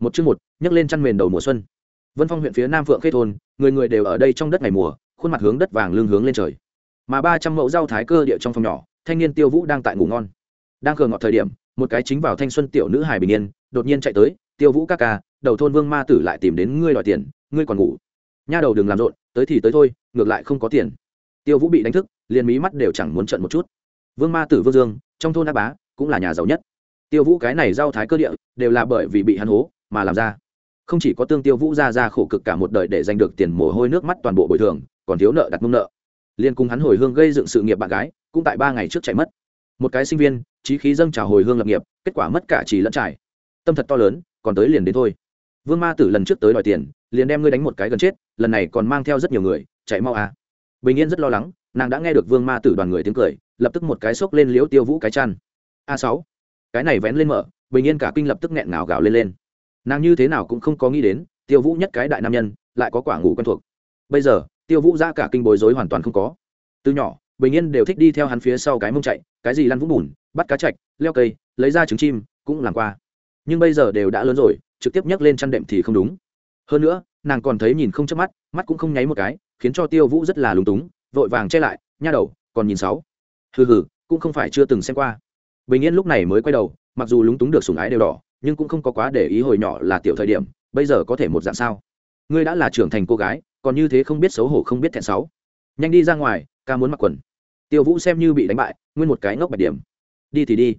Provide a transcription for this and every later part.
một chương một, nhấc lên chăn mền đầu mùa xuân. Vân phong huyện phía nam phượng khê thôn, người người đều ở đây trong đất ngày mùa, khuôn mặt hướng đất vàng lưng hướng lên trời. Mà ba trăm mẫu rau thái cơ địa trong phòng nhỏ, thanh niên tiêu vũ đang tại ngủ ngon. Đang khờ ngọt thời điểm, một cái chính vào thanh xuân tiểu nữ hài bình yên, đột nhiên chạy tới, tiêu vũ ca ca, đầu thôn vương ma tử lại tìm đến ngươi đòi tiền, ngươi còn ngủ. Nha đầu đừng làm rộn, tới thì tới thôi, ngược lại không có tiền. Tiêu vũ bị đánh thức, liền mí mắt đều chẳng muốn trận một chút. Vương ma tử vương dương, trong thôn đa bá, cũng là nhà giàu nhất. Tiêu vũ cái này rau thái cơ địa, đều là bởi vì bị hắn hố mà làm ra. Không chỉ có tương tiêu vũ ra ra khổ cực cả một đời để giành được tiền mồ hôi nước mắt toàn bộ bồi thường, còn thiếu nợ đặt mông nợ. Liên cùng hắn hồi hương gây dựng sự nghiệp bạn gái, cũng tại ba ngày trước chạy mất. Một cái sinh viên, trí khí dâng trào hồi hương lập nghiệp, kết quả mất cả chỉ lẫn trải. Tâm thật to lớn, còn tới liền đến thôi. Vương ma tử lần trước tới đòi tiền, liền đem ngươi đánh một cái gần chết, lần này còn mang theo rất nhiều người, chạy mau à. bình yên rất lo lắng, nàng đã nghe được vương ma tử đoàn người tiếng cười, lập tức một cái xốc lên liễu tiêu vũ cái chăn. A sáu. Cái này vén lên mở, bình yên cả kinh lập tức nghẹn ngào gào lên lên nàng như thế nào cũng không có nghĩ đến, tiêu vũ nhất cái đại nam nhân, lại có quả ngủ quen thuộc. Bây giờ, tiêu vũ ra cả kinh bối rối hoàn toàn không có. Từ nhỏ, bình yên đều thích đi theo hắn phía sau cái mông chạy, cái gì lăn vũng bùn, bắt cá chạch, leo cây, lấy ra trứng chim, cũng làm qua. Nhưng bây giờ đều đã lớn rồi, trực tiếp nhấc lên chăn đệm thì không đúng. Hơn nữa, nàng còn thấy nhìn không chớp mắt mắt cũng không nháy một cái, khiến cho tiêu vũ rất là lúng túng, vội vàng che lại, nha đầu, còn nhìn sáu. Hừ hừ, cũng không phải chưa từng xem qua. Bình yên lúc này mới quay đầu, mặc dù lúng túng được sủng ái đều đỏ nhưng cũng không có quá để ý hồi nhỏ là tiểu thời điểm, bây giờ có thể một dạng sao? Ngươi đã là trưởng thành cô gái, còn như thế không biết xấu hổ, không biết thẹn sáu nhanh đi ra ngoài, ca muốn mặc quần. Tiêu vũ xem như bị đánh bại, nguyên một cái ngốc bạch điểm. Đi thì đi.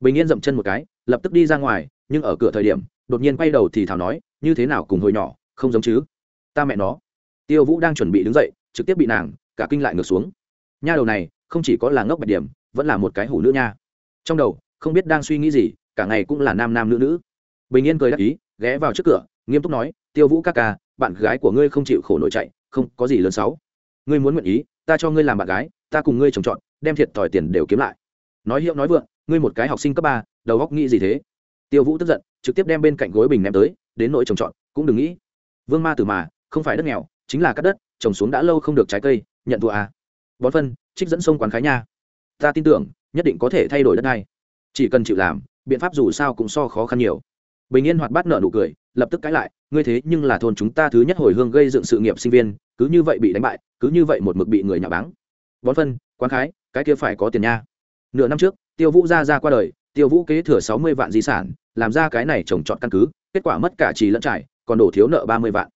Bình yên dậm chân một cái, lập tức đi ra ngoài, nhưng ở cửa thời điểm, đột nhiên quay đầu thì thảo nói, như thế nào cùng hồi nhỏ, không giống chứ? Ta mẹ nó. Tiêu vũ đang chuẩn bị đứng dậy, trực tiếp bị nàng, cả kinh lại ngược xuống. Nha đầu này, không chỉ có là ngốc bạch điểm, vẫn là một cái hủ nữ nha. Trong đầu, không biết đang suy nghĩ gì cả ngày cũng là nam nam nữ nữ. Bình yên cười đắc ý, ghé vào trước cửa, nghiêm túc nói, tiêu vũ ca ca, bạn gái của ngươi không chịu khổ nổi chạy, không có gì lớn sáu ngươi muốn nguyện ý, ta cho ngươi làm bạn gái, ta cùng ngươi trồng trọt, đem thiệt thòi tiền đều kiếm lại. Nói hiệu nói vượng, ngươi một cái học sinh cấp ba, đầu góc nghĩ gì thế? Tiêu vũ tức giận, trực tiếp đem bên cạnh gối bình ném tới, đến nỗi trồng trọt, cũng đừng nghĩ. Vương ma tử mà, không phải đất nghèo, chính là cắt đất, trồng xuống đã lâu không được trái cây, nhận thua à. Bón phân, trích dẫn sông quán khái nha. Ta tin tưởng, nhất định có thể thay đổi đất này. Chỉ cần chịu làm biện pháp dù sao cũng so khó khăn nhiều. Bình yên hoạt bát nợ nụ cười, lập tức cãi lại, ngươi thế nhưng là thôn chúng ta thứ nhất hồi hương gây dựng sự nghiệp sinh viên, cứ như vậy bị đánh bại, cứ như vậy một mực bị người nhà báng. Bón phân, quán khái, cái kia phải có tiền nha. Nửa năm trước, tiêu vũ ra ra qua đời, tiêu vũ kế thừa sáu mươi vạn di sản, làm ra cái này trồng trọt căn cứ, kết quả mất cả trì lẫn trải, còn đổ thiếu nợ ba mươi vạn.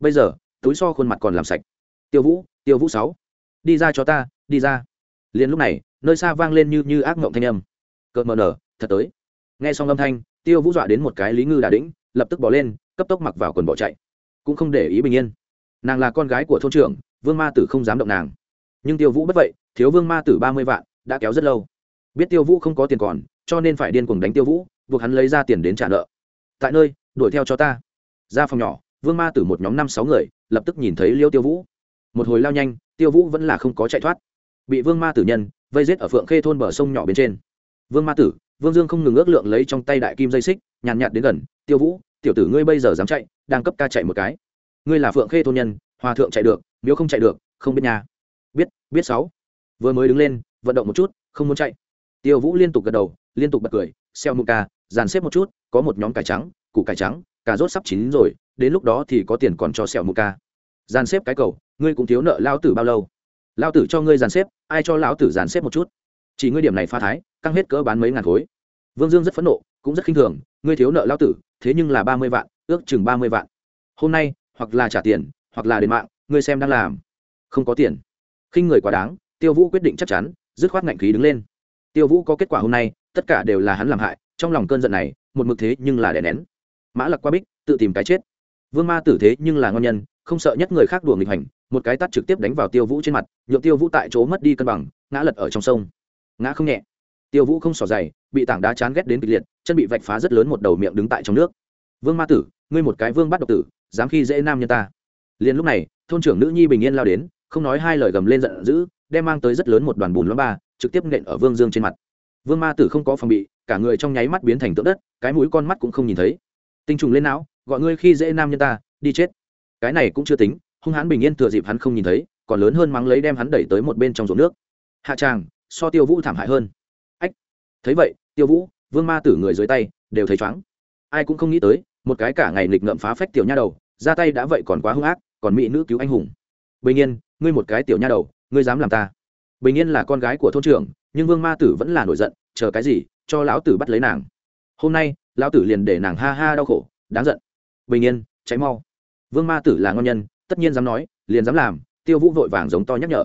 Bây giờ, túi so khuôn mặt còn làm sạch. Tiêu vũ tiêu vũ sáu, đi ra cho ta, đi ra. Liền lúc này, nơi xa vang lên như như ác mộng thanh âm. Cợt mờ nở, thật tới nghe xong âm thanh, tiêu vũ dọa đến một cái lý ngư đà đĩnh, lập tức bỏ lên, cấp tốc mặc vào quần bỏ chạy. Cũng không để ý bình yên. Nàng là con gái của thôn trưởng, vương ma tử không dám động nàng. Nhưng tiêu vũ bất vậy, thiếu vương ma tử ba mươi vạn, đã kéo rất lâu. Biết tiêu vũ không có tiền còn, cho nên phải điên cuồng đánh tiêu vũ, buộc hắn lấy ra tiền đến trả nợ. Tại nơi, đuổi theo cho ta. Ra phòng nhỏ, vương ma tử một nhóm năm sáu người, lập tức nhìn thấy liêu tiêu vũ. Một hồi lao nhanh, tiêu vũ vẫn là không có chạy thoát. Bị vương ma tử nhân, vây giết ở phượng khê thôn bờ sông nhỏ bên trên. Vương ma tử vương dương không ngừng ước lượng lấy trong tay đại kim dây xích, nhàn nhạt đến gần, tiêu vũ, tiểu tử ngươi bây giờ dám chạy, đang cấp ca chạy một cái. Ngươi là phượng khê thôn nhân, hòa thượng chạy được nếu không chạy được, không biết nhà biết biết sáu. Vừa mới đứng lên, vận động một chút, không muốn chạy. Tiêu vũ liên tục gật đầu, liên tục bật cười, xeo mụ ca, dàn xếp một chút, có một nhóm cải trắng, củ cải trắng, cà rốt sắp chín rồi, đến lúc đó thì có tiền còn cho xẹo mụ ca. Dàn xếp cái cầu, ngươi cũng thiếu nợ lao tử bao lâu? Lao tử cho ngươi dàn xếp, ai cho lão tử dàn xếp một chút? Chỉ ngươi điểm này pha thái, căng hết cỡ bán mấy ngàn khối. Vương dương rất phẫn nộ, cũng rất khinh thường, ngươi thiếu nợ lao tử, thế nhưng là ba mươi vạn, ước chừng ba mươi vạn. Hôm nay, hoặc là trả tiền, hoặc là đền mạng, ngươi xem đang làm. Không có tiền. Khinh người quá đáng, tiêu vũ quyết định chắc chắn, dứt khoát ngạnh khí đứng lên. Tiêu vũ có kết quả hôm nay, tất cả đều là hắn làm hại, trong lòng cơn giận này, một mực thế nhưng là đè nén. Mã lặc qua bích, tự tìm cái chết. Vương ma tử thế nhưng là ngon nhân, không sợ nhất người khác đùa nghịch hành một cái tắt trực tiếp đánh vào tiêu vũ trên mặt, nhượng tiêu vũ tại chỗ mất đi cân bằng, ngã lật ở trong sông ngã không nhẹ. Tiêu vũ không xỏ dày bị tảng đá chán ghét đến kịch liệt, chân bị vạch phá rất lớn một đầu miệng đứng tại trong nước. Vương ma tử, ngươi một cái vương bắt độc tử, dám khi dễ nam nhân ta. Liền lúc này, thôn trưởng nữ nhi bình yên lao đến, không nói hai lời gầm lên giận dữ, đem mang tới rất lớn một đoàn bùn loãng ba, trực tiếp nện ở vương dương trên mặt. Vương ma tử không có phòng bị, cả người trong nháy mắt biến thành tượng đất, cái mũi con mắt cũng không nhìn thấy. Tinh trùng lên não, gọi ngươi khi dễ nam nhân ta, đi chết. Cái này cũng chưa tính, hung hãn bình yên thừa dịp hắn không nhìn thấy, còn lớn hơn mắng lấy đem hắn đẩy tới một bên trong ruộng nước. Hạ tràng so tiêu vũ thảm hại hơn. Ách, thấy vậy, tiêu vũ, vương ma tử người dưới tay, đều thấy chóng ai cũng không nghĩ tới, một cái cả ngày nghịch ngợm phá phách tiểu nha đầu, ra tay đã vậy còn quá hung ác, còn mỹ nữ cứu anh hùng. Bình yên, ngươi một cái tiểu nha đầu, ngươi dám làm ta. Bình yên là con gái của thôn trưởng, nhưng vương ma tử vẫn là nổi giận, chờ cái gì, cho lão tử bắt lấy nàng. Hôm nay, lão tử liền để nàng ha ha đau khổ, đáng giận. Bình yên, cháy mau. Vương ma tử là ngon nhân, tất nhiên dám nói, liền dám làm, tiêu vũ vội vàng giống to nhắc nhở.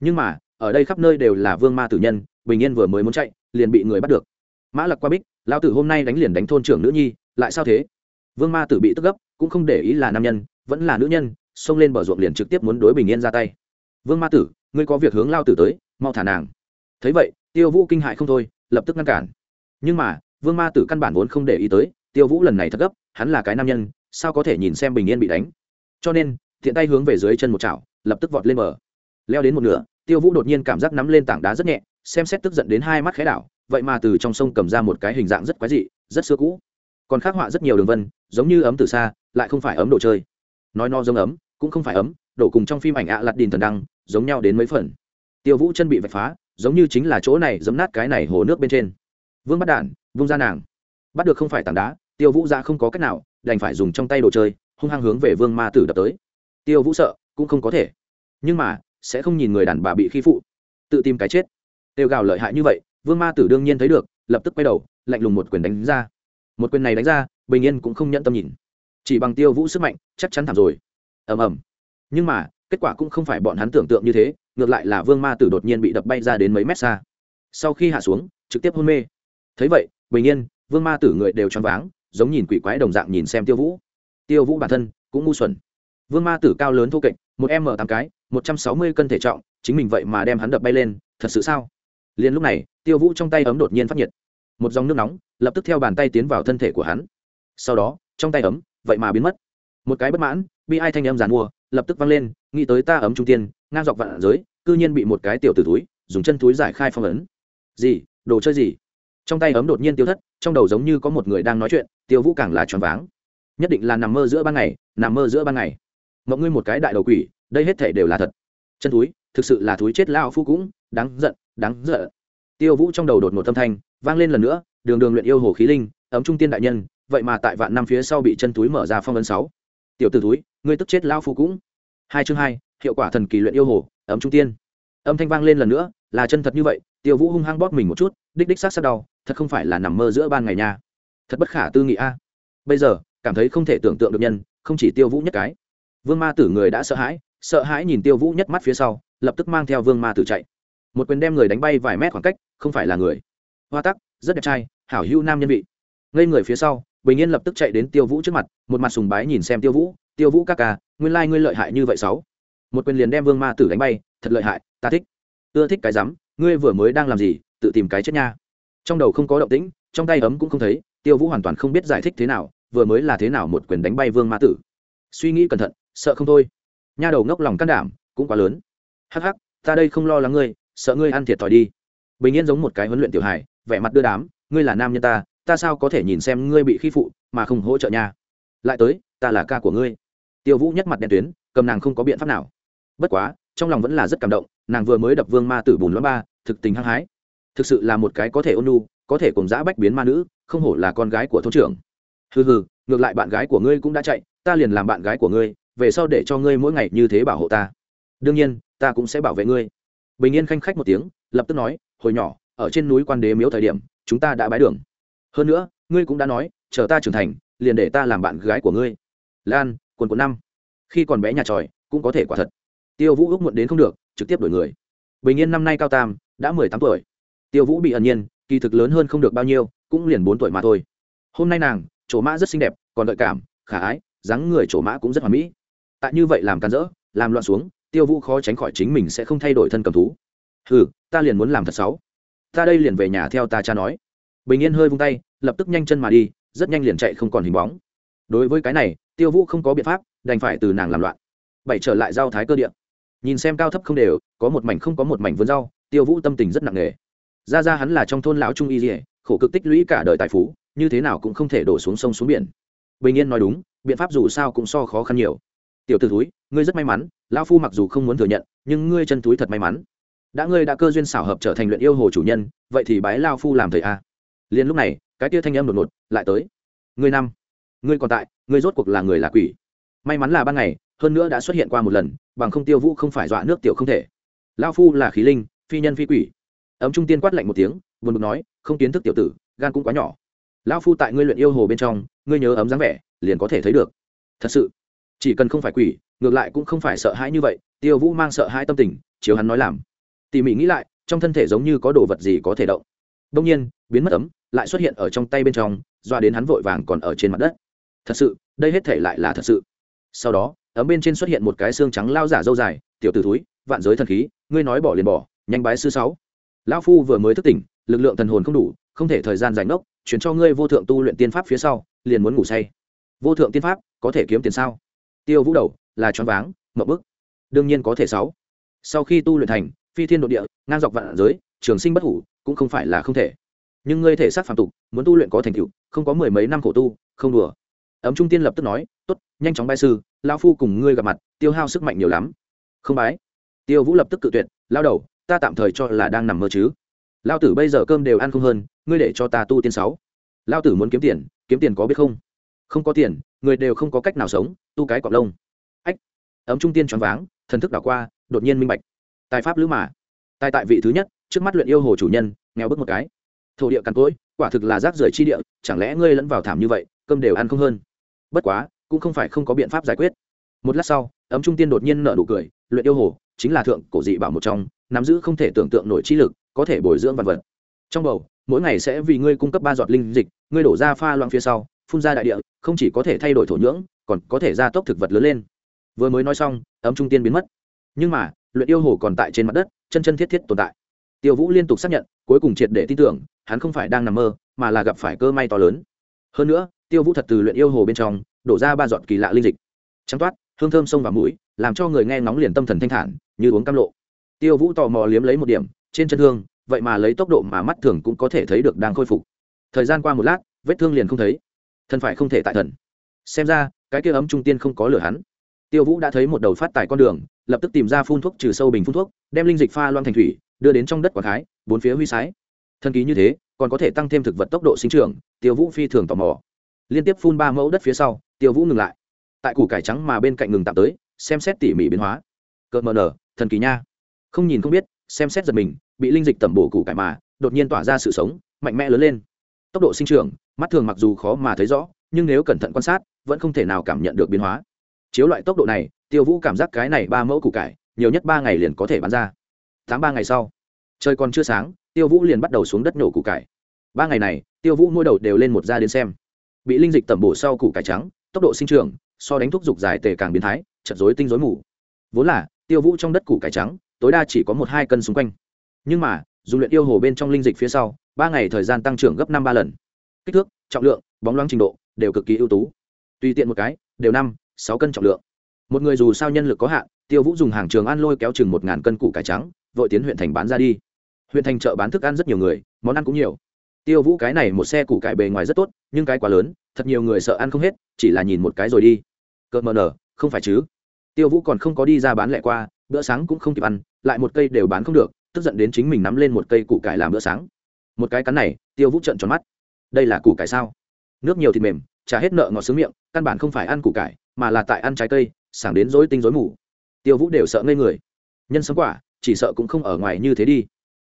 Nhưng mà ở đây khắp nơi đều là vương ma tử nhân, bình yên vừa mới muốn chạy, liền bị người bắt được. Mã lặc qua bích lao tử hôm nay đánh liền đánh thôn trưởng nữ nhi, lại sao thế? Vương ma tử bị tức gấp, cũng không để ý là nam nhân, vẫn là nữ nhân, xông lên bờ ruộng liền trực tiếp muốn đối bình yên ra tay. Vương ma tử, ngươi có việc hướng lao tử tới, mau thả nàng. Thấy vậy, tiêu vũ kinh hại không thôi, lập tức ngăn cản. Nhưng mà, vương ma tử căn bản vốn không để ý tới, tiêu vũ lần này thật gấp, hắn là cái nam nhân, sao có thể nhìn xem bình yên bị đánh? Cho nên thiện tay hướng về dưới chân một chảo, lập tức vọt lên bờ. Leo đến một nửa tiêu vũ đột nhiên cảm giác nắm lên tảng đá rất nhẹ, xem xét tức giận đến hai mắt khẽ đảo, vậy mà từ trong sông cầm ra một cái hình dạng rất quái dị, rất xưa cũ. Còn khắc họa rất nhiều đường vân, giống như ấm từ xa, lại không phải ấm đồ chơi. Nói no giống ấm, cũng không phải ấm, đổ cùng trong phim ảnh ạ lặt đìn thần đăng, giống nhau đến mấy phần. Tiêu vũ chân bị vạch phá, giống như chính là chỗ này giấm nát cái này hồ nước bên trên. Vương bắt đản vung ra nàng. Bắt được không phải tảng đá, tiêu vũ ra không có cách nào, đành phải dùng trong tay đồ chơi, hung hăng hướng về vương ma tử đập tới. Tiêu vũ sợ, cũng không có thể. Nhưng mà sẽ không nhìn người đàn bà bị khi phụ. Tự tìm cái chết. Tiêu gào lợi hại như vậy, vương ma tử đương nhiên thấy được, lập tức quay đầu, lạnh lùng một quyền đánh ra. Một quyền này đánh ra, bình yên cũng không nhận tâm nhìn. Chỉ bằng tiêu vũ sức mạnh, chắc chắn thảm rồi. Ầm ầm. Nhưng mà, kết quả cũng không phải bọn hắn tưởng tượng như thế, ngược lại là vương ma tử đột nhiên bị đập bay ra đến mấy mét xa. Sau khi hạ xuống, trực tiếp hôn mê. Thấy vậy, bình yên, vương ma tử người đều choáng váng, giống nhìn quỷ quái đồng dạng nhìn xem tiêu vũ. Tiêu vũ bản thân cũng ngu xuẩn. Vương ma tử cao lớn thô kệch, một m tám cái một trăm sáu mươi cân thể trọng, chính mình vậy mà đem hắn đập bay lên, thật sự sao? Liền lúc này, tiêu vũ trong tay ấm đột nhiên phát nhiệt. Một dòng nước nóng, lập tức theo bàn tay tiến vào thân thể của hắn. Sau đó, trong tay ấm, vậy mà biến mất. Một cái bất mãn, bi ai thanh âm giàn mua, lập tức văng lên, nghĩ tới ta ấm trung tiên, ngang dọc vạn giới, cư nhiên bị một cái tiểu tử túi, dùng chân túi giải khai phong ấn. Gì? Đồ chơi gì? Trong tay ấm đột nhiên tiêu thất, trong đầu giống như có một người đang nói chuyện, tiêu vũ càng là choáng váng. Nhất định là nằm mơ giữa ban ngày, nằm mơ giữa ban ngày. Mộng ngươi một cái đại đầu quỷ đây hết thể đều là thật. Chân túi thực sự là túi chết lao phu cũng, đáng giận đáng giận. Tiêu vũ trong đầu đột một tâm thanh, vang lên lần nữa, đường đường luyện yêu hồ khí linh, ấm trung tiên đại nhân, vậy mà tại vạn năm phía sau bị chân túi mở ra phong ấn sáu. Tiểu t ử túi ngươi tức chết lao phu cũng. Hai chương hai, hiệu quả thần kỳ luyện yêu hồ, ấm trung tiên. Âm thanh vang lên lần nữa, là chân thật như vậy, tiêu vũ hung hăng bóp mình một chút, đích đích sát sát đau, thật không phải là nằm mơ giữa ban ngày nha. Thật bất khả tư nghị a. Bây giờ, cảm thấy không thể tưởng tượng được nhân, không chỉ tiêu vũ nhất cái. Vương ma tử người đã sợ hãi sợ hãi nhìn tiêu vũ nhất mắt phía sau, lập tức mang theo vương ma tử chạy. Một quyền đem người đánh bay vài mét khoảng cách, không phải là người. Hoa tắc, rất đẹp trai, hảo hữu nam nhân vị. Ngây người phía sau, bình yên lập tức chạy đến tiêu vũ trước mặt, một mặt sùng bái nhìn xem tiêu vũ tiêu vũ ca ca, nguyên lai ngươi lợi hại như vậy sáu. Một quyền liền đem vương ma tử đánh bay, thật lợi hại, ta thích. Ưa thích cái rắm, ngươi vừa mới đang làm gì, tự tìm cái chết nha. Trong đầu không có động tĩnh, trong tay ấm cũng không thấy, tiêu vũ hoàn toàn không biết giải thích thế nào, vừa mới là thế nào một quyền đánh bay vương ma tử. Suy nghĩ cẩn thận, sợ không thôi nha đầu ngốc lòng can đảm cũng quá lớn. Hắc hắc, ta đây không lo lắng ngươi, sợ ngươi ăn thiệt thòi đi. Bình yên giống một cái huấn luyện tiểu hài, vẻ mặt đưa đám, ngươi là nam nhân ta ta sao có thể nhìn xem ngươi bị khi phụ mà không hỗ trợ nha. Lại tới, ta là ca của ngươi. Tiêu vũ nhắc mặt đèn tuyến, cầm nàng không có biện pháp nào. Bất quá, trong lòng vẫn là rất cảm động, nàng vừa mới đập vương ma tử bùn lõm ba, thực tình hăng hái. Thực sự là một cái có thể ôn nu có thể cùng giã bách biến ma nữ, không hổ là con gái của thôn trưởng. Hừ hừ, ngược lại bạn gái của ngươi cũng đã chạy, ta liền làm bạn gái của ngươi về sau để cho ngươi mỗi ngày như thế bảo hộ ta. Đương nhiên, ta cũng sẽ bảo vệ ngươi. Bình yên khanh khách một tiếng, lập tức nói, hồi nhỏ, ở trên núi quan đế miếu thời điểm, chúng ta đã bái đường. Hơn nữa, ngươi cũng đã nói, chờ ta trưởng thành, liền để ta làm bạn gái của ngươi. Lan, quần quần năm. Khi còn bé nhà tròi, cũng có thể quả thật. Tiêu vũ ước muộn đến không được, trực tiếp đổi người. Bình yên năm nay cao tam, đã mười tám tuổi. Tiêu vũ bị ẩn nhiên, kỳ thực lớn hơn không được bao nhiêu, cũng liền bốn tuổi mà thôi. Hôm nay nàng, chỗ mã rất xinh đẹp, còn đợi cảm, khả ái, dáng người chỗ mã cũng rất hoà mỹ tại như vậy làm càn dỡ làm loạn xuống, tiêu vũ khó tránh khỏi chính mình sẽ không thay đổi thân cầm thú. Ừ ta liền muốn làm thật xấu. Ta đây liền về nhà theo ta cha nói. Bình yên hơi vung tay, lập tức nhanh chân mà đi, rất nhanh liền chạy không còn hình bóng. Đối với cái này, tiêu vũ không có biện pháp, đành phải từ nàng làm loạn. Bảy trở lại giao thái cơ điện nhìn xem cao thấp không đều, có một mảnh không có một mảnh vườn rau, tiêu vũ tâm tình rất nặng nề. Ra ra hắn là trong thôn lão trung y dỉa khổ cực tích lũy cả đời tài phú, như thế nào cũng không thể đổ xuống sông xuống biển. Bình yên nói đúng, biện pháp dù sao cũng so khó khăn nhiều tiểu t ử túi, ngươi rất may mắn, lão phu mặc dù không muốn thừa nhận, nhưng ngươi chân túi thật may mắn. Đã ngươi đã cơ duyên xảo hợp trở thành luyện yêu hồ chủ nhân, vậy thì bái lao phu làm thầy a. À. liền lúc này, cái tia thanh âm đột ngột lại tới. Ngươi năm, ngươi còn tại, ngươi rốt cuộc là người là quỷ. May mắn là ban ngày, hơn nữa đã xuất hiện qua một lần, bằng không tiêu vũ không phải dọa nước tiểu không thể. Lao phu là khí linh, phi nhân phi quỷ. Ấm trung tiên quát lạnh một tiếng, buồn bực nói, không kiến thức tiểu tử, gan cũng quá nhỏ. Lao phu tại ngươi luyện yêu hồ bên trong, ngươi nhớ ấm dáng vẻ, liền có thể thấy được. Thật sự chỉ cần không phải quỷ, ngược lại cũng không phải sợ hãi như vậy, tiêu vũ mang sợ hãi tâm tình, chiếu hắn nói làm. Tỉ mỉ nghĩ lại, trong thân thể giống như có đồ vật gì có thể động. Đông nhiên, biến mất ấm, lại xuất hiện ở trong tay bên trong, doa đến hắn vội vàng còn ở trên mặt đất. Thật sự, đây hết thể lại là thật sự. Sau đó, ấm bên trên xuất hiện một cái xương trắng lao giả dâu dài, tiểu t ử túi vạn giới thần khí, ngươi nói bỏ liền bỏ, nhanh bái sư sáu. Lão phu vừa mới thức tỉnh, lực lượng thần hồn không đủ, không thể thời gian dành ngốc, chuyển cho ngươi vô thượng tu luyện tiên pháp phía sau, liền muốn ngủ say. Vô thượng tiên pháp, có thể kiếm tiền sao? Tiêu vũ đầu, là choáng váng mậu bức. Đương nhiên có thể sáu. Sau khi tu luyện thành, phi thiên độ địa, ngang dọc vạn giới, trường sinh bất hủ, cũng không phải là không thể. Nhưng ngươi thể xác phàm tục, muốn tu luyện có thành tựu, không có mười mấy năm khổ tu, không đùa. Ấm trung tiên lập tức nói, tốt, nhanh chóng bái sư lao phu cùng ngươi gặp mặt, tiêu hao sức mạnh nhiều lắm. Không bái? Tiêu vũ lập tức cự tuyệt lao đầu, ta tạm thời cho là đang nằm mơ chứ. Lao tử bây giờ cơm đều ăn không hơn, ngươi để cho ta tu tiên sáu. Lao tử muốn kiếm tiền kiếm tiền có biết không? Không có tiền người đều không có cách nào sống, tu cái cọc lông. Ách, ấm trung tiên choáng váng, thần thức đảo qua, đột nhiên minh bạch. Tài pháp lữ mà. Tài tại vị thứ nhất, trước mắt luyện yêu hồ chủ nhân, nghèo bước một cái. Thổ địa cằn cỗi, quả thực là rác rưởi chi địa, chẳng lẽ ngươi lẫn vào thảm như vậy, cơm đều ăn không hơn? Bất quá, cũng không phải không có biện pháp giải quyết. Một lát sau, ấm trung tiên đột nhiên nở nụ cười, luyện yêu hồ, chính là thượng cổ dị bảo một trong, nắm giữ không thể tưởng tượng nổi chi lực, có thể bồi dưỡng vật vật. Trong bầu, mỗi ngày sẽ vì ngươi cung cấp ba giọt linh dịch, ngươi đổ ra pha loãng phía sau phun ra đại địa, không chỉ có thể thay đổi thổ nhưỡng, còn có thể gia tốc thực vật lớn lên. Vừa mới nói xong, ấm trung tiên biến mất. Nhưng mà, luyện yêu hồ còn tại trên mặt đất, chân chân thiết thiết tồn tại. Tiêu vũ liên tục xác nhận, cuối cùng triệt để tin tưởng, hắn không phải đang nằm mơ, mà là gặp phải cơ may to lớn. Hơn nữa, tiêu vũ thật từ luyện yêu hồ bên trong, đổ ra ba giọt kỳ lạ linh dịch. Trắng toát, hương thơm sông vào mũi, làm cho người nghe ngóng liền tâm thần thanh thản, như uống cam lộ. Tiêu vũ tò mò liếm lấy một điểm, trên chân thương vậy mà lấy tốc độ mà mắt thường cũng có thể thấy được đang khôi phục. Thời gian qua một lát, vết thương liền không thấy thần phải không thể tại thần. Xem ra, cái kia ấm trung tiên không có lửa hắn. Tiêu vũ đã thấy một đầu phát tài con đường, lập tức tìm ra phun thuốc trừ sâu bình phun thuốc, đem linh dịch pha loang thành thủy, đưa đến trong đất quả thái bốn phía huy sái. Thần ký như thế, còn có thể tăng thêm thực vật tốc độ sinh trưởng, tiêu vũ phi thường tò mò. Liên tiếp phun ba mẫu đất phía sau, tiêu vũ ngừng lại. Tại củ cải trắng mà bên cạnh ngừng tạm tới, xem xét tỉ mỉ biến hóa. Cợt mờ nở, thần kỳ nha. Không nhìn không biết, xem xét giật mình, bị linh dịch tẩm bổ củ cải mà, đột nhiên tỏa ra sự sống, mạnh mẽ lớn lên tốc độ sinh trưởng, mắt thường mặc dù khó mà thấy rõ, nhưng nếu cẩn thận quan sát, vẫn không thể nào cảm nhận được biến hóa. Chiếu loại tốc độ này, tiêu vũ cảm giác cái này ba mẫu củ cải, nhiều nhất ba ngày liền có thể bán ra. Tháng ba ngày sau, trời còn chưa sáng, tiêu vũ liền bắt đầu xuống đất nhổ củ cải. Ba ngày này, tiêu vũ mỗi đầu đều lên một ra đến xem. Bị linh dịch tẩm bổ sau củ cải trắng, tốc độ sinh trưởng, so đánh thuốc dục dài tề càng biến thái, chật dối tinh dối mù. Vốn là, tiêu vũ trong đất củ cải trắng, tối đa chỉ có một hai cân xung quanh. Nhưng mà Dùng luyện yêu hồ bên trong linh dịch phía sau, ba ngày thời gian tăng trưởng gấp năm ba lần. Kích thước, trọng lượng, bóng loáng trình độ đều cực kỳ ưu tú. Tùy tiện một cái, đều năm, sáu cân trọng lượng. Một người dù sao nhân lực có hạn, tiêu vũ dùng hàng trường ăn lôi kéo chừng một ngàn cân củ cải trắng, vội tiến huyện thành bán ra đi. Huyện thành chợ bán thức ăn rất nhiều người, món ăn cũng nhiều. Tiêu vũ cái này một xe củ cải bề ngoài rất tốt, nhưng cái quá lớn, thật nhiều người sợ ăn không hết, chỉ là nhìn một cái rồi đi. Cợt mờ nở, không phải chứ? Tiêu vũ còn không có đi ra bán lẻ qua, bữa sáng cũng không kịp ăn, lại một cây đều bán không được tức giận đến chính mình nắm lên một cây củ cải làm bữa sáng. Một cái cắn này, tiêu vũ trận tròn mắt. Đây là củ cải sao? Nước nhiều thịt mềm trả hết nợ ngọt sướng miệng, căn bản không phải ăn củ cải, mà là tại ăn trái cây, sảng đến rối tinh rối mù. Tiêu vũ đều sợ ngây người. Nhân sống quả, chỉ sợ cũng không ở ngoài như thế đi.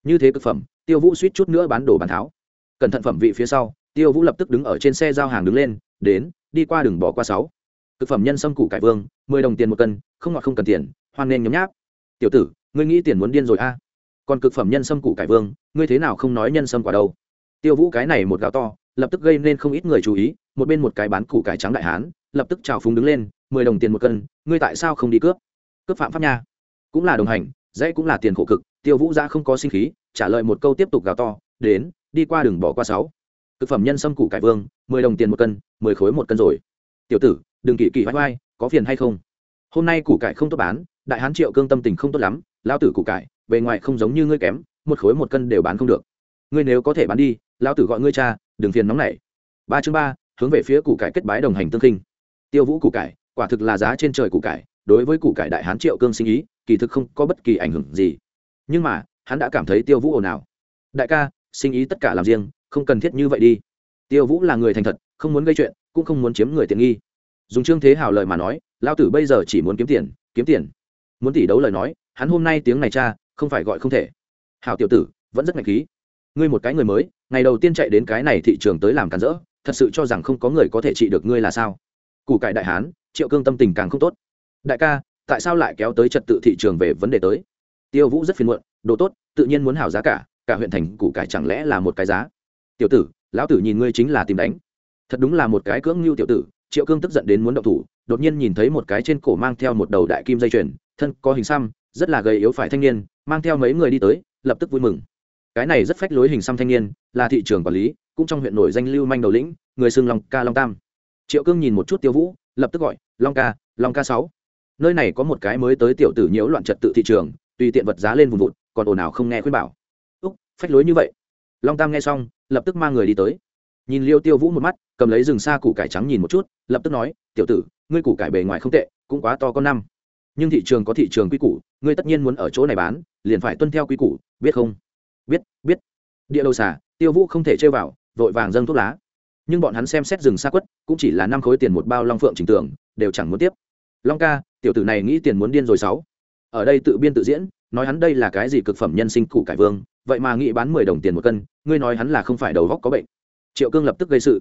Như thế cực phẩm, tiêu vũ suýt chút nữa bán đồ bán tháo. Cẩn thận phẩm vị phía sau, tiêu vũ lập tức đứng ở trên xe giao hàng đứng lên, đến, đi qua đường bỏ qua sáu. Cực phẩm nhân sâm củ cải vương, mười đồng tiền một cân, không ngọt không cần tiền, hoan nên nhấm nháp. Tiểu tử, ngươi nghĩ tiền muốn điên rồi a? Còn cực phẩm nhân sâm củ cải vương, ngươi thế nào không nói nhân sâm quả đâu? Tiêu vũ cái này một gạo to, lập tức gây nên không ít người chú ý, một bên một cái bán củ cải trắng đại hán, lập tức trào phúng đứng lên, mười đồng tiền một cân, ngươi tại sao không đi cướp? Cướp phạm pháp nha. Cũng là đồng hành, dễ cũng là tiền khổ cực, tiêu vũ ra không có sinh khí, trả lời một câu tiếp tục gào to, đến, đi qua đường bỏ qua sáu. Thực phẩm nhân sâm củ cải vương, mười đồng tiền một cân, mười khối một cân rồi. Tiểu tử, đừng kỳ kỳ vai vai, có phiền hay không? Hôm nay củ cải không tốt bán, đại hán triệu cương tâm tình không tốt lắm lao tử củ cải bề ngoài không giống như ngươi kém, một khối một cân đều bán không được. Ngươi nếu có thể bán đi, Lão tử gọi ngươi cha, đừng phiền nóng này ba chương ba, hướng về phía củ cải kết bái đồng hành tương kinh tiêu vũ củ cải, quả thực là giá trên trời củ cải, đối với củ cải đại hán triệu cương sinh ý, kỳ thực không có bất kỳ ảnh hưởng gì. Nhưng mà, hắn đã cảm thấy tiêu vũ ồn ào. Đại ca, sinh ý tất cả làm riêng, không cần thiết như vậy đi. Tiêu vũ là người thành thật, không muốn gây chuyện, cũng không muốn chiếm người tiện nghi. Dùng trương thế hào lời mà nói lao tử bây giờ chỉ muốn kiếm tiền kiếm tiền. Muốn tỷ đấu lời nói, hắn hôm nay tiếng này cha không phải gọi không thể. Hào tiểu tử, vẫn rất ngạch khí. Ngươi một cái người mới, ngày đầu tiên chạy đến cái này thị trường tới làm cản rỡ, thật sự cho rằng không có người có thể trị được ngươi là sao? Củ cải đại hán, triệu cương tâm tình càng không tốt. Đại ca, tại sao lại kéo tới trật tự thị trường về vấn đề tới? Tiêu vũ rất phiền muộn, đồ tốt, tự nhiên muốn hảo giá cả cả huyện thành củ cải chẳng lẽ là một cái giá? Tiểu tử, lão tử nhìn ngươi chính là tìm đánh. Thật đúng là một cái cưỡng ngưu tiểu tử, triệu cương tức giận đến muốn động thủ, đột nhiên nhìn thấy một cái trên cổ mang theo một đầu đại kim dây chuyền, thân có hình xăm, rất là gầy yếu phải thanh niên mang theo mấy người đi tới, lập tức vui mừng. Cái này rất phách lối hình xăm thanh niên, là thị trường quản lý, cũng trong huyện nổi danh lưu manh đầu lĩnh, người xưng long ca long tam. Triệu cương nhìn một chút tiêu vũ, lập tức gọi, long ca long ca sáu. Nơi này có một cái mới tới tiểu tử nhiễu loạn trật tự thị trường, tùy tiện vật giá lên vùng vụt, còn ồn ào không nghe khuyên bảo. Úc, phách lối như vậy. Long tam nghe xong, lập tức mang người đi tới. Nhìn liêu tiêu vũ một mắt, cầm lấy rừng xa củ cải trắng nhìn một chút, lập tức nói, tiểu tử, ngươi củ cải bề ngoài không tệ, cũng quá to con năm nhưng thị trường có thị trường quy củ, ngươi tất nhiên muốn ở chỗ này bán, liền phải tuân theo quy củ, biết không? Biết biết. Địa đầu xả tiêu vũ không thể chơi vào, vội vàng dâng thuốc lá. Nhưng bọn hắn xem xét rừng xa quất, cũng chỉ là năm khối tiền một bao long phượng trình tưởng đều chẳng muốn tiếp. Long ca, tiểu tử này nghĩ tiền muốn điên rồi sáu. Ở đây tự biên tự diễn, nói hắn đây là cái gì cực phẩm nhân sinh củ cải vương, vậy mà nghĩ bán mười đồng tiền một cân, ngươi nói hắn là không phải đầu góc có bệnh. Triệu cương lập tức gây sự.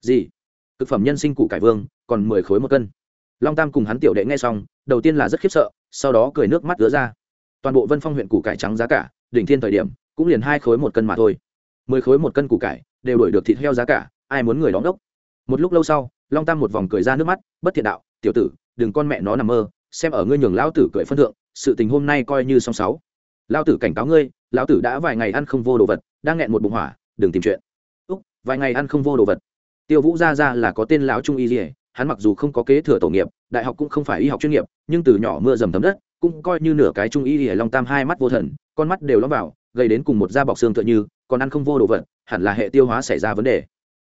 Gì? Cực phẩm nhân sinh củ cải vương, còn mười khối một cân long tam cùng hắn tiểu đệ nghe xong, đầu tiên là rất khiếp sợ, sau đó cười nước mắt ứa ra. Toàn bộ vân phong huyện củ cải trắng giá cả, đỉnh thiên thời điểm, cũng liền hai khối một cân mà thôi. Mười khối một cân củ cải, đều đổi được thịt heo giá cả, ai muốn người đóng đốc? Một lúc lâu sau, long tam một vòng cười ra nước mắt, bất thiện đạo, tiểu tử, đừng con mẹ nó nằm mơ, xem ở ngươi nhường lão tử cười phân thượng, sự tình hôm nay coi như song sáu. Lão tử cảnh cáo ngươi, lão tử đã vài ngày ăn không vô đồ vật, đang nghẹn một bụng hỏa, đừng tìm chuyện. Úc, vài ngày ăn không vô đồ vật. Tiêu vũ ra ra là có tên lão trung y dỉa hắn mặc dù không có kế thừa tổ nghiệp, đại học cũng không phải y học chuyên nghiệp, nhưng từ nhỏ mưa dầm thấm đất, cũng coi như nửa cái trung y dỉa long tam hai mắt vô thần, con mắt đều lõm vào gây đến cùng một da bọc xương tựa như, còn ăn không vô đồ vật, hẳn là hệ tiêu hóa xảy ra vấn đề.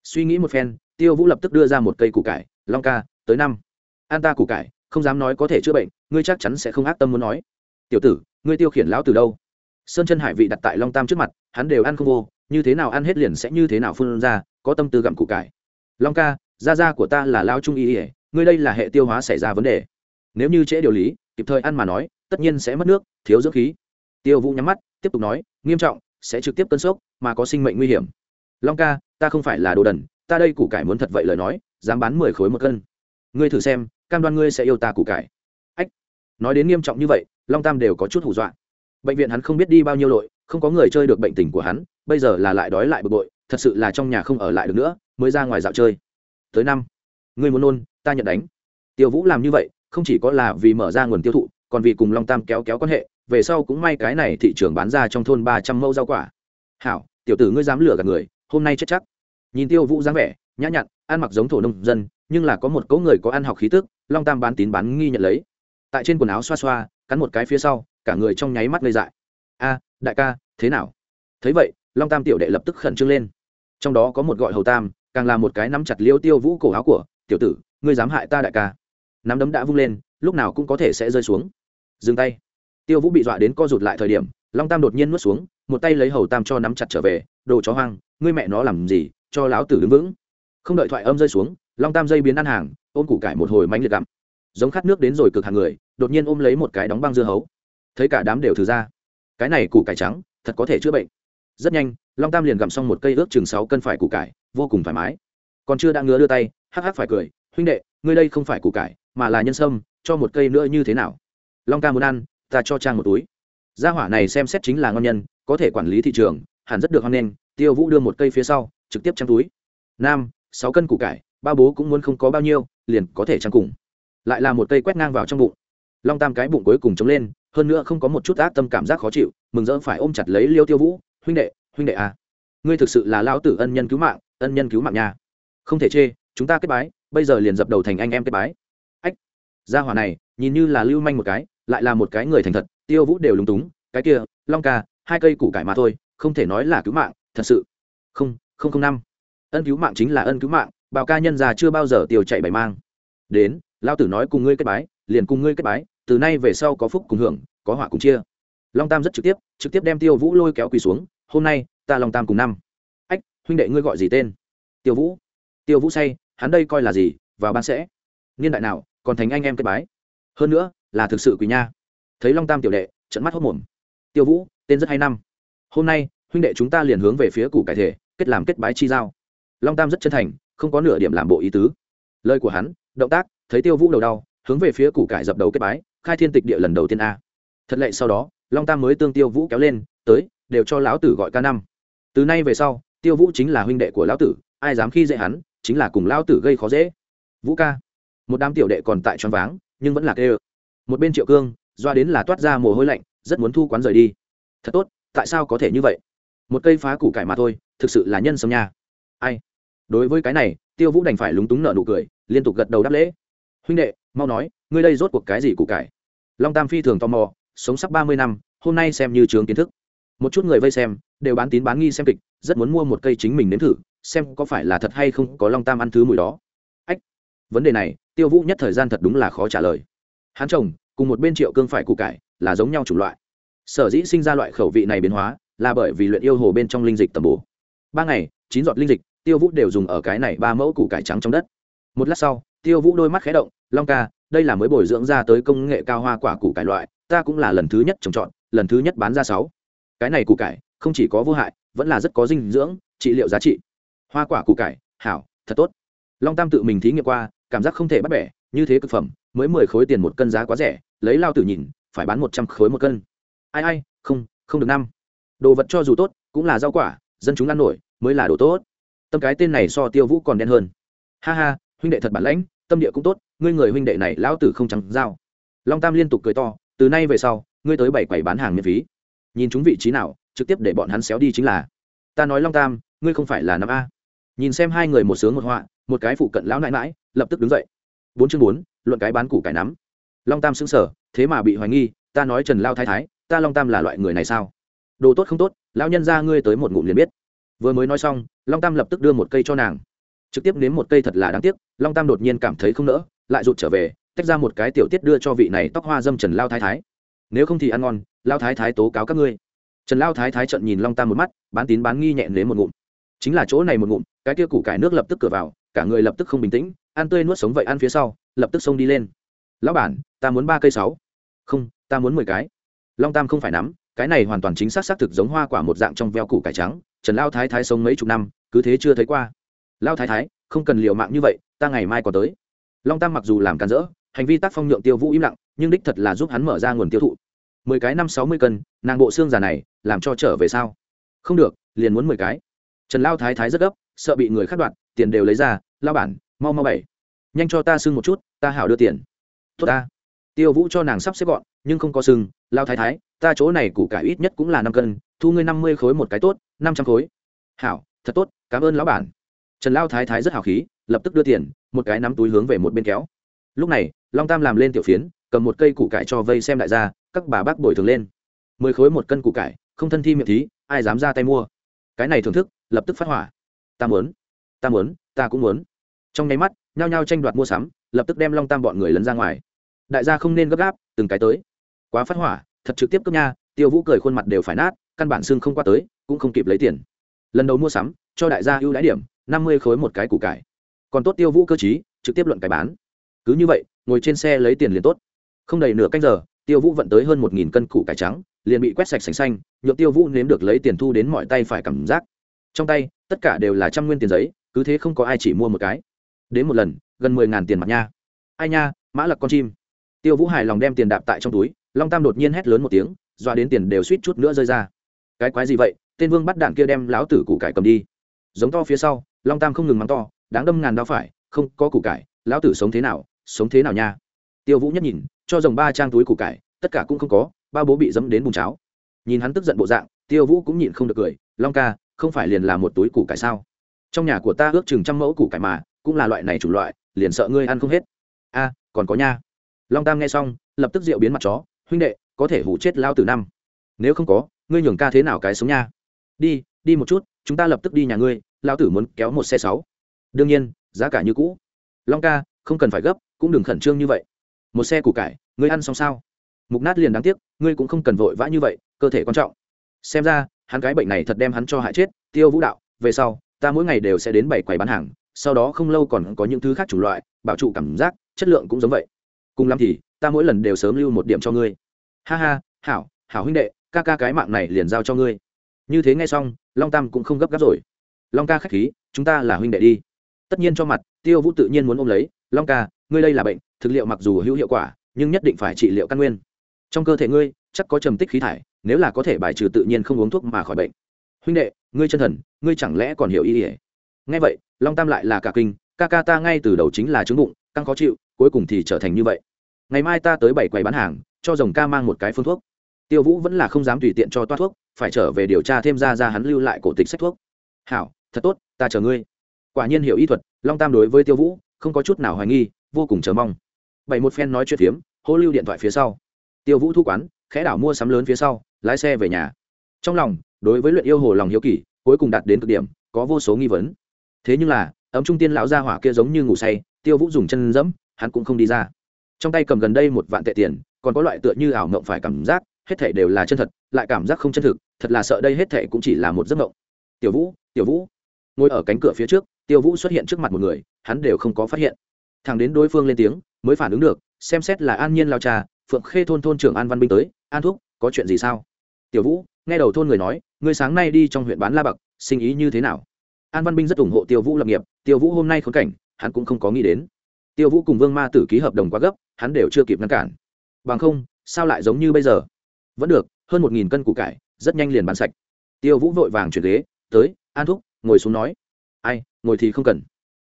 Suy nghĩ một phen, tiêu vũ lập tức đưa ra một cây củ cải, long ca, tới năm. An ta củ cải, không dám nói có thể chữa bệnh, ngươi chắc chắn sẽ không ác tâm muốn nói. Tiểu tử, ngươi tiêu khiển lão từ đâu? Sơn chân hải vị đặt tại long tam trước mặt, hắn đều ăn không vô, như thế nào ăn hết liền sẽ như thế nào phun ra, có tâm tư gặm củ cải. Long ca da da của ta là lao trung y ỉa ngươi đây là hệ tiêu hóa xảy ra vấn đề. Nếu như trễ điều lý, kịp thời ăn mà nói, tất nhiên sẽ mất nước, thiếu dưỡng khí. Tiêu vũ nhắm mắt, tiếp tục nói, nghiêm trọng, sẽ trực tiếp cơn sốc, mà có sinh mệnh nguy hiểm. Long ca, ta không phải là đồ đần, ta đây củ cải muốn thật vậy lời nói, dám bán mười khối một cân. Ngươi thử xem, cam đoan ngươi sẽ yêu ta củ cải. Ách. Nói đến nghiêm trọng như vậy, long tam đều có chút hù dọa. Bệnh viện hắn không biết đi bao nhiêu lội, không có người chơi được bệnh tình của hắn, bây giờ là lại đói lại bực bội, thật sự là trong nhà không ở lại được nữa, mới ra ngoài dạo chơi tới năm. Ngươi muốn nôn, ta nhận đánh. Tiêu vũ làm như vậy, không chỉ có là vì mở ra nguồn tiêu thụ, còn vì cùng long tam kéo kéo quan hệ, về sau cũng may cái này thị trường bán ra trong thôn ba trăm mẫu rau quả. Hảo, tiểu tử ngươi dám lừa gạt người, hôm nay chết chắc. Nhìn tiêu vũ dáng vẻ, nhã nhặn, ăn mặc giống thổ nông dân, nhưng là có một cấu người có ăn học khí tức, long tam bán tín bán nghi nhận lấy. Tại trên quần áo xoa xoa, cắn một cái phía sau, cả người trong nháy mắt lây dại. A, đại ca, thế nào? Thấy vậy, long tam tiểu đệ lập tức khẩn trương lên. Trong đó có một gọi hầu tam càng là một cái nắm chặt liêu tiêu vũ cổ áo của, tiểu tử, ngươi dám hại ta đại ca. Nắm đấm đã vung lên, lúc nào cũng có thể sẽ rơi xuống. Dừng tay. Tiêu vũ bị dọa đến co rụt lại thời điểm, long tam đột nhiên nuốt xuống, một tay lấy hầu tam cho nắm chặt trở về, đồ chó hoang, ngươi mẹ nó làm gì, cho láo tử đứng vững. Không đợi thoại âm rơi xuống, long tam dây biến ăn hàng, ôm củ cải một hồi mánh liệt gặm. Giống khát nước đến rồi cực hàng người, đột nhiên ôm lấy một cái đóng băng dưa hấu. Thấy cả đám đều thử ra. Cái này củ cải trắng, thật có thể chữa bệnh. Rất nhanh, long tam liền gặm xong một cây ước chừng sáu cân phải củ cải vô cùng thoải mái. Còn chưa đã ngứa đưa tay, hắc hắc phải cười, huynh đệ, ngươi đây không phải củ cải, mà là nhân sâm, cho một cây nữa như thế nào? Long ca muốn ăn, ta cho trang một túi. Gia hỏa này xem xét chính là ngon nhân, có thể quản lý thị trường, hẳn rất được hoan nghênh, tiêu vũ đưa một cây phía sau, trực tiếp trang túi. Nam, sáu cân củ cải, ba bố cũng muốn không có bao nhiêu, liền có thể trang cùng. Lại là một cây quét ngang vào trong bụng. Long tam cái bụng cuối cùng chống lên, hơn nữa không có một chút ác tâm cảm giác khó chịu, mừng rỡ phải ôm chặt lấy liêu tiêu vũ, huynh đệ huynh đệ à ngươi thực sự là lão tử ân nhân cứu mạng ân nhân cứu mạng nhà không thể chê, chúng ta kết bái, bây giờ liền dập đầu thành anh em kết bái. Ách, gia hỏa này, nhìn như là lưu manh một cái, lại là một cái người thành thật, tiêu vũ đều lúng túng, cái kia, long ca, hai cây củ cải mà thôi, không thể nói là cứu mạng, thật sự. Không không không năm. Ân cứu mạng chính là ân cứu mạng bảo ca nhân già chưa bao giờ tiêu chạy bày mang. Đến lao tử nói cùng ngươi kết bái, liền cùng ngươi kết bái, từ nay về sau có phúc cùng hưởng, có họa cùng chia. Long tam rất trực tiếp trực tiếp đem tiêu vũ lôi kéo quỳ xuống, hôm nay, ta long tam cùng năm huynh đệ ngươi gọi gì tên? Tiêu vũ. Tiêu vũ say, hắn đây coi là gì, vào ban sẽ. Niên đại nào, còn thành anh em kết bái. Hơn nữa, là thực sự quỳ nha. Thấy long tam tiểu đệ trận mắt hốt mồm. Tiêu vũ, tên rất hay năm. Hôm nay, huynh đệ chúng ta liền hướng về phía củ cải thể, kết làm kết bái chi giao. Long tam rất chân thành, không có nửa điểm làm bộ ý tứ. Lời của hắn, động tác, thấy tiêu vũ đầu đau, hướng về phía củ cải dập đầu kết bái, khai thiên tịch địa lần đầu tiên a. Thật lệ sau đó, long tam mới tương tiêu vũ kéo lên, tới, đều cho lão tử gọi ca năm. Từ nay về sau tiêu vũ chính là huynh đệ của lão tử, ai dám khi dễ hắn, chính là cùng lão tử gây khó dễ. Vũ ca. Một đám tiểu đệ còn tại choáng váng, nhưng vẫn là kê ơ một bên triệu cương, doa đến là toát ra mồ hôi lạnh, rất muốn thu quán rời đi. Thật tốt, tại sao có thể như vậy? Một cây phá củ cải mà thôi, thực sự là nhân sâm nha. Ai? Đối với cái này, tiêu vũ đành phải lúng túng nợ nụ cười, liên tục gật đầu đáp lễ. Huynh đệ, mau nói, ngươi đây rốt cuộc cái gì củ cải? Long tam phi thường tò mò, sống sắp ba mươi năm, hôm nay xem như trường kiến thức. Một chút người vây xem đều bán tín bán nghi xem kịch, rất muốn mua một cây chính mình nếm thử, xem có phải là thật hay không có long tam ăn thứ mùi đó. Ách, vấn đề này, tiêu vũ nhất thời gian thật đúng là khó trả lời. Hắn chồng, cùng một bên triệu cương phải củ cải, là giống nhau chủng loại. Sở dĩ sinh ra loại khẩu vị này biến hóa, là bởi vì luyện yêu hồ bên trong linh dịch tầm bổ. Ba ngày, chín giọt linh dịch, tiêu vũ đều dùng ở cái này ba mẫu củ cải trắng trong đất. Một lát sau, tiêu vũ đôi mắt khé động, long ca, đây là mới bồi dưỡng ra tới công nghệ cao hoa quả củ cải loại, ta cũng là lần thứ nhất trồng trọt, lần thứ nhất bán ra sáu. Cái này củ cải không chỉ có vô hại, vẫn là rất có dinh dưỡng, trị liệu giá trị. Hoa quả củ cải, hảo, thật tốt. Long tam tự mình thí nghiệm qua, cảm giác không thể bắt bẻ, như thế cực phẩm, mới mười khối tiền một cân giá quá rẻ, lấy lao tử nhìn, phải bán một trăm khối một cân. Ai ai, không không được năm. Đồ vật cho dù tốt, cũng là rau quả, dân chúng ăn nổi, mới là đồ tốt. Tâm cái tên này so tiêu vũ còn đen hơn. Ha ha, huynh đệ thật bản lãnh, tâm địa cũng tốt, ngươi người huynh đệ này lão tử không trắng dao. Long tam liên tục cười to, từ nay về sau, ngươi tới bảy quầy bán hàng miễn phí. Nhìn chúng vị trí nào trực tiếp để bọn hắn xéo đi chính là, ta nói long tam, ngươi không phải là năm a. Nhìn xem hai người một sướng một họa, một cái phụ cận lão nãi mãi lập tức đứng dậy. Bốn chương bốn, luận cái bán củ cải nắm. Long tam xứng sở thế mà bị hoài nghi, ta nói trần lao thái thái, ta long tam là loại người này sao? Đồ tốt không tốt, lão nhân ra ngươi tới một ngụm liền biết. Vừa mới nói xong, long tam lập tức đưa một cây cho nàng. Trực tiếp nếm một cây thật là đáng tiếc, long tam đột nhiên cảm thấy không nỡ, lại rụt trở về, tách ra một cái tiểu tiết đưa cho vị này tóc hoa dâm trần lao thái thái. Nếu không thì ăn ngon, lao thái thái tố cáo các ngươi trần lao thái thái trận nhìn long tam một mắt, bán tín bán nghi nhẹ nếm một ngụm. Chính là chỗ này một ngụm, cái kia củ cải nước lập tức cửa vào, cả người lập tức không bình tĩnh, ăn tươi nuốt sống vậy ăn phía sau, lập tức xông đi lên. Lão bản, ta muốn ba cây sáu. Không, ta muốn mười cái. Long tam không phải nắm, cái này hoàn toàn chính xác xác thực giống hoa quả một dạng trong veo củ cải trắng, trần lao thái thái sống mấy chục năm, cứ thế chưa thấy qua. Lao thái thái, không cần liều mạng như vậy, ta ngày mai có tới. Long tam mặc dù làm càn rỡ, hành vi tác phong nhượng tiêu vũ im lặng, nhưng đích thật là giúp hắn mở ra nguồn tiêu thụ mười cái năm sáu mươi cân, nàng bộ xương già này, làm cho trở về sao? Không được, liền muốn mười cái. Trần lao thái thái rất gấp, sợ bị người khắc đoạt, tiền đều lấy ra, lao bản, mau mau bảy nhanh cho ta xưng một chút, ta hảo đưa tiền. Tốt ta. Tiêu vũ cho nàng sắp xếp gọn, nhưng không có sưng lao thái thái, ta chỗ này củ cải ít nhất cũng là năm cân, thu ngươi năm mươi khối một cái tốt, năm trăm khối. Hảo, thật tốt, cảm ơn lão bản. Trần lao thái thái rất hào khí, lập tức đưa tiền, một cái nắm túi hướng về một bên kéo. Lúc này, long tam làm lên tiểu phiến, cầm một cây củ cải cho vây xem đại gia các bà bác bồi thường lên. Mười khối một cân củ cải, không thân thi miệng thí, ai dám ra tay mua? Cái này thưởng thức, lập tức phát hỏa. Ta muốn ta muốn, ta cũng muốn. Trong nháy mắt, nhao nhao tranh đoạt mua sắm, lập tức đem long tam bọn người lấn ra ngoài. Đại gia không nên gấp gáp, từng cái tới. Quá phát hỏa, thật trực tiếp cướp nha, tiêu vũ cười khuôn mặt đều phải nát, căn bản xương không qua tới, cũng không kịp lấy tiền. Lần đầu mua sắm, cho đại gia ưu đãi điểm, năm mươi khối một cái củ cải. Còn tốt tiêu vũ cơ chí trực tiếp luận cái bán. Cứ như vậy, ngồi trên xe lấy tiền liền tốt. Không đầy nửa canh giờ tiêu vũ vận tới hơn một nghìn cân củ cải trắng, liền bị quét sạch sành xanh, nhượng tiêu vũ nếm được lấy tiền thu đến mọi tay phải cảm giác. Trong tay, tất cả đều là trăm nguyên tiền giấy, cứ thế không có ai chỉ mua một cái. Đến một lần, gần mười ngàn tiền mặt nha. Ai nha, mã lặc con chim. Tiêu vũ hài lòng đem tiền đạp tại trong túi, long tam đột nhiên hét lớn một tiếng, doa đến tiền đều suýt chút nữa rơi ra. Cái quái gì vậy? Tên vương bắt đạn kia đem láo tử củ cải cầm đi. Giống to phía sau, long tam không ngừng mắng to, đáng đâm ngàn đau phải, không có củ cải, lão tử sống thế nào, sống thế nào nha. Tiêu vũ nhất nhìn cho rồng ba trang túi củ cải, tất cả cũng không có, ba bố bị dẫm đến bùn cháo. Nhìn hắn tức giận bộ dạng, tiêu vũ cũng nhịn không được cười, long ca, không phải liền là một túi củ cải sao? Trong nhà của ta ước chừng trăm mẫu củ cải mà, cũng là loại này chủ loại, liền sợ ngươi ăn không hết. A, còn có nha. Long tam nghe xong, lập tức rượu biến mặt chó, huynh đệ, có thể hủ chết lao từ năm. Nếu không có, ngươi nhường ca thế nào cái sống nha. Đi đi một chút, chúng ta lập tức đi nhà ngươi, lao tử muốn kéo một xe sáu. Đương nhiên, giá cả như cũ. Long ca, không cần phải gấp, cũng đừng khẩn trương như vậy một xe củ cải, ngươi ăn xong sao? Mục nát liền đáng tiếc, ngươi cũng không cần vội vã như vậy, cơ thể quan trọng. Xem ra, hắn cái bệnh này thật đem hắn cho hại chết, tiêu vũ đạo, về sau, ta mỗi ngày đều sẽ đến bảy quầy bán hàng, sau đó không lâu còn có những thứ khác chủng loại, bảo trụ cảm giác, chất lượng cũng giống vậy. Cùng lắm thì, ta mỗi lần đều sớm lưu một điểm cho ngươi. Ha ha, hảo hảo huynh đệ, ca ca cái mạng này liền giao cho ngươi. Như thế nghe xong, long tam cũng không gấp gáp rồi. Long ca k h á c h khí, chúng ta là huynh đệ đi. Tất nhiên cho mặt, tiêu vũ tự nhiên muốn ôm lấy, long ca, ngươi đây là bệnh thực liệu mặc dù hữu hiệu quả, nhưng nhất định phải trị liệu căn nguyên. Trong cơ thể ngươi, chắc có trầm tích khí thải, nếu là có thể bài trừ tự nhiên không uống thuốc mà khỏi bệnh. Huynh đệ, ngươi chân thần, ngươi chẳng lẽ còn hiểu ý ỉa nghe vậy, long tam lại là cả kinh, ca ca ta ngay từ đầu chính là trứng bụng, căng khó chịu, cuối cùng thì trở thành như vậy. Ngày mai ta tới bảy quầy bán hàng, cho rồng ca mang một cái phương thuốc. Tiêu vũ vẫn là không dám tùy tiện cho toát thuốc, phải trở về điều tra thêm ra ra hắn lưu lại cổ tịch sách thuốc. Hảo, thật tốt, ta chờ ngươi. Quả nhiên hiểu y thuật, long tam đối với tiêu vũ, không có chút nào hoài nghi, vô cùng chờ mong bảy một phen nói chuyện phiếm, hô lưu điện thoại phía sau. Tiêu vũ thu quán, khẽ đảo mua sắm lớn phía sau, lái xe về nhà. Trong lòng, đối với luyện yêu hồ lòng hiếu kỳ, cuối cùng đạt đến cực điểm, có vô số nghi vấn. Thế nhưng là, ấm trung tiên lão gia hỏa kia giống như ngủ say, tiêu vũ dùng chân dẫm hắn cũng không đi ra. Trong tay cầm gần đây một vạn tệ tiền, còn có loại tựa như ảo mộng phải cảm giác, hết thể đều là chân thật, lại cảm giác không chân thực, thật là sợ đây hết thể cũng chỉ là một giấc mộng. Tiểu vũ tiểu vũ. Ngồi ở cánh cửa phía trước, tiêu vũ xuất hiện trước mặt một người, hắn đều không có phát hiện thằng đến đối phương lên tiếng mới phản ứng được xem xét là an nhiên lao trà phượng khê thôn thôn trưởng an văn binh tới an thúc có chuyện gì sao? Tiểu vũ nghe đầu thôn người nói người sáng nay đi trong huyện bán la bạc, sinh ý như thế nào? An văn binh rất ủng hộ tiêu vũ lập nghiệp tiêu vũ hôm nay khốn cảnh hắn cũng không có nghĩ đến. Tiêu vũ cùng vương ma tử ký hợp đồng quá gấp hắn đều chưa kịp ngăn cản. Bằng không sao lại giống như bây giờ? Vẫn được hơn một nghìn cân củ cải rất nhanh liền bán sạch. Tiêu vũ vội vàng chuyển ghế tới an thúc ngồi xuống nói. Ai ngồi thì không cần.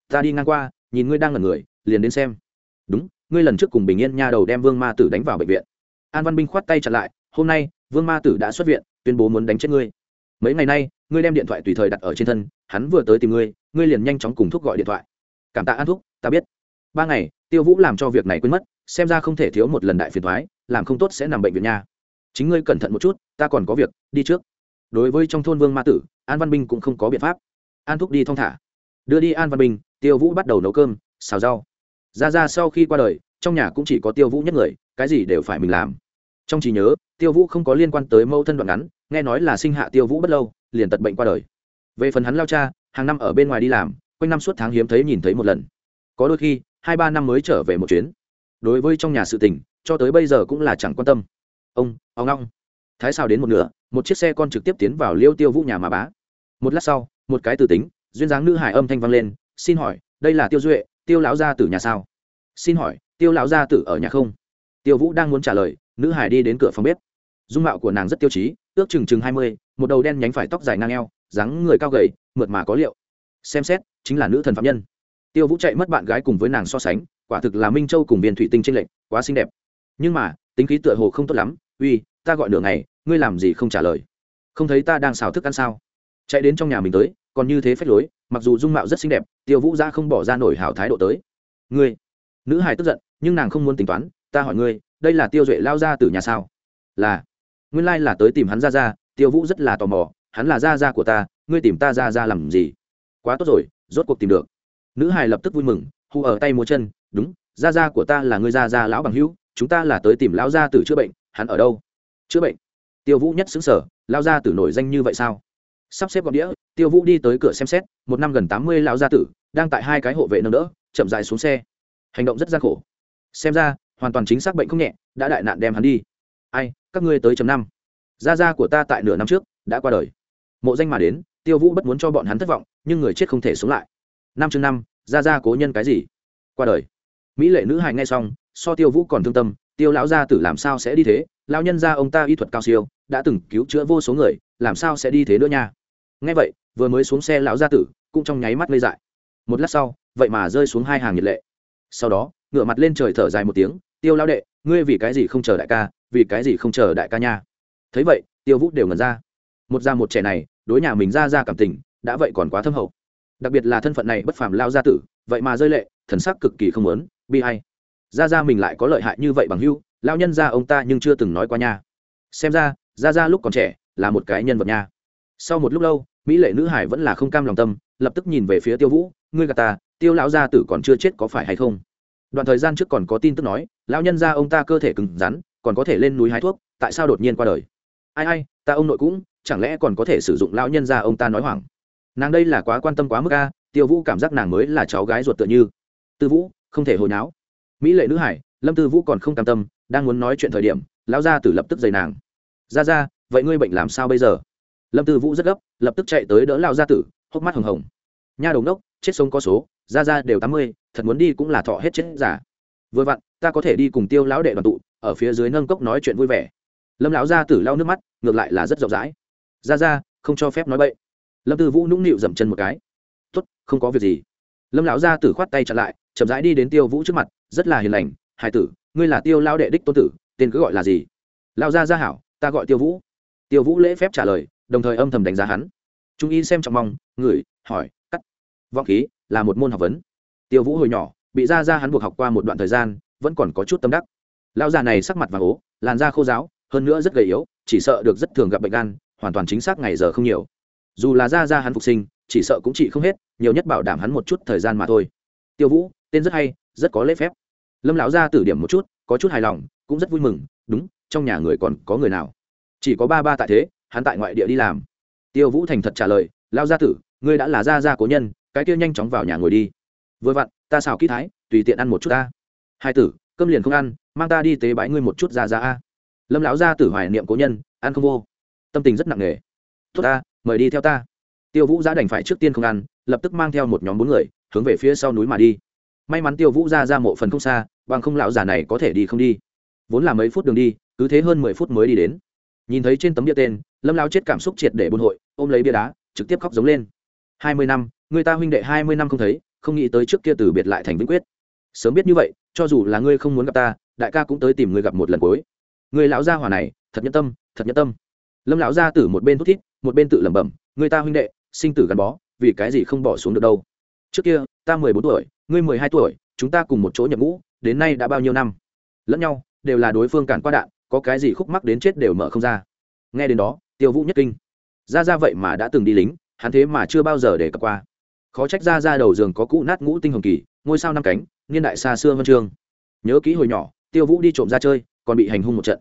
Ta đi ngang qua nhìn ngươi đang ngẩn người liền đến xem. Đúng, ngươi lần trước cùng bình yên nha đầu đem vương ma tử đánh vào bệnh viện. An văn binh khoát tay chặn lại, hôm nay, vương ma tử đã xuất viện, tuyên bố muốn đánh chết ngươi. Mấy ngày nay, ngươi đem điện thoại tùy thời đặt ở trên thân, hắn vừa tới tìm ngươi ngươi liền nhanh chóng cùng thúc gọi điện thoại. Cảm tạ an thúc, ta biết. Ba ngày, tiêu vũ làm cho việc này quên mất, xem ra không thể thiếu một lần đại phiền thoái làm không tốt sẽ nằm bệnh viện nha. Chính ngươi cẩn thận một chút, ta còn có việc, đi trước. Đối với trong thôn vương ma tử, an văn binh cũng không có biện pháp. An thúc đi thong thả. Đưa đi an văn binh, tiêu vũ bắt đầu nấu cơm, xào rau ra ra sau khi qua đời, trong nhà cũng chỉ có tiêu vũ nhất người, cái gì đều phải mình làm. Trong trí nhớ, tiêu vũ không có liên quan tới mâu thân đoạn ngắn, nghe nói là sinh hạ tiêu vũ bất lâu, liền tật bệnh qua đời. Về phần hắn lao cha, hàng năm ở bên ngoài đi làm, quanh năm suốt tháng hiếm thấy nhìn thấy một lần. Có đôi khi, hai ba năm mới trở về một chuyến. Đối với trong nhà sự tình, cho tới bây giờ cũng là chẳng quan tâm. Ông ông long thái sao đến một nửa, một chiếc xe con trực tiếp tiến vào liêu tiêu vũ nhà mà bá. Một lát sau, một cái từ tính, duyên dáng nữ hải âm thanh vang lên, xin hỏi, đây là tiêu duệ tiêu lão gia tử nhà sao? Xin hỏi, tiêu lão gia tử ở nhà không? Tiêu vũ đang muốn trả lời, nữ hải đi đến cửa phòng bếp. Dung mạo của nàng rất tiêu chí, ước chừng chừng hai mươi, một đầu đen nhánh phải tóc dài ngang eo, dáng người cao gầy, mượt mà có liệu. Xem xét, chính là nữ thần phạm nhân. Tiêu vũ chạy mất bạn gái cùng với nàng so sánh, quả thực là minh châu cùng viên thủy tinh tranh lệch, quá xinh đẹp. Nhưng mà, tính khí tựa hồ không tốt lắm, uy, ta gọi nửa ngày, ngươi làm gì không trả lời? Không thấy ta đang xào thức ăn sao? Chạy đến trong nhà mình tới, còn như thế phách lối, mặc dù dung mạo rất xinh đẹp tiêu vũ ra không bỏ ra nổi hảo thái độ tới. Ngươi, nữ Hải tức giận, nhưng nàng không muốn tính toán, ta hỏi ngươi, đây là tiêu duệ lao ra từ nhà sao? Là. Nguyên lai là tới tìm hắn ra ra tiêu vũ rất là tò mò, hắn là ra ra của ta, ngươi tìm ta ra ra làm gì? Quá tốt rồi, rốt cuộc tìm được. Nữ Hải lập tức vui mừng, hù ở tay múa chân, đúng ra ra của ta là ngươi ra ra lão bằng hữu, chúng ta là tới tìm lão gia tử chữa bệnh, hắn ở đâu? Chữa bệnh? Tiêu vũ nhất xứng sở lao gia tử nổi danh như vậy sao? Sắp xếp gọn đĩa, tiêu vũ đi tới cửa xem xét, một năm gần tám mươi lão gia tử đang tại hai cái hộ vệ nâng đỡ, chậm dài xuống xe. Hành động rất gian khổ. Xem ra, hoàn toàn chính xác bệnh không nhẹ, đã đại nạn đem hắn đi. Ai, các ngươi tới chấm năm. Gia gia của ta tại nửa năm trước, đã qua đời. Mộ danh mà đến, tiêu vũ bất muốn cho bọn hắn thất vọng, nhưng người chết không thể sống lại. Năm chương năm, gia gia cố nhân cái gì? Qua đời. Mỹ lệ nữ hài nghe xong, so tiêu vũ còn thương tâm, tiêu lão gia tử làm sao sẽ đi thế? Lão nhân gia ông ta y thuật cao siêu, đã từng cứu chữa vô số người, làm sao sẽ đi thế nữa nha? Nghe vậy, vừa mới xuống xe lão gia tử cũng trong nháy mắt lây dại. Một lát sau, vậy mà rơi xuống hai hàng nhiệt lệ. Sau đó, ngửa mặt lên trời thở dài một tiếng, tiêu lao đệ, ngươi vì cái gì không chờ đại ca, vì cái gì không chờ đại ca nha? Thấy vậy, tiêu vũ đều ngẩn ra. Một già một trẻ này, đối nhà mình ra ra cảm tình, đã vậy còn quá thâm hậu. Đặc biệt là thân phận này bất phàm lao gia tử, vậy mà rơi lệ, thần sắc cực kỳ không lớn bi hay ra ra mình lại có lợi hại như vậy bằng hưu lao nhân ra ông ta nhưng chưa từng nói qua nha. Xem ra ra ra lúc còn trẻ, là một cái nhân vật nha sau một lúc lâu, mỹ lệ nữ hải vẫn là không cam lòng tâm, lập tức nhìn về phía tiêu vũ, ngươi gà ta, tiêu lão gia tử còn chưa chết có phải hay không? Đoạn thời gian trước còn có tin tức nói, lão nhân gia ông ta cơ thể cứng rắn, còn có thể lên núi hái thuốc, tại sao đột nhiên qua đời? Ai ai, ta ông nội cũng, chẳng lẽ còn có thể sử dụng lão nhân gia ông ta nói hoảng? Nàng đây là quá quan tâm quá mức a, tiêu vũ cảm giác nàng mới là cháu gái ruột tựa như. Tư vũ, không thể hồi náo. Mỹ lệ nữ hải, lâm tư vũ còn không cam tâm, đang muốn nói chuyện thời điểm, lão gia tử lập tức dày nàng. Ra ra vậy ngươi bệnh làm sao bây giờ? Lâm tư vũ rất gấp, lập tức chạy tới đỡ lão gia tử, hốc mắt hồng hồng. Nha đồng đốc chết sống có số ra ra đều tám mươi, thật muốn đi cũng là thọ hết chết giả. Vừa vặn, ta có thể đi cùng tiêu lão đệ đoàn tụ, ở phía dưới nâng cốc nói chuyện vui vẻ. Lâm lão gia tử lau nước mắt, ngược lại là rất rộng rãi. Ra ra không cho phép nói bậy. Lâm tư vũ nũng nịu dậm chân một cái. Tốt, không có việc gì. Lâm lão gia tử khoát tay chặn lại, chậm rãi đi đến tiêu vũ trước mặt, rất là hiền lành. Hải tử, ngươi là tiêu lao đệ đích tôn tử, tên cứ gọi là gì? Lao gia gia hảo, ta gọi tiêu vũ. Tiêu vũ lễ phép trả lời đồng thời âm thầm đánh giá hắn. Trung y xem trọng mong, ngửi, hỏi, cắt. Vọng khí là một môn học vấn. Tiêu vũ hồi nhỏ, bị ra ra hắn buộc học qua một đoạn thời gian, vẫn còn có chút tâm đắc. Lão già này sắc mặt vàng ố, làn da khô giáo hơn nữa rất gầy yếu, chỉ sợ được rất thường gặp bệnh gan, hoàn toàn chính xác ngày giờ không nhiều. Dù là ra ra hắn phục sinh, chỉ sợ cũng trị không hết, nhiều nhất bảo đảm hắn một chút thời gian mà thôi. Tiêu vũ, tên rất hay, rất có lễ phép. Lâm lão ra tử điểm một chút, có chút hài lòng, cũng rất vui mừng, đúng, trong nhà người còn có người nào? Chỉ có ba ba tại thế hắn tại ngoại địa đi làm. Tiêu vũ thành thật trả lời lao gia tử, ngươi đã là gia gia cố nhân, cái kia nhanh chóng vào nhà ngồi đi. Vừa vặn, ta xào kỹ thái, tùy tiện ăn một chút ta. Hai tử, cơm liền không ăn, mang ta đi tế bái ngươi một chút ra ra a. Lâm lão gia tử hoài niệm cố nhân, ăn không vô. Tâm tình rất nặng nề. Tốt ta, mời đi theo ta. Tiêu vũ giã đành phải trước tiên không ăn, lập tức mang theo một nhóm bốn người, hướng về phía sau núi mà đi. May mắn tiêu vũ ra ra mộ phần không xa, bằng không lão già này có thể đi không đi. Vốn là mấy phút đường đi, cứ thế hơn mười phút mới đi đến nhìn thấy trên tấm bia tên, lâm lao chết cảm xúc triệt để buôn hội, ôm lấy bia đá, trực tiếp khóc giống lên. Hai mươi năm, người ta huynh đệ hai mươi năm không thấy, không nghĩ tới trước kia từ biệt lại thành vĩnh quyết. Sớm biết như vậy, cho dù là ngươi không muốn gặp ta, đại ca cũng tới tìm ngươi gặp một lần cuối. Người lão gia hỏa này, thật nhân tâm, thật nhân tâm. Lâm lão gia tử một bên thút thít, một bên tự lẩm bẩm, người ta huynh đệ, sinh tử gắn bó, vì cái gì không bỏ xuống được đâu? Trước kia, ta mười bốn tuổi, ngươi mười hai tuổi, chúng ta cùng một chỗ nhập ngũ, đến nay đã bao nhiêu năm? Lẫn nhau, đều là đối phương cản qua đạn có cái gì khúc mắc đến chết đều mở không ra. Nghe đến đó, tiêu vũ nhất kinh. Ra ra vậy mà đã từng đi lính, hắn thế mà chưa bao giờ để cập qua. Khó trách ra ra đầu giường có cũ nát ngũ tinh hồng kỳ, ngôi sao năm cánh, niên đại xa xưa văn chương. Nhớ kỹ hồi nhỏ, tiêu vũ đi trộm ra chơi, còn bị hành hung một trận.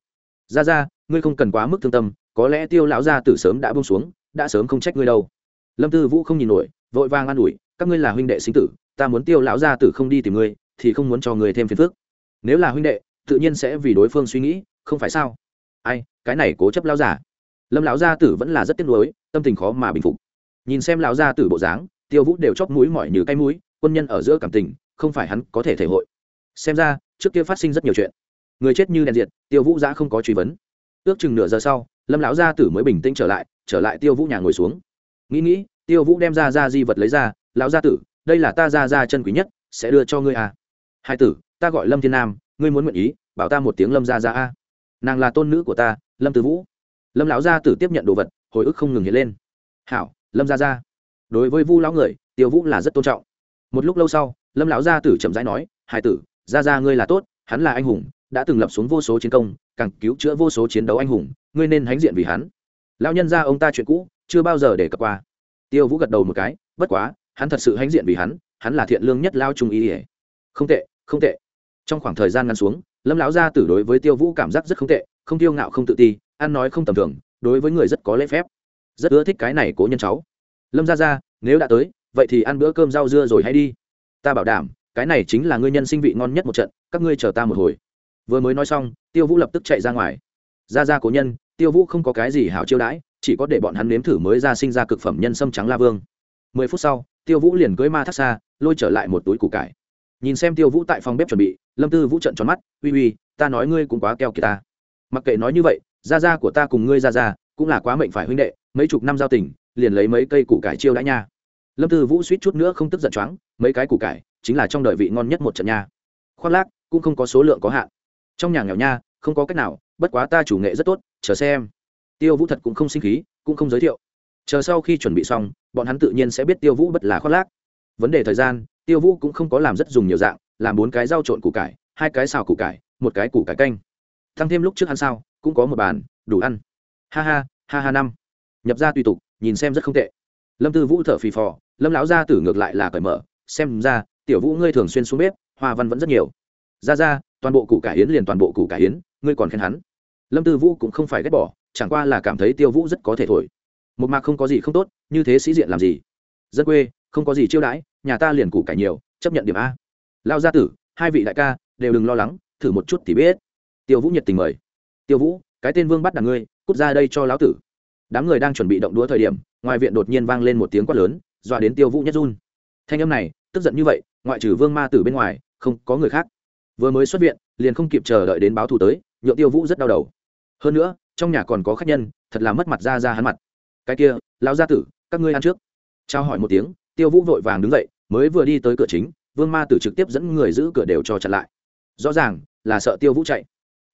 Ra ra ngươi không cần quá mức thương tâm, có lẽ tiêu lão gia tử sớm đã bông xuống, đã sớm không trách ngươi đâu. Lâm tư vũ không nhìn nổi, vội vàng an ủi, các ngươi là huynh đệ sinh tử, ta muốn tiêu lão gia tử không đi tìm ngươi, thì không muốn cho ngươi thêm phiền phức. Nếu là huynh đệ, tự nhiên sẽ vì đối phương suy nghĩ không phải sao? Ai, cái này cố chấp lão giả lâm lão gia tử vẫn là rất tiếc nuối, tâm tình khó mà bình phục. Nhìn xem lão gia tử bộ dáng, tiêu vũ đều chóp mũi mỏi như cái mũi, quân nhân ở giữa cảm tình, không phải hắn có thể thể hội. Xem ra, trước kia phát sinh rất nhiều chuyện. Người chết như đèn diệt, tiêu vũ giã không có truy vấn. Ước chừng nửa giờ sau, lâm lão gia tử mới bình tĩnh trở lại trở lại tiêu vũ nhà ngồi xuống. Nghĩ nghĩ, tiêu vũ đem ra ra di vật lấy ra, lão gia tử, đây là ta ra ra chân quý nhất, sẽ đưa cho ngươi à. hai tử, ta gọi lâm thiên nam, ngươi muốn nguyện ý, bảo ta một tiếng lâm ra ra a nàng là tôn nữ của ta, lâm từ vũ. Lâm lão gia tử tiếp nhận đồ vật, hồi ức không ngừng hiện lên. Hảo, lâm gia gia. Đối với vu lão người, tiêu vũ là rất tôn trọng. Một lúc lâu sau, lâm lão gia tử chậm rãi nói, hải tử, gia gia ngươi là tốt, hắn là anh hùng, đã từng lập xuống vô số chiến công, càng cứu chữa vô số chiến đấu anh hùng, ngươi nên hãnh diện vì hắn. Lão nhân gia ông ta chuyện cũ, chưa bao giờ để cập qua. Tiêu vũ gật đầu một cái, bất quá, hắn thật sự hãnh diện vì hắn hắn là thiện lương nhất lao trung ý ỉa không tệ không tệ. Trong khoảng thời gian ngắn xuống lâm lão gia tử đối với tiêu vũ cảm giác rất không tệ, không tiêu ngạo, không tự ti, ăn nói không tầm thường, đối với người rất có lễ phép. Rất ưa thích cái này cố nhân cháu. Lâm gia gia, nếu đã tới, vậy thì ăn bữa cơm rau dưa rồi hay đi. Ta bảo đảm, cái này chính là ngươi nhân sinh vị ngon nhất một trận, các ngươi chờ ta một hồi. Vừa mới nói xong, tiêu vũ lập tức chạy ra ngoài. Ra ra cố nhân, tiêu vũ không có cái gì hảo chiêu đãi, chỉ có để bọn hắn nếm thử mới ra sinh ra cực phẩm nhân sâm trắng la vương. Mười phút sau, tiêu vũ liền cưới ma thác xa, lôi trở lại một túi củ cải nhìn xem tiêu vũ tại phòng bếp chuẩn bị, lâm tư vũ trận tròn mắt, uy uy, ta nói ngươi cũng quá keo kia ta. Mặc kệ nói như vậy, gia gia của ta cùng ngươi gia gia cũng là quá mệnh phải huynh đệ, mấy chục năm giao tình, liền lấy mấy cây củ cải chiêu đã nha. Lâm tư vũ suýt chút nữa không tức giận choáng, mấy cái củ cải chính là trong đời vị ngon nhất một trận nha. Khoác lác, cũng không có số lượng có hạn. Trong nhà nghèo nha, không có cách nào, bất quá ta chủ nghệ rất tốt, chờ xem. Tiêu vũ thật cũng không sinh khí, cũng không giới thiệu. Chờ sau khi chuẩn bị xong, bọn hắn tự nhiên sẽ biết tiêu vũ bất là khoác lác vấn đề thời gian, tiêu vũ cũng không có làm rất dùng nhiều dạng, làm bốn cái rau trộn củ cải, hai cái xào củ cải, một cái củ cải canh. Thăng thêm lúc trước ăn sao, cũng có một bàn, đủ ăn. Ha ha ha ha năm. Nhập ra tùy tục, nhìn xem rất không tệ. Lâm tư vũ thở phì phò, lâm lão gia tử ngược lại là cởi mở, xem ra, tiểu vũ ngươi thường xuyên xuống bếp, hoa văn vẫn rất nhiều. Ra ra, toàn bộ củ cải hiến liền toàn bộ củ cải hiến ngươi còn khen hắn. Lâm tư vũ cũng không phải ghét bỏ, chẳng qua là cảm thấy tiêu vũ rất có thể thổi. Một mạc không có gì không tốt, như thế sĩ diện làm gì? Dân quê, không có gì chiêu đãi nhà ta liền củ cải nhiều, chấp nhận điểm a. Lao gia tử, hai vị đại ca, đều đừng lo lắng, thử một chút thì biết. Tiêu vũ nhiệt tình mời. Tiêu vũ, cái tên vương bắt đằng ngươi, cút ra đây cho lão tử. Đám người đang chuẩn bị động đũa thời điểm, ngoài viện đột nhiên vang lên một tiếng quát lớn, dọa đến tiêu vũ nhất run. Thanh âm này, tức giận như vậy, ngoại trừ vương ma tử bên ngoài, không có người khác. Vừa mới xuất viện, liền không kịp chờ đợi đến báo thù tới, nhượng tiêu vũ rất đau đầu. Hơn nữa, trong nhà còn có khách nhân, thật là mất mặt ra ra hắn mặt. Cái kia, lão gia tử, các ngươi ăn trước. Trao hỏi một tiếng tiêu vũ vội vàng đứng dậy mới vừa đi tới cửa chính vương ma tử trực tiếp dẫn người giữ cửa đều cho chặn lại. Rõ ràng là sợ tiêu vũ chạy.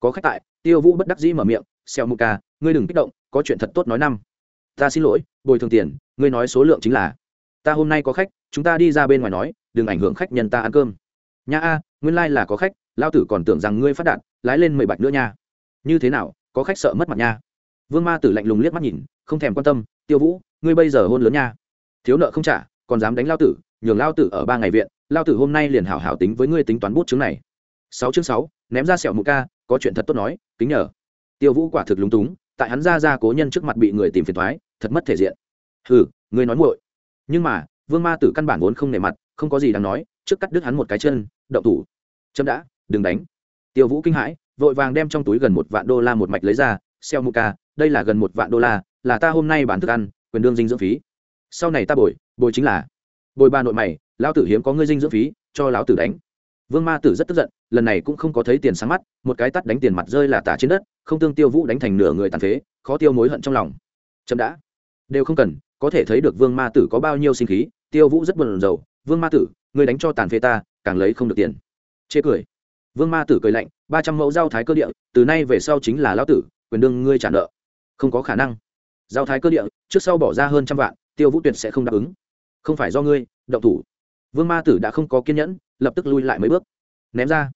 Có khách tại tiêu vũ bất đắc dĩ mở miệng xeo mù ca ngươi đừng kích động có chuyện thật tốt nói năm. Ta xin lỗi bồi thường tiền ngươi nói số lượng chính là. Ta hôm nay có khách chúng ta đi ra bên ngoài nói đừng ảnh hưởng khách nhân ta ăn cơm. Nha a nguyên lai、like、là có khách lao tử còn tưởng rằng ngươi phát đạt, lái lên mười bạch nữa nha. Như thế nào có khách sợ mất mặt nha. Vương ma tử lạnh lùng liếc mắt nhìn không thèm quan tâm tiêu vũ ngươi bây giờ hôn lớn nha. Thiếu nợ không trả còn dám đánh lao tử, nhường lao tử ở ba ngày viện, lao tử hôm nay liền hảo hảo tính với ngươi tính toán bút chứng này. Sáu chương sáu, ném ra sẹo một ca, có chuyện thật tốt nói, kính nhờ. Tiêu vũ quả thực lúng túng, tại hắn ra ra cố nhân trước mặt bị người tìm phiền thoái thật mất thể diện. Hừ, ngươi nói muội. Nhưng mà, vương ma tử căn bản vốn không nề mặt, không có gì đáng nói, trước cắt đứt hắn một cái chân, động thủ. Chấm đã, đừng đánh. Tiêu vũ kinh hãi, vội vàng đem trong túi gần một vạn đô la một mạch lấy ra xeo mu ca, đây là gần một vạn đô la, là ta hôm nay bán thức ăn, quyền đương dinh dưỡng phí. Sau này ta bồi bồi chính là, bồi ba nội mày, lão tử hiếm có ngươi dinh dưỡng phí, cho lão tử đánh. Vương ma tử rất tức giận, lần này cũng không có thấy tiền sáng mắt, một cái tắt đánh tiền mặt rơi là tả trên đất, không tương tiêu vũ đánh thành nửa người tàn phế, khó tiêu mối hận trong lòng. Chậm đã. Đều không cần, có thể thấy được vương ma tử có bao nhiêu sinh khí, tiêu vũ rất buồn rầu, vương ma tử người đánh cho tàn phế ta, càng lấy không được tiền. Chê cười. Vương ma tử cười lạnh, ba trăm mẫu giao thái cơ địa, từ nay về sau chính là lão tử, quyền đương ngươi trả nợ. Không có khả năng. Giao thái cơ địa, trước sau bỏ ra hơn trăm vạn, tiêu vũ tuyệt sẽ không đáp ứng không phải do ngươi, động thủ. Vương ma tử đã không có kiên nhẫn, lập tức lui lại mấy bước. Ném ra.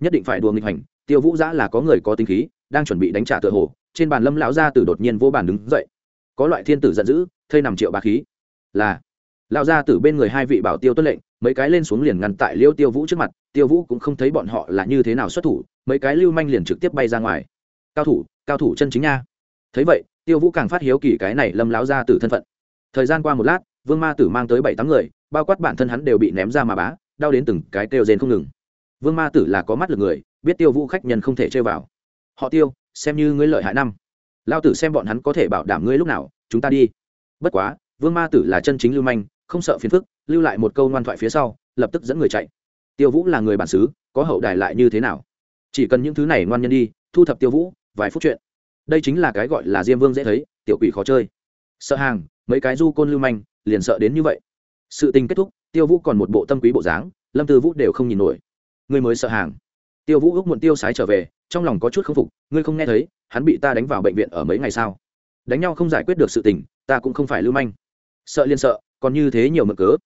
Nhất định phải đùa nghịch hành, tiêu vũ giã là có người có tính khí, đang chuẩn bị đánh trả tựa hồ, trên bàn lâm lão gia tử đột nhiên vô bàn đứng dậy. Có loại thiên tử giận dữ, thây nằm triệu bá khí. Là, lão gia tử bên người hai vị bảo tiêu tuân lệnh, mấy cái lên xuống liền ngăn tại liêu tiêu vũ trước mặt, tiêu vũ cũng không thấy bọn họ là như thế nào xuất thủ, mấy cái lưu manh liền trực tiếp bay ra ngoài. Cao thủ cao thủ chân chính nha. Thấy vậy, tiêu vũ càng phát hiếu kỳ cái này lâm lão gia tử thân phận. Thời gian qua một lát vương ma tử mang tới bảy tám người, bao quát bản thân hắn đều bị ném ra mà bá, đau đến từng cái kêu rên không ngừng. Vương ma tử là có mắt lực người, biết tiêu vũ khách nhân không thể chơi vào. Họ tiêu, xem như ngươi lợi hại năm. Lao tử xem bọn hắn có thể bảo đảm ngươi lúc nào, chúng ta đi. Bất quá, vương ma tử là chân chính lưu manh, không sợ phiền phức, lưu lại một câu ngoan thoại phía sau, lập tức dẫn người chạy. Tiêu vũ là người bản xứ, có hậu đài lại như thế nào? Chỉ cần những thứ này ngoan nhân đi, thu thập tiêu vũ, vài phút chuyện. Đây chính là cái gọi là diêm vương dễ thấy, tiểu quỷ khó chơi. Sợ hàng, mấy cái du côn lưu manh liền sợ đến như vậy. Sự tình kết thúc, tiêu vũ còn một bộ tâm quý bộ dáng, lâm tư vũ đều không nhìn nổi. Ngươi mới sợ hàng. Tiêu vũ ước muộn tiêu sái trở về, trong lòng có chút k phục, ngươi không nghe thấy, hắn bị ta đánh vào bệnh viện ở mấy ngày sau. Đánh nhau không giải quyết được sự tình, ta cũng không phải lưu manh. Sợ liên sợ, còn như thế nhiều mực cớ.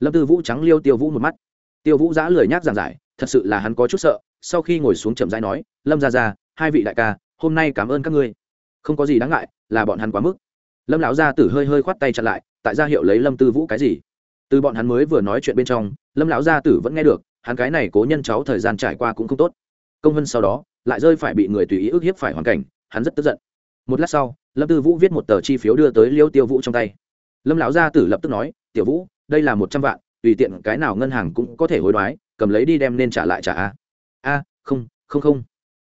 Lâm tư vũ trắng liêu tiêu vũ một mắt. Tiêu vũ giã lười nhác giảng giải, thật sự là hắn có chút sợ, sau khi ngồi xuống chậm rãi nói, lâm ra ra hai vị đại ca, hôm nay cảm ơn các ngươi. Không có gì đáng ngại, là bọn hắn quá mức. Lâm lão gia tử hơi hơi khoát tay chặn lại tại gia hiệu lấy lâm tư vũ cái gì? Từ bọn hắn mới vừa nói chuyện bên trong, lâm lão gia tử vẫn nghe được, hắn cái này cố nhân cháu thời gian trải qua cũng không tốt. Công vân sau đó, lại rơi phải bị người tùy ý ức hiếp phải hoàn cảnh, hắn rất tức giận. Một lát sau, lâm tư vũ viết một tờ chi phiếu đưa tới liêu tiêu vũ trong tay. Lâm lão gia tử lập tức nói, tiểu vũ, đây là một trăm vạn, tùy tiện cái nào ngân hàng cũng có thể hối đoái, cầm lấy đi đem nên trả lại trả a. A, không không không.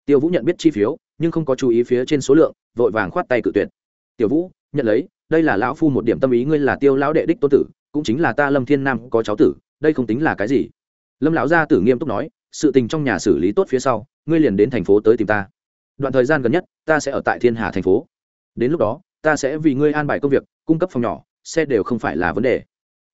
Tiêu vũ nhận biết chi phiếu, nhưng không có chú ý phía trên số lượng, vội vàng khoát tay cự tuyệt. Tiểu vũ, nhận lấy đây là lão phu một điểm tâm ý, ngươi là tiêu lão đệ đích tôn tử, cũng chính là ta lâm thiên nam có cháu tử, đây không tính là cái gì. Lâm lão gia tử nghiêm túc nói, sự tình trong nhà xử lý tốt phía sau, ngươi liền đến thành phố tới tìm ta. Đoạn thời gian gần nhất, ta sẽ ở tại thiên hà thành phố. Đến lúc đó, ta sẽ vì ngươi an bài công việc, cung cấp phòng nhỏ, xe đều không phải là vấn đề.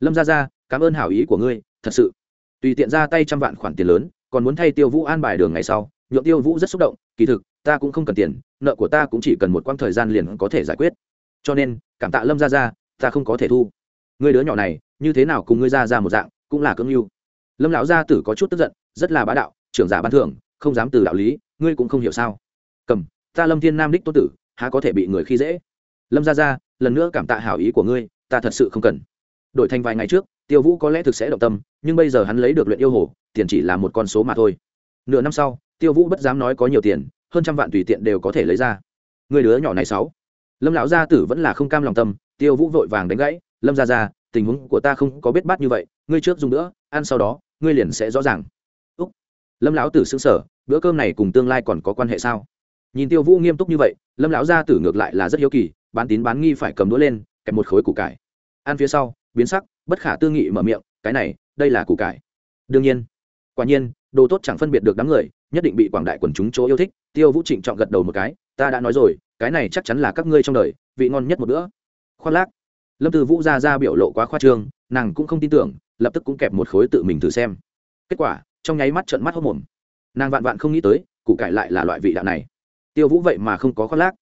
Lâm gia gia, cảm ơn hảo ý của ngươi, thật sự. Tùy tiện ra tay trăm vạn khoản tiền lớn, còn muốn thay tiêu vũ an bài đường ngày sau, nhượng tiêu vũ rất xúc động, kỳ thực, ta cũng không cần tiền, nợ của ta cũng chỉ cần một quãng thời gian liền có thể giải quyết cho nên, cảm tạ lâm gia gia, ta không có thể thu. Người đứa nhỏ này, như thế nào cùng ngươi ra ra một dạng, cũng là cưỡng mưu lâm lão gia tử có chút tức giận, rất là bá đạo, trưởng giả ban thưởng, không dám từ đạo lý, ngươi cũng không hiểu sao. Cầm, ta lâm thiên nam đích tôn tử, há có thể bị người khi dễ? Lâm gia gia, lần nữa cảm tạ hảo ý của ngươi, ta thật sự không cần. Đổi thành vài ngày trước, tiêu vũ có lẽ thực sẽ động tâm, nhưng bây giờ hắn lấy được luyện yêu hồ, tiền chỉ là một con số mà thôi. Nửa năm sau, tiêu vũ bất dám nói có nhiều tiền, hơn trăm vạn tùy tiện đều có thể lấy ra. Người đứa nhỏ này sáu lâm lão gia tử vẫn là không cam lòng tâm, tiêu vũ vội vàng đánh gãy, lâm gia gia, tình huống của ta không có biết bát như vậy, ngươi trước dùng nữa ăn sau đó, ngươi liền sẽ rõ ràng. Úc. Lâm lão tử xứng sở bữa cơm này cùng tương lai còn có quan hệ sao? Nhìn tiêu vũ nghiêm túc như vậy, lâm lão gia tử ngược lại là rất hiếu kỳ, bán tín bán nghi phải cầm đũa lên, kẹp một khối củ cải. Ăn phía sau, biến sắc, bất khả tư nghị mở miệng, cái này, đây là củ cải. Đương nhiên. Quả nhiên, đồ tốt chẳng phân biệt được đám người, nhất định bị quảng đại quần chúng chỗ yêu thích, tiêu vũ trịnh chọn gật đầu một cái ta đã nói rồi, cái này chắc chắn là các ngươi trong đời, vị ngon nhất một bữa. Khoác lác. Lâm từ vũ ra ra biểu lộ quá khoa trương, nàng cũng không tin tưởng, lập tức cũng kẹp một khối tự mình thử xem. Kết quả, trong nháy mắt trận mắt hốc mồm nàng vạn vạn không nghĩ tới, củ cải lại là loại vị đạo này. Tiêu vũ vậy mà không có khoác lác.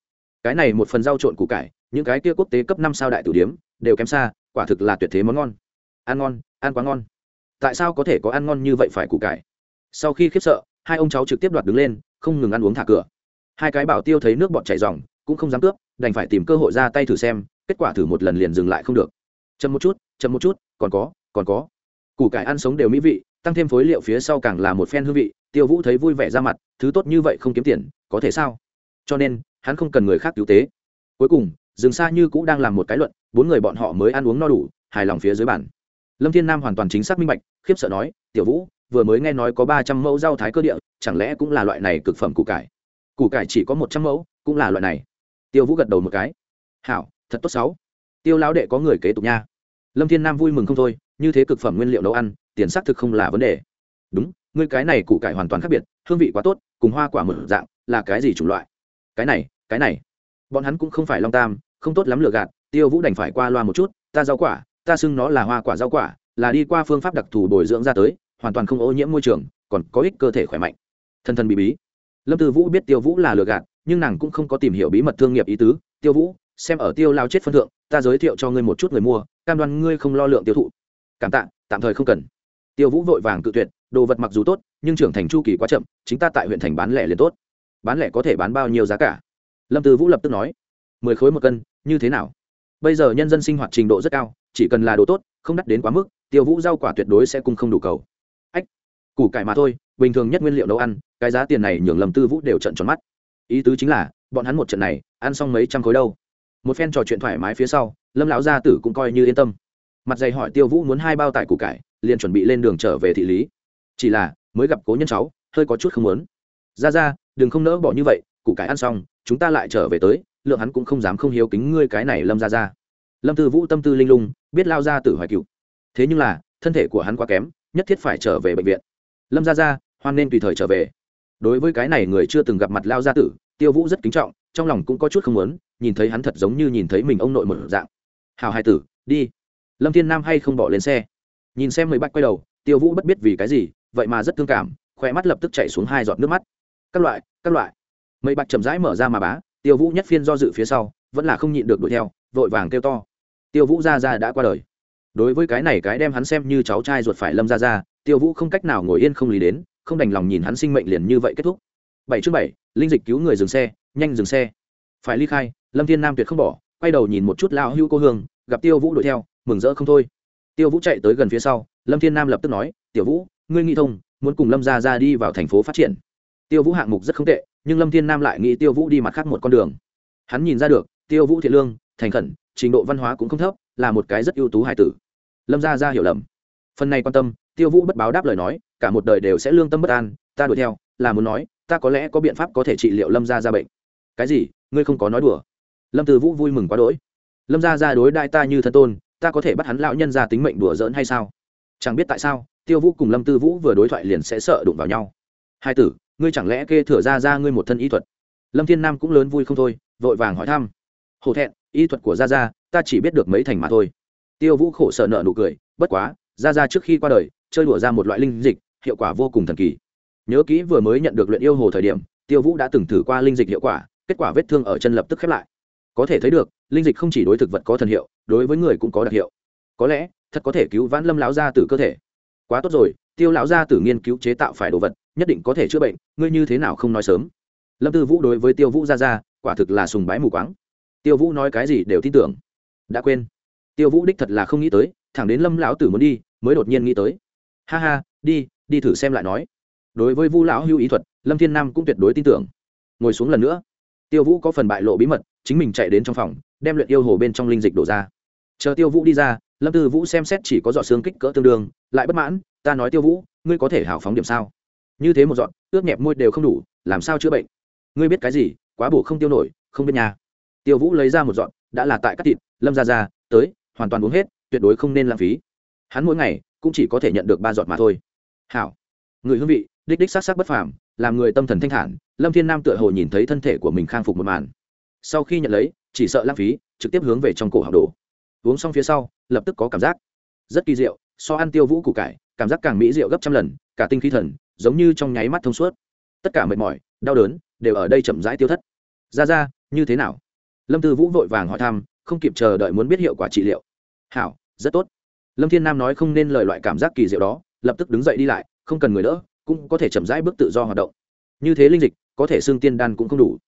Cái này một phần rau trộn củ cải, những cái kia quốc tế cấp năm sao đại tử điếm, đều kém xa, quả thực là tuyệt thế món ngon. Ăn ngon, ăn quá ngon. Tại sao có thể có ăn ngon như vậy phải củ cải? Sau khi khiếp sợ, hai ông cháu trực tiếp đoạt đứng lên, không ngừng ăn uống thả cửa hai cái bảo tiêu thấy nước bọt chảy dòng cũng không dám cướp, đành phải tìm cơ hội ra tay thử xem, kết quả thử một lần liền dừng lại không được. Chậm một chút, chậm một chút, còn có còn có. Củ cải ăn sống đều mỹ vị, tăng thêm phối liệu phía sau càng là một phen hương vị, tiêu vũ thấy vui vẻ ra mặt, thứ tốt như vậy không kiếm tiền, có thể sao? Cho nên, hắn không cần người khác cứu tế. Cuối cùng dừng xa như cũ đang làm một cái luận, bốn người bọn họ mới ăn uống no đủ, hài lòng phía dưới bản lâm thiên nam hoàn toàn chính xác minh bạch, khiếp sợ nói, tiểu vũ, vừa mới nghe nói có ba trăm mẫu rau thái cơ địa, chẳng lẽ cũng là loại này cực phẩm củ cải? Củ cải chỉ có một trăm mẫu, cũng là loại này. Tiêu vũ gật đầu một cái. Hảo, thật tốt sáu. Tiêu lão đệ có người kế tục nha. Lâm thiên nam vui mừng không thôi, như thế cực phẩm nguyên liệu nấu ăn, tiền xác thực không là vấn đề. Đúng, ngươi cái này củ cải hoàn toàn khác biệt, hương vị quá tốt, cùng hoa quả mở dạng, là cái gì chủng loại? Cái này cái này. Bọn hắn cũng không phải long tam, không tốt lắm lừa gạt, tiêu vũ đành phải qua loa một chút, ta rau quả, ta xưng nó là hoa quả rau quả, là đi qua phương pháp đặc thù bồi dưỡng ra tới, hoàn toàn không ô nhiễm môi trường, còn có ích cơ thể khỏe mạnh. Thân thân bí bí lâm tư vũ biết tiêu vũ là lừa gạt, nhưng nàng cũng không có tìm hiểu bí mật thương nghiệp ý tứ. Tiêu vũ, xem ở tiêu lao chết phân thượng, ta giới thiệu cho ngươi một chút người mua, cam đoan ngươi không lo lượng tiêu thụ. Cảm tạ, tạm thời không cần. Tiêu vũ vội vàng cự tuyệt, đồ vật mặc dù tốt, nhưng trưởng thành chu kỳ quá chậm, chính ta tại huyện thành bán lẻ liền tốt. Bán lẻ có thể bán bao nhiêu giá cả? Lâm tư vũ lập tức nói. Mười khối một cân, như thế nào? Bây giờ nhân dân sinh hoạt trình độ rất cao, chỉ cần là đồ tốt, không đắt đến quá mức, tiêu vũ rau quả tuyệt đối sẽ cung không đủ cầu củ cải mà thôi, bình thường nhất nguyên liệu nấu ăn, cái giá tiền này nhường lầm tư vũ đều trận tròn mắt. Ý tứ chính là, bọn hắn một trận này, ăn xong mấy trăm khối đâu. Một phen trò chuyện thoải mái phía sau, lâm lão gia tử cũng coi như yên tâm. Mặt dày hỏi tiêu vũ muốn hai bao tải củ cải, liền chuẩn bị lên đường trở về thị lý. Chỉ là, mới gặp cố nhân cháu, hơi có chút không muốn. Ra ra đừng không nỡ bỏ như vậy, củ cải ăn xong, chúng ta lại trở về tới, lượng hắn cũng không dám không hiếu kính ngươi cái này lâm ra ra lâm tư vũ tâm tư linh lung, biết lao ra tử hoài cựu thế nhưng là, thân thể của hắn quá kém, nhất thiết phải trở về bệnh viện lâm ra ra hoan nên tùy thời trở về. Đối với cái này người chưa từng gặp mặt lao gia tử, tiêu vũ rất kính trọng, trong lòng cũng có chút không muốn, nhìn thấy hắn thật giống như nhìn thấy mình ông nội một dạng. Hào hai tử, đi. Lâm thiên nam hay không bỏ lên xe. Nhìn xem mười bạch quay đầu, tiêu vũ bất biết vì cái gì, vậy mà rất thương cảm khoe mắt lập tức chạy xuống hai giọt nước mắt. Các loại các loại. Mấy bạch chậm rãi mở ra mà bá, tiêu vũ nhất phiên do dự phía sau, vẫn là không nhịn được đuổi theo, vội vàng kêu to. Tiêu vũ ra ra đã qua đời. Đối với cái này cái đem hắn xem như cháu trai ruột phải lâm ra ra tiêu vũ không cách nào ngồi yên không lý đến, không đành lòng nhìn hắn sinh mệnh liền như vậy kết thúc. Bảy chương bảy, linh dịch cứu người dừng xe, nhanh dừng xe. Phải ly khai, lâm thiên nam tuyệt không bỏ, quay đầu nhìn một chút lao hưu cô hương, gặp tiêu vũ đuổi theo, mừng rỡ không thôi. Tiêu vũ chạy tới gần phía sau, lâm thiên nam lập tức nói, tiểu vũ, ngươi nghĩ thông, muốn cùng lâm gia ra đi vào thành phố phát triển. Tiêu vũ hạng mục rất không tệ, nhưng lâm thiên nam lại nghĩ tiêu vũ đi mặt khác một con đường. Hắn nhìn ra được, tiêu vũ thiện lương, thành khẩn, trình độ văn hóa cũng không thấp, là một cái rất ưu tú hải tử. Lâm gia ra hiểu lầm. Phần này quan tâm tiêu vũ bất báo đáp lời nói, cả một đời đều sẽ lương tâm bất an, ta đuổi theo, là muốn nói, ta có lẽ có biện pháp có thể trị liệu lâm gia ra bệnh. Cái gì? Ngươi không có nói đùa. Lâm từ vũ vui mừng quá đỗi. Lâm gia ra đối đại ta như thân tôn, ta có thể bắt hắn lão nhân ra tính mệnh đùa giỡn hay sao? Chẳng biết tại sao, tiêu vũ cùng lâm tư vũ vừa đối thoại liền sẽ sợ đụng vào nhau. Hai tử, ngươi chẳng lẽ kê thừa ra ra ngươi một thân y thuật? Lâm thiên nam cũng lớn vui không thôi, vội vàng hỏi thăm. Hổ thẹn, y thuật của gia gia, ta chỉ biết được mấy thành mà thôi. Tiêu vũ khổ sở nợ nụ cười, bất quá, gia gia trước khi qua đời chơi đùa ra một loại linh dịch, hiệu quả vô cùng thần kỳ. Nhớ kỹ vừa mới nhận được luyện yêu hồ thời điểm, tiêu vũ đã từng thử qua linh dịch hiệu quả, kết quả vết thương ở chân lập tức khép lại. Có thể thấy được, linh dịch không chỉ đối thực vật có thần hiệu, đối với người cũng có đặc hiệu. Có lẽ, thật có thể cứu vãn lâm lão gia tử cơ thể. Quá tốt rồi, tiêu lão gia tử nghiên cứu chế tạo phải đồ vật, nhất định có thể chữa bệnh, ngươi như thế nào không nói sớm? Lâm tư vũ đối với tiêu vũ gia gia quả thực là sùng bái mù quáng. Tiêu vũ nói cái gì đều tin tưởng. Đã quên. Tiêu vũ đích thật là không nghĩ tới, thẳng đến lâm lão tử muốn đi, mới đột nhiên nghĩ tới ha ha, đi đi thử xem lại nói. Đối với vu lão hưu ý thuật, lâm thiên nam cũng tuyệt đối tin tưởng. Ngồi xuống lần nữa. Tiêu vũ có phần bại lộ bí mật, chính mình chạy đến trong phòng, đem luyện yêu hồ bên trong linh dịch đổ ra. Chờ tiêu vũ đi ra, lâm tư vũ xem xét chỉ có dọn xương kích cỡ tương đương, lại bất mãn, ta nói tiêu vũ, ngươi có thể hào phóng điểm sao? Như thế một dọn ướt nhẹp môi đều không đủ, làm sao chữa bệnh? Ngươi biết cái gì, quá bổ không tiêu nổi, không biết nhà. Tiêu vũ lấy ra một dọn, đã là tại các thịt, lâm ra ra, tới, hoàn toàn uống hết, tuyệt đối không nên lãng phí. Hắn mỗi ngày cũng chỉ có thể nhận được ba giọt mà thôi. Hảo. Người hương vị, đích đích s á bất phàm, làm người tâm thần thanh thản, lâm thiên nam tựa hồ nhìn thấy thân thể của mình khang phục một màn. Sau khi nhận lấy, chỉ sợ lãng phí, trực tiếp hướng về trong cổ học đồ uống xong phía sau, lập tức có cảm giác rất kỳ diệu, so ăn tiêu vũ củ cải, cảm giác càng mỹ diệu gấp trăm lần, cả tinh khí thần giống như trong nháy mắt thông suốt. Tất cả mệt mỏi, đau đớn đều ở đây chậm rãi tiêu thất. Ra ra, như thế nào? Lâm tư vũ vội vàng hỏi thăm, không kịp chờ đợi muốn biết hiệu quả trị liệu. Hảo, rất tốt lâm thiên nam nói không nên lời loại cảm giác kỳ diệu đó, lập tức đứng dậy đi lại, không cần người đỡ, cũng có thể chậm rãi bước tự do hoạt động. Như thế linh dịch, có thể xương tiên đan cũng không đủ.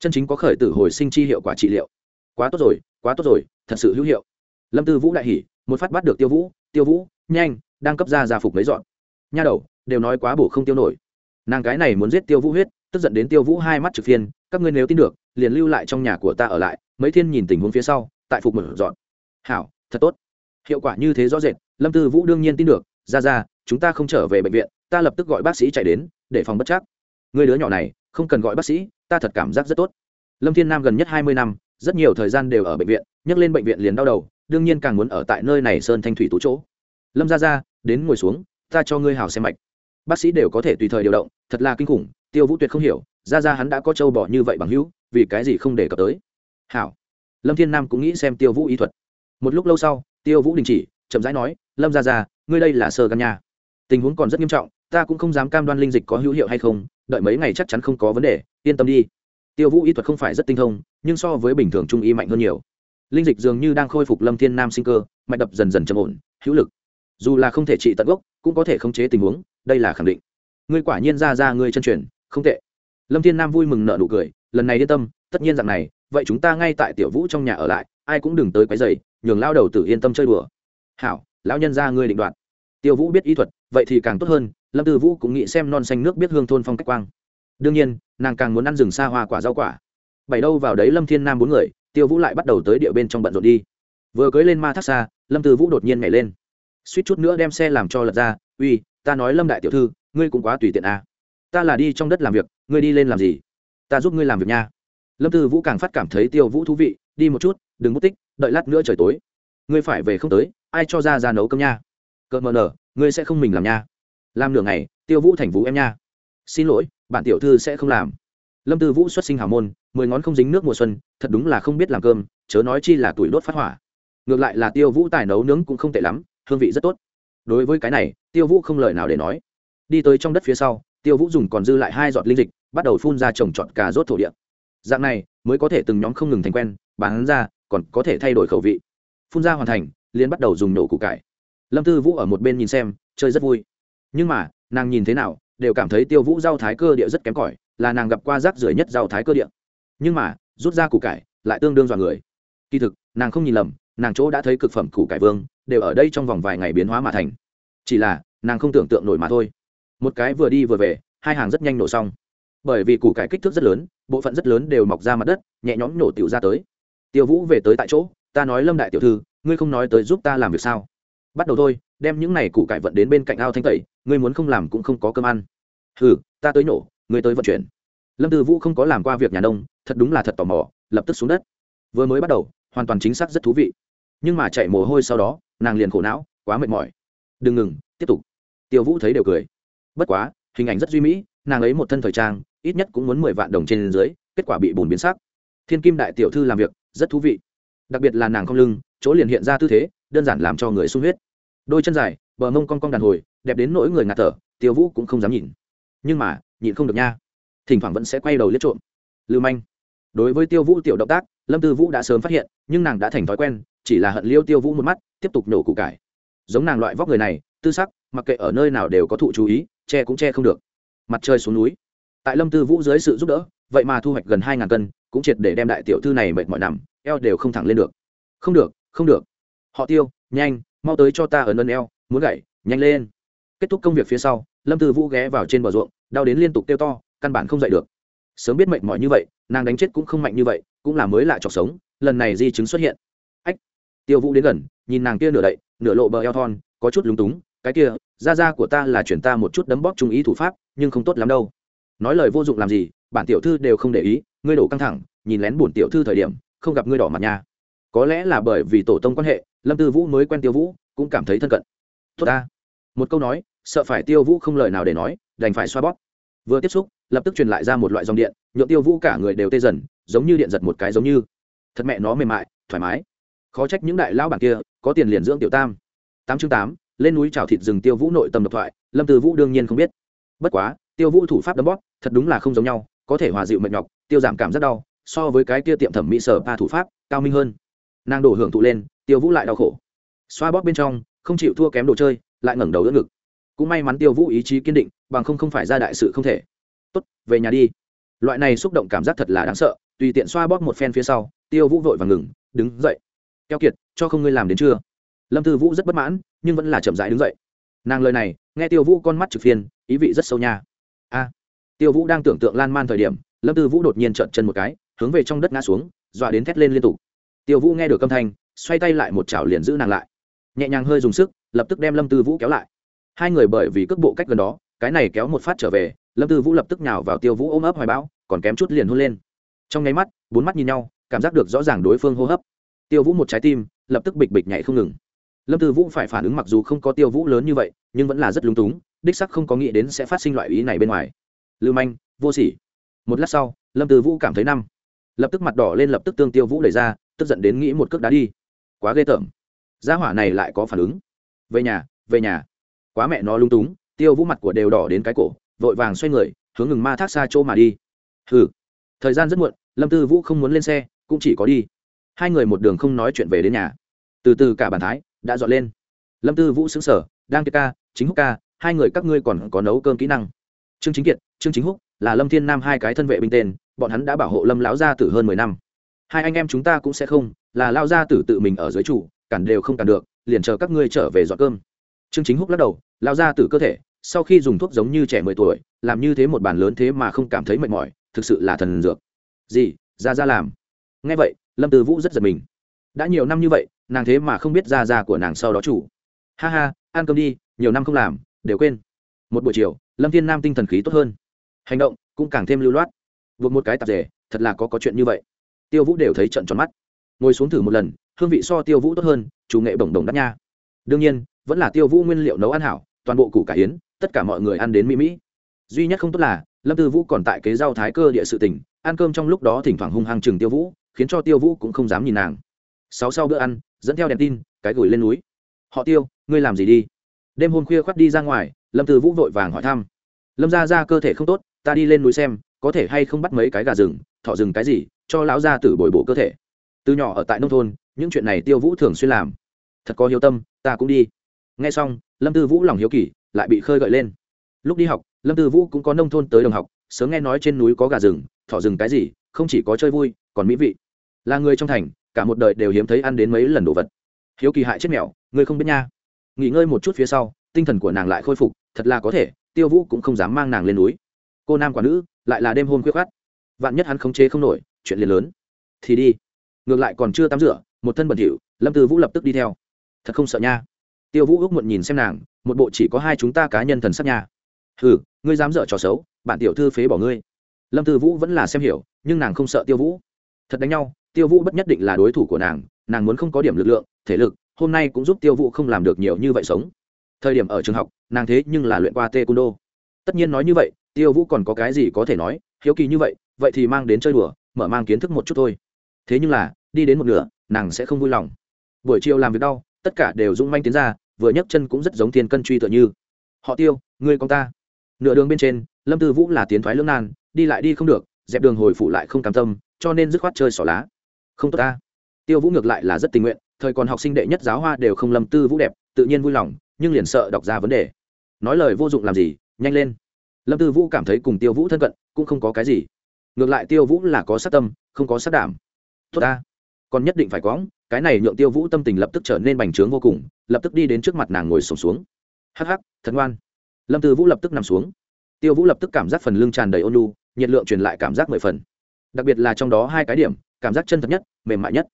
Chân chính có khởi tử hồi sinh chi hiệu quả trị liệu. Quá tốt rồi, quá tốt rồi, thật sự hữu hiệu. Lâm tư vũ đại hỉ, một phát bắt được tiêu vũ tiêu vũ, nhanh, đang cấp ra gia phục lấy dọn. Nha đầu, đều nói quá bổ không tiêu nổi. Nàng cái này muốn giết tiêu vũ huyết, tức giận đến tiêu vũ hai mắt trực phiên, các ngươi nếu tin được, liền lưu lại trong nhà của ta ở lại, mấy thiên nhìn tình huống phía sau, tại phục mở dọn. Hảo, thật tốt hiệu quả như thế rõ rệt, lâm tư vũ đương nhiên tin được, ra ra, chúng ta không trở về bệnh viện, ta lập tức gọi bác sĩ chạy đến, để phòng bất chắc. Người đứa nhỏ này, không cần gọi bác sĩ, ta thật cảm giác rất tốt. Lâm thiên nam gần nhất hai mươi năm, rất nhiều thời gian đều ở bệnh viện, nhắc lên bệnh viện liền đau đầu, đương nhiên càng muốn ở tại nơi này sơn thanh thủy tú chỗ. Lâm ra ra, đến ngồi xuống, ta cho ngươi hào xem mạch. Bác sĩ đều có thể tùy thời điều động, thật là kinh khủng, tiêu vũ tuyệt không hiểu, ra ra hắn đã có trâu bỏ như vậy bằng hữu, vì cái gì không để cập tới. Hảo. Lâm thiên nam cũng nghĩ xem tiêu vũ ý thuật. Một lúc lâu sau tiêu vũ đình chỉ, chậm rãi nói, lâm ra ra ngươi đây là sơ gan nha. Tình huống còn rất nghiêm trọng, ta cũng không dám cam đoan linh dịch có hữu hiệu hay không, đợi mấy ngày chắc chắn không có vấn đề, yên tâm đi. Tiêu vũ y thuật không phải rất tinh thông, nhưng so với bình thường trung y mạnh hơn nhiều. Linh dịch dường như đang khôi phục lâm thiên nam sinh cơ, mạch đập dần dần trầm ổn, hữu lực. Dù là không thể trị tận gốc, cũng có thể khống chế tình huống, đây là khẳng định. Ngươi quả nhiên ra ra ngươi chân truyền, không tệ. Lâm thiên nam vui mừng nợ nụ cười, lần này yên tâm, tất nhiên rằng này, vậy chúng ta ngay tại tiểu vũ trong nhà ở lại, ai cũng đừng tới quấy dày nhường lao đầu tử yên tâm chơi đùa. Hảo, lão nhân ra ngươi định đoạt. Tiêu vũ biết ý thuật, vậy thì càng tốt hơn, lâm tư vũ cũng nghĩ xem non xanh nước biết hương thôn phong cách quang. Đương nhiên, nàng càng muốn ăn rừng xa hoa quả rau quả. Bảy đâu vào đấy lâm thiên nam bốn người, tiêu vũ lại bắt đầu tới địa bên trong bận rộn đi. Vừa cưới lên ma thác xa, lâm tư vũ đột nhiên nhảy lên. Suýt chút nữa đem xe làm cho lật ra, uy, ta nói lâm đại tiểu thư, ngươi cũng quá tùy tiện à. ta là đi trong đất làm việc, ngươi đi lên làm gì? Ta giúp ngươi làm việc nha. Lâm tư vũ càng phát cảm thấy tiêu vũ thú vị, đi một chút đừng mất tích, đợi lát nữa trời tối. Ngươi phải về không tới, ai cho ra ra nấu cơm nha? Cợt mờ nở, ngươi sẽ không mình làm nha. Làm nửa ngày, tiêu vũ thành vũ em nha. Xin lỗi bạn tiểu thư sẽ không làm. Lâm tư vũ xuất sinh hào môn, mười ngón không dính nước mùa xuân, thật đúng là không biết làm cơm, chớ nói chi là tuổi đốt phát hỏa. Ngược lại là tiêu vũ tài nấu nướng cũng không tệ lắm, hương vị rất tốt. Đối với cái này, tiêu vũ không lời nào để nói. Đi tới trong đất phía sau, tiêu vũ dùng còn dư lại hai giọt linh dịch, bắt đầu phun ra trồng trọt cà rốt thổ địa. Dạng này, mới có thể từng nhóm không ngừng thành quen, bán ra còn có thể thay đổi khẩu vị. Phun ra hoàn thành liên bắt đầu dùng nổ củ cải. Lâm tư vũ ở một bên nhìn xem, chơi rất vui. Nhưng mà, nàng nhìn thế nào, đều cảm thấy tiêu vũ rau thái cơ địa rất kém cỏi, là nàng gặp qua rác rưởi nhất rau thái cơ địa. Nhưng mà, rút ra củ cải, lại tương đương dọa người. Kỳ thực, nàng không nhìn lầm, nàng chỗ đã thấy cực phẩm củ cải vương, đều ở đây trong vòng vài ngày biến hóa mà thành. Chỉ là, nàng không tưởng tượng nổi mà thôi. Một cái vừa đi vừa về, hai hàng rất nhanh nổ xong. Bởi vì củ cải kích thước rất lớn, bộ phận rất lớn đều mọc ra mặt đất, nhẹ nhõm nổ tiểu ra tới tiêu vũ về tới tại chỗ, ta nói lâm đại tiểu thư, ngươi không nói tới giúp ta làm việc sao? Bắt đầu thôi, đem những này củ cải vận đến bên cạnh ao thanh tẩy, ngươi muốn không làm cũng không có cơm ăn. Hừ, ta tới nổ ngươi tới vận chuyển. Lâm tư vũ không có làm qua việc nhà nông, thật đúng là thật tò mò, lập tức xuống đất. Vừa mới bắt đầu, hoàn toàn chính xác rất thú vị. Nhưng mà chạy mồ hôi sau đó, nàng liền khổ não, quá mệt mỏi. Đừng ngừng, tiếp tục. Tiêu vũ thấy đều cười. Bất quá, hình ảnh rất duy mỹ, nàng ấy một thân thời trang, ít nhất cũng muốn mười vạn đồng trên dưới, kết quả bị bùn biến sắc. Thiên kim đại tiểu thư làm việc rất thú vị. Đặc biệt là nàng không lưng, chỗ liền hiện ra tư thế, đơn giản làm cho người sung huyết. Đôi chân dài, bờ mông cong cong đàn hồi, đẹp đến nỗi người ngạt thở, tiêu vũ cũng không dám nhìn. Nhưng mà nhìn không được nha. Thỉnh thoảng vẫn sẽ quay đầu liếc trộm. Lưu manh. Đối với tiêu vũ tiểu động tác, lâm tư vũ đã sớm phát hiện, nhưng nàng đã thành thói quen, chỉ là hận liêu tiêu vũ một mắt, tiếp tục nổ củ cải. Giống nàng loại vóc người này, tư sắc, mặc kệ ở nơi nào đều có thụ chú ý, che cũng che không được. Mặt trời xuống núi. Tại lâm tư vũ dưới sự giúp đỡ, vậy mà thu hoạch gần hai ngàn cân cũng triệt để đem đại tiểu thư này mệt mỏi nằm, eo đều không thẳng lên được. Không được không được. Họ tiêu, nhanh, mau tới cho ta ở ấn eo, muốn gậy, nhanh lên. Kết thúc công việc phía sau, lâm tư vũ ghé vào trên bờ ruộng, đau đến liên tục kêu to, căn bản không dậy được. Sớm biết mệt mỏi như vậy, nàng đánh chết cũng không mạnh như vậy, cũng là mới lạ trọc sống, lần này di chứng xuất hiện. Ách, tiêu vũ đến gần, nhìn nàng kia nửa đậy, nửa lộ bờ eo thon, có chút lúng túng, cái kia da da của ta là chuyển ta một chút đấm bóp trung ý thủ pháp, nhưng không tốt lắm đâu. Nói lời vô dụng làm gì, bản tiểu thư đều không để ý ngươi đổ căng thẳng, nhìn lén bổn tiểu thư thời điểm, không gặp ngươi đỏ mặt nha. Có lẽ là bởi vì tổ tông quan hệ, lâm tư vũ mới quen tiêu vũ, cũng cảm thấy thân cận. Tốt ta. Một câu nói, sợ phải tiêu vũ không lời nào để nói, đành phải xoa bóp. Vừa tiếp xúc, lập tức truyền lại ra một loại dòng điện nhuộm tiêu vũ cả người đều tê dần, giống như điện giật một cái giống như. Thật mẹ nó mềm mại, thoải mái. Khó trách những đại lão bản kia, có tiền liền dưỡng tiểu tam. Tám chương tám, lên núi trào thịt rừng tiêu vũ nội tâm độc thoại, lâm tư vũ đương nhiên không biết. Bất quá, tiêu vũ thủ pháp đấm bóp, thật đúng là không giống nhau có thể hòa dịu mệt nhọc, tiêu giảm cảm rất đau, so với cái kia tiệm thẩm mỹ sở ba thủ pháp, cao minh hơn. Nàng đổ hưởng thụ lên, tiêu vũ lại đau khổ. Xoa bóp bên trong, không chịu thua kém đồ chơi, lại ngẩng đầu đỡ ngực. Cũng may mắn tiêu vũ ý chí kiên định, bằng không không phải ra đại sự không thể. Tốt, về nhà đi. Loại này xúc động cảm giác thật là đáng sợ, tùy tiện xoa bóp một phen phía sau, tiêu vũ vội và ngừng, đứng dậy. Keo kiệt, cho không ngươi làm đến chưa lâm tư vũ rất bất mãn, nhưng vẫn là chậm rãi đứng dậy. Nàng lời này, nghe tiêu vũ con mắt trực phiên ý vị rất sâu nha. A tiêu vũ đang tưởng tượng lan man thời điểm, lâm tư vũ đột nhiên trợn chân một cái, hướng về trong đất ngã xuống, dọa đến thét lên liên tục. Tiêu vũ nghe được âm thanh, xoay tay lại một chảo liền giữ nàng lại. Nhẹ nhàng hơi dùng sức, lập tức đem lâm tư vũ kéo lại. Hai người bởi vì cước bộ cách gần đó, cái này kéo một phát trở về, lâm tư vũ lập tức nhào vào tiêu vũ ôm ấp hoài bão, còn kém chút liền hôn lên. Trong nháy mắt, bốn mắt nhìn nhau, cảm giác được rõ ràng đối phương hô hấp. Tiêu vũ một trái tim, lập tức bịch bịch nhảy không ngừng. Lâm tư vũ phải phản ứng mặc dù không có tiêu vũ lớn như vậy, nhưng vẫn là rất lúng túng, đích sắc không có nghĩ đến sẽ phát sinh loại ý này bên ngoài lưu manh, vô sỉ. Một lát sau, lâm tư vũ cảm thấy năm. Lập tức mặt đỏ lên, lập tức tương tiêu vũ đẩy ra, tức giận đến nghĩ một cước đá đi. Quá ghê tởm. Gia hỏa này lại có phản ứng. Về nhà về nhà. Quá mẹ nó lung túng, tiêu vũ mặt của đều đỏ đến cái cổ, vội vàng xoay người, hướng ngừng ma thác xa chỗ mà đi. Hừ. Thời gian rất muộn, lâm tư vũ không muốn lên xe, cũng chỉ có đi. Hai người một đường không nói chuyện về đến nhà. Từ từ cả bàn thái đã dọn lên. Lâm tư vũ xứng sở đang kiệt ca, chính húc ca, hai người các ngươi còn có nấu cơm kỹ năng. Trương chính kiệt trương chính húc, là lâm thiên nam hai cái thân vệ binh tên, bọn hắn đã bảo hộ lâm lão gia tử hơn mười năm. Hai anh em chúng ta cũng sẽ không, là lao gia tử tự mình ở dưới chủ, cản đều không cản được, liền chờ các ngươi trở về dọn cơm. Trương chính húc lắc đầu lao gia tử cơ thể, sau khi dùng thuốc giống như trẻ mười tuổi, làm như thế một bàn lớn thế mà không cảm thấy mệt mỏi, thực sự là thần dược. Gì? Ra ra làm. Nghe vậy, lâm tư vũ rất giật mình. Đã nhiều năm như vậy, nàng thế mà không biết ra ra của nàng sau đó chủ. Ha ha, ăn cơm đi, nhiều năm không làm, đều quên. Một buổi chiều, lâm thiên nam tinh thần khí tốt hơn hành động cũng càng thêm lưu loát. Vượt một cái tạp rể thật là có có chuyện như vậy. Tiêu vũ đều thấy trận tròn mắt. Ngồi xuống thử một lần, hương vị so tiêu vũ tốt hơn, chủ nghệ bổng đồng đắt nha. Đương nhiên, vẫn là tiêu vũ nguyên liệu nấu ăn hảo, toàn bộ củ cải yến, tất cả mọi người ăn đến mỹ mỹ. Duy nhất không tốt là, lâm tư vũ còn tại kế rau thái cơ địa sự tỉnh ăn cơm trong lúc đó thỉnh thoảng hung hăng chừng tiêu vũ, khiến cho tiêu vũ cũng không dám nhìn nàng. Sáu sau bữa ăn, dẫn theo đèn tin, cái gửi lên núi. Họ tiêu, ngươi làm gì đi? Đêm hôm khuya khoắt đi ra ngoài, lâm tư vũ vội vàng hỏi thăm. Lâm ra ra cơ thể không tốt ta đi lên núi xem, có thể hay không bắt mấy cái gà rừng, thọ rừng cái gì, cho lão gia tử bồi bổ cơ thể. Từ nhỏ ở tại nông thôn, những chuyện này tiêu vũ thường xuyên làm. Thật có hiếu tâm, ta cũng đi. Nghe xong, lâm tư vũ lòng hiếu kỳ, lại bị khơi gợi lên. Lúc đi học, lâm tư vũ cũng có nông thôn tới đồng học, sớm nghe nói trên núi có gà rừng thỏ rừng cái gì, không chỉ có chơi vui, còn mỹ vị. Là người trong thành, cả một đời đều hiếm thấy ăn đến mấy lần đồ vật. Hiếu kỳ hại chết mẹo ngươi không biết nha. Nghỉ ngơi một chút phía sau, tinh thần của nàng lại khôi phục, thật là có thể, tiêu vũ cũng không dám mang nàng lên núi cô nam quả nữ, lại là đêm hôm khuya khát vạn nhất hắn khống chế không nổi, chuyện liền lớn. Thì đi. Ngược lại còn chưa tắm rửa, một thân bẩn thỉu, lâm tư vũ lập tức đi theo. Thật không sợ nha. Tiêu vũ ước muộn nhìn xem nàng, một bộ chỉ có hai chúng ta cá nhân thần sắc nha. Hừ, ngươi dám dở trò xấu bạn tiểu thư phế bỏ ngươi. Lâm tư vũ vẫn là xem hiểu, nhưng nàng không sợ tiêu vũ. Thật đánh nhau, tiêu vũ bất nhất định là đối thủ của nàng nàng muốn không có điểm lực lượng, thể lực, hôm nay cũng giúp tiêu vũ không làm được nhiều như vậy sống. Thời điểm ở trường học, nàng thế nhưng là luyện qua tê cung đô tất nhiên nói như vậy tiêu vũ còn có cái gì có thể nói, hiếu kỳ như vậy vậy thì mang đến chơi đùa, mở mang kiến thức một chút thôi. Thế nhưng là, đi đến một nửa, nàng sẽ không vui lòng. Buổi chiều làm việc đau, tất cả đều rung manh tiến ra, vừa nhấc chân cũng rất giống thiên cân truy tựa như. Họ tiêu, ngươi con ta. Nửa đường bên trên, lâm tư vũ là tiến thoái lưỡng nan, đi lại đi không được, dẹp đường hồi phụ lại không cam tâm, cho nên dứt khoát chơi xỏ lá. Không tốt ta. Tiêu vũ ngược lại là rất tình nguyện, thời còn học sinh đệ nhất giáo hoa đều không lâm tư vũ đẹp, tự nhiên vui lòng, nhưng liền sợ đọc ra vấn đề. Nói lời vô dụng làm gì, nhanh lên lâm tư vũ cảm thấy cùng tiêu vũ thân cận cũng không có cái gì. Ngược lại tiêu vũ là có sát tâm, không có sát đảm. Tốt ta. Còn nhất định phải có cái này nhượng tiêu vũ tâm tình lập tức trở nên bành trướng vô cùng, lập tức đi đến trước mặt nàng ngồi sổm xuống. Hắc hắc, thật ngoan. Lâm tư vũ lập tức nằm xuống. Tiêu vũ lập tức cảm giác phần lưng tràn đầy ôn lu nhiệt lượng truyền lại cảm giác mười phần. Đặc biệt là trong đó hai cái điểm, cảm giác chân thật nhất, mềm mại nhất.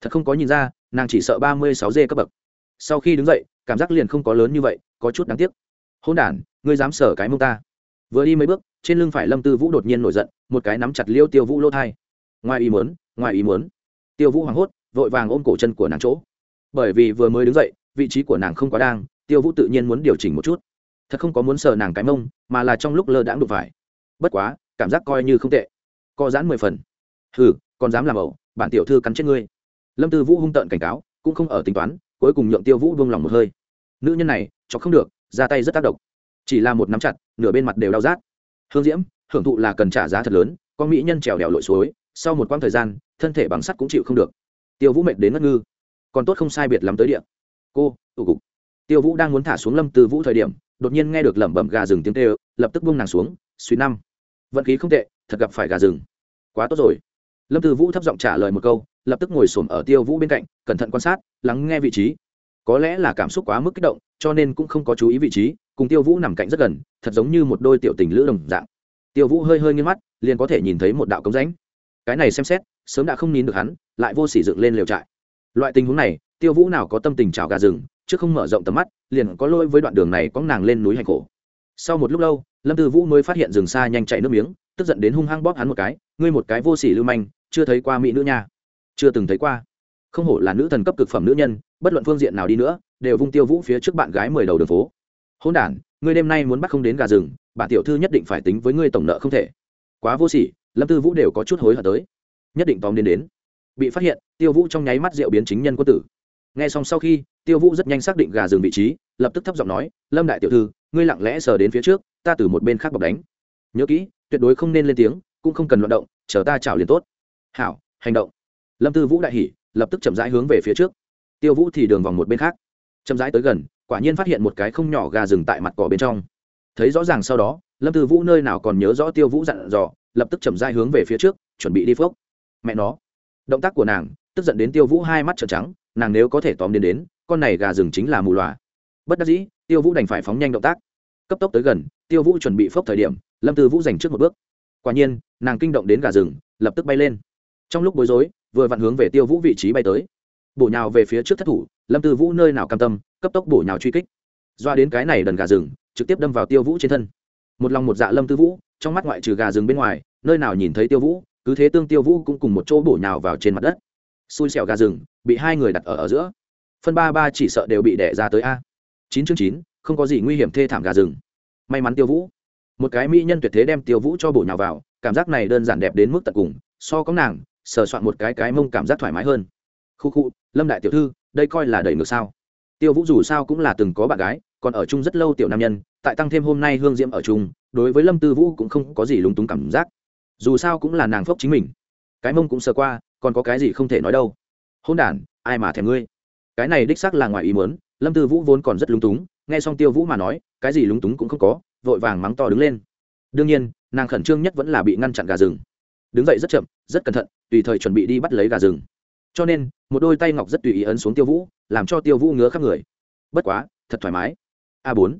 Thật không có nhìn ra, nàng chỉ sợ ba mươi sáu d cấp bậc. Sau khi đứng dậy, cảm giác liền không có lớn như vậy, có chút đáng tiếc. Hôn đ ngươi dám sở cái mông ta vừa đi mấy bước, trên lưng phải lâm tư vũ đột nhiên nổi giận, một cái nắm chặt liêu tiêu vũ lỗ thai. Ngoài ý muốn, ngoài ý muốn. Tiêu vũ hoảng hốt, vội vàng ôm cổ chân của nàng chỗ. Bởi vì vừa mới đứng dậy, vị trí của nàng không quá đang, tiêu vũ tự nhiên muốn điều chỉnh một chút. Thật không có muốn sờ nàng cái mông, mà là trong lúc lơ đãng đụng phải. Bất quá, cảm giác coi như không tệ. Co giãn mười phần. Hừ, còn dám làm ẩu, bản tiểu thư cắn chết ngươi. Lâm tư vũ hung tợn cảnh cáo, cũng không ở tính toán, cuối cùng nhượng tiêu vũ buông lòng một hơi. Nữ nhân này cho không được, ra tay rất tác động chỉ là một nắm chặt, nửa bên mặt đều đau rát. Hương diễm, hưởng thụ là cần trả giá thật lớn, con mỹ nhân trèo đèo lội suối, sau một quãng thời gian, thân thể bằng sắt cũng chịu không được. Tiêu vũ mệt đến ngất ngư. Còn tốt không sai biệt lắm tới địa. cô, tụ cục tiêu vũ đang muốn thả xuống lâm từ vũ thời điểm, đột nhiên nghe được lẩm bẩm gà rừng tiếng tê lập tức buông nàng xuống, suy năm. Vận khí không tệ, thật gặp phải gà rừng. Quá tốt rồi. Lâm từ vũ thấp giọng trả lời một câu, lập tức ngồi xổm ở tiêu vũ bên cạnh, cẩn thận quan sát, lắng nghe vị trí. Có lẽ là cảm xúc quá mức kích động, cho nên cũng không có chú ý vị trí cùng tiêu vũ nằm cạnh rất gần, thật giống như một đôi tiểu tình lữ đồng dạng. Tiêu vũ hơi hơi nghiêng mắt, liền có thể nhìn thấy một đạo cống rãnh. Cái này xem xét, sớm đã không nín được hắn, lại vô sỉ dựng lên liều trại. Loại tình huống này, tiêu vũ nào có tâm tình trào gà rừng, chứ không mở rộng tầm mắt, liền có lỗi với đoạn đường này có nàng lên núi hành khổ. Sau một lúc lâu, lâm tư vũ mới phát hiện rừng xa nhanh chạy nước miếng, tức giận đến hung hăng bóp hắn một cái, ngươi một cái vô sỉ lưu manh, chưa thấy qua mỹ nữ nha. Chưa từng thấy qua. Không hổ là nữ thần cấp cực phẩm nữ nhân, bất luận phương diện nào đi nữa, đều vung tiêu vũ phía trước bạn gái mười đầu đường phố hôn đản, ngươi đêm nay muốn bắt không đến gà rừng, bản tiểu thư nhất định phải tính với ngươi tổng nợ không thể. Quá vô sỉ, lâm tư vũ đều có chút hối hận tới. Nhất định tóm đến đến. Bị phát hiện, tiêu vũ trong nháy mắt rượu biến chính nhân quân tử. Nghe xong sau khi, tiêu vũ rất nhanh xác định gà rừng vị trí, lập tức thấp giọng nói, lâm đại tiểu thư, ngươi lặng lẽ sờ đến phía trước, ta từ một bên khác bọc đánh. Nhớ kỹ, tuyệt đối không nên lên tiếng, cũng không cần loạt động, chờ ta chảo liền tốt. Hảo, hành động. Lâm tư vũ đại hỉ, lập tức chậm rãi hướng về phía trước. Tiêu vũ thì đường vòng một bên khác. Chậm rãi tới gần quả nhiên phát hiện một cái không nhỏ gà rừng tại mặt cỏ bên trong. Thấy rõ ràng sau đó, lâm tư vũ nơi nào còn nhớ rõ tiêu vũ dặn dò, lập tức chậm rãi hướng về phía trước, chuẩn bị đi phước. Mẹ nó. Động tác của nàng, tức giận đến tiêu vũ hai mắt trợn trắng, nàng nếu có thể tóm đến đến, con này gà rừng chính là mù loà. Bất đắc dĩ, tiêu vũ đành phải phóng nhanh động tác. Cấp tốc tới gần, tiêu vũ chuẩn bị phốc thời điểm, lâm tư vũ giành trước một bước. Quả nhiên, nàng kinh động đến gà rừng, lập tức bay lên. Trong lúc bối rối, vừa vặn hướng về tiêu vũ vị trí bay tới. Bổ nhào về phía trước thất thủ lâm tư vũ nơi nào cam tâm, cấp tốc bổ nhào truy kích. Doa đến cái này đần gà rừng, trực tiếp đâm vào tiêu vũ trên thân. Một lòng một dạ lâm tư vũ, trong mắt ngoại trừ gà rừng bên ngoài, nơi nào nhìn thấy tiêu vũ, cứ thế tương tiêu vũ cũng cùng một chỗ bổ nhào vào trên mặt đất. Xui xẻo gà rừng, bị hai người đặt ở ở giữa. Phân ba ba chỉ sợ đều bị đẻ ra tới a. Chín chương chín, không có gì nguy hiểm thê thảm gà rừng. May mắn tiêu vũ. Một cái mỹ nhân tuyệt thế đem tiêu vũ cho bổ nhào vào, cảm giác này đơn giản đẹp đến mức tận cùng, so có nàng, sờ soạn một cái cái mông cảm giác thoải mái hơn. Khu khu, lâm đại tiểu thư đây coi là đẩy ngược sao? Tiêu vũ dù sao cũng là từng có bạn gái, còn ở chung rất lâu tiểu nam nhân, tại tăng thêm hôm nay hương diễm ở chung, đối với lâm tư vũ cũng không có gì lúng túng cảm giác. Dù sao cũng là nàng phốc chính mình. Cái mông cũng sờ qua, còn có cái gì không thể nói đâu. Hôn đ ai mà thèm ngươi? Cái này đích xác là ngoài ý muốn, lâm tư vũ vốn còn rất lúng túng, nghe xong tiêu vũ mà nói, cái gì lúng túng cũng không có, vội vàng mắng to đứng lên. Đương nhiên, nàng khẩn trương nhất vẫn là bị ngăn chặn gà rừng. Đứng dậy rất chậm, rất cẩn thận, tùy thời chuẩn bị đi bắt lấy gà rừng cho nên, một đôi tay ngọc rất tùy ý ấn xuống tiêu vũ, làm cho tiêu vũ ngứa khắp người. Bất quá, thật thoải mái. A bốn.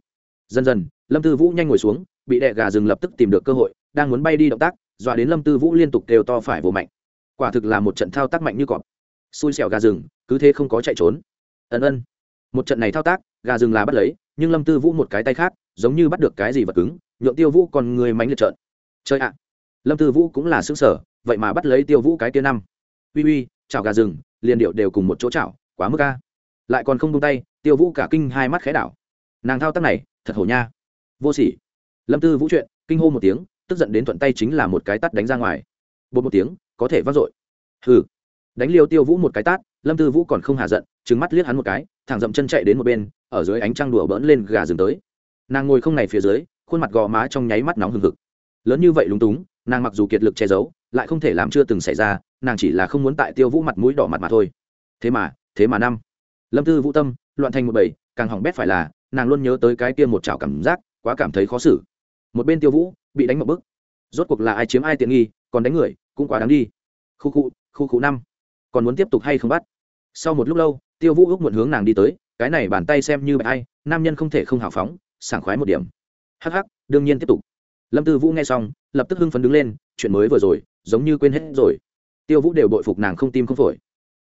Dần dần, lâm tư vũ nhanh ngồi xuống, bị đẹ gà rừng lập tức tìm được cơ hội, đang muốn bay đi động tác, dọa đến lâm tư vũ liên tục đều to phải vồ mạnh. Quả thực là một trận thao tác mạnh như cọp. Xui xẻo gà rừng, cứ thế không có chạy trốn. Ân ân. Một trận này thao tác, gà rừng là bắt lấy, nhưng lâm tư vũ một cái tay khác, giống như bắt được cái gì vật cứng, nhượng tiêu vũ còn người mánh liệt trợn. Chơi ạ. Lâm tư vũ cũng là xứng sở vậy mà bắt lấy tiêu vũ cái tia năm. Uy uy chảo gà rừng, liền điệu đều cùng một chỗ chảo, quá mức ca lại còn không tung tay, tiêu vũ cả kinh hai mắt khẽ đảo. Nàng thao tác này, thật hổ nha. Vô sỉ. Lâm tư vũ chuyện, kinh hô một tiếng, tức giận đến thuận tay chính là một cái tắt đánh ra ngoài. Bột một tiếng, có thể vác dội. Hừ. Đánh liêu tiêu vũ một cái tát, lâm tư vũ còn không hạ giận trứng mắt liếc hắn một cái, thẳng dậm chân chạy đến một bên, ở dưới ánh trăng đùa bỡn lên gà rừng tới. Nàng ngồi không này phía dưới, khuôn mặt gò má trong nháy mắt nóng hừng hực. Lớn như vậy lúng túng, nàng mặc dù kiệt lực che giấu lại không thể làm chưa từng xảy ra, nàng chỉ là không muốn tại tiêu vũ mặt mũi đỏ mặt mà thôi. Thế mà thế mà năm. Lâm tư vũ tâm, loạn thành một bầy, càng hỏng bét phải là, nàng luôn nhớ tới cái kia một chảo cảm giác, quá cảm thấy khó xử. Một bên tiêu vũ, bị đánh một bức. Rốt cuộc là ai chiếm ai tiện nghi, còn đánh người, cũng quá đáng đi. Khu khu khu khu năm. Còn muốn tiếp tục hay không bắt? Sau một lúc lâu, tiêu vũ ước muộn hướng nàng đi tới, cái này bàn tay xem như bạch ai, nam nhân không thể không hào phóng, sảng khoái một điểm. Hắc hắc, đương nhiên tiếp tục. Lâm tư vũ nghe xong, lập tức hưng phấn đứng lên, chuyện mới vừa rồi giống như quên hết rồi. Tiêu vũ đều bội phục nàng không tim không phổi.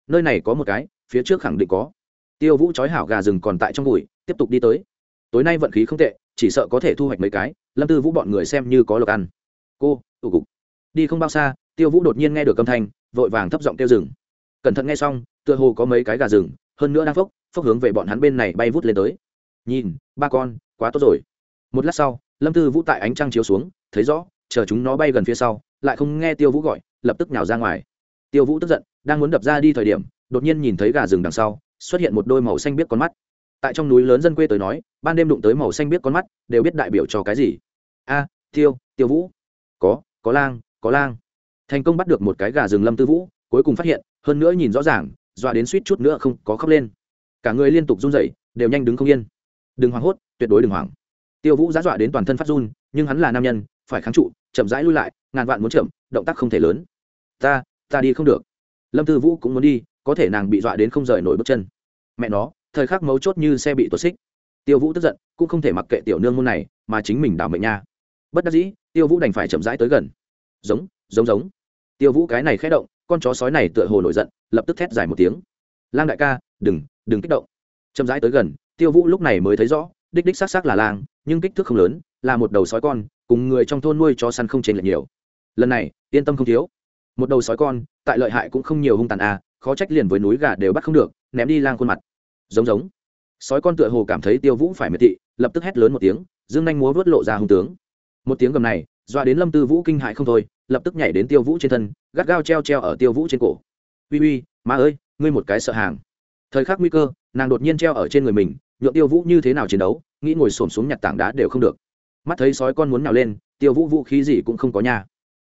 Nơi này có một cái phía trước khẳng định có. Tiêu vũ trói hảo gà rừng còn tại trong bụi tiếp tục đi tới. Tối nay vận khí không tệ chỉ sợ có thể thu hoạch mấy cái lâm tư vũ bọn người xem như có lộc ăn. Cô tụ cục đi không bao xa tiêu vũ đột nhiên nghe được âm thanh vội vàng thấp giọng tiêu rừng cẩn thận nghe xong tựa hồ có mấy cái gà rừng hơn nữa đang phốc phốc hướng về bọn hắn bên này bay vút lên tới. Nhìn ba con quá tốt rồi. Một lát sau lâm tư vũ tại ánh trăng chiếu xuống thấy rõ chờ chúng nó bay gần phía sau lại không nghe tiêu vũ gọi, lập tức nhào ra ngoài. Tiêu vũ tức giận, đang muốn đập ra đi thời điểm, đột nhiên nhìn thấy gà rừng đằng sau, xuất hiện một đôi màu xanh biết con mắt. Tại trong núi lớn dân quê tới nói, ban đêm đụng tới màu xanh biết con mắt, đều biết đại biểu cho cái gì. A, tiêu tiêu vũ. Có có lang có lang. Thành công bắt được một cái gà rừng lâm tư vũ, cuối cùng phát hiện, hơn nữa nhìn rõ ràng, dọa đến suýt chút nữa không có khóc lên. Cả người liên tục run rẩy, đều nhanh đứng không yên. Đừng hoảng hốt, tuyệt đối đừng hoảng. Tiêu vũ giá dọa đến toàn thân phát run, nhưng hắn là nam nhân, phải kháng trụ, chậm rãi lui lại ngàn vạn muốn chậm, động tác không thể lớn. Ta ta đi không được. Lâm tư vũ cũng muốn đi, có thể nàng bị dọa đến không rời nổi bước chân. Mẹ nó, thời khắc mấu chốt như xe bị tuột xích. Tiêu vũ tức giận, cũng không thể mặc kệ tiểu nương môn này, mà chính mình đảo mệnh nha. Bất đắc dĩ, tiêu vũ đành phải chậm rãi tới gần. Giống giống giống. Tiêu vũ cái này khẽ động, con chó sói này tựa hồ nổi giận, lập tức thét dài một tiếng. Lang đại ca, đừng đừng kích động. Chậm rãi tới gần, tiêu vũ lúc này mới thấy rõ, đích đích xác xác là lang, nhưng kích thước không lớn, là một đầu sói con, cùng người trong thôn nuôi chó săn không chênh lệch nhiều lần này, yên tâm không thiếu. Một đầu sói con, tại lợi hại cũng không nhiều hung tàn à khó trách liền với núi gà đều bắt không được, ném đi lang khuôn mặt. Giống giống. Sói con tựa hồ cảm thấy tiêu vũ phải miệt thị, lập tức hét lớn một tiếng, dương nhanh múa vớt lộ ra hung tướng. Một tiếng gầm này, doa đến lâm tư vũ kinh hại không thôi, lập tức nhảy đến tiêu vũ trên thân, gắt gao treo treo ở tiêu vũ trên cổ. Uy uy, má ơi, ngươi một cái sợ hàng. Thời khắc nguy cơ, nàng đột nhiên treo ở trên người mình, nhượng tiêu vũ như thế nào chiến đấu, nghĩ ngồi xổm xuống nhặt tảng đá đều không được. Mắt thấy sói con muốn nào lên, tiêu vũ vũ khí gì cũng không có nhà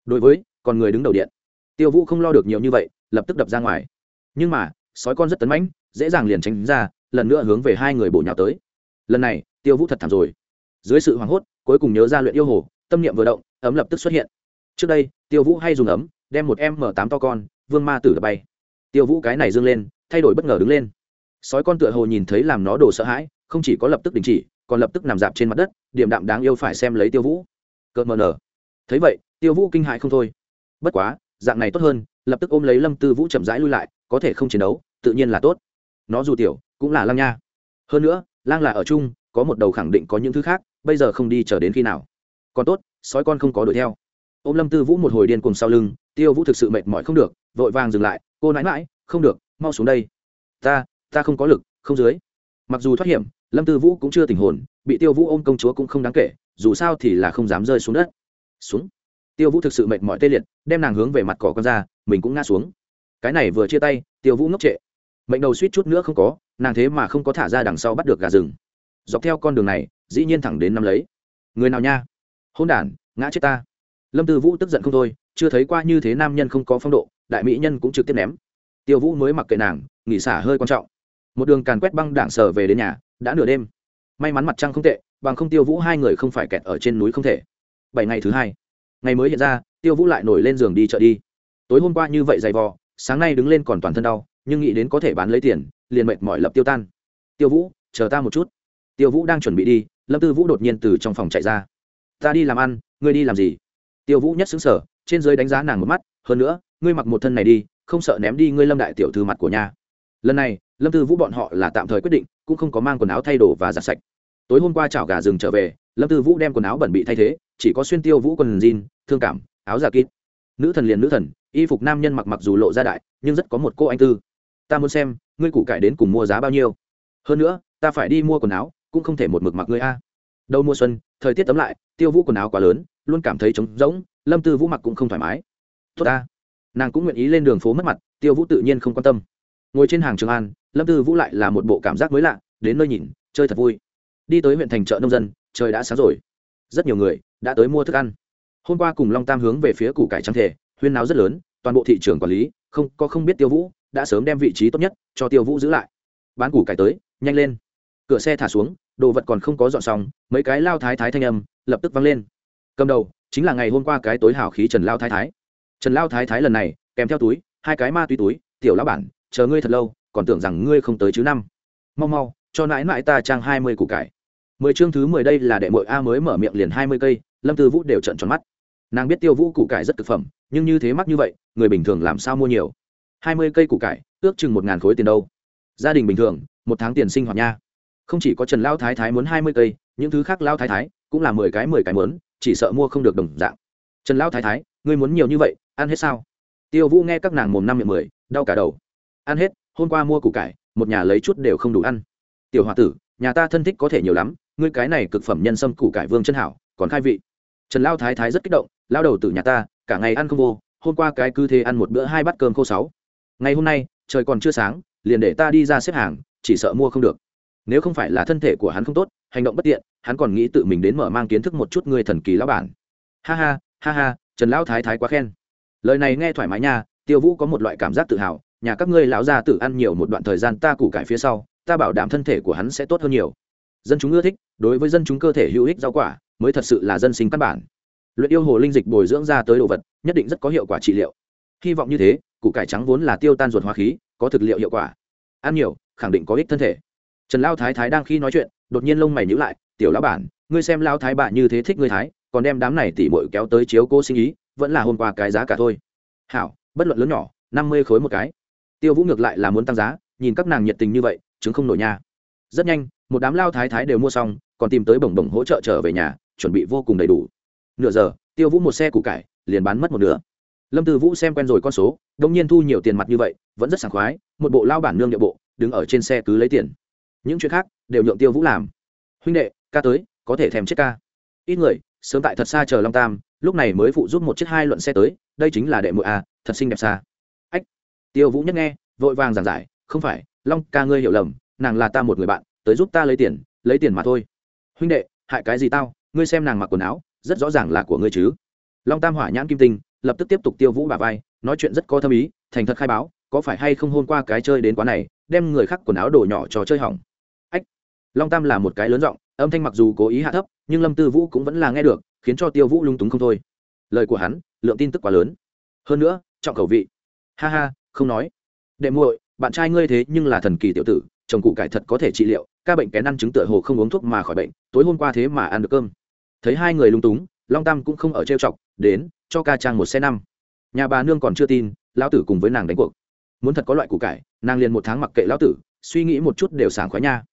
đối với còn người đứng đầu điện. Tiêu vũ không lo được nhiều như vậy, lập tức đập ra ngoài. Nhưng mà, sói con rất tấn mãnh, dễ dàng liền tránh ra, lần nữa hướng về hai người bổ nhào tới. Lần này, tiêu vũ thật thảm rồi. Dưới sự hoảng hốt, cuối cùng nhớ ra luyện yêu hồ, tâm niệm vừa động, ấm lập tức xuất hiện. Trước đây, tiêu vũ hay dùng ấm, đem một em m tám to con, vương ma tử đập bay. Tiêu vũ cái này dâng lên, thay đổi bất ngờ đứng lên. Sói con tựa hồ nhìn thấy làm nó đồ sợ hãi, không chỉ có lập tức đình chỉ, còn lập tức nằm dạp trên mặt đất điểm đạm đáng yêu phải xem lấy tiêu vũ. Cợt mờ nở. Thấy vậy tiêu vũ kinh hại không thôi. Bất quá, dạng này tốt hơn, lập tức ôm lấy lâm tư vũ chậm rãi lui lại, có thể không chiến đấu, tự nhiên là tốt. Nó dù tiểu, cũng là lang nha. Hơn nữa lang là ở chung, có một đầu khẳng định có những thứ khác, bây giờ không đi chờ đến khi nào. Còn tốt, sói con không có đuổi theo. Ô m lâm tư vũ một hồi điên cùng sau lưng, tiêu vũ thực sự mệt mỏi không được, vội vàng dừng lại, cô nãi mãi không được, mau xuống đây. Ta ta không có lực, không dưới. Mặc dù thoát hiểm, lâm tư vũ cũng chưa tình hồn, bị tiêu vũ ôm công chúa cũng không đáng kể, dù sao thì là không dám rơi xuống đất. Xuống tiêu vũ thực sự mệt mỏi tê liệt, đem nàng hướng về mặt cỏ con ra, mình cũng ngã xuống. Cái này vừa chia tay, tiêu vũ ngốc trệ. Mệnh đầu suýt chút nữa không có, nàng thế mà không có thả ra đằng sau bắt được gà rừng. Dọc theo con đường này, dĩ nhiên thẳng đến năm lấy. Người nào nha? Hôn đ ngã chết ta. Lâm tư vũ tức giận không thôi, chưa thấy qua như thế nam nhân không có phong độ, đại mỹ nhân cũng trực tiếp ném. Tiêu vũ mới mặc kệ nàng, nghỉ xả hơi quan trọng. Một đường càn quét băng đảng sở về đến nhà, đã nửa đêm. May mắn mặt trăng không tệ, bằng không tiêu vũ hai người không phải kẹt ở trên núi không thể. Bảy ngày thứ hai ngày mới hiện ra, tiêu vũ lại nổi lên giường đi chợ đi. Tối hôm qua như vậy dày vò, sáng nay đứng lên còn toàn thân đau, nhưng nghĩ đến có thể bán lấy tiền, liền mệt mỏi lập tiêu tan. Tiêu vũ, chờ ta một chút. Tiêu vũ đang chuẩn bị đi, lâm tư vũ đột nhiên từ trong phòng chạy ra. Ta đi làm ăn, ngươi đi làm gì? Tiêu vũ nhất xứng sở trên dưới đánh giá nàng một mắt, hơn nữa, ngươi mặc một thân này đi, không sợ ném đi ngươi lâm đại tiểu thư mặt của nhà. Lần này, lâm tư vũ bọn họ là tạm thời quyết định, cũng không có mang quần áo thay đồ và giặt sạch. Tối hôm qua chảo gà rừng trở về lâm tư vũ đem quần áo bẩn bị thay thế, chỉ có xuyên tiêu vũ quần jean, thương cảm, áo giả kín nữ thần liền nữ thần, y phục nam nhân mặc mặc dù lộ ra đại, nhưng rất có một cô anh tư. Ta muốn xem, ngươi củ cải đến cùng mua giá bao nhiêu. Hơn nữa, ta phải đi mua quần áo, cũng không thể một mực mặc ngươi a. Đâu mùa xuân, thời tiết tấm lại, tiêu vũ quần áo quá lớn, luôn cảm thấy trống rỗng, lâm tư vũ mặc cũng không thoải mái. Tốt ta. Nàng cũng nguyện ý lên đường phố mất mặt, tiêu vũ tự nhiên không quan tâm. Ngồi trên hàng trường an, lâm tư vũ lại là một bộ cảm giác mới lạ, đến nơi nhìn, chơi thật vui. Đi tới huyện thành chợ nông dân trời đã sáng rồi. Rất nhiều người đã tới mua thức ăn. Hôm qua cùng long tam hướng về phía củ cải trắng thể, huyên náo rất lớn, toàn bộ thị trường quản lý không, có không biết tiêu vũ đã sớm đem vị trí tốt nhất cho tiêu vũ giữ lại. Bán củ cải tới, nhanh lên. Cửa xe thả xuống, đồ vật còn không có dọn xong, mấy cái lao thái thái thanh âm lập tức văng lên. Cầm đầu chính là ngày hôm qua cái tối hào khí trần lao thái thái. Trần lao thái thái lần này kèm theo túi, hai cái ma túy túi, tiểu lão bản, chờ ngươi thật lâu, còn tưởng rằng ngươi không tới chứ năm. Mau mau, cho nãi nãi ta trang hai mươi củ cải mười chương thứ mười đây là đệ mội a mới mở miệng liền hai mươi cây, lâm tư vũ đều trận tròn mắt. Nàng biết tiêu vũ củ cải rất thực phẩm, nhưng như thế mắc như vậy, người bình thường làm sao mua nhiều? Hai mươi cây củ cải, ước chừng một ngàn khối tiền đâu? Gia đình bình thường, một tháng tiền sinh hoạt nha. Không chỉ có trần lao thái thái muốn hai mươi cây, những thứ khác lao thái thái cũng là mười cái mười cái mớn chỉ sợ mua không được đồng dạng. Trần lao thái thái, ngươi muốn nhiều như vậy, ăn hết sao? Tiêu vũ nghe các nàng mồm năm miệng mười, đau cả đầu. Ăn hết, hôm qua mua củ cải, một nhà lấy chút đều không đủ ăn. Tiểu h o a tử nhà ta thân thích có thể nhiều lắm, ngươi cái này cực phẩm nhân sâm củ cải vương chân hảo, còn khai vị. Trần lao thái thái rất kích động, lao đầu từ nhà ta, cả ngày ăn không vô, hôm qua cái cứ thế ăn một bữa hai bát cơm khô sáu. Ngày hôm nay, trời còn chưa sáng, liền để ta đi ra xếp hàng, chỉ sợ mua không được. Nếu không phải là thân thể của hắn không tốt, hành động bất tiện, hắn còn nghĩ tự mình đến mở mang kiến thức một chút người thần kỳ lão bản. Ha ha ha ha, trần lão thái thái quá khen. Lời này nghe thoải mái nha, tiêu vũ có một loại cảm giác tự hào, nhà các ngươi lão gia tử ăn nhiều một đoạn thời gian ta củ cải phía sau ta bảo đảm thân thể của hắn sẽ tốt hơn nhiều. Dân chúng ưa thích, đối với dân chúng cơ thể hữu ích rau quả, mới thật sự là dân sinh căn bản. Luyện yêu hồ linh dịch bồi dưỡng ra tới đồ vật, nhất định rất có hiệu quả trị liệu. Hy vọng như thế, củ cải trắng vốn là tiêu tan ruột hóa khí, có thực liệu hiệu quả. Ăn nhiều, khẳng định có ích thân thể. Trần lao thái thái đang khi nói chuyện, đột nhiên lông mày nhữ lại, tiểu lão bản, ngươi xem lao thái bà như thế thích ngươi thái, còn đem đám này tỉ mội kéo tới chiếu cô sinh ý, vẫn là hôm qua cái giá cả thôi. Hảo, bất luận lớn nhỏ, năm mươi khối một cái. Tiêu vũ ngược lại là muốn tăng giá, nhìn các nàng nhiệt tình như vậy chứng không nổi nha. Rất nhanh, một đám lao thái thái đều mua xong, còn tìm tới bổng bổng hỗ trợ trở về nhà, chuẩn bị vô cùng đầy đủ. Nửa giờ, tiêu vũ một xe củ cải, liền bán mất một nửa. Lâm tư vũ xem quen rồi con số, đông nhiên thu nhiều tiền mặt như vậy, vẫn rất sảng khoái, một bộ lao bản nương địa bộ, đứng ở trên xe cứ lấy tiền. Những chuyện khác, đều nhượng tiêu vũ làm. Huynh đệ, ca tới, có thể thèm chết ca. Ít người, sớm tại thật xa chờ long tam, lúc này mới phụ giúp một chiếc hai luận xe tới, đây chính là đệ mụi a, thật xinh đẹp xa. Ách, tiêu vũ nhất nghe, vội vàng giảng giải, không phải long ca ngươi hiểu lầm, nàng là ta một người bạn, tới giúp ta lấy tiền lấy tiền mà thôi. Huynh đệ, hại cái gì tao, ngươi xem nàng mặc quần áo, rất rõ ràng là của ngươi chứ. Long tam hỏa nhãn kim tinh, lập tức tiếp tục tiêu vũ bà vai, nói chuyện rất có thâm ý, thành thật khai báo, có phải hay không hôn qua cái chơi đến quán này, đem người khác quần áo đổ nhỏ cho chơi hỏng. Ách. Long tam là một cái lớn giọng, âm thanh mặc dù cố ý hạ thấp, nhưng lâm tư vũ cũng vẫn là nghe được, khiến cho tiêu vũ lung túng không thôi. Lời của hắn, lượng tin tức quá lớn. Hơn nữa, trọng khẩu vị. Ha ha, không nói. Đệ muội bạn trai ngươi thế nhưng là thần kỳ tiểu tử, chồng cụ cải thật có thể trị liệu, ca bệnh kén ăn chứng tựa hồ không uống thuốc mà khỏi bệnh, tối hôm qua thế mà ăn được cơm. Thấy hai người lung túng, long tam cũng không ở trêu chọc, đến, cho ca trang một xe năm. Nhà bà nương còn chưa tin, lão tử cùng với nàng đánh cuộc. Muốn thật có loại củ cải, nàng liền một tháng mặc kệ lão tử, suy nghĩ một chút đều sảng khoái nha.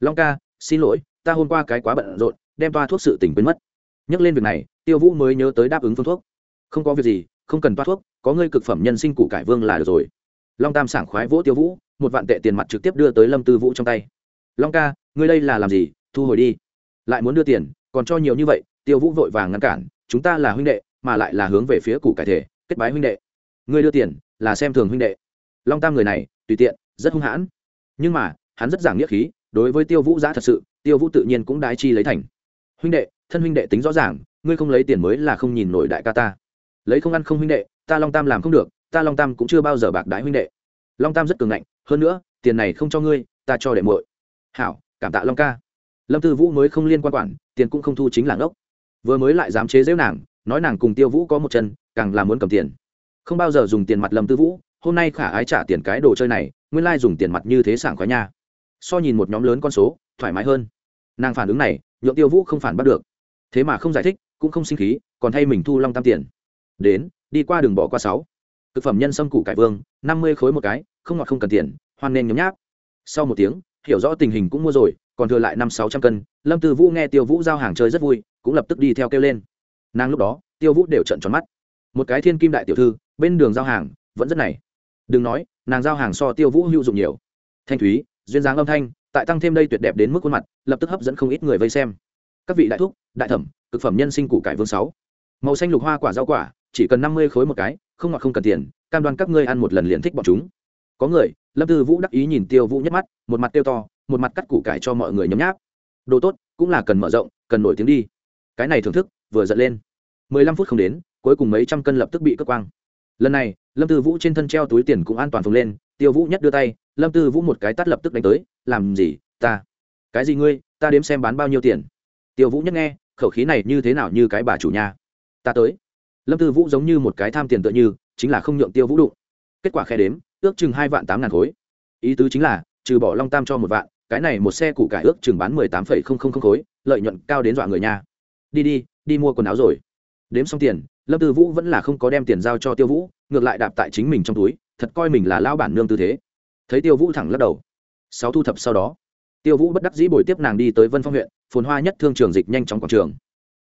Long ca, xin lỗi, ta hôm qua cái quá bận rộn, đem toa thuốc sự tỉnh quên mất. Nhắc lên việc này, tiêu vũ mới nhớ tới đáp ứng phương thuốc. Không có việc gì, không cần toa thuốc, có ngươi cực phẩm nhân sinh củ cải vương là được rồi long tam sảng khoái vỗ tiêu vũ, một vạn tệ tiền mặt trực tiếp đưa tới lâm tư vũ trong tay. Long ca, ngươi đây là làm gì? Thu hồi đi. Lại muốn đưa tiền, còn cho nhiều như vậy. Tiêu vũ vội vàng ngăn cản, chúng ta là huynh đệ, mà lại là hướng về phía củ cải thể, kết bái huynh đệ. Ngươi đưa tiền, là xem thường huynh đệ. Long tam người này, tùy tiện, rất hung hãn. Nhưng mà, hắn rất giảng nghĩa khí, đối với tiêu vũ giã thật sự, tiêu vũ tự nhiên cũng đái chi lấy thành. Huynh đệ, thân huynh đệ tính rõ ràng, ngươi không lấy tiền mới là không nhìn nổi đại ca ta. Lấy không ăn không huynh đệ, ta long tam làm không được ta long tam cũng chưa bao giờ bạc đái huynh đệ. Long tam rất cường ngạnh, hơn nữa, tiền này không cho ngươi, ta cho đệ muội. Hảo, cảm tạ long ca. Lâm tư vũ mới không liên quan quản, tiền cũng không thu chính là ngốc. Vừa mới lại dám chế giễu nàng, nói nàng cùng tiêu vũ có một chân, càng là muốn cầm tiền. Không bao giờ dùng tiền mặt lâm tư vũ, hôm nay khả ái trả tiền cái đồ chơi này, nguyên lai dùng tiền mặt như thế sảng khoái nha. So nhìn một nhóm lớn con số, thoải mái hơn. Nàng phản ứng này, nhượng tiêu vũ không phản bắt được. Thế mà không giải thích, cũng không sinh khí, còn thay mình thu long tam tiền. Đến, đi qua đường bỏ qua sáu thực phẩm nhân sâm củ cải vương, năm mươi khối một cái, không ngọt không cần tiền, hoan nên nhấm nháp. Sau một tiếng, hiểu rõ tình hình cũng mua rồi, còn thừa lại năm sáu trăm cân, lâm tư vũ nghe tiêu vũ giao hàng chơi rất vui, cũng lập tức đi theo kêu lên. Nàng lúc đó, tiêu vũ đều trận tròn mắt. Một cái thiên kim đại tiểu thư, bên đường giao hàng, vẫn rất này. Đừng nói, nàng giao hàng so tiêu vũ hữu dụng nhiều. Thanh thúy, duyên dáng âm thanh, tại tăng thêm đây tuyệt đẹp đến mức khuôn mặt, lập tức hấp dẫn không ít người vây xem. Các vị đại thúc, đại thẩm, thực phẩm nhân sinh củ cải vương sáu. Màu xanh lục hoa quả rau quả, chỉ cần năm mươi khối một cái không ngọt không cần tiền, cam đoan các ngươi ăn một lần liền thích bọn chúng. Có người, lâm tư vũ đắc ý nhìn tiêu vũ nhất mắt, một mặt tiêu to, một mặt cắt củ cải cho mọi người nhấm nháp. Đồ tốt, cũng là cần mở rộng, cần nổi tiếng đi. Cái này thưởng thức, vừa giận lên. Mười lăm phút không đến, cuối cùng mấy trăm cân lập tức bị cất quang. Lần này, lâm tư vũ trên thân treo túi tiền cũng an toàn phồng lên, tiêu vũ nhất đưa tay, lâm tư vũ một cái tắt lập tức đánh tới, làm gì, ta? Cái gì ngươi, ta đếm xem bán bao nhiêu tiền? Tiêu vũ nhất nghe, khẩu khí này như thế nào như cái bà chủ nhà. Ta tới lâm tư vũ giống như một cái tham tiền tựa như, chính là không nhượng tiêu vũ đụng. Kết quả khe đếm, ước chừng hai vạn tám ngàn khối. Ý tứ chính là, trừ bỏ long tam cho một vạn, cái này một xe củ cải ước chừng bán mười tám phẩy không không không khối, lợi nhuận cao đến dọa người nhà đi đi đi mua quần áo rồi. Đếm xong tiền, lâm tư vũ vẫn là không có đem tiền giao cho tiêu vũ, ngược lại đạp tại chính mình trong túi, thật coi mình là lao bản nương tư thế. Thấy tiêu vũ thẳng lắc đầu. Sáu thu thập sau đó, tiêu vũ bất đắc dĩ bồi tiếp nàng đi tới vân phong huyện, phồn hoa nhất thương trường dịch nhanh chóng quảng trường.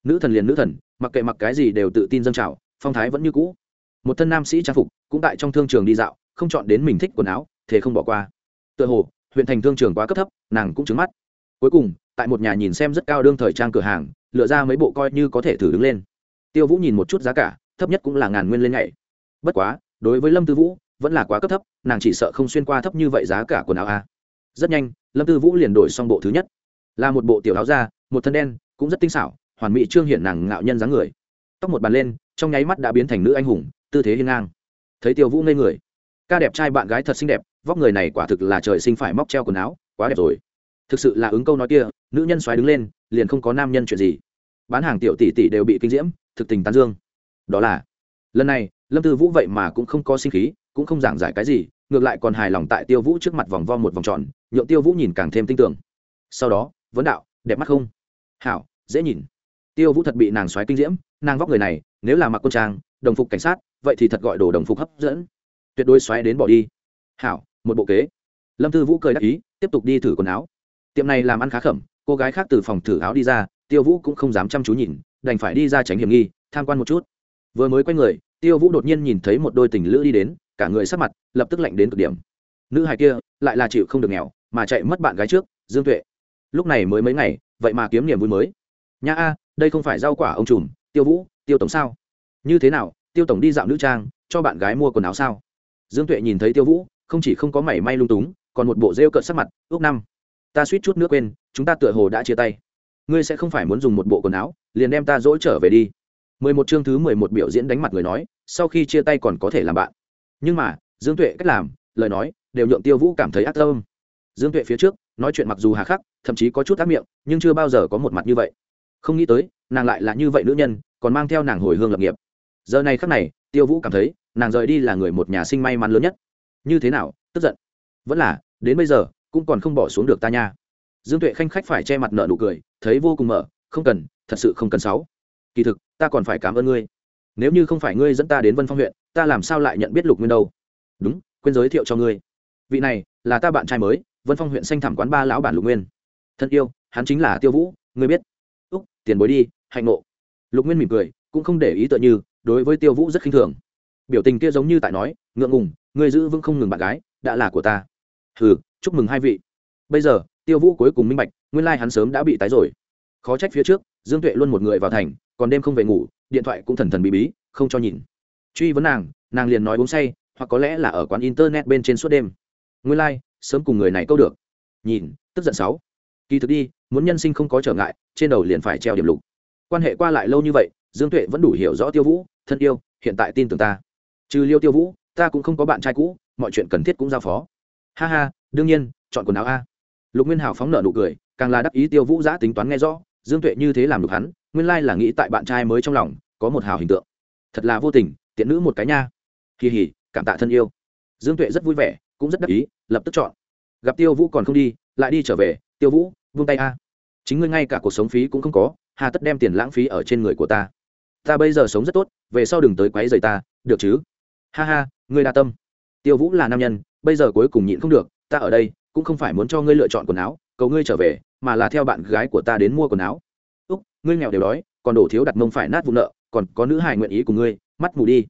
Nữ thần liền nữ thần mặc kệ mặc cái gì đều tự tin dâng trào, phong thái vẫn như cũ. Một thân nam sĩ trang phục cũng tại trong thương trường đi dạo, không chọn đến mình thích quần áo thế không bỏ qua. Tựa hồ, huyện thành thương trường quá cấp thấp, nàng cũng trứng mắt. Cuối cùng, tại một nhà nhìn xem rất cao đương thời trang cửa hàng, lựa ra mấy bộ coi như có thể thử đứng lên. Tiêu vũ nhìn một chút giá cả, thấp nhất cũng là ngàn nguyên lên ngày. Bất quá, đối với lâm tư vũ, vẫn là quá cấp thấp, nàng chỉ sợ không xuyên qua thấp như vậy giá cả quần áo a. Rất nhanh, lâm tư vũ liền đổi xong bộ thứ nhất. Là một bộ tiểu áo da, một thân đen, cũng rất tinh xảo hoàn mỹ trương hiện nàng ngạo nhân dáng người. Tóc một bàn lên, trong nháy mắt đã biến thành nữ anh hùng, tư thế hiên ngang. Thấy tiêu vũ ngây người. Ca đẹp trai bạn gái thật xinh đẹp, vóc người này quả thực là trời sinh phải móc treo quần áo, quá đẹp rồi. Thực sự là ứng câu nói kia, nữ nhân xoáy đứng lên, liền không có nam nhân chuyện gì. Bán hàng tiểu tỷ tỷ đều bị kinh diễm, thực tình tán dương. Đó là, lần này, lâm tư vũ vậy mà cũng không có sinh khí, cũng không giảng giải cái gì, ngược lại còn hài lòng tại tiêu vũ trước mặt vòng vo một vòng tròn, nhượng tiêu vũ nhìn càng thêm tin tưởng. Sau đó, vấn đạo, đẹp mắt không? Hảo, dễ nhìn tiêu vũ thật bị nàng xoáy kinh diễm, nàng vóc người này, nếu là mặc quân trang, đồng phục cảnh sát, vậy thì thật gọi đồ đồng phục hấp dẫn. Tuyệt đối xoáy đến bỏ đi. Hảo, một bộ kế. Lâm tư vũ cười đắc ý, tiếp tục đi thử quần áo. Tiệm này làm ăn khá khẩm, cô gái khác từ phòng thử áo đi ra, tiêu vũ cũng không dám chăm chú nhìn, đành phải đi ra tránh hiểm nghi, tham quan một chút. Vừa mới quay người, tiêu vũ đột nhiên nhìn thấy một đôi tình lữ đi đến, cả người sắc mặt lập tức lạnh đến cực điểm. Nữ hài kia, lại là chịu không được nghèo, mà chạy mất bạn gái trước, dương tuệ. Lúc này mới mấy ngày, vậy mà kiếm niềm vui mới. Nha a đây không phải rau quả ông trùm, tiêu vũ, tiêu tổng sao? Như thế nào, tiêu tổng đi dạo nữ trang, cho bạn gái mua quần áo sao? Dương tuệ nhìn thấy tiêu vũ, không chỉ không có mảy may lung túng, còn một bộ rêu cợt sắc mặt, ước năm. Ta suýt chút nước quên, chúng ta tựa hồ đã chia tay. Ngươi sẽ không phải muốn dùng một bộ quần áo, liền đem ta dỗi trở về đi. Mười một chương thứ mười một biểu diễn đánh mặt người nói, sau khi chia tay còn có thể làm bạn. Nhưng mà, dương tuệ cách làm, lời nói, đều nhượng tiêu vũ cảm thấy ác tâm. Dương tuệ phía trước, nói chuyện mặc dù hà khắc, thậm chí có chút ác miệng, nhưng chưa bao giờ có một mặt như vậy không nghĩ tới, nàng lại là như vậy nữ nhân, còn mang theo nàng hồi hương lập nghiệp. Giờ này khắc này, tiêu vũ cảm thấy, nàng rời đi là người một nhà sinh may mắn lớn nhất. Như thế nào, tức giận. Vẫn là, đến bây giờ, cũng còn không bỏ xuống được ta nha. Dương tuệ khanh khách phải che mặt nợ nụ cười, thấy vô cùng mở, không cần, thật sự không cần sáu. Kỳ thực, ta còn phải cảm ơn ngươi. Nếu như không phải ngươi dẫn ta đến vân phong huyện, ta làm sao lại nhận biết lục nguyên đâu? Đúng, quên giới thiệu cho ngươi. Vị này, là ta bạn trai mới, vân phong huyện xanh thảm quán ba lão bản lục nguyên. Thân yêu, hắn chính là tiêu vũ, ngươi biết tiền bối đi hạnh ngộ. Lục nguyên mỉm cười cũng không để ý tựa như đối với tiêu vũ rất khinh thường. Biểu tình kia giống như tại nói ngượng ngùng người giữ vững không ngừng bạn gái đã là của ta. Hừ chúc mừng hai vị. Bây giờ tiêu vũ cuối cùng minh bạch nguyên lai hắn sớm đã bị tái rồi. Khó trách phía trước dương tuệ luôn một người vào thành còn đêm không về ngủ điện thoại cũng thần thần bí bí không cho nhìn. Truy vấn nàng nàng liền nói uống say hoặc có lẽ là ở quán internet bên trên suốt đêm. Nguyên lai、like, sớm cùng người này câu được. Nhìn tức giận sáu. Kỳ thực đi muốn nhân sinh không có trở ngại, trên đầu liền phải treo điểm lục. Quan hệ qua lại lâu như vậy, dương tuệ vẫn đủ hiểu rõ tiêu vũ, thân yêu, hiện tại tin tưởng ta. Trừ liêu tiêu vũ, ta cũng không có bạn trai cũ, mọi chuyện cần thiết cũng giao phó. Ha ha, đương nhiên, chọn quần áo a. Lục nguyên hào phóng nợ nụ cười, càng là đắc ý tiêu vũ giã tính toán nghe rõ, dương tuệ như thế làm được hắn, nguyên lai là nghĩ tại bạn trai mới trong lòng, có một hào hình tượng. Thật là vô tình, tiện nữ một cái nha. Kỳ hỉ, cảm tạ thân yêu. Dương tuệ rất vui vẻ, cũng rất đắc ý, lập tức chọn. Gặp tiêu vũ còn không đi, lại đi trở về, tiêu vũ vung tay a. Chính ngươi ngay cả cuộc sống phí cũng không có, hà tất đem tiền lãng phí ở trên người của ta. Ta bây giờ sống rất tốt, về sau đừng tới quấy rầy ta, được chứ? Ha ha, ngươi đa tâm. Tiêu vũ là nam nhân, bây giờ cuối cùng nhịn không được, ta ở đây, cũng không phải muốn cho ngươi lựa chọn quần áo, cầu ngươi trở về, mà là theo bạn gái của ta đến mua quần áo. Úc, ngươi nghèo đều đói, còn đổ thiếu đặt mông phải nát vụ nợ, còn có nữ hài nguyện ý của ngươi, mắt mù đi.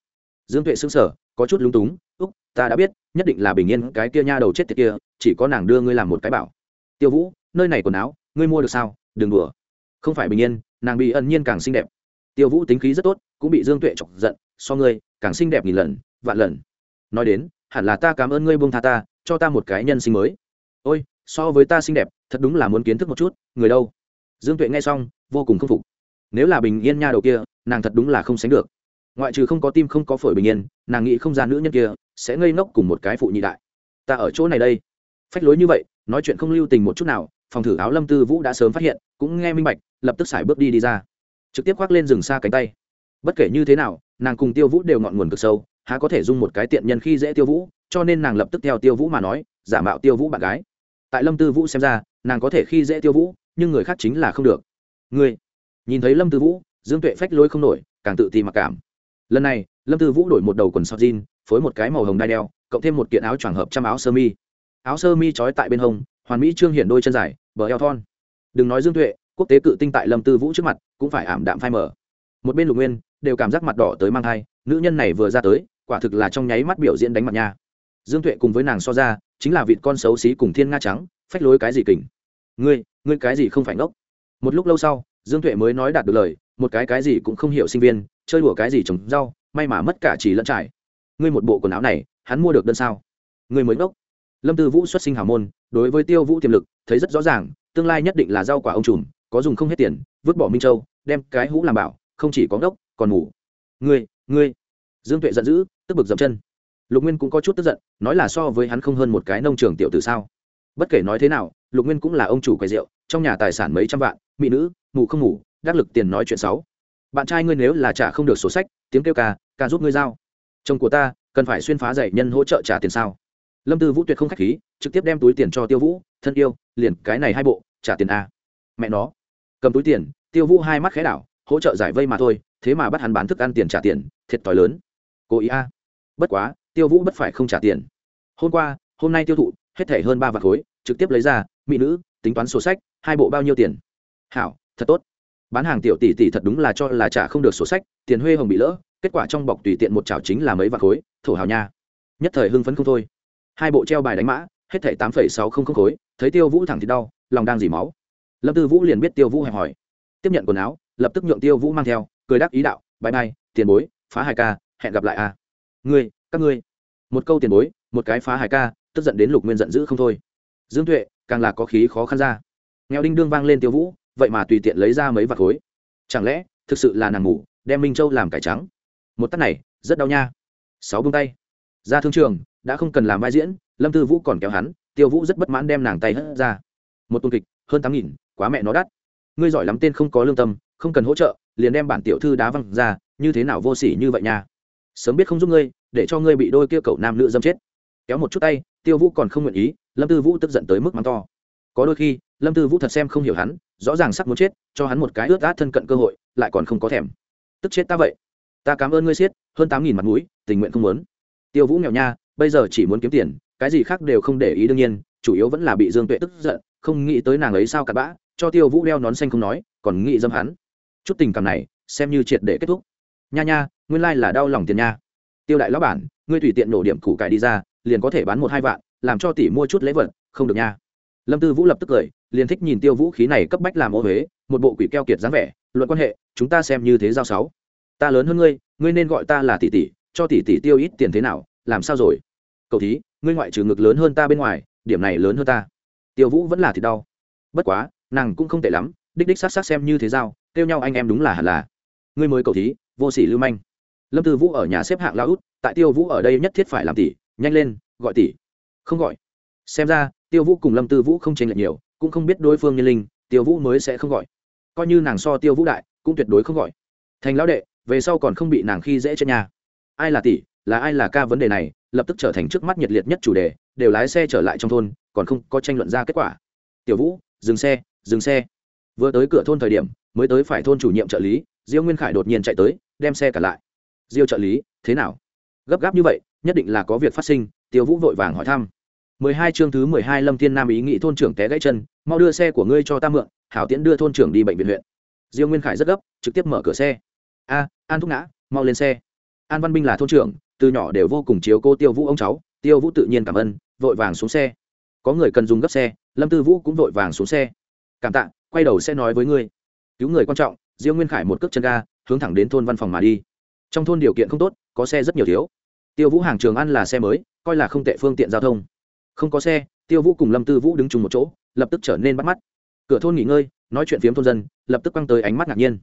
Dương tuệ xứng sở có chút lung túng, úc, ta đã biết, nhất định là bình yên cái kia nha đầu chết tiệt kia, chỉ có nàng đưa ngươi làm một cái bảo. Tiêu vũ nơi này quần áo, ngươi mua được sao? Đừng đùa. Không phải bình yên, nàng bị ẩn nhiên càng xinh đẹp. Tiêu vũ tính khí rất tốt, cũng bị dương tuệ chọc giận, so ngươi, càng xinh đẹp nghìn lần, vạn lần. Nói đến, hẳn là ta cảm ơn ngươi buông tha ta, cho ta một cái nhân sinh mới. Ôi, so với ta xinh đẹp, thật đúng là muốn kiến thức một chút, người đâu? Dương tuệ nghe xong, vô cùng khâm phục. Nếu là bình yên nha đầu kia, nàng thật đúng là không sánh được. Ngoại trừ không có tim không có phổi bình yên, nàng nghĩ không ra nữ nhân kia sẽ ngây ngốc cùng một cái phụ nhị đại. Ta ở chỗ này đây. Phách lối như vậy, nói chuyện không lưu tình một chút nào phòng thử áo lâm tư vũ đã sớm phát hiện, cũng nghe minh bạch, lập tức xài bước đi đi ra. Trực tiếp khoác lên rừng xa cánh tay. Bất kể như thế nào, nàng cùng tiêu vũ đều ngọn nguồn cực sâu, há có thể dung một cái tiện nhân khi dễ tiêu vũ, cho nên nàng lập tức theo tiêu vũ mà nói, giả mạo tiêu vũ bạn gái. Tại lâm tư vũ xem ra, nàng có thể khi dễ tiêu vũ, nhưng người khác chính là không được. Người nhìn thấy lâm tư vũ, dương tuệ phách lối không nổi, càng tự ti mặc cảm. Lần này, lâm tư vũ đổi một đầu quần sọc jean, phối một cái màu hồng đai đeo, cộng thêm một kiện áo choàng hợp trăm áo sơ mi. Áo sơ mi trói tại bên hông hoàn mỹ trương hiển đôi chân dài, bờ eo thon. Đừng nói dương tuệ, quốc tế cự tinh tại lâm tư vũ trước mặt, cũng phải ảm đạm phai mở một bên lục nguyên, đều cảm giác mặt đỏ tới mang thai, nữ nhân này vừa ra tới, quả thực là trong nháy mắt biểu diễn đánh mặt nha. Dương tuệ cùng với nàng so ra, chính là vịt con xấu xí cùng thiên nga trắng, phách lối cái gì kình. Ngươi ngươi cái gì không phải ngốc? Một lúc lâu sau, dương tuệ mới nói đạt được lời, một cái cái gì cũng không hiểu sinh viên, chơi đùa cái gì trồng rau, may mà mất cả chỉ lẫn trải. Ngươi một bộ quần áo này, hắn mua được đơn sao? Ngươi mới ngốc lâm tư vũ xuất sinh hào môn, đối với tiêu vũ tiềm lực, thấy rất rõ ràng, tương lai nhất định là rau quả ông trùm, có dùng không hết tiền, vứt bỏ minh châu, đem cái hũ làm bảo, không chỉ có ngốc, còn ngủ ngươi ngươi. Dương tuệ giận dữ, tức bực dậm chân. Lục nguyên cũng có chút tức giận, nói là so với hắn không hơn một cái nông trường tiểu tử sao? Bất kể nói thế nào, lục nguyên cũng là ông chủ quầy rượu, trong nhà tài sản mấy trăm vạn, mỹ nữ ngủ không ngủ đắc lực tiền nói chuyện xấu. Bạn trai ngươi nếu là trả không được sổ sách, tiếng kêu ca ca giúp ngươi giao. Chồng của ta, cần phải xuyên phá dạy nhân hỗ trợ trả tiền sao? Lâm tư vũ tuyệt không k h á c h khí, trực tiếp đem túi tiền cho tiêu vũ, thân yêu, liền cái này hai bộ, trả tiền a. Mẹ nó. Cầm túi tiền, tiêu vũ hai mắt khẽ đảo, hỗ trợ giải vây mà thôi, thế mà bắt hắn bán thức ăn tiền trả tiền, thiệt t h i lớn. Cố ý a. Bất quá, tiêu vũ bất phải không trả tiền. Hôm qua, hôm nay tiêu thụ, hết thẻ hơn ba vạt khối, trực tiếp lấy ra, mỹ nữ, tính toán sổ sách, hai bộ bao nhiêu tiền? Hảo, thật tốt. Bán hàng tiểu tỷ tỷ thật đúng là cho là trả không được sổ sách, tiền huê hồng bị lỡ, kết quả trong bọc tùy tiện một chảo chính là mấy vạt khối, thổ hào nha. Nhất thời hưng phấn không thôi hai bộ treo bài đánh mã, hết thảy tám phẩy sáu không không khối, thấy tiêu vũ thẳng thì đau, lòng đang dỉ máu. Lâm tư vũ liền biết tiêu vũ hẹp hỏi tiếp nhận quần áo, lập tức nhượng tiêu vũ mang theo, cười đáp ý đạo bãi bay tiền bối, phá hai ca, hẹn gặp lại a. Ngươi, các ngươi. Một câu tiền bối, một cái phá hai ca, tức giận đến lục nguyên giận dữ không thôi. Dương tuệ, càng là có khí khó khăn ra. Nghèo đinh đương vang lên tiêu vũ, vậy mà tùy tiện lấy ra mấy vạt khối. Chẳng lẽ, thực sự là nàng ngủ, đem minh châu làm cải trắng? Một tắt này, rất đau nha. Sáu bông tay. Ra thương trường đã không cần làm vai diễn, lâm tư vũ còn kéo hắn, tiêu vũ rất bất mãn đem nàng tay hất ra. Một tuần kịch, hơn tám nghìn, quá mẹ nó đắt. Ngươi giỏi lắm tên không có lương tâm, không cần hỗ trợ, liền đem bản tiểu thư đá văng ra, như thế nào vô s ỉ như vậy nha? Sớm biết không giúp ngươi, để cho ngươi bị đôi kia cậu nam nữ dâm chết. Kéo một chút tay, tiêu vũ còn không nguyện ý, lâm tư vũ tức giận tới mức mắng to. Có đôi khi, lâm tư vũ thật xem không hiểu hắn, rõ ràng sắp muốn chết, cho hắn một cái ướt át thân cận cơ hội, lại còn không có thèm. Tức chết ta vậy. Ta cảm ơn ngươi siết hơn tám nghìn mặt mũi, tình nguyện không muốn. Tiêu vũ nghèo nha bây giờ chỉ muốn kiếm tiền, cái gì khác đều không để ý đương nhiên, chủ yếu vẫn là bị dương tuệ tức giận, không nghĩ tới nàng ấy sao cặn bã, cho tiêu vũ đeo nón xanh không nói, còn nghĩ dâm hắn. Chút tình cảm này, xem như triệt để kết thúc. Nha nha, nguyên lai là đau lòng tiền nha. Tiêu đại lão bản, ngươi tùy tiện nổ điểm củ cải đi ra, liền có thể bán một hai vạn, làm cho tỷ mua chút lễ vật, không được nha. Lâm tư vũ lập tức cười, liền thích nhìn tiêu vũ khí này cấp bách làm ô huế một bộ quỷ keo kiệt dáng vẻ, luận quan hệ, chúng ta xem như thế giao sáu. Ta lớn hơn ngươi ngươi nên gọi ta là tỷ tỷ, cho tỷ tỷ tiêu ít tiền thế nào làm sao rồi? Cậu thí, ngươi ngoại trừ ngực lớn hơn ta bên ngoài, điểm này lớn hơn ta. Tiêu vũ vẫn là thì đau. Bất quá, nàng cũng không tệ lắm, đích đích s á t s á t xem như thế giao, kêu nhau anh em đúng là hẳn là. Ngươi mới cầu thí, vô s ỉ lưu manh. Lâm tư vũ ở nhà xếp hạng lao út, tại tiêu vũ ở đây nhất thiết phải làm tỷ, nhanh lên, gọi tỷ. Không gọi. Xem ra, tiêu vũ cùng lâm tư vũ không tranh lệch nhiều, cũng không biết đối phương nhân linh, tiêu vũ mới sẽ không gọi. Coi như nàng so tiêu vũ đại, cũng tuyệt đối không gọi. Thành lão đệ, về sau còn không bị nàng khi dễ trên nhà ai là tỷ? Là ai là ca vấn đề này, lập tức trở thành trước mắt nhiệt liệt nhất chủ đề, đều lái xe trở lại trong thôn, còn không có tranh luận ra kết quả. Tiểu vũ, dừng xe dừng xe. Vừa tới cửa thôn thời điểm, mới tới phải thôn chủ nhiệm trợ lý, diêu nguyên khải đột nhiên chạy tới, đem xe cả lại. Diêu trợ lý, thế nào? Gấp gáp như vậy, nhất định là có việc phát sinh tiêu vũ vội vàng hỏi thăm. Mười hai chương thứ mười hai lâm thiên nam ý nghĩ thôn trưởng té gãy chân, mau đưa xe của ngươi cho ta mượn, hảo tiễn đưa thôn trưởng đi bệnh viện huyện. Diêu nguyên khải rất gấp, trực tiếp mở cửa xe. A, an thúc ngã, mau lên xe. An văn binh là thôn trưởng từ nhỏ đều vô cùng chiếu cô tiêu vũ ông cháu, tiêu vũ tự nhiên cảm ơn, vội vàng xuống xe. Có người cần dùng gấp xe, lâm tư vũ cũng vội vàng xuống xe. Cảm tạ, quay đầu sẽ nói với ngươi. Cứu người quan trọng, diêu nguyên khải một cước chân ga, hướng thẳng đến thôn văn phòng mà đi. Trong thôn điều kiện không tốt, có xe rất nhiều thiếu. Tiêu vũ hàng trường ăn là xe mới, coi là không tệ phương tiện giao thông. Không có xe, tiêu vũ cùng lâm tư vũ đứng chung một chỗ, lập tức trở nên bắt mắt. Cửa thôn nghỉ ngơi, nói chuyện phiếm thôn dân, lập tức quăng tới ánh mắt ngạc nhiên.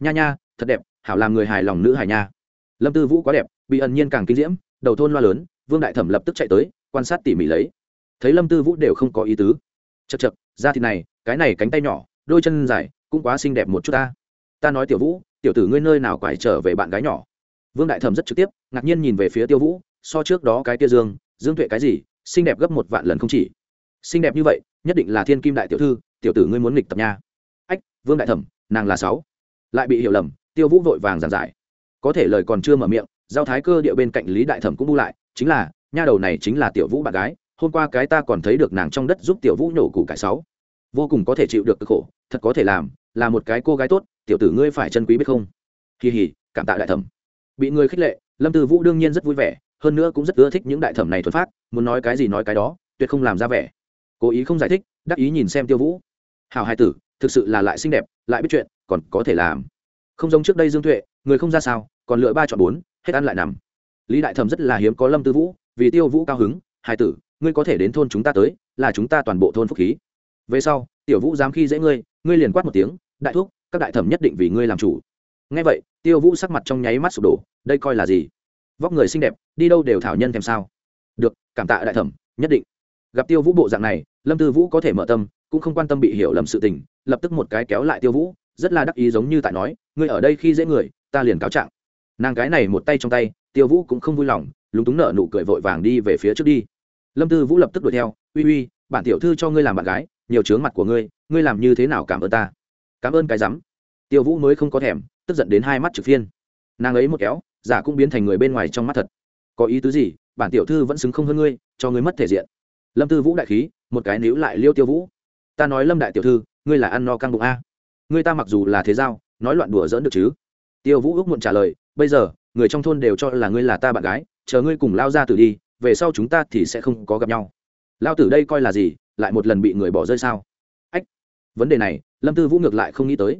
Nha nha, thật đẹp, hảo làm người hài lòng nữ hài nha lâm tư vũ quá đẹp, bị ẩn nhiên càng kinh diễm, đầu thôn loa lớn, vương đại thẩm lập tức chạy tới, quan sát tỉ mỉ lấy. Thấy lâm tư vũ đều không có ý tứ. Chật chật ra thịt này, cái này cánh tay nhỏ, đôi chân dài, cũng quá xinh đẹp một chút ta. Ta nói tiểu vũ, tiểu tử ngươi nơi nào quải trở về bạn gái nhỏ? Vương đại thẩm rất trực tiếp, ngạc nhiên nhìn về phía tiêu vũ, so trước đó cái tia dương dương tuệ cái gì, xinh đẹp gấp một vạn lần không chỉ. Xinh đẹp như vậy, nhất định là thiên kim đại tiểu thư, tiểu tử ngươi muốn nghịch tập nha. Ách, vương đại thẩm, nàng là sáu. Lại bị hiểu lầm, tiêu vũ vội vàng giàn giải có thể lời còn chưa mở miệng, giao thái cơ địa bên cạnh lý đại thẩm cũng bu lại, chính là, nha đầu này chính là tiểu vũ bạn gái, hôm qua cái ta còn thấy được nàng trong đất giúp tiểu vũ nhổ củ cải sáu. Vô cùng có thể chịu được cực khổ, thật có thể làm, là một cái cô gái tốt, tiểu tử ngươi phải chân quý biết không? Kỳ hỉ, cảm tạ đại thẩm. Bị người khích lệ, lâm tư vũ đương nhiên rất vui vẻ, hơn nữa cũng rất ưa thích những đại thẩm này thuật phát muốn nói cái gì nói cái đó, tuyệt không làm ra vẻ. Cố ý không giải thích, đắc ý nhìn xem tiêu vũ. Hào hai tử, thực sự là lại xinh đẹp, lại biết chuyện, còn có thể làm. Không giống trước đây dương tuệ, người không ra sao còn lựa ba chọn bốn, hết ăn lại nằm. Lý đại thẩm rất là hiếm có lâm tư vũ, vì tiêu vũ cao hứng hai tử, ngươi có thể đến thôn chúng ta tới, là chúng ta toàn bộ thôn phúc khí. Về sau, tiểu vũ dám khi dễ ngươi ngươi liền quát một tiếng, đại thúc, các đại thẩm nhất định vì ngươi làm chủ. Ngay vậy, tiêu vũ sắc mặt trong nháy mắt sụp đổ, đây coi là gì? Vóc người xinh đẹp, đi đâu đều thảo nhân thèm sao? Được, cảm tạ đại thẩm, nhất định. Gặp tiêu vũ bộ dạng này, lâm tư vũ có thể mở tâm, cũng không quan tâm bị hiểu lầm sự tình, lập tức một cái kéo lại tiêu vũ, rất là đắc ý giống như tại nói, ngươi ở đây khi dễ người, ta liền cáo trạng nàng cái này một tay trong tay, tiêu vũ cũng không vui lòng, lúng túng nợ nụ cười vội vàng đi về phía trước đi. Lâm tư vũ lập tức đuổi theo, uy uy, bản tiểu thư cho ngươi làm bạn gái, nhiều chướng mặt của ngươi ngươi làm như thế nào cảm ơn ta? Cảm ơn cái rắm. Tiêu vũ mới không có thèm, tức giận đến hai mắt trực phiên. Nàng ấy một kéo, giả cũng biến thành người bên ngoài trong mắt thật. Có ý tứ gì? Bản tiểu thư vẫn xứng không hơn ngươi, cho ngươi mất thể diện. Lâm tư vũ đại khí, một cái níu lại liêu tiêu vũ. Ta nói lâm đại tiểu thư, ngươi là ăn no căng bụng a. Ngươi ta mặc dù là thế giao, nói loạn đùa dỡn được chứ? Tiêu vũ ước muộn trả lời, bây giờ, người trong thôn đều cho là ngươi là ta bạn gái, chờ ngươi cùng lao ra tử đi, về sau chúng ta thì sẽ không có gặp nhau. Lao tử đây coi là gì, lại một lần bị người bỏ rơi sao? Ách, vấn đề này, lâm tư vũ ngược lại không nghĩ tới.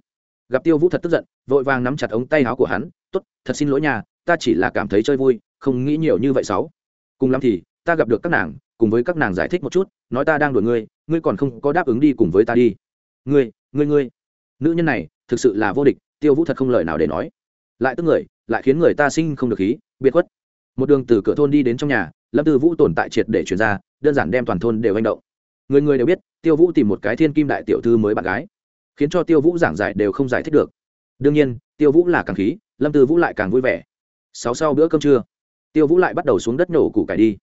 Gặp tiêu vũ thật tức giận, vội vàng nắm chặt ống tay áo của hắn t ố t thật xin lỗi nhà, ta chỉ là cảm thấy chơi vui, không nghĩ nhiều như vậy sáu cùng lắm thì, ta gặp được các nàng, cùng với các nàng giải thích một chút, nói ta đang đuổi ngươi ngươi còn không có đáp ứng đi cùng với ta đi. Ngươi ngươi ngươi. Nữ nhân này, thực sự là vô địch tiêu vũ thật không lời nào để nói. Lại tức người, lại khiến người ta sinh không được khí, biệt khuất. Một đường từ cửa thôn đi đến trong nhà, lâm tư vũ tồn tại triệt để chuyển ra, đơn giản đem toàn thôn đều hành động. Người người đều biết, tiêu vũ tìm một cái thiên kim đại tiểu thư mới bạn gái, khiến cho tiêu vũ giảng giải đều không giải thích được. Đương nhiên, tiêu vũ là càng khí, lâm tư vũ lại càng vui vẻ. Sáu sau bữa cơm trưa, tiêu vũ lại bắt đầu xuống đất nổ củ cải đi.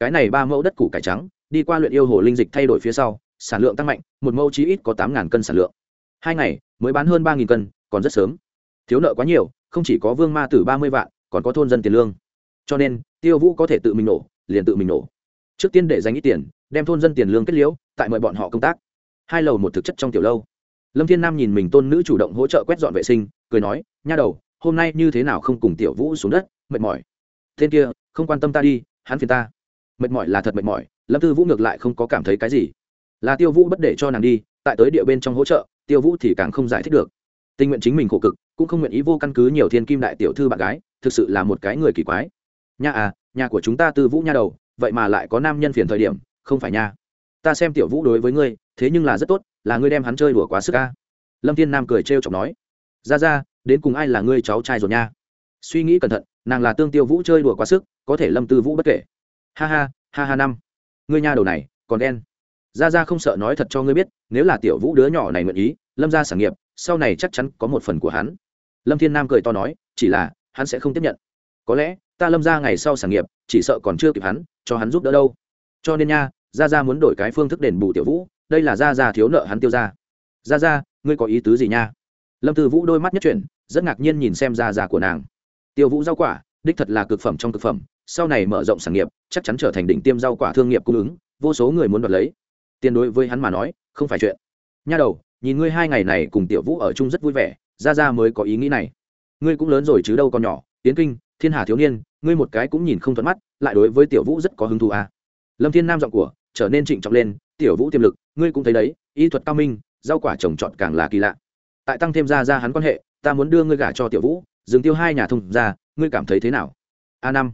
Cái này ba mẫu đất củ cải trắng, đi qua luyện yêu hồ linh dịch thay đổi phía sau, sản lượng tăng mạnh, một mẫu chí ít có tám cân sản lượng. Hai ngày, mới bán hơn ba cân còn rất sớm. Thiếu nợ quá nhiều, không chỉ có vương ma tử ba mươi vạn, còn có thôn dân tiền lương. Cho nên, tiêu vũ có thể tự mình nổ, liền tự mình nổ. Trước tiên để dành ít tiền, đem thôn dân tiền lương kết liễu, tại mời bọn họ công tác. Hai lầu một thực chất trong tiểu lâu. Lâm thiên nam nhìn mình tôn nữ chủ động hỗ trợ quét dọn vệ sinh, cười nói, nha đầu, hôm nay như thế nào không cùng tiểu vũ xuống đất, mệt mỏi? Tên kia, không quan tâm ta đi, hắn phiền ta. Mệt mỏi là thật mệt mỏi. Lâm tư vũ ngược lại không có cảm thấy cái gì. Là tiêu vũ bất để cho nàng đi, tại tới địa bên trong hỗ trợ, tiêu vũ thì càng không giải thích được tình nguyện chính mình khổ cực, cũng không nguyện ý vô căn cứ nhiều thiên kim đại tiểu thư bạn gái, thực sự là một cái người kỳ quái. Nha à nhà của chúng ta tư vũ nha đầu, vậy mà lại có nam nhân phiền thời điểm, không phải nha. Ta xem tiểu vũ đối với ngươi, thế nhưng là rất tốt, là ngươi đem hắn chơi đùa quá sức ca lâm thiên nam cười trêu chọc nói. Ra ra, đến cùng ai là ngươi cháu trai rồi nha? Suy nghĩ cẩn thận, nàng là tương tiêu vũ chơi đùa quá sức, có thể lâm tư vũ bất kể. Ha ha ha ha năm. Ngươi nha đầu này, còn đen ra ra không sợ nói thật cho ngươi biết, nếu là tiểu vũ đứa nhỏ này nguyện ý, lâm ra sản nghiệp, sau này chắc chắn có một phần của hắn. Lâm thiên nam cười to nói, chỉ là, hắn sẽ không tiếp nhận. Có lẽ, ta lâm ra ngày sau sản nghiệp, chỉ sợ còn chưa kịp hắn, cho hắn giúp đỡ đâu. Cho nên nha ra ra muốn đổi cái phương thức đền bù tiểu vũ, đây là ra ra thiếu nợ hắn tiêu ra. Ra ra ngươi có ý tứ gì nha? Lâm tư vũ đôi mắt nhất chuyển, rất ngạc nhiên nhìn xem ra ra của nàng. Tiêu vũ rau quả, đích thật là cực phẩm trong cực phẩm, sau này mở rộng sản nghiệp, chắc chắn trở thành đỉnh tiêm rau quả thương nghiệp cung ứng, vô số người muốn đoạt lấy tiền đối với hắn mà nói, không phải chuyện. Nha đầu, nhìn ngươi hai ngày này cùng tiểu vũ ở chung rất vui vẻ, ra ra mới có ý nghĩ này. Ngươi cũng lớn rồi chứ đâu còn nhỏ tiến kinh, thiên hà thiếu niên, ngươi một cái cũng nhìn không thuận mắt, lại đối với tiểu vũ rất có hứng thú à. lâm thiên nam giọng của, trở nên trịnh trọng lên, tiểu vũ tiềm lực, ngươi cũng thấy đấy, y thuật cao minh, rau quả trồng trọt càng là kỳ lạ. Tại tăng thêm ra ra hắn quan hệ, ta muốn đưa ngươi gả cho tiểu vũ, dừng tiêu hai nhà thông ra ngươi cảm thấy thế nào? A năm.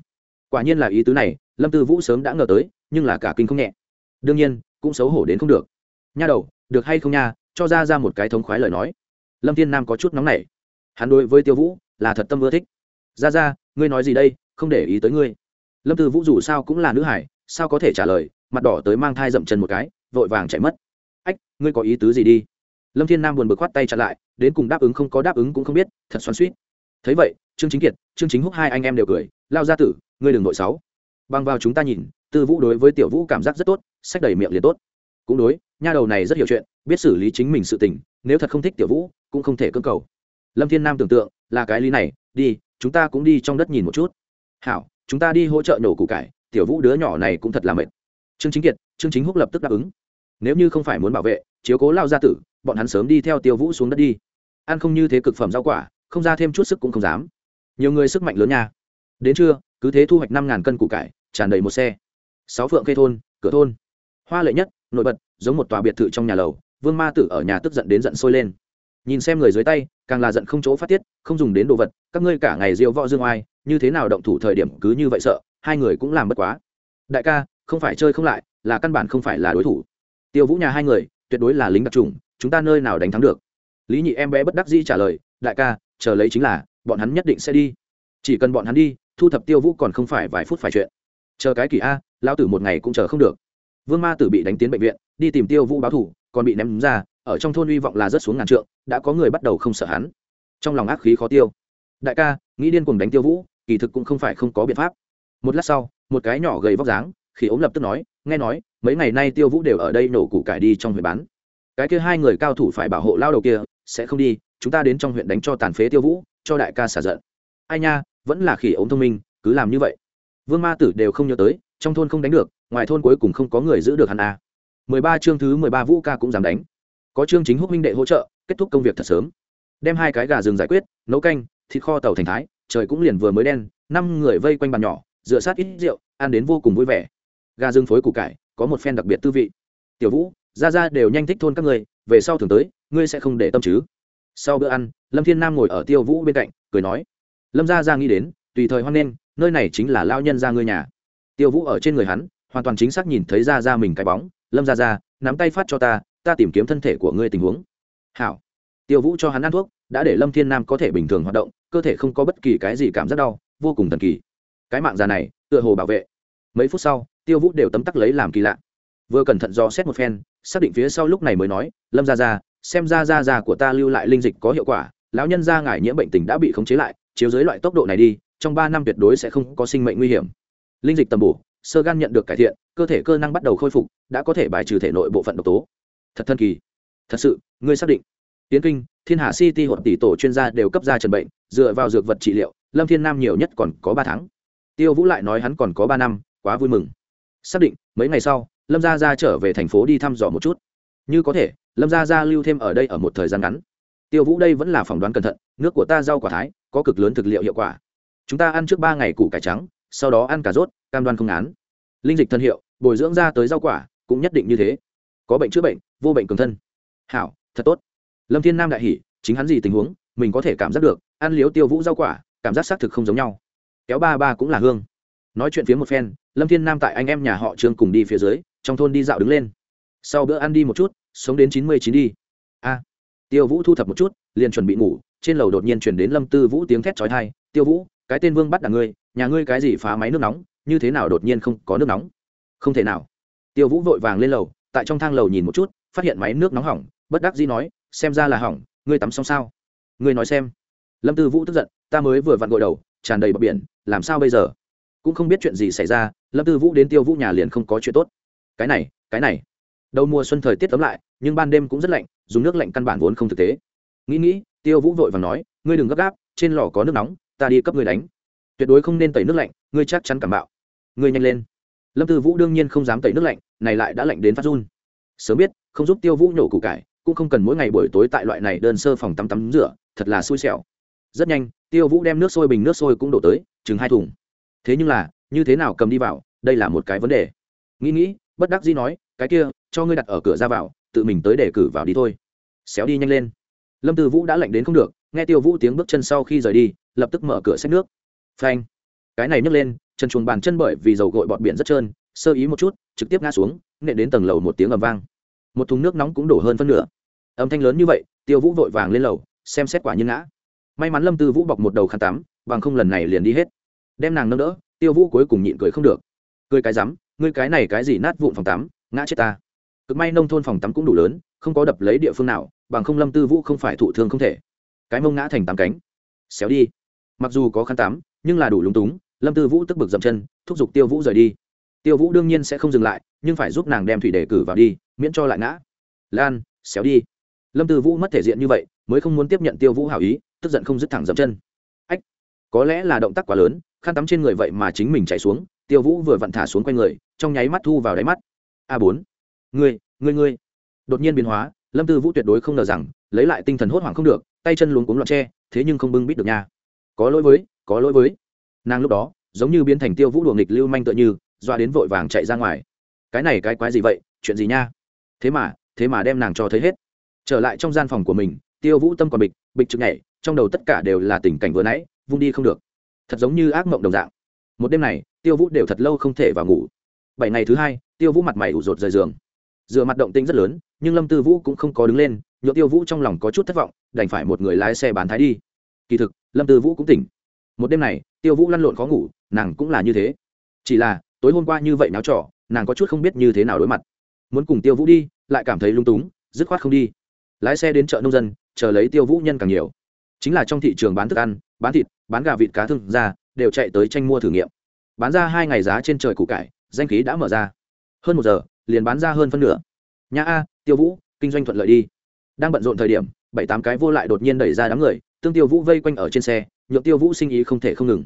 Quả nhiên là ý tứ này, lâm tư vũ sớm đã ngờ tới, nhưng là cả kinh không nhẹ. Đương nhiên cũng xấu hổ đến không được. Nha đầu, được hay không nha, cho ra ra một cái thống khoái lời nói. Lâm thiên nam có chút nóng nảy. Hắn đối với tiêu vũ là thật tâm ưa thích. Ra ra, ngươi nói gì đây, không để ý tới ngươi. Lâm tư vũ dù sao cũng là nữ hải, sao có thể trả lời, mặt đỏ tới mang thai dậm chân một cái, vội vàng chạy mất. Ách, ngươi có ý tứ gì đi? Lâm thiên nam buồn bực khoát tay chặn lại, đến cùng đáp ứng không có đáp ứng cũng không biết, thật xoắn suýt thấy vậy, trương chính kiệt, trương chính húc hai anh em đều cười, lao ra tử, ngươi đừng nội sáu băng vào chúng ta nhìn tư vũ đối với tiểu vũ cảm giác rất tốt, sách đầy miệng liền tốt. Cũng đối, nha đầu này rất hiểu chuyện, biết xử lý chính mình sự tình, nếu thật không thích tiểu vũ, cũng không thể cưỡng cầu. Lâm thiên nam tưởng tượng, là cái lý này, đi, chúng ta cũng đi trong đất nhìn một chút. Hảo, chúng ta đi hỗ trợ nổ củ cải, tiểu vũ đứa nhỏ này cũng thật là mệt. Trương chính kiệt, trương chính húc lập tức đáp ứng. Nếu như không phải muốn bảo vệ, chiếu cố lao gia tử, bọn hắn sớm đi theo tiêu vũ xuống đất đi. Ăn không như thế cực phẩm rau quả, không ra thêm chút sức cũng không dám. Nhiều người sức mạnh lớn nha. Đến trưa, cứ thế thu hoạch năm ngàn cân củ cải, tràn đầy một xe sáu phượng cây thôn, cửa thôn. Hoa lệ nhất, nổi bật, giống một tòa biệt thự trong nhà lầu, vương ma tử ở nhà tức giận đến giận sôi lên. Nhìn xem người dưới tay, càng là giận không chỗ phát tiết, không dùng đến đồ vật, các ngươi cả ngày diêu võ dương oai, như thế nào động thủ thời điểm cứ như vậy sợ, hai người cũng làm bất quá. Đại ca, không phải chơi không lại, là căn bản không phải là đối thủ. Tiêu vũ nhà hai người, tuyệt đối là lính đặc trùng, chúng ta nơi nào đánh thắng được? Lý nhị em bé bất đắc dĩ trả lời, đại ca, chờ lấy chính là, bọn hắn nhất định sẽ đi. Chỉ cần bọn hắn đi, thu thập tiêu vũ còn không phải vài phút phải chuyện chờ cái kỳ a lao tử một ngày cũng chờ không được. Vương ma tử bị đánh tiến bệnh viện, đi tìm tiêu vũ báo thủ còn bị ném ra, ở trong thôn hy vọng là rất xuống ngàn trượng, đã có người bắt đầu không sợ hắn. Trong lòng ác khí khó tiêu. Đại ca, nghĩ điên cùng đánh tiêu vũ, kỳ thực cũng không phải không có biện pháp. Một lát sau, một cái nhỏ gầy vóc dáng khi ốm lập tức nói, nghe nói, mấy ngày nay tiêu vũ đều ở đây nổ củ cải đi trong huyện bán. Cái kia hai người cao thủ phải bảo hộ lao đầu kia, sẽ không đi, chúng ta đến trong huyện đánh cho tàn phế tiêu vũ, cho đại ca xả giận. Ai nha, vẫn là khỉ ốm thông minh, cứ làm như vậy vương ma tử đều không nhớ tới, trong thôn không đánh được, ngoài thôn cuối cùng không có người giữ được hắn a mười ba chương thứ mười ba vũ ca cũng dám đánh. Có chương chính húc minh đệ hỗ trợ, kết thúc công việc thật sớm. Đem hai cái gà rừng giải quyết, nấu canh, thịt kho tàu thành thái, trời cũng liền vừa mới đen, năm người vây quanh bàn nhỏ dựa sát ít rượu, ăn đến vô cùng vui vẻ. Gà rừng phối củ cải, có một phen đặc biệt tư vị. Tiểu vũ, ra ra đều nhanh thích thôn các người về sau thường tới, ngươi sẽ không để tâm chứ. Sau bữa ăn, lâm thiên nam ngồi ở tiêu vũ bên cạnh, cười nói. Lâm ra ra nghĩ đến, tùy thời hoan nghênh nơi này chính là lao nhân ra ngươi nhà. Tiêu vũ ở trên người hắn, hoàn toàn chính xác nhìn thấy ra ra mình cái bóng, lâm ra ra, nắm tay phát cho ta ta tìm kiếm thân thể của ngươi tình huống. Hảo. Tiêu vũ cho hắn ăn thuốc, đã để lâm thiên nam có thể bình thường hoạt động, cơ thể không có bất kỳ cái gì cảm giác đau, vô cùng thần kỳ. Cái mạng già này, tựa hồ bảo vệ. Mấy phút sau, tiêu vũ đều tấm tắc lấy làm kỳ lạ. Vừa cẩn thận do xét một phen, xác định phía sau lúc này mới nói, lâm ra ra, xem ra ra ra của ta lưu lại linh dịch có hiệu quả, lão nhân ra ngài nhiễm bệnh tình đã bị khống chế lại, chiếu dưới loại tốc độ này đi trong ba năm tuyệt đối sẽ không có sinh mệnh nguy hiểm. Linh dịch tầm bổ, sơ gan nhận được cải thiện, cơ thể cơ năng bắt đầu khôi phục, đã có thể bài trừ thể nội bộ phận độc tố. Thật thần kỳ. Thật sự, ngươi xác định. Tiến kinh, thiên hà city hoặc tỷ tổ chuyên gia đều cấp ra trần bệnh, dựa vào dược vật trị liệu, lâm thiên nam nhiều nhất còn có ba tháng. Tiêu vũ lại nói hắn còn có ba năm, quá vui mừng. Xác định, mấy ngày sau, lâm gia gia trở về thành phố đi thăm dò một chút. Như có thể, lâm gia gia lưu thêm ở đây ở một thời gian ngắn. Tiêu vũ đây vẫn là phỏng đoán cẩn thận, nước của ta rau quả thái, có cực lớn thực liệu hiệu quả chúng ta ăn trước ba ngày củ cải trắng, sau đó ăn cà rốt, cam đoan không án linh dịch thân hiệu, bồi dưỡng ra tới rau quả, cũng nhất định như thế. Có bệnh chữa bệnh, vô bệnh cường thân. Hảo, thật tốt. Lâm thiên nam đại hỉ, chính hắn gì tình huống, mình có thể cảm giác được, ăn liếu tiêu vũ rau quả, cảm giác xác thực không giống nhau. Kéo ba ba cũng là hương. Nói chuyện phía một phen, lâm thiên nam tại anh em nhà họ trương cùng đi phía dưới, trong thôn đi dạo đứng lên. Sau bữa ăn đi một chút, sống đến chín mươi chín đi. A. Tiêu vũ thu thập một chút, liền chuẩn bị ngủ, trên lầu đột nhiên chuyển đến lâm tư vũ tiếng thét trói thai tiêu vũ cái tên vương bắt đ ngươi, nhà ngươi cái gì phá máy nước nóng, như thế nào đột nhiên không có nước nóng? Không thể nào. Tiêu vũ vội vàng lên lầu, tại trong thang lầu nhìn một chút, phát hiện máy nước nóng hỏng, bất đắc dĩ nói, xem ra là hỏng, ngươi tắm xong sao? Ngươi nói xem. Lâm tư vũ tức giận, ta mới vừa vặn gội đầu, tràn đầy bọc biển, làm sao bây giờ? Cũng không biết chuyện gì xảy ra, lâm tư vũ đến tiêu vũ nhà liền không có chuyện tốt. Cái này cái này. Đầu mùa xuân thời tiết tấm lại, nhưng ban đêm cũng rất lạnh, dùng nước lạnh căn bản vốn không thực tế. Nghĩ nghĩ, tiêu vũ vội và nói, ngươi đừng gấp gáp, trên lò có nước nóng ta đi cấp ngươi đánh. Tuyệt đối không nên tẩy nước lạnh, ngươi chắc chắn cảm bạo. Ngươi nhanh lên. Lâm tư vũ đương nhiên không dám tẩy nước lạnh, này lại đã lạnh đến phát run. Sớm biết, không giúp tiêu vũ nhổ củ cải, cũng không cần mỗi ngày buổi tối tại loại này đơn sơ phòng tắm tắm rửa, thật là xui xẻo. Rất nhanh, tiêu vũ đem nước sôi bình nước sôi cũng đổ tới, chừng hai thùng. Thế nhưng là, như thế nào cầm đi vào, đây là một cái vấn đề. Nghĩ nghĩ, bất đắc dĩ nói, cái kia, cho ngươi đặt ở cửa ra vào, tự mình tới để cử vào đi thôi. Xéo đi nhanh lên lâm tư vũ đã lạnh đến không được, nghe tiêu vũ tiếng bước chân sau khi rời đi, lập tức mở cửa xách nước. Phanh. Cái này nhấc lên, chân chuồng bàn chân bởi vì dầu gội bọt biển rất trơn, sơ ý một chút, trực tiếp ngã xuống, nện đến tầng lầu một tiếng ầm vang. Một thùng nước nóng cũng đổ hơn phân nửa. Âm thanh lớn như vậy, tiêu vũ vội vàng lên lầu, xem xét quả nhiên ngã. May mắn lâm tư vũ bọc một đầu khăn tắm, bằng không lần này liền đi hết. Đem nàng nâng đỡ, tiêu vũ cuối cùng nhịn cười không được. Cười cái rắm, ngươi cái này cái gì nát vụn phòng tắm, ngã chết ta. Cực may nông thôn phòng tắm cũng đủ lớn không có đập lấy địa phương nào, bằng không lâm tư vũ không phải thụ thương không thể. Cái mông ngã thành tám cánh. Xéo đi. Mặc dù có khăn tắm, nhưng là đủ lúng túng, lâm tư vũ tức bực dậm chân, thúc giục tiêu vũ rời đi. Tiêu vũ đương nhiên sẽ không dừng lại, nhưng phải giúp nàng đem thủy đề cử vào đi, miễn cho lại ngã. Lan, xéo đi. Lâm tư vũ mất thể diện như vậy, mới không muốn tiếp nhận tiêu vũ hảo ý, tức giận không dứt thẳng dậm chân. Ách, có lẽ là động tác quá lớn, khăn tắm trên người vậy mà chính mình chạy xuống, tiêu vũ vừa vặn thả xuống quanh người, trong nháy mắt thu vào đáy mắt. A bốn. Ngươi ngươi ngươi đột nhiên biến hóa, lâm tư vũ tuyệt đối không ngờ rằng, lấy lại tinh thần hốt hoảng không được, tay chân luống cuống loạn tre thế nhưng không bưng bít được nha. Có lỗi với, có lỗi với. Nàng lúc đó, giống như biến thành tiêu vũ đùa nghịch lưu manh tựa như, doa đến vội vàng chạy ra ngoài. Cái này cái quái gì vậy, chuyện gì nha? Thế mà thế mà đem nàng cho thấy hết. Trở lại trong gian phòng của mình, tiêu vũ tâm còn bịch bịch trực nhảy, trong đầu tất cả đều là tình cảnh vừa nãy, vung đi không được. Thật giống như ác mộng đồng dạng. Một đêm này, tiêu vũ đều thật lâu không thể vào ngủ. Bảy ngày thứ hai, tiêu vũ mặt mày ủ rột rời giường dựa mặt động tinh rất lớn, nhưng lâm tư vũ cũng không có đứng lên nhựa tiêu vũ trong lòng có chút thất vọng, đành phải một người lái xe bán thái đi. Kỳ thực, lâm tư vũ cũng tỉnh. Một đêm này, tiêu vũ lăn lộn khó ngủ, nàng cũng là như thế. Chỉ là, tối hôm qua như vậy náo trọ nàng có chút không biết như thế nào đối mặt. Muốn cùng tiêu vũ đi, lại cảm thấy lung túng, dứt khoát không đi. Lái xe đến chợ nông dân, chờ lấy tiêu vũ nhân càng nhiều. Chính là trong thị trường bán thức ăn, bán thịt, bán gà vịt cá thương ra đều chạy tới tranh mua thử nghiệm. Bán ra hai ngày giá trên trời củ cải, danh khí đã mở ra. Hơn một giờ liền bán ra hơn phân nửa. Nhà a, tiêu vũ, kinh doanh thuận lợi đi. Đang bận rộn thời điểm, bảy tám cái vô lại đột nhiên đẩy ra đám người, tương tiêu vũ vây quanh ở trên xe, nhượng tiêu vũ sinh ý không thể không ngừng.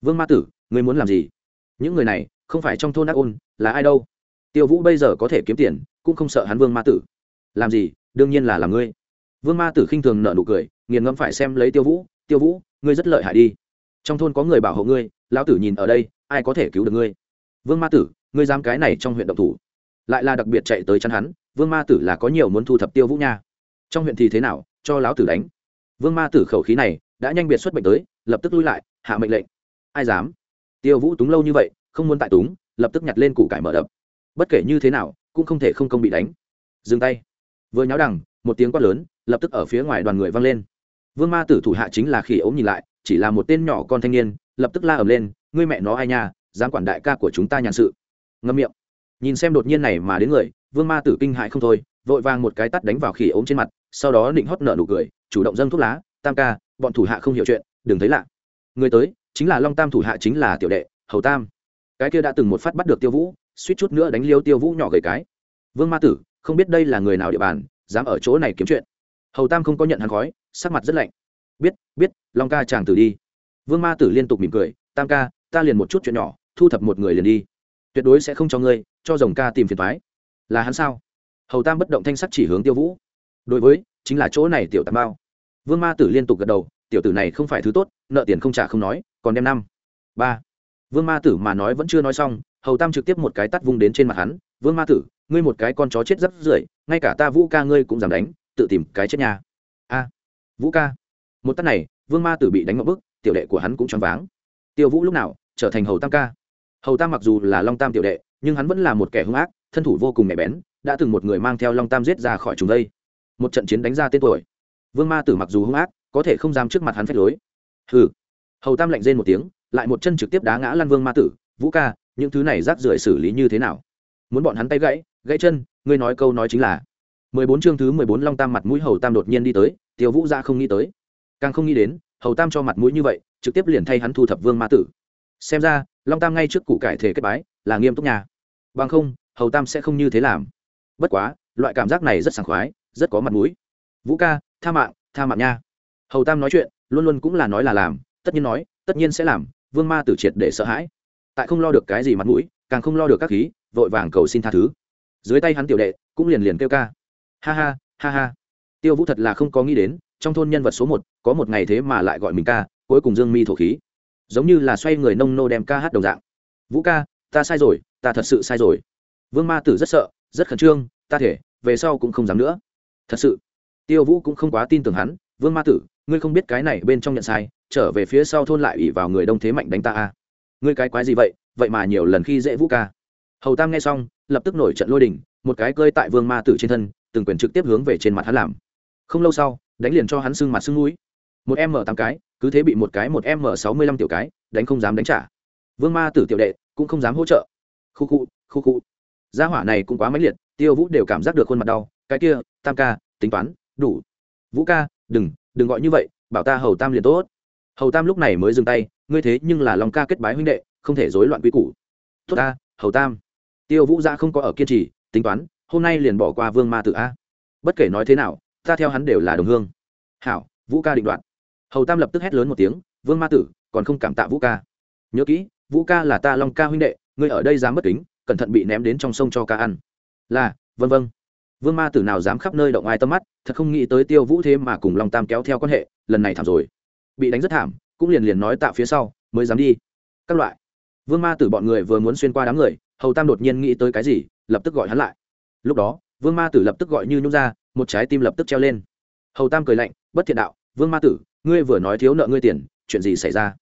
Vương ma tử, ngươi muốn làm gì? Những người này, không phải trong thôn ác ôn, là ai đâu? Tiêu vũ bây giờ có thể kiếm tiền, cũng không sợ hắn vương ma tử. Làm gì? Đương nhiên là làm ngươi. Vương ma tử khinh thường nợ nụ cười, nghiền ngẫm phải xem lấy tiêu vũ tiêu vũ, ngươi rất lợi hại đi. Trong thôn có người bảo hộ ngươi, lão tử nhìn ở đây, ai có thể cứu được ngươi? Vương ma tử, ngươi dám cái này trong huyện động thủ? Lại là đặc biệt chạy tới chắn hắn, vương ma tử là có nhiều muốn thu thập tiêu vũ nha. Trong huyện thì thế nào, cho lão tử đánh. Vương ma tử khẩu khí này, đã nhanh biệt xuất bệnh tới, lập tức lui lại, hạ mệnh lệnh. Ai dám? Tiêu vũ túng lâu như vậy, không muốn tại túng, lập tức nhặt lên củ cải mở đập. Bất kể như thế nào, cũng không thể không công bị đánh. Dừng tay. Vừa nháo đằng, một tiếng quát lớn, lập tức ở phía ngoài đoàn người vang lên. Vương ma tử thủ hạ chính là khỉ ốm nhìn lại, chỉ là một tên nhỏ con thanh niên, lập tức la ầm lên, ngươi mẹ nó ai nha, dám quản đại ca của chúng ta nhàn sự. Ngâm miệng nhìn xem đột nhiên này mà đến người, vương ma tử kinh hại không thôi, vội vàng một cái tắt đánh vào khỉ ốm trên mặt, sau đó định hót nở nụ cười, chủ động dâng thuốc lá, tam ca, bọn thủ hạ không hiểu chuyện, đừng thấy lạ. Người tới, chính là long tam thủ hạ chính là tiểu đệ, hầu tam. Cái kia đã từng một phát bắt được tiêu vũ, suýt chút nữa đánh liêu tiêu vũ nhỏ gầy cái. Vương ma tử, không biết đây là người nào địa bàn, dám ở chỗ này kiếm chuyện? Hầu tam không có nhận hắn khói, sắc mặt rất lạnh. Biết biết, long ca chàng tử đi. Vương ma tử liên tục mỉm cười, tam ca, ta liền một chút chuyện nhỏ, thu thập một người liền đi. Tuyệt đối sẽ không cho ngươi cho rồng ca tìm phiền thoái. Là hắn sao? Hầu tam bất động thanh sắc chỉ hướng tiêu vũ. Đối với, chính là chỗ này tiểu tạm bao vương ma tử liên tục gật đầu, tiểu tử này không phải thứ tốt, nợ tiền không trả không nói, còn đem năm. Ba. Vương ma tử mà nói vẫn chưa nói xong, hầu tam trực tiếp một cái tắt vung đến trên mặt hắn, vương ma tử, ngươi một cái con chó chết rất rưởi, ngay cả ta vũ ca ngươi cũng dám đánh, tự tìm cái chết nhà. A. Vũ ca. Một tắt này, vương ma tử bị đánh một bức, tiểu đệ của hắn cũng choáng váng. Tiêu vũ lúc nào trở thành hầu tam ca? Hầu tam mặc dù là long tam tiểu đệ, nhưng hắn vẫn là một kẻ hung ác, thân thủ vô cùng nhạy bén, đã từng một người mang theo long tam giết ra khỏi chúng đây. Một trận chiến đánh ra tên tuổi. Vương ma tử mặc dù hung ác, có thể không dám trước mặt hắn phép lối. Hừ. Hầu tam lạnh rên một tiếng, lại một chân trực tiếp đá ngã lăn vương ma tử. Vũ ca, những thứ này rác rưởi xử lý như thế nào? Muốn bọn hắn tay gãy gãy chân, ngươi nói câu nói chính là. Mười bốn chương thứ mười bốn long tam mặt mũi hầu tam đột nhiên đi tới tiêu vũ ra không nghĩ tới. Càng không nghĩ đến, hầu tam cho mặt mũi như vậy, trực tiếp liền thay hắn thu thập vương ma tử xem ra, long tam ngay trước củ cải thể kết bái, là nghiêm túc nhà. Bằng không, hầu tam sẽ không như thế làm. Bất quá, loại cảm giác này rất sảng khoái, rất có mặt mũi. Vũ ca, tha mạng tha mạng nha. Hầu tam nói chuyện, luôn luôn cũng là nói là làm, tất nhiên nói, tất nhiên sẽ làm, vương ma tử triệt để sợ hãi. Tại không lo được cái gì mặt mũi, càng không lo được các khí, vội vàng cầu xin tha thứ. Dưới tay hắn tiểu đệ, cũng liền liền kêu ca. Ha ha ha ha. Tiêu vũ thật là không có nghĩ đến, trong thôn nhân vật số một, có một ngày thế mà lại gọi mình ca, cuối cùng dương mi thổ khí giống như là xoay người nông nô đem ca hát đồng dạng. Vũ ca, ta sai rồi, ta thật sự sai rồi. Vương ma tử rất sợ, rất khẩn trương, ta thể, về sau cũng không dám nữa. Thật sự. Tiêu vũ cũng không quá tin tưởng hắn, vương ma tử, ngươi không biết cái này bên trong nhận sai, trở về phía sau thôn lại ủy vào người đông thế mạnh đánh ta a. Ngươi cái quái gì vậy vậy mà nhiều lần khi dễ vũ ca. Hầu tam nghe xong, lập tức nổi trận lôi đình, một cái cơi tại vương ma tử trên thân, từng quyền trực tiếp hướng về trên mặt hắn làm. Không lâu sau, đánh liền cho hắn sưng mặt sưng núi một em mở tám cái cứ thế bị một cái một m sáu mươi lăm tiểu cái, đánh không dám đánh trả. Vương ma tử tiểu đệ, cũng không dám hỗ trợ. Khu khu khu khu. Gia hỏa này cũng quá mãnh liệt, tiêu vũ đều cảm giác được khuôn mặt đau. Cái kia, tam ca, tính toán, đủ. Vũ ca, đừng đừng gọi như vậy, bảo ta hầu tam liền tốt. Hầu tam lúc này mới dừng tay, ngươi thế nhưng là lòng ca kết bái huynh đệ, không thể rối loạn quy củ. Tốt ta, hầu tam. Tiêu vũ ra không có ở kiên trì, tính toán, hôm nay liền bỏ qua vương ma tử a. Bất kể nói thế nào, ta theo hắn đều là đồng hương. Hảo, vũ ca định đoạt hầu tam lập tức hét lớn một tiếng, vương ma tử, còn không cảm tạ vũ ca. Nhớ kỹ, vũ ca là ta long ca huynh đệ, ngươi ở đây dám bất kính, cẩn thận bị ném đến trong sông cho ca ăn. Là vân vân vương ma tử nào dám khắp nơi động ai tâm mắt, thật không nghĩ tới tiêu vũ thế mà cùng long tam kéo theo quan hệ, lần này thảm rồi. Bị đánh rất thảm, cũng liền liền nói tạ phía sau, mới dám đi. Các loại. Vương ma tử bọn người vừa muốn xuyên qua đám người, hầu tam đột nhiên nghĩ tới cái gì, lập tức gọi hắn lại. Lúc đó, vương ma tử lập tức gọi như nhung ra, một trái tim lập tức treo lên. Hầu tam cười lạnh, bất thiện đạo, vương ma tử ngươi vừa nói thiếu nợ ngươi tiền, chuyện gì xảy ra?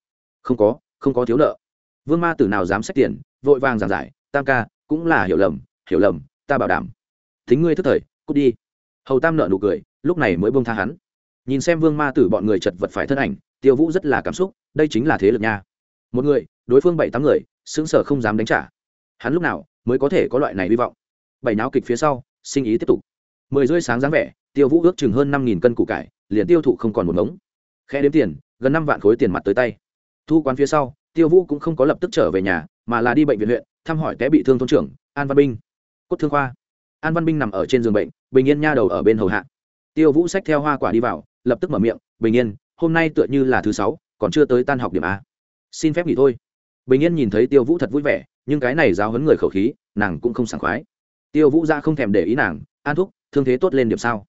Không có không có thiếu nợ. Vương ma tử nào dám xét tiền, vội vàng giảng giải, tam ca, cũng là hiểu lầm hiểu lầm, ta bảo đảm. Thính ngươi thức thời, cút đi. Hầu tam nợ nụ cười, lúc này mới bông tha hắn. Nhìn xem vương ma tử bọn người chật vật phải thân ảnh, tiêu vũ rất là cảm xúc, đây chính là thế lực nha. Một người, đối phương bảy tám người xứng sở không dám đánh trả. Hắn lúc nào mới có thể có loại này hy vọng? Bảy náo kịch phía sau, sinh ý tiếp tục. Mười rưỡi sáng dáng vẻ, tiêu vũ ước chừng hơn năm nghìn cân củ cải, liền tiêu thụ không còn một ngống khe đếm tiền, gần năm vạn khối tiền mặt tới tay. Thu quán phía sau, tiêu vũ cũng không có lập tức trở về nhà, mà là đi bệnh viện huyện, thăm hỏi té bị thương thôn trưởng, an văn binh. Cốt thương khoa. An văn binh nằm ở trên giường bệnh, bình yên nha đầu ở bên hầu hạ. Tiêu vũ xách theo hoa quả đi vào, lập tức mở miệng, bình yên, hôm nay tựa như là thứ sáu, còn chưa tới tan học điểm a. Xin phép nghỉ thôi. Bình yên nhìn thấy tiêu vũ thật vui vẻ, nhưng cái này giáo hấn người khẩu khí, nàng cũng không sảng khoái. Tiêu vũ ra không thèm để ý nàng, an thúc, thương thế tốt lên điểm sao?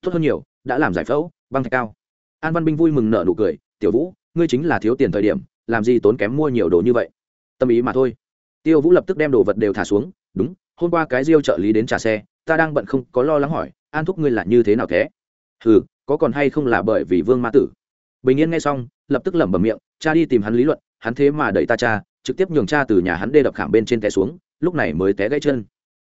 Tốt hơn nhiều, đã làm giải phẫu, băng thạch cao an văn binh vui mừng nợ nụ cười, tiểu vũ, ngươi chính là thiếu tiền thời điểm, làm gì tốn kém mua nhiều đồ như vậy? Tâm ý mà thôi. Tiêu vũ lập tức đem đồ vật đều thả xuống, đúng, hôm qua cái riêu trợ lý đến trả xe, ta đang bận không có lo lắng hỏi, an thúc ngươi là như thế nào thế? Ừ có còn hay không là bởi vì vương ma tử. Bình yên nghe xong, lập tức lẩm bẩm miệng, cha đi tìm hắn lý luận, hắn thế mà đẩy ta cha, trực tiếp nhường cha từ nhà hắn đê đập khảm bên trên té xuống, lúc này mới té gãy chân.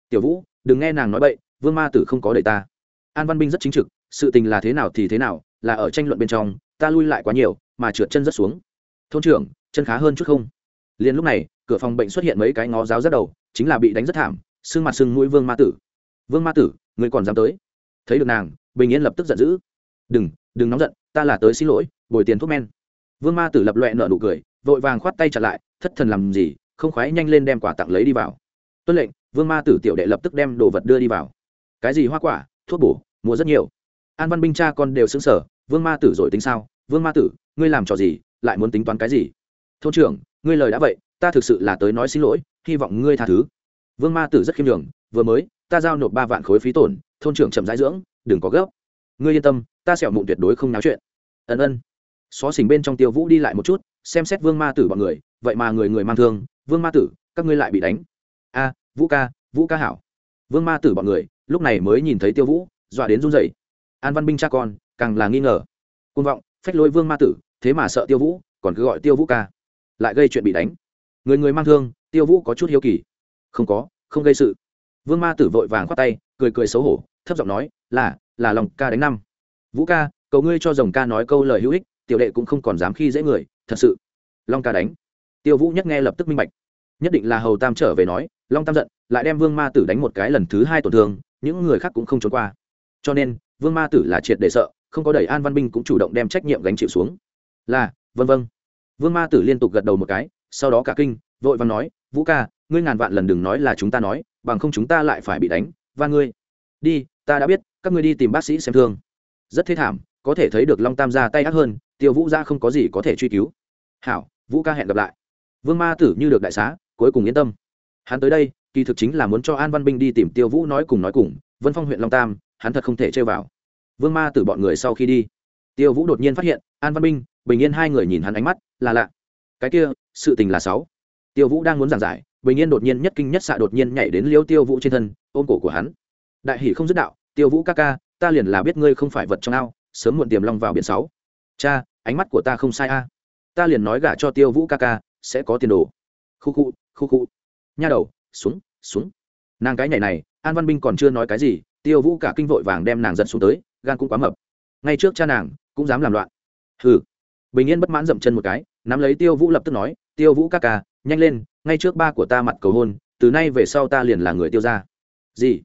Tiểu vũ, đừng nghe nàng nói bậy, vương ma tử không có đẩy ta. An văn binh rất chính trực, sự tình là thế nào thì thế nào là ở tranh luận bên trong, ta lui lại quá nhiều, mà trượt chân rất xuống. Thôn trưởng, chân khá hơn chút không? Liền lúc này, cửa phòng bệnh xuất hiện mấy cái ngó giáo rất đầu, chính là bị đánh rất thảm sưng mặt sưng mũi vương ma tử. Vương ma tử, người còn dám tới? Thấy được nàng, bình yên lập tức giận dữ. Đừng đừng nóng giận, ta là tới xin lỗi, bồi tiền thuốc men. Vương ma tử lập loẹ nợ nụ cười, vội vàng khoát tay chặt lại, thất thần làm gì, không khoái nhanh lên đem quả tặng lấy đi vào. Tuân lệnh, vương ma tử tiểu đệ lập tức đem đồ vật đưa đi vào. Cái gì hoa quả, thuốc bổ, mua rất nhiều an văn binh cha con đều xứng sở vương ma tử rồi tính sao? Vương ma tử, ngươi làm trò gì? Lại muốn tính toán cái gì? Thôn trưởng, ngươi lời đã vậy, ta thực sự là tới nói xin lỗi, hy vọng ngươi tha thứ. Vương ma tử rất khiêm đường vừa mới, ta giao nộp ba vạn khối phí tổn, thôn trưởng chậm rãi dưỡng, đừng có gấp. Ngươi yên tâm, ta sẹo mụn tuyệt đối không náo chuyện. Ân ân. Xó xỉnh bên trong tiêu vũ đi lại một chút, xem xét vương ma tử bọn người, vậy mà người người mang thương, vương ma tử, các ngươi lại bị đánh. A, vũ ca vũ ca hảo. Vương ma tử bọn người, lúc này mới nhìn thấy tiêu vũ, dọa đến run rẩy an văn binh cha con, càng là nghi ngờ. Côn vọng, phách lôi vương ma tử, thế mà sợ tiêu vũ, còn cứ gọi tiêu vũ ca. Lại gây chuyện bị đánh. Người người mang thương, tiêu vũ có chút hiếu kỳ. Không có, không gây sự. Vương ma tử vội vàng khoát tay, cười cười xấu hổ, thấp giọng nói, là là lòng ca đánh năm. Vũ ca, cầu ngươi cho rồng ca nói câu lời hữu ích, tiểu đệ cũng không còn dám khi dễ người, thật sự. Long ca đánh. Tiêu vũ nhất nghe lập tức minh bạch. Nhất định là hầu tam trở về nói, long tam giận, lại đem vương ma tử đánh một cái lần thứ hai tổn thương, những người khác cũng không trốn qua. Cho nên vương ma tử là triệt để sợ, không có đẩy an văn binh cũng chủ động đem trách nhiệm gánh chịu xuống. Là vân vân vương ma tử liên tục gật đầu một cái, sau đó cả kinh, vội vàng nói, vũ ca, ngươi ngàn vạn lần đừng nói là chúng ta nói, bằng không chúng ta lại phải bị đánh. Và ngươi, đi, ta đã biết, các ngươi đi tìm bác sĩ xem thương. Rất thế thảm, có thể thấy được long tam ra tay ác hơn, tiêu vũ ra không có gì có thể truy cứu. Hảo, vũ ca hẹn gặp lại. Vương ma tử như được đại xá, cuối cùng yên tâm. Hắn tới đây, kỳ thực chính là muốn cho an văn binh đi tìm tiêu vũ nói cùng nói cùng, vân phong huyện long tam hắn thật không thể chơi vào. Vương ma tử bọn người sau khi đi, tiêu vũ đột nhiên phát hiện, an văn binh, bình yên hai người nhìn hắn ánh mắt, là lạ. Cái kia, sự tình là sáu. Tiêu vũ đang muốn giảng giải, bình yên đột nhiên nhất kinh nhất xạ đột nhiên nhảy đến liêu tiêu vũ trên thân, ôm cổ của hắn. Đại hỷ không dứt đạo, tiêu vũ ca ca, ta liền là biết ngươi không phải vật trong ao, sớm muộn tiềm long vào biển sáu. Cha, ánh mắt của ta không sai a. Ta liền nói gả cho tiêu vũ ca ca, sẽ có tiền đồ. Khu khu khu khu. Nha đầu, xuống xuống. Nàng cái nhảy này, an văn binh còn chưa nói cái gì tiêu vũ cả kinh vội vàng đem nàng giật xuống tới, gan cũng quá mập. Ngay trước cha nàng, cũng dám làm loạn. Hừ. Bình yên bất mãn dậm chân một cái, nắm lấy tiêu vũ lập tức nói, tiêu vũ ca ca, nhanh lên, ngay trước ba của ta mặt cầu hôn, từ nay về sau ta liền là người tiêu ra gì?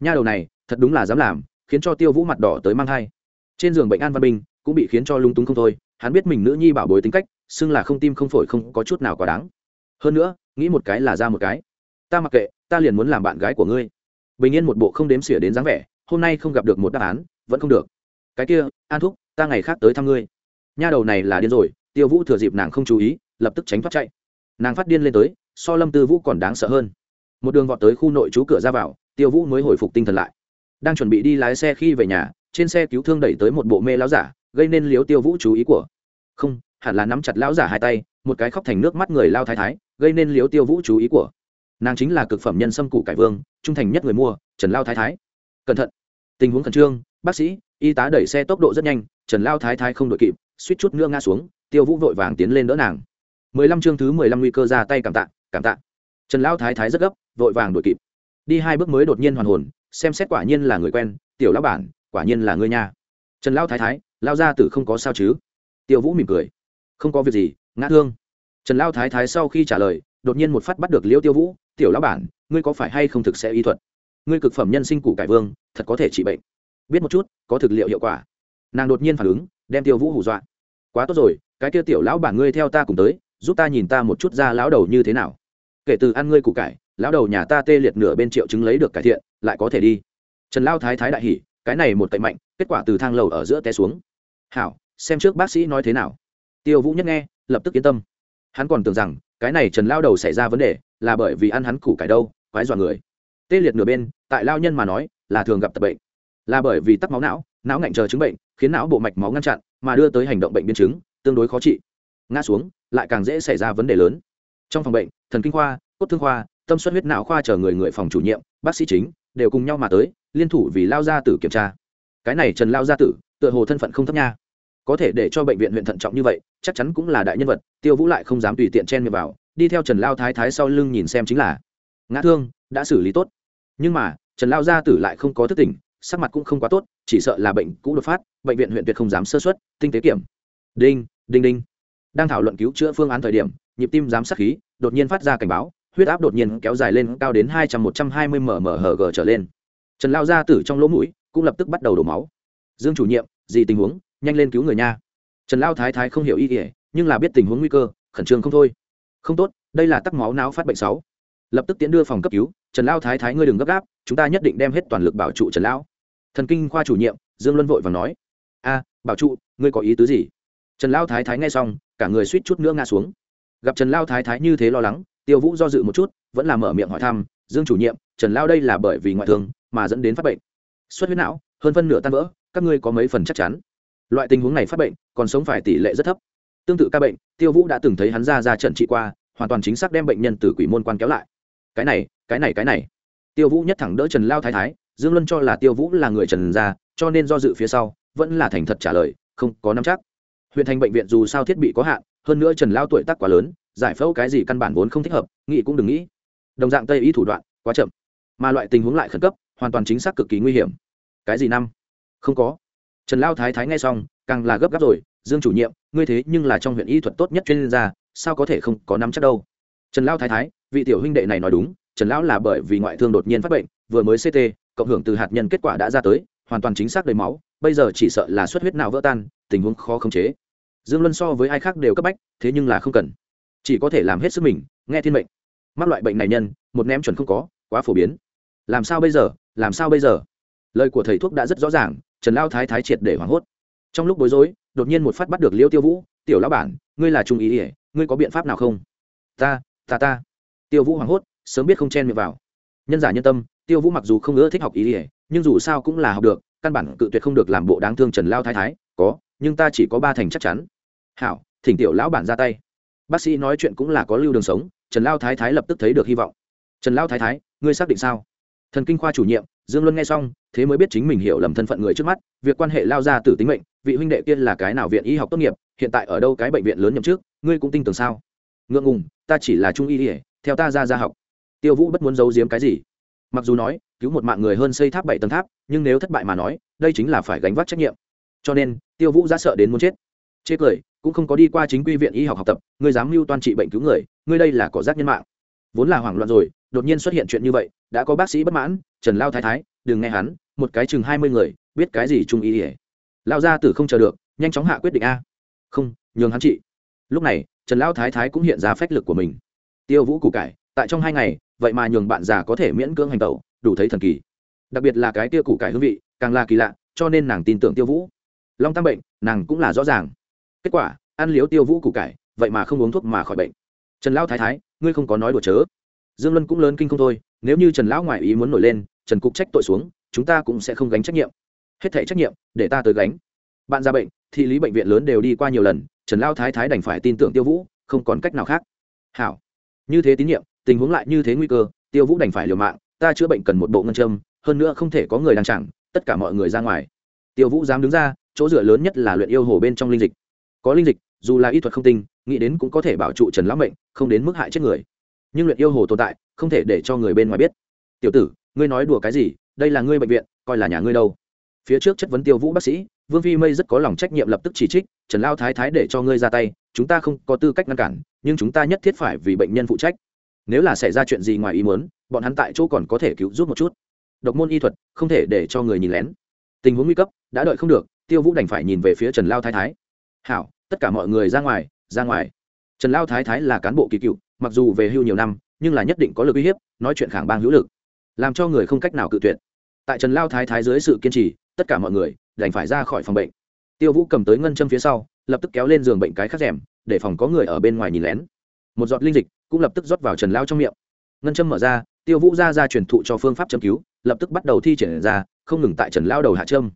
Nha đầu này, thật đúng là dám làm, khiến cho tiêu vũ mặt đỏ tới mang thai. Trên giường bệnh an văn Bình cũng bị khiến cho lung túng không thôi, hắn biết mình nữ nhi bảo bối tính cách, xưng là không tim không phổi không có chút nào quá đáng. Hơn nữa, nghĩ một cái là ra một cái. Ta mặc kệ, ta liền muốn làm bạn gái của ngươi bình yên một bộ không đếm xỉa đến dáng vẻ, hôm nay không gặp được một đáp án, vẫn không được. Cái kia, an thúc, ta ngày khác tới thăm ngươi. Nha đầu này là điên rồi, tiêu vũ thừa dịp nàng không chú ý, lập tức tránh thoát chạy. Nàng phát điên lên tới, so lâm tư vũ còn đáng sợ hơn. Một đường vọt tới khu nội trú cửa ra vào, tiêu vũ mới hồi phục tinh thần lại. Đang chuẩn bị đi lái xe khi về nhà, trên xe cứu thương đẩy tới một bộ mê lão giả, gây nên liếu tiêu vũ chú ý của. Không, hẳn là nắm chặt lão giả hai tay, một cái khóc thành nước mắt người lao thái thái, gây nên liếu tiêu vũ chú ý của nàng chính là cực phẩm nhân sâm củ cải vương, trung thành nhất người mua, trần lao thái thái. Cẩn thận. Tình huống khẩn trương, bác sĩ, y tá đẩy xe tốc độ rất nhanh, trần lao thái thái không đội kịp, suýt chút nữa ngã xuống, tiêu vũ vội vàng tiến lên đỡ nàng. Mười lăm chương thứ mười lăm nguy cơ ra tay cảm tạ cảm tạ. Trần lao thái thái rất gấp, vội vàng đội kịp. Đi hai bước mới đột nhiên hoàn hồn, xem xét quả nhiên là người quen, tiểu lão bản, quả nhiên là ngươi nha. Trần lao thái thái, lao ra tử không có sao chứ? Tiêu vũ mỉm cười, không có việc gì, ngã thương. Trần lao thái thái sau khi trả lời, đột nhiên một phát bắt được liêu tiêu vũ tiểu lão bản, ngươi có phải hay không thực sẽ y thuật? Ngươi cực phẩm nhân sinh củ cải vương, thật có thể trị bệnh. Biết một chút, có thực liệu hiệu quả. Nàng đột nhiên phản ứng, đem tiêu vũ hù dọa. Quá tốt rồi, cái kia tiểu lão bản ngươi theo ta cùng tới, giúp ta nhìn ta một chút ra lão đầu như thế nào. Kể từ ăn ngươi củ cải, lão đầu nhà ta tê liệt nửa bên triệu chứng lấy được cải thiện, lại có thể đi. Trần lao thái thái đại hỉ, cái này một tệ mạnh, kết quả từ thang lầu ở giữa té xuống. Hảo, xem trước bác sĩ nói thế nào. Tiêu vũ nhất nghe, lập tức yên tâm. Hắn còn tưởng rằng cái này trần lao đầu xảy ra vấn đề là bởi vì ăn hắn củ cải đâu, quái dọa người. Tê liệt nửa bên, tại lao nhân mà nói, là thường gặp tập bệnh. Là bởi vì tắc máu não não ngạnh chờ chứng bệnh, khiến não bộ mạch máu ngăn chặn, mà đưa tới hành động bệnh biến chứng, tương đối khó trị. Ngã xuống, lại càng dễ xảy ra vấn đề lớn. Trong phòng bệnh, thần kinh khoa, cốt thương khoa, tâm suất huyết não khoa chờ người người phòng chủ nhiệm, bác sĩ chính, đều cùng nhau mà tới, liên thủ vì lao gia tử kiểm tra. Cái này trần lao gia tử, tựa hồ thân phận không thấp nha có thể để cho bệnh viện huyện thận trọng như vậy, chắc chắn cũng là đại nhân vật, tiêu vũ lại không dám tùy tiện chen miệng vào, đi theo trần lao thái thái sau lưng nhìn xem chính là, ngã thương, đã xử lý tốt. Nhưng mà, trần lao gia tử lại không có thức tỉnh, sắc mặt cũng không quá tốt, chỉ sợ là bệnh cũ đột phát, bệnh viện huyện tuyệt không dám sơ xuất tinh tế kiểm. Đinh đinh đinh. Đang thảo luận cứu chữa phương án thời điểm, nhịp tim giám sát khí đột nhiên phát ra cảnh báo, huyết áp đột nhiên kéo dài lên cao đến hai trăm một trăm hai mươi mmhg trở lên. Trần lao gia tử trong lỗ mũi cũng lập tức bắt đầu đổ máu. Dương chủ nhiệm, gì tình huống? Nhanh lên cứu người nha. Trần lao thái thái không hiểu ý nghĩa, nhưng là biết tình huống nguy cơ, khẩn trương không thôi. Không tốt, đây là tắc máu não phát bệnh sáu. Lập tức tiến đưa phòng cấp cứu, trần lao thái thái ngươi đừng gấp gáp, chúng ta nhất định đem hết toàn lực bảo trụ trần lão. Thần kinh khoa chủ nhiệm, dương luân vội và nói, a, bảo trụ, ngươi có ý tứ gì? Trần lao thái thái nghe xong, cả người suýt chút nữa ngã xuống. Gặp trần lao thái thái như thế lo lắng, tiêu vũ do dự một chút, vẫn là mở miệng hỏi thăm, dương chủ nhiệm, trần lao đây là bởi vì ngoại thương mà dẫn đến phát bệnh? Xuất huyết não, hơn phân nửa tan vỡ, các ngươi có mấy phần chắc chắn? Loại tình huống này phát bệnh, còn sống phải tỷ lệ rất thấp. Tương tự ca bệnh, tiêu vũ đã từng thấy hắn ra ra trận trị qua, hoàn toàn chính xác đem bệnh nhân từ quỷ môn quan kéo lại. Cái này cái này cái này. Tiêu vũ nhất thẳng đỡ trần lao thái thái, dương luân cho là tiêu vũ là người trần gia, cho nên do dự phía sau, vẫn là thành thật trả lời, không, có nắm chắc. Huyện thành bệnh viện dù sao thiết bị có hạn, hơn nữa trần lao tuổi tác quá lớn, giải phẫu cái gì căn bản vốn không thích hợp, nghĩ cũng đừng nghĩ. Đồng dạng tây ý thủ đoạn, quá chậm. Mà loại tình huống lại khẩn cấp, hoàn toàn chính xác cực kỳ nguy hiểm. Cái gì năm? Không có trần lao thái thái nghe xong, càng là gấp gáp rồi, dương chủ nhiệm, ngươi thế nhưng là trong huyện y thuật tốt nhất chuyên gia, sao có thể không có nắm chắc đâu? Trần lao thái thái, vị tiểu huynh đệ này nói đúng, trần lão là bởi vì ngoại thương đột nhiên phát bệnh, vừa mới ct cộng hưởng từ hạt nhân kết quả đã ra tới, hoàn toàn chính xác đầy máu, bây giờ chỉ sợ là xuất huyết não vỡ tan, tình huống khó khống chế. Dương luân so với ai khác đều cấp bách, thế nhưng là không cần. Chỉ có thể làm hết sức mình, nghe thiên mệnh. Mắc loại bệnh này nhân, một ném chuẩn không có, quá phổ biến. Làm sao bây giờ, làm sao bây giờ? Lời của thầy thuốc đã rất rõ ràng trần lao thái thái triệt để hoảng hốt. Trong lúc bối rối, đột nhiên một phát bắt được liêu tiêu vũ, tiểu lão bản, ngươi là trung ý ỉa ngươi có biện pháp nào không? Ta ta ta. Tiêu vũ hoảng hốt, sớm biết không chen miệng vào. Nhân giả nhân tâm, tiêu vũ mặc dù không ưa thích học ý ỉa nhưng dù sao cũng là học được, căn bản cự tuyệt không được làm bộ đáng thương trần lao thái thái, có, nhưng ta chỉ có ba thành chắc chắn. Hảo, thỉnh tiểu lão bản ra tay. Bác sĩ nói chuyện cũng là có lưu đường sống, trần lao thái thái lập tức thấy được hy vọng. Trần lao thái thái, ngươi xác định sao? Thần kinh khoa chủ nhiệm, dương luân nghe xong, thế mới biết chính mình hiểu lầm thân phận người trước mắt, việc quan hệ lao ra từ tính mệnh, vị huynh đệ kia là cái nào viện y học tốt nghiệp, hiện tại ở đâu cái bệnh viện lớn nhậm trước ngươi cũng tin tưởng sao? Ngượng ngùng, ta chỉ là trung y ỉa theo ta ra ra học. Tiêu vũ bất muốn giấu giếm cái gì? Mặc dù nói, cứu một mạng người hơn xây tháp bảy tầng tháp, nhưng nếu thất bại mà nói, đây chính là phải gánh vác trách nhiệm. Cho nên, tiêu vũ ra sợ đến muốn chết. Chê cười, cũng không có đi qua chính quy viện y học học tập, ngươi dám mưu toan trị bệnh cứu người, ngươi đây là có rác nhân mạng vốn là hoảng loạn rồi, đột nhiên xuất hiện chuyện như vậy, đã có bác sĩ bất mãn, trần lao thái thái, đừng nghe hắn, một cái chừng hai mươi người, biết cái gì trung ý ỉa lao gia tử không chờ được, nhanh chóng hạ quyết định a. Không, nhường hắn chị. lúc này, trần lao thái thái cũng hiện ra phách lực của mình. Tiêu vũ củ cải, tại trong hai ngày, vậy mà nhường bạn già có thể miễn cưỡng hành tẩu, đủ thấy thần kỳ. Đặc biệt là cái tia củ cải hương vị, càng là kỳ lạ, cho nên nàng tin tưởng tiêu vũ. Long tam bệnh, nàng cũng là rõ ràng. Kết quả, ăn liếu tiêu vũ củ cải, vậy mà không uống thuốc mà khỏi bệnh. Trần lao thái thái ngươi không có nói đùa chớ. Dương luân cũng lớn kinh không thôi, nếu như trần lão ngoại ý muốn nổi lên, trần cục trách tội xuống, chúng ta cũng sẽ không gánh trách nhiệm. Hết thể trách nhiệm, để ta tới gánh. Bạn ra bệnh, thị lý bệnh viện lớn đều đi qua nhiều lần, trần lao thái thái đành phải tin tưởng tiêu vũ, không còn cách nào khác. Hảo. Như thế tín nhiệm, tình huống lại như thế nguy cơ, tiêu vũ đành phải liều mạng, ta chữa bệnh cần một bộ ngân châm, hơn nữa không thể có người đang chẳng, tất cả mọi người ra ngoài. Tiêu vũ dám đứng ra, chỗ dựa lớn nhất là luyện yêu hồ bên trong linh dịch. Có linh dịch dù là y thuật không tinh, nghĩ đến cũng có thể bảo trụ trần lão mệnh, không đến mức hại chết người. Nhưng luyện yêu hồ tồn tại, không thể để cho người bên ngoài biết. Tiểu tử, ngươi nói đùa cái gì? Đây là ngươi bệnh viện, coi là nhà ngươi đâu? Phía trước chất vấn tiêu vũ bác sĩ, vương phi mây rất có lòng trách nhiệm lập tức chỉ trích, trần lao thái thái để cho ngươi ra tay, chúng ta không có tư cách ngăn cản, nhưng chúng ta nhất thiết phải vì bệnh nhân phụ trách. Nếu là xảy ra chuyện gì ngoài ý muốn, bọn hắn tại chỗ còn có thể cứu giúp một chút. Độc môn y thuật, không thể để cho người nhìn lén. Tình huống nguy cấp, đã đợi không được, tiêu vũ đành phải nhìn về phía trần lao thái thái. Hảo tất cả mọi người ra ngoài ra ngoài. Trần lao thái thái là cán bộ kỳ cựu, mặc dù về hưu nhiều năm, nhưng là nhất định có lực uy hiếp, nói chuyện khẳng bang hữu lực. Làm cho người không cách nào cự tuyệt. Tại trần lao thái thái dưới sự kiên trì, tất cả mọi người đành phải ra khỏi phòng bệnh. Tiêu vũ cầm tới ngân châm phía sau, lập tức kéo lên giường bệnh cái khắc rèm, để phòng có người ở bên ngoài nhìn lén. Một giọt linh dịch cũng lập tức rót vào trần lao trong miệng. Ngân châm mở ra, tiêu vũ ra ra truyền thụ cho phương pháp châm cứu, lập tức bắt đầu thi triển ra, không ngừng tại trần lao đầu hạ châm.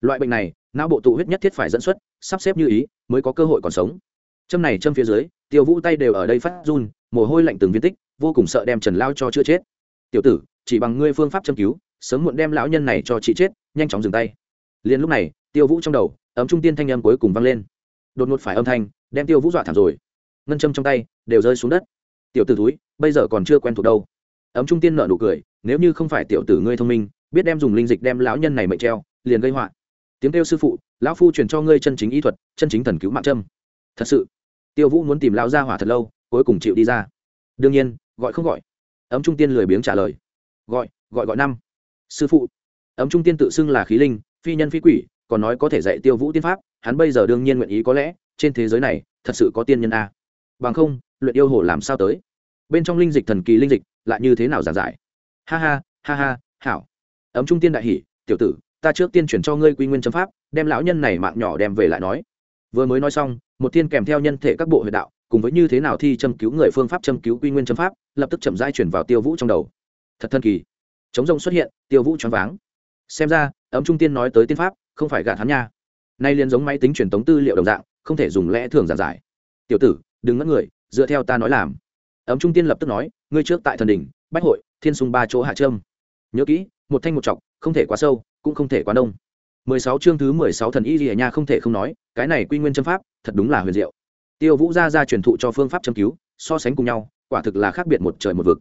Loại bệnh này, não bộ tụ huyết nhất thiết phải dẫn xuất sắp xếp như ý, mới có cơ hội còn sống. Châm này châm phía dưới, tiêu vũ tay đều ở đây phát run, mồ hôi lạnh từng viên tích, vô cùng sợ đem trần lao cho chưa chết. Tiểu tử, chỉ bằng ngươi phương pháp châm cứu, sớm muộn đem lão nhân này cho chị chết, nhanh chóng dừng tay. Liền lúc này, tiêu vũ trong đầu, ấm trung tiên thanh âm cuối cùng vang lên. Đột ngột phải âm thanh, đem tiêu vũ dọa thảm rồi. Ngân châm trong tay, đều rơi xuống đất. Tiểu tử túi bây giờ còn chưa quen thuộc đâu. Ấm trung tiên nợ nụ cười, nếu như không phải tiểu tử ngươi thông minh, biết đem dùng linh dịch đem lão nhân này mệnh treo, liền gây họa tiếng kêu sư phụ, lão phu truyền cho ngươi chân chính y thuật, chân chính thần cứu mạng trâm thật sự, tiêu vũ muốn tìm lão gia hỏa thật lâu, cuối cùng chịu đi ra. Đương nhiên, gọi không gọi. Ấm trung tiên lười biếng trả lời. Gọi gọi gọi năm. Sư phụ, ấm trung tiên tự xưng là khí linh, phi nhân phi quỷ, còn nói có thể dạy tiêu vũ tiên pháp, hắn bây giờ đương nhiên nguyện ý có lẽ, trên thế giới này, thật sự có tiên nhân a. Bằng không, luyện yêu hồ làm sao tới? Bên trong linh dịch thần kỳ linh dịch, lại như thế nào giảng giải? Ha ha ha ha, hảo. Ấm trung tiên đại hỷ tiểu tử ta trước tiên chuyển cho ngươi quy nguyên chấm pháp, đem lão nhân này mạng nhỏ đem về lại nói. Vừa mới nói xong, một tiên kèm theo nhân thể các bộ huyện đạo, cùng với như thế nào thi châm cứu người phương pháp châm cứu quy nguyên chấm pháp, lập tức chậm rãi chuyển vào tiêu vũ trong đầu. Thật thân kỳ. Chống rông xuất hiện, tiêu vũ choáng váng. Xem ra, ấm trung tiên nói tới tiên pháp, không phải gạt hắn nha. Nay liền giống máy tính truyền tống tư liệu đồng dạng, không thể dùng lẽ thường giản giải. Tiểu tử, đừng ngất người, dựa theo ta nói làm. Ấm trung tiên lập tức nói, ngươi trước tại thần đình bách hội, thiên sung ba chỗ hạ trâm nhớ kỹ, một thanh một chọc không thể quá sâu cũng không thể quá đông. Mười sáu chương thứ mười sáu thần y lìa nha không thể không nói cái này quy nguyên châm pháp thật đúng là huyền diệu. Tiêu vũ gia ra truyền thụ cho phương pháp châm cứu so sánh cùng nhau quả thực là khác biệt một trời một vực.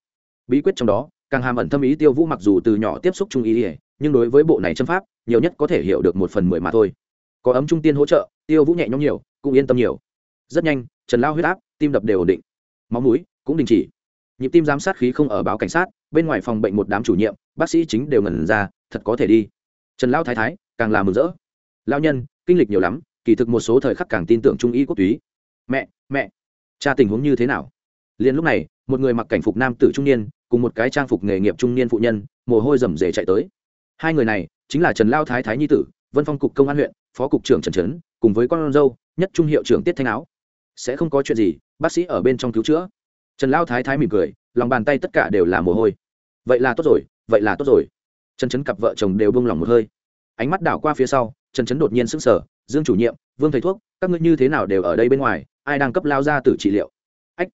Bí quyết trong đó càng hàm ẩn thâm ý tiêu vũ mặc dù từ nhỏ tiếp xúc trung y lìa, nhưng đối với bộ này châm pháp nhiều nhất có thể hiểu được một phần mười mà thôi. Có ấm trung tiên hỗ trợ tiêu vũ nhẹ nhõm nhiều cũng yên tâm nhiều. Rất nhanh trần lao huyết áp tim đập đều ổn định. Máu mũi cũng đình chỉ. Nhịp tim giám sát khí không ở báo cảnh sát bên ngoài phòng bệnh một đám chủ nhiệm bác sĩ chính đều ngẩn ra thật có thể đi trần lao thái thái, càng là mừng rỡ. Lao nhân, kinh lịch nhiều lắm, kỳ thực một số thời khắc càng tin tưởng trung y quốc túy. Mẹ mẹ, cha tình huống như thế nào? Liền lúc này, một người mặc cảnh phục nam tử trung niên, cùng một cái trang phục nghề nghiệp trung niên phụ nhân, mồ hôi rầm rề chạy tới. Hai người này, chính là trần lao thái thái nhi tử, vân phong cục công an huyện, phó cục trưởng trần trấn, cùng với con dâu, nhất trung hiệu trưởng tiết thanh áo. Sẽ không có chuyện gì, bác sĩ ở bên trong cứu chữa. Trần lao thái thái mỉm cười, lòng bàn tay tất cả đều là mồ hôi. Vậy là tốt rồi, vậy là tốt rồi trần trấn cặp vợ chồng đều bông lòng một hơi. Ánh mắt đảo qua phía sau, trần trấn đột nhiên sững sờ, dương chủ nhiệm, vương thầy thuốc, các ngươi như thế nào đều ở đây bên ngoài, ai đang cấp lao ra từ trị liệu? Ách.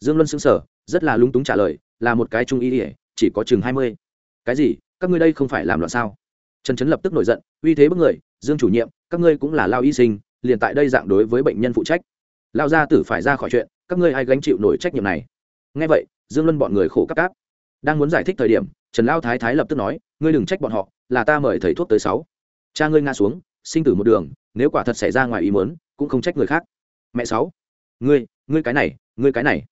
Dương luân sững sờ, rất là lúng túng trả lời, là một cái trung y ỉa chỉ có chừng hai mươi. Cái gì? Các ngươi đây không phải làm loạn sao? Trần trấn lập tức nổi giận, uy thế bức người, dương chủ nhiệm, các ngươi cũng là lao y sinh, liền tại đây dạng đối với bệnh nhân phụ trách. Lao gia tử phải ra khỏi chuyện, các ngươi ai gánh chịu nổi trách nhiệm này? Ngay vậy, dương luân bọn người khổ các cáp đang muốn giải thích thời điểm, trần lao thái thái lập tức nói, ngươi đừng trách bọn họ, là ta mời thầy thuốc tới sáu. Cha ngươi ngã xuống, sinh tử một đường, nếu quả thật xảy ra ngoài ý muốn, cũng không trách người khác. Mẹ sáu. Ngươi ngươi cái này, ngươi cái này.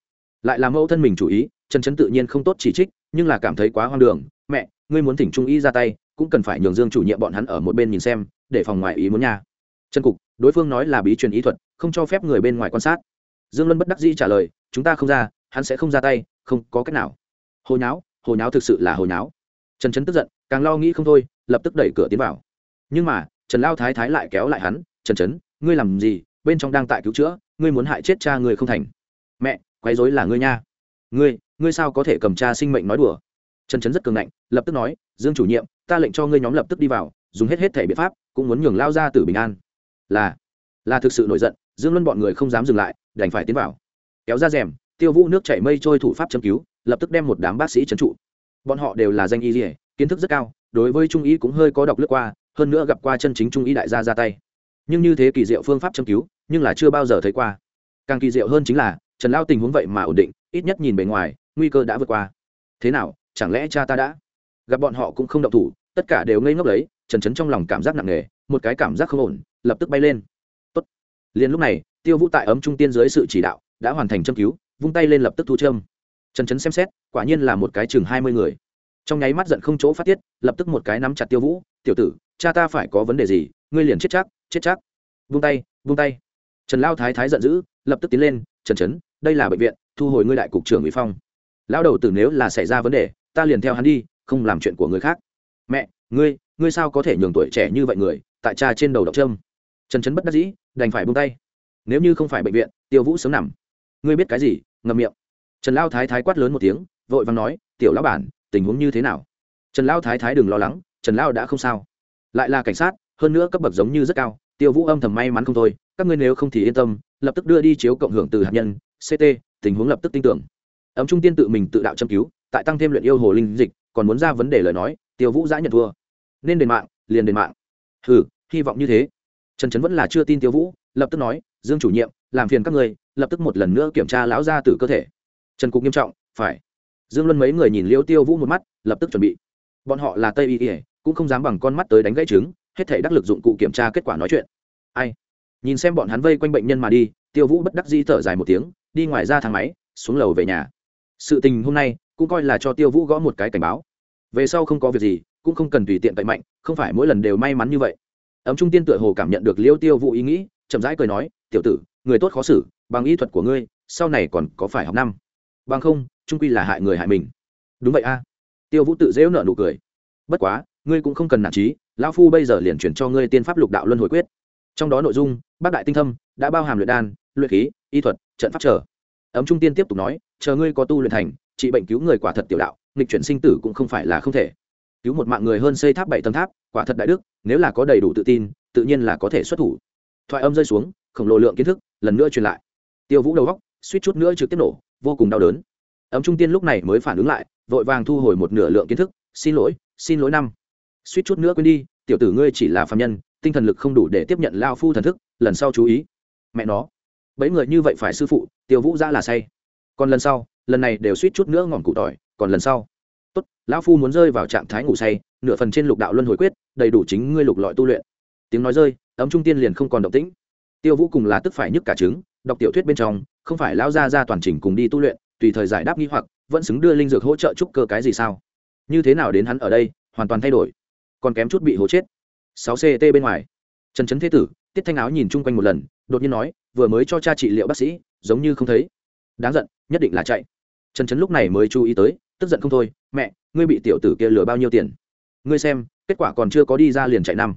Lại làm mẫu thân mình chủ ý, trần trấn tự nhiên không tốt chỉ trích, nhưng là cảm thấy quá hoang đường. Mẹ, ngươi muốn thỉnh trung ý ra tay, cũng cần phải nhường dương chủ nhiệm bọn hắn ở một bên nhìn xem, để phòng ngoài ý muốn nha. Trần cục, đối phương nói là bí truyền ý thuật, không cho phép người bên ngoài quan sát. Dương luân bất đắc dĩ trả lời, chúng ta không ra, hắn sẽ không ra tay, không có cách nào hồi nháo hồi nháo thực sự là hồi nháo. Trần trấn tức giận, càng lo nghĩ không thôi, lập tức đẩy cửa tiến vào. Nhưng mà, trần lao thái thái lại kéo lại hắn, trần trấn ngươi làm gì? Bên trong đang tại cứu chữa, ngươi muốn hại chết cha ngươi không thành. Mẹ, quấy dối là ngươi nha. Ngươi ngươi sao có thể cầm cha sinh mệnh nói đùa? Trần trấn rất cường ngạnh, lập tức nói, dương chủ nhiệm, ta lệnh cho ngươi nhóm lập tức đi vào, dùng hết hết thể biện pháp, cũng muốn nhường lao ra từ bình an. Là là thực sự nổi giận, dương luân bọn người không dám dừng lại, đành phải tiến vào. Kéo ra rèm, tiêu vũ nước chảy mây trôi thủ pháp châm cứu lập tức đem một đám bác sĩ trấn trụ. Bọn họ đều là danh y dỉa kiến thức rất cao, đối với trung y cũng hơi có đọc lướt qua, hơn nữa gặp qua chân chính trung y đại gia ra tay. Nhưng như thế kỳ diệu phương pháp châm cứu, nhưng là chưa bao giờ thấy qua. Càng kỳ diệu hơn chính là, trần lao tình huống vậy mà ổn định, ít nhất nhìn bề ngoài, nguy cơ đã vượt qua. Thế nào, chẳng lẽ cha ta đã gặp bọn họ cũng không động thủ, tất cả đều ngây ngốc lấy, trần trấn trong lòng cảm giác nặng nề, một cái cảm giác không ổn, lập tức bay lên. Tốt. liền lúc này, tiêu vũ tại ấm trung tiên dưới sự chỉ đạo, đã hoàn thành châm cứu, vung tay lên lập tức thu châm trần trấn xem xét, quả nhiên là một cái chừng hai mươi người. Trong nháy mắt giận không chỗ phát tiết, lập tức một cái nắm chặt tiêu vũ, tiểu tử, cha ta phải có vấn đề gì, ngươi liền chết chắc chết chắc. Vung tay vung tay. Trần lao thái thái giận dữ, lập tức tiến lên, trần trấn đây là bệnh viện, thu hồi ngươi đại cục trưởng ủy phong. Lão đầu tử nếu là xảy ra vấn đề, ta liền theo hắn đi, không làm chuyện của người khác. Mẹ, ngươi ngươi sao có thể nhường tuổi trẻ như vậy người, tại cha trên đầu đọc trâm trần trấn bất đắc dĩ, đành phải bung tay. Nếu như không phải bệnh viện, tiêu vũ sớm nằm. Ngươi biết cái gì? Ngậm miệng trần lao thái thái quát lớn một tiếng, vội vàng nói, tiểu lão bản, tình huống như thế nào? Trần lao thái thái đừng lo lắng, trần lao đã không sao. Lại là cảnh sát, hơn nữa cấp bậc giống như rất cao, tiêu vũ âm thầm may mắn không thôi, các ngươi nếu không thì yên tâm, lập tức đưa đi chiếu cộng hưởng từ hạt nhân ct tình huống lập tức tin tưởng. Ấm trung tiên tự mình tự đạo châm cứu, tại tăng thêm luyện yêu hồ linh dịch, còn muốn ra vấn đề lời nói, tiêu vũ giã nhận thua. Nên đền mạng, liền đền mạng. Hừ, hy vọng như thế. Trần trấn vẫn là chưa tin tiêu vũ, lập tức nói, dương chủ nhiệm, làm phiền các người lập tức một lần nữa kiểm tra lão gia tử cơ thể trần cục nghiêm trọng, phải. Dương luân mấy người nhìn liêu tiêu vũ một mắt, lập tức chuẩn bị. Bọn họ là tây y ỉa cũng không dám bằng con mắt tới đánh gãy trứng, hết thể đắc lực dụng cụ kiểm tra kết quả nói chuyện. Ai? Nhìn xem bọn hắn vây quanh bệnh nhân mà đi, tiêu vũ bất đắc dĩ thở dài một tiếng, đi ngoài ra thang máy, xuống lầu về nhà. Sự tình hôm nay, cũng coi là cho tiêu vũ gõ một cái cảnh báo. Về sau không có việc gì, cũng không cần tùy tiện cậy mạnh, không phải mỗi lần đều may mắn như vậy. Ấm trung tiên tựa hồ cảm nhận được liêu tiêu vũ ý nghĩ, chậm rãi cười nói, tiểu tử, người tốt khó xử, bằng ý thuật của ngươi, sau này còn có phải học năm bằng không, trung quy là hại người hại mình. Đúng vậy a. Tiêu vũ tự dễu nợ nụ cười. Bất quá, ngươi cũng không cần nản trí lão phu bây giờ liền chuyển cho ngươi tiên pháp lục đạo luân hồi quyết. Trong đó nội dung, bác đại tinh thâm, đã bao hàm luyện đan, luyện khí, y thuật, trận pháp trở. Ấm trung tiên tiếp tục nói, chờ ngươi có tu luyện thành, trị bệnh cứu người quả thật tiểu đạo, nghịch chuyển sinh tử cũng không phải là không thể. Cứu một mạng người hơn xây tháp bảy tầng tháp, quả thật đại đức, nếu là có đầy đủ tự tin, tự nhiên là có thể xuất thủ. Thoại âm rơi xuống, khổng lồ lượng kiến thức, lần nữa truyền lại. Tiêu vũ đầu góc, suýt chút nữa trực tiếp nổ vô cùng đau đớn. Ấm trung tiên lúc này mới phản ứng lại, vội vàng thu hồi một nửa lượng kiến thức, xin lỗi xin lỗi năm. Suýt chút nữa quên đi, tiểu tử ngươi chỉ là phạm nhân, tinh thần lực không đủ để tiếp nhận lao phu thần thức, lần sau chú ý. Mẹ nó, bấy người như vậy phải sư phụ, tiêu vũ ra là say. Còn lần sau, lần này đều suýt chút nữa ngọn cụ tỏi, còn lần sau. Tốt, lão phu muốn rơi vào trạng thái ngủ say, nửa phần trên lục đạo luân hồi quyết, đầy đủ chính ngươi lục lọi tu luyện. Tiếng nói rơi, ấm trung tiên liền không còn động tĩnh. Tiêu vũ cùng là tức phải nhức cả trứng, đọc tiểu thuyết bên trong không phải lão gia ra toàn trình cùng đi tu luyện, tùy thời giải đáp nghi hoặc, vẫn xứng đưa linh dược hỗ trợ trúc cơ cái gì sao? Như thế nào đến hắn ở đây, hoàn toàn thay đổi. Còn kém chút bị hố chết. Sáu ct bên ngoài. Trần trấn thế tử, tiết thanh áo nhìn chung quanh một lần, đột nhiên nói, vừa mới cho cha trị liệu bác sĩ, giống như không thấy. Đáng giận, nhất định là chạy. Trần trấn lúc này mới chú ý tới, tức giận không thôi, mẹ, ngươi bị tiểu tử kia lừa bao nhiêu tiền? Ngươi xem, kết quả còn chưa có đi ra liền chạy năm.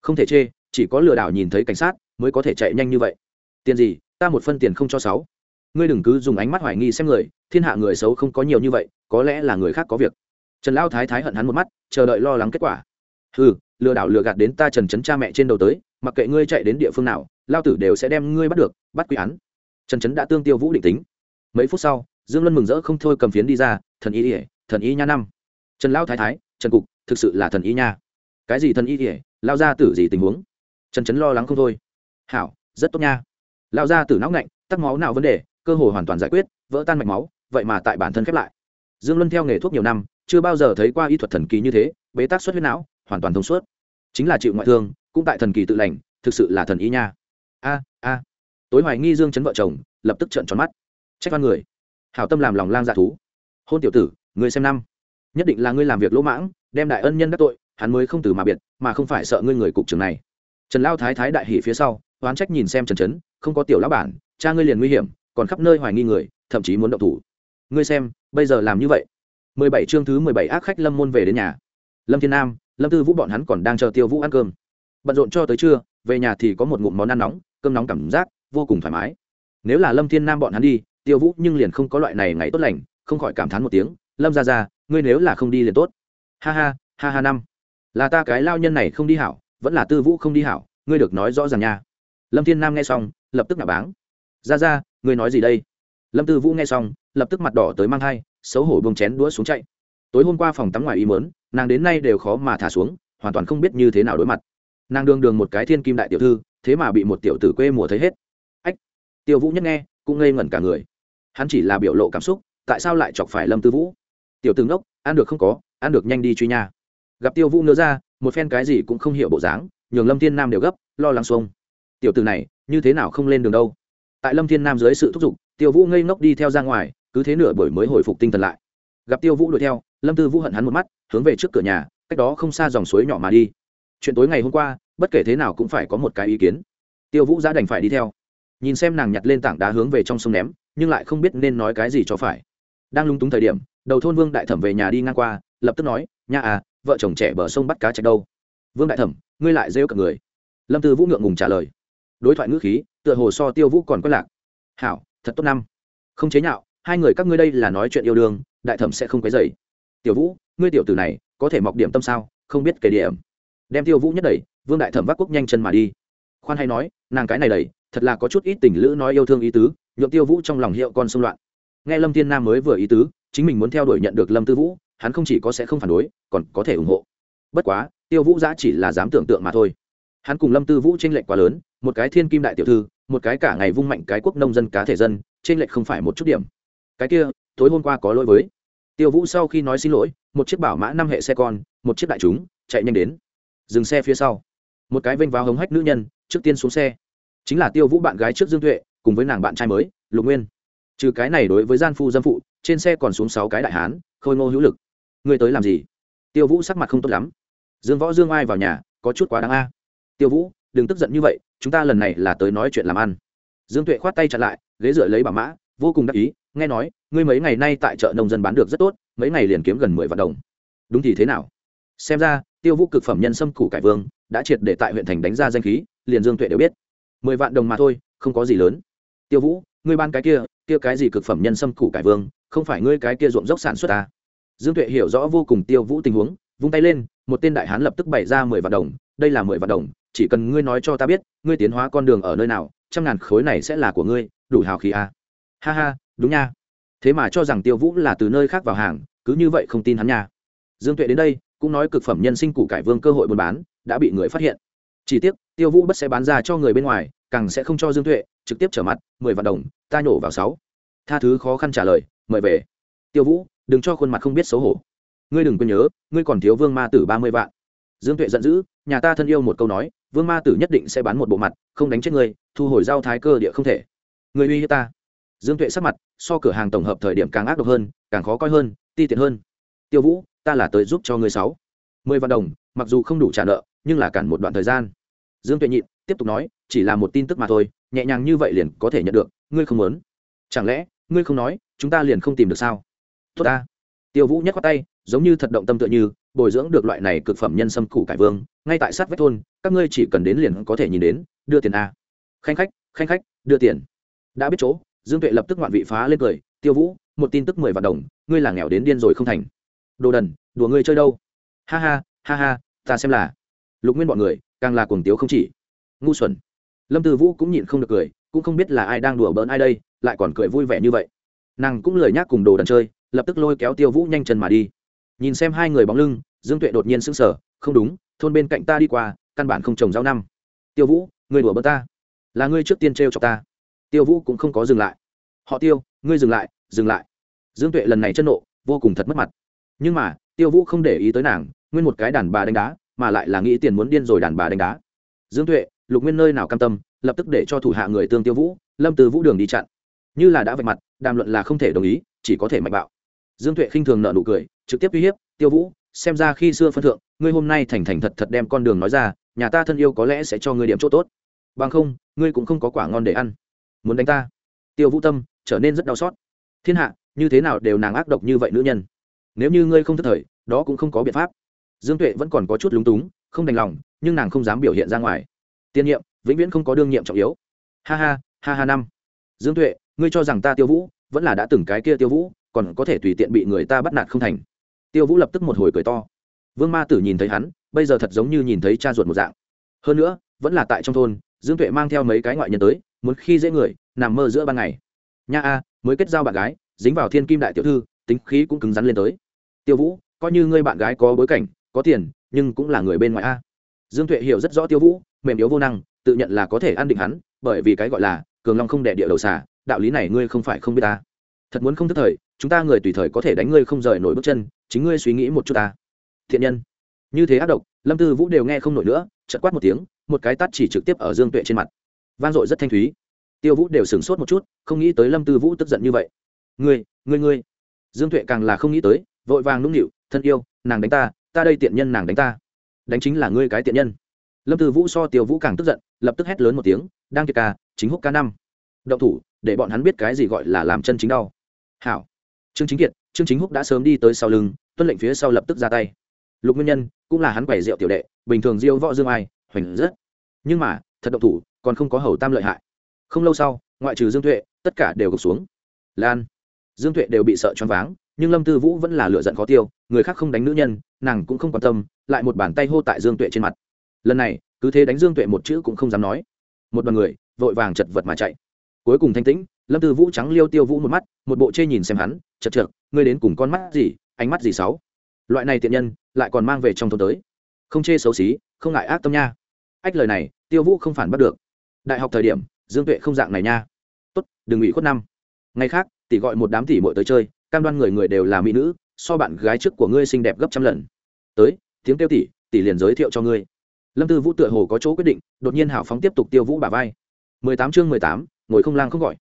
Không thể chê, chỉ có lừa đảo nhìn thấy cảnh sát, mới có thể chạy nhanh như vậy. Tiền gì? Ta một phân tiền không cho sáu. Ngươi đừng cứ dùng ánh mắt hoài nghi xem người, thiên hạ người xấu không có nhiều như vậy, có lẽ là người khác có việc. Trần lao thái thái hận hắn một mắt, chờ đợi lo lắng kết quả. Ừ lừa đảo lừa gạt đến ta trần trấn cha mẹ trên đầu tới, mặc kệ ngươi chạy đến địa phương nào, lao tử đều sẽ đem ngươi bắt được, bắt quy án. Trần trấn đã tương tiêu vũ định tính. Mấy phút sau, dương luân mừng rỡ không thôi cầm phiến đi ra, thần y ỉa thần y nha năm. Trần lao thái thái, trần cục, thực sự là thần y nha. Cái gì thần y ỉa lao ra tử gì tình huống? Trần trấn lo lắng không thôi. Hảo, rất tốt nha lao ra tử não ngạnh, tắc máu nào vấn đề, cơ hồ hoàn toàn giải quyết, vỡ tan mạch máu, vậy mà tại bản thân khép lại. Dương luân theo nghề thuốc nhiều năm, chưa bao giờ thấy qua y thuật thần kỳ như thế, bế tắc xuất huyết não, hoàn toàn thông suốt. Chính là chịu ngoại thương, cũng tại thần kỳ tự lành, thực sự là thần ý nha. A a. Tối hoài nghi dương chấn vợ chồng, lập tức trợn tròn mắt. Trách văn người. Hảo tâm làm lòng lang dạ thú. Hôn tiểu tử người xem năm. Nhất định là ngươi làm việc lỗ mãng, đem đại ân nhân đắc tội, hắn mới không từ mà biệt, mà không phải sợ ngươi người cục trưởng này. Trần lao thái thái đại hỉ phía sau oán trách nhìn xem trần trấn, không có tiểu lão bản, cha ngươi liền nguy hiểm, còn khắp nơi hoài nghi người, thậm chí muốn động thủ. Ngươi xem, bây giờ làm như vậy. Mười bảy chương thứ mười bảy ác khách lâm môn về đến nhà. Lâm thiên nam, lâm tư vũ bọn hắn còn đang chờ tiêu vũ ăn cơm. Bận rộn cho tới trưa, về nhà thì có một ngụm món ăn nóng, cơm nóng cảm giác vô cùng thoải mái. Nếu là lâm thiên nam bọn hắn đi, tiêu vũ nhưng liền không có loại này ngày tốt lành, không khỏi cảm thán một tiếng, lâm ra ra ngươi nếu là không đi liền tốt. Ha ha ha ha năm, là ta cái lao nhân này không đi hảo, vẫn là tư vũ không đi hảo, ngươi được nói rõ ràng nha lâm thiên nam nghe xong, lập tức nạ báng. Ra ra, ngươi nói gì đây? Lâm tư vũ nghe xong, lập tức mặt đỏ tới mang thai, xấu hổ bông chén đũa xuống chạy. Tối hôm qua phòng tắm ngoài ý mớn nàng đến nay đều khó mà thả xuống, hoàn toàn không biết như thế nào đối mặt. Nàng đương đường một cái thiên kim đại tiểu thư, thế mà bị một tiểu tử quê mùa thấy hết. Ách, tiêu vũ nhất nghe, cũng ngây ngẩn cả người. Hắn chỉ là biểu lộ cảm xúc, tại sao lại chọc phải lâm tư vũ? Tiểu tướng đốc ăn được không có, ăn được nhanh đi truy nha. Gặp tiêu vũ nữa ra, một phen cái gì cũng không hiểu bộ dáng, nhường lâm thiên nam đều gấp, lo lắng xuông tiểu từ này, như thế nào không lên đường đâu? Tại lâm thiên nam dưới sự thúc giục, tiêu vũ ngây ngốc đi theo ra ngoài, cứ thế nửa buổi mới hồi phục tinh thần lại. Gặp tiêu vũ đuổi theo, lâm tư vũ hận hắn một mắt, hướng về trước cửa nhà, cách đó không xa dòng suối nhỏ mà đi. Chuyện tối ngày hôm qua, bất kể thế nào cũng phải có một cái ý kiến. Tiêu vũ ra đành phải đi theo. Nhìn xem nàng nhặt lên tảng đá hướng về trong sông ném, nhưng lại không biết nên nói cái gì cho phải. Đang lung túng thời điểm, đầu thôn vương đại thẩm về nhà đi ngang qua, lập tức nói nhà à vợ chồng trẻ bờ sông bắt cá chạch đâu? Vương đại thẩm, ngươi lại rêu cả người. Lâm tư vũ ngượng ngùng trả lời đối thoại ngữ khí, tựa hồ so tiêu vũ còn quất lạc. Hảo, thật tốt năm. Không chế nhạo, hai người các ngươi đây là nói chuyện yêu đương, đại thẩm sẽ không quấy dày tiểu vũ, ngươi tiểu tử này có thể mọc điểm tâm sao? Không biết kể điểm. Đem tiêu vũ nhất đẩy, vương đại thẩm vác quốc nhanh chân mà đi. Khoan hay nói, nàng cái này đẩy, thật là có chút ít tình lữ nói yêu thương ý tứ, nhượng tiêu vũ trong lòng hiệu con xung loạn. Nghe lâm thiên nam mới vừa ý tứ, chính mình muốn theo đuổi nhận được lâm tư vũ, hắn không chỉ có sẽ không phản đối, còn có thể ủng hộ. Bất quá, tiêu vũ giã chỉ là dám tưởng tượng mà thôi hắn cùng lâm tư vũ t r ê n lệch quá lớn, một cái thiên kim đại tiểu thư, một cái cả ngày vung mạnh cái quốc nông dân cá thể dân t r ê n lệch không phải một chút điểm. Cái kia, tối hôm qua có lỗi với. Tiêu vũ sau khi nói xin lỗi, một chiếc bảo mã năm hệ xe con, một chiếc đại chúng, chạy nhanh đến. Dừng xe phía sau. Một cái vênh vào hống hách nữ nhân, trước tiên xuống xe. Chính là tiêu vũ bạn gái trước dương tuệ, cùng với nàng bạn trai mới, lục nguyên. Trừ cái này đối với gian phu dâm phụ, trên xe còn xuống sáu cái đại hán, khôi ngô hữu lực. Ngươi tới làm gì? Tiêu vũ sắc mặt không tốt lắm. Dương võ dương ai vào nhà, có chút quá đáng a tiêu vũ, đừng tức giận như vậy, chúng ta lần này là tới nói chuyện làm ăn. Dương tuệ khoát tay chặn lại, ghế dựa lấy bà mã, vô cùng đắc ý, nghe nói, ngươi mấy ngày nay tại chợ nông dân bán được rất tốt, mấy ngày liền kiếm gần mười vạn đồng. Đúng thì thế nào? Xem ra, tiêu vũ cực phẩm nhân sâm củ cải vương, đã triệt để tại huyện thành đánh ra danh khí, liền dương tuệ đều biết. Mười vạn đồng mà thôi, không có gì lớn. Tiêu vũ, ngươi ban cái kia kia cái gì cực phẩm nhân sâm củ cải vương, không phải ngươi cái kia ruộng dốc sản xuất ta dương tuệ hiểu rõ vô cùng tiêu vũ tình huống, vung tay lên, một tên đại hán lập tức bày ra mười vạn đồng, đây là mười vạn đồng chỉ cần ngươi nói cho ta biết, ngươi tiến hóa con đường ở nơi nào, trăm ngàn khối này sẽ là của ngươi, đủ hào khí à. ha ha, đúng nha. Thế mà cho rằng tiêu vũ là từ nơi khác vào hàng, cứ như vậy không tin hắn nha. Dương tuệ đến đây, cũng nói cực phẩm nhân sinh củ cải vương cơ hội buôn bán, đã bị người phát hiện. Chỉ tiếc, tiêu vũ bất sẽ bán ra cho người bên ngoài, càng sẽ không cho dương tuệ, trực tiếp trở mặt, mười vạn đồng, ta nhổ vào sáu. Tha thứ khó khăn trả lời, mời về. Tiêu vũ, đừng cho khuôn mặt không biết xấu hổ. Ngươi đừng quên nhớ, ngươi còn thiếu vương ma tử ba mươi vạn. Dương tuệ giận dữ, nhà ta thân yêu một câu nói vương ma tử nhất định sẽ bán một bộ mặt, không đánh chết ngươi, thu hồi giao thái cơ địa không thể. Người uy hiếp ta. Dương tuệ sắc mặt, so cửa hàng tổng hợp thời điểm càng ác độc hơn, càng khó coi hơn, ti tiện hơn. Tiêu vũ, ta là tới giúp cho ngươi sáu. Mười vạn đồng, mặc dù không đủ trả nợ, nhưng là cản một đoạn thời gian. Dương tuệ nhịn, tiếp tục nói, chỉ là một tin tức mà thôi, nhẹ nhàng như vậy liền có thể nhận được, ngươi không muốn. Chẳng lẽ, ngươi không nói, chúng ta liền không tìm được sao? Tốt ta tiêu vũ nhất qua tay, giống như thật động tâm tựa như, bồi dưỡng được loại này cực phẩm nhân sâm củ cải vương, ngay tại sát vách thôn, các ngươi chỉ cần đến liền có thể nhìn đến, đưa tiền a. Khanh khách khanh khách, đưa tiền. Đã biết chỗ, dương tuệ lập tức ngoạn vị phá lên cười, tiêu vũ, một tin tức mười vạn đồng, ngươi là nghèo đến điên rồi không thành. Đồ đần, đùa ngươi chơi đâu? Ha ha ha ha, ta xem là. Lục nguyên bọn người, càng là cuồng tiếu không chỉ. Ngu xuẩn. Lâm tư vũ cũng nhịn không được cười, cũng không biết là ai đang đùa bỡn ai đây, lại còn cười vui vẻ như vậy. Nàng cũng lười nhác cùng đồ đần chơi lập tức lôi kéo tiêu vũ nhanh chân mà đi. Nhìn xem hai người bóng lưng, dương tuệ đột nhiên sững sờ, không đúng, thôn bên cạnh ta đi qua, căn bản không trồng rau năm. Tiêu vũ người đùa bỡ ta. Là ngươi trước tiên t r e o ta. Tiêu vũ cũng không có dừng lại. Họ tiêu, ngươi dừng lại dừng lại. Dương tuệ lần này chân nộ, vô cùng thật mất mặt. Nhưng mà, tiêu vũ không để ý tới nàng, nguyên một cái đàn bà đánh đá, mà lại là nghĩ tiền muốn điên rồi đàn bà đánh đá. Dương tuệ, lục nguyên nơi nào cam tâm, lập tức để cho thủ hạ người tương tiêu vũ, lâm từ vũ đường đi chặn. Như là đã vạch mặt, đàm luận là không thể đồng ý, chỉ có thể mạnh bạo dương tuệ khinh thường nợ nụ cười, trực tiếp uy hiếp, tiêu vũ, xem ra khi xưa phân thượng, ngươi hôm nay thành thành thật thật đem con đường nói ra, nhà ta thân yêu có lẽ sẽ cho ngươi điểm chỗ tốt. Bằng không, ngươi cũng không có quả ngon để ăn. Muốn đánh ta? Tiêu vũ tâm trở nên rất đau xót. Thiên hạ, như thế nào đều nàng ác độc như vậy nữ nhân. Nếu như ngươi không thất thời, đó cũng không có biện pháp. Dương tuệ vẫn còn có chút lúng túng, không đành lòng, nhưng nàng không dám biểu hiện ra ngoài. Tiên nhiệm, vĩnh viễn không có đương nhiệm trọng yếu. Ha ha ha ha năm. Dương tuệ, ngươi cho rằng ta tiêu vũ vẫn là đã từng cái kia tiêu vũ còn có thể tùy tiện bị người ta bắt nạt không thành. Tiêu vũ lập tức một hồi cười to. Vương ma tử nhìn thấy hắn, bây giờ thật giống như nhìn thấy cha ruột một dạng. Hơn nữa, vẫn là tại trong thôn, dương tuệ mang theo mấy cái ngoại nhân tới, muốn khi dễ người, nằm mơ giữa ban ngày. Nha a, mới kết giao bạn gái, dính vào thiên kim đại tiểu thư, tính khí cũng cứng rắn lên tới. Tiêu vũ, coi như ngươi bạn gái có bối cảnh, có tiền, nhưng cũng là người bên ngoài a. Dương tuệ hiểu rất rõ tiêu vũ, mềm yếu vô năng, tự nhận là có thể an định hắn, bởi vì cái gọi là cường long không đẻ địa đầu xả đạo lý này ngươi không phải không biết ta. Thật muốn không thức thời chúng ta người tùy thời có thể đánh ngươi không rời nổi bước chân, chính ngươi suy nghĩ một chút ta. Thiện nhân. Như thế ác độc, lâm tư vũ đều nghe không nổi nữa chật quát một tiếng, một cái tắt chỉ trực tiếp ở dương tuệ trên mặt. Vang dội rất thanh thúy. Tiêu vũ đều sửng sốt một chút, không nghĩ tới lâm tư vũ tức giận như vậy. Ngươi ngươi ngươi. Dương tuệ càng là không nghĩ tới, vội vàng nũng nịu, thân yêu, nàng đánh ta ta đây tiện nhân nàng đánh ta. Đánh chính là ngươi cái tiện nhân. Lâm tư vũ so tiêu vũ càng tức giận, lập tức hét lớn một tiếng, đang kiệt ca, chính húc ca năm. Động thủ, để bọn hắn biết cái gì gọi là làm chân chính đau. Hảo trương chính kiệt, trương chính húc đã sớm đi tới sau lưng, tuân lệnh phía sau lập tức ra tay. Lục nguyên nhân cũng là hắn quẻ rượu tiểu đệ, bình thường diêu võ dương ai, hoành rất nhưng mà, thật động thủ, còn không có hầu tam lợi hại. Không lâu sau, ngoại trừ dương tuệ, tất cả đều gục xuống. Lan, dương tuệ đều bị sợ choáng váng, nhưng lâm tư vũ vẫn là lựa giận khó tiêu, người khác không đánh nữ nhân, nàng cũng không quan tâm, lại một bàn tay hô tại dương tuệ trên mặt. Lần này, cứ thế đánh dương tuệ một chữ cũng không dám nói. Một đoàn người vội vàng chật vật mà chạy. Cuối cùng thanh tĩnh lâm tư vũ trắng liêu tiêu vũ một mắt, một bộ chê nhìn xem hắn chật chật ngươi đến cùng con mắt gì, ánh mắt gì sáu? Loại này tiện nhân, lại còn mang về trong thôn tới. Không chê xấu xí, không ngại ác tâm nha. Ách lời này, tiêu vũ không phản bắt được. Đại học thời điểm, dương tuệ không dạng này nha. Tốt, đừng ủy khuất năm. Ngày khác, tỷ gọi một đám tỷ muội tới chơi, cam đoan người người đều là mỹ nữ, so bạn gái trước của ngươi xinh đẹp gấp trăm lần. Tới, tiếng tiêu tỷ tỷ liền giới thiệu cho ngươi. Lâm tư vũ tựa hồ có chỗ quyết định, đột nhiên hảo phóng tiếp tục tiêu vũ bà vai. Mười tám chương mười tám, ngồi không lang không gọi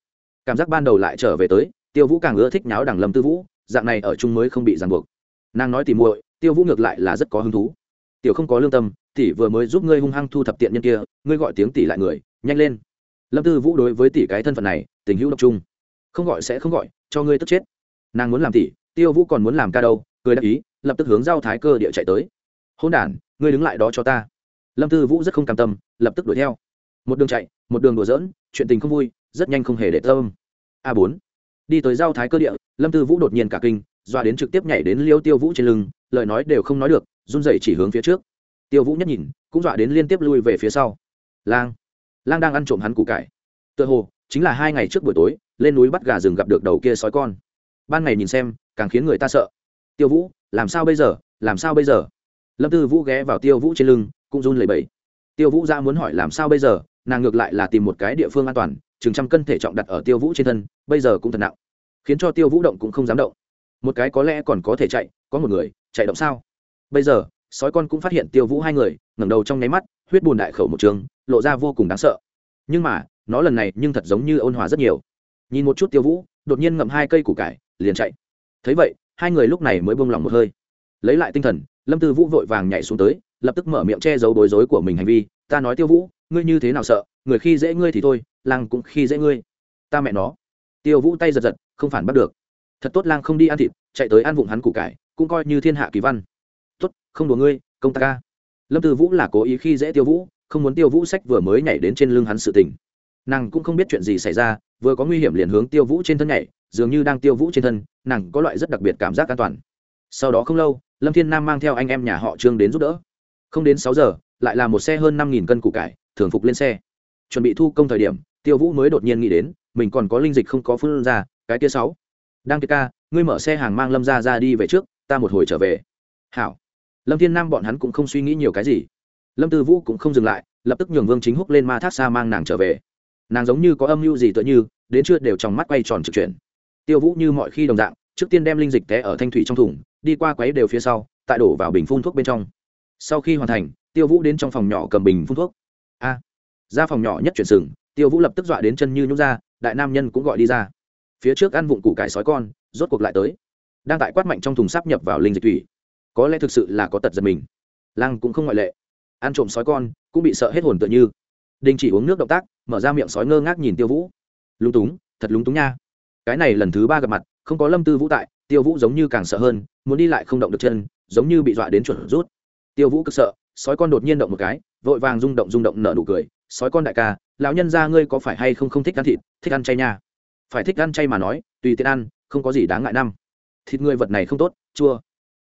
cảm giác ban đầu lại trở về tới, tiêu vũ càng ưa thích nháo đằng lâm tư vũ, dạng này ở chung mới không bị ràng buộc. Nàng nói tỉ muội, tiêu vũ ngược lại là rất có hứng thú. Tiểu không có lương tâm, tỷ vừa mới giúp ngươi hung hăng thu thập tiện nhân kia, ngươi gọi tiếng tỷ lại người, nhanh lên. Lâm tư vũ đối với tỷ cái thân phận này, tình hữu độc trung không gọi sẽ không gọi, cho ngươi tức chết. Nàng muốn làm tỷ, tiêu vũ còn muốn làm ca đâu, cười đáp ý, lập tức hướng giao thái cơ địa chạy tới. Hôn đ ngươi đứng lại đó cho ta. Lâm tư vũ rất không cam tâm, lập tức đuổi theo một đường chạy, một đường đùa dỡn chuyện tình không vui, rất nhanh không hề để tâm. A bốn. Đi tới giao thái cơ địa, lâm tư vũ đột nhiên cả kinh, doa đến trực tiếp nhảy đến liêu tiêu vũ trên lưng, lời nói đều không nói được, run rẩy chỉ hướng phía trước. Tiêu vũ nhất nhìn, cũng dọa đến liên tiếp lui về phía sau. Lang. Lang đang ăn trộm hắn củ cải. Tựa hồ, chính là hai ngày trước buổi tối, lên núi bắt gà rừng gặp được đầu kia sói con. Ban ngày nhìn xem, càng khiến người ta sợ. Tiêu vũ, làm sao bây giờ, làm sao bây giờ? Lâm tư vũ ghé vào tiêu vũ trên lưng, cũng run lẩy bẩy. Tiêu vũ ra muốn hỏi làm sao bây giờ nàng ngược lại là tìm một cái địa phương an toàn, chừng trăm cân thể trọng đặt ở tiêu vũ trên thân, bây giờ cũng thật nặng. Khiến cho tiêu vũ động cũng không dám động. Một cái có lẽ còn có thể chạy, có một người, chạy động sao? Bây giờ, sói con cũng phát hiện tiêu vũ hai người, ngẩng đầu trong nháy mắt, huyết bùn đại khẩu một trường, lộ ra vô cùng đáng sợ. Nhưng mà, nó lần này nhưng thật giống như ôn hòa rất nhiều. Nhìn một chút tiêu vũ, đột nhiên ngậm hai cây củ cải, liền chạy. Thấy vậy, hai người lúc này mới bông lòng một hơi. Lấy lại tinh thần, lâm tư vũ vội vàng nhảy xuống tới, lập tức mở miệng che giấu bối rối của mình hành vi, ta nói tiêu vũ ngươi như thế nào sợ, người khi dễ ngươi thì thôi, lang cũng khi dễ ngươi. Ta mẹ nó. Tiêu vũ tay giật giật, không phản bắt được. Thật tốt, lang không đi ăn thịt, chạy tới ăn vụng hắn củ cải, cũng coi như thiên hạ kỳ văn. Tốt, không đùa ngươi, công ta ca. Lâm tư vũ là cố ý khi dễ tiêu vũ, không muốn tiêu vũ sách vừa mới nhảy đến trên lưng hắn sự tình. Nàng cũng không biết chuyện gì xảy ra, vừa có nguy hiểm liền hướng tiêu vũ trên thân nhảy, dường như đang tiêu vũ trên thân, nàng có loại rất đặc biệt cảm giác an toàn. Sau đó không lâu, lâm thiên nam mang theo anh em nhà họ trương đến giúp đỡ. Không đến sáu giờ, lại là một xe hơn năm nghìn cân củ cải thường phục lên xe. Chuẩn bị thu công thời điểm, tiêu vũ mới đột nhiên nghĩ đến, mình còn có linh dịch không có phương ra, cái kia sáu. Đang kia ca, ngươi mở xe hàng mang lâm ra ra đi về trước, ta một hồi trở về. Hảo. Lâm thiên nam bọn hắn cũng không suy nghĩ nhiều cái gì. Lâm tư vũ cũng không dừng lại, lập tức nhường vương chính húc lên ma thác xa mang nàng trở về. Nàng giống như có âm mưu gì tựa như, đến chưa đều trong mắt quay tròn trực chuyển. Tiêu vũ như mọi khi đồng dạng, trước tiên đem linh dịch té ở thanh thủy trong thùng, đi qua quấy đều phía sau, tại đổ vào bình phun thuốc bên trong. Sau khi hoàn thành, tiêu vũ đến trong phòng nhỏ cầm bình phun thuốc ra phòng nhỏ nhất chuyển sừng, tiêu vũ lập tức dọa đến chân như nhúc ra, đại nam nhân cũng gọi đi ra. Phía trước ăn vụng củ cải sói con, rốt cuộc lại tới. Đang tại quát mạnh trong thùng sắp nhập vào linh dịch thủy. Có lẽ thực sự là có tật giật mình. Lăng cũng không ngoại lệ. Ăn trộm sói con, cũng bị sợ hết hồn tựa như. Đình chỉ uống nước động tác, mở ra miệng sói ngơ ngác nhìn tiêu vũ. Lúng túng, thật lúng túng nha. Cái này lần thứ ba gặp mặt, không có lâm tư vũ tại, tiêu vũ giống như càng sợ hơn, muốn đi lại không động được chân, giống như bị dọa đến chuẩn rút. Tiêu vũ cực sợ, sói con đột nhiên động một cái vội vàng rung động rung động nở nụ cười, sói con đại ca, lão nhân ra ngươi có phải hay không không thích ăn thịt, thích ăn chay nha? Phải thích ăn chay mà nói, tùy tiện ăn, không có gì đáng ngại năm. Thịt ngươi vật này không tốt, chua.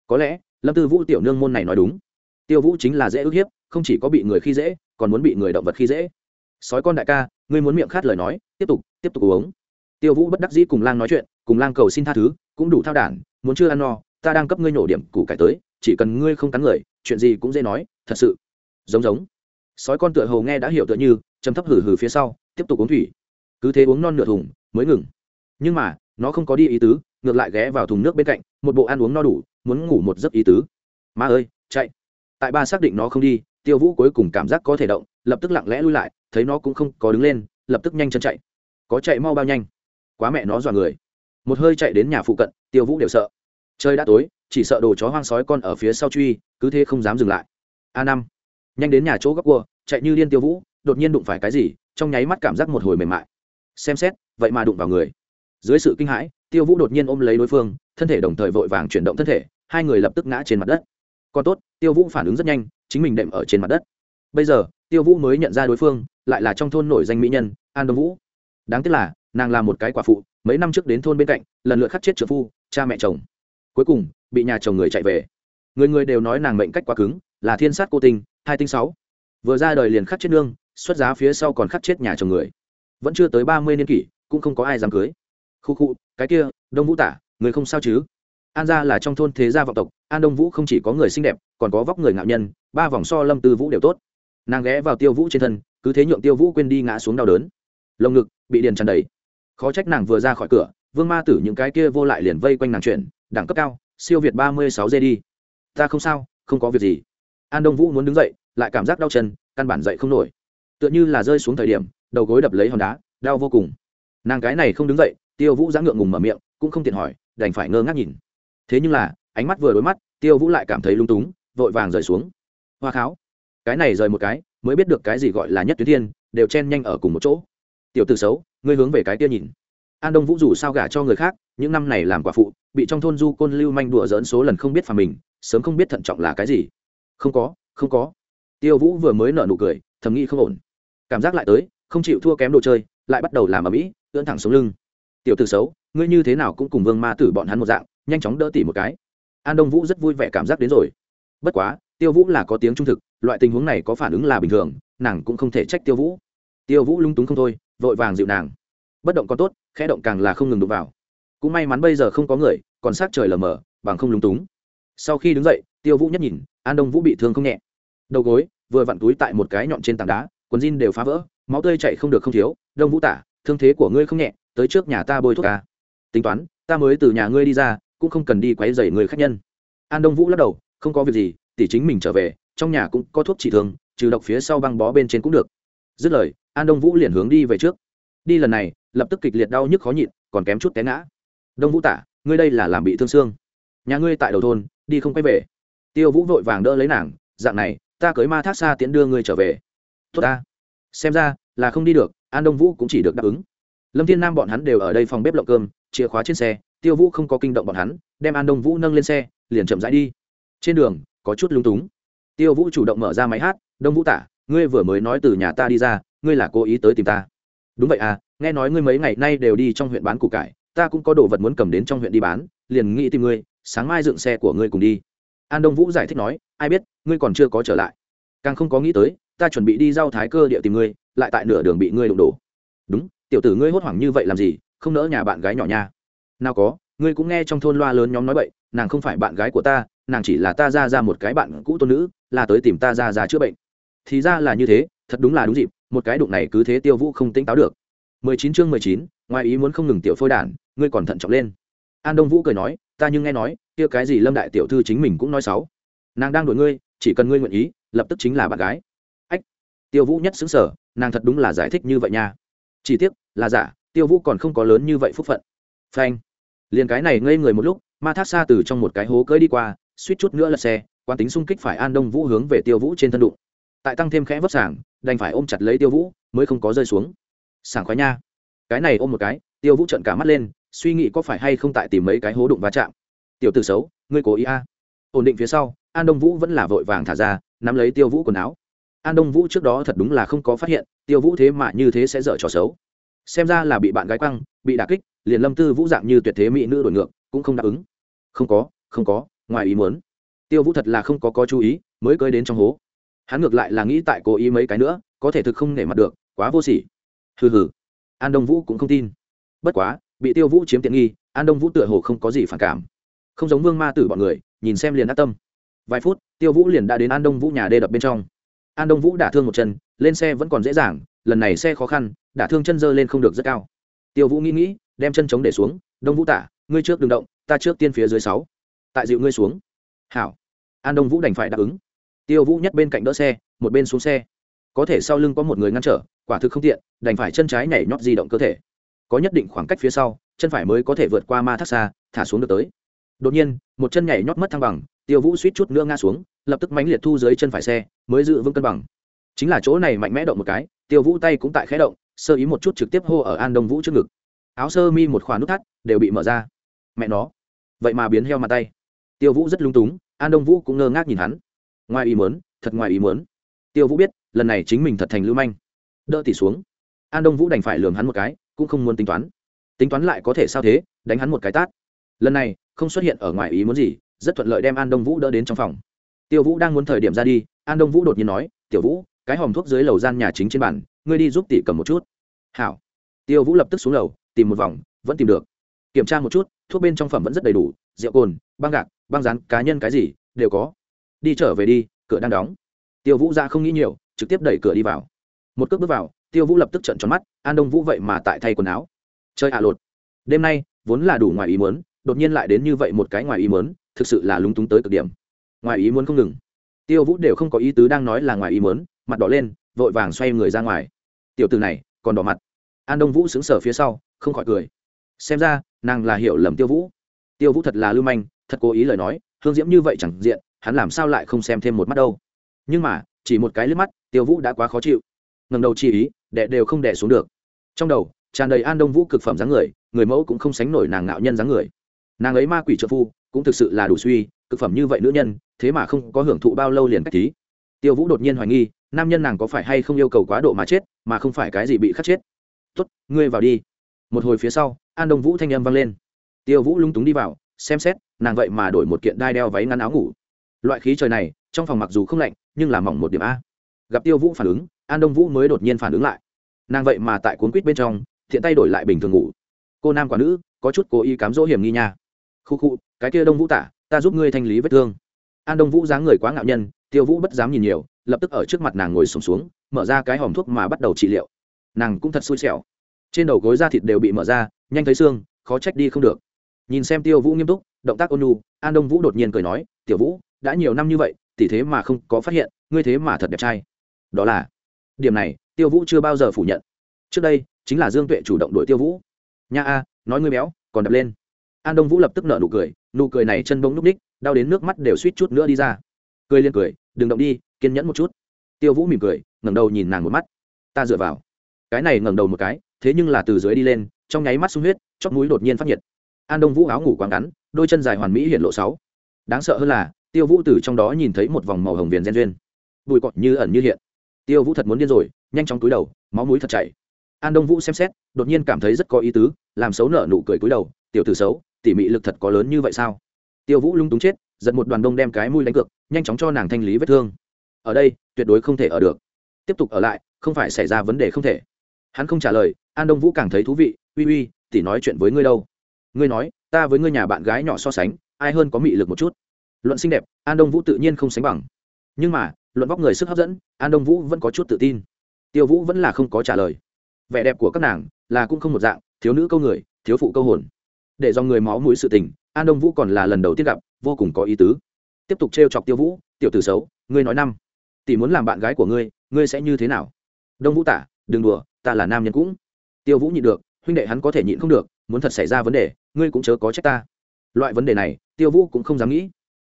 Có lẽ, lâm tư vũ tiểu nương môn này nói đúng. Tiêu vũ chính là dễ ức hiếp, không chỉ có bị người khi dễ, còn muốn bị người động vật khi dễ. Sói con đại ca, ngươi muốn miệng khát lời nói, tiếp tục tiếp tục uống. Tiêu vũ bất đắc dĩ cùng lang nói chuyện, cùng lang cầu xin tha thứ, cũng đủ thao đản, muốn chưa ăn no, ta đang cấp ngươi nổ điểm củ cải tới, chỉ cần ngươi không cắn người, chuyện gì cũng dễ nói, thật sự. Giống giống sói con tựa hồ nghe đã hiểu tựa như chấm thấp hử hử phía sau, tiếp tục uống thủy. Cứ thế uống non nửa thùng, mới ngừng. Nhưng mà, nó không có đi ý tứ, ngược lại ghé vào thùng nước bên cạnh, một bộ ăn uống no đủ, muốn ngủ một giấc ý tứ. Ma ơi, chạy. Tại ba xác định nó không đi, tiêu vũ cuối cùng cảm giác có thể động, lập tức lặng lẽ lui lại, thấy nó cũng không có đứng lên, lập tức nhanh chân chạy. Có chạy mau bao nhanh. Quá mẹ nó dọa người. Một hơi chạy đến nhà phụ cận, tiêu vũ đều sợ. Trời đã tối, chỉ sợ đồ chó hoang sói con ở phía sau truy, cứ thế không dám dừng lại. A năm nhanh đến nhà chỗ góc cua, chạy như điên tiêu vũ, đột nhiên đụng phải cái gì, trong nháy mắt cảm giác một hồi mềm mại. Xem xét, vậy mà đụng vào người. Dưới sự kinh hãi, tiêu vũ đột nhiên ôm lấy đối phương, thân thể đồng thời vội vàng chuyển động thân thể, hai người lập tức ngã trên mặt đất. Còn tốt, tiêu vũ phản ứng rất nhanh, chính mình đệm ở trên mặt đất. Bây giờ, tiêu vũ mới nhận ra đối phương, lại là trong thôn nổi danh mỹ nhân, an đông vũ. Đáng tiếc là, nàng là một cái quả phụ, mấy năm trước đến thôn bên cạnh, lần lượt khắc chết trợ phu, cha mẹ chồng. Cuối cùng, bị nhà chồng người chạy về. Người người đều nói nàng mệnh cách quá cứng, là thiên sát cô tinh hai tinh sáu. Vừa ra đời liền khắc chết nương, xuất giá phía sau còn khắc chết nhà chồng người. Vẫn chưa tới ba mươi niên kỷ, cũng không có ai dám cưới. Khu khu, cái kia, đông vũ tả, người không sao chứ? An gia là trong thôn thế gia vọng tộc, an đông vũ không chỉ có người xinh đẹp, còn có vóc người ngạo nhân, ba vòng so lâm tư vũ đều tốt. Nàng ghé vào tiêu vũ trên thân, cứ thế nhượng tiêu vũ quên đi ngã xuống đau đớn. Lồng ngực, bị điền tràn đầy. Khó trách nàng vừa ra khỏi cửa, vương ma tử những cái kia vô lại liền vây quanh nàng chuyện, đẳng cấp cao, siêu việt ba mươi sáu giây đi ta không sao, không có việc gì an đông vũ muốn đứng dậy lại cảm giác đau chân căn bản dậy không nổi tựa như là rơi xuống thời điểm đầu gối đập lấy hòn đá đau vô cùng nàng cái này không đứng dậy tiêu vũ giã ngượng ngùng mở miệng cũng không tiện hỏi đành phải ngơ ngác nhìn thế nhưng là ánh mắt vừa đối mắt tiêu vũ lại cảm thấy lung túng vội vàng rời xuống hoa kháo cái này rời một cái mới biết được cái gì gọi là nhất tuyến thiên đều chen nhanh ở cùng một chỗ tiểu từ xấu ngươi hướng về cái kia nhìn an đông vũ dù sao gả cho người khác những năm này làm quả phụ bị trong thôn du côn lưu manh đùa dỡn số lần không biết phà mình sớm không biết thận trọng là cái gì không có không có. Tiêu vũ vừa mới nở nụ cười, thầm nghĩ không ổn. Cảm giác lại tới, không chịu thua kém đồ chơi, lại bắt đầu làm ở mỹ ưỡn thẳng xuống lưng. Tiểu từ xấu, ngươi như thế nào cũng cùng vương ma tử bọn hắn một dạng, nhanh chóng đỡ tỉ một cái. An đông vũ rất vui vẻ cảm giác đến rồi. Bất quá, tiêu vũ là có tiếng trung thực, loại tình huống này có phản ứng là bình thường, nàng cũng không thể trách tiêu vũ. Tiêu vũ lung túng không thôi, vội vàng dịu nàng. Bất động còn tốt, khẽ động càng là không ngừng đụng vào. Cũng may mắn bây giờ không có người, còn sát trời lờ mờ, bằng không lung túng. Sau khi đứng dậy tiêu vũ nhất nhìn, an đông vũ bị thương không nhẹ. Đầu gối, vừa vặn túi tại một cái nhọn trên tảng đá, quần jean đều phá vỡ, máu tươi chạy không được không thiếu. Đông vũ tả, thương thế của ngươi không nhẹ, tới trước nhà ta bôi thuốc ca. Tính toán, ta mới từ nhà ngươi đi ra, cũng không cần đi quấy rầy người khách nhân. An đông vũ lắc đầu, không có việc gì tỷ chính mình trở về, trong nhà cũng có thuốc trị thương, trừ độc phía sau băng bó bên trên cũng được. Dứt lời, an đông vũ liền hướng đi về trước. Đi lần này, lập tức kịch liệt đau nhức khó nhịn, còn kém chút té ngã. Đông vũ tả, ngươi đây là làm bị thương xương. Nhà ngươi tại đầu thôn, đi không quay về tiêu vũ vội vàng đỡ lấy nàng, dạng này, ta cưới ma thác xa tiễn đưa ngươi trở về. Tốt ta. Xem ra, là không đi được, an đông vũ cũng chỉ được đáp ứng. Lâm thiên nam bọn hắn đều ở đây phòng bếp lộng cơm, chìa khóa trên xe, tiêu vũ không có kinh động bọn hắn, đem an đông vũ nâng lên xe, liền chậm rãi đi. Trên đường, có chút lúng túng. Tiêu vũ chủ động mở ra máy hát, đông vũ tả, ngươi vừa mới nói từ nhà ta đi ra, ngươi là cố ý tới tìm ta. Đúng vậy à nghe nói ngươi mấy ngày nay đều đi trong huyện bán củ cải, ta cũng có đồ vật muốn cầm đến trong huyện đi bán, liền nghĩ tìm ngươi, sáng mai dựng xe của ngươi cùng đi an đông vũ giải thích nói, ai biết, ngươi còn chưa có trở lại. Càng không có nghĩ tới, ta chuẩn bị đi giao thái cơ địa tìm ngươi, lại tại nửa đường bị ngươi đụng đổ. Đúng, tiểu tử ngươi hốt hoảng như vậy làm gì, không nỡ nhà bạn gái nhỏ nha. Nào có, ngươi cũng nghe trong thôn loa lớn nhóm nói vậy nàng không phải bạn gái của ta, nàng chỉ là ta ra ra một cái bạn cũ tôn nữ, là tới tìm ta ra ra chữa bệnh. Thì ra là như thế, thật đúng là đúng dịp, một cái đụng này cứ thế tiêu vũ không tỉnh táo được. Mười chín chương mười chín, ngoài ý muốn không ngừng tiểu phôi đản, ngươi còn thận trọng lên. An đông vũ cười nói ta nhưng nghe nói, kia cái gì lâm đại tiểu thư chính mình cũng nói xấu. Nàng đang đuổi ngươi, chỉ cần ngươi nguyện ý, lập tức chính là bạn gái. Ách, tiêu vũ nhất xứng sở nàng thật đúng là giải thích như vậy nha. Chỉ tiếc, là giả, tiêu vũ còn không có lớn như vậy phúc phận. Phanh. Liền cái này ngây người một lúc, ma thác xa từ trong một cái hố cưỡi đi qua, suýt chút nữa là xe quan tính xung kích phải an đông vũ hướng về tiêu vũ trên thân đụng. Tại tăng thêm khẽ vấp sảng đành phải ôm chặt lấy tiêu vũ, mới không có rơi xuống. Sảng khoái nha. Cái này ôm một cái, tiêu vũ trận cả mắt lên suy nghĩ có phải hay không tại tìm mấy cái hố đụng va chạm. Tiểu t xấu, ngươi cố ý a. Ổn định phía sau, an đông vũ vẫn là vội vàng thả ra, nắm lấy tiêu vũ quần áo. An đông vũ trước đó thật đúng là không có phát hiện, tiêu vũ thế mà như thế sẽ dở trò xấu. Xem ra là bị bạn gái quăng, bị đà kích, liền lâm tư vũ dạng như tuyệt thế mỹ nữ đổi ngược, cũng không đáp ứng. Không có không có, ngoài ý muốn. Tiêu vũ thật là không có có chú ý, mới cơi đến trong hố. Hắn ngược lại là nghĩ tại cố ý mấy cái nữa, có thể thực không nể mặt được, quá vô sỉ. Hừ hừ. An đông vũ cũng không tin. Bất quá bị tiêu vũ chiếm tiện nghi, an đông vũ tựa hồ không có gì phản cảm. Không giống vương ma tử bọn người, nhìn xem liền ác tâm. Vài phút, tiêu vũ liền đã đến an đông vũ nhà đê đập bên trong. An đông vũ đả thương một chân, lên xe vẫn còn dễ dàng, lần này xe khó khăn, đả thương chân dơ lên không được rất cao. Tiêu vũ nghĩ nghĩ, đem chân chống để xuống, đông vũ tả, ngươi trước đ động, ta trước tiên phía dưới sáu. Tại dịu ngươi xuống. Hảo. An đông vũ đành phải đáp ứng. Tiêu vũ nhất bên cạnh đỡ xe, một bên xuống xe. Có thể sau lưng có một người ngăn trở, quả thực không tiện, đành phải chân trái nhảy nhót di động cơ thể có nhất định khoảng cách phía sau, chân phải mới có thể vượt qua ma thác xa, thả xuống được tới. Đột nhiên, một chân nhảy nhót mất thăng bằng, tiêu vũ suýt chút nữa ngã xuống, lập tức mánh liệt thu dưới chân phải xe, mới giữ vững cân bằng. Chính là chỗ này mạnh mẽ động một cái, tiêu vũ tay cũng tại khẽ động, sơ ý một chút trực tiếp hô ở an đông vũ trước ngực. Áo sơ mi một khoản nút thắt, đều bị mở ra. Mẹ nó. Vậy mà biến heo mặt tay. Tiêu vũ rất lung túng, an đông vũ cũng ngơ ngác nhìn hắn. Ngoài ý muốn, thật ngoài ý muốn. Tiêu vũ biết, lần này chính mình thật thành lưu manh. Đỡ tỉ xuống. An đông vũ đành phải lường hắn một cái cũng không muốn tính toán. Tính toán lại có thể sao thế? Đánh hắn một cái tát. Lần này, không xuất hiện ở ngoài ý muốn gì, rất thuận lợi đem an đông vũ đỡ đến trong phòng. Tiêu vũ đang muốn thời điểm ra đi, an đông vũ đột nhiên nói, tiểu vũ, cái hòm thuốc dưới lầu gian nhà chính trên bàn, ngươi đi giúp tỷ cầm một chút. Hảo. Tiêu vũ lập tức xuống lầu, tìm một vòng, vẫn tìm được. Kiểm tra một chút, thuốc bên trong phẩm vẫn rất đầy đủ, rượu cồn, băng gạc, băng rán, cá nhân cái gì, đều có. Đi trở về đi, cửa đang đóng. Tiêu vũ ra không nghĩ nhiều, trực tiếp đẩy cửa đi vào. Một cước bước vào tiêu vũ lập tức trận tròn mắt, an đông vũ vậy mà tại thay quần áo. Chơi hạ lột. Đêm nay, vốn là đủ ngoài ý muốn, đột nhiên lại đến như vậy một cái ngoài ý muốn, thực sự là lúng túng tới cực điểm. Ngoài ý muốn không ngừng. Tiêu vũ đều không có ý tứ đang nói là ngoài ý muốn, mặt đỏ lên, vội vàng xoay người ra ngoài. Tiểu từ này, còn đỏ mặt. An đông vũ xứng sở phía sau, không khỏi cười. Xem ra, nàng là hiểu lầm tiêu vũ. Tiêu vũ thật là lưu manh, thật cố ý lời nói, hương diễm như vậy chẳng diện, hắn làm sao lại không xem thêm một mắt đâu. Nhưng mà, chỉ một cái liếc mắt, tiêu vũ đã quá khó chịu. Ngần đầu chi ý đệ đều không đẻ xuống được. Trong đầu, tràn đầy an đông vũ cực phẩm dáng người người mẫu cũng không sánh nổi nàng ngạo nhân dáng người. Nàng ấy ma quỷ trợ phu, cũng thực sự là đủ suy, cực phẩm như vậy nữ nhân, thế mà không có hưởng thụ bao lâu liền cách tí tiêu vũ đột nhiên hoài nghi, nam nhân nàng có phải hay không yêu cầu quá độ mà chết, mà không phải cái gì bị khắc chết. Tốt, ngươi vào đi. Một hồi phía sau, an đông vũ thanh âm vang lên. Tiêu vũ lung túng đi vào, xem xét, nàng vậy mà đổi một kiện đai đeo váy ngắn áo ngủ. Loại khí trời này, trong phòng mặc dù không lạnh, nhưng là mỏng một điểm a gặp tiêu vũ phản ứng an đông vũ mới đột nhiên phản ứng lại. Nàng vậy mà tại cuốn quýt bên trong thiện tay đổi lại bình thường ngủ. Cô nam quả nữ có chút cố ý cám dỗ hiểm nghi nha. Khu khu cái kia đông vũ tả ta giúp ngươi thanh lý vết thương. An đông vũ dáng người quá ngạo nhân tiêu vũ bất dám nhìn nhiều lập tức ở trước mặt nàng ngồi sùng xuống, xuống mở ra cái hòm thuốc mà bắt đầu trị liệu. Nàng cũng thật xui xẻo. Trên đầu gối da thịt đều bị mở ra nhanh thấy xương khó trách đi không được. Nhìn xem tiêu vũ nghiêm túc động tác ôn nhu an đông vũ đột nhiên cười nói tiểu vũ đã nhiều năm như vậy tỷ thế mà không có phát hiện ngươi thế mà thật đẹp trai đó là, điểm này, tiêu vũ chưa bao giờ phủ nhận. Trước đây, chính là dương tuệ chủ động đuổi tiêu vũ. Nha a, nói ngươi béo, còn đập lên. An đông vũ lập tức nở nụ cười nụ cười này chân bông núp ních, đau đến nước mắt đều suýt chút nữa đi ra. Cười liên cười, đừng động đi, kiên nhẫn một chút. Tiêu vũ mỉm cười, ngẩng đầu nhìn nàng một mắt. Ta dựa vào. Cái này ngẩng đầu một cái, thế nhưng là từ dưới đi lên, trong nháy mắt sung huyết, chóp mũi đột nhiên phát nhiệt. An đông vũ áo ngủ quá ngắn, đôi chân dài hoàn mỹ hiện lộ sáu. Đáng sợ hơn là, tiêu vũ từ trong đó nhìn thấy một vòng màu hồng viền gen duyên. Bụi cọt như ẩn như hiện tiêu vũ thật muốn điên rồi, nhanh chóng túi đầu, máu mũi thật chảy. An đông vũ xem xét, đột nhiên cảm thấy rất có ý tứ, làm xấu nở nụ cười túi đầu, tiểu tử xấu, tỉ mị lực thật có lớn như vậy sao? Tiêu vũ lung túng chết, giật một đoàn đông đem cái mũi đánh cược, nhanh chóng cho nàng thanh lý vết thương. Ở đây, tuyệt đối không thể ở được. Tiếp tục ở lại, không phải xảy ra vấn đề không thể. Hắn không trả lời, an đông vũ càng thấy thú vị, uy uy, tỉ nói chuyện với ngươi đâu? Ngươi nói, ta với ngươi nhà bạn gái nhỏ so sánh, ai hơn có mị lực một chút? Luận xinh đẹp, an đông vũ tự nhiên không sánh bằng. Nhưng mà luận vóc người sức hấp dẫn, an đông vũ vẫn có chút tự tin. Tiêu vũ vẫn là không có trả lời. Vẻ đẹp của các nàng là cũng không một dạng, thiếu nữ câu người, thiếu phụ câu hồn. Để do người máu mũi sự tình, an đông vũ còn là lần đầu tiên gặp, vô cùng có ý tứ. Tiếp tục t chọc tiêu vũ, tiểu tử xấu, ngươi nói năm. Tỷ muốn làm bạn gái của ngươi ngươi sẽ như thế nào? Đông vũ tả, đừng đùa, ta là nam nhân cũng. Tiêu vũ nhịn được, huynh đệ hắn có thể nhịn không được, muốn thật xảy ra vấn đề, ngươi cũng chớ có trách ta. Loại vấn đề này, tiêu vũ cũng không dám nghĩ.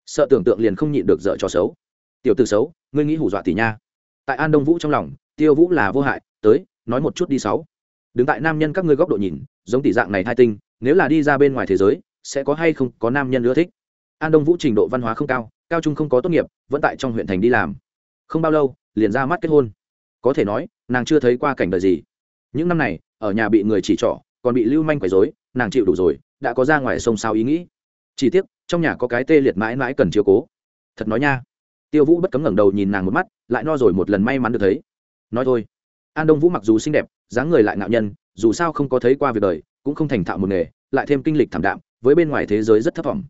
Sợ tưởng tượng liền không nhịn được dở cho xấu. Tiểu từ xấu ngươi nghĩ hù dọa tỷ nha. Tại an đông vũ trong lòng, tiêu vũ là vô hại, tới, nói một chút đi sáu. Đứng tại nam nhân các ngươi góc độ nhìn, giống tỷ dạng này thai tinh, nếu là đi ra bên ngoài thế giới, sẽ có hay không có nam nhân ưa thích? An đông vũ trình độ văn hóa không cao cao trung không có tốt nghiệp, vẫn tại trong huyện thành đi làm. Không bao lâu, liền ra mắt kết hôn. Có thể nói, nàng chưa thấy qua cảnh đời gì. Những năm này, ở nhà bị người chỉ trỏ, còn bị lưu manh quấy dối nàng chịu đủ rồi, đã có ra ngoài sông sao ý nghĩ. Chỉ tiếc, trong nhà có cái tê liệt mãi mãi cần chiếu cố. Thật nói nha tiêu vũ bất cấm ngẩng đầu nhìn nàng một mắt, lại no rồi một lần may mắn được thấy. Nói thôi. An đông vũ mặc dù xinh đẹp, dáng người lại ngạo nhân, dù sao không có thấy qua việc đời, cũng không thành thạo một nghề, lại thêm kinh lịch thảm đạm, với bên ngoài thế giới rất thấp vọng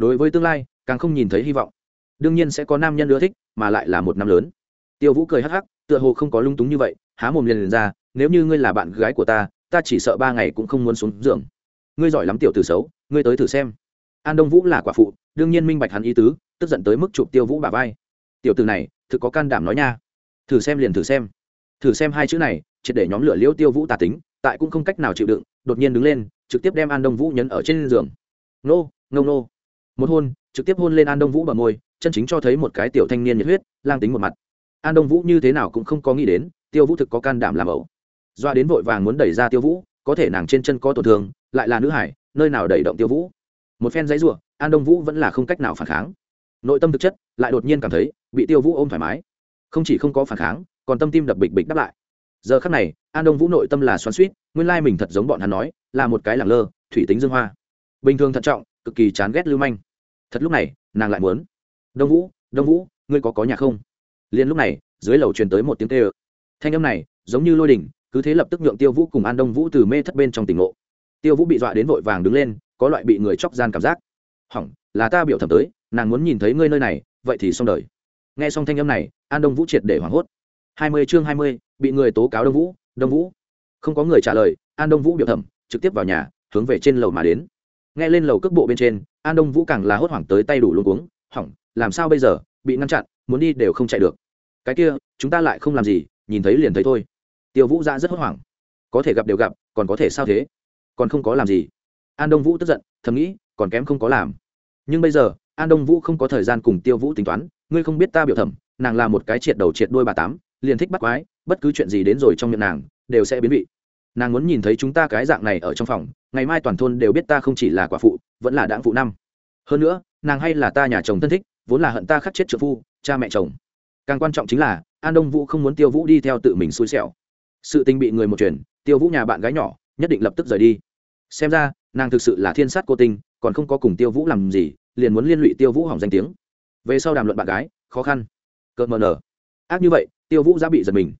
đối với tương lai, càng không nhìn thấy hy vọng. Đương nhiên sẽ có nam nhân ưa thích, mà lại là một năm lớn. Tiêu vũ cười hắc hắc, tựa hồ không có lung túng như vậy, há mồm liền liền ra, nếu như ngươi là bạn gái của ta ta chỉ sợ ba ngày cũng không muốn xuống giường. Ngươi giỏi lắm tiểu tử xấu, ngươi tới thử xem. An đông vũ là quả phụ, đương nhiên minh bạch hắn ý tứ tức giận tới mức chụp tiêu vũ bà vai. Tiểu tử này, thực có can đảm nói nha. Thử xem liền thử xem. Thử xem hai chữ này, triệt để nhóm lửa liễu tiêu vũ tà tính, tại cũng không cách nào chịu đựng, đột nhiên đứng lên, trực tiếp đem an đông vũ nhấn ở trên giường. Nô nô nô. Một hôn, trực tiếp hôn lên an đông vũ bờ môi, chân chính cho thấy một cái tiểu thanh niên nhiệt huyết, lang tính một mặt. An đông vũ như thế nào cũng không có nghĩ đến, tiêu vũ thực có can đảm làm ẩu. Doa đến vội vàng muốn đẩy ra tiêu vũ, có thể nàng trên chân có tổn thương, lại là nữ hải, nơi nào đẩy động tiêu vũ. Một phen giấy ruộng an đông vũ vẫn là không cách nào phản kháng nội tâm thực chất lại đột nhiên cảm thấy bị tiêu vũ ôm thoải mái. Không chỉ không có phản kháng, còn tâm tim đập bịch bịch đáp lại. Giờ khắc này, an đông vũ nội tâm là xoắn suýt nguyên lai mình thật giống bọn hắn nói, là một cái lẳng lơ, thủy tính dương hoa. Bình thường thận trọng, cực kỳ chán ghét lưu manh. Thật lúc này, nàng lại muốn, đông vũ đông vũ, ngươi có có nhà không? Liền lúc này, dưới lầu truyền tới một tiếng tê ơ thanh âm này, giống như lôi đỉnh, cứ thế lập tức nhượng tiêu vũ cùng an đông vũ từ mê thất bên trong tỉnh ngộ. Tiêu vũ bị dọa đến vội vàng đứng lên, có loại bị người chóc gian cảm giác. Hỏng, là ta biểu thẩm tới nàng muốn nhìn thấy ngươi nơi này, vậy thì xong đời. Nghe xong thanh âm này, an đông vũ triệt để hoảng hốt. Hai mươi chương hai mươi, bị người tố cáo đông vũ đông vũ. Không có người trả lời, an đông vũ biểu thẩm, trực tiếp vào nhà, hướng về trên lầu mà đến. Nghe lên lầu cước bộ bên trên, an đông vũ càng là hốt hoảng tới tay đủ luôn cuống, hỏng, làm sao bây giờ, bị ngăn chặn, muốn đi đều không chạy được. Cái kia, chúng ta lại không làm gì, nhìn thấy liền thấy thôi. Tiêu vũ ra rất hốt hoảng. Có thể gặp đều gặp, còn có thể sao thế? Còn không có làm gì. An đông vũ tức giận, thầm nghĩ, còn kém không có làm. Nhưng bây giờ an đông vũ không có thời gian cùng tiêu vũ tính toán, ngươi không biết ta biểu thẩm, nàng là một cái triệt đầu triệt đôi bà tám, liền thích bắt quái, bất cứ chuyện gì đến rồi trong miệng nàng, đều sẽ biến vị. Nàng muốn nhìn thấy chúng ta cái dạng này ở trong phòng, ngày mai toàn thôn đều biết ta không chỉ là quả phụ, vẫn là đảng phụ năm. Hơn nữa, nàng hay là ta nhà chồng thân thích, vốn là hận ta khắc chết trợ phu, cha mẹ chồng. Càng quan trọng chính là, an đông vũ không muốn tiêu vũ đi theo tự mình xui xẻo. Sự tình bị người một truyền tiêu vũ nhà bạn gái nhỏ, nhất định lập tức rời đi. Xem ra, nàng thực sự là thiên sát cô tinh, còn không có cùng tiêu vũ làm gì liền muốn liên lụy tiêu vũ hỏng danh tiếng. Về sau đàm luận bạn gái khó khăn. Cợt mờ nở. Ác như vậy tiêu vũ đã bị giật mình.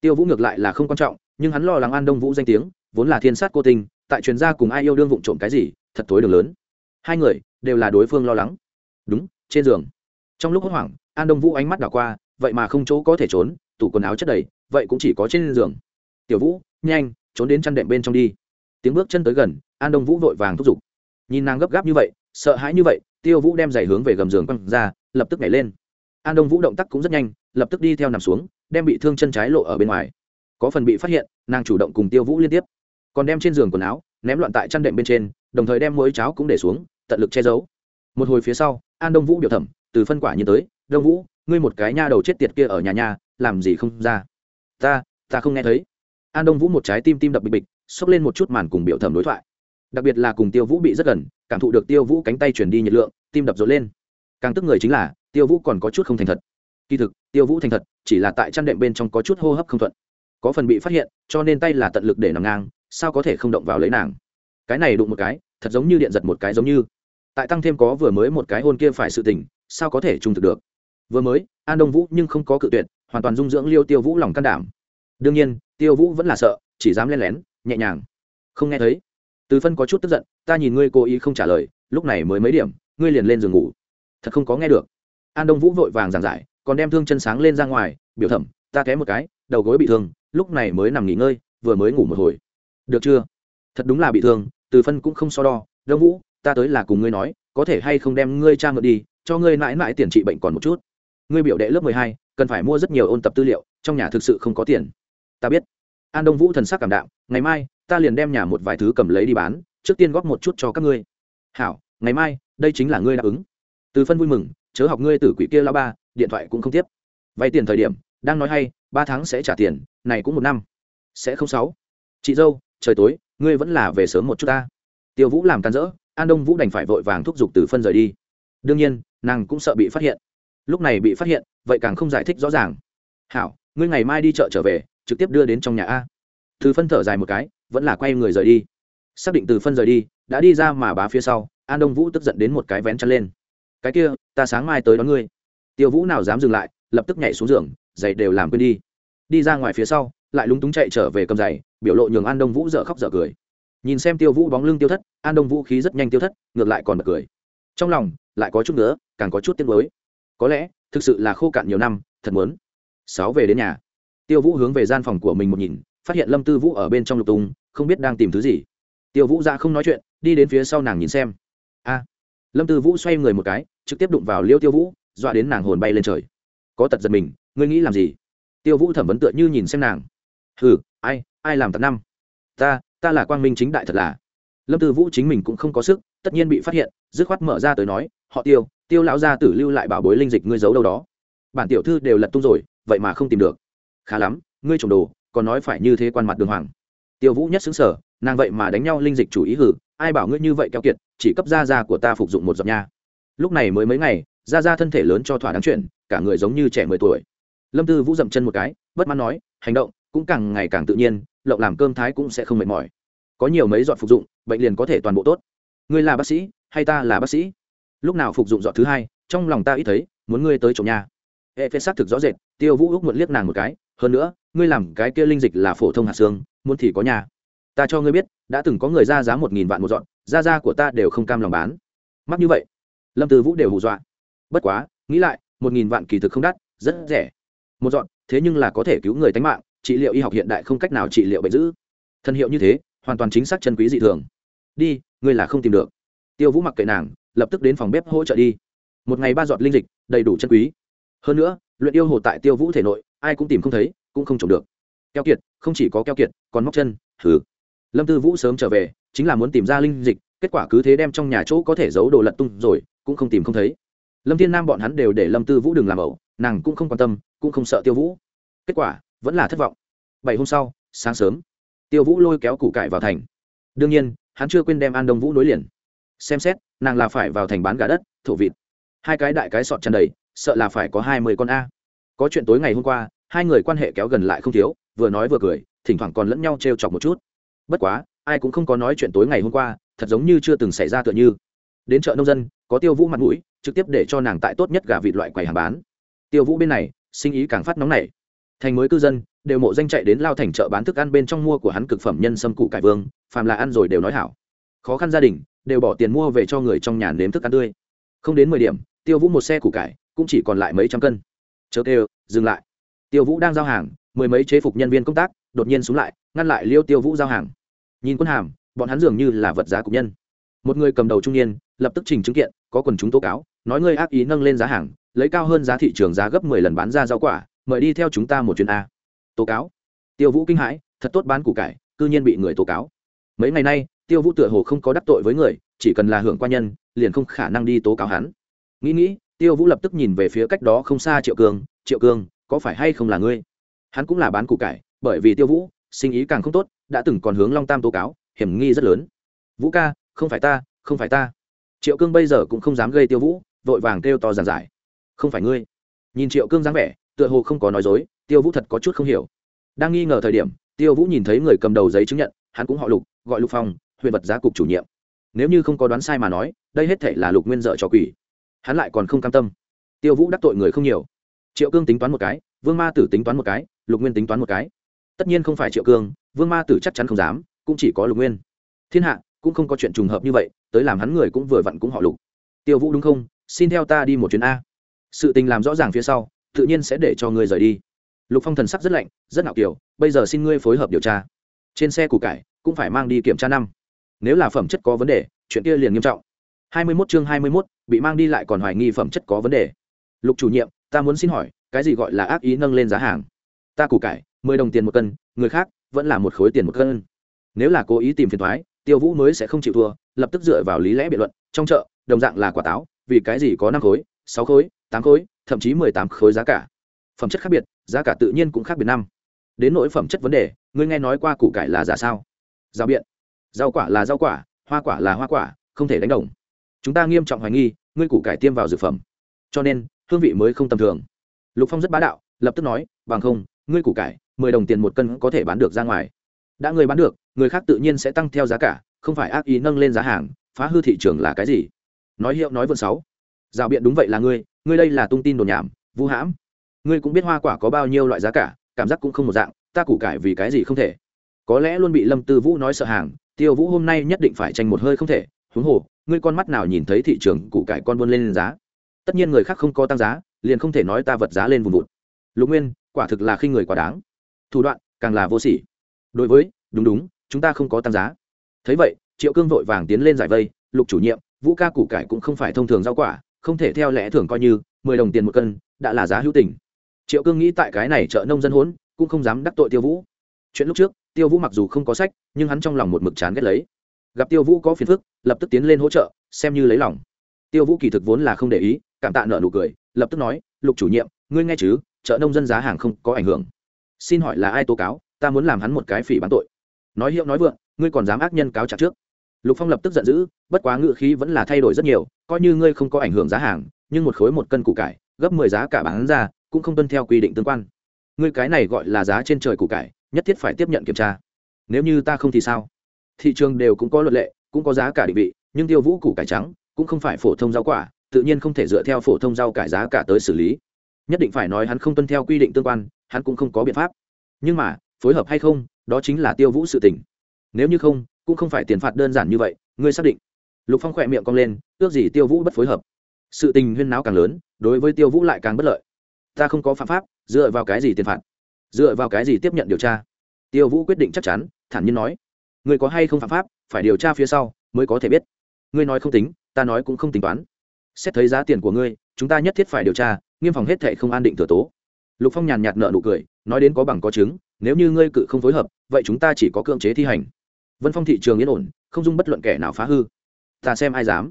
Tiêu vũ ngược lại là không quan trọng nhưng hắn lo lắng an đông vũ danh tiếng vốn là thiên sát cô tình, tại truyền gia cùng ai yêu đương vụng trộm cái gì thật tối đường lớn. Hai người đều là đối phương lo lắng. Đúng trên giường. Trong lúc hốt hoảng an đông vũ ánh mắt đảo qua vậy mà không chỗ có thể trốn tủ quần áo chất đầy vậy cũng chỉ có trên giường. Tiểu vũ nhanh trốn đến chăn đệm bên trong đi. Tiếng bước chân tới gần an đông vũ vội vàng thúc giục. Nhìn nàng gấp gáp như vậy sợ hãi như vậy tiêu vũ đem giày hướng về gầm giường quăng ra, lập tức nhảy lên. An đông vũ động tác cũng rất nhanh, lập tức đi theo nằm xuống, đem bị thương chân trái lộ ở bên ngoài. Có phần bị phát hiện, nàng chủ động cùng tiêu vũ liên tiếp. Còn đem trên giường quần áo, ném loạn tại chăn đệm bên trên, đồng thời đem mỗi cháo cũng để xuống, tận lực che giấu. Một hồi phía sau, an đông vũ biểu thẩm, từ phân quả như tới, đông vũ, ngươi một cái nha đầu chết tiệt kia ở nhà nhà, làm gì không ra? Ta ta không nghe thấy. An đông vũ một trái tim tim đập bịch bịch, xốc lên một chút màn cùng biểu thẩm đối thoại đặc biệt là cùng tiêu vũ bị rất gần, cảm thụ được tiêu vũ cánh tay chuyển đi nhiệt lượng, tim đập rộn lên. Càng tức người chính là, tiêu vũ còn có chút không thành thật. Kỳ thực, tiêu vũ thành thật, chỉ là tại chăn đệm bên trong có chút hô hấp không thuận. Có phần bị phát hiện, cho nên tay là tận lực để nằm ngang, sao có thể không động vào lấy nàng? Cái này đụng một cái, thật giống như điện giật một cái giống như. Tại tăng thêm có vừa mới một cái hôn kia phải sự tình, sao có thể trung thực được? Vừa mới, an đông vũ nhưng không có cự tuyệt, hoàn toàn dung dưỡng liêu tiêu vũ lòng can đảm. Đương nhiên, tiêu vũ vẫn là sợ, chỉ dám len lén, nhẹ nhàng. Không nghe thấy từ phân có chút tức giận, ta nhìn ngươi cố ý không trả lời, lúc này mới mấy điểm, ngươi liền lên giường ngủ. Thật không có nghe được. An đông vũ vội vàng giảng giải, còn đem thương chân sáng lên ra ngoài, biểu thẩm, ta té một cái, đầu gối bị thương, lúc này mới nằm nghỉ ngơi, vừa mới ngủ một hồi. Được chưa? Thật đúng là bị thương. Từ phân cũng không so đo, đông vũ, ta tới là cùng ngươi nói, có thể hay không đem ngươi cha ngựa đi, cho ngươi mãi mãi tiền trị bệnh còn một chút. Ngươi biểu đệ lớp mười hai, cần phải mua rất nhiều ôn tập tư liệu, trong nhà thực sự không có tiền. Ta biết an đông vũ thần sắc cảm đạo ngày mai ta liền đem nhà một vài thứ cầm lấy đi bán trước tiên góp một chút cho các ngươi. Hảo ngày mai đây chính là ngươi đáp ứng. Từ phân vui mừng chớ học ngươi tử quỷ kia lao ba điện thoại cũng không tiếp. Vay tiền thời điểm đang nói hay ba tháng sẽ trả tiền này cũng một năm. Sẽ không sáu. Chị dâu trời tối ngươi vẫn là về sớm một chút ta. Tiêu vũ làm can rỡ, an đông vũ đành phải vội vàng thúc giục từ phân rời đi. Đương nhiên nàng cũng sợ bị phát hiện. Lúc này bị phát hiện vậy càng không giải thích rõ ràng. Hảo ngươi ngày mai đi chợ trở về trực tiếp đưa đến trong nhà a. Từ phân thở dài một cái, vẫn là quay người rời đi. Xác định từ phân rời đi, đã đi ra mà bá phía sau, an đông vũ tức giận đến một cái vén chăn lên. Cái kia, ta sáng mai tới đón ngươi. Tiêu vũ nào dám dừng lại, lập tức nhảy xuống giường, giày đều làm quên đi. Đi ra ngoài phía sau, lại lúng túng chạy trở về cầm giày, biểu lộ nhường an đông vũ dở khóc dở cười. Nhìn xem tiêu vũ bóng lưng tiêu thất, an đông vũ khí rất nhanh tiêu thất, ngược lại còn bật cười. Trong lòng, lại có chút nữa, càng có chút tiếc mới có lẽ, thực sự là khô cạn nhiều năm, thật muốn. Sáu về đến nhà tiêu vũ hướng về gian phòng của mình một nhìn, phát hiện lâm tư vũ ở bên trong lục tung, không biết đang tìm thứ gì. Tiêu vũ ra không nói chuyện, đi đến phía sau nàng nhìn xem. A! Lâm tư vũ xoay người một cái, trực tiếp đụng vào liêu tiêu vũ, dọa đến nàng hồn bay lên trời. Có tật giật mình, ngươi nghĩ làm gì? Tiêu vũ thẩm vấn tựa như nhìn xem nàng. Hừ, ai ai làm tật năm? Ta ta là quang minh chính đại thật là. Lâm tư vũ chính mình cũng không có sức, tất nhiên bị phát hiện, dứt khoát mở ra tới nói, họ tiêu tiêu lão gia tử lưu lại bảo bối linh dịch ngươi giấu đâu đó. Bản tiểu thư đều lật tung rồi, vậy mà không tìm được khá lắm, ngươi trồng đồ, còn nói phải như thế quan mặt đường hoàng. Tiêu vũ nhất xứng sở, nàng vậy mà đánh nhau linh dịch chủ ý hử, ai bảo ngươi như vậy keo kiệt, chỉ cấp da da của ta phục dụng một giọt nha. Lúc này mới mấy ngày da da thân thể lớn cho thỏa đáng chuyện, cả người giống như trẻ mười tuổi. Lâm tư vũ dậm chân một cái, bất mãn nói, hành động, cũng càng ngày càng tự nhiên, lộng làm cơm thái cũng sẽ không mệt mỏi. Có nhiều mấy giọt phục dụng, bệnh liền có thể toàn bộ tốt. Ngươi là bác sĩ, hay ta là bác sĩ? Lúc nào phục dụng giọt thứ hai, trong lòng ta ít thấy, muốn ngươi tới trồng nhà hệ phê xác thực rõ rệt tiêu vũ úc muộn liếc nàng một cái, hơn nữa, ngươi làm cái kia linh dịch là phổ thông hạt xương, muốn thì có nhà. Ta cho ngươi biết, đã từng có người ra giá một nghìn vạn một dọn da da của ta đều không cam lòng bán. Mắc như vậy, lâm tư vũ đều hù dọa. Bất quá, nghĩ lại, một nghìn vạn kỳ thực không đắt, rất rẻ. Một dọn, thế nhưng là có thể cứu người tánh mạng, trị liệu y học hiện đại không cách nào trị liệu bệnh dữ. Thân hiệu như thế, hoàn toàn chính xác chân quý dị thường. Đi, ngươi là không tìm được. Tiêu vũ mặc kệ nàng, lập tức đến phòng bếp hỗ trợ đi. Một ngày ba giọt linh dịch, đầy đủ chân quý hơn nữa, luyện yêu hồ tại tiêu vũ thể nội, ai cũng tìm không thấy, cũng không trộm được. Keo kiệt, không chỉ có keo kiệt, còn móc chân thử lâm tư vũ sớm trở về, chính là muốn tìm ra linh dịch, kết quả cứ thế đem trong nhà chỗ có thể giấu đồ lật tung rồi, cũng không tìm không thấy. Lâm thiên nam bọn hắn đều để lâm tư vũ đừng làm ẩu, nàng cũng không quan tâm, cũng không sợ tiêu vũ. Kết quả, vẫn là thất vọng. Bảy hôm sau, sáng sớm, tiêu vũ lôi kéo củ cải vào thành. Đương nhiên, hắn chưa quên đem an đông vũ nối liền. Xem xét, nàng là phải vào thành bán gà đất, thổ vịt. Hai cái đại cái sọt tràn đầy sợ là phải có hai mươi con a. Có chuyện tối ngày hôm qua, hai người quan hệ kéo gần lại không thiếu, vừa nói vừa cười, thỉnh thoảng còn lẫn nhau t r e o chọc một chút. Bất quá, ai cũng không có nói chuyện tối ngày hôm qua, thật giống như chưa từng xảy ra tựa như. Đến chợ nông dân, có tiêu vũ mặt mũi, trực tiếp để cho nàng tại tốt nhất gà vịt loại quầy hàng bán. Tiêu vũ bên này, sinh ý càng phát nóng nảy. Thành mới cư dân, đều mộ danh chạy đến lao thành chợ bán thức ăn bên trong mua của hắn cực phẩm nhân sâm cụ cải vương, phàm là ăn rồi đều nói hảo. Khó khăn gia đình, đều bỏ tiền mua về cho người trong nhà nếm thức ăn tươi. Không đến mười điểm, tiêu vũ một xe củ cải cũng chỉ còn lại mấy trăm cân. Chớ kêu, dừng lại. Tiêu vũ đang giao hàng, mười mấy chế phục nhân viên công tác đột nhiên xuống lại, ngăn lại liêu tiêu vũ giao hàng. Nhìn quân hàm, bọn hắn dường như là vật giá cục nhân. Một người cầm đầu trung niên, lập tức trình chứng kiện, có quần chúng tố cáo, nói ngươi ác ý nâng lên giá hàng, lấy cao hơn giá thị trường giá gấp mười lần bán ra rau quả, mời đi theo chúng ta một chuyến a. Tố cáo. Tiêu vũ kinh hãi, thật tốt bán củ cải, cư nhiên bị người tố cáo. Mấy ngày nay, tiêu vũ tựa hồ không có đắc tội với người, chỉ cần là hưởng quan nhân, liền không khả năng đi tố cáo hắn. Nghĩ nghĩ tiêu vũ lập tức nhìn về phía cách đó không xa triệu cương triệu cương có phải hay không là ngươi? Hắn cũng là bán củ cải, bởi vì tiêu vũ sinh ý càng không tốt, đã từng còn hướng long tam tố cáo, hiểm nghi rất lớn. Vũ ca, không phải ta, không phải ta. Triệu cương bây giờ cũng không dám gây tiêu vũ, vội vàng kêu to giàn giải. Không phải ngươi. Nhìn triệu cương dáng vẻ, tựa hồ không có nói dối, tiêu vũ thật có chút không hiểu. Đang nghi ngờ thời điểm, tiêu vũ nhìn thấy người cầm đầu giấy chứng nhận, hắn cũng họ lục, gọi lục phong, huyện vật giá cục chủ nhiệm. Nếu như không có đoán sai mà nói, đây hết thể là lục nguyên dợ cho quỷ hắn lại còn không cam tâm. Tiêu vũ đắc tội người không nhiều. Triệu cương tính toán một cái vương ma tử tính toán một cái lục nguyên tính toán một cái. Tất nhiên không phải triệu cương vương ma tử chắc chắn không dám cũng chỉ có lục nguyên. Thiên hạ cũng không có chuyện trùng hợp như vậy tới làm hắn người cũng vừa vặn cũng họ lục. Tiêu vũ đúng không? Xin theo ta đi một chuyến a. Sự tình làm rõ ràng phía sau tự nhiên sẽ để cho ngươi rời đi. Lục phong thần sắc rất lạnh rất ngạo kiểu bây giờ xin ngươi phối hợp điều tra. Trên xe củ cải cũng phải mang đi kiểm tra năm. Nếu là phẩm chất có vấn đề chuyện kia liền nghiêm trọng. Hai mươi 21 chương hai mươi 21, bị mang đi lại còn hoài nghi phẩm chất có vấn đề. Lục chủ nhiệm, ta muốn xin hỏi, cái gì gọi là ác ý nâng lên giá hàng? Ta củ cải, mười đồng tiền một cân, người khác vẫn là một khối tiền một cân. Nếu là cố ý tìm phiền thoái tiêu vũ mới sẽ không chịu thua, lập tức dựa vào lý lẽ biện luận, trong chợ, đồng dạng là quả táo, vì cái gì có năm khối, sáu khối, tám khối, thậm chí mười tám khối giá cả. Phẩm chất khác biệt, giá cả tự nhiên cũng khác biệt năm. Đến nỗi phẩm chất vấn đề, ngươi nghe nói qua củ cải là giả sao? Giao biện. Rau quả là rau quả, hoa quả là hoa quả, không thể đánh đồng chúng ta nghiêm trọng hoài nghi, ngươi củ cải tiêm vào dược phẩm. Cho nên, hương vị mới không tầm thường. Lục phong rất bá đạo, lập tức nói, bằng không, ngươi củ cải, mười đồng tiền một cân có thể bán được ra ngoài. Đã người bán được, người khác tự nhiên sẽ tăng theo giá cả, không phải ác ý nâng lên giá hàng, phá hư thị trường là cái gì? Nói hiệu nói vượt sáu. Rào biện đúng vậy là ngươi ngươi đây là tung tin đồn nhảm, vu hãm. Ngươi cũng biết hoa quả có bao nhiêu loại giá cả, cảm giác cũng không một dạng, ta củ cải vì cái gì không thể? Có lẽ luôn bị lâm tư vũ nói sợ hàng, tiêu vũ hôm nay nhất định phải tranh một hơi không thể, huống hồ ngươi con mắt nào nhìn thấy thị trường củ cải con buôn lên giá? Tất nhiên người khác không có tăng giá, liền không thể nói ta vật giá lên vùng vụt. Lục nguyên, quả thực là khi người quá đáng. Thủ đoạn, càng là vô sỉ. Đối với, đúng đúng, chúng ta không có tăng giá. Thấy vậy, triệu cương vội vàng tiến lên giải vây, lục chủ nhiệm, vũ ca củ cải cũng không phải thông thường rau quả, không thể theo lẽ thường coi như, mười đồng tiền một cân, đã là giá hữu tình. Triệu cương nghĩ tại cái này chợ nông dân hốn, cũng không dám đắc tội tiêu vũ. Chuyện lúc trước, tiêu vũ mặc dù không có sách, nhưng hắn trong lòng một mực chán ghét lấy gặp tiêu vũ có phiền phức, lập tức tiến lên hỗ trợ, xem như lấy lòng. Tiêu vũ kỳ thực vốn là không để ý, cảm tạ nợ nụ cười, lập tức nói, lục chủ nhiệm, ngươi nghe chứ, chợ nông dân giá hàng không có ảnh hưởng. Xin hỏi là ai tố cáo, ta muốn làm hắn một cái phỉ bán tội. Nói hiệu nói vượng, ngươi còn dám ác nhân cáo trả trước. Lục phong lập tức giận dữ, bất quá ngự khí vẫn là thay đổi rất nhiều, coi như ngươi không có ảnh hưởng giá hàng, nhưng một khối một cân củ cải, gấp mười giá cả bán ra, cũng không tuân theo quy định tương quan. Ngươi cái này gọi là giá trên trời củ cải, nhất thiết phải tiếp nhận kiểm tra. Nếu như ta không thì sao? Thị trường đều cũng có luật lệ, cũng có giá cả định vị, nhưng tiêu vũ củ cải trắng cũng không phải phổ thông rau quả, tự nhiên không thể dựa theo phổ thông rau cải giá cả tới xử lý. Nhất định phải nói hắn không tuân theo quy định tương quan, hắn cũng không có biện pháp. Nhưng mà, phối hợp hay không, đó chính là tiêu vũ sự tình. Nếu như không, cũng không phải tiền phạt đơn giản như vậy, ngươi xác định. Lục phong khỏe miệng cong lên, ước gì tiêu vũ bất phối hợp. Sự tình huyên náo càng lớn, đối với tiêu vũ lại càng bất lợi. Ta không có phạm pháp, dựa vào cái gì tiền phạt? Dựa vào cái gì tiếp nhận điều tra? Tiêu vũ quyết định chắc chắn, thản nhiên nói người có hay không phạm pháp, phải điều tra phía sau mới có thể biết. Ngươi nói không tính, ta nói cũng không tính toán. Xét thấy giá tiền của ngươi, chúng ta nhất thiết phải điều tra, nghiêm phòng hết thệ không an định thừa tố. Lục phong nhàn nhạt nợ nụ cười, nói đến có bằng có chứng, nếu như ngươi cự không phối hợp, vậy chúng ta chỉ có cưỡng chế thi hành. Vân phong thị trường yên ổn, không dung bất luận kẻ nào phá hư. Ta xem ai dám.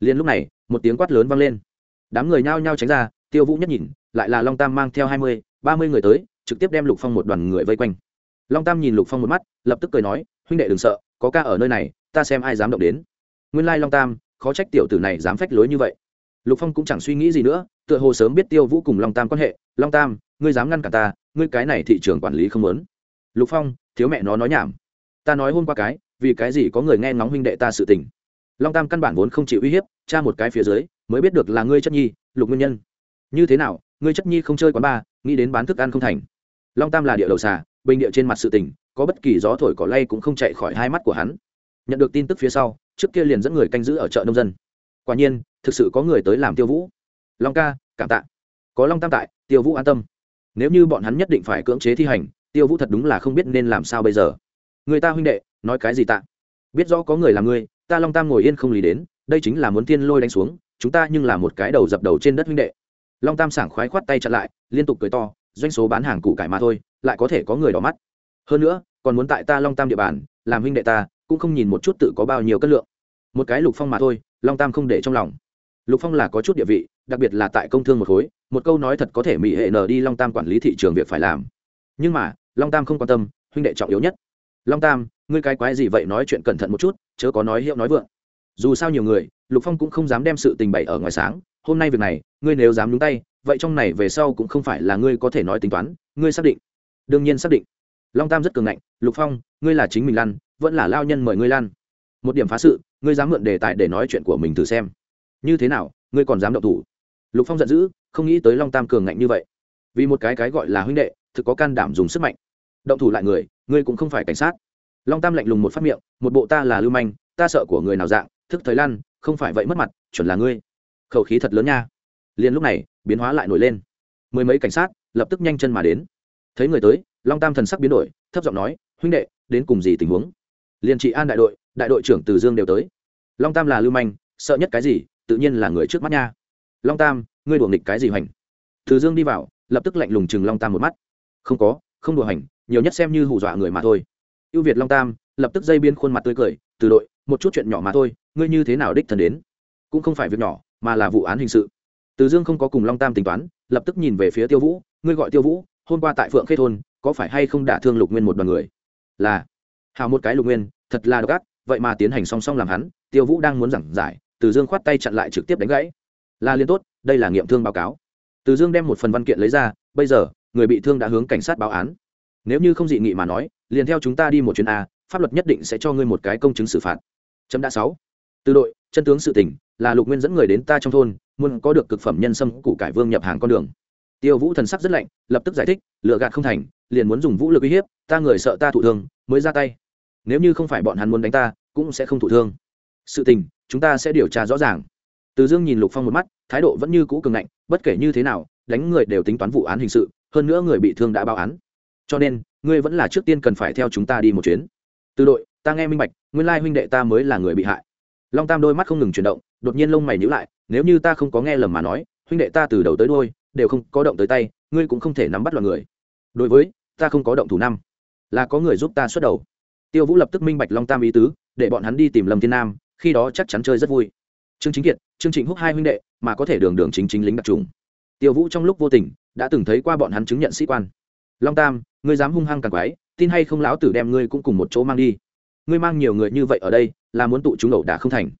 Liền lúc này, một tiếng quát lớn vang lên. Đám người nhao nhao tránh ra, tiêu vũ nhất nhìn, lại là long tam mang theo hai mươi, ba mươi người tới, trực tiếp đem lục phong một đoàn người vây quanh long tam nhìn lục phong một mắt lập tức cười nói huynh đệ đừng sợ có ca ở nơi này ta xem ai dám động đến. Nguyên lai long tam khó trách tiểu tử này dám phách lối như vậy. Lục phong cũng chẳng suy nghĩ gì nữa tựa hồ sớm biết tiêu vũ cùng long tam quan hệ. Long tam ngươi dám ngăn cả ta ngươi cái này thị trường quản lý không lớn lục phong thiếu mẹ nó nói nhảm. Ta nói hôm qua cái vì cái gì có người nghe ngóng huynh đệ ta sự tình? Long tam căn bản vốn không chịu uy hiếp tra một cái phía dưới mới biết được là ngươi chất nhi lục nguyên nhân. Như thế nào ngươi chất nhi không chơi quán ba, nghĩ đến bán thức ăn không thành. Long tam là địa đầu xà bình địa trên mặt sự tình, có bất kỳ gió thổi cỏ lay cũng không chạy khỏi hai mắt của hắn. Nhận được tin tức phía sau, trước kia liền dẫn người canh giữ ở chợ nông dân. Quả nhiên, thực sự có người tới làm tiêu vũ. Long ca, cảm tạ. Có long tam tại, tiêu vũ an tâm. Nếu như bọn hắn nhất định phải cưỡng chế thi hành, tiêu vũ thật đúng là không biết nên làm sao bây giờ. Người ta huynh đệ, nói cái gì tạ? Biết rõ có người là ngươi ta long tam ngồi yên không lý đến, đây chính là muốn tiên lôi đánh xuống, chúng ta nhưng là một cái đầu dập đầu trên đất huynh đệ. Long tam sảng khoái khoát tay chặn lại, liên tục cười to doanh số bán hàng củ cải mà thôi, lại có thể có người đỏ mắt. Hơn nữa, còn muốn tại ta long tam địa bàn, làm huynh đệ ta, cũng không nhìn một chút tự có bao nhiêu cân lượng. Một cái lục phong mà thôi, long tam không để trong lòng. Lục phong là có chút địa vị, đặc biệt là tại công thương một khối, một câu nói thật có thể mỹ hệ nở đi long tam quản lý thị trường việc phải làm. Nhưng mà, long tam không quan tâm, huynh đệ trọng yếu nhất. Long tam, ngươi cái quái gì vậy nói chuyện cẩn thận một chút, chớ có nói hiệu nói vượng. Dù sao nhiều người, lục phong cũng không dám đem sự tình bày ở ngoài sáng. Hôm nay việc này, ngươi nếu dám nhúng tay vậy trong này về sau cũng không phải là ngươi có thể nói tính toán, ngươi xác định. Đương nhiên xác định. Long tam rất cường ngạnh, lục phong, ngươi là chính mình lăn, vẫn là lao nhân mời ngươi lan một điểm phá sự, ngươi dám mượn đề tài để nói chuyện của mình thử xem. Như thế nào, ngươi còn dám động thủ? Lục phong giận dữ, không nghĩ tới long tam cường ngạnh như vậy. Vì một cái cái gọi là huynh đệ, thực có can đảm dùng sức mạnh. Động thủ lại người, ngươi cũng không phải cảnh sát. Long tam lạnh lùng một phát miệng, một bộ ta là lưu manh, ta sợ của người nào dạng, thức thời lan không phải vậy mất mặt, chuẩn là ngươi. Khẩu khí thật lớn nha liền lúc này, biến hóa lại nổi lên. Mười mấy cảnh sát lập tức nhanh chân mà đến. Thấy người tới, long tam thần sắc biến đổi, thấp giọng nói, huynh đệ, đến cùng gì tình huống? Liền trị an đại đội đại đội trưởng từ dương đều tới. Long tam là lưu manh, sợ nhất cái gì, tự nhiên là người trước mắt nha. Long tam, ngươi đùa nghịch cái gì hoành? Từ dương đi vào, lập tức lạnh lùng chừng long tam một mắt. Không có, không đùa hành nhiều nhất xem như hù dọa người mà thôi. Ưu việt long tam lập tức dây biên khuôn mặt tươi cười, từ đội, một chút chuyện nhỏ mà thôi, ngươi như thế nào đích thần đến? Cũng không phải việc nhỏ, mà là vụ án hình sự từ dương không có cùng long tam tính toán, lập tức nhìn về phía tiêu vũ, ngươi gọi tiêu vũ, hôm qua tại phượng khê thôn, có phải hay không đả thương lục nguyên một đoàn người? Là. Hào một cái lục nguyên, thật là độc ác, vậy mà tiến hành song song làm hắn. Tiêu vũ đang muốn giảng giải, từ dương khoát tay chặn lại trực tiếp đánh gãy. Là liên tốt, đây là nghiệm thương báo cáo. Từ dương đem một phần văn kiện lấy ra, bây giờ, người bị thương đã hướng cảnh sát báo án. Nếu như không dị nghị mà nói, liền theo chúng ta đi một chuyến a, pháp luật nhất định sẽ cho ngươi một cái công chứng xử phạt. Chấm đã sáu. Từ đội, chân tướng sự tình, là lục nguyên dẫn người đến ta trong thôn muốn có được cực phẩm nhân sâm củ cải vương nhập hàng con đường. Tiêu vũ thần sắc rất lạnh, lập tức giải thích, lựa gạt không thành, liền muốn dùng vũ lực uy hiếp, ta người sợ ta thụ thương, mới ra tay. Nếu như không phải bọn hắn muốn đánh ta, cũng sẽ không thụ thương. Sự tình, chúng ta sẽ điều tra rõ ràng. Từ dương nhìn lục phong một mắt, thái độ vẫn như cũ cường ngạnh, bất kể như thế nào, đánh người đều tính toán vụ án hình sự, hơn nữa người bị thương đã báo án. Cho nên, ngươi vẫn là trước tiên cần phải theo chúng ta đi một chuyến. Từ đội, ta nghe minh bạch, nguyên lai huynh đệ ta mới là người bị hại. Long tam đôi mắt không ngừng chuyển động, đột nhiên lông mày nhữ lại nếu như ta không có nghe lầm mà nói, huynh đệ ta từ đầu tới đôi đều không có động tới tay, ngươi cũng không thể nắm bắt loài người. Đối với, ta không có động thủ năm. Là có người giúp ta xuất đầu. Tiêu vũ lập tức minh bạch long tam ý tứ, để bọn hắn đi tìm lâm thiên nam, khi đó chắc chắn chơi rất vui. Trương chính kiệt, trương trịnh húc hai huynh đệ mà có thể đường đường chính chính lính đặc trùng. Tiêu vũ trong lúc vô tình đã từng thấy qua bọn hắn chứng nhận sĩ quan. Long tam, ngươi dám hung hăng càng quái, tin hay không lão tử đem ngươi cũng cùng một chỗ mang đi. Ngươi mang nhiều người như vậy ở đây, là muốn tụ chúng ẩu đả không thành.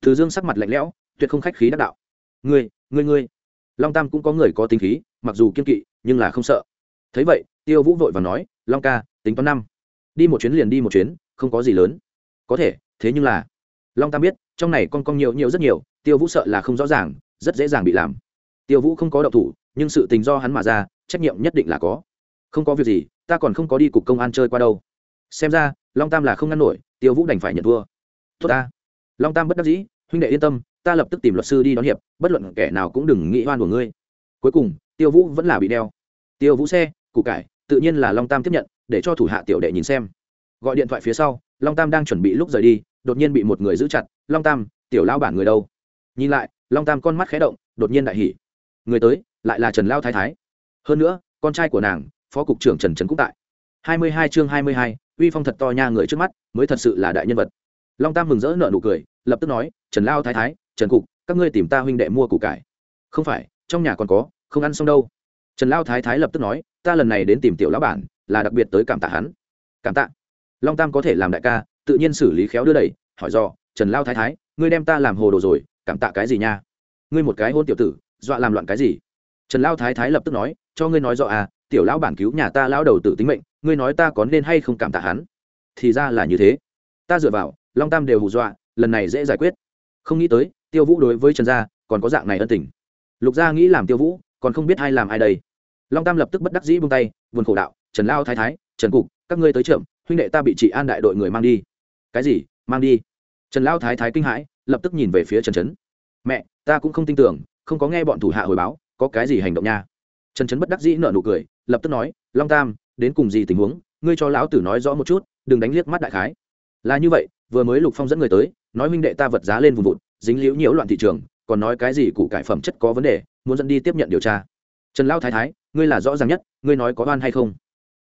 Từ dương sắc mặt lạnh lẽo tuyệt không khách khí đắc đạo. Ngươi ngươi ngươi. Long tam cũng có người có tính khí, mặc dù kiên kỵ, nhưng là không sợ. Thấy vậy, tiêu vũ vội và nói, long ca, tính toán năm. Đi một chuyến liền đi một chuyến, không có gì lớn. Có thể, thế nhưng là long tam biết, trong này con con nhiều nhiều rất nhiều, tiêu vũ sợ là không rõ ràng, rất dễ dàng bị làm. Tiêu vũ không có đậu thủ, nhưng sự tình do hắn mà ra, trách nhiệm nhất định là có. Không có việc gì, ta còn không có đi cục công an chơi qua đâu. Xem ra, long tam là không ngăn nổi, tiêu vũ đành phải nhận thua. Tốt ta. Long tam bất đắc dĩ, huynh đệ yên tâm ta lập tức tìm luật sư đi đón hiệp, bất luận kẻ nào cũng đừng nghĩ oan của ngươi. Cuối cùng, tiêu vũ vẫn là bị đeo. Tiêu vũ xe, củ cải, tự nhiên là long tam tiếp nhận, để cho thủ hạ tiểu đệ nhìn xem. Gọi điện thoại phía sau, long tam đang chuẩn bị lúc rời đi, đột nhiên bị một người giữ chặt, long tam, tiểu lao bản người đâu? Nhìn lại, long tam con mắt khé động, đột nhiên đại hỉ. Người tới, lại là trần lao thái thái. Hơn nữa, con trai của nàng, phó cục trưởng trần trấn cũng tại. Hai mươi hai chương hai mươi hai, uy phong thật to nha người trước mắt, mới thật sự là đại nhân vật. Long tam mừng rỡ nợ nụ cười, lập tức nói, trần lao thái thái trần cục, các ngươi tìm ta huynh đệ mua củ cải. Không phải, trong nhà còn có, không ăn xong đâu. Trần lao thái thái lập tức nói, ta lần này đến tìm tiểu lão bản, là đặc biệt tới cảm tạ hắn. Cảm tạ. Long tam có thể làm đại ca, tự nhiên xử lý khéo đưa đẩy, hỏi do, trần lao thái thái, ngươi đem ta làm hồ đồ rồi, cảm tạ cái gì nha? Ngươi một cái hôn tiểu tử, dọa làm loạn cái gì? Trần lao thái thái lập tức nói, cho ngươi nói rõ à tiểu lão bản cứu nhà ta lão đầu tử tính mệnh, ngươi nói ta có nên hay không cảm tạ hắn? Thì ra là như thế. Ta dựa vào, long tam đều hù dọa, lần này dễ giải quyết. Không nghĩ tới tiêu vũ đối với trần gia còn có dạng này ân tình. Lục gia nghĩ làm tiêu vũ, còn không biết ai làm ai đây. Long tam lập tức bất đắc dĩ buông tay, buồn khổ đạo, trần lao thái thái, trần cục, các ngươi tới trượm huynh đệ ta bị chị an đại đội người mang đi. Cái gì? Mang đi? Trần lao thái thái kinh hãi, lập tức nhìn về phía trần trấn. Mẹ, ta cũng không tin tưởng, không có nghe bọn thủ hạ hồi báo, có cái gì hành động nha? Trần trấn bất đắc dĩ nở nụ cười, lập tức nói, long tam, đến cùng gì tình huống? Ngươi cho lão tử nói rõ một chút, đừng đánh liếc mắt đại khái. Là như vậy, vừa mới lục phong dẫn người tới, nói huynh đệ ta vật giá lên vùng vụt dính liễu nhiễu loạn thị trường, còn nói cái gì củ cải phẩm chất có vấn đề, muốn dẫn đi tiếp nhận điều tra. Trần lao thái thái, ngươi là rõ ràng nhất, ngươi nói có oan hay không?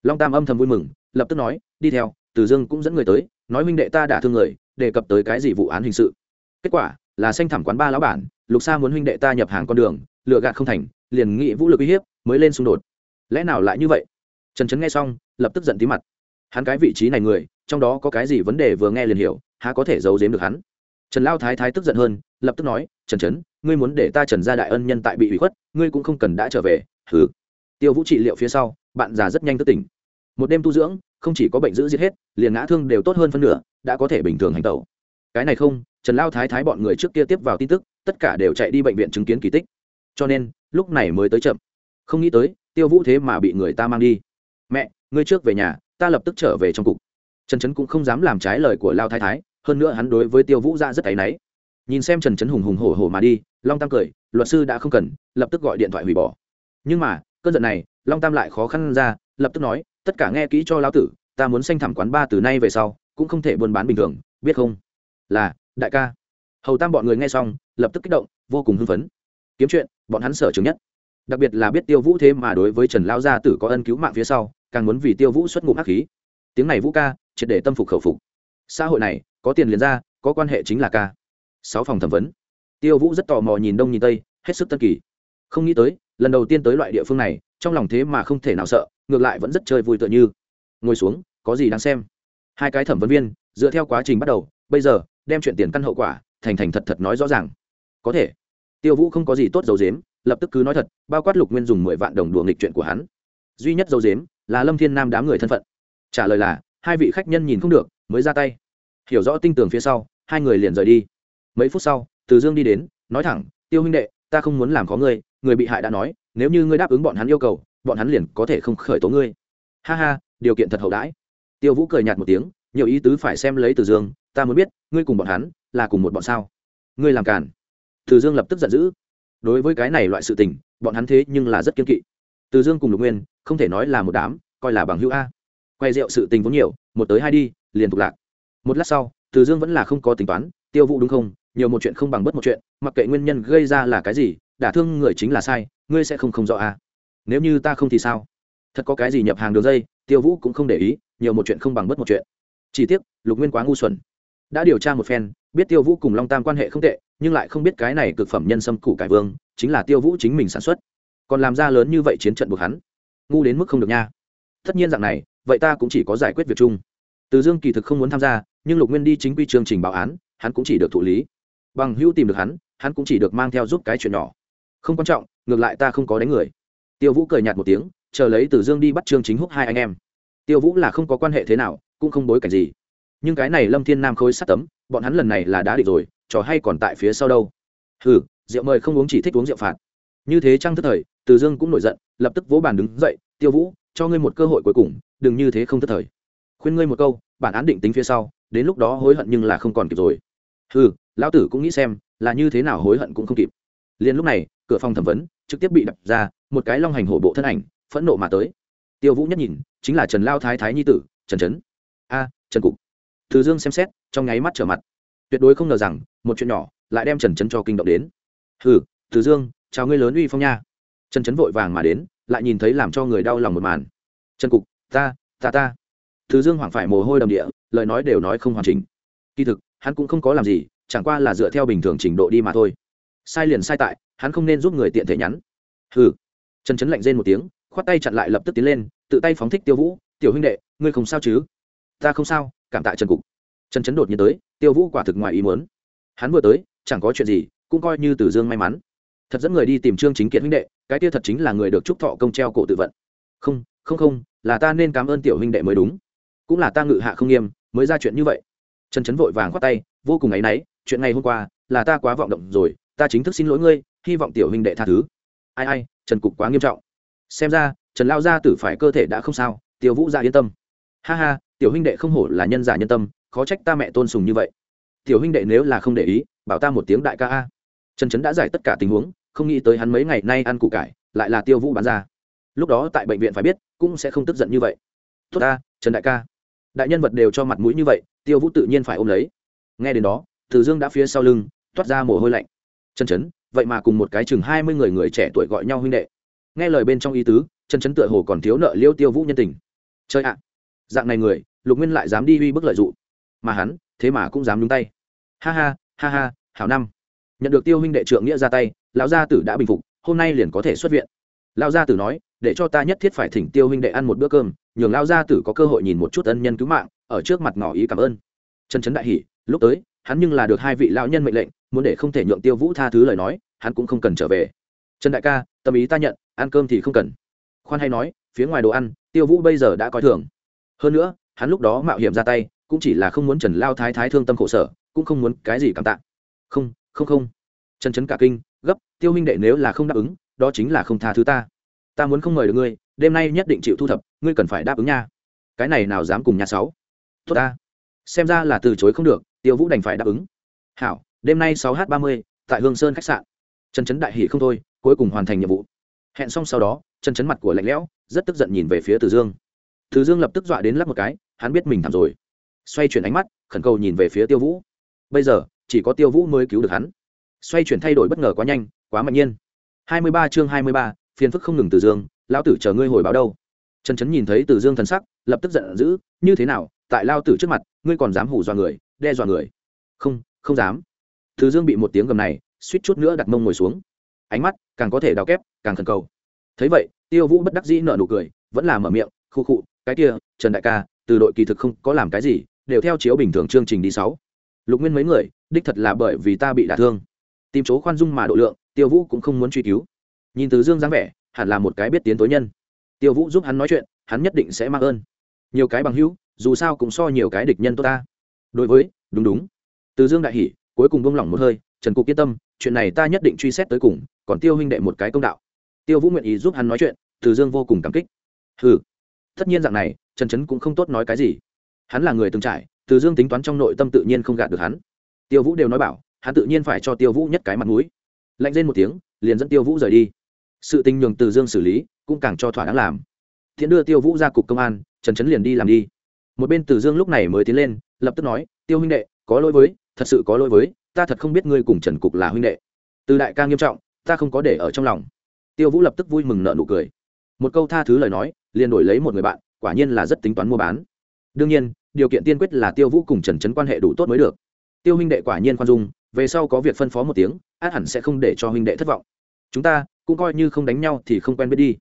Long tam âm thầm vui mừng, lập tức nói, đi theo, từ dương cũng dẫn người tới, nói huynh đệ ta đã thương người, đề cập tới cái gì vụ án hình sự. Kết quả, là xanh thảm quán ba lão bản, lục sa muốn huynh đệ ta nhập hàng con đường lựa gạt không thành, liền nghị vũ lực uy hiếp, mới lên xung đột. Lẽ nào lại như vậy? Trần trấn nghe xong, lập tức giận tí mặt. Hắn cái vị trí này người, trong đó có cái gì vấn đề vừa nghe liền hiểu, há có thể giấu giếm được hắn? Trần lao thái thái tức giận hơn, lập tức nói, trần trấn, ngươi muốn để ta trần gia đại ân nhân tại bị ủy khuất, ngươi cũng không cần đã trở về. Hừ. Tiêu vũ trị liệu phía sau, bạn già rất nhanh thức tỉnh. Một đêm tu dưỡng, không chỉ có bệnh giữ giết hết, liền ngã thương đều tốt hơn phân nửa, đã có thể bình thường hành tẩu. Cái này không, trần lao thái thái bọn người trước kia tiếp vào tin tức, tất cả đều chạy đi bệnh viện chứng kiến kỳ tích. Cho nên, lúc này mới tới chậm. Không nghĩ tới, tiêu vũ thế mà bị người ta mang đi. Mẹ, ngươi trước về nhà, ta lập tức trở về trong cục. Trần trấn cũng không dám làm trái lời của lao thái thái hơn nữa hắn đối với tiêu vũ ra rất áy náy. Nhìn xem trần trấn hùng hùng hổ hổ mà đi, long tam cười, luật sư đã không cần, lập tức gọi điện thoại hủy bỏ. Nhưng mà, cơn giận này, long tam lại khó khăn ra, lập tức nói, tất cả nghe kỹ cho lão tử, ta muốn sanh thảm quán ba từ nay về sau, cũng không thể buôn bán bình thường, biết không? Là, đại ca. Hầu tam bọn người nghe xong, lập tức kích động, vô cùng hưng phấn. Kiếm chuyện, bọn hắn sở trường nhất. Đặc biệt là biết tiêu vũ thế mà đối với trần lao gia tử có ân cứu mạng phía sau, càng muốn vì tiêu vũ xuất ngụm hắc khí. Tiếng này vũ ca, triệt để tâm phục khẩu phục. Xã hội này có tiền liền ra, có quan hệ chính là ca. Sáu phòng thẩm vấn. Tiêu vũ rất tò mò nhìn đông nhìn tây, hết sức tân kỳ. Không nghĩ tới, lần đầu tiên tới loại địa phương này, trong lòng thế mà không thể nào sợ, ngược lại vẫn rất chơi vui tựa như. Ngồi xuống, có gì đáng xem? Hai cái thẩm vấn viên, dựa theo quá trình bắt đầu, bây giờ, đem chuyện tiền căn hậu quả, thành thành thật thật nói rõ ràng. Có thể. Tiêu vũ không có gì tốt dấu dếm lập tức cứ nói thật, bao quát lục nguyên dùng mười vạn đồng đùa nghịch chuyện của hắn. Duy nhất dấu dếm là lâm thiên nam đám người thân phận. Trả lời là, hai vị khách nhân nhìn không được, mới ra tay hiểu rõ tinh tường phía sau, hai người liền rời đi. Mấy phút sau, từ dương đi đến, nói thẳng, tiêu huynh đệ, ta không muốn làm có ngươi, người bị hại đã nói, nếu như ngươi đáp ứng bọn hắn yêu cầu, bọn hắn liền có thể không khởi tố ngươi. Ha ha, điều kiện thật hậu đãi. Tiêu vũ cười nhạt một tiếng, nhiều ý tứ phải xem lấy từ dương, ta muốn biết, ngươi cùng bọn hắn là cùng một bọn sao? Ngươi làm cản từ dương lập tức giận dữ. Đối với cái này loại sự tình, bọn hắn thế nhưng là rất kiên kỵ. Từ dương cùng lục nguyên, không thể nói là một đám, coi là bằng hữu a. Quay rượu sự tình vốn nhiều, một tới hai đi, liền tục lạc một lát sau, từ dương vẫn là không có tính toán, tiêu vụ đúng không? Nhiều một chuyện không bằng bất một chuyện, mặc kệ nguyên nhân gây ra là cái gì, đả thương người chính là sai, ngươi sẽ không không rõ à? nếu như ta không thì sao? Thật có cái gì nhập hàng đường dây, tiêu vũ cũng không để ý, nhiều một chuyện không bằng bất một chuyện. Chỉ tiếc, lục nguyên quá ngu xuẩn. Đã điều tra một phen, biết tiêu vũ cùng long tam quan hệ không tệ, nhưng lại không biết cái này cực phẩm nhân sâm củ cải vương, chính là tiêu vũ chính mình sản xuất. Còn làm ra lớn như vậy chiến trận buộc hắn, ngu đến mức không được nha. Tất nhiên dạng này, vậy ta cũng chỉ có giải quyết việc chung. Từ dương kỳ thực không muốn tham gia nhưng lục nguyên đi chính quy chương trình báo án, hắn cũng chỉ được thụ lý. Bằng hữu tìm được hắn hắn cũng chỉ được mang theo giúp cái chuyện nhỏ. Không quan trọng, ngược lại ta không có đánh người. Tiêu vũ cười nhạt một tiếng, chờ lấy từ dương đi bắt trương chính húc hai anh em. Tiêu vũ là không có quan hệ thế nào, cũng không bối cảnh gì. Nhưng cái này lâm thiên nam khôi sát tấm, bọn hắn lần này là đã địch rồi, trò hay còn tại phía sau đâu. Hừ, rượu mời không uống chỉ thích uống rượu phạt. Như thế trang thức thời, từ dương cũng nổi giận, lập tức vỗ bàn đứng dậy, tiêu vũ, cho ngươi một cơ hội cuối cùng, đừng như thế không thất thời. Khuyên ngươi một câu, bản án định tính phía sau đến lúc đó hối hận nhưng là không còn kịp rồi. Hừ, lão tử cũng nghĩ xem, là như thế nào hối hận cũng không kịp. Liền lúc này, cửa phòng thẩm vấn trực tiếp bị đập ra, một cái long hành hổ bộ thân ảnh, phẫn nộ mà tới. Tiêu vũ nhất nhìn, chính là trần lao thái thái nhi tử, trần trấn. A, trần cục. Từ dương xem xét, trong nháy mắt trở mặt. Tuyệt đối không ngờ rằng, một chuyện nhỏ lại đem trần trấn cho kinh động đến. Hừ, từ dương, chào ngươi lớn uy phong nha. Trần trấn vội vàng mà đến, lại nhìn thấy làm cho người đau lòng một màn. Trần cục, ta ta ta. Từ dương hoảng phải mồ hôi đầm địa lời nói đều nói không hoàn chỉnh. Kỳ thực, hắn cũng không có làm gì, chẳng qua là dựa theo bình thường trình độ đi mà thôi. Sai liền sai tại, hắn không nên giúp người tiện thể nhắn. Hừ. Trần trấn lạnh rên một tiếng, khoát tay chặn lại lập tức tiến lên, tự tay phóng thích tiêu vũ, tiểu huynh đệ, ngươi không sao chứ? Ta không sao, cảm tạ trần cục. Trần trấn đột nhiên tới, tiêu vũ quả thực ngoài ý muốn. Hắn vừa tới, chẳng có chuyện gì, cũng coi như từ dương may mắn. Thật dẫn người đi tìm trương chính kiệt huynh đệ, cái kia thật chính là người được trúc thọ công treo cổ tự vận. Không không không, là ta nên cảm ơn tiểu huynh đệ mới đúng. Cũng là ta ngự hạ không nghiêm mới ra chuyện như vậy. Trần trấn vội vàng khoát tay, vô cùng áy náy, chuyện ngày hôm qua là ta quá vọng động rồi, ta chính thức xin lỗi ngươi, hy vọng tiểu huynh đệ tha thứ. Ai ai, trần cục quá nghiêm trọng. Xem ra, trần lao gia tử phải cơ thể đã không sao, tiêu vũ ra yên tâm. Ha ha, tiểu huynh đệ không hổ là nhân giả nhân tâm, khó trách ta mẹ tôn sùng như vậy. Tiểu huynh đệ nếu là không để ý, bảo ta một tiếng đại ca a. Trần trấn đã giải tất cả tình huống, không nghĩ tới hắn mấy ngày nay ăn củ cải, lại là tiêu vũ bán ra. Lúc đó tại bệnh viện phải biết, cũng sẽ không tức giận như vậy. Tốt ta, trần đại ca đại nhân vật đều cho mặt mũi như vậy, tiêu vũ tự nhiên phải ôm lấy. Nghe đến đó, từ dương đã phía sau lưng toát ra mồ hôi lạnh. Trần trấn vậy mà cùng một cái chừng hai mươi người người trẻ tuổi gọi nhau huynh đệ. Nghe lời bên trong ý tứ trần trấn tựa hồ còn thiếu nợ liêu tiêu vũ nhân tình. Chơi ạ! Dạng này người, lục nguyên lại dám đi uy bức lợi dụng. Mà hắn, thế mà cũng dám nhúng tay. Ha ha ha ha, hảo năm. Nhận được tiêu huynh đệ trượng nghĩa ra tay, lão gia tử đã bình phục, hôm nay liền có thể xuất viện. Lão gia tử nói, để cho ta nhất thiết phải thỉnh tiêu huynh đệ ăn một bữa cơm nhường lao gia tử có cơ hội nhìn một chút ân nhân cứu mạng, ở trước mặt ngỏ ý cảm ơn. Trần trấn đại hỉ lúc tới, hắn nhưng là được hai vị lão nhân mệnh lệnh, muốn để không thể nhượng tiêu vũ tha thứ lời nói, hắn cũng không cần trở về. Trần đại ca, tâm ý ta nhận, ăn cơm thì không cần. Khoan hay nói, phía ngoài đồ ăn, tiêu vũ bây giờ đã coi thường. Hơn nữa, hắn lúc đó mạo hiểm ra tay, cũng chỉ là không muốn trần lao thái thái thương tâm khổ sở, cũng không muốn cái gì cảm tạ. Không không không. Trần trấn cả kinh, gấp, tiêu huynh đệ nếu là không đáp ứng, đó chính là không tha thứ ta. Ta muốn không mời được ngươi đêm nay nhất định chịu thu thập, ngươi cần phải đáp ứng nha. Cái này nào dám cùng nhà sáu? Tốt ta. Xem ra là từ chối không được, tiêu vũ đành phải đáp ứng. Hảo, đêm nay sáu h ba mươi, tại hương sơn khách sạn. Trần trấn đại hỷ không thôi, cuối cùng hoàn thành nhiệm vụ. Hẹn xong sau đó, trần trấn mặt của lạnh lẽo, rất tức giận nhìn về phía từ dương. Từ dương lập tức dọa đến lắp một cái, hắn biết mình thảm rồi. Xoay chuyển ánh mắt, khẩn cầu nhìn về phía tiêu vũ. Bây giờ, chỉ có tiêu vũ mới cứu được hắn. Xoay chuyển thay đổi bất ngờ quá nhanh, quá mạnh nhiên. Hai mươi ba chương hai mươi ba, phiền phức không ngừng từ dương lão tử chờ ngươi hồi báo đâu? Trần trấn nhìn thấy từ dương thần sắc, lập tức giận dữ, như thế nào? Tại lao tử trước mặt, ngươi còn dám hủ dọa người, đe dọa người? Không không dám. Từ dương bị một tiếng gầm này, suýt chút nữa đặt mông ngồi xuống. Ánh mắt càng có thể đào kép, càng khẩn cầu. Thấy vậy, tiêu vũ bất đắc dĩ nợ nụ cười, vẫn là mở miệng, khu khụ cái kia, trần đại ca, từ đội kỳ thực không có làm cái gì, đều theo chiếu bình thường chương trình đi sáu. Lục nguyên mấy người, đích thật là bởi vì ta bị đả thương. Tìm chỗ khoan dung mà độ lượng, tiêu vũ cũng không muốn truy cứu. Nhìn từ dương dáng vẻ hẳn là một cái biết tiến tối nhân. Tiêu vũ giúp hắn nói chuyện, hắn nhất định sẽ mang ơn. Nhiều cái bằng hữu, dù sao cũng so nhiều cái địch nhân tốt ta. Đối với, đúng đúng. Từ dương đại hỉ, cuối cùng buông lỏng một hơi, trần cục yên tâm, chuyện này ta nhất định truy xét tới cùng, còn tiêu huynh đệ một cái công đạo. Tiêu vũ nguyện ý giúp hắn nói chuyện, từ dương vô cùng cảm kích. Ừ tất nhiên dạng này, trần trấn cũng không tốt nói cái gì. Hắn là người từng trải, từ dương tính toán trong nội tâm tự nhiên không gạt được hắn. Tiêu vũ đều nói bảo, hắn tự nhiên phải cho tiêu vũ nhất cái mặt mũi. Lạnh lên một tiếng, liền dẫn tiêu vũ rời đi sự tình nhường từ dương xử lý, cũng càng cho thỏa đáng làm. Thiện đưa tiêu vũ ra cục công an, trần trấn liền đi làm đi. Một bên từ dương lúc này mới tiến lên, lập tức nói, tiêu huynh đệ, có lỗi với, thật sự có lỗi với, ta thật không biết ngươi cùng trần cục là huynh đệ. Từ đại ca nghiêm trọng, ta không có để ở trong lòng. Tiêu vũ lập tức vui mừng nợ nụ cười. Một câu tha thứ lời nói, liền đổi lấy một người bạn, quả nhiên là rất tính toán mua bán. Đương nhiên, điều kiện tiên quyết là tiêu vũ cùng trần trấn quan hệ đủ tốt mới được. Tiêu huynh đệ quả nhiên khoan dung, về sau có việc phân phó một tiếng, át hẳn sẽ không để cho huynh đệ thất vọng. Chúng ta cũng coi như không đánh nhau thì không quen biết đi.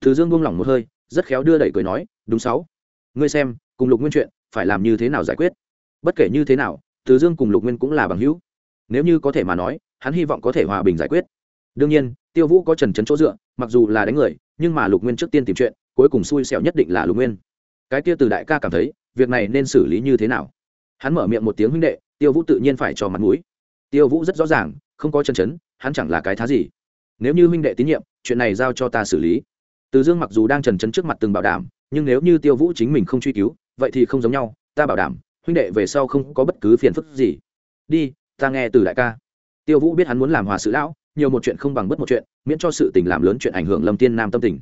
Thứ dương buông lỏng một hơi, rất khéo đưa đẩy cười nói, đúng sáu. Ngươi xem, cùng lục nguyên chuyện, phải làm như thế nào giải quyết? Bất kể như thế nào, từ dương cùng lục nguyên cũng là bằng hữu. Nếu như có thể mà nói, hắn hy vọng có thể hòa bình giải quyết. Đương nhiên, tiêu vũ có trần trấn chỗ dựa, mặc dù là đánh người, nhưng mà lục nguyên trước tiên tìm chuyện, cuối cùng xui xẻo nhất định là lục nguyên. Cái kia từ đại ca cảm thấy, việc này nên xử lý như thế nào? Hắn mở miệng một tiếng huynh đệ, tiêu vũ tự nhiên phải cho mặt mũi. Tiêu vũ rất rõ ràng, không có chân chấn hắn chẳng là cái thá gì nếu như huynh đệ tín nhiệm, chuyện này giao cho ta xử lý. Từ dương mặc dù đang trần trấn trước mặt từng bảo đảm, nhưng nếu như tiêu vũ chính mình không truy cứu, vậy thì không giống nhau, ta bảo đảm, huynh đệ về sau không có bất cứ phiền phức gì. Đi, ta nghe từ đại ca. Tiêu vũ biết hắn muốn làm hòa sự lão, nhiều một chuyện không bằng bất một chuyện, miễn cho sự tình làm lớn chuyện ảnh hưởng lâm tiên nam tâm tình.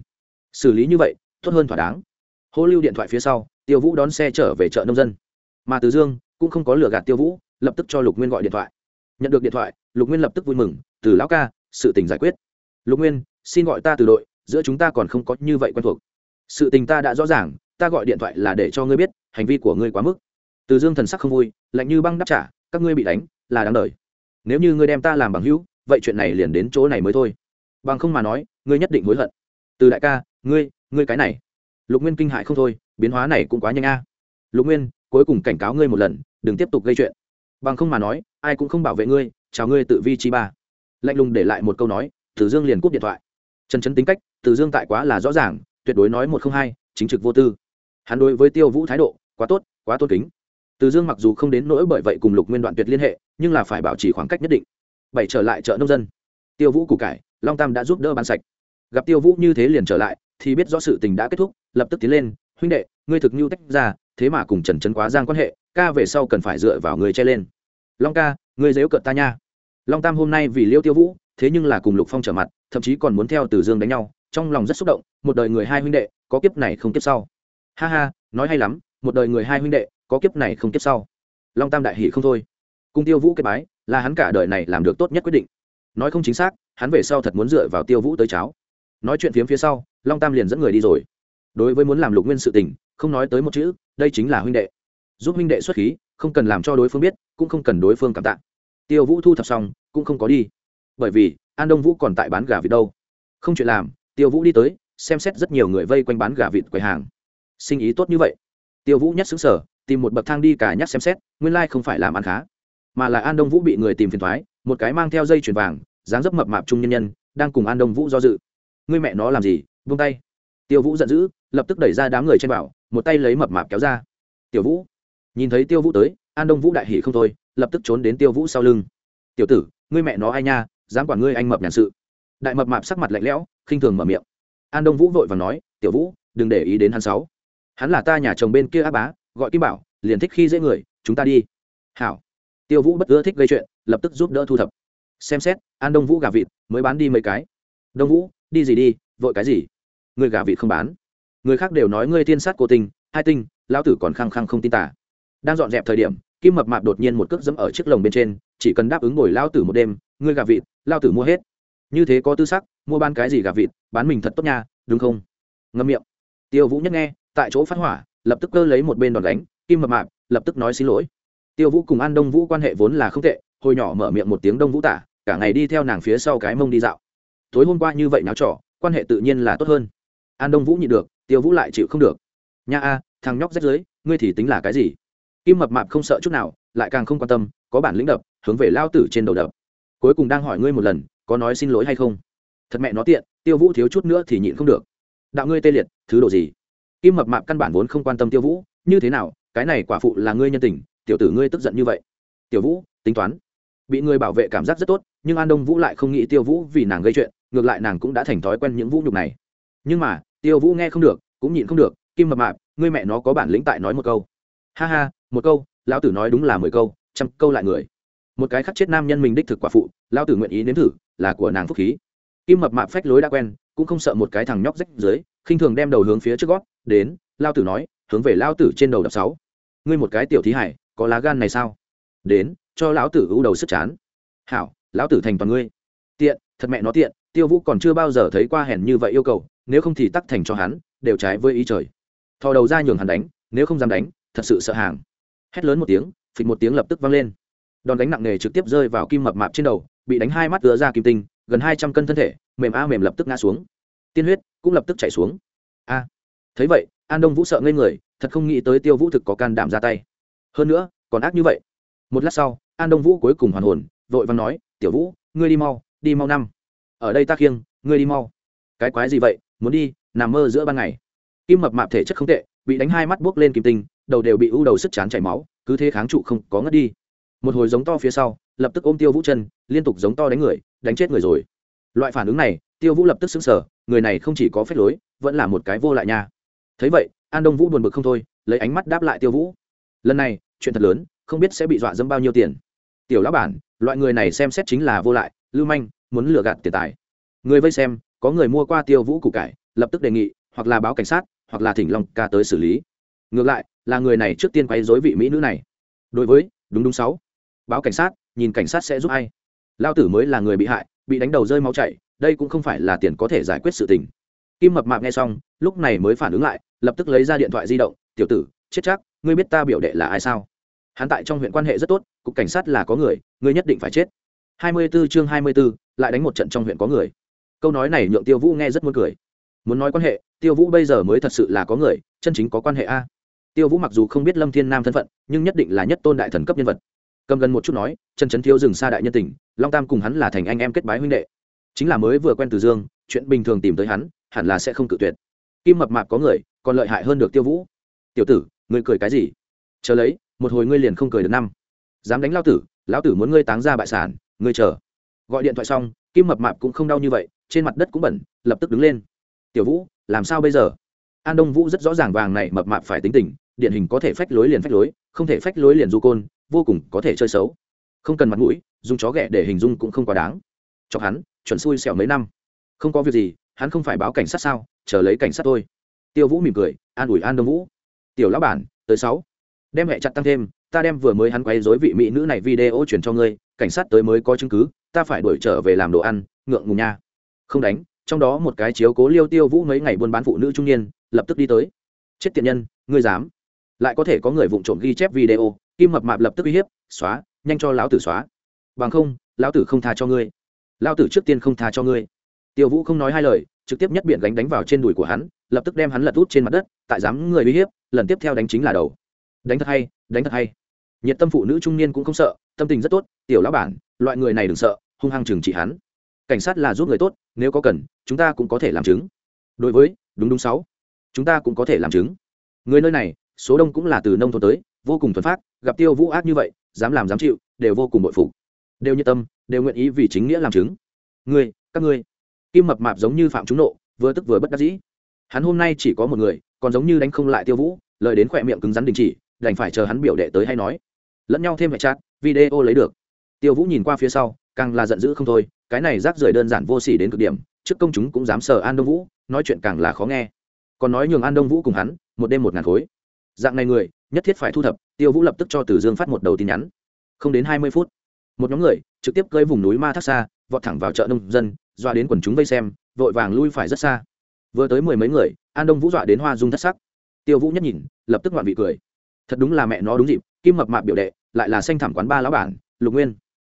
Xử lý như vậy, tốt hơn thỏa đáng. Hô lưu điện thoại phía sau, tiêu vũ đón xe trở về chợ nông dân. Mà từ dương cũng không có lừa gạt tiêu vũ, lập tức cho lục nguyên gọi điện thoại. Nhận được điện thoại, lục nguyên lập tức vui mừng, từ lão ca, sự tình giải quyết lục nguyên, xin gọi ta từ đội, giữa chúng ta còn không có như vậy quen thuộc. Sự tình ta đã rõ ràng, ta gọi điện thoại là để cho ngươi biết, hành vi của ngươi quá mức. Từ dương thần sắc không vui, lạnh như băng đáp trả, các ngươi bị đánh, là đáng đời. Nếu như ngươi đem ta làm bằng hữu, vậy chuyện này liền đến chỗ này mới thôi. Bằng không mà nói, ngươi nhất định hối hận. Từ đại ca, ngươi ngươi cái này. Lục nguyên kinh hại không thôi, biến hóa này cũng quá nhanh a. Lục nguyên, cuối cùng cảnh cáo ngươi một lần, đừng tiếp tục gây chuyện. Bằng không mà nói, ai cũng không bảo vệ ngươi, chào ngươi tự vi chi ba. Lạnh lùng để lại một câu nói từ dương liền cúp điện thoại. Trần trấn tính cách, Từ dương tại quá là rõ ràng, tuyệt đối nói một không hai, chính trực vô tư. Hắn đối với tiêu vũ thái độ, quá tốt, quá tôn kính. Từ dương mặc dù không đến nỗi bởi vậy cùng lục nguyên đoạn tuyệt liên hệ, nhưng là phải bảo trì khoảng cách nhất định. Bảy trở lại chợ nông dân. Tiêu vũ củ cải, long tam đã giúp đỡ bán sạch. Gặp tiêu vũ như thế liền trở lại, thì biết rõ sự tình đã kết thúc, lập tức tiến lên, huynh đệ, ngươi thực nhu tách ra, thế mà cùng trần trấn quá giang quan hệ, ca về sau cần phải dựa vào người che lên. Long ca, ngươi dếu cợt ta nha. Long tam hôm nay vì liêu tiêu vũ thế nhưng là cùng lục phong trở mặt, thậm chí còn muốn theo từ dương đánh nhau, trong lòng rất xúc động, một đời người hai huynh đệ, có kiếp này không kiếp sau. Ha ha, nói hay lắm, một đời người hai huynh đệ, có kiếp này không kiếp sau. Long tam đại hỷ không thôi. Cùng tiêu vũ kết bái, là hắn cả đời này làm được tốt nhất quyết định. Nói không chính xác, hắn về sau thật muốn dựa vào tiêu vũ tới cháo. Nói chuyện phiếm phía sau, long tam liền dẫn người đi rồi. Đối với muốn làm lục nguyên sự tình, không nói tới một chữ, đây chính là huynh đệ. Giúp huynh đệ xuất khí, không cần làm cho đối phương biết, cũng không cần đối phương cảm tạ. Tiêu vũ thu thập xong, cũng không có đi bởi vì, an đông vũ còn tại bán gà vịt đâu. Không chuyện làm, tiêu vũ đi tới, xem xét rất nhiều người vây quanh bán gà vịt quầy hàng. Sinh ý tốt như vậy. Tiêu vũ nhất xứng sở tìm một bậc thang đi cả nhắc xem xét, nguyên lai、like、không phải làm ăn khá, mà là an đông vũ bị người tìm phiền thoái, một cái mang theo dây chuyền vàng, dáng dấp mập mạp trung nhân nhân, đang cùng an đông vũ do dự. Người mẹ nó làm gì vung tay. Tiêu vũ giận dữ, lập tức đẩy ra đám người trên bảo, một tay lấy mập mạp kéo ra. Tiểu vũ, nhìn thấy tiêu vũ tới, an đông vũ đại hỉ không thôi, lập tức trốn đến tiêu vũ sau lưng. Tiểu tử người mẹ nó ai nha dám quản ngươi anh mập nhàn sự. Đại mập mạp sắc mặt lạnh lẽo, khinh thường mở miệng. An đông vũ vội và nói, tiểu vũ, đừng để ý đến hắn sáu. Hắn là ta nhà chồng bên kia á bá, gọi kim bảo, liền thích khi dễ người, chúng ta đi. Hảo. Tiêu vũ bất ưa thích gây chuyện, lập tức giúp đỡ thu thập. Xem xét, an đông vũ gà vịt, mới bán đi mấy cái. Đông vũ, đi gì đi, vội cái gì? Người gà vịt không bán. Người khác đều nói, ngươi thiên sát cô tình hai tinh, lão tử còn khăng khăng không tin tả đang dọn dẹp thời điểm kim mập mạp đột nhiên một cước dẫm ở chiếc lồng bên trên, chỉ cần đáp ứng ngồi lao tử một đêm, ngươi gà vịt, lao tử mua hết. Như thế có tư sắc, mua bán cái gì gà vịt, bán mình thật tốt nha, đúng không? Ngâm miệng. Tiêu vũ nhất nghe, tại chỗ phát hỏa, lập tức cơ lấy một bên đòn đánh, kim mập mạp, lập tức nói xin lỗi. Tiêu vũ cùng an đông vũ quan hệ vốn là không tệ, hồi nhỏ mở miệng một tiếng đông vũ tả, cả ngày đi theo nàng phía sau cái mông đi dạo. Tối hôm qua như vậy náo trỏ quan hệ tự nhiên là tốt hơn. An đông vũ nhịn được, tiêu vũ lại chịu không được. Nha a, thằng nhóc rách dưới, ngươi thì tính là cái gì? Kim mập mạp không sợ chút nào, lại càng không quan tâm, có bản lĩnh đập, hướng về lao tử trên đầu đập. Cuối cùng đang hỏi ngươi một lần, có nói xin lỗi hay không? Thật mẹ nó tiện, tiêu vũ thiếu chút nữa thì nhịn không được. Đạo ngươi tê liệt, thứ độ gì? Kim mập mạp căn bản vốn không quan tâm tiêu vũ, như thế nào, cái này quả phụ là ngươi nhân tình, tiểu tử ngươi tức giận như vậy. Tiểu vũ, tính toán. Bị người bảo vệ cảm giác rất tốt, nhưng an đông vũ lại không nghĩ tiêu vũ vì nàng gây chuyện, ngược lại nàng cũng đã thành thói quen những vũ nhục này. Nhưng mà, tiêu vũ nghe không được, cũng nhịn không được, kim mập mạp, ngươi mẹ nó có bản lĩnh tại nói một câu. Ha ha một câu, lão tử nói đúng là mười câu, trăm câu lại người. Một cái khắc chết nam nhân mình đích thực quả phụ, lão tử nguyện ý nếm thử, là của nàng phúc khí. Kim mập mạp phách lối đã quen, cũng không sợ một cái thằng nhóc rách dưới, khinh thường đem đầu hướng phía trước gót, đến lao tử nói, hướng về lao tử trên đầu đập sáu. Ngươi một cái tiểu thí hải, có lá gan này sao? Đến, cho lão tử u đầu sức chán. Hảo, lão tử thành toàn ngươi. Tiện, thật mẹ nó tiện, tiêu vũ còn chưa bao giờ thấy qua hèn như vậy yêu cầu, nếu không thì tắc thành cho hắn, đều trái với ý trời. Thò đầu ra nhường hắn đánh, nếu không dám đánh, thật sự sợ hàng hét lớn một tiếng, phịch một tiếng lập tức vang lên. Đòn đánh nặng nề trực tiếp rơi vào kim mập mạp trên đầu, bị đánh hai mắt ứa ra kim tinh, gần hai trăm cân thân thể, mềm a mềm lập tức ngã xuống. Tiên huyết cũng lập tức chảy xuống. A, thấy vậy, an đông vũ sợ ngây người, thật không nghĩ tới tiêu vũ thực có can đảm ra tay. Hơn nữa, còn ác như vậy. Một lát sau, an đông vũ cuối cùng hoàn hồn, vội vàng nói, tiểu vũ, ngươi đi mau đi mau năm. Ở đây ta khiêng, ngươi đi mau. Cái quái gì vậy? Muốn đi, nằm mơ giữa ban ngày. Kim mập mạp thể chất không tệ, bị đánh hai mắt buốc lên kim tinh đầu đều bị u đầu sức chán chảy máu, cứ thế kháng trụ không có ngất đi. Một hồi giống to phía sau, lập tức ôm tiêu vũ chân, liên tục giống to đánh người, đánh chết người rồi. Loại phản ứng này, tiêu vũ lập tức xứng sở người này không chỉ có phép lối, vẫn là một cái vô lại nha. Thấy vậy, an đông vũ buồn bực không thôi, lấy ánh mắt đáp lại tiêu vũ. Lần này, chuyện thật lớn, không biết sẽ bị dọa dẫm bao nhiêu tiền. Tiểu lão bản, loại người này xem xét chính là vô lại, lưu manh, muốn lừa gạt tiền tài. Người vây xem, có người mua qua tiêu vũ củ cải, lập tức đề nghị, hoặc là báo cảnh sát, hoặc là thỉnh long ca tới xử lý. Ngược lại là người này trước tiên quấy dối vị mỹ nữ này. Đối với đúng đúng sáu. Báo cảnh sát nhìn cảnh sát sẽ giúp ai? Lao tử mới là người bị hại bị đánh đầu rơi máu chảy đây cũng không phải là tiền có thể giải quyết sự tình. Kim mập mạp nghe xong lúc này mới phản ứng lại lập tức lấy ra điện thoại di động tiểu tử chết chắc ngươi biết ta biểu đệ là ai sao? Hắn tại trong huyện quan hệ rất tốt cục cảnh sát là có người ngươi nhất định phải chết. 24 chương 24, lại đánh một trận trong huyện có người. Câu nói này nhượng tiêu vũ nghe rất muốn cười. Muốn nói quan hệ tiêu vũ bây giờ mới thật sự là có người chân chính có quan hệ a tiêu vũ mặc dù không biết lâm thiên nam thân phận, nhưng nhất định là nhất tôn đại thần cấp nhân vật. Cầm gần một chút nói, chân chấn thiếu dừng xa đại nhân tình, long tam cùng hắn là thành anh em kết bái huynh đệ. Chính là mới vừa quen từ dương, chuyện bình thường tìm tới hắn, hẳn là sẽ không cự tuyệt. Kim mập mạp có người, còn lợi hại hơn được tiêu vũ. Tiểu tử, ngươi cười cái gì? Chờ lấy, một hồi ngươi liền không cười được năm. Dám đánh lao tử, lão tử muốn ngươi táng ra bại sản, ngươi chờ. Gọi điện thoại xong, kim mập mạp cũng không đau như vậy, trên mặt đất cũng bẩn, lập tức đứng lên. Tiểu vũ, làm sao bây giờ? An đông vũ rất rõ ràng vàng này mập mạp phải tính tình, điển hình có thể phách lối liền phách lối, không thể phách lối liền du côn, vô cùng có thể chơi xấu. Không cần mặt mũi, dùng chó ghẻ để hình dung cũng không quá đáng. Cho hắn, chuẩn xui xẻo mấy năm. Không có việc gì, hắn không phải báo cảnh sát sao, chờ lấy cảnh sát thôi. Tiêu vũ mỉm cười, an ủi an đông vũ. Tiểu lão bản, tới sáu. Đem hẹ chặt tăng thêm, ta đem vừa mới hắn quay dối vị mỹ nữ này video chuyển cho ngươi, cảnh sát tới mới có chứng cứ, ta phải đuổi trở về làm đồ ăn, ngượng ngùng nha. Không đánh, trong đó một cái chiếu cố liêu tiêu vũ mấy ngày buôn bán phụ nữ trung niên lập tức đi tới. Chết tiện nhân, ngươi dám. Lại có thể có người vụng trộm ghi chép video, kim mập mạp lập tức uy hiếp, xóa, nhanh cho lão tử xóa. Bằng không, lão tử không tha cho ngươi. Lão tử trước tiên không tha cho ngươi. Tiêu vũ không nói hai lời, trực tiếp nhất biện gánh đánh vào trên đùi của hắn, lập tức đem hắn lật út trên mặt đất, tại dám người uy hiếp, lần tiếp theo đánh chính là đầu. Đánh thật hay, đánh thật hay. Nhiệt tâm phụ nữ trung niên cũng không sợ, tâm tình rất tốt, tiểu lão bản, loại người này đừng sợ, hung hăng trừng trị hắn. Cảnh sát là giúp người tốt, nếu có cần, chúng ta cũng có thể làm chứng. Đối với, đúng đúng sáu chúng ta cũng có thể làm chứng. Người nơi này, số đông cũng là từ nông thôn tới, vô cùng thuần phát gặp tiêu vũ ác như vậy, dám làm dám chịu, đều vô cùng bội phục. Đều như tâm, đều nguyện ý vì chính nghĩa làm chứng. Ngươi, các ngươi. Kim mập mạp giống như phạm trúng nộ, vừa tức vừa bất đắc dĩ. Hắn hôm nay chỉ có một người, còn giống như đánh không lại tiêu vũ, lời đến khỏe miệng cứng rắn đình chỉ, đành phải chờ hắn biểu đệ tới hay nói. Lẫn nhau thêm hệ chat, video lấy được. Tiêu vũ nhìn qua phía sau, càng là giận dữ không thôi, cái này rác rưởi đơn giản vô sỉ đến cực điểm, trước công chúng cũng dám sờ an đông vũ, nói chuyện càng là khó nghe còn nói nhường an đông vũ cùng hắn, một đêm một ngàn khối. Dạng này người, nhất thiết phải thu thập, tiêu vũ lập tức cho tử dương phát một đầu tin nhắn. Không đến hai mươi phút, một nhóm người, trực tiếp cơi vùng núi ma thác xa vọt thẳng vào chợ nông dân, dọa đến quần chúng vây xem, vội vàng lui phải rất xa. Vừa tới mười mấy người, an đông vũ dọa đến hoa dung thất sắc. Tiêu vũ nhất nhìn, lập tức ngoạn vị cười. Thật đúng là mẹ nó đúng dịp, kim mập mạp biểu đệ, lại là xanh thảm quán ba lão bản, lục nguyên.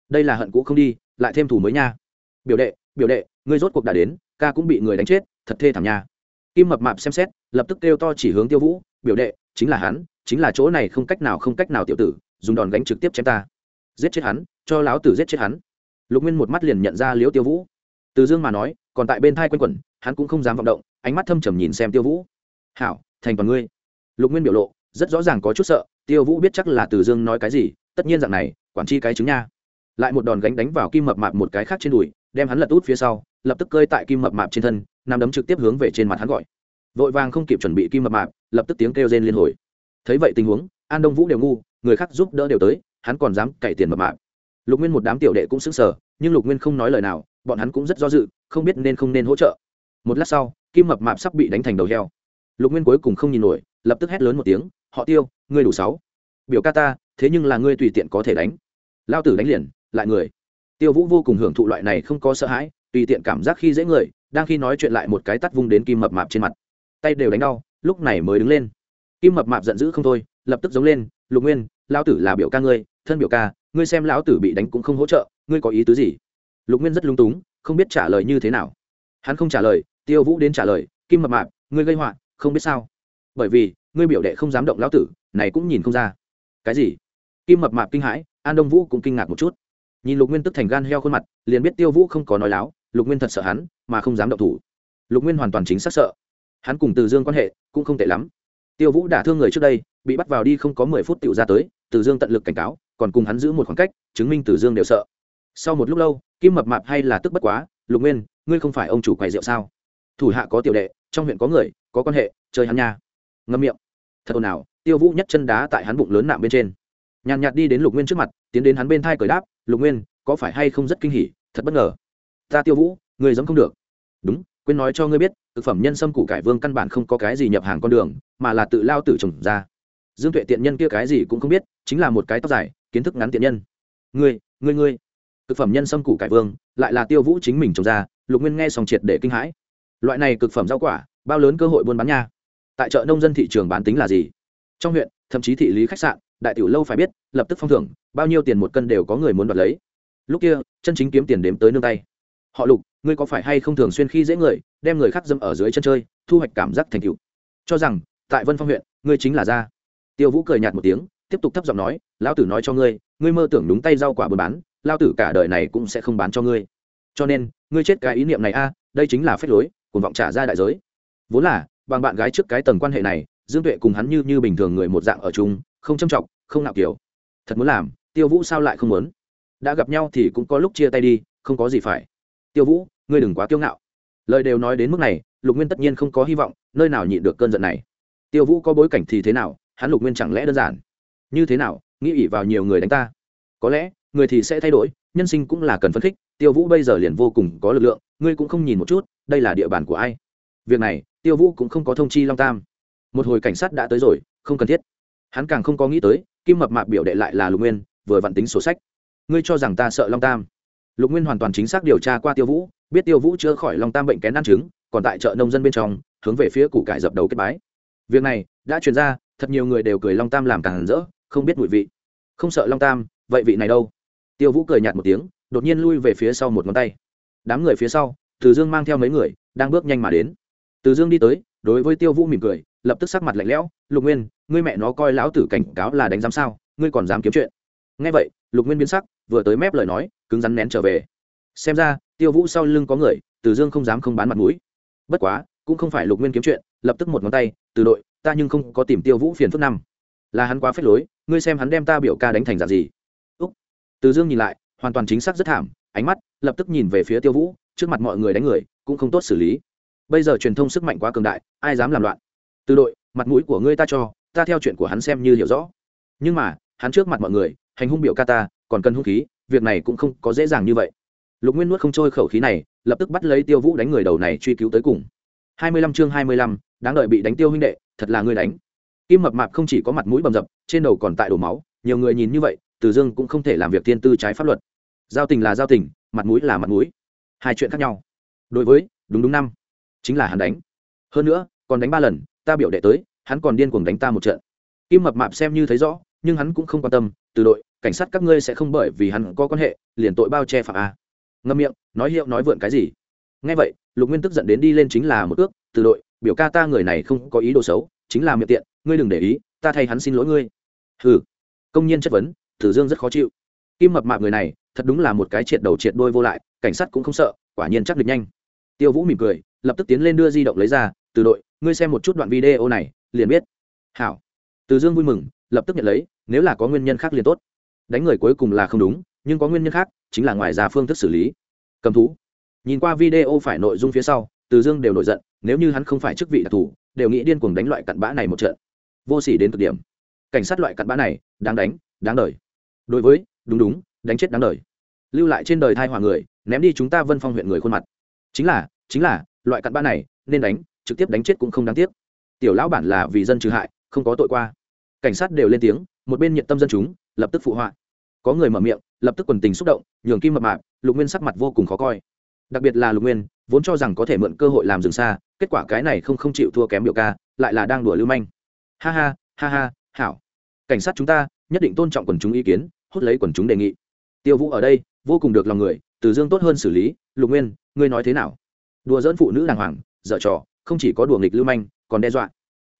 Đây là hận cũ không đi, lại thêm thủ mới nha. Biểu đệ biểu đệ, ngươi rốt cuộc đã đến, ca cũng bị người đánh chết, thật thê thảm nha kim mập mạp xem xét, lập tức kêu to chỉ hướng tiêu vũ, biểu đệ, chính là hắn, chính là chỗ này không cách nào không cách nào tiểu tử, dùng đòn gánh trực tiếp chém ta. Giết chết hắn, cho láo tử giết chết hắn. Lục nguyên một mắt liền nhận ra liễu tiêu vũ. Từ dương mà nói, còn tại bên thai quanh quẩn, hắn cũng không dám vọng động, ánh mắt thâm trầm nhìn xem tiêu vũ. Hảo, thành toàn ngươi. Lục nguyên biểu lộ, rất rõ ràng có chút sợ, tiêu vũ biết chắc là từ dương nói cái gì, tất nhiên dạng này, quản chi cái chứng nha. Lại một đòn gánh đánh vào kim mập mạp một cái khác trên đùi, đem hắn lật út phía sau lập tức cơi tại kim mập mạp trên thân nằm đấm trực tiếp hướng về trên mặt hắn gọi. Vội vàng không kịp chuẩn bị kim mập mạp, lập tức tiếng kêu rên liên hồi. Thấy vậy tình huống, an đông vũ đều ngu, người khác giúp đỡ đều tới, hắn còn dám cậy tiền mập mạp. Lục nguyên một đám tiểu đệ cũng sững sờ, nhưng lục nguyên không nói lời nào, bọn hắn cũng rất do dự, không biết nên không nên hỗ trợ. Một lát sau, kim mập mạp sắp bị đánh thành đầu heo. Lục nguyên cuối cùng không nhìn nổi, lập tức hét lớn một tiếng, họ tiêu, ngươi đủ sáu. Biểu ca ta, thế nhưng là ngươi tùy tiện có thể đánh. Lao tử đánh liền, lại người. Tiêu vũ vô cùng hưởng thụ loại này không có sợ hãi tùy tiện cảm giác khi dễ người, đang khi nói chuyện lại một cái tắt vung đến kim mập mạp trên mặt. Tay đều đánh đau, lúc này mới đứng lên. Kim mập mạp giận dữ không thôi, lập tức giống lên, lục nguyên, Lão tử là biểu ca ngươi, thân biểu ca, ngươi xem lão tử bị đánh cũng không hỗ trợ, ngươi có ý tứ gì? Lục nguyên rất lung túng, không biết trả lời như thế nào. Hắn không trả lời, tiêu vũ đến trả lời, kim mập mạp, ngươi gây họa, không biết sao. Bởi vì, ngươi biểu đệ không dám động lão tử, này cũng nhìn không ra. Cái gì? Kim mập mạp kinh hãi, an đông vũ cũng kinh ngạc một chút. Nhìn lục nguyên tức thành gan heo khuôn mặt, liền biết tiêu vũ không có nói láo lục nguyên thật sợ hắn, mà không dám động thủ. Lục nguyên hoàn toàn chính xác sợ. Hắn cùng từ dương quan hệ cũng không tệ lắm. Tiêu vũ đả thương người trước đây, bị bắt vào đi không có mười phút tựu ra tới, từ dương tận lực cảnh cáo, còn cùng hắn giữ một khoảng cách, chứng minh từ dương đều sợ. Sau một lúc lâu, kim mập mạp hay là tức bất quá, lục nguyên, ngươi không phải ông chủ quầy rượu sao? Thủ hạ có tiểu đệ, trong huyện có người, có quan hệ, chơi hắn nha. Ngâm miệng. Thật ồn ào, tiêu vũ nhất chân đá tại hắn bụng lớn nạm bên trên. Nhàn nhạt đi đến lục nguyên trước mặt, tiến đến hắn bên thai cởi đáp, lục nguyên, có phải hay không rất kinh hỉ, thật bất ngờ ta tiêu vũ người giống không được. Đúng, quên nói cho ngươi biết, thực phẩm nhân sâm củ cải vương căn bản không có cái gì nhập hàng con đường, mà là tự lao tự trồng ra. Dương tuệ tiện nhân kia cái gì cũng không biết, chính là một cái tóc dài, kiến thức ngắn tiện nhân. Ngươi ngươi ngươi. Thực phẩm nhân sâm củ cải vương, lại là tiêu vũ chính mình trồng ra, lục nguyên nghe xong triệt để kinh hãi. Loại này cực phẩm rau quả, bao lớn cơ hội buôn bán nha. Tại chợ nông dân thị trường bán tính là gì? Trong huyện, thậm chí thị lý khách sạn, đại tiểu lâu phải biết, lập tức phong thưởng, bao nhiêu tiền một cân đều có người muốn đoạt lấy. Lúc kia, chân chính kiếm tiền đếm tới nương tay họ lục, ngươi có phải hay không thường xuyên khi dễ người, đem người khác dâm ở dưới chân chơi, thu hoạch cảm giác thành tựu? Cho rằng, tại vân phong huyện, ngươi chính là gia. Tiêu vũ cười nhạt một tiếng, tiếp tục thấp giọng nói, lão tử nói cho ngươi ngươi mơ tưởng đúng tay rau quả buôn bán lao tử cả đời này cũng sẽ không bán cho ngươi. Cho nên, ngươi chết cái ý niệm này a, đây chính là phép lối cùng vọng trả ra đại giới. Vốn là, bằng bạn gái trước cái tầng quan hệ này, dương tuệ cùng hắn như như bình thường người một dạng ở chung, không châm trọng không nạo kiểu. Thật muốn làm, tiêu vũ sao lại không muốn? Đã gặp nhau thì cũng có lúc chia tay đi, không có gì phải tiêu vũ, ngươi đừng quá kiêu ngạo. Lời đều nói đến mức này, lục nguyên tất nhiên không có hy vọng, nơi nào nhịn được cơn giận này. Tiêu vũ có bối cảnh thì thế nào, hắn lục nguyên chẳng lẽ đơn giản? Như thế nào, nghĩ ỉ vào nhiều người đánh ta? Có lẽ, người thì sẽ thay đổi, nhân sinh cũng là cần phấn khích, tiêu vũ bây giờ liền vô cùng có lực lượng, ngươi cũng không nhìn một chút, đây là địa bàn của ai? Việc này, tiêu vũ cũng không có thông chi long tam. Một hồi cảnh sát đã tới rồi, không cần thiết. Hắn càng không có nghĩ tới, kim mập mạp biểu đệ lại là lục nguyên, vừa vặn tính sổ sách. Ngươi cho rằng ta sợ long tam? Lục nguyên hoàn toàn chính xác điều tra qua tiêu vũ, biết tiêu vũ chữa khỏi long tam bệnh kén ăn trứng, còn tại chợ nông dân bên trong, hướng về phía củ cải dập đầu kết bái. Việc này đã truyền ra, thật nhiều người đều cười long tam làm càng rỡ, không biết mùi vị. Không sợ long tam, vậy vị này đâu? Tiêu vũ cười nhạt một tiếng, đột nhiên lui về phía sau một ngón tay. Đám người phía sau, từ dương mang theo mấy người, đang bước nhanh mà đến. Từ dương đi tới, đối với tiêu vũ mỉm cười, lập tức sắc mặt lạnh lẽo, lục nguyên, ngươi mẹ nó coi lão tử cảnh cáo là đánh giám sao? Ngươi còn dám kiếm chuyện? Nghe vậy, lục nguyên biến sắc vừa tới mép lời nói, cứng rắn nén trở về. Xem ra, tiêu vũ sau lưng có người, từ dương không dám không bán mặt mũi. Bất quá, cũng không phải lục nguyên kiếm chuyện, lập tức một ngón tay, từ đội, ta nhưng không có tìm tiêu vũ phiền phức năm. Là hắn quá phết lối, ngươi xem hắn đem ta biểu ca đánh thành giả gì. Úc. Từ dương nhìn lại, hoàn toàn chính xác rất thảm, ánh mắt lập tức nhìn về phía tiêu vũ, trước mặt mọi người đánh người, cũng không tốt xử lý. Bây giờ truyền thông sức mạnh quá cường đại, ai dám làm loạn? Từ đội, mặt mũi của ngươi ta cho, ta theo chuyện của hắn xem như hiểu rõ. Nhưng mà, hắn trước mặt mọi người, hành hung biểu ca ta còn cần hung khí, việc này cũng không có dễ dàng như vậy. Lục nguyên nuốt không trôi khẩu khí này, lập tức bắt lấy tiêu vũ đánh người đầu này truy cứu tới cùng. Hai mươi lăm chương hai mươi lăm, đáng đợi bị đánh tiêu huynh đệ, thật là người đánh. Kim mập mạp không chỉ có mặt mũi bầm dập, trên đầu còn tại đổ máu, nhiều người nhìn như vậy, từ dương cũng không thể làm việc thiên tư trái pháp luật. Giao tình là giao tình, mặt mũi là mặt mũi. Hai chuyện khác nhau. Đối với, đúng đúng năm, chính là hắn đánh. Hơn nữa, còn đánh ba lần, ta biểu đệ tới, hắn còn điên cuồng đánh ta một trận. Kim mập mạp xem như thấy rõ, nhưng hắn cũng không quan tâm, từ đội cảnh sát các ngươi sẽ không bởi vì hắn có quan hệ, liền tội bao che phạm a. Ngâm miệng, nói hiệu nói vượn cái gì? Ngay vậy, lục nguyên tức giận đến đi lên chính là một ước, từ đội, biểu ca ta người này không có ý đồ xấu, chính là miệng tiện, ngươi đừng để ý, ta thay hắn xin lỗi ngươi. Hừ. Công nhân chất vấn tử dương rất khó chịu. Kim mập mạp người này, thật đúng là một cái triệt đầu triệt đôi vô lại, cảnh sát cũng không sợ, quả nhiên chắc được nhanh. Tiêu vũ mỉm cười, lập tức tiến lên đưa di động lấy ra, từ đội, ngươi xem một chút đoạn video này, liền biết. Hảo. Từ dương vui mừng, lập tức nhận lấy, nếu là có nguyên nhân khác liền tốt đánh người cuối cùng là không đúng, nhưng có nguyên nhân khác, chính là ngoài ra phương thức xử lý. Cầm thú. Nhìn qua video phải nội dung phía sau, từ dương đều nổi giận, nếu như hắn không phải chức vị đặc thù, đều nghĩ điên cuồng đánh loại cặn bã này một trận. Vô s ỉ đến cực điểm. Cảnh sát loại cặn bã này, đáng đánh, đáng đời. Đối với, đúng đúng, đánh chết đáng đời. Lưu lại trên đời thai hòa người, ném đi chúng ta vân phong huyện người khuôn mặt. Chính là chính là, loại cặn bã này, nên đánh, trực tiếp đánh chết cũng không đáng tiếc. Tiểu lão bản là vì dân trừ hại, không có tội qua. Cảnh sát đều lên tiếng, một bên nhận tâm dân chúng lập tức phụ họa. Có người mở miệng, lập tức quần tình xúc động, nhường kim mập mạp, lục nguyên sắc mặt vô cùng khó coi. Đặc biệt là lục nguyên, vốn cho rằng có thể mượn cơ hội làm dừng xa, kết quả cái này không không chịu thua kém biểu ca, lại là đang đùa lưu manh. Ha ha ha ha, hảo. Cảnh sát chúng ta, nhất định tôn trọng quần chúng ý kiến, hút lấy quần chúng đề nghị. Tiêu vũ ở đây, vô cùng được lòng người, từ dương tốt hơn xử lý, lục nguyên, ngươi nói thế nào? Đùa dỡn phụ nữ đàng hoàng, dở trò, không chỉ có đùa nghịch lưu manh, còn đe dọa.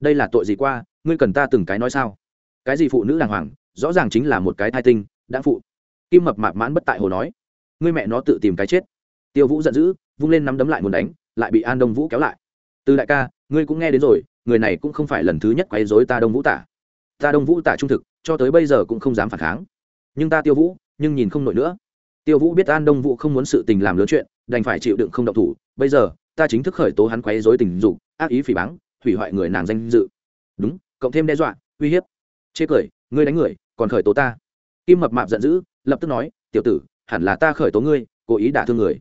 Đây là tội gì qua, ngươi cần ta từng cái nói sao? Cái gì phụ nữ đàng hoàng rõ ràng chính là một cái thai tinh, đã phụ. Kim mập mạp mãn bất tại hồ nói, ngươi mẹ nó tự tìm cái chết. Tiêu vũ giận dữ, vung lên nắm đấm lại muốn đánh, lại bị an đông vũ kéo lại. Từ đại ca, ngươi cũng nghe đến rồi, người này cũng không phải lần thứ nhất quấy dối ta đông vũ tả. Ta đông vũ tả trung thực, cho tới bây giờ cũng không dám phản kháng. Nhưng ta tiêu vũ, nhưng nhìn không nổi nữa. Tiêu vũ biết an đông vũ không muốn sự tình làm lớn chuyện, đành phải chịu đựng không động thủ. Bây giờ, ta chính thức khởi tố hắn quấy dối tình dục, ác ý phỉ báng, hủy hoại người nàng danh dự. Đúng, cộng thêm đe dọa, uy hiếp. Chê cười, ngươi đánh người còn khởi tố ta. Kim mập mạp giận dữ, lập tức nói, tiểu tử, hẳn là ta khởi tố ngươi, cố ý đả thương người.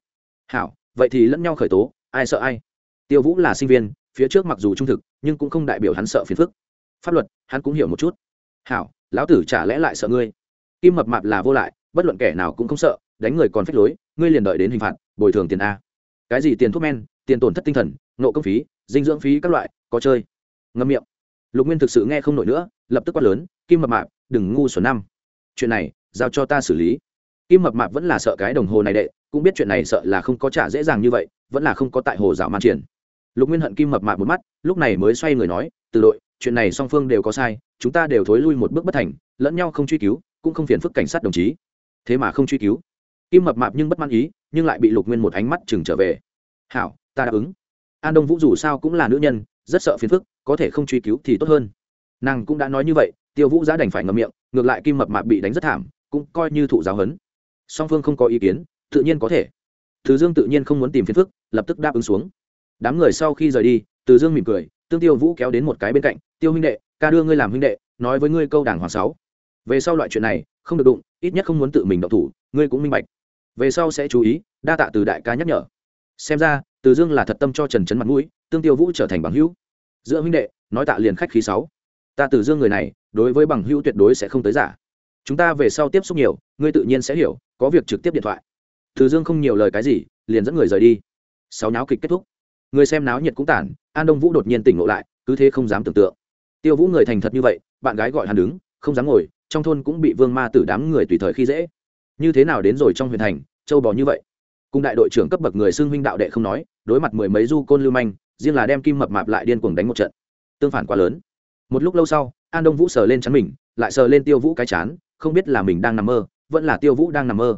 Hảo, vậy thì lẫn nhau khởi tố, ai sợ ai? Tiêu vũ là sinh viên, phía trước mặc dù trung thực, nhưng cũng không đại biểu hắn sợ phiền phức. Pháp luật, hắn cũng hiểu một chút. Hảo, lão tử chả lẽ lại sợ ngươi? Kim mập mạp là vô lại, bất luận kẻ nào cũng không sợ, đánh người còn phép lối, ngươi liền đợi đến hình phạt, bồi thường tiền a. Cái gì tiền thuốc men, tiền tổn thất tinh thần, nộ công phí, dinh dưỡng phí các loại, có chơi. Ngâm miệng. Lục nguyên thực sự nghe không nổi nữa, lập tức quát lớn, kim mập mạp đừng ngu xuẩn năm. Chuyện này, giao cho ta xử lý. Kim mập mạp vẫn là sợ cái đồng hồ này đệ, cũng biết chuyện này sợ là không có trả dễ dàng như vậy, vẫn là không có tại hồ dạo man triển. Lục nguyên hận kim mập mạp một mắt, lúc này mới xoay người nói, từ đội, chuyện này song phương đều có sai, chúng ta đều thối lui một bước bất thành, lẫn nhau không truy cứu, cũng không phiền phức cảnh sát đồng chí. Thế mà không truy cứu. Kim mập mạp nhưng bất mãn ý, nhưng lại bị lục nguyên một ánh mắt chừng trở về. Hảo, ta đáp ứng. An đông vũ dù sao cũng là nữ nhân, rất sợ phiền phức, có thể không truy cứu thì tốt hơn. Nàng cũng đã nói như vậy tiêu vũ giá đành phải ngậm miệng, ngược lại kim mập mạp bị đánh rất thảm, cũng coi như thụ giáo hấn. Song phương không có ý kiến, tự nhiên có thể. Từ dương tự nhiên không muốn tìm phiền phức, lập tức đáp ứng xuống. Đám người sau khi rời đi, từ dương mỉm cười, tương tiêu vũ kéo đến một cái bên cạnh, tiêu huynh đệ, ca đưa ngươi làm huynh đệ, nói với ngươi câu đảng hoàng sáu. Về sau loại chuyện này, không được đụng, ít nhất không muốn tự mình động thủ, ngươi cũng minh bạch. Về sau sẽ chú ý, đa tạ từ đại ca nhắc nhở. Xem ra, từ dương là thật tâm cho trần trấn mặt mũi, tương tiêu vũ trở thành bằng hữu. Giữa huynh đệ, nói tạ liền khách khí sáu ta từ dương người này, đối với bằng hữu tuyệt đối sẽ không tới giả. Chúng ta về sau tiếp xúc nhiều, ngươi tự nhiên sẽ hiểu, có việc trực tiếp điện thoại. Từ dương không nhiều lời cái gì, liền dẫn người rời đi. Sáu náo kịch kết thúc. Người xem náo nhiệt cũng tản, an đông vũ đột nhiên tỉnh ngộ lại, cứ thế không dám tưởng tượng. Tiêu vũ người thành thật như vậy, bạn gái gọi hắn đứng, không dám ngồi, trong thôn cũng bị vương ma tử đám người tùy thời khi dễ. Như thế nào đến rồi trong huyện thành, châu bò như vậy? Cùng đại đội trưởng cấp bậc người xưng huynh đạo đệ không nói, đối mặt mười mấy du côn lưu manh, riêng là đem kim mập mạp lại điên cuồng đánh một trận. Tương phản quá lớn một lúc lâu sau, an đông vũ sờ lên chắn mình, lại sờ lên tiêu vũ cái chán, không biết là mình đang nằm mơ, vẫn là tiêu vũ đang nằm mơ.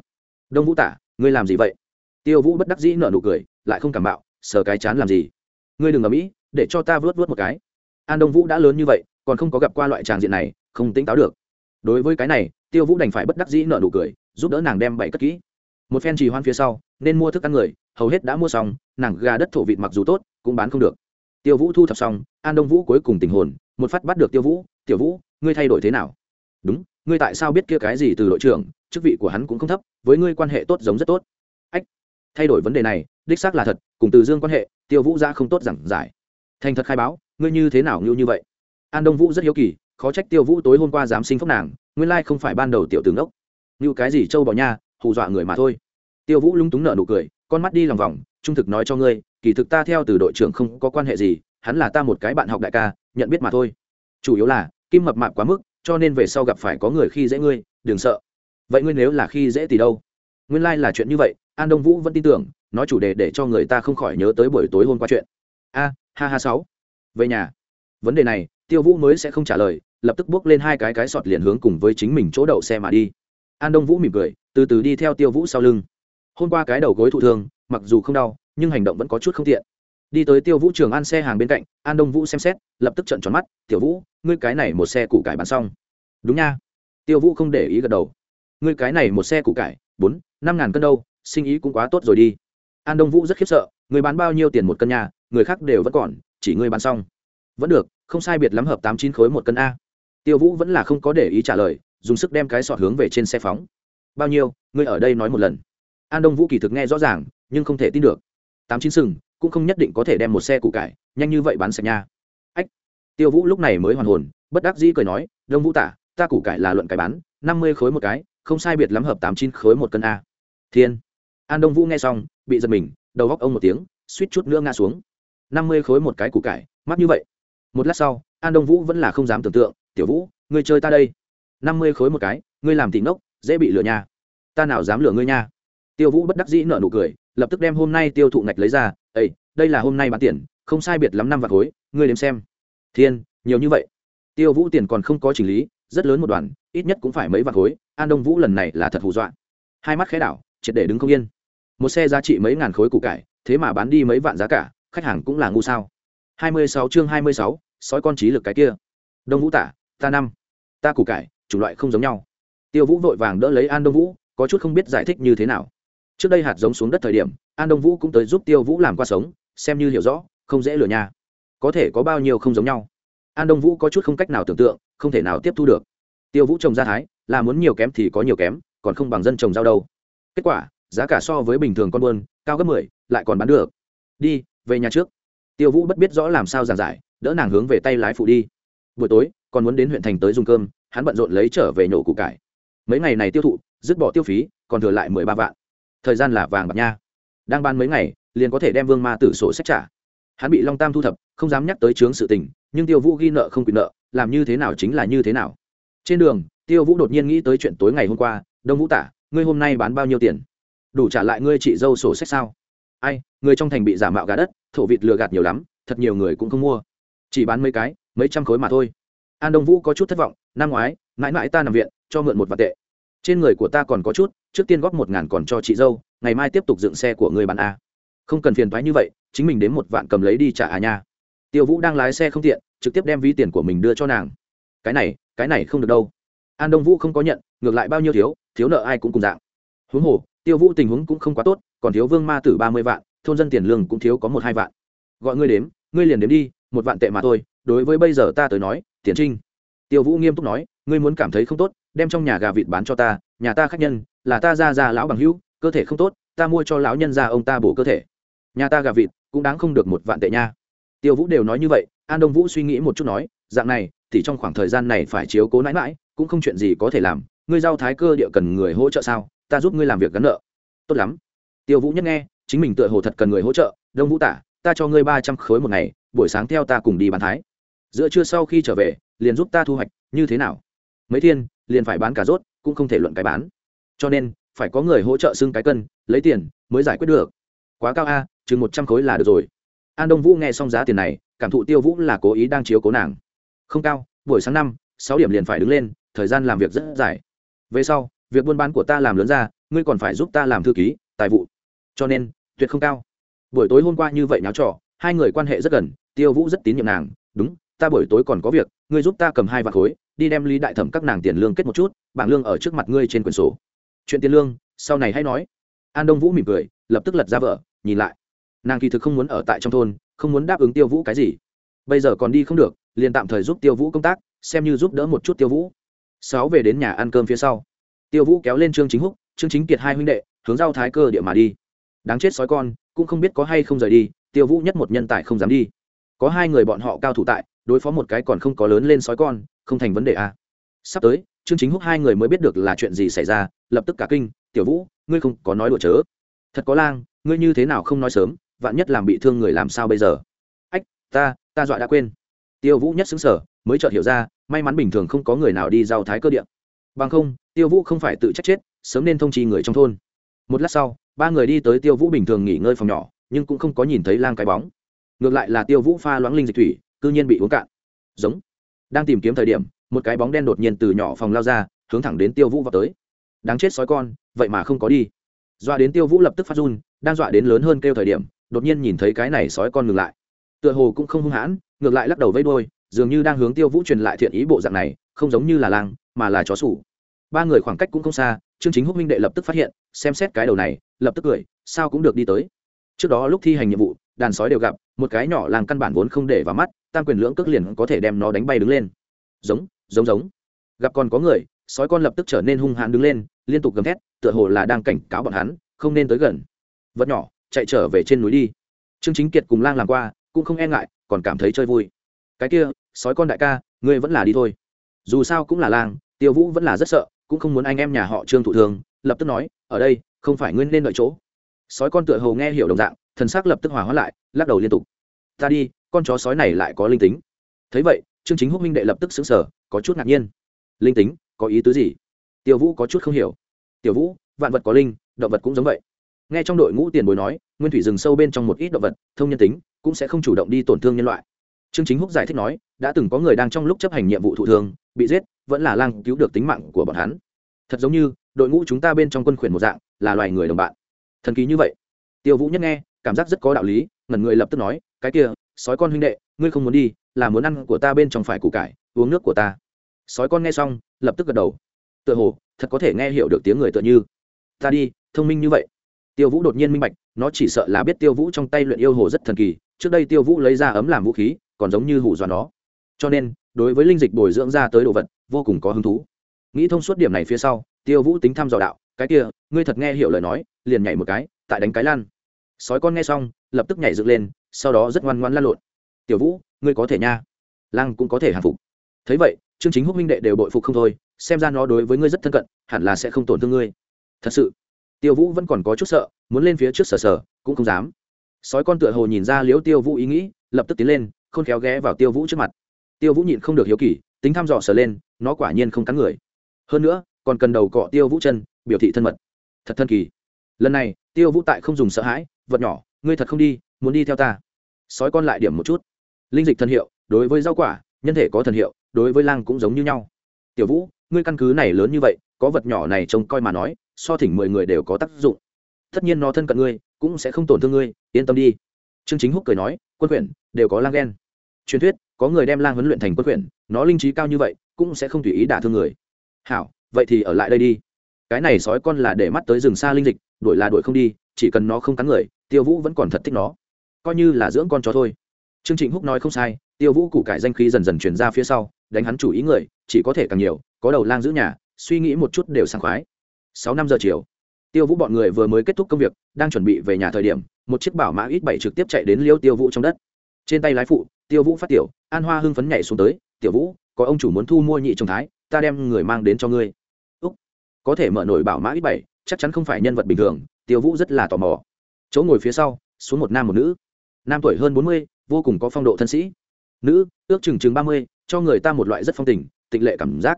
Đông vũ tả, ngươi làm gì vậy? Tiêu vũ bất đắc dĩ nở nụ cười, lại không cảm bạo, sờ cái chán làm gì? Ngươi đừng ở mỹ, để cho ta vớt vớt một cái. An đông vũ đã lớn như vậy, còn không có gặp qua loại tràng diện này, không tỉnh táo được. Đối với cái này, tiêu vũ đành phải bất đắc dĩ nở nụ cười, giúp đỡ nàng đem bậy cất kỹ. Một phen trì hoan phía sau, nên mua thức ăn người, hầu hết đã mua xong, nàng gà đất thổ vịt mặc dù tốt, cũng bán không được. Tiêu vũ thu thập xong, an đông vũ cuối cùng tình hồn một phát bắt được tiêu vũ, tiểu vũ, ngươi thay đổi thế nào? Đúng, ngươi tại sao biết kia cái gì từ đội trưởng, chức vị của hắn cũng không thấp, với ngươi quan hệ tốt giống rất tốt. Ách, thay đổi vấn đề này, đích xác là thật, cùng từ dương quan hệ, tiêu vũ ra không tốt giảng giải. Thành thật khai báo, ngươi như thế nào như như vậy? An đông vũ rất hiếu kỳ, khó trách tiêu vũ tối hôm qua dám sinh phúc nàng, nguyên lai không phải ban đầu tiểu tướng đốc. Như cái gì trâu bò nha, hù dọa người mà thôi. Tiêu vũ lung túng nợ nụ cười, con mắt đi lòng vòng, trung thực nói cho ngươi, kỳ thực ta theo từ đội trưởng không có quan hệ gì, hắn là ta một cái bạn học đại ca nhận biết mà thôi. Chủ yếu là, kim mập mạp quá mức, cho nên về sau gặp phải có người khi dễ ngươi, đừng sợ. Vậy ngươi nếu là khi dễ thì đâu? Nguyên lai、like、là chuyện như vậy, an đông vũ vẫn tin tưởng, nói chủ đề để cho người ta không khỏi nhớ tới buổi tối hôm qua chuyện. A, ha ha sáu. Về nhà. Vấn đề này, tiêu vũ mới sẽ không trả lời, lập tức bước lên hai cái cái sọt liền hướng cùng với chính mình chỗ đậu xe mà đi. An đông vũ mỉm cười, từ từ đi theo tiêu vũ sau lưng. Hôm qua cái đầu gối thụ thương, mặc dù không đau, nhưng hành động vẫn có chút không tiện đi tới tiêu vũ trường an xe hàng bên cạnh, an đông vũ xem xét, lập tức trận tròn mắt, tiểu vũ, ngươi cái này một xe củ cải bán xong. Đúng nha. Tiêu vũ không để ý gật đầu. Ngươi cái này một xe củ cải, bốn, năm ngàn cân đâu, sinh ý cũng quá tốt rồi đi. An đông vũ rất khiếp sợ người bán bao nhiêu tiền một cân nhà người khác đều vẫn còn, chỉ ngươi bán xong. Vẫn được, không sai biệt lắm hợp tám chín khối một cân a. Tiêu vũ vẫn là không có để ý trả lời, dùng sức đem cái sọt hướng về trên xe phóng. Bao nhiêu, ngươi ở đây nói một lần. An đông vũ kỳ thực nghe rõ ràng, nhưng không thể tin được. Tám chín sừng cũng không nhất định có thể đem một xe củ cải, nhanh như vậy bán sạch nha. Ách, tiêu vũ lúc này mới hoàn hồn, bất đắc dĩ cười nói, đông vũ tả, ta củ cải là luận cái bán, năm mươi khối một cái, không sai biệt lắm hợp tám chín khối một cân a. Thiên. An đông vũ nghe xong, bị giật mình, đầu góc ông một tiếng, suýt chút nữa ngã xuống. năm mươi khối một cái củ cải, mắc như vậy. Một lát sau, an đông vũ vẫn là không dám tưởng tượng, tiểu vũ, ngươi chơi ta đây. năm mươi khối một cái, ngươi làm tỉ ngốc, dễ bị lừa nha. Ta nào dám lừa ngươi nha. Tiêu vũ bất đắc dĩ nợ nụ cười, lập tức đem hôm nay tiêu thụ ngạch lấy ra ây đây là hôm nay bán tiền, không sai biệt lắm năm vạn khối, ngươi đếm xem. Thiên, nhiều như vậy. Tiêu vũ tiền còn không có chỉnh lý, rất lớn một đoàn, ít nhất cũng phải mấy vạn khối, an đông vũ lần này là thật hù dọa. Hai mắt khẽ đảo, triệt để đứng không yên. Một xe giá trị mấy ngàn khối củ cải, thế mà bán đi mấy vạn giá cả, khách hàng cũng là ngu sao. Hai mươi sáu chương hai mươi sáu, sói con trí lực cái kia. Đông vũ tả, ta năm. Ta củ cải, chủng loại không giống nhau. Tiêu vũ vội vàng đỡ lấy an đông vũ, có chút không biết giải thích như thế nào trước đây hạt giống xuống đất thời điểm an đông vũ cũng tới giúp tiêu vũ làm qua sống xem như hiểu rõ không dễ lừa nhà, có thể có bao nhiêu không giống nhau. An đông vũ có chút không cách nào tưởng tượng không thể nào tiếp thu được. Tiêu vũ trồng ra thái là muốn nhiều kém thì có nhiều kém còn không bằng dân trồng rau đâu. Kết quả giá cả so với bình thường con buôn cao gấp mười lại còn bán được. Đi về nhà trước. Tiêu vũ bất biết rõ làm sao giàn giải đỡ nàng hướng về tay lái phụ đi. Buổi tối còn muốn đến huyện thành tới dùng cơm hắn bận rộn lấy trở về nhổ củ cải. Mấy ngày này tiêu thụ dứt bỏ tiêu phí còn thừa lại mười ba vạn thời gian là vàng bạc nha. Đang ban mấy ngày, liền có thể đem vương ma tử sổ sách trả. Hắn bị long tam thu thập, không dám nhắc tới chướng sự tình, nhưng tiêu vũ ghi nợ không quyền nợ, làm như thế nào chính là như thế nào. Trên đường, tiêu vũ đột nhiên nghĩ tới chuyện tối ngày hôm qua, đông vũ tả, ngươi hôm nay bán bao nhiêu tiền? Đủ trả lại ngươi chị dâu sổ sách sao? Ai, người trong thành bị giả mạo gà đất, thổ vịt lừa gạt nhiều lắm, thật nhiều người cũng không mua. Chỉ bán mấy cái, mấy trăm khối mà thôi. An đông vũ có chút thất vọng, năm ngoái, mãi mãi ta nằm viện, cho mượn một vạn tệ trên người của ta còn có chút, trước tiên góp một ngàn còn cho chị dâu, ngày mai tiếp tục dựng xe của người bạn a. Không cần phiền thoái như vậy, chính mình đến một vạn cầm lấy đi trả à nha. Tiêu vũ đang lái xe không tiện, trực tiếp đem ví tiền của mình đưa cho nàng. Cái này cái này không được đâu. An đông vũ không có nhận, ngược lại bao nhiêu thiếu thiếu nợ ai cũng cùng dạng. Huống hồ, tiêu vũ tình huống cũng không quá tốt, còn thiếu vương ma tử ba mươi vạn, thôn dân tiền lương cũng thiếu có một hai vạn. Gọi ngươi đếm, ngươi liền đếm đi, một vạn tệ mà thôi, đối với bây giờ ta tới nói, tiền trinh. Tiêu vũ nghiêm túc nói, ngươi muốn cảm thấy không tốt đem trong nhà gà vịt bán cho ta, nhà ta khách nhân, là ta ra ra lão bằng hữu, cơ thể không tốt, ta mua cho lão nhân ra ông ta bổ cơ thể. Nhà ta gà vịt cũng đáng không được một vạn tệ nha. Tiêu vũ đều nói như vậy, an đông vũ suy nghĩ một chút nói, dạng này, thì trong khoảng thời gian này phải chiếu cố nãi mãi cũng không chuyện gì có thể làm, ngươi giao thái cơ địa cần người hỗ trợ sao, ta giúp ngươi làm việc gắn nợ. Tốt lắm. Tiêu vũ nhất nghe, chính mình tựa hồ thật cần người hỗ trợ, đông vũ tả, ta cho ngươi ba trăm khối một ngày, buổi sáng theo ta cùng đi bán thái. Giữa trưa sau khi trở về, liền giúp ta thu hoạch, như thế nào? Mấy thiên liền phải bán cả rốt, cũng không thể luận cái bán. Cho nên, phải có người hỗ trợ xưng cái cân, lấy tiền, mới giải quyết được. Quá cao a, chừng một trăm khối là được rồi. An đông vũ nghe xong giá tiền này, cảm thụ tiêu vũ là cố ý đang chiếu cố nàng. Không cao, buổi sáng năm, sáu điểm liền phải đứng lên, thời gian làm việc rất dài. Về sau, việc buôn bán của ta làm lớn ra, ngươi còn phải giúp ta làm thư ký, tài vụ. Cho nên, tuyệt không cao. Buổi tối hôm qua như vậy nháo trò, hai người quan hệ rất gần, tiêu vũ rất tín nhiệm nàng. Đúng, ta buổi tối còn có việc, ngươi giúp ta cầm hai vạt khối đi đem lý đại thẩm các nàng tiền lương kết một chút, bảng lương ở trước mặt ngươi trên quyển sổ. Chuyện tiền lương, sau này hãy nói. An đông vũ mỉm cười, lập tức lật ra vợ nhìn lại. Nàng kỳ thực không muốn ở tại trong thôn, không muốn đáp ứng tiêu vũ cái gì. Bây giờ còn đi không được, liền tạm thời giúp tiêu vũ công tác, xem như giúp đỡ một chút tiêu vũ. Sáu về đến nhà ăn cơm phía sau, tiêu vũ kéo lên trương chính húc, trương chính kiệt hai huynh đệ, hướng giao thái cơ địa mà đi. Đáng chết sói con, cũng không biết có hay không rời đi, tiêu vũ nhất một nhân tài không dám đi. Có hai người bọn họ cao thủ tại đối phó một cái còn không có lớn lên sói con, không thành vấn đề à. sắp tới, trương chính húc hai người mới biết được là chuyện gì xảy ra, lập tức cả kinh, tiểu vũ, ngươi không có nói đùa chớ. Thật có lang, ngươi như thế nào không nói sớm, vạn nhất làm bị thương người làm sao bây giờ? Ách, ta ta dọa đã quên. Tiêu vũ nhất xứng sở mới chợt hiểu ra, may mắn bình thường không có người nào đi giao thái cơ điện bằng không, tiêu vũ không phải tự trách chết, sớm nên thông chi người trong thôn. Một lát sau, ba người đi tới tiêu vũ bình thường nghỉ ngơi phòng nhỏ, nhưng cũng không có nhìn thấy lang cái bóng. Ngược lại là tiêu vũ pha loãng linh dịch thủy cư nhiên bị uống cạn. Giống. Đang tìm kiếm thời điểm, một cái bóng đen đột nhiên từ nhỏ phòng lao ra, hướng thẳng đến tiêu vũ vào tới. Đáng chết sói con, vậy mà không có đi. Dọa đến tiêu vũ lập tức phát run, đang dọa đến lớn hơn kêu thời điểm, đột nhiên nhìn thấy cái này sói con ngừng lại. Tựa hồ cũng không hung hãn, ngược lại lắc đầu vây đôi dường như đang hướng tiêu vũ truyền lại thiện ý bộ dạng này, không giống như là lang, mà là chó sủ. Ba người khoảng cách cũng không xa, trương chính húc minh đệ lập tức phát hiện, xem xét cái đầu này, lập tức cười, sao cũng được đi tới. Trước đó lúc thi hành nhiệm vụ, đàn sói đều gặp, một cái nhỏ làng căn bản vốn không để vào mắt tam quyền lưỡng cước liền có thể đem nó đánh bay đứng lên. Giống giống giống. Gặp còn có người, sói con lập tức trở nên hung hãn đứng lên, liên tục gầm thét, tựa hồ là đang cảnh cáo bọn hắn, không nên tới gần. Vật nhỏ, chạy trở về trên núi đi. Trương chính kiệt cùng lang làm qua, cũng không e ngại, còn cảm thấy chơi vui. Cái kia, sói con đại ca, ngươi vẫn là đi thôi. Dù sao cũng là lang, tiêu vũ vẫn là rất sợ, cũng không muốn anh em nhà họ trương thụ thường, lập tức nói, ở đây, không phải ngươi nên đợi chỗ. Sói con tựa hồ nghe hiểu đồng dạng, thần xác lập tức hòa hóa lại, lắc đầu liên tục. Ta đi con chó sói này lại có linh tính. Thấy vậy, trương chính húc minh đệ lập tức xứng sở có chút ngạc nhiên. Linh tính, có ý tứ gì? Tiêu vũ có chút không hiểu. Tiểu vũ, vạn vật có linh, động vật cũng giống vậy. Nghe trong đội ngũ tiền bối nói, nguyên thủy rừng sâu bên trong một ít động vật, thông nhân tính, cũng sẽ không chủ động đi tổn thương nhân loại. Trương chính húc giải thích nói, đã từng có người đang trong lúc chấp hành nhiệm vụ thụ thương, bị giết, vẫn là lang cứu được tính mạng của bọn hắn. Thật giống như, đội ngũ chúng ta bên trong quân khuyển một dạng, là loài người đồng bạn. Thần kỳ như vậy. Tiêu vũ nhất nghe, cảm giác rất có đạo lý, ngẩn người lập tức nói, cái kia sói con huynh đệ, ngươi không muốn đi, là muốn ăn của ta bên trong phải củ cải, uống nước của ta. Sói con nghe xong, lập tức gật đầu. Tựa hồ, thật có thể nghe hiểu được tiếng người tựa như. Ta đi, thông minh như vậy. Tiêu vũ đột nhiên minh bạch, nó chỉ sợ là biết tiêu vũ trong tay luyện yêu hồ rất thần kỳ, trước đây tiêu vũ lấy ra ấm làm vũ khí, còn giống như hủ dọa nó. Cho nên, đối với linh dịch bồi dưỡng ra tới đồ vật, vô cùng có hứng thú. Nghĩ thông suốt điểm này phía sau, tiêu vũ tính thăm dò đạo, cái kia, ngươi thật nghe hiểu lời nói, liền nhảy một cái, tại đánh cái lan. Sói con nghe xong lập tức nhảy dựng lên, sau đó rất ngoan ngoan lan lộn. Tiểu vũ, ngươi có thể nha. Lăng cũng có thể hàng phục. Thấy vậy chương chính húc minh đệ đều bội phục không thôi, xem ra nó đối với ngươi rất thân cận, hẳn là sẽ không tổn thương ngươi. Thật sự? Tiêu vũ vẫn còn có chút sợ, muốn lên phía trước sở sở cũng không dám. Sói con tựa hồ nhìn ra liếu tiêu vũ ý nghĩ, lập tức tiến lên, khôn khéo ghé vào tiêu vũ trước mặt. Tiêu vũ nhịn không được hiếu kỳ, tính thăm dò sở lên, nó quả nhiên không cắn người. Hơn nữa, còn cần đầu cọ tiêu vũ chân, biểu thị thân mật. Thật thân kỳ. Lần này, tiêu vũ tại không dùng sợ hãi, vật nhỏ ngươi thật không đi, muốn đi theo ta. Sói con lại điểm một chút. Linh dịch thần hiệu, đối với rau quả, nhân thể có thần hiệu, đối với lang cũng giống như nhau. Tiểu vũ, ngươi căn cứ này lớn như vậy, có vật nhỏ này trông coi mà nói, so thỉnh mười người đều có tác dụng. Tất nhiên nó thân cận ngươi, cũng sẽ không tổn thương ngươi, yên tâm đi. Trương chính húc cười nói, quân quyển, đều có lang ghen truyền thuyết, có người đem lang huấn luyện thành quân quyển, nó linh trí cao như vậy, cũng sẽ không tùy ý đả thương người. Hảo, vậy thì ở lại đây đi. Cái này sói con là để mắt tới rừng xa linh dịch, đuổi là đuổi không đi, chỉ cần nó không cắn người tiêu vũ vẫn còn thật thích nó. Coi như là dưỡng con chó thôi. Trương trình húc nói không sai, tiêu vũ củ cải danh khí dần dần truyền ra phía sau, đánh hắn chủ ý người, chỉ có thể càng nhiều, có đầu lang giữ nhà, suy nghĩ một chút đều sảng khoái. Sáu năm giờ chiều, tiêu vũ bọn người vừa mới kết thúc công việc, đang chuẩn bị về nhà thời điểm, một chiếc bảo mã ít bảy trực tiếp chạy đến liêu tiêu vũ trong đất. Trên tay lái phụ, tiêu vũ phát tiểu, an hoa hưng phấn nhảy xuống tới, tiểu vũ, có ông chủ muốn thu mua nhị trồng thái, ta đem người mang đến cho ngươi. Úc, có thể mở nổi bảo mã ít bảy, chắc chắn không phải nhân vật bình thường, tiêu vũ rất là tò mò chỗ ngồi phía sau, xuống một nam một nữ. Nam tuổi hơn bốn mươi, vô cùng có phong độ thân sĩ. Nữ, ước chừng chừng ba mươi, cho người ta một loại rất phong tình, tịnh lệ cảm giác.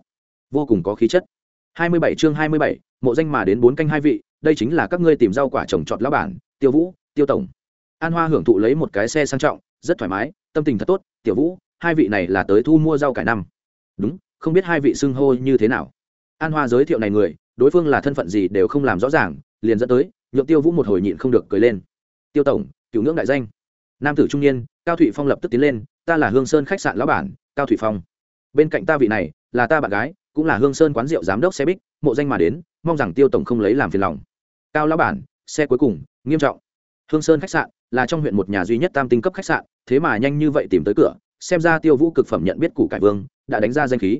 Vô cùng có khí chất. Hai mươi bảy chương hai mươi bảy, mộ danh mà đến bốn canh hai vị, đây chính là các ngươi tìm rau quả trồng trọt lão bản, tiêu vũ, tiêu tổng. An hoa hưởng thụ lấy một cái xe sang trọng, rất thoải mái, tâm tình thật tốt, tiểu vũ, hai vị này là tới thu mua rau cải năm. Đúng, không biết hai vị xưng hô như thế nào. An hoa giới thiệu này người, đối phương là thân phận gì đều không làm rõ ràng, liền dẫn tới nhượng tiêu vũ một hồi nhịn không được cười lên. Tiêu tổng cựu ngưỡng đại danh. Nam tử trung niên, cao thụy phong lập tức tiến lên, ta là hương sơn khách sạn lão bản, cao thụy phong. Bên cạnh ta vị này, là ta bạn gái, cũng là hương sơn quán rượu giám đốc xe bích, mộ danh mà đến, mong rằng tiêu tổng không lấy làm phiền lòng. Cao lão bản, xe cuối cùng, nghiêm trọng. Hương sơn khách sạn là trong huyện một nhà duy nhất tam tinh cấp khách sạn, thế mà nhanh như vậy tìm tới cửa, xem ra tiêu vũ cực phẩm nhận biết củ cải vương, đã đánh ra danh khí.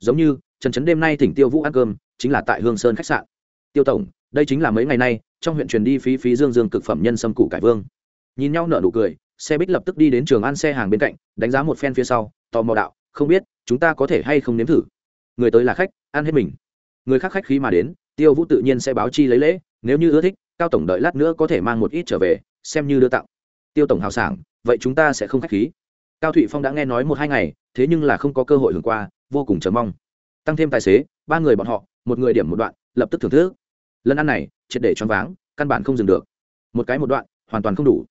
Giống như, trần trấn đêm nay thỉnh tiêu vũ ăn cơm, chính là tại hương sơn khách sạn. Tiêu tổng, đây chính là mấy ngày nay trong huyện truyền đi phí phí dương dương cực phẩm nhân sâm củ cải vương. Nhìn nhau nở nụ cười, xe bích lập tức đi đến trường ăn xe hàng bên cạnh, đánh giá một phen phía sau, tò mò đạo, không biết, chúng ta có thể hay không nếm thử? Người tới là khách, ăn hết mình. Người khác khách khí mà đến, tiêu vũ tự nhiên sẽ báo chi lấy lễ, nếu như ưa thích, cao tổng đợi lát nữa có thể mang một ít trở về, xem như đưa tặng. Tiêu tổng hào sảng, vậy chúng ta sẽ không khách khí. Cao thụy phong đã nghe nói một hai ngày, thế nhưng là không có cơ hội hưởng qua, vô cùng chờ mong. Tăng thêm tài xế, ba người bọn họ, một người điểm một đoạn, lập tức thưởng thức lần ăn này, triệt để choáng váng, căn bản không dừng được. Một cái một đoạn, hoàn toàn không đủ.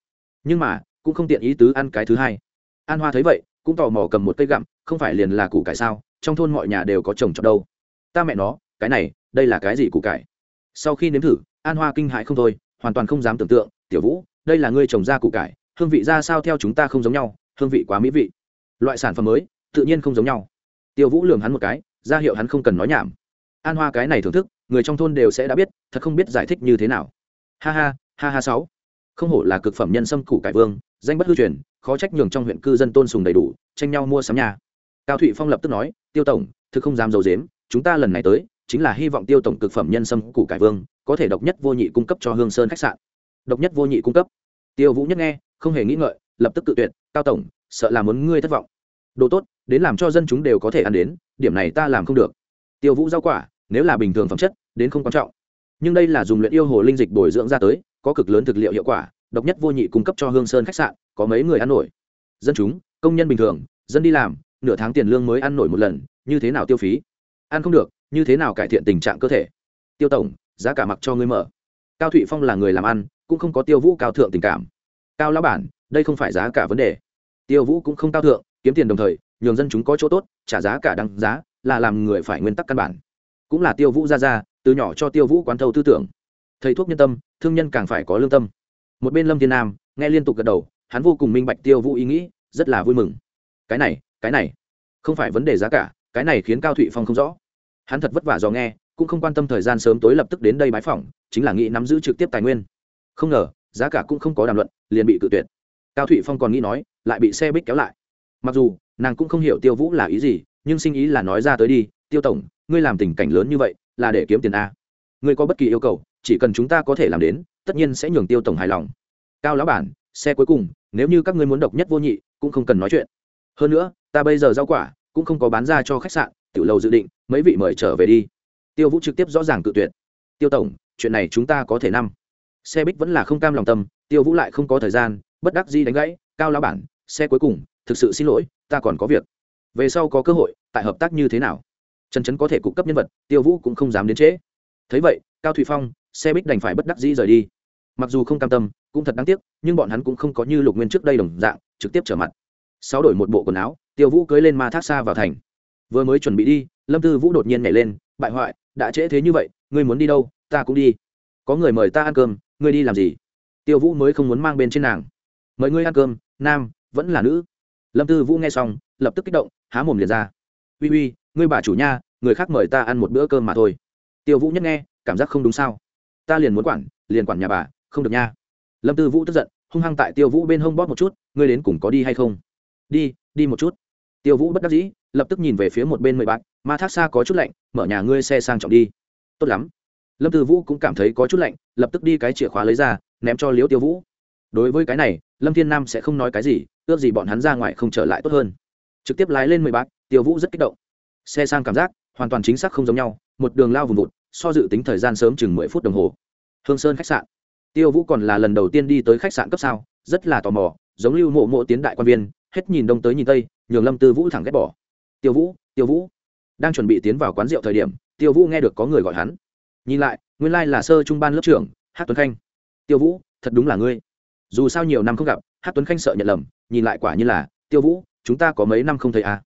Nhưng mà, cũng không tiện ý tứ ăn cái thứ hai. An hoa thấy vậy, cũng tò mò cầm một cây gặm, không phải liền là củ cải sao, trong thôn mọi nhà đều có trồng trọt đâu. Ta mẹ nó, cái này, đây là cái gì củ cải? Sau khi nếm thử, an hoa kinh hãi không thôi, hoàn toàn không dám tưởng tượng, tiểu vũ, đây là ngươi trồng ra củ cải, hương vị ra sao theo chúng ta không giống nhau, hương vị quá mỹ vị. Loại sản phẩm mới, tự nhiên không giống nhau. Tiêu vũ lường hắn một cái, ra hiệu hắn không cần nói nhảm an hoa cái này thưởng thức, người trong thôn đều sẽ đã biết, thật không biết giải thích như thế nào. Ha ha ha ha sáu. Không hổ là cực phẩm nhân sâm củ cải vương, danh bất hư truyền, khó trách nhường trong huyện cư dân tôn sùng đầy đủ, tranh nhau mua sắm nhà. Cao thụy phong lập tức nói, tiêu tổng, thực không dám d i dếm chúng ta lần này tới, chính là hy vọng tiêu tổng cực phẩm nhân sâm củ cải vương, có thể độc nhất vô nhị cung cấp cho hương sơn khách sạn. Độc nhất vô nhị cung cấp. Tiêu vũ nhất nghe, không hề nghĩ ngợi, lập tức tự tuyệt, cao tổng, sợ là muốn ngươi thất vọng. Đồ tốt, đến làm cho dân chúng đều có thể ăn đến, điểm này ta làm không được. Tiêu vũ rau quả nếu là bình thường phẩm chất, đến không quan trọng. Nhưng đây là dùng luyện yêu hồ linh dịch bồi dưỡng ra tới, có cực lớn thực liệu hiệu quả, độc nhất vô nhị cung cấp cho hương sơn khách sạn, có mấy người ăn nổi. Dân chúng, công nhân bình thường, dân đi làm, nửa tháng tiền lương mới ăn nổi một lần, như thế nào tiêu phí? Ăn không được, như thế nào cải thiện tình trạng cơ thể? Tiêu tổng, giá cả mặc cho ngươi mở. Cao thụy phong là người làm ăn, cũng không có tiêu vũ cao thượng tình cảm. Cao lão bản, đây không phải giá cả vấn đề. Tiêu vũ cũng không cao thượng, kiếm tiền đồng thời, nhường dân chúng có chỗ tốt, trả giá cả đăng giá, là làm người phải nguyên tắc căn bản cũng là tiêu vũ ra ra từ nhỏ cho tiêu vũ quán thâu tư tưởng. Thầy thuốc nhân tâm, thương nhân càng phải có lương tâm. Một bên lâm thiên nam, nghe liên tục gật đầu, hắn vô cùng minh bạch tiêu vũ ý nghĩ, rất là vui mừng. Cái này cái này, không phải vấn đề giá cả, cái này khiến cao thụy phong không rõ. Hắn thật vất vả do nghe, cũng không quan tâm thời gian sớm tối lập tức đến đây bái phỏng, chính là nghĩ nắm giữ trực tiếp tài nguyên. Không ngờ, giá cả cũng không có đàm luận, liền bị cự tuyệt. Cao thụy phong còn nghĩ nói, lại bị xe bích kéo lại. Mặc dù, nàng cũng không hiểu tiêu vũ là ý gì, nhưng sinh ý là nói ra tới đi, tiêu tổng ngươi làm tình cảnh lớn như vậy, là để kiếm tiền a. Ngươi có bất kỳ yêu cầu, chỉ cần chúng ta có thể làm đến, tất nhiên sẽ nhường tiêu tổng hài lòng. Cao lão bản, xe cuối cùng, nếu như các ngươi muốn độc nhất vô nhị, cũng không cần nói chuyện. Hơn nữa, ta bây giờ rau quả, cũng không có bán ra cho khách sạn, tiểu lầu dự định, mấy vị mời trở về đi. Tiêu vũ trực tiếp rõ ràng cự tuyệt. Tiêu tổng, chuyện này chúng ta có thể năm xe bích vẫn là không cam lòng tâm, tiêu vũ lại không có thời gian, bất đắc gì đánh gãy, cao lão bản, xe cuối cùng, thực sự xin lỗi, ta còn có việc. Về sau có cơ hội, tại hợp tác như thế nào? Trần trấn có thể cung cấp nhân vật, tiêu vũ cũng không dám đến trễ. Thấy vậy, cao thụy phong, xe bích đành phải bất đắc dĩ rời đi. Mặc dù không cam tâm, cũng thật đáng tiếc, nhưng bọn hắn cũng không có như lục nguyên trước đây đồng dạng, trực tiếp trở mặt. Sáu đổi một bộ quần áo, tiêu vũ cưới lên ma thác xa vào thành. Vừa mới chuẩn bị đi, lâm tư vũ đột nhiên nhảy lên, bại hoại, đã trễ thế như vậy, ngươi muốn đi đâu, ta cũng đi. Có người mời ta ăn cơm, ngươi đi làm gì? Tiêu vũ mới không muốn mang bên trên nàng. Mời ngươi ăn cơm, nam, vẫn là nữ. Lâm tư vũ nghe xong, lập tức kích động, há mồm liền ra uy uy, ngươi bà chủ nha, người khác mời ta ăn một bữa cơm mà thôi. Tiêu vũ nhất nghe, cảm giác không đúng sao? Ta liền muốn quản, liền quản nhà bà, không được nha. Lâm tư vũ tức giận, hung hăng tại tiêu vũ bên hông bóp một chút, ngươi đến cùng có đi hay không? Đi đi một chút. Tiêu vũ bất đắc dĩ, lập tức nhìn về phía một bên mười bạn ma thác xa có chút lạnh, mở nhà ngươi xe sang trọng đi. Tốt lắm. Lâm tư vũ cũng cảm thấy có chút lạnh, lập tức đi cái chìa khóa lấy ra, ném cho liễu tiêu vũ. Đối với cái này, lâm thiên nam sẽ không nói cái gì, ước gì bọn hắn ra ngoài không trở lại tốt hơn. Trực tiếp lái lên mười bạc tiêu vũ rất kích động. Xe sang cảm giác, hoàn toàn chính xác không giống nhau, một đường lao vùng vụt, so dự tính thời gian sớm chừng mười phút đồng hồ. Hương sơn khách sạn. Tiêu vũ còn là lần đầu tiên đi tới khách sạn cấp sao, rất là tò mò, giống lưu mộ mộ tiến đại quan viên, hết nhìn đông tới nhìn tây, nhường lâm tư vũ thẳng ghét bỏ. Tiêu vũ tiêu vũ. Đang chuẩn bị tiến vào quán rượu thời điểm, tiêu vũ nghe được có người gọi hắn. Nhìn lại, nguyên lai là sơ trung ban lớp trưởng hát tuấn khanh. Tiêu vũ, thật đúng là ngươi. Dù sao nhiều năm không gặp hát tuấn khanh sợ nhận lầm, nhìn lại quả như là, tiêu vũ, chúng ta có mấy năm không thấy à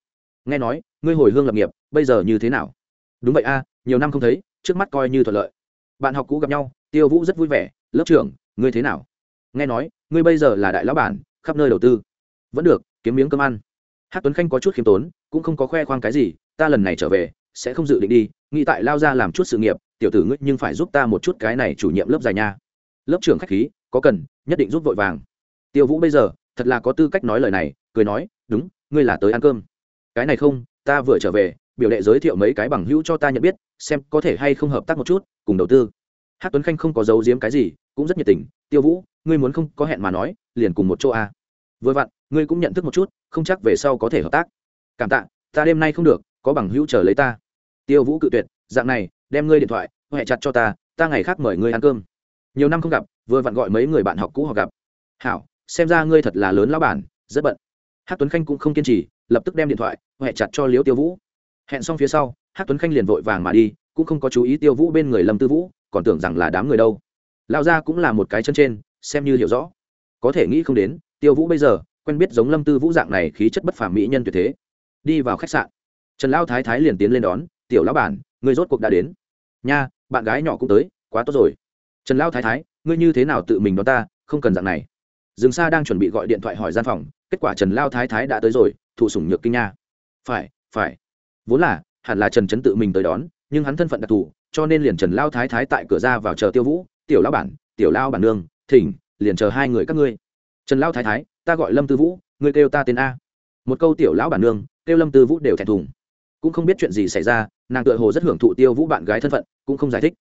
nghe nói ngươi hồi hương lập nghiệp bây giờ như thế nào? Đúng vậy a à, nhiều năm không thấy trước mắt coi như thuận lợi. Bạn học cũ gặp nhau tiêu vũ rất vui vẻ lớp trưởng ngươi thế nào? Nghe nói ngươi bây giờ là đại lão bản khắp nơi đầu tư. Vẫn được kiếm miếng cơm ăn. Hát tuấn khanh có chút khiêm tốn cũng không có khoe khoang cái gì ta lần này trở về sẽ không dự định đi nghĩ tại lao ra làm chút sự nghiệp tiểu tử ngươi nhưng phải giúp ta một chút cái này chủ nhiệm lớp dài nha. Lớp trưởng khách khí có cần nhất định giúp vội vàng. Tiêu vũ bây giờ thật là có tư cách nói lời này cười nói đúng ngươi là tới ăn cơm cái này không, ta vừa trở về, biểu đệ giới thiệu mấy cái bằng hữu cho ta nhận biết, xem có thể hay không hợp tác một chút, cùng đầu tư. Hát tuấn khanh không có giấu giếm cái gì, cũng rất nhiệt tình. Tiêu vũ, ngươi muốn không có hẹn mà nói, liền cùng một chỗ a. À. vừa vặn, ngươi cũng nhận thức một chút, không chắc về sau có thể hợp tác. Cảm tạ, ta đêm nay không được, có bằng hữu chờ lấy ta. Tiêu vũ cự tuyệt, dạng này, đem ngươi điện thoại huệ chặt cho ta ta ngày khác mời ngươi ăn cơm. Nhiều năm không gặp, vừa vặn gọi mấy người bạn học cũ họ gặp. Hảo, xem ra ngươi thật là lớn lão bản, rất bận. Hát tuấn khanh cũng không kiên trì lập tức đem điện thoại huệ chặt cho liễu tiêu vũ. Hẹn xong phía sau, hát tuấn khanh liền vội vàng mà đi, cũng không có chú ý tiêu vũ bên người lâm tư vũ, còn tưởng rằng là đám người đâu. Lao ra cũng là một cái chân trên, xem như hiểu rõ. Có thể nghĩ không đến, tiêu vũ bây giờ, quen biết giống lâm tư vũ dạng này khí chất bất phàm mỹ nhân tuyệt thế. Đi vào khách sạn. Trần Lao thái thái liền tiến lên đón, tiểu lão bản người rốt cuộc đã đến. Nha, bạn gái nhỏ cũng tới, quá tốt rồi. Trần Lao thái thái, ngươi như thế nào tự mình đón ta, không cần dạng này. Dừng xa đang chuẩn bị gọi điện thoại hỏi gian phòng, kết quả trần lao thái thái đã tới rồi thụ sủng nhược kinh nha. Phải phải. Vốn là, hẳn là trần trấn tự mình tới đón, nhưng hắn thân phận đặc thù, cho nên liền trần lao thái thái tại cửa ra vào chờ tiêu vũ, tiểu lao bản, tiểu lao bản nương, thỉnh, liền chờ hai người các ngươi. Trần lao thái thái, ta gọi lâm tư vũ, ngươi kêu ta tên a. Một câu tiểu lão bản nương kêu lâm tư vũ đều thẹn thùng. Cũng không biết chuyện gì xảy ra, nàng tựa hồ rất hưởng thụ tiêu vũ bạn gái thân phận, cũng không giải thích.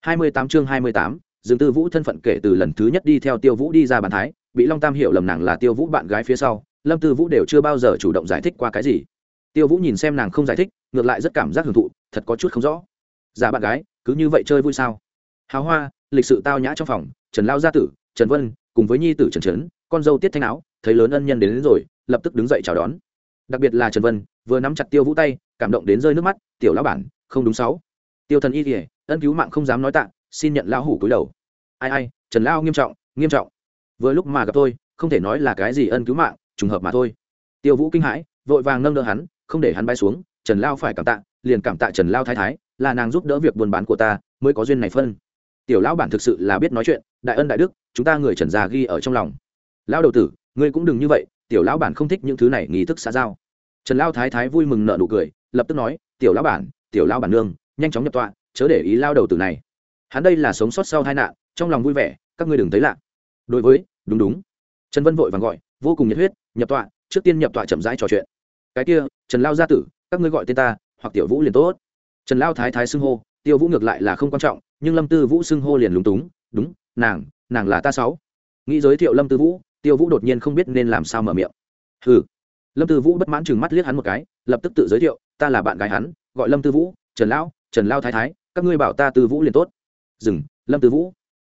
Hai mươi tám chương hai mươi tám, dương tư vũ thân phận kể từ lần thứ nhất đi theo tiêu vũ đi ra bàn thái, bị long tam hiểu lầm nàng là tiêu vũ bạn gái phía sau lâm tư vũ đều chưa bao giờ chủ động giải thích qua cái gì. Tiêu vũ nhìn xem nàng không giải thích ngược lại rất cảm giác hưởng thụ thật có chút không rõ. Giả bạn gái cứ như vậy chơi vui sao? Háo hoa lịch sự tao nhã trong phòng trần lao gia tử trần vân cùng với nhi tử trần trấn con dâu tiết thanh áo thấy lớn ân nhân đến, đến rồi lập tức đứng dậy chào đón. Đặc biệt là trần vân vừa nắm chặt tiêu vũ tay cảm động đến rơi nước mắt tiểu lão bản không đúng sáu. Tiêu thần y kỉa ân cứu mạng không dám nói tạ xin nhận lão hủ cúi đầu. Ai ai trần lao nghiêm trọng nghiêm trọng. Vừa lúc mà gặp tôi không thể nói là cái gì ân cứu mạng trùng hợp mà thôi. Tiêu vũ kinh hãi, vội vàng nâng đỡ hắn, không để hắn bay xuống, trần lao phải cảm tạ, liền cảm tạ trần lao thái thái, là nàng giúp đỡ việc buôn bán của ta, mới có duyên này phân. Tiểu lão bản thực sự là biết nói chuyện, đại ân đại đức, chúng ta người trần già ghi ở trong lòng. Lão đầu tử, ngươi cũng đừng như vậy, tiểu lão bản không thích những thứ này, nghi thức xã giao. Trần lao thái thái vui mừng nợ nụ cười, lập tức nói, tiểu lão bản, tiểu lão bản nương, nhanh chóng nhập tọa, chớ để ý lao đầu tử này. Hắn đây là sống sót sau tai nạn, trong lòng vui vẻ, các ngươi đừng thấy lạ. Đối với, đúng đúng. Trần vân vội vàng gọi vô cùng nhiệt huyết, nhập tọa, trước tiên nhập tọa chậm rãi trò chuyện. Cái kia, trần lao gia tử, các ngươi gọi tên ta, hoặc tiểu vũ liền tốt. Trần lao thái thái xưng hô tiêu vũ ngược lại là không quan trọng, nhưng lâm tư vũ xưng hô liền lúng túng, đúng, nàng nàng là ta sáu. Nghĩ giới thiệu lâm tư vũ tiêu vũ đột nhiên không biết nên làm sao mở miệng. Hừ. Lâm tư vũ bất mãn chừng mắt liếc hắn một cái, lập tức tự giới thiệu, ta là bạn gái hắn, gọi lâm tư vũ, trần lão trần lao thái thái, các ngươi bảo ta tư vũ liền tốt. Dừng, lâm tư vũ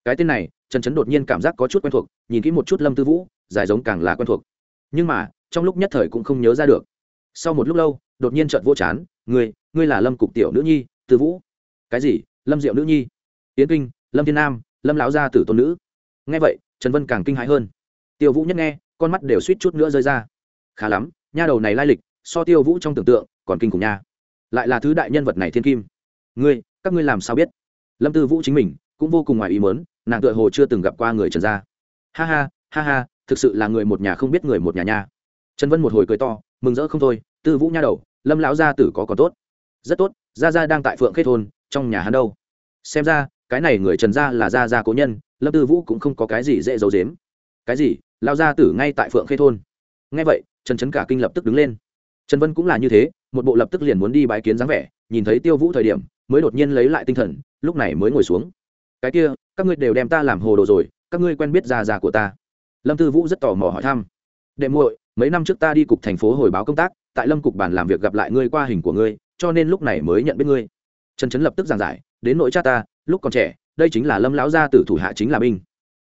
cái tên này, trần trấn đột nhiên cảm giác có chút quen thuộc, nhìn kỹ một chút lâm tư vũ dài giống càng là quen thuộc. Nhưng mà, trong lúc nhất thời cũng không nhớ ra được. Sau một lúc lâu, đột nhiên trợn vô chán, ngươi ngươi là lâm cục tiểu nữ nhi, tư vũ? Cái gì? Lâm diệu nữ nhi? Yến kinh, lâm thiên nam, lâm lão gia tử tôn nữ. Nghe vậy, trần vân càng kinh hãi hơn. Tiêu vũ nhất nghe, con mắt đều suýt chút nữa rơi ra. Khá lắm, nha đầu này lai lịch, so tiêu vũ trong tưởng tượng còn kinh khủng nha. Lại là thứ đại nhân vật này thiên kim. Ngươi, các ngươi làm sao biết? Lâm tư vũ chính mình cũng vô cùng ngoài ý mớn nàng tựa hồ chưa từng gặp qua người trần gia. Ha ha ha ha, thực sự là người một nhà không biết người một nhà nha. Trần vân một hồi cười to, mừng rỡ không thôi, tư vũ nha đầu, lâm lão gia tử có còn tốt? Rất tốt, gia gia đang tại phượng khê thôn, trong nhà hắn đâu? Xem ra, cái này người trần gia là gia gia cố nhân, lâm tư vũ cũng không có cái gì dễ giấu dếm cái gì? Lao gia tử ngay tại phượng khê thôn. Nghe vậy, trần trấn cả kinh lập tức đứng lên. Trần vân cũng là như thế, một bộ lập tức liền muốn đi bái kiến dáng vẻ, nhìn thấy tiêu vũ thời điểm, mới đột nhiên lấy lại tinh thần, lúc này mới ngồi xuống. Cái kia các ngươi đều đem ta làm hồ đồ rồi, các ngươi quen biết già già của ta. Lâm tư vũ rất tò mò hỏi thăm. Đệ muội, mấy năm trước ta đi cục thành phố hồi báo công tác, tại lâm cục bàn làm việc gặp lại ngươi qua hình của ngươi, cho nên lúc này mới nhận biết ngươi. Trần trấn lập tức giảng giải, đến nội cha ta, lúc còn trẻ, đây chính là lâm lão gia tử thủ hạ chính là binh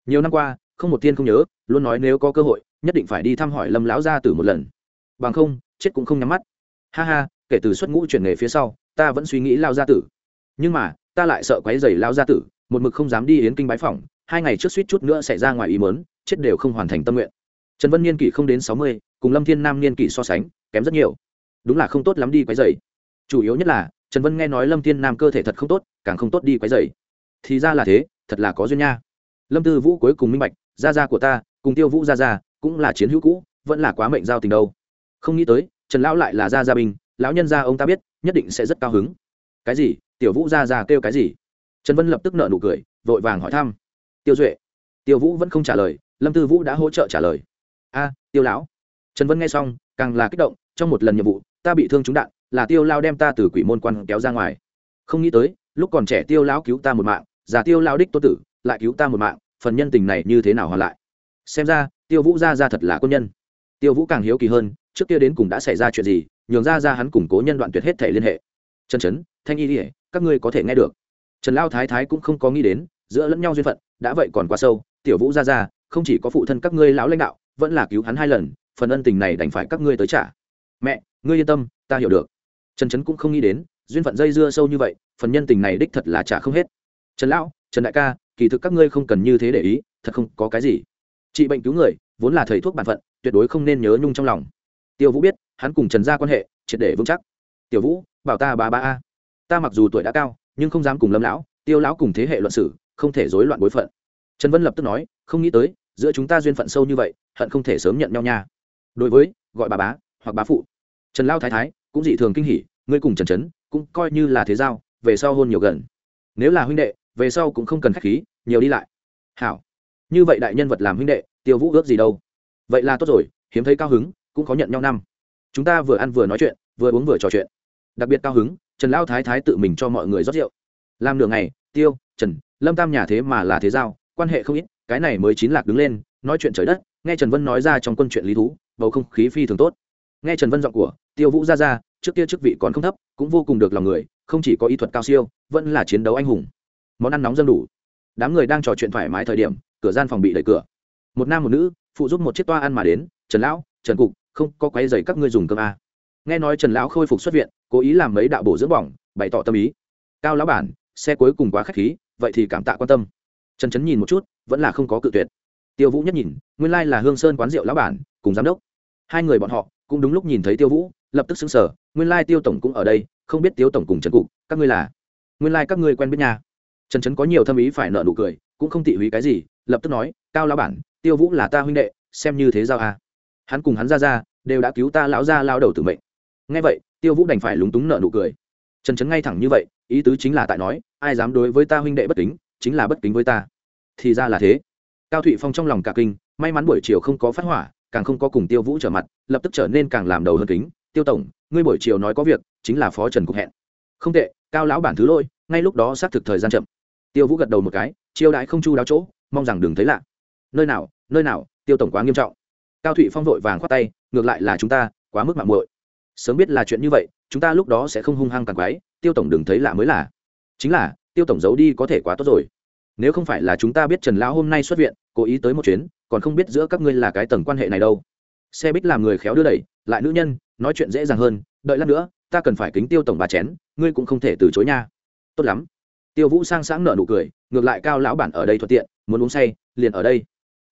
nhiều năm qua, không một tiên không nhớ, luôn nói nếu có cơ hội, nhất định phải đi thăm hỏi lâm lão gia tử một lần. Bằng không, chết cũng không nhắm mắt. Ha ha, kể từ xuất ngũ chuyển nghề phía sau, ta vẫn suy nghĩ lao gia tử. Nhưng mà, ta lại sợ quấy rầy lao gia tử một mực không dám đi yến kinh bái phỏng, hai ngày trước suýt chút nữa xảy ra ngoài ý mớn chết đều không hoàn thành tâm nguyện. Trần vân niên kỷ không đến sáu mươi, cùng lâm thiên nam niên kỷ so sánh, kém rất nhiều. Đúng là không tốt lắm đi quấy rầy. Chủ yếu nhất là, trần vân nghe nói lâm thiên nam cơ thể thật không tốt, càng không tốt đi quấy rầy. Thì ra là thế, thật là có duyên nha. Lâm tư vũ cuối cùng minh bạch, gia gia của ta, cùng tiêu vũ gia gia, cũng là chiến hữu cũ, vẫn là quá mệnh giao tình đâu. Không nghĩ tới, trần lão lại là gia gia binh, lão nhân gia ông ta biết, nhất định sẽ rất cao hứng. Cái gì? Tiểu vũ gia gia kêu cái gì? Trần vân lập tức nợ nụ cười, vội vàng hỏi thăm. Tiêu duệ. Tiêu vũ vẫn không trả lời, lâm tư vũ đã hỗ trợ trả lời. A, tiêu lão. Trần vân nghe xong, càng là kích động, trong một lần nhiệm vụ, ta bị thương trúng đạn, là tiêu lao đem ta từ quỷ môn quan kéo ra ngoài. Không nghĩ tới, lúc còn trẻ tiêu lão cứu ta một mạng, già tiêu lao đích tô tử, lại cứu ta một mạng, phần nhân tình này như thế nào hoàn lại? Xem ra, tiêu vũ ra ra thật là quân nhân. Tiêu vũ càng hiếu kỳ hơn, trước kia đến cùng đã xảy ra chuyện gì, nhường ra ra hắn củng cố nhân đoạn tuyệt hết thể liên hệ. Trần trấn thanh y ỉa các ngươi có thể nghe được trần lao thái thái cũng không có nghĩ đến, giữa lẫn nhau duyên phận, đã vậy còn quá sâu, tiểu vũ ra ra, không chỉ có phụ thân các ngươi lão lãnh đạo, vẫn là cứu hắn hai lần, phần ân tình này đành phải các ngươi tới trả. Mẹ, ngươi yên tâm, ta hiểu được. Trần trấn cũng không nghĩ đến, duyên phận dây dưa sâu như vậy, phần nhân tình này đích thật là trả không hết. Trần lão, trần đại ca, kỳ thực các ngươi không cần như thế để ý, thật không có cái gì. Trị bệnh cứu người, vốn là thầy thuốc bản phận, tuyệt đối không nên nhớ nhung trong lòng. Tiêu vũ biết, hắn cùng trần gia quan hệ, triệt để vững chắc. Tiểu vũ, bảo ta ba ba a. Ta mặc dù tuổi đã cao nhưng không dám cùng lâm lão, tiêu lão cùng thế hệ luận sử, không thể rối loạn bối phận. Trần vân lập tức nói, không nghĩ tới, giữa chúng ta duyên phận sâu như vậy, hận không thể sớm nhận nhau nha. Đối với, gọi bà bá, hoặc bá phụ. Trần lao thái thái, cũng dị thường kinh hỉ, ngươi cùng trần trấn, cũng coi như là thế giao, về sau hôn nhiều gần. Nếu là huynh đệ, về sau cũng không cần khách khí, nhiều đi lại. Hảo. Như vậy đại nhân vật làm huynh đệ, tiêu vũ ước gì đâu? Vậy là tốt rồi, hiếm thấy cao hứng, cũng có nhận nhau năm. Chúng ta vừa ăn vừa nói chuyện, vừa uống vừa trò chuyện. Đặc biệt cao hứng trần lão thái thái tự mình cho mọi người rót rượu. Làm nửa ngày, tiêu, trần, lâm tam nhà thế mà là thế giao, quan hệ không ít, cái này mới chín lạc đứng lên, nói chuyện trời đất, nghe trần vân nói ra trong quân chuyện lý thú, bầu không khí phi thường tốt. Nghe trần vân giọng của tiêu vũ ra ra, trước kia chức vị còn không thấp, cũng vô cùng được lòng người, không chỉ có ý thuật cao siêu, vẫn là chiến đấu anh hùng. Món ăn nóng dân đủ. Đám người đang trò chuyện thoải mái thời điểm, cửa gian phòng bị đẩy cửa. Một nam một nữ, phụ giúp một chiếc toa ăn mà đến, trần lão, trần cục, không có quấy giày các ngươi dùng cơm a à nghe nói trần lão khôi phục xuất viện, cố ý làm mấy đạo bổ dưỡng bỏng, bày tỏ tâm ý. Cao lão bản, xe cuối cùng quá k h á c h khí, vậy thì cảm tạ quan tâm. Trần trấn nhìn một chút, vẫn là không có cự tuyệt. Tiêu vũ nhất nhìn, nguyên lai là hương sơn quán rượu lão bản, cùng giám đốc. Hai người bọn họ cũng đúng lúc nhìn thấy tiêu vũ, lập tức xứng sở nguyên lai tiêu tổng cũng ở đây, không biết tiêu tổng cùng trần cục, các ngươi là? Nguyên lai các ngươi quen biết nhà trần trấn có nhiều thâm ý phải nợ nụ cười, cũng không tị húy cái gì, lập tức nói, cao lão bản, tiêu vũ là ta huynh đệ, xem như thế giao à. hắn cùng hắn ra ra, đều đã cứu ta lão ra lao đầu tử mệnh ngay vậy, tiêu vũ đành phải lúng túng nợ nụ cười. Trần trấn ngay thẳng như vậy, ý tứ chính là tại nói, ai dám đối với ta huynh đệ bất kính, chính là bất kính với ta. Thì ra là thế. Cao thụy phong trong lòng cả kinh, may mắn buổi chiều không có phát hỏa, càng không có cùng tiêu vũ trở mặt, lập tức trở nên càng làm đầu hơn kính. Tiêu tổng, ngươi buổi chiều nói có việc, chính là phó trần cục hẹn. Không tệ, cao lão bản thứ lôi ngay lúc đó xác thực thời gian chậm. Tiêu vũ gật đầu một cái, chiêu đãi không chu đáo chỗ, mong rằng đừng thấy lạ. Nơi nào nơi nào, tiêu tổng quá nghiêm trọng. Cao thụy phong vội vàng khoát tay, ngược lại là chúng ta, quá mức mạng muội sớm biết là chuyện như vậy, chúng ta lúc đó sẽ không hung hăng càng quái, tiêu tổng đừng thấy lạ mới là. Chính là, tiêu tổng giấu đi có thể quá tốt rồi. Nếu không phải là chúng ta biết trần lão hôm nay xuất viện, cố ý tới một chuyến, còn không biết giữa các ngươi là cái tầng quan hệ này đâu. Xe bích làm người khéo đưa đẩy, lại nữ nhân, nói chuyện dễ dàng hơn, đợi lát nữa, ta cần phải kính tiêu tổng bà chén, ngươi cũng không thể từ chối nha. Tốt lắm. Tiêu vũ sang sáng nở nụ cười, ngược lại cao lão bản ở đây thuận tiện, muốn uống say, liền ở đây.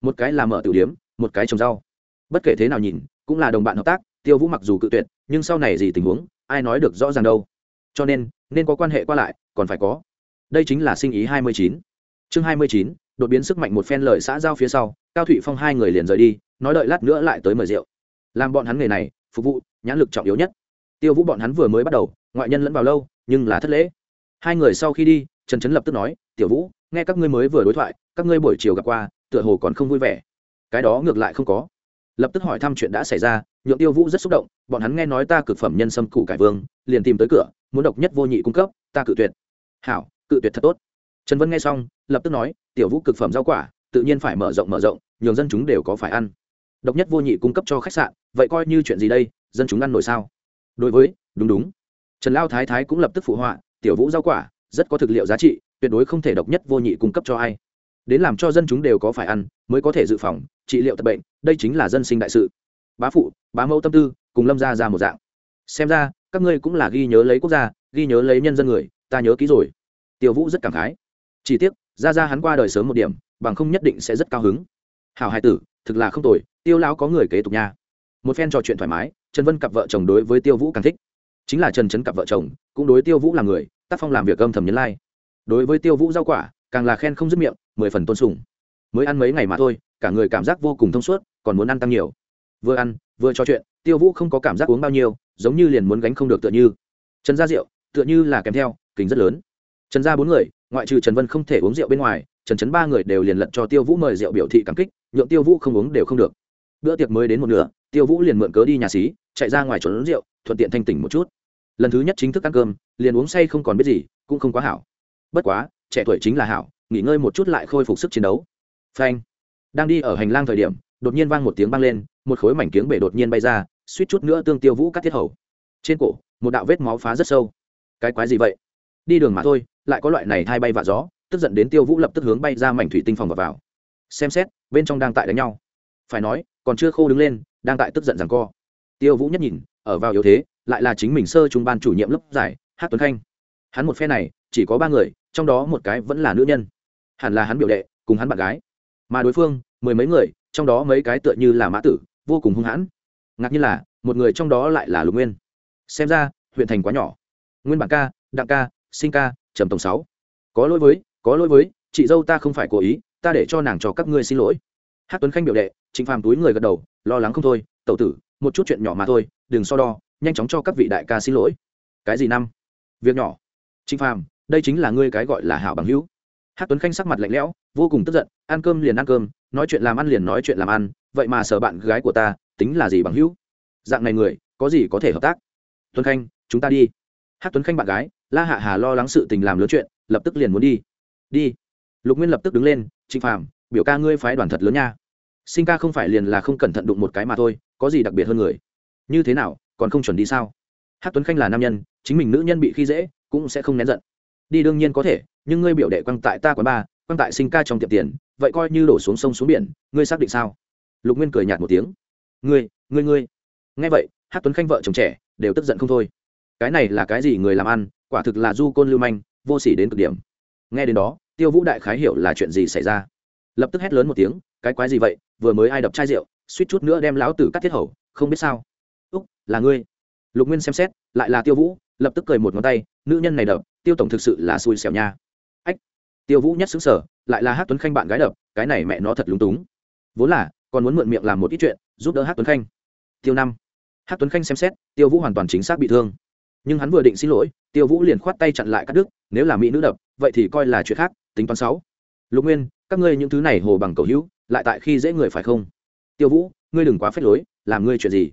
Một cái là mở tử điếm, một cái trồng rau. Bất kể thế nào nhìn, cũng là đồng bạn hợp tác tiêu vũ mặc dù cự tuyệt, nhưng sau này gì tình huống, ai nói được rõ ràng đâu. Cho nên nên có quan hệ qua lại, còn phải có. Đây chính là sinh ý hai mươi chín. Chương hai mươi chín, đột biến sức mạnh một phen lời xã giao phía sau, cao thụy phong hai người liền rời đi, nói đợi lát nữa lại tới mời rượu. Làm bọn hắn nghề này, phục vụ, nhãn lực trọng yếu nhất. Tiêu vũ bọn hắn vừa mới bắt đầu, ngoại nhân lẫn vào lâu, nhưng là thất lễ. Hai người sau khi đi, trần trấn lập tức nói, tiểu vũ, nghe các ngươi mới vừa đối thoại, các ngươi buổi chiều gặp qua, tựa hồ còn không vui vẻ. Cái đó ngược lại không có lập tức hỏi thăm chuyện đã xảy ra, nhượng tiêu vũ rất xúc động, bọn hắn nghe nói ta cực phẩm nhân sâm củ cải vương, liền tìm tới cửa, muốn độc nhất vô nhị cung cấp, ta cự tuyệt. Hảo, cự tuyệt thật tốt. Trần vân nghe xong, lập tức nói, tiểu vũ cực phẩm rau quả, tự nhiên phải mở rộng mở rộng, nhường dân chúng đều có phải ăn. Độc nhất vô nhị cung cấp cho khách sạn, vậy coi như chuyện gì đây, dân chúng ăn nổi sao? Đối với, đúng đúng. Trần lao thái thái cũng lập tức phụ họa, tiểu vũ rau quả, rất có thực liệu giá trị, tuyệt đối không thể độc nhất vô nhị cung cấp cho ai. Đến làm cho dân chúng đều có phải ăn, mới có thể dự phòng, trị liệu tập bệnh đây chính là dân sinh đại sự. Bá phụ, bá mẫu tâm tư, cùng lâm ra ra một dạng. Xem ra, các ngươi cũng là ghi nhớ lấy quốc gia, ghi nhớ lấy nhân dân người, ta nhớ kỹ rồi. Tiêu vũ rất cảm khái. Chỉ tiếc ra ra hắn qua đời sớm một điểm, bằng không nhất định sẽ rất cao hứng. Hảo hai tử, thực là không tồi, tiêu lão có người kế tục nha. Một phen trò chuyện thoải mái, trần vân cặp vợ chồng đối với tiêu vũ càng thích. Chính là trần trấn cặp vợ chồng, cũng đối tiêu vũ là người, tác phong làm việc âm thầm nhấn lai、like. đối với tiêu vũ rau quả, càng là khen không dứt miệng, mười phần tôn sùng. Mới ăn mấy ngày mà thôi cả người cảm giác vô cùng thông suốt, còn muốn ăn tăng nhiều. Vừa ăn, vừa trò chuyện, tiêu vũ không có cảm giác uống bao nhiêu, giống như liền muốn gánh không được tựa như. Trần gia rượu tựa như là kèm theo, kính rất lớn. Trần gia bốn người, ngoại trừ trần vân không thể uống rượu bên ngoài, trần trấn ba người đều liền lận cho tiêu vũ mời rượu biểu thị cảm kích, nhượng tiêu vũ không uống đều không được. Bữa tiệc mới đến một nửa, tiêu vũ liền mượn cớ đi nhà xí, chạy ra ngoài trốn rượu, thuận tiện thanh tỉnh một chút. Lần thứ nhất chính thức ăn cơm, liền uống say không còn biết gì, cũng không quá hảo. Bất quá, trẻ tuổi chính là hảo, nghỉ ngơi một chút lại khôi phục sức chiến đấu. Phanh đang đi ở hành lang thời điểm đột nhiên vang một tiếng băng lên một khối mảnh kiếng bể đột nhiên bay ra suýt chút nữa tương tiêu vũ cắt thiết hầu. Trên cổ một đạo vết máu phá rất sâu. Cái quái gì vậy? Đi đường mà thôi lại có loại này thay bay vạ gió tức giận đến tiêu vũ lập tức hướng bay ra mảnh thủy tinh phòng vào, vào. xem xét bên trong đang tại đánh nhau. Phải nói còn chưa khô đứng lên đang tại tức giận rằng co. Tiêu vũ nhất nhìn ở vào yếu thế lại là chính mình sơ trung ban chủ nhiệm lớp giải hát tuấn khanh. Hắn một phe này chỉ có ba người trong đó một cái vẫn là nữ nhân. Hẳn là hắn biểu đệ cùng hắn bạn gái. Mà đối phương mười mấy người, trong đó mấy cái tựa như là mã tử, vô cùng hung hãn. Ngạc nhiên là, một người trong đó lại là lục nguyên. Xem ra, huyện thành quá nhỏ. Nguyên bản ca, đặng ca, sinh ca, trầm tổng sáu. Có lỗi với, có lỗi với, chị dâu ta không phải cố ý, ta để cho nàng cho các ngươi xin lỗi. Hát tuấn khanh biểu đệ, trịnh phàm túi người gật đầu, lo lắng không thôi, tẩu tử, một chút chuyện nhỏ mà thôi, đừng so đo, nhanh chóng cho các vị đại ca xin lỗi. Cái gì năm? Việc nhỏ. Trịnh phàm, đây chính là ngươi cái gọi là hảo bằng hữu. Hát tuấn khanh sắc mặt lạnh lẽo, vô cùng tức giận, ăn cơm liền ăn cơm nói chuyện làm ăn liền nói chuyện làm ăn, vậy mà sở bạn gái của ta, tính là gì bằng hữu? Dạng này người, có gì có thể hợp tác? Tuấn khanh, chúng ta đi. Hát tuấn khanh bạn gái, la hạ hà lo lắng sự tình làm lớn chuyện, lập tức liền muốn đi. Đi. Lục nguyên lập tức đứng lên, trịnh phàm, biểu ca ngươi phái đoàn thật lớn nha. Sinh ca không phải liền là không cẩn thận đụng một cái mà thôi, có gì đặc biệt hơn người? Như thế nào, còn không chuẩn đi sao? Hát tuấn khanh là nam nhân, chính mình nữ nhân bị khi dễ, cũng sẽ không nén giận. Đi đương nhiên có thể, nhưng ngươi biểu đệ quăng tại ta quán ba quăng tại sinh ca trong tiệm tiền, vậy coi như đổ xuống sông xuống biển, ngươi xác định sao? Lục nguyên cười nhạt một tiếng. Ngươi ngươi ngươi. Nghe vậy hát tuấn khanh vợ chồng trẻ đều tức giận không thôi. Cái này là cái gì người làm ăn, quả thực là du côn lưu manh, vô s ỉ đến cực điểm. Nghe đến đó, tiêu vũ đại khái hiểu là chuyện gì xảy ra. Lập tức hét lớn một tiếng, cái quái gì vậy? Vừa mới ai đập chai rượu, suýt chút nữa đem lão tử cắt thiết hầu, không biết sao. Úc, là ngươi. Lục nguyên xem xét, lại là tiêu vũ, lập tức cười một ngón tay, nữ nhân này đập, tiêu tổng thực sự là xui xẻo nha tiêu vũ nhất xứng sở lại là hát tuấn khanh bạn gái đập, cái này mẹ nó thật lúng túng. Vốn là, còn muốn mượn miệng làm một ít chuyện, giúp đỡ hát tuấn khanh. Tiêu năm. Hát tuấn khanh xem xét, tiêu vũ hoàn toàn chính xác bị thương. Nhưng hắn vừa định xin lỗi, tiêu vũ liền khoát tay chặn lại các đức. nếu là mỹ nữ đập, vậy thì coi là chuyện khác, tính toán sáu lục nguyên, các ngươi những thứ này hồ bằng cầu hữu, lại tại khi dễ người phải không? Tiêu vũ, ngươi đừng quá phết lối, làm ngươi chuyện gì?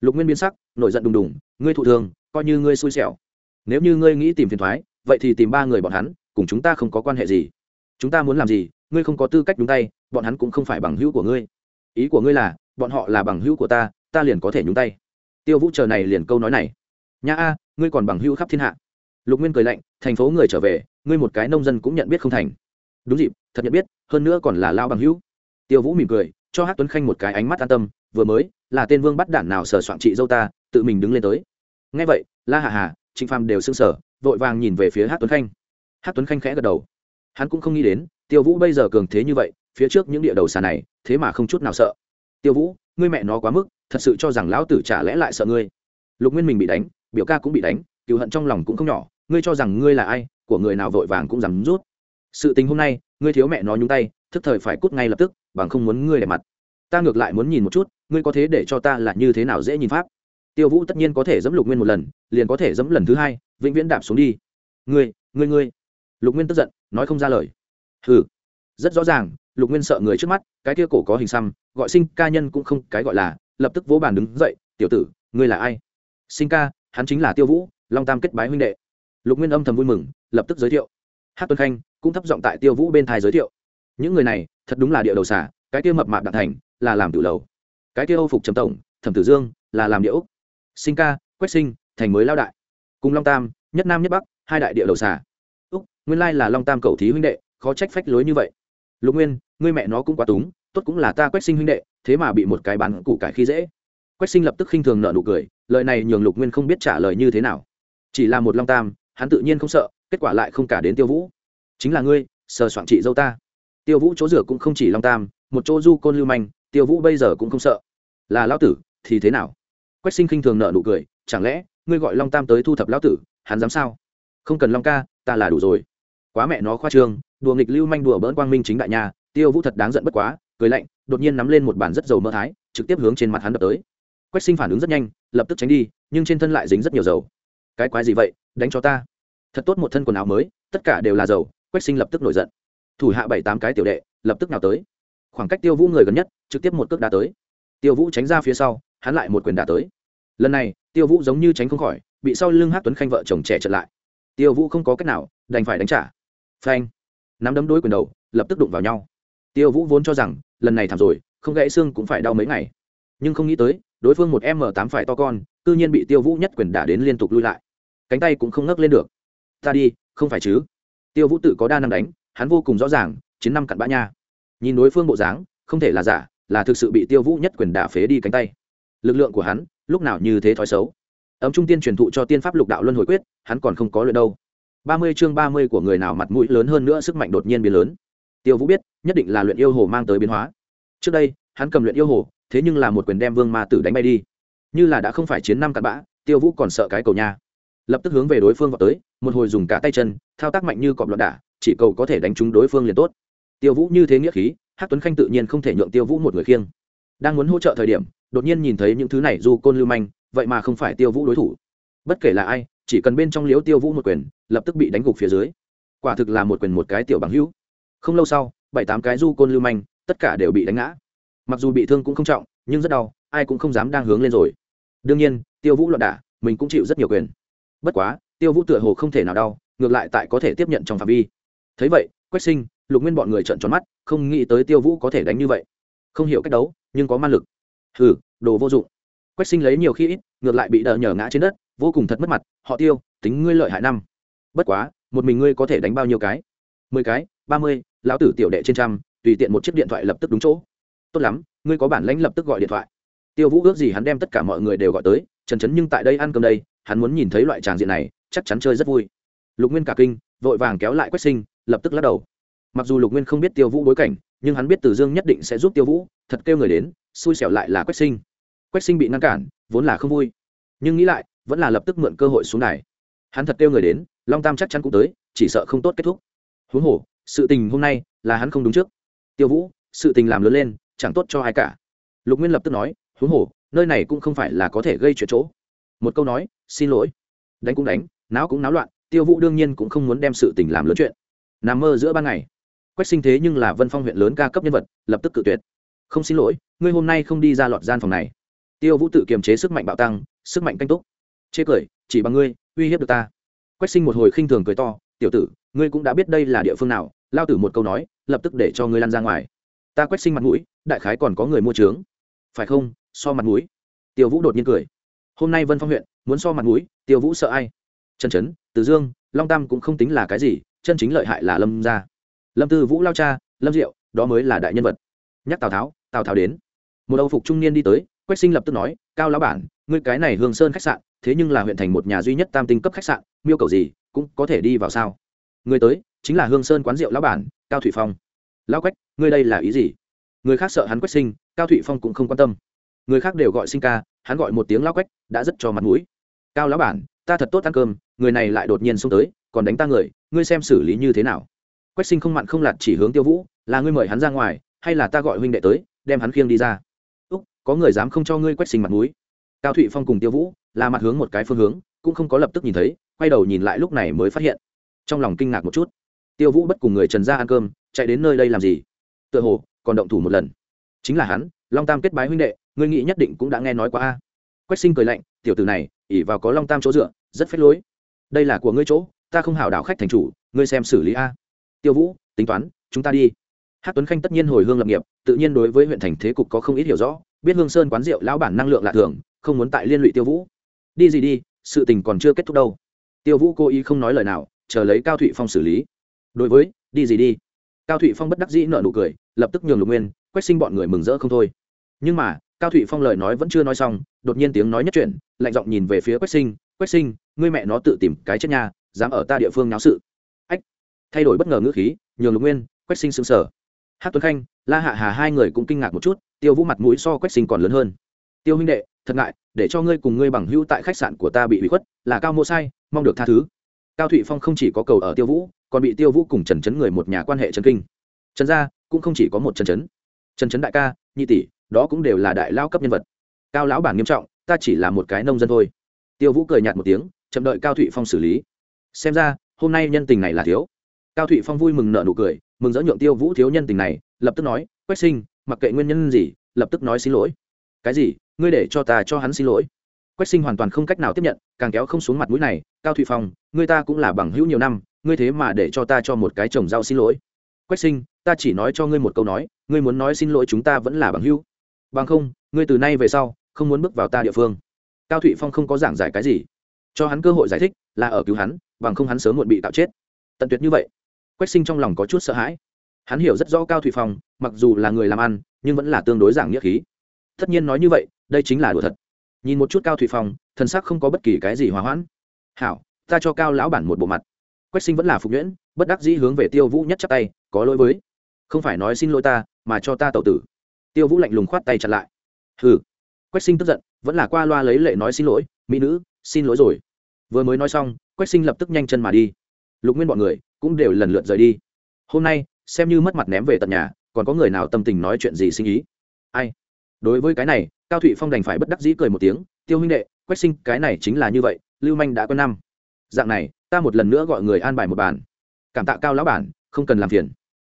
Lục nguyên biến sắc, nổi giận đùng đùng, ngươi thụ thường coi như ngươi xui xẻo. Nếu như ngươi nghĩ tìm phiền thoái, vậy thì tìm ba người bọn hắn cùng chúng ta không có quan hệ gì. Chúng ta muốn làm gì, ngươi không có tư cách nhúng tay, bọn hắn cũng không phải bằng hữu của ngươi. Ý của ngươi là, bọn họ là bằng hữu của ta ta liền có thể nhúng tay. Tiêu vũ chờ này liền câu nói này. Nhã a, ngươi còn bằng hữu khắp thiên hạ. Lục nguyên cười lạnh, thành phố người trở về, ngươi một cái nông dân cũng nhận biết không thành. Đúng dịp, thật nhận biết, hơn nữa còn là lao bằng hữu. Tiêu vũ mỉm cười, cho hát tuấn khanh một cái ánh mắt an tâm, vừa mới, là tên vương bắt đản nào sờ soạn chị dâu ta, tự mình đứng lên tới. Ngay vậy, la hạ hà trịnh phàm đều s ư n g sở vội vàng nhìn về phía hát tuấn khanh hát tuấn khanh khẽ gật đầu. Hắn cũng không nghĩ đến, tiêu vũ bây giờ cường thế như vậy, phía trước những địa đầu xà này, thế mà không chút nào sợ. Tiêu vũ, ngươi mẹ nó quá mức, thật sự cho rằng lão tử trả lẽ lại sợ ngươi. Lục nguyên mình bị đánh, biểu ca cũng bị đánh cựu hận trong lòng cũng không nhỏ, ngươi cho rằng ngươi là ai, của người nào vội vàng cũng dám rút. Sự tình hôm nay, ngươi thiếu mẹ nó nhúng tay, thức thời phải cút ngay lập tức, bằng không muốn ngươi đẹp mặt. Ta ngược lại muốn nhìn một chút, ngươi có thế để cho ta là như thế nào dễ nhìn pháp? Tiêu vũ tất nhiên có thể dẫm lục nguyên một lần, liền có thể dẫm lần thứ hai, vĩnh viễn đạp xuống đi. Ngươi ngươi ngươi lục nguyên tức giận, nói không ra lời. Ừ rất rõ ràng, lục nguyên sợ người trước mắt, cái kia cổ có hình xăm, gọi sinh ca nhân cũng không cái gọi là, lập tức vỗ bàn đứng dậy, tiểu tử, ngươi là ai? Sinh ca, hắn chính là tiêu vũ, long tam kết bái huynh đệ. Lục nguyên âm thầm vui mừng, lập tức giới thiệu. Hát tuân khanh cũng thấp giọng tại tiêu vũ bên thai giới thiệu. Những người này, thật đúng là địa đầu xả cái kia mập mạp đặng thành, là làm tự lầu. Cái kia âu phục trầm tổng, thẩm tử dương, là làm địa úc sinh ca, quách sinh, thành mới lao đại. Cùng long tam, nhất nam nhất bắc, hai đại địa đầu xả nguyên lai là long tam cầu thí huynh đệ, khó trách phách lối như vậy. Lục nguyên, ngươi mẹ nó cũng quá túng, tốt cũng là ta quách sinh huynh đệ, thế mà bị một cái bán củ cải khi dễ. Quách sinh lập tức khinh thường nợ nụ cười, lời này nhường lục nguyên không biết trả lời như thế nào. Chỉ là một long tam, hắn tự nhiên không sợ, kết quả lại không cả đến tiêu vũ. Chính là ngươi, sờ soạn trị dâu ta. Tiêu vũ chỗ rửa cũng không chỉ long tam, một chỗ du côn lưu manh, tiêu vũ bây giờ cũng không sợ. Là lão tử, thì thế nào? Quách sinh khinh thường nợ nụ cười, chẳng lẽ ngươi gọi long tam tới thu thập lão tử, hắn dám sao? Không cần long ca, ta là đủ rồi quá mẹ nó khoa trương, đùa nghịch lưu manh đùa bỡn quang minh chính đại nhà, tiêu vũ thật đáng giận bất quá, cười lạnh, đột nhiên nắm lên một bàn rất dầu mỡ thái, trực tiếp hướng trên mặt hắn đập tới. Quách sinh phản ứng rất nhanh, lập tức tránh đi, nhưng trên thân lại dính rất nhiều dầu. Cái quái gì vậy, đánh cho ta. Thật tốt một thân quần áo mới, tất cả đều là dầu, quách sinh lập tức nổi giận. Thủ hạ bảy tám cái tiểu đệ, lập tức nào tới. Khoảng cách tiêu vũ người gần nhất, trực tiếp một cước đá tới. Tiêu vũ tránh ra phía sau, hắn lại một quyền đá tới. Lần này, tiêu vũ giống như tránh không khỏi, bị sau lưng hát tuấn khanh vợ chồng trẻ trật lại. Tiêu vũ không có cách nào, đành phải đánh trả phanh. Nắm đấm đối quyền đầu, lập tức đụng vào nhau. Tiêu vũ vốn cho rằng, lần này thảm rồi, không gãy xương cũng phải đau mấy ngày. Nhưng không nghĩ tới, đối phương một m tám phải to con tự nhiên bị tiêu vũ nhất quyền đả đến liên tục lui lại. Cánh tay cũng không ngấc lên được. Ta đi, không phải chứ? Tiêu vũ tự có đa năng đánh, hắn vô cùng rõ ràng, chiến năm cặn bã nha. Nhìn đối phương bộ dáng, không thể là giả, là thực sự bị tiêu vũ nhất quyền đả phế đi cánh tay. Lực lượng của hắn, lúc nào như thế thói xấu. Ấm trung tiên truyền thụ cho tiên pháp lục đạo luân hồi quyết, hắn còn không có luyện đâu ba mươi chương ba mươi của người nào mặt mũi lớn hơn nữa, sức mạnh đột nhiên biến lớn. Tiêu vũ biết, nhất định là luyện yêu hồ mang tới biến hóa. Trước đây, hắn cầm luyện yêu hồ, thế nhưng là một quyền đem vương ma tử đánh bay đi. Như là đã không phải chiến năm cặn bã, tiêu vũ còn sợ cái cầu nha. Lập tức hướng về đối phương vào tới, một hồi dùng cả tay chân, thao tác mạnh như cọp loạn đả, chỉ cầu có thể đánh trúng đối phương liền tốt. Tiêu vũ như thế nghĩa khí hát tuấn khanh tự nhiên không thể nhượng tiêu vũ một người khiêng. Đang muốn hỗ trợ thời điểm, đột nhiên nhìn thấy những thứ này du côn lưu manh, vậy mà không phải tiêu vũ đối thủ. Bất kể là ai chỉ cần bên trong liếu tiêu vũ một quyền, lập tức bị đánh gục phía dưới. Quả thực là một quyền một cái tiểu bằng hữu. Không lâu sau, bảy tám cái du côn lưu manh, tất cả đều bị đánh ngã. Mặc dù bị thương cũng không trọng, nhưng rất đau, ai cũng không dám đang hướng lên rồi. Đương nhiên, tiêu vũ loạn đả, mình cũng chịu rất nhiều quyền. Bất quá, tiêu vũ tựa hồ không thể nào đau, ngược lại tại có thể tiếp nhận trong phạm vi. Thấy vậy, quách sinh, lục nguyên bọn người trợn tròn mắt, không nghĩ tới tiêu vũ có thể đánh như vậy. Không hiểu cách đấu, nhưng có man lực. Hừ, đồ vô dụng. Quách sinh lấy nhiều khi ít, ngược lại bị đờ nhở ngã trên đất vô cùng thật mất mặt, họ tiêu, tính ngươi lợi hại năm. Bất quá, một mình ngươi có thể đánh bao nhiêu cái? Mười cái, ba mươi, lão tử tiểu đệ trên trăm, tùy tiện một chiếc điện thoại lập tức đúng chỗ. Tốt lắm, ngươi có bản lãnh lập tức gọi điện thoại. Tiêu vũ ước gì hắn đem tất cả mọi người đều gọi tới trần trấn nhưng tại đây ăn cơm đây, hắn muốn nhìn thấy loại tràng diện này, chắc chắn chơi rất vui. Lục nguyên cả kinh, vội vàng kéo lại quách sinh, lập tức lắc đầu. Mặc dù lục nguyên không biết tiêu vũ bối cảnh, nhưng hắn biết từ dương nhất định sẽ giúp tiêu vũ, thật kêu người đến, xui xẻo lại là quách sinh. Quách sinh bị ngăn cản, vốn là không vui. Nhưng nghĩ lại vẫn là lập tức mượn cơ hội xuống đài. Hắn thật kêu người đến, long tam chắc chắn cũng tới, chỉ sợ không tốt kết thúc. Huống hồ, sự tình hôm nay là hắn không đúng trước. Tiêu vũ, sự tình làm lớn lên, chẳng tốt cho ai cả. Lục nguyên lập tức nói, huống hồ, nơi này cũng không phải là có thể gây chuyện chỗ. Một câu nói, xin lỗi. Đánh cũng đánh, náo cũng náo loạn, tiêu vũ đương nhiên cũng không muốn đem sự tình làm lớn chuyện. Nằm mơ giữa ban ngày, quách sinh thế nhưng là vân phong huyện lớn ca cấp nhân vật, lập tức cự tuyệt. Không xin lỗi, ngươi hôm nay không đi ra lọt gian phòng này. Tiêu vũ tự kiềm chế sức mạnh bạo tăng, sức mạnh canh túc chê cười, chỉ bằng ngươi, uy hiếp được ta. Quách sinh một hồi khinh thường cười to, tiểu tử, ngươi cũng đã biết đây là địa phương nào. Lao tử một câu nói, lập tức để cho ngươi lăn ra ngoài. Ta quách sinh mặt mũi, đại khái còn có người mua trướng. Phải không? So mặt mũi. Tiêu vũ đột nhiên cười. Hôm nay vân phong huyện, muốn so mặt mũi tiêu vũ sợ ai? Trần trấn, từ dương, long tam cũng không tính là cái gì, chân chính lợi hại là lâm gia. Lâm tư vũ lao cha, lâm diệu, đó mới là đại nhân vật. Nhắc tào tháo tào tháo đến. Một âu phục trung niên đi tới, quách sinh lập tức nói, cao lão bản ngươi cái này hương sơn khách sạn, thế nhưng là huyện thành một nhà duy nhất tam tinh cấp khách sạn, miêu cầu gì, cũng có thể đi vào sao? Người tới, chính là hương sơn quán rượu lão bản, cao thủy phong. Lão quách, ngươi đây là ý gì? Người khác sợ hắn quách sinh, cao thụy phong cũng không quan tâm. Người khác đều gọi sinh ca, hắn gọi một tiếng lão quách, đã rất cho mặt mũi. Cao lão bản, ta thật tốt ăn cơm, người này lại đột nhiên xông tới, còn đánh ta người, ngươi xem xử lý như thế nào? Quách sinh không mặn không lạt chỉ hướng tiêu vũ, là ngươi mời hắn ra ngoài, hay là ta gọi huynh đệ tới, đem hắn khiêng đi ra? Úc, có người dám không cho ngươi quách sinh mặt mũi? Cao thụy phong cùng tiêu vũ là mặt hướng một cái phương hướng, cũng không có lập tức nhìn thấy, quay đầu nhìn lại lúc này mới phát hiện. Trong lòng kinh ngạc một chút. Tiêu vũ bất cùng người trần ra ăn cơm, chạy đến nơi đây làm gì? Tựa hồ còn động thủ một lần. Chính là hắn, long tam kết bái huynh đệ, ngươi nghĩ nhất định cũng đã nghe nói qua a. Quách sinh cười lạnh, tiểu tử này ỉ vào có long tam chỗ dựa, rất phết lối. Đây là của ngươi chỗ, ta không hảo đảo khách thành chủ, ngươi xem xử lý a. Tiêu vũ, tính toán, chúng ta đi. Hát tuấn khanh tất nhiên hồi hương lập nghiệp, tự nhiên đối với huyện thành thế cục có không ít hiểu rõ, biết hương sơn quán rượu lão bản năng lượng lạ thường không muốn tại liên lụy tiêu vũ. Đi gì đi, sự tình còn chưa kết thúc đâu. Tiêu vũ cố ý không nói lời nào, chờ lấy cao thụy phong xử lý. Đối với, đi gì đi. Cao thụy phong bất đắc dĩ nợ nụ cười, lập tức nhường lục nguyên, quách sinh bọn người mừng rỡ không thôi. Nhưng mà, cao thụy phong lời nói vẫn chưa nói xong, đột nhiên tiếng nói nhất chuyển, lạnh giọng nhìn về phía quách sinh quách sinh, ngươi mẹ nó tự tìm cái chết nha, dám ở ta địa phương náo sự. Ách, thay đổi bất ngờ ngữ khí, nhường lục nguyên, quách sinh xứng sở hát tuấn khanh, la hạ hà hai người cũng kinh ngạc một chút, tiêu vũ mặt mũi so quách sinh còn lớn hơn tiêu huynh đệ, thật ngại, để cho ngươi cùng ngươi bằng hữu tại khách sạn của ta bị bị khuất, là cao mô sai, mong được tha thứ. Cao thụy phong không chỉ có cầu ở tiêu vũ, còn bị tiêu vũ cùng trần Trấn người một nhà quan hệ trần kinh. Trần gia cũng không chỉ có một trần Trấn. trần Trấn đại ca, nhị tỷ, đó cũng đều là đại lao cấp nhân vật. Cao lão bản nghiêm trọng, ta chỉ là một cái nông dân thôi. Tiêu vũ cười nhạt một tiếng, chậm đợi cao thụy phong xử lý. Xem ra, hôm nay nhân tình này là thiếu. Cao thụy phong vui mừng nợ nụ cười, mừng dỡ nhượng tiêu vũ thiếu nhân tình này, lập tức nói, quách sinh, mặc kệ nguyên nhân gì, lập tức nói xin lỗi. Cái gì? Ngươi để cho ta cho hắn xin lỗi. Quách sinh hoàn toàn không cách nào tiếp nhận, càng kéo không xuống mặt mũi này, cao thụy phong, ngươi ta cũng là bằng hữu nhiều năm, ngươi thế mà để cho ta cho một cái chồng rau xin lỗi. Quách sinh, ta chỉ nói cho ngươi một câu nói, ngươi muốn nói xin lỗi chúng ta vẫn là bằng hữu. Bằng không, ngươi từ nay về sau, không muốn bước vào ta địa phương. Cao thụy phong không có giảng giải cái gì. Cho hắn cơ hội giải thích, là ở cứu hắn, bằng không hắn sớm muộn bị tạo chết. Tận tuyệt như vậy. Quách sinh trong lòng có chút sợ hãi. Hắn hiểu rất rõ cao thụy phong, mặc dù là người làm ăn, nhưng vẫn là tương đối giảng nghĩa khí tất nhiên nói như vậy, đây chính là đùa thật. Nhìn một chút cao thủy phong, thân sắc không có bất kỳ cái gì hòa hoãn. Hảo, ta cho cao lão bản một bộ mặt. Quách sinh vẫn là phục nhuyễn, bất đắc dĩ hướng về tiêu vũ nhất chắc tay, có lỗi với, không phải nói xin lỗi ta, mà cho ta tậu tử. Tiêu vũ lạnh lùng khoát tay chặt lại. Hừ. Quách sinh tức giận, vẫn là qua loa lấy lệ nói xin lỗi, mỹ nữ, xin lỗi rồi. Vừa mới nói xong, quách sinh lập tức nhanh chân mà đi. Lục nguyên bọn người cũng đều lần lượt rời đi. Hôm nay, xem như mất mặt ném về tận nhà, còn có người nào tâm tình nói chuyện gì sinh ý? Ai? Đối với cái này, cao thụy phong đành phải bất đắc dĩ cười một tiếng, tiêu huynh đệ, quách sinh, cái này chính là như vậy, lưu manh đã có năm. Dạng này, ta một lần nữa gọi người an bài một bàn. Cảm tạ cao lão bản, không cần làm phiền.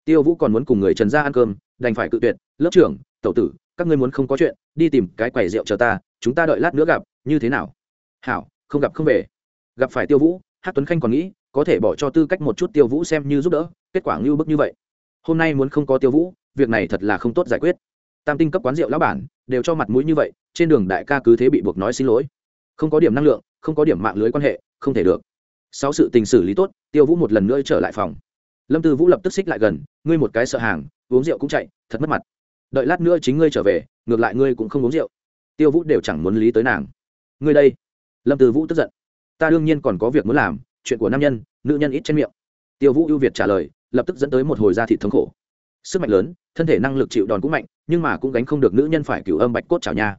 Tiêu vũ còn muốn cùng người trần ra ăn cơm, đành phải cự tuyệt, lớp trưởng, tẩu tử, các ngươi muốn không có chuyện, đi tìm cái quầy rượu chờ ta, chúng ta đợi lát nữa gặp, như thế nào? Hảo, không gặp không về. Gặp phải tiêu vũ hát tuấn khanh còn nghĩ, có thể bỏ cho tư cách một chút tiêu vũ xem như giúp đỡ, kết quả ngưu bức như vậy. Hôm nay muốn không có tiêu vũ, việc này thật là không tốt giải quyết tam tinh cấp quán rượu lão bản, đều cho mặt mũi như vậy, trên đường đại ca cứ thế bị buộc nói xin lỗi. Không có điểm năng lượng, không có điểm mạng lưới quan hệ, không thể được. Sau sự tình xử lý tốt, tiêu vũ một lần nữa trở lại phòng. Lâm tư vũ lập tức xích lại gần, ngươi một cái sợ hàng, uống rượu cũng chạy, thật mất mặt. Đợi lát nữa chính ngươi trở về, ngược lại ngươi cũng không uống rượu. Tiêu vũ đều chẳng muốn lý tới nàng. Ngươi đây. Lâm tư vũ tức giận. Ta đương nhiên còn có việc muốn làm, chuyện của nam nhân, nữ nhân ít trên miệng. Tiêu vũ ưu việt trả lời, lập tức dẫn tới một hồi da thịt thống khổ sức mạnh lớn, thân thể năng lực chịu đòn cũng mạnh, nhưng mà cũng gánh không được nữ nhân phải cửu âm bạch cốt chảo nha.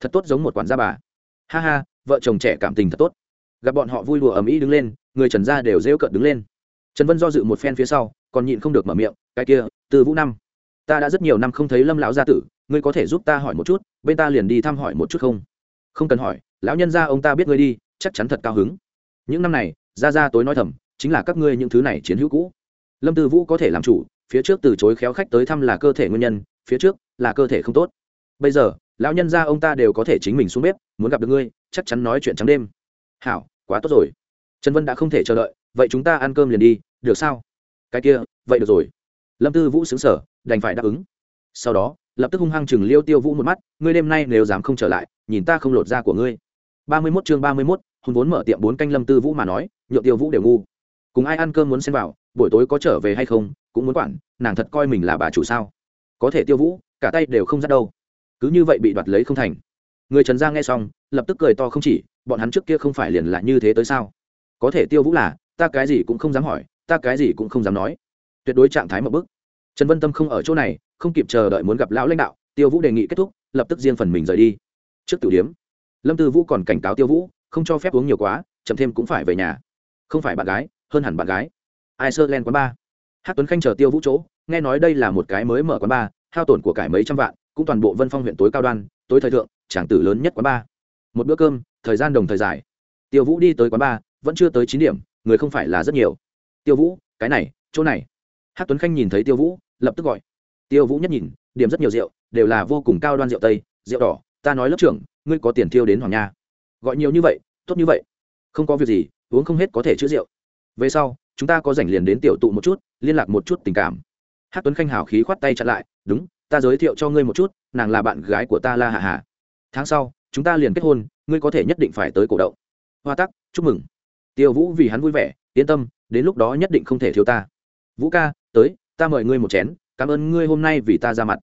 Thật tốt giống một quản gia bà. Ha ha, vợ chồng trẻ cảm tình thật tốt. Gặp bọn họ vui đùa ầm ĩ đứng lên, người trần gia đều rêu cợt đứng lên. Trần vân do dự một phen phía sau, còn nhịn không được mở miệng, cái kia, từ vũ năm, ta đã rất nhiều năm không thấy lâm lão gia tử, ngươi có thể giúp ta hỏi một chút, bên ta liền đi thăm hỏi một chút không? Không cần hỏi, lão nhân gia ông ta biết ngươi đi, chắc chắn thật cao hứng. Những năm này ra ra tối nói thầm, chính là các ngươi những thứ này chiến hữu cũ. Lâm tư vũ có thể làm chủ phía trước từ chối khéo khách tới thăm là cơ thể nguyên nhân, phía trước là cơ thể không tốt. Bây giờ, lão nhân gia ông ta đều có thể chính mình xuống bếp, muốn gặp được ngươi, chắc chắn nói chuyện trắng đêm. Hảo, quá tốt rồi. Trần vân đã không thể chờ đợi, vậy chúng ta ăn cơm liền đi, được sao? Cái kia, vậy được rồi. Lâm tư vũ xứng sở, đành phải đáp ứng. Sau đó, lập tức hung hăng chừng liêu tiêu vũ một mắt, ngươi đêm nay nếu dám không trở lại, nhìn ta không lột da của ngươi. Ba mươi mốt chương ba mươi mốt hùng vốn mở tiệm bốn canh lâm tư vũ mà nói, nhượng tiêu vũ đều ngu. Cùng ai ăn cơm muốn xem vào buổi tối có trở về hay không, cũng muốn quản, nàng thật coi mình là bà chủ sao? Có thể tiêu vũ, cả tay đều không dắt đâu. Cứ như vậy bị đoạt lấy không thành. Người trần giang nghe xong, lập tức cười to không chỉ, bọn hắn trước kia không phải liền là như thế tới sao? Có thể tiêu vũ là, ta cái gì cũng không dám hỏi, ta cái gì cũng không dám nói. Tuyệt đối trạng thái một bức trần vân tâm không ở chỗ này, không kịp chờ đợi muốn gặp lão lãnh đạo, tiêu vũ đề nghị kết thúc, lập tức riêng phần mình rời đi. Trước tiểu điếm, lâm tư vũ còn cảnh cáo tiêu vũ, không cho phép uống nhiều quá, chậm thêm cũng phải về nhà. Không phải bạn gái, hơn hẳn bạn gái ai quán ba. Hát tuấn khanh chờ tiêu vũ chỗ, nghe nói đây là một cái mới mở quán ba, hao tổn của cải mấy trăm vạn, cũng toàn bộ vân phong huyện tối cao đoan, tối thời thượng tràng tử lớn nhất quán ba. Một bữa cơm, thời gian đồng thời dài. Tiêu vũ đi tới quán ba, vẫn chưa tới chín điểm, người không phải là rất nhiều. Tiêu vũ, cái này, chỗ này. Hát tuấn khanh nhìn thấy tiêu vũ, lập tức gọi. Tiêu vũ nhất nhìn, điểm rất nhiều rượu, đều là vô cùng cao đoan rượu tây, rượu đỏ, ta nói lớp trưởng, ngươi có tiền tiêu đến hoàng nha. Gọi nhiều như vậy, tốt như vậy. Không có việc gì, uống không hết có thể chữa rượu. Về sau chúng ta có rảnh liền đến tiểu tụ một chút, liên lạc một chút tình cảm. Hát tuấn khanh hào khí khoát tay chặn lại, đúng, ta giới thiệu cho ngươi một chút, nàng là bạn gái của ta la hạ hà tháng sau, chúng ta liền kết hôn, ngươi có thể nhất định phải tới cổ động. Hoa tắc, chúc mừng. Tiêu vũ vì hắn vui vẻ, yên tâm, đến lúc đó nhất định không thể thiếu ta. Vũ ca, tới, ta mời ngươi một chén, cảm ơn ngươi hôm nay vì ta ra mặt.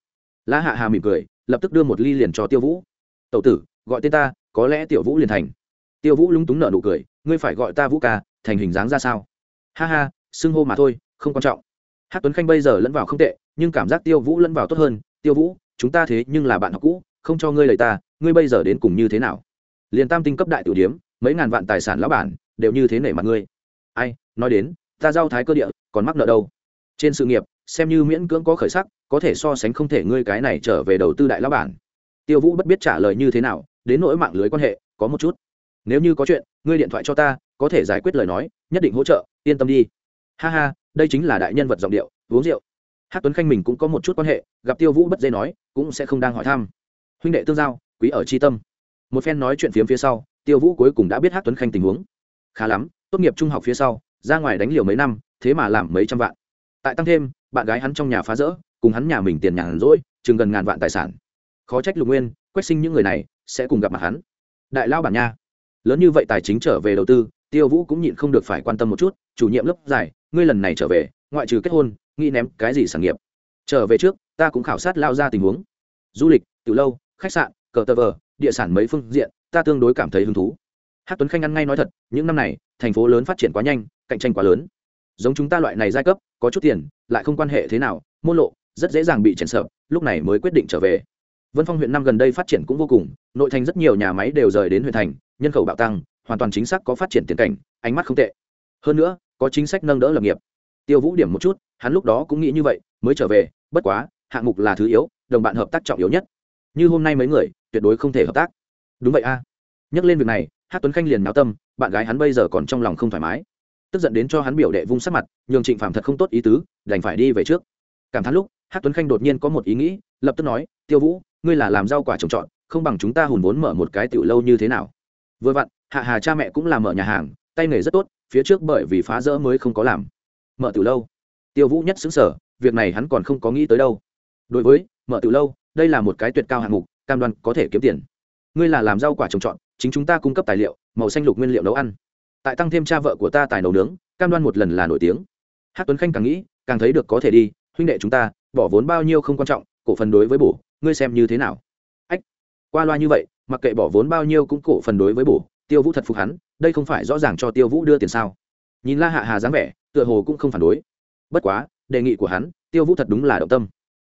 La hạ hà mỉm cười, lập tức đưa một ly liền cho tiêu vũ. Tậu tử, gọi tên ta, có lẽ tiểu vũ liền thành. Tiêu vũ lúng túng nợ nụ cười, ngươi phải gọi ta vũ ca, thành hình dáng ra sao? Ha ha, xưng hô mà thôi, không quan trọng. Hát tuấn khanh bây giờ lẫn vào không tệ, nhưng cảm giác tiêu vũ lẫn vào tốt hơn. Tiêu vũ, chúng ta thế nhưng là bạn học cũ, không cho ngươi lời ta, ngươi bây giờ đến cùng như thế nào? Liền tam tinh cấp đại tiểu điếm, mấy ngàn vạn tài sản lão bản, đều như thế nể mặt ngươi. Ai, nói đến, ta giao thái cơ địa, còn mắc nợ đâu? Trên sự nghiệp, xem như miễn cưỡng có khởi sắc, có thể so sánh không thể ngươi cái này trở về đầu tư đại lão bản. Tiêu vũ bất biết trả lời như thế nào, đến nỗi mạng lưới quan hệ, có một chút. Nếu như có chuyện, ngươi điện thoại cho ta có thể giải quyết lời nói, nhất định hỗ trợ, yên tâm đi. Ha ha, đây chính là đại nhân vật giọng điệu, uống rượu. Hát tuấn khanh mình cũng có một chút quan hệ, gặp tiêu vũ bất dây nói, cũng sẽ không đang hỏi thăm. Huynh đệ tương giao, quý ở tri tâm. Một phen nói chuyện phiếm phía sau, tiêu vũ cuối cùng đã biết hát tuấn khanh tình huống. Khá lắm, tốt nghiệp trung học phía sau, ra ngoài đánh liều mấy năm, thế mà làm mấy trăm vạn. Tại tăng thêm, bạn gái hắn trong nhà phá rỡ, cùng hắn nhà mình tiền nhàn rỗi, chừng gần ngàn vạn tài sản. Khó trách lục nguyên, quách sinh những người này, sẽ cùng gặp mặt hắn. Đại lao bản nha. Lớn như vậy tài chính trở về đầu tư tiêu vũ cũng nhịn không được phải quan tâm một chút, chủ nhiệm lớp giải, ngươi lần này trở về, ngoại trừ kết hôn, nghĩ ném cái gì sản nghiệp? Trở về trước, ta cũng khảo sát lao ra tình huống. Du lịch, từ lâu, khách sạn, cờ tờ vờ, địa sản mấy phương diện, ta tương đối cảm thấy hứng thú. Hát tuấn khanh ăn ngay nói thật, những năm này, thành phố lớn phát triển quá nhanh, cạnh tranh quá lớn. Giống chúng ta loại này giai cấp, có chút tiền, lại không quan hệ thế nào, môn lộ, rất dễ dàng bị chèn sợ lúc này mới quyết định trở về. Vân phong huyện năm gần đây phát triển cũng vô cùng, nội thành rất nhiều nhà máy đều rời đến huyện thành, nhân khẩu bạo tăng hoàn toàn chính xác có phát triển tiền cảnh, ánh mắt không tệ. Hơn nữa, có chính sách nâng đỡ lập nghiệp. Tiêu vũ điểm một chút, hắn lúc đó cũng nghĩ như vậy, mới trở về, bất quá, hạng mục là thứ yếu, đồng bạn hợp tác trọng yếu nhất. Như hôm nay mấy người, tuyệt đối không thể hợp tác. Đúng vậy a. Nhắc lên việc này hát tuấn khanh liền náo tâm, bạn gái hắn bây giờ còn trong lòng không thoải mái. Tức giận đến cho hắn biểu đệ vung sát mặt, nhường trịnh phạm thật không tốt ý tứ, đành phải đi về trước. Cảm thán lúc hát tuấn khanh đột nhiên có một ý nghĩ, lập tức nói, tiêu vũ, ngươi là làm rau quả trồng trọt, không bằng chúng ta hùn vốn mở một cái tiểu lâu như thế nào? Vừa vặn, hạ hà cha mẹ cũng làm mở nhà hàng, tay nghề rất tốt, phía trước bởi vì phá rỡ mới không có làm. Mở từ lâu. Tiêu vũ nhất xứng sở, việc này hắn còn không có nghĩ tới đâu. Đối với mở từ lâu, đây là một cái tuyệt cao hạng mục, cam đoan có thể kiếm tiền. Ngươi là làm rau quả trồng trọt, chính chúng ta cung cấp tài liệu, màu xanh lục nguyên liệu nấu ăn. Tại tăng thêm cha vợ của ta tài nấu nướng, cam đoan một lần là nổi tiếng. Hát tuấn khanh càng nghĩ, càng thấy được có thể đi, huynh đệ chúng ta, bỏ vốn bao nhiêu không quan trọng, cổ phần đối với bổ, ngươi xem như thế nào? Qua loa như vậy, mặc kệ bỏ vốn bao nhiêu cũng cổ phần đối với bổ, tiêu vũ thật phục hắn, đây không phải rõ ràng cho tiêu vũ đưa tiền sao? Nhìn la hạ hà dáng vẻ, tựa hồ cũng không phản đối. Bất quá, đề nghị của hắn, tiêu vũ thật đúng là động tâm.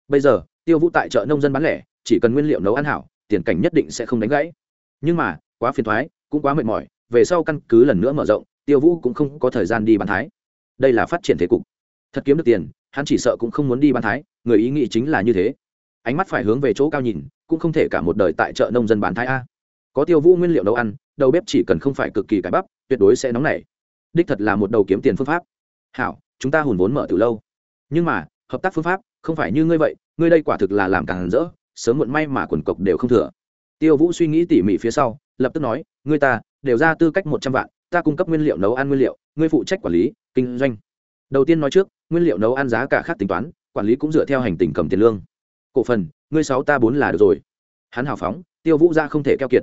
Bây giờ, tiêu vũ tại chợ nông dân bán lẻ, chỉ cần nguyên liệu nấu ăn hảo, tiền cảnh nhất định sẽ không đánh gãy. Nhưng mà, quá phiền thoái, cũng quá mệt mỏi, về sau căn cứ lần nữa mở rộng, tiêu vũ cũng không có thời gian đi bán thái. Đây là phát triển thế cục. Thật kiếm được tiền, hắn chỉ sợ cũng không muốn đi bán thái, người ý nghĩ chính là như thế ánh mắt phải hướng về chỗ cao nhìn, cũng không thể cả một đời tại chợ nông dân bán thái a. Có tiêu vũ nguyên liệu nấu ăn, đầu bếp chỉ cần không phải cực kỳ cải bắp, tuyệt đối sẽ nóng nảy. Đích thật là một đầu kiếm tiền phương pháp. Hảo, chúng ta hùn vốn mở từ lâu. Nhưng mà, hợp tác phương pháp, không phải như ngươi vậy, ngươi đây quả thực là làm càng rỡ, sớm muộn may mà quần cộc đều không thừa. Tiêu vũ suy nghĩ tỉ mỉ phía sau, lập tức nói, ngươi ta, đều ra tư cách một trăm vạn, ta cung cấp nguyên liệu nấu ăn nguyên liệu, ngươi phụ trách quản lý, kinh doanh. Đầu tiên nói trước, nguyên liệu nấu ăn giá cả khác tính toán, quản lý cũng dựa theo hành tình cầm tiền lương cổ phần, ngươi sáu ta bốn là được rồi. Hắn hào phóng, tiêu vũ ra không thể keo kiệt.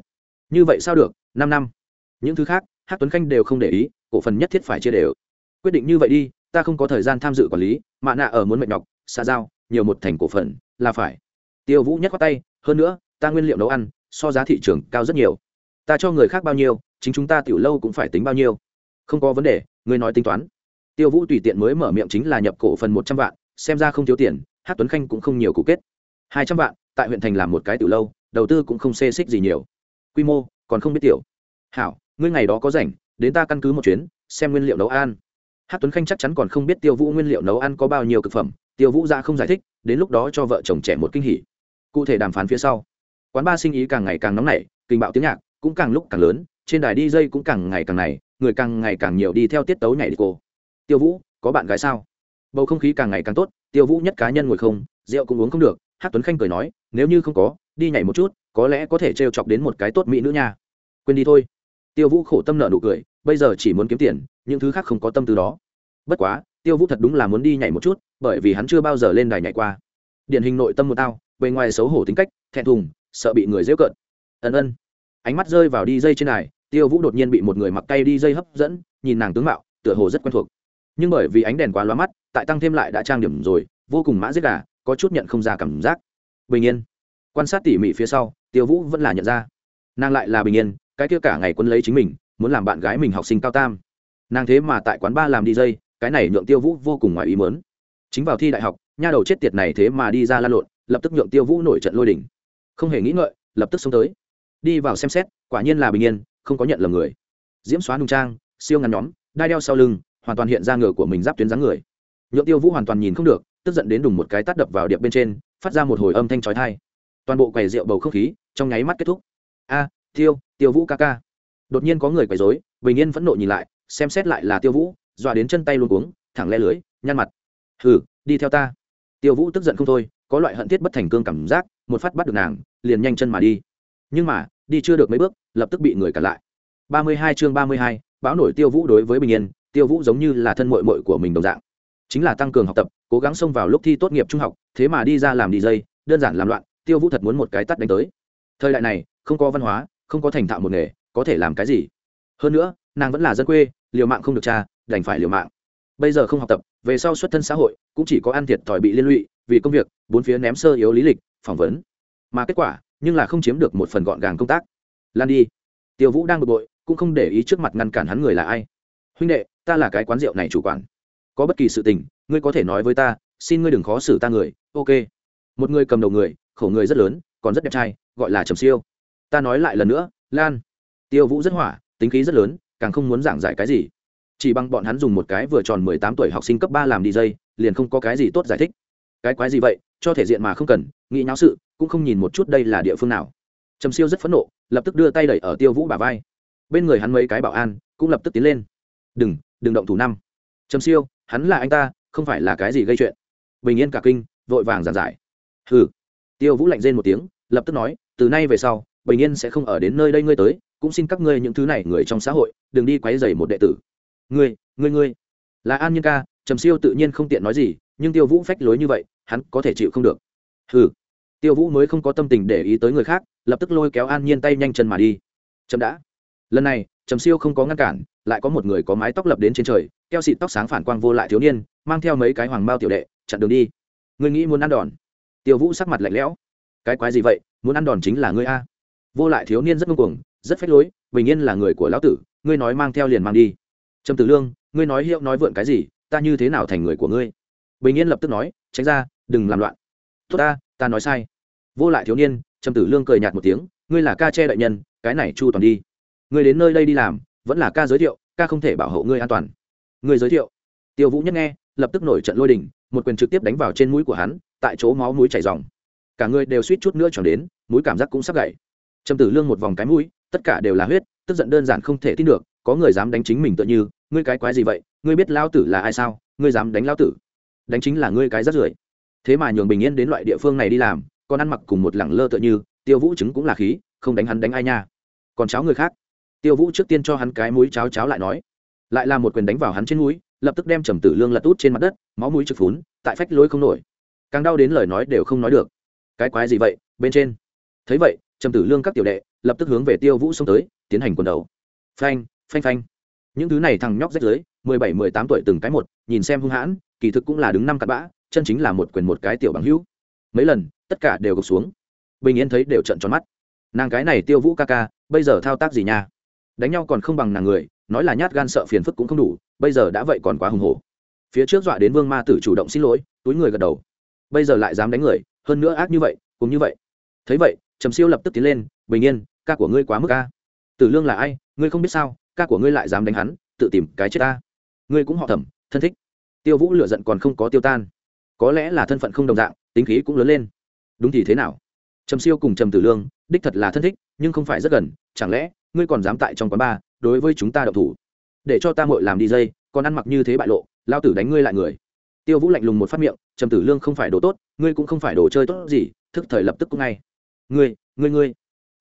Như vậy sao được, năm năm. Những thứ khác hát tuấn khanh đều không để ý, cổ phần nhất thiết phải chia đều. Quyết định như vậy đi, ta không có thời gian tham dự quản lý mạ nạ ở muốn mệt nhọc, xa giao, nhiều một thành cổ phần, là phải. Tiêu vũ nhất qua tay, hơn nữa, ta nguyên liệu nấu ăn, so giá thị trường cao rất nhiều. Ta cho người khác bao nhiêu, chính chúng ta tiểu lâu cũng phải tính bao nhiêu. Không có vấn đề ngươi nói tính toán. Tiêu vũ tùy tiện mới mở miệng chính là nhập cổ phần một trăm vạn, xem ra không thiếu tiền hát tuấn khanh cũng không nhiều cụ kết hai trăm vạn, tại huyện thành làm một cái tiểu lâu, đầu tư cũng không xê xích gì nhiều. Quy mô, còn không biết tiểu. Hảo, ngươi ngày đó có rảnh, đến ta căn cứ một chuyến, xem nguyên liệu nấu ăn. Hát tuấn khanh chắc chắn còn không biết tiêu vũ nguyên liệu nấu ăn có bao nhiêu thực phẩm, tiêu vũ ra không giải thích, đến lúc đó cho vợ chồng trẻ một kinh hỉ. Cụ thể đàm phán phía sau. Quán ba sinh ý càng ngày càng nóng nảy, kinh bạo tiếng nhạc cũng càng lúc càng lớn, trên đài đi dây cũng càng ngày càng này, người càng ngày càng nhiều đi theo tiết tấu nhảy đi cô. Tiêu vũ, có bạn gái sao? Bầu không khí càng ngày càng tốt, tiêu vũ nhất cá nhân ngồi không, rượu cũng uống không được hát tuấn khanh cười nói, nếu như không có, đi nhảy một chút, có lẽ có thể trêu chọc đến một cái tốt mỹ nữ nha. Quên đi thôi. Tiêu vũ khổ tâm nợ nụ cười, bây giờ chỉ muốn kiếm tiền, những thứ khác không có tâm tư đó. Bất quá, tiêu vũ thật đúng là muốn đi nhảy một chút, bởi vì hắn chưa bao giờ lên đài nhảy qua. Điển hình nội tâm một tao, bề ngoài xấu hổ tính cách, thẹn thùng, sợ bị người dễ cợt. Ân ân. Ánh mắt rơi vào đi dây trên này tiêu vũ đột nhiên bị một người mặc tay đi dây hấp dẫn, nhìn nàng tướng mạo, tựa hồ rất quen thuộc. Nhưng bởi vì ánh đèn quá lóa mắt, tại tăng thêm lại đã trang điểm rồi, vô cùng mã giết gà có chút nhận không ra cảm giác. Bình yên. Quan sát tỉ mỉ phía sau, tiêu vũ vẫn là nhận ra. Nàng lại là bình yên, cái kia cả ngày quân lấy chính mình, muốn làm bạn gái mình học sinh cao tam. Nàng thế mà tại quán ba làm đi dây cái này nhượng tiêu vũ vô cùng ngoài ý mớn chính vào thi đại học, nha đầu chết tiệt này thế mà đi ra lan lộn, lập tức nhượng tiêu vũ nổi trận lôi đỉnh không hề nghĩ ngợi, lập tức xông tới. Đi vào xem xét, quả nhiên là bình yên, không có nhận lầm người. Diễm xóa nung trang, siêu ngắn nhóm, đai đeo sau lưng, hoàn toàn hiện ra ngựa của mình giáp tuyến dáng người. Nhượng tiêu vũ hoàn toàn nhìn không được tức giận đến đùng một cái tát đập vào điệp bên trên, phát ra một hồi âm thanh trói thai toàn bộ quầy rượu bầu không khí, trong nháy mắt kết thúc. A, tiêu tiêu vũ ca ca. Đột nhiên có người quấy rối, bình yên phẫn nộ nhìn lại, xem xét lại là tiêu vũ, dọa đến chân tay luôn cuống, thẳng le lưới, nhăn mặt. Hừ, đi theo ta. Tiêu vũ tức giận không thôi, có loại hận thiết bất thành cương cảm giác, một phát bắt được nàng, liền nhanh chân mà đi. Nhưng mà, đi chưa được mấy bước, lập tức bị người cản lại. Ba mươi hai chương ba mươi hai, báo nổi tiêu vũ đối với bình yên, tiêu vũ giống như là thân mội mội của mình đồng dạng. Chính là tăng cường học tập cố gắng xông vào lúc thi tốt nghiệp trung học, thế mà đi ra làm đi dây đơn giản làm loạn, tiêu vũ thật muốn một cái tắt đánh tới. Thời đại này, không có văn hóa, không có thành thạo một nghề, có thể làm cái gì? Hơn nữa, nàng vẫn là dân quê, liều mạng không được cha, đành phải liều mạng. Bây giờ không học tập, về sau xuất thân xã hội, cũng chỉ có ăn thiệt thòi bị liên lụy, vì công việc, bốn phía ném sơ yếu lý lịch, phỏng vấn. Mà kết quả, nhưng là không chiếm được một phần gọn gàng công tác. Lan đi. Tiêu vũ đang bực bội, cũng không để ý trước mặt ngăn cản hắn người là ai. Huynh đệ, ta là cái quán rượu này chủ quản có bất kỳ sự tình, ngươi có thể nói với ta, xin ngươi đừng khó xử ta người, ok. Một người cầm đầu người khẩu người rất lớn, còn rất đẹp trai, gọi là trầm siêu. Ta nói lại lần nữa, lan. Tiêu vũ rất hỏa, tính khí rất lớn, càng không muốn giảng giải cái gì. Chỉ bằng bọn hắn dùng một cái vừa tròn mười tám tuổi học sinh cấp ba làm đi dây liền không có cái gì tốt giải thích. Cái quái gì vậy, cho thể diện mà không cần, nghĩ nháo sự, cũng không nhìn một chút đây là địa phương nào. Trầm siêu rất phẫn nộ, lập tức đưa tay đẩy ở tiêu vũ bà vai. Bên người hắn mấy cái bảo an, cũng lập tức tiến lên. Đừng đừng động thủ năm. Trầm siêu hắn là anh ta, không phải là cái gì gây chuyện. Bình yên cả kinh, vội vàng giảng giải. Hừ. Tiêu vũ lạnh rên một tiếng, lập tức nói, từ nay về sau, bình yên sẽ không ở đến nơi đây ngươi tới, cũng xin các ngươi những thứ này người trong xã hội, đừng đi quấy rầy một đệ tử. Ngươi ngươi ngươi. Là an nhiên ca, trầm siêu tự nhiên không tiện nói gì, nhưng tiêu vũ phách lối như vậy, hắn có thể chịu không được. Hừ. Tiêu vũ mới không có tâm tình để ý tới người khác, lập tức lôi kéo an nhiên tay nhanh chân mà đi. Chậm đã. Lần này, trầm siêu không có ngăn cản, lại có một người có mái tóc lập đến trên trời keo xịt tóc sáng phản quang vô lại thiếu niên, mang theo mấy cái hoàng bao tiểu đệ, chặn đường đi. Ngươi nghĩ muốn ăn đòn? Tiêu vũ sắc mặt lạnh lẽo. Cái quái gì vậy? Muốn ăn đòn chính là ngươi a. Vô lại thiếu niên rất ngông cuồng, rất phách lối, bình yên là người của lão tử, ngươi nói mang theo liền mang đi. Trầm tử lương, ngươi nói hiệu nói vượn cái gì, ta như thế nào thành người của ngươi? Bình yên lập tức nói, tránh ra, đừng làm loạn. Tốt ta ta nói sai. Vô lại thiếu niên, trầm tử lương cười nhạt một tiếng, ngươi là ca che đại nhân, cái này chu toàn đi. Ngươi đến nơi đây đi làm, vẫn là ca giới thiệu, ca không thể bảo hộ ngươi an toàn ngươi giới thiệu. Tiêu vũ nhất nghe, lập tức nổi trận lôi đình, một quyền trực tiếp đánh vào trên mũi của hắn, tại chỗ máu mũi chảy dòng cả người đều suýt chút nữa tròn đến, mũi cảm giác cũng sắp gãy. Trầm tử lương một vòng cái mũi, tất cả đều là huyết, tức giận đơn giản không thể tin được, có người dám đánh chính mình tựa như, ngươi cái quái gì vậy? Ngươi biết lao tử là ai sao? Ngươi dám đánh lao tử? Đánh chính là ngươi cái rất rưởi. Thế mà nhường bình yên đến loại địa phương này đi làm, còn ăn mặc cùng một lẳng lơ tựa như, tiêu vũ chứng cũng là khí, không đánh hắn đánh ai nha. Còn cháo người khác. Tiêu vũ trước tiên cho hắn cái mũi cháo cháo lại nói lại là một quyền đánh vào hắn trên mũi, lập tức đem trầm tử lương lật út trên mặt đất, máu mũi trực phún, tại phách lối không nổi. Càng đau đến lời nói đều không nói được. Cái quái gì vậy, bên trên? Thấy vậy, trầm tử lương các tiểu đệ lập tức hướng về tiêu vũ xông tới, tiến hành quần đầu. Phanh phanh phanh. Những thứ này thằng nhóc rách dưới, mười bảy, mười tám tuổi từng cái một, nhìn xem hung hãn, kỳ thực cũng là đứng năm cặp bã, chân chính là một quyền một cái tiểu bằng hữu. Mấy lần, tất cả đều gục xuống. Bình yên thấy đều trận tròn mắt. Nàng cái này tiêu vũ ca ca, bây giờ thao tác gì nha? Đánh nhau còn không bằng nàng người nói là nhát gan sợ phiền phức cũng không đủ, bây giờ đã vậy còn quá hùng hổ. Phía trước dọa đến vương ma tử chủ động xin lỗi, túi người gật đầu. Bây giờ lại dám đánh người, hơn nữa ác như vậy, cũng như vậy. Thấy vậy, trầm siêu lập tức tiến lên, bình yên, ca của ngươi quá mức ca tử lương là ai? Ngươi không biết sao, ca của ngươi lại dám đánh hắn, tự tìm cái chết ta. Ngươi cũng họ thẩm, thân thích. Tiêu vũ lựa giận còn không có tiêu tan. Có lẽ là thân phận không đồng dạng, tính khí cũng lớn lên. Đúng thì thế nào? Trầm siêu cùng trầm tử lương, đích thật là thân thích, nhưng không phải rất gần, chẳng lẽ ngươi còn dám tại trong quán bar đối với chúng ta động thủ. Để cho ta mội làm đi dây, còn ăn mặc như thế bại lộ lao tử đánh ngươi lại người. Tiêu vũ lạnh lùng một phát miệng, trầm tử lương không phải đồ tốt, ngươi cũng không phải đồ chơi tốt gì, thức thời lập tức cũng ngay. Ngươi ngươi ngươi.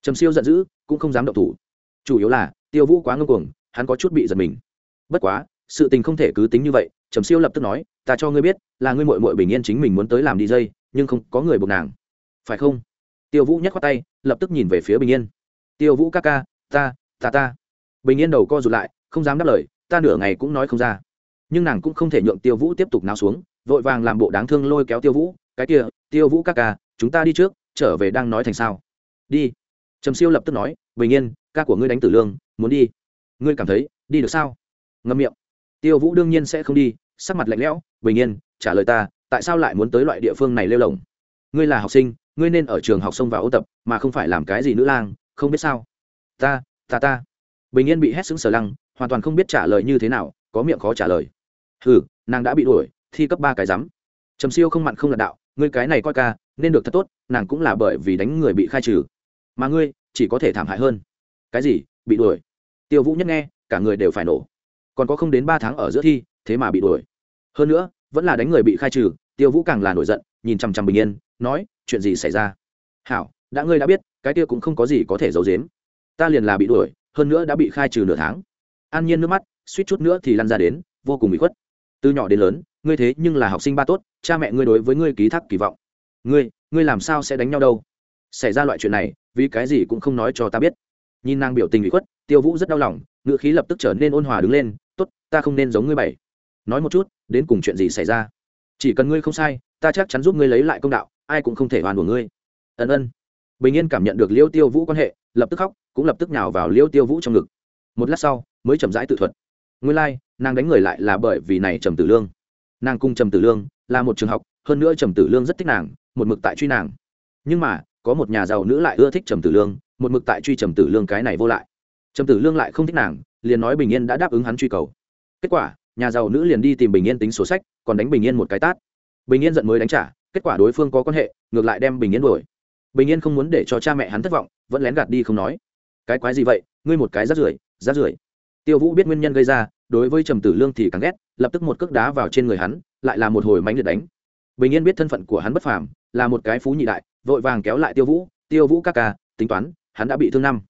Trầm siêu giận dữ, cũng không dám động thủ. Chủ yếu là, tiêu vũ quá ngưng cuồng, hắn có chút bị giật mình. Bất quá, sự tình không thể cứ tính như vậy, trầm siêu lập tức nói, ta cho ngươi biết, là ngươi mội mội bình yên chính mình muốn tới làm đi dây, nhưng không có người buộc nàng. Phải không? Tiêu vũ nhắc qua tay, lập tức nhìn về phía bình yên. Tiêu vũ ca ca, ta ta ta bình yên đầu co rụt lại, không dám đáp lời, ta nửa ngày cũng nói không ra. Nhưng nàng cũng không thể nhượng tiêu vũ tiếp tục náo xuống, vội vàng làm bộ đáng thương lôi kéo tiêu vũ, cái kia, tiêu vũ các ca, chúng ta đi trước, trở về đang nói thành sao? Đi. Trầm siêu lập tức nói, bình yên, ca của ngươi đánh tử lương, muốn đi. Ngươi cảm thấy, đi được sao? Ngâm miệng. Tiêu vũ đương nhiên sẽ không đi, sắc mặt lạnh lẽo, bình yên, trả lời ta, tại sao lại muốn tới loại địa phương này lêu lồng? Ngươi là học sinh, ngươi nên ở trường học xông vào ô tập, mà không phải làm cái gì nữ lang, không biết sao? Ta ta ta bình yên bị hét xứng sở lăng, hoàn toàn không biết trả lời như thế nào, có miệng khó trả lời. Hừ, nàng đã bị đuổi, thi cấp ba cái rắm trầm siêu không mặn không lật đạo, ngươi cái này coi ca, nên được thật tốt, nàng cũng là bởi vì đánh người bị khai trừ. Mà ngươi, chỉ có thể thảm hại hơn. Cái gì, bị đuổi? Tiêu vũ nhất nghe, cả người đều phải nổ. Còn có không đến ba tháng ở giữa thi, thế mà bị đuổi. Hơn nữa, vẫn là đánh người bị khai trừ, tiêu vũ càng là nổi giận, nhìn chằm chằm bình yên, nói, chuyện gì xảy ra? Hảo, đã ngươi đã biết, cái kia cũng không có gì có thể giấu giếm. Ta liền là bị đuổi hơn nữa đã bị khai trừ nửa tháng. An nhiên nước mắt, suýt chút nữa thì lăn ra đến, vô cùng bị khuất. Từ nhỏ đến lớn, ngươi thế nhưng là học sinh ba tốt, cha mẹ ngươi đối với ngươi ký thác kỳ vọng. Ngươi ngươi làm sao sẽ đánh nhau đâu? Xảy ra loại chuyện này, vì cái gì cũng không nói cho ta biết. Nhìn nàng biểu tình bị khuất, tiêu vũ rất đau lòng ngựa khí lập tức trở nên ôn hòa đứng lên, tốt, ta không nên giống ngươi bảy. Nói một chút, đến cùng chuyện gì xảy ra? Chỉ cần ngươi không sai, ta chắc chắn giúp ngươi lấy lại công đạo, ai cũng không thể hoàn của ngươi. Ân ân bình yên cảm nhận được liêu tiêu vũ quan hệ lập tức khóc cũng lập tức nhào vào liêu tiêu vũ trong ngực. Một lát sau mới chậm rãi tự thuật. Nguyên lai、like, nàng đánh người lại là bởi vì này trầm tử lương. Nàng cung trầm tử lương là một trường học hơn nữa trầm tử lương rất thích nàng một mực tại truy nàng. Nhưng mà có một nhà giàu nữ lại ưa thích trầm tử lương một mực tại truy trầm tử lương cái này vô lại. Trầm tử lương lại không thích nàng liền nói bình yên đã đáp ứng hắn truy cầu. Kết quả nhà giàu nữ liền đi tìm bình yên tính sổ sách còn đánh bình yên một cái tát. Bình yên giận mới đánh trả kết quả đối phương có quan hệ ngược lại đem bình yên đuổi bình yên không muốn để cho cha mẹ hắn thất vọng, vẫn lén gạt đi không nói. Cái quái gì vậy? Ngươi một cái rát rưởi rát rưởi. Tiêu vũ biết nguyên nhân gây ra, đối với trầm tử lương thì càng ghét, lập tức một cước đá vào trên người hắn, lại là một hồi mánh liệt đánh. Bình yên biết thân phận của hắn bất phàm, là một cái phú nhị đại, vội vàng kéo lại tiêu vũ tiêu vũ ca ca, tính toán, hắn đã bị thương năm.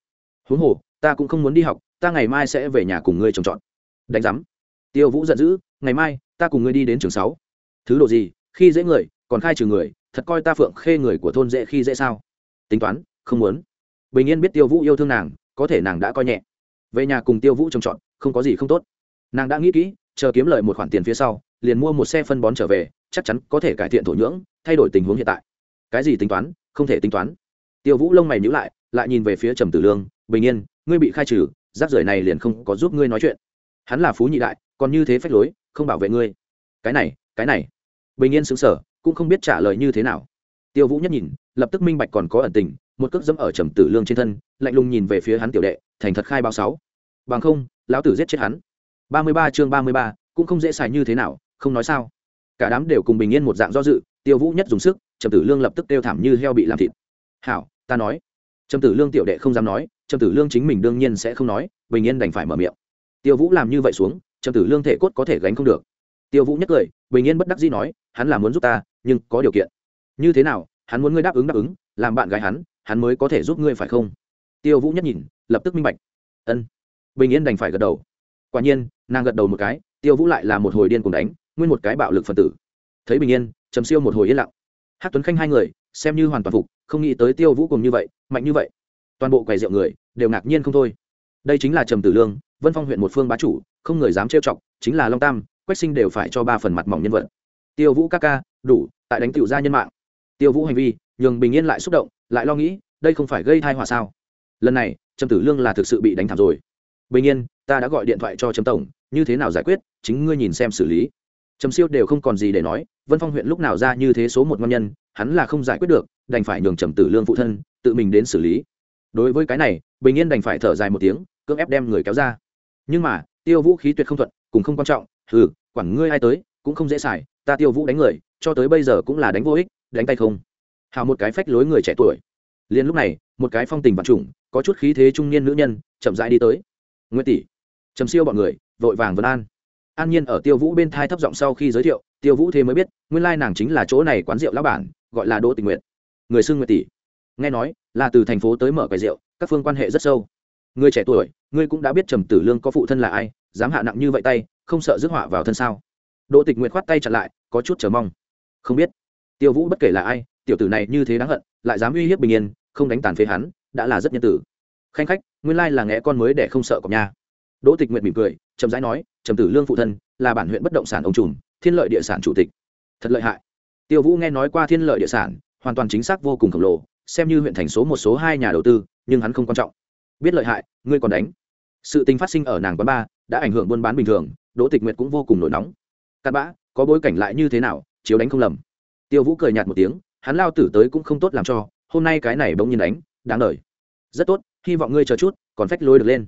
Huống hồ, ta cũng không muốn đi học, ta ngày mai sẽ về nhà cùng ngươi trồng trọt. Đánh giám. Tiêu vũ giận dữ, ngày mai, ta cùng ngươi đi đến trường sáu. Thứ độ gì? Khi dễ người, còn khai trừ người thật coi ta phượng khê người của thôn dễ khi dễ sao? Tính toán, không muốn. Bình yên biết tiêu vũ yêu thương nàng, có thể nàng đã coi nhẹ. Về nhà cùng tiêu vũ trồng trọt không có gì không tốt. Nàng đã nghĩ kỹ, chờ kiếm lời một khoản tiền phía sau, liền mua một xe phân bón trở về, chắc chắn có thể cải thiện thổ nhưỡng, thay đổi tình huống hiện tại. Cái gì tính toán, không thể tính toán. Tiêu vũ lông mày nhữ lại lại nhìn về phía trầm tử lương, bình yên, ngươi bị khai trừ, rác rưởi này liền không có giúp ngươi nói chuyện. Hắn là phú nhị đại, còn như thế phách lối, không bảo vệ ngươi. Cái này cái này. Bình yên xứng sở cũng không biết trả lời như thế nào. Tiêu vũ nhất nhìn, lập tức minh bạch còn có ẩn tình, một cước dẫm ở trầm tử lương trên thân, lạnh lùng nhìn về phía hắn tiểu đệ, thành thật khai báo sáu. Bằng không, lão tử giết chết hắn. Ba mươi ba chương ba mươi ba, cũng không dễ xài như thế nào, không nói sao. Cả đám đều cùng bình yên một dạng do dự, tiêu vũ nhất dùng sức, trầm tử lương lập tức kêu thảm như heo bị làm thịt. Hảo, ta nói. Trầm tử lương tiểu đệ không dám nói, trầm tử lương chính mình đương nhiên sẽ không nói, bình yên đành phải mở miệng. Tiêu vũ làm như vậy xuống, trầm tử lương thể cốt có thể gánh không được. Tiêu vũ nhất cười, bình yên bất đắc dĩ nói, hắn là muốn giúp ta nhưng có điều kiện. Như thế nào, hắn muốn ngươi đáp ứng đáp ứng, làm bạn gái hắn hắn mới có thể giúp ngươi phải không? Tiêu vũ nhất nhìn, lập tức minh bạch. Ân. Bình yên đành phải gật đầu. Quả nhiên, nàng gật đầu một cái, tiêu vũ lại là một hồi điên cùng đánh, nguyên một cái bạo lực phần tử. Thấy bình yên, trầm siêu một hồi yên lặng. Hát tuấn khanh hai người, xem như hoàn toàn phục, không nghĩ tới tiêu vũ cùng như vậy, mạnh như vậy. Toàn bộ quầy rượu người, đều ngạc nhiên không thôi. Đây chính là trầm tử lương, vân phong huyện một phương bá chủ, không người dám trêu chọc, chính là long tam, quách sinh đều phải cho ba phần mặt mỏng nhân vật. Tiêu vũ ca ca đủ, tại đánh tiểu gia nhân mạng. Tiêu vũ hành vi, nhường bình yên lại xúc động, lại lo nghĩ, đây không phải gây thai họa sao? Lần này, trầm tử lương là thực sự bị đánh thảm rồi. Bình yên, ta đã gọi điện thoại cho trầm tổng, như thế nào giải quyết, chính ngươi nhìn xem xử lý. Trầm siêu đều không còn gì để nói, vân phong huyện lúc nào ra như thế số một ngon nhân, hắn là không giải quyết được, đành phải nhường trầm tử lương phụ thân, tự mình đến xử lý. Đối với cái này, bình yên đành phải thở dài một tiếng, cưỡng ép đem người kéo ra. Nhưng mà, tiêu vũ khí tuyệt không thuận, cùng không quan trọng ừ quản ngươi ai tới, cũng không dễ xài ta tiêu vũ đánh người, cho tới bây giờ cũng là đánh vô ích, đánh tay không. Hào một cái phách lối người trẻ tuổi. Liền lúc này, một cái phong tình vật chủng có chút khí thế trung niên nữ nhân, chậm rãi đi tới. Nguyễn tỷ. Trầm siêu bọn người, vội vàng vân an. An nhiên ở tiêu vũ bên thai thấp giọng sau khi giới thiệu, tiêu vũ thế mới biết, nguyên lai nàng chính là chỗ này quán rượu lão bản, gọi là đỗ tình nguyện người xưng nguyệt tỷ. Nghe nói, là từ thành phố tới mở quầy rượu, các phương quan hệ rất sâu. Người trẻ tuổi, ngươi cũng đã biết trầm tử lương có phụ thân là ai, dám hạ nặng như vậy tay, không sợ rước họa vào thân sao? Đỗ tịch nguyệt khoát tay chặn lại, có chút chờ mong. Không biết, tiêu vũ bất kể là ai, tiểu tử này như thế đáng hận, lại dám uy hiếp bình yên, không đánh tàn phế hắn, đã là rất nhân tử. Khanh khách, nguyên lai là nghe con mới để không sợ cọc nha. Đỗ tịch nguyệt mỉm cười, chậm rãi nói, trầm tử lương phụ thân, là bản huyện bất động sản ông trùm, thiên lợi địa sản chủ tịch. Thật lợi hại. Tiêu vũ nghe nói qua thiên lợi địa sản, hoàn toàn chính xác vô cùng khổng lồ, xem như huyện thành số một số hai nhà đầu tư, nhưng hắn không quan trọng. Biết lợi hại, ngươi còn đánh. Sự tình phát sinh ở nàng quán ba đã ảnh hưởng buôn bán bình thường, đỗ tịch nguyệt cũng vô cùng nổi nóng cặn bã, có bối cảnh lại như thế nào, chiếu đánh không lầm. Tiêu vũ cười nhạt một tiếng, hắn lao tử tới cũng không tốt làm cho, hôm nay cái này bỗng nhiên đánh, đáng lời rất tốt, hy vọng ngươi chờ chút, còn phách lôi được lên.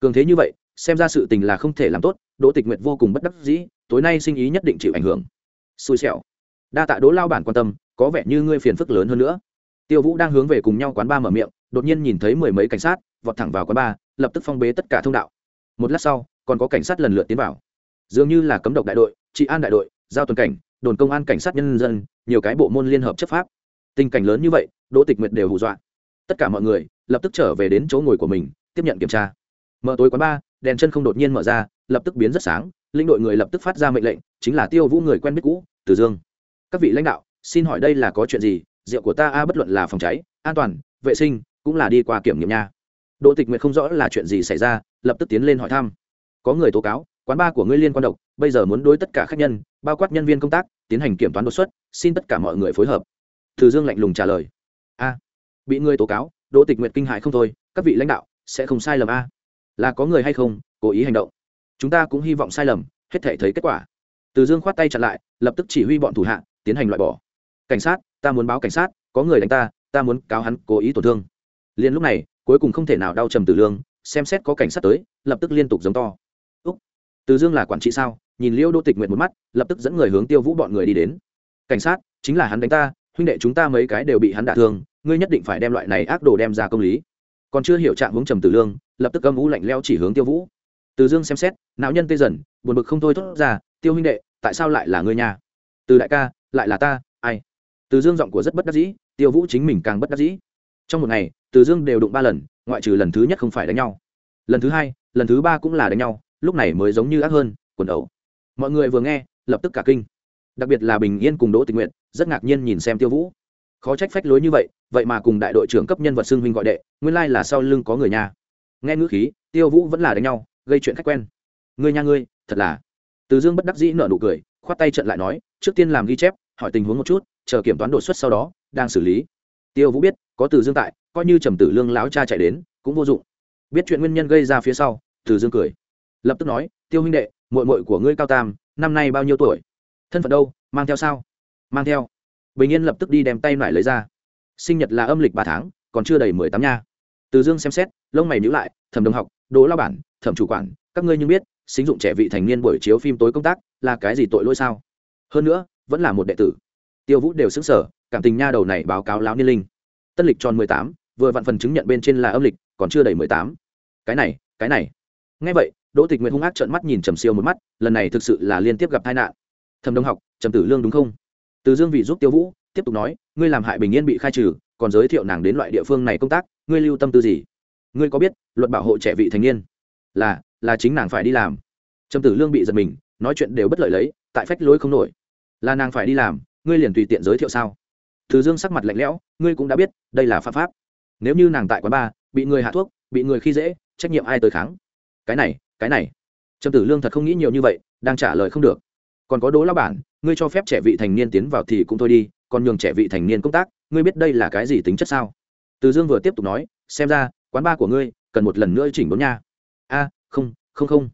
Cường thế như vậy, xem ra sự tình là không thể làm tốt, đỗ tịch nguyệt vô cùng bất đắc dĩ, tối nay sinh ý nhất định chịu ảnh hưởng. Xui xẻo. Đa tạ đỗ lao bản quan tâm, có vẻ như ngươi phiền phức lớn hơn nữa. Tiêu vũ đang hướng về cùng nhau quán ba mở miệng, đột nhiên nhìn thấy mười mấy cảnh sát, vọt thẳng vào quán ba, lập tức phong bế tất cả thông đạo. Một lát sau, còn có cảnh sát lần lượt tiến vào dường như là cấm độc đại đội, trị an đại đội, giao tuần cảnh, đồn công an cảnh sát nhân dân, nhiều cái bộ môn liên hợp chấp pháp. Tình cảnh lớn như vậy, đỗ tịch nguyệt đều hù dọa. Tất cả mọi người lập tức trở về đến chỗ ngồi của mình, tiếp nhận kiểm tra. Mở tối quán ba, đèn chân không đột nhiên mở ra, lập tức biến rất sáng linh đội người lập tức phát ra mệnh lệnh, chính là tiêu vũ người quen biết cũ, từ dương. Các vị lãnh đạo, xin hỏi đây là có chuyện gì? Rượu của ta a, bất luận là phòng cháy, an toàn, vệ sinh, cũng là đi qua kiểm nghiệm nha. Đỗ tịch nguyệt không rõ là chuyện gì xảy ra, lập tức tiến lên hỏi thăm. Có người tố cáo quán ba của ngươi liên quan độc, bây giờ muốn đối tất cả khách nhân, bao quát nhân viên công tác, tiến hành kiểm toán đột xuất, xin tất cả mọi người phối hợp. Từ dương lạnh lùng trả lời. A, bị ngươi tố cáo, đỗ tịch nguyệt kinh hại không thôi, các vị lãnh đạo, sẽ không sai lầm a. Là có người hay không, cố ý hành động. Chúng ta cũng hy vọng sai lầm, hết thể thấy kết quả. Từ dương khoát tay chặn lại, lập tức chỉ huy bọn thủ hạ, tiến hành loại bỏ. Cảnh sát, ta muốn báo cảnh sát, có người đánh ta ta muốn cáo hắn cố ý tổn thương. Liền lúc này, cuối cùng không thể nào đau trầm từ lương, xem xét có cảnh sát tới, lập tức liên tục giống to từ dương là quản trị sao? Nhìn liêu đô tịch nguyện một mắt, lập tức dẫn người hướng tiêu vũ bọn người đi đến. Cảnh sát, chính là hắn đánh ta, huynh đệ chúng ta mấy cái đều bị hắn đả thương, ngươi nhất định phải đem loại này ác đồ đem ra công lý. Còn chưa hiểu trạng hướng trầm tử lương, lập tức âm vũ lạnh leo chỉ hướng tiêu vũ. Từ dương xem xét, não nhân tê dần, buồn bực không thôi thốt ra, tiêu huynh đệ, tại sao lại là ngươi nhà từ đại ca, lại là ta, ai? Từ dương giọng của rất bất đắc dĩ, tiêu vũ chính mình càng bất đắc dĩ. Trong một ngày, từ dương đều đụng ba lần, ngoại trừ lần thứ nhất không phải đánh nhau. Lần thứ hai, lần thứ ba cũng là đánh nhau lúc này mới giống như ác hơn, quần ẩu. Mọi người vừa nghe, lập tức cả kinh. Đặc biệt là bình yên cùng đỗ tình nguyện rất ngạc nhiên nhìn xem tiêu vũ. Khó trách phách lối như vậy vậy mà cùng đại đội trưởng cấp nhân vật xưng huynh gọi đệ, nguyên lai là sau lưng có người nhà. Nghe ngữ khí, tiêu vũ vẫn là đánh nhau, gây chuyện khách quen. Ngươi nhà ngươi, thật là. Từ dương bất đắc dĩ nở nụ cười, khoát tay trận lại nói, trước tiên làm ghi chép, hỏi tình huống một chút, chờ kiểm toán đột xuất sau đó, đang xử lý. Tiêu vũ biết, có từ dương tại, coi như trầm tử lương láo cha chạy đến, cũng vô dụng. Biết chuyện nguyên nhân gây ra phía sau, từ dương cười lập tức nói, tiêu huynh đệ mội mội của ngươi cao tam, năm nay bao nhiêu tuổi? Thân phận đâu? Mang theo sao? Mang theo. Bình yên lập tức đi đem tay lại lấy ra. Sinh nhật là âm lịch ba tháng, còn chưa đầy mười tám nha. Từ dương xem xét, lông mày nhữ lại, thẩm đồng học, đỗ lao bản, thẩm chủ quản, các ngươi nhưng biết sinh dụng trẻ vị thành niên buổi chiếu phim tối công tác, là cái gì tội lỗi sao? Hơn nữa, vẫn là một đệ tử. Tiêu vũ đều xứng sở cảm tình nha đầu này báo cáo láo niên linh. Tân lịch tròn mười tám, vừa vạn phần chứng nhận bên trên là âm lịch, còn chưa đầy mười tám. Cái này cái này. Ngay vậy đỗ tịch nguyện hung ác trợn mắt nhìn trầm siêu một mắt, lần này thực sự là liên tiếp gặp tai nạn. Thầm đông học, trầm tử lương đúng không? Từ dương vị giúp tiêu vũ, tiếp tục nói, ngươi làm hại bình yên bị khai trừ, còn giới thiệu nàng đến loại địa phương này công tác, ngươi lưu tâm tư gì? Ngươi có biết, luật bảo hộ trẻ vị thành niên là là chính nàng phải đi làm. Trầm tử lương bị giật mình, nói chuyện đều bất lợi lấy, tại phách lối không nổi. Là nàng phải đi làm, ngươi liền tùy tiện giới thiệu sao? Từ dương sắc mặt lạnh lẽo, ngươi cũng đã biết, đây là pháp pháp. Nếu như nàng tại quán bar, bị người hạ thuốc, bị người khi dễ, trách nhiệm ai tới kháng? Cái này cái này. Trầm tử lương thật không nghĩ nhiều như vậy, đang trả lời không được. Còn có đố lao bản, ngươi cho phép trẻ vị thành niên tiến vào thì cũng thôi đi, còn nhường trẻ vị thành niên công tác, ngươi biết đây là cái gì tính chất sao? Từ dương vừa tiếp tục nói, xem ra, quán bar của ngươi, cần một lần nữa chỉnh đốn nha. A, không không không.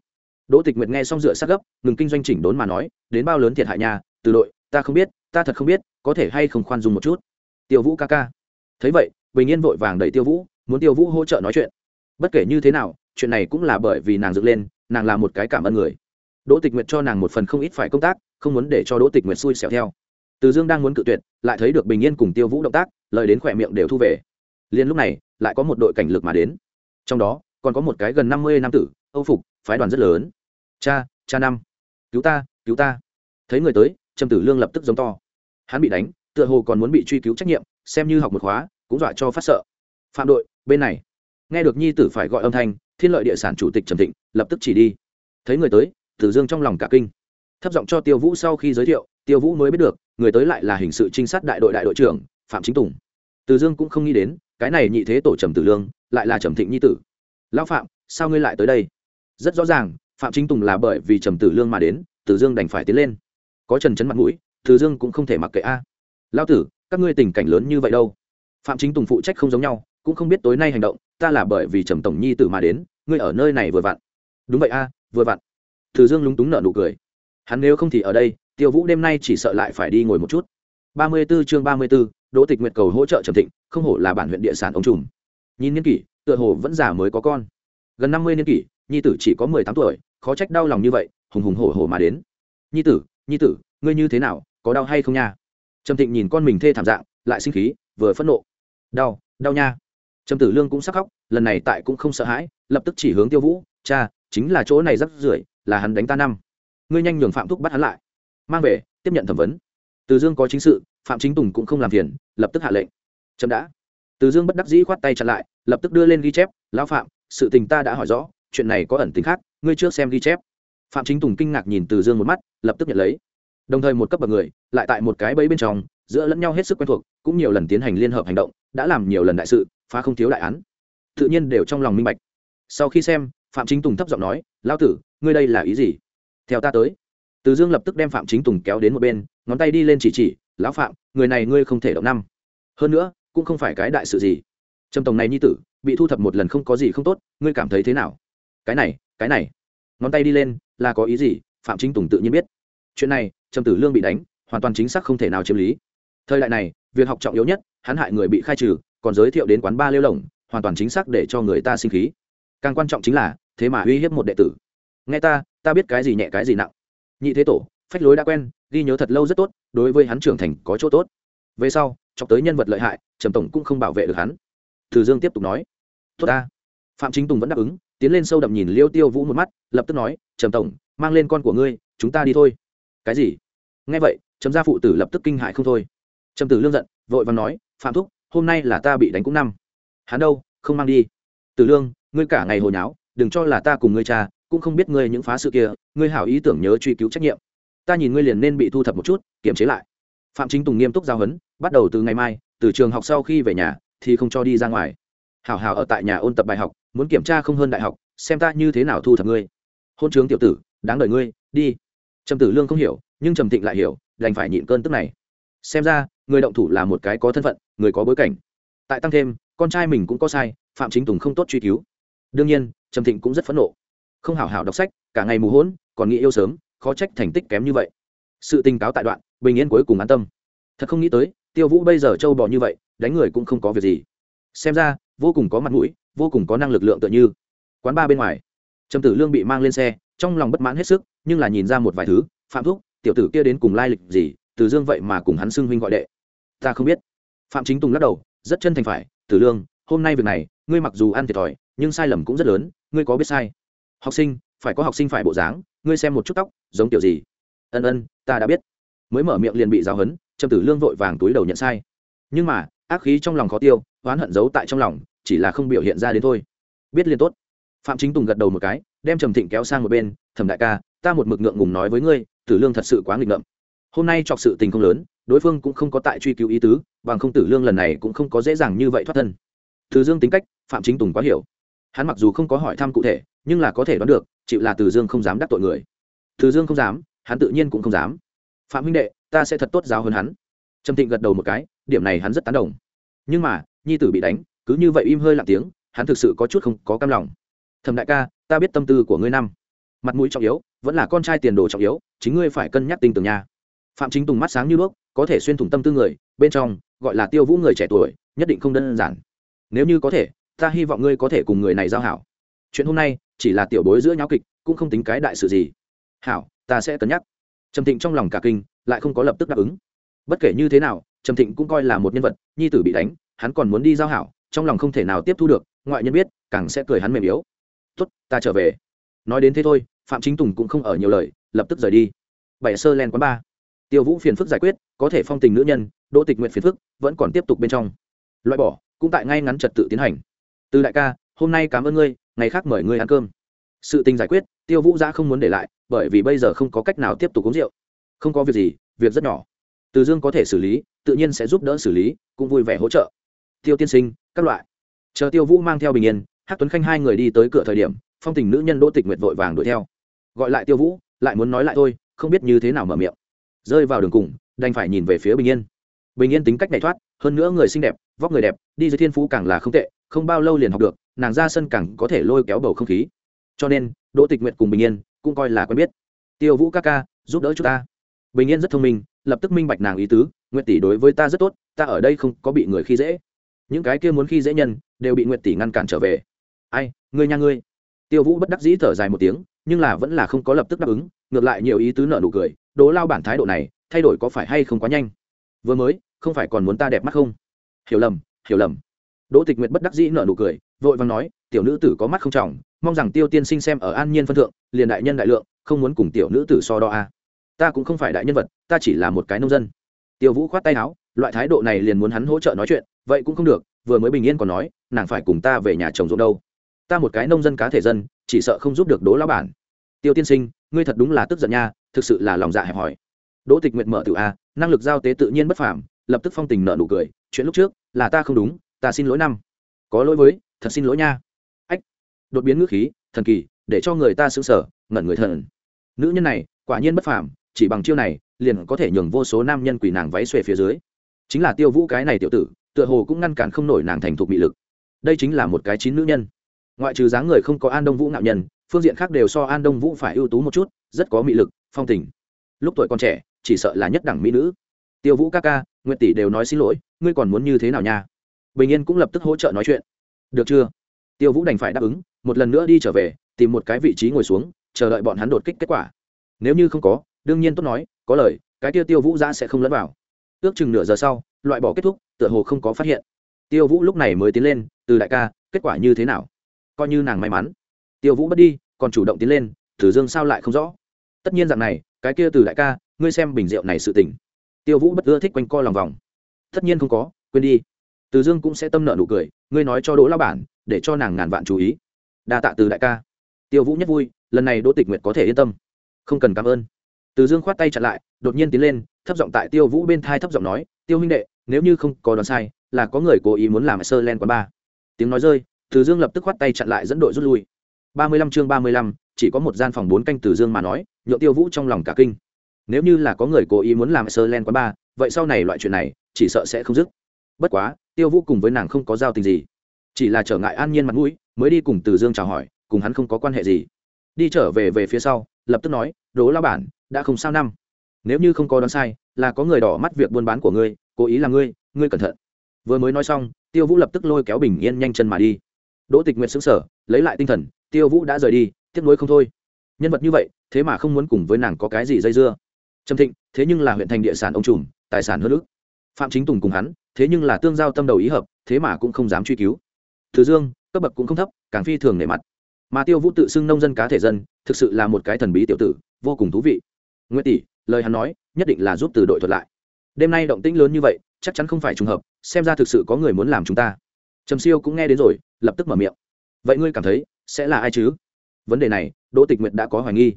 Đỗ tịch nguyệt nghe xong dựa sát gấp, ngừng kinh doanh chỉnh đốn mà nói, đến bao lớn thiệt hại nhà từ đội, ta không biết, ta thật không biết, có thể hay không khoan dung một chút. Tiêu vũ ca ca. Thấy vậy, bình yên vội vàng đẩy tiêu vũ, muốn tiêu vũ hỗ trợ nói chuyện. Bất kể như thế nào chuyện này cũng là bởi vì nàng dựng lên, nàng là một cái cảm ơn người. Đỗ tịch nguyệt cho nàng một phần không ít phải công tác, không muốn để cho đỗ tịch nguyệt xui xẻo theo. Từ dương đang muốn cự tuyệt, lại thấy được bình yên cùng tiêu vũ động tác, lời đến khỏe miệng đều thu về. Liền lúc này, lại có một đội cảnh lực mà đến. Trong đó, còn có một cái gần năm mươi nam tử, âu phục, phái đoàn rất lớn. Cha cha năm, cứu ta cứu ta. Thấy người tới, trầm tử lương lập tức giống to. Hắn bị đánh, tựa hồ còn muốn bị truy cứu trách nhiệm, xem như học một khóa, cũng dọa cho phát sợ. Phạm đội, bên này. Nghe được nhi tử phải gọi âm thanh thiên lợi địa sản chủ tịch trầm thịnh lập tức chỉ đi. Thấy người tới, tử dương trong lòng cả kinh. Thấp giọng cho tiêu vũ sau khi giới thiệu, tiêu vũ mới biết được, người tới lại là hình sự trinh sát đại đội đại đội trưởng, phạm chính tùng. Từ dương cũng không nghĩ đến, cái này nhị thế tổ trầm tử lương, lại là trầm thịnh nhi tử. Lão phạm, sao ngươi lại tới đây? Rất rõ ràng, phạm chính tùng là bởi vì trầm tử lương mà đến, tử dương đành phải tiến lên. Có trần chấn mặt mũi, tử dương cũng không thể mặc kệ a. À. lao tử, các ngươi tình cảnh lớn như vậy đâu? Phạm chính tùng phụ trách không giống nhau cũng không biết tối nay hành động ta là bởi vì trầm tổng nhi tử mà đến ngươi ở nơi này vừa vặn. Đúng vậy a vừa vặn. Tử dương lúng túng nợ nụ cười. Hắn nếu không thì ở đây tiêu vũ đêm nay chỉ sợ lại phải đi ngồi một chút. Ba mươi 34 chương ba mươi 34, đỗ tịch nguyệt cầu hỗ trợ trầm thịnh không hổ là bản huyện địa sản ông trùm. Nhìn niên kỷ tựa hồ vẫn già mới có con. Gần năm mươi niên kỷ nhi tử chỉ có mười tám tuổi khó trách đau lòng như vậy hùng hùng hổ hổ mà đến. Nhi tử nhi tử ngươi như thế nào có đau hay không nha? Trầm thịnh nhìn con mình thê thảm dạng lại sinh khí vừa phẫn nộ. Đau đau nha trầm tử lương cũng sắc khóc, lần này tại cũng không sợ hãi, lập tức chỉ hướng tiêu vũ, cha, chính là chỗ này rắc rưởi, là hắn đánh ta năm. Ngươi nhanh nhường phạm thúc bắt hắn lại. Mang về, tiếp nhận thẩm vấn. Từ dương có chính sự, phạm chính tùng cũng không làm phiền, lập tức hạ lệnh. Trầm đã. Từ dương bất đắc dĩ khoát tay chặn lại, lập tức đưa lên ghi chép, lão phạm, sự tình ta đã hỏi rõ, chuyện này có ẩn tính khác, ngươi trước xem ghi chép. Phạm chính tùng kinh ngạc nhìn từ dương một mắt, lập tức nhận lấy. Đồng thời một cấp bậc người, lại tại một cái bẫy bên trong giữa lẫn nhau hết sức quen thuộc, cũng nhiều lần tiến hành liên hợp hành động, đã làm nhiều lần đại sự, phá không thiếu đại án. Tự nhiên đều trong lòng minh bạch. Sau khi xem, phạm chính tùng thấp giọng nói lao tử, ngươi đây là ý gì? Theo ta tới. Từ dương lập tức đem phạm chính tùng kéo đến một bên, ngón tay đi lên chỉ chỉ, lão phạm, người này ngươi không thể động năm. Hơn nữa, cũng không phải cái đại sự gì. Trầm tổng này nhi tử, bị thu thập một lần không có gì không tốt, ngươi cảm thấy thế nào? Cái này cái này. Ngón tay đi lên, là có ý gì? Phạm chính tùng tự nhiên biết. Chuyện này trầm tử lương bị đánh, hoàn toàn chính xác không thể nào chiếm lý thời đại này, việc học trọng yếu nhất, hắn hại người bị khai trừ, còn giới thiệu đến quán ba lêu lỏng, hoàn toàn chính xác để cho người ta sinh khí. Càng quan trọng chính là, thế mà uy hiếp một đệ tử. Nghe ta ta biết cái gì nhẹ cái gì nặng. Nhị thế tổ, phách lối đã quen, ghi nhớ thật lâu rất tốt, đối với hắn trưởng thành có chỗ tốt. Về sau, chọc tới nhân vật lợi hại, trầm tổng cũng không bảo vệ được hắn. Từ dương tiếp tục nói, tốt ta. Phạm chính tùng vẫn đáp ứng, tiến lên sâu đậm nhìn liêu tiêu vũ một mắt, lập tức nói, trầm tổng, mang lên con của ngươi, chúng ta đi thôi. Cái gì? Nghe vậy, trầm gia phụ tử lập tức kinh hại không thôi trầm tử lương giận, vội và nói, phạm thúc, hôm nay là ta bị đánh cũng năm. Hắn đâu, không mang đi. Tử lương, ngươi cả ngày hồi nháo, đừng cho là ta cùng ngươi cha, cũng không biết ngươi những phá sự kia, ngươi hảo ý tưởng nhớ truy cứu trách nhiệm. Ta nhìn ngươi liền nên bị thu thập một chút, kiềm chế lại. Phạm chính tùng nghiêm túc giao huấn bắt đầu từ ngày mai, từ trường học sau khi về nhà, thì không cho đi ra ngoài. Hảo hảo ở tại nhà ôn tập bài học, muốn kiểm tra không hơn đại học, xem ta như thế nào thu thập ngươi. Hôn trướng tiểu tử, đáng đợi ngươi, đi. Trầm tử lương không hiểu, nhưng trầm thịnh lại hiểu, đành phải nhịn cơn tức này xem ra, người động thủ là một cái có thân phận, người có bối cảnh. Tại tăng thêm, con trai mình cũng có sai, phạm chính tùng không tốt truy cứu. Đương nhiên, trầm thịnh cũng rất phẫn nộ. Không hảo hảo đọc sách, cả ngày mù hỗn còn nghĩ yêu sớm, khó trách thành tích kém như vậy. Sự tình cáo tại đoạn, bình yên cuối cùng an tâm. Thật không nghĩ tới, tiêu vũ bây giờ trâu bò như vậy, đánh người cũng không có việc gì. Xem ra, vô cùng có mặt mũi, vô cùng có năng lực lượng tựa như. Quán ba bên ngoài, trầm tử lương bị mang lên xe, trong lòng bất mãn hết sức, nhưng là nhìn ra một vài thứ, phạm thúc, tiểu tử kia đến cùng lai lịch gì từ dương vậy mà cùng hắn xưng huynh gọi đệ. Ta không biết. Phạm chính tùng lắc đầu, rất chân thành phải tử lương, hôm nay việc này, ngươi mặc dù ăn thiệt thòi, nhưng sai lầm cũng rất lớn, ngươi có biết sai? Học sinh, phải có học sinh phải bộ dáng, ngươi xem một chút tóc, giống kiểu gì? Ân ân, ta đã biết. Mới mở miệng liền bị giáo hấn trầm tử lương vội vàng túi đầu nhận sai. Nhưng mà, ác khí trong lòng khó tiêu, oán hận giấu tại trong lòng, chỉ là không biểu hiện ra đến thôi. Biết liền tốt. Phạm chính tùng gật đầu một cái, đem trầm thịnh kéo sang một bên, thẩm đại ca, ta một mực ngượng ngùng nói với ngươi, tử lương thật sự quá nghịch ngợm hôm nay chọc sự tình không lớn, đối phương cũng không có tại truy cứu ý tứ, bằng không tử lương lần này cũng không có dễ dàng như vậy thoát thân. Từ dương tính cách, phạm chính tùng quá hiểu. Hắn mặc dù không có hỏi thăm cụ thể, nhưng là có thể đoán được, chịu là từ dương không dám đắc tội người. Từ dương không dám, hắn tự nhiên cũng không dám. Phạm huynh đệ, ta sẽ thật tốt giáo hơn hắn. Trầm thịnh gật đầu một cái, điểm này hắn rất tán đồng. Nhưng mà, nhi tử bị đánh, cứ như vậy im hơi lặng tiếng, hắn thực sự có chút không có cam lòng. Thầm đại ca, ta biết tâm tư của ngươi năm. Mặt mũi trọng yếu, vẫn là con trai tiền đồ trọng yếu, chính ngươi phải cân nhắc tình tưởng nhà phạm chính tùng mắt sáng như bước có thể xuyên thủng tâm tư người, bên trong, gọi là tiêu vũ người trẻ tuổi, nhất định không đơn giản. Nếu như có thể, ta hy vọng ngươi có thể cùng người này giao hảo. Chuyện hôm nay, chỉ là tiểu bối giữa nháo kịch, cũng không tính cái đại sự gì. Hảo, ta sẽ cân nhắc. Trầm thịnh trong lòng cả kinh, lại không có lập tức đáp ứng. Bất kể như thế nào, trầm thịnh cũng coi là một nhân vật, nhi tử bị đánh, hắn còn muốn đi giao hảo, trong lòng không thể nào tiếp thu được, ngoại nhân biết, càng sẽ cười hắn mềm yếu. Tốt, ta trở về. Nói đến thế thôi, phạm chính tùng cũng không ở nhiều lời, lập tức rời đi. Bảy sơ len quán ba tiêu vũ phiền phức giải quyết, có thể phong tình nữ nhân, đỗ tịch nguyện phiền phức, vẫn còn tiếp tục bên trong. Loại bỏ, cũng tại ngay ngắn trật tự tiến hành. Từ đại ca, hôm nay cảm ơn ngươi, ngày khác mời ngươi ăn cơm. Sự tình giải quyết, tiêu vũ giã không muốn để lại, bởi vì bây giờ không có cách nào tiếp tục uống rượu. Không có việc gì, việc rất nhỏ. Từ dương có thể xử lý, tự nhiên sẽ giúp đỡ xử lý, cũng vui vẻ hỗ trợ. Tiêu tiên sinh, các loại. Chờ tiêu vũ mang theo bình yên hát tuấn khanh hai người đi tới cửa thời điểm, phong tình nữ nhân đỗ tịch nguyệt vội vàng đuổi theo. Gọi lại tiêu vũ, lại muốn nói lại thôi, không biết như thế nào mở miệng rơi vào đường cùng, đành phải nhìn về phía bình yên. Bình yên tính cách này thoát, hơn nữa người xinh đẹp, vóc người đẹp, đi dưới thiên phú càng là không tệ, không bao lâu liền học được, nàng ra sân càng có thể lôi kéo bầu không khí. Cho nên, đỗ tịch nguyệt cùng bình yên cũng coi là quen biết. Tiêu vũ ca ca, giúp đỡ chúng ta. Bình yên rất thông minh, lập tức minh bạch nàng ý tứ, nguyệt tỷ đối với ta rất tốt, ta ở đây không có bị người khi dễ. Những cái kia muốn khi dễ nhân, đều bị nguyệt tỷ ngăn cản trở về. Ai, ngươi nha ngươi tiêu vũ bất đắc dĩ thở dài một tiếng, nhưng là vẫn là không có lập tức đáp ứng, ngược lại nhiều ý tứ nợ nụ cười, đố lao bản thái độ này, thay đổi có phải hay không quá nhanh? Vừa mới, không phải còn muốn ta đẹp mắt không? Hiểu lầm hiểu lầm. Đỗ tịch nguyệt bất đắc dĩ nợ nụ cười, vội vàng nói, tiểu nữ tử có mắt không trọng, mong rằng tiêu tiên sinh xem ở an nhiên phân thượng, liền đại nhân đại lượng, không muốn cùng tiểu nữ tử so đo a. Ta cũng không phải đại nhân vật, ta chỉ là một cái nông dân. Tiêu vũ khoát tay áo, loại thái độ này liền muốn hắn hỗ trợ nói chuyện, vậy cũng không được, vừa mới bình yên còn nói, nàng phải cùng ta về nhà chồng ruộng đâu ta một cái nông dân cá thể dân, chỉ sợ không giúp được đỗ lão bản. Tiêu tiên sinh, ngươi thật đúng là tức giận nha, thực sự là lòng dạ hẹp hòi. Đỗ tịch nguyện mở tự a, năng lực giao tế tự nhiên bất phàm, lập tức phong tình nợ nụ cười, chuyện lúc trước, là ta không đúng, ta xin lỗi năm. Có lỗi với, thật xin lỗi nha. Ách, đột biến ngữ khí, thần kỳ, để cho người ta sững sờ, ngẩn người thần. Nữ nhân này, quả nhiên bất phàm, chỉ bằng chiêu này, liền có thể nhường vô số nam nhân quỳ nàng váy xuề phía dưới. Chính là tiêu vũ cái này tiểu tử, tựa hồ cũng ngăn cản không nổi nàng thành thục bị lực. Đây chính là một cái chín nữ nhân ngoại trừ dáng người không có an đông vũ ngạo nhân, phương diện khác đều so an đông vũ phải ưu tú một chút, rất có mị lực, phong tình. Lúc tuổi còn trẻ, chỉ sợ là nhất đẳng mỹ nữ. Tiêu vũ ca ca nguyện tỷ đều nói xin lỗi, ngươi còn muốn như thế nào nha? Bình yên cũng lập tức hỗ trợ nói chuyện. Được chưa? Tiêu vũ đành phải đáp ứng, một lần nữa đi trở về, tìm một cái vị trí ngồi xuống, chờ đợi bọn hắn đột kích kết quả. Nếu như không có, đương nhiên tốt nói, có lời, cái tiêu tiêu vũ ra sẽ không lẫn vào. Ước chừng nửa giờ sau, loại bỏ kết thúc, tựa hồ không có phát hiện. Tiêu vũ lúc này mới tiến lên, từ đại ca, kết quả như thế nào? Coi như nàng may mắn. Tiêu vũ bất đi, còn chủ động tiến lên tử dương sao lại không rõ? Tất nhiên dạng này, cái kia từ đại ca, ngươi xem bình rượu này sự tỉnh tiêu vũ bất ưa thích quanh co lòng vòng. Tất nhiên không có, quên đi. Từ dương cũng sẽ tâm nợ nụ cười, ngươi nói cho đỗ lao bản, để cho nàng ngàn vạn chú ý. Đa tạ từ đại ca. Tiêu vũ nhất vui, lần này đỗ tịch nguyệt có thể yên tâm. Không cần cảm ơn. Từ dương khoát tay chặn lại, đột nhiên tiến lên, thấp giọng tại tiêu vũ bên thai thấp giọng nói, tiêu huynh đệ, nếu như không có đoán sai, là có người cố ý muốn làm sơ len quán ba. Tiếng nói rơi từ dương lập tức khoát tay chặn lại dẫn đội rút lui. Ba mươi lăm chương ba mươi lăm, chỉ có một gian phòng bốn canh từ dương mà nói, nhượng tiêu vũ trong lòng cả kinh. Nếu như là có người cố ý muốn làm sơ len quán ba, vậy sau này loại chuyện này, chỉ sợ sẽ không dứt. Bất quá, tiêu vũ cùng với nàng không có giao tình gì. Chỉ là trở ngại an nhiên mặt mũi, mới đi cùng từ dương chào hỏi, cùng hắn không có quan hệ gì. Đi trở về về phía sau, lập tức nói đố lao bản, đã không sao năm. Nếu như không có đoán sai, là có người đỏ mắt việc buôn bán của ngươi, cố ý là ngươi ngươi cẩn thận. Vừa mới nói xong, tiêu vũ lập tức lôi kéo bình yên nhanh chân mà đi đỗ tịch nguyện xứng sở lấy lại tinh thần, tiêu vũ đã rời đi, tiếc nuối không thôi. Nhân vật như vậy, thế mà không muốn cùng với nàng có cái gì dây dưa. Trầm thịnh, thế nhưng là huyện thành địa sản ông trùm, tài sản hơn ước phạm chính tùng cùng hắn, thế nhưng là tương giao tâm đầu ý hợp, thế mà cũng không dám truy cứu. Thứ dương, cấp bậc cũng không thấp, càng phi thường nể mặt. Mà tiêu vũ tự xưng nông dân cá thể dân, thực sự là một cái thần bí tiểu tử, vô cùng thú vị. Nguyễn tỷ, lời hắn nói, nhất định là giúp từ đội thuật lại. Đêm nay động tĩnh lớn như vậy, chắc chắn không phải trùng hợp, xem ra thực sự có người muốn làm chúng ta trầm siêu cũng nghe đến rồi, lập tức mở miệng. Vậy ngươi cảm thấy sẽ là ai chứ? Vấn đề này, đỗ tịch nguyệt đã có hoài nghi.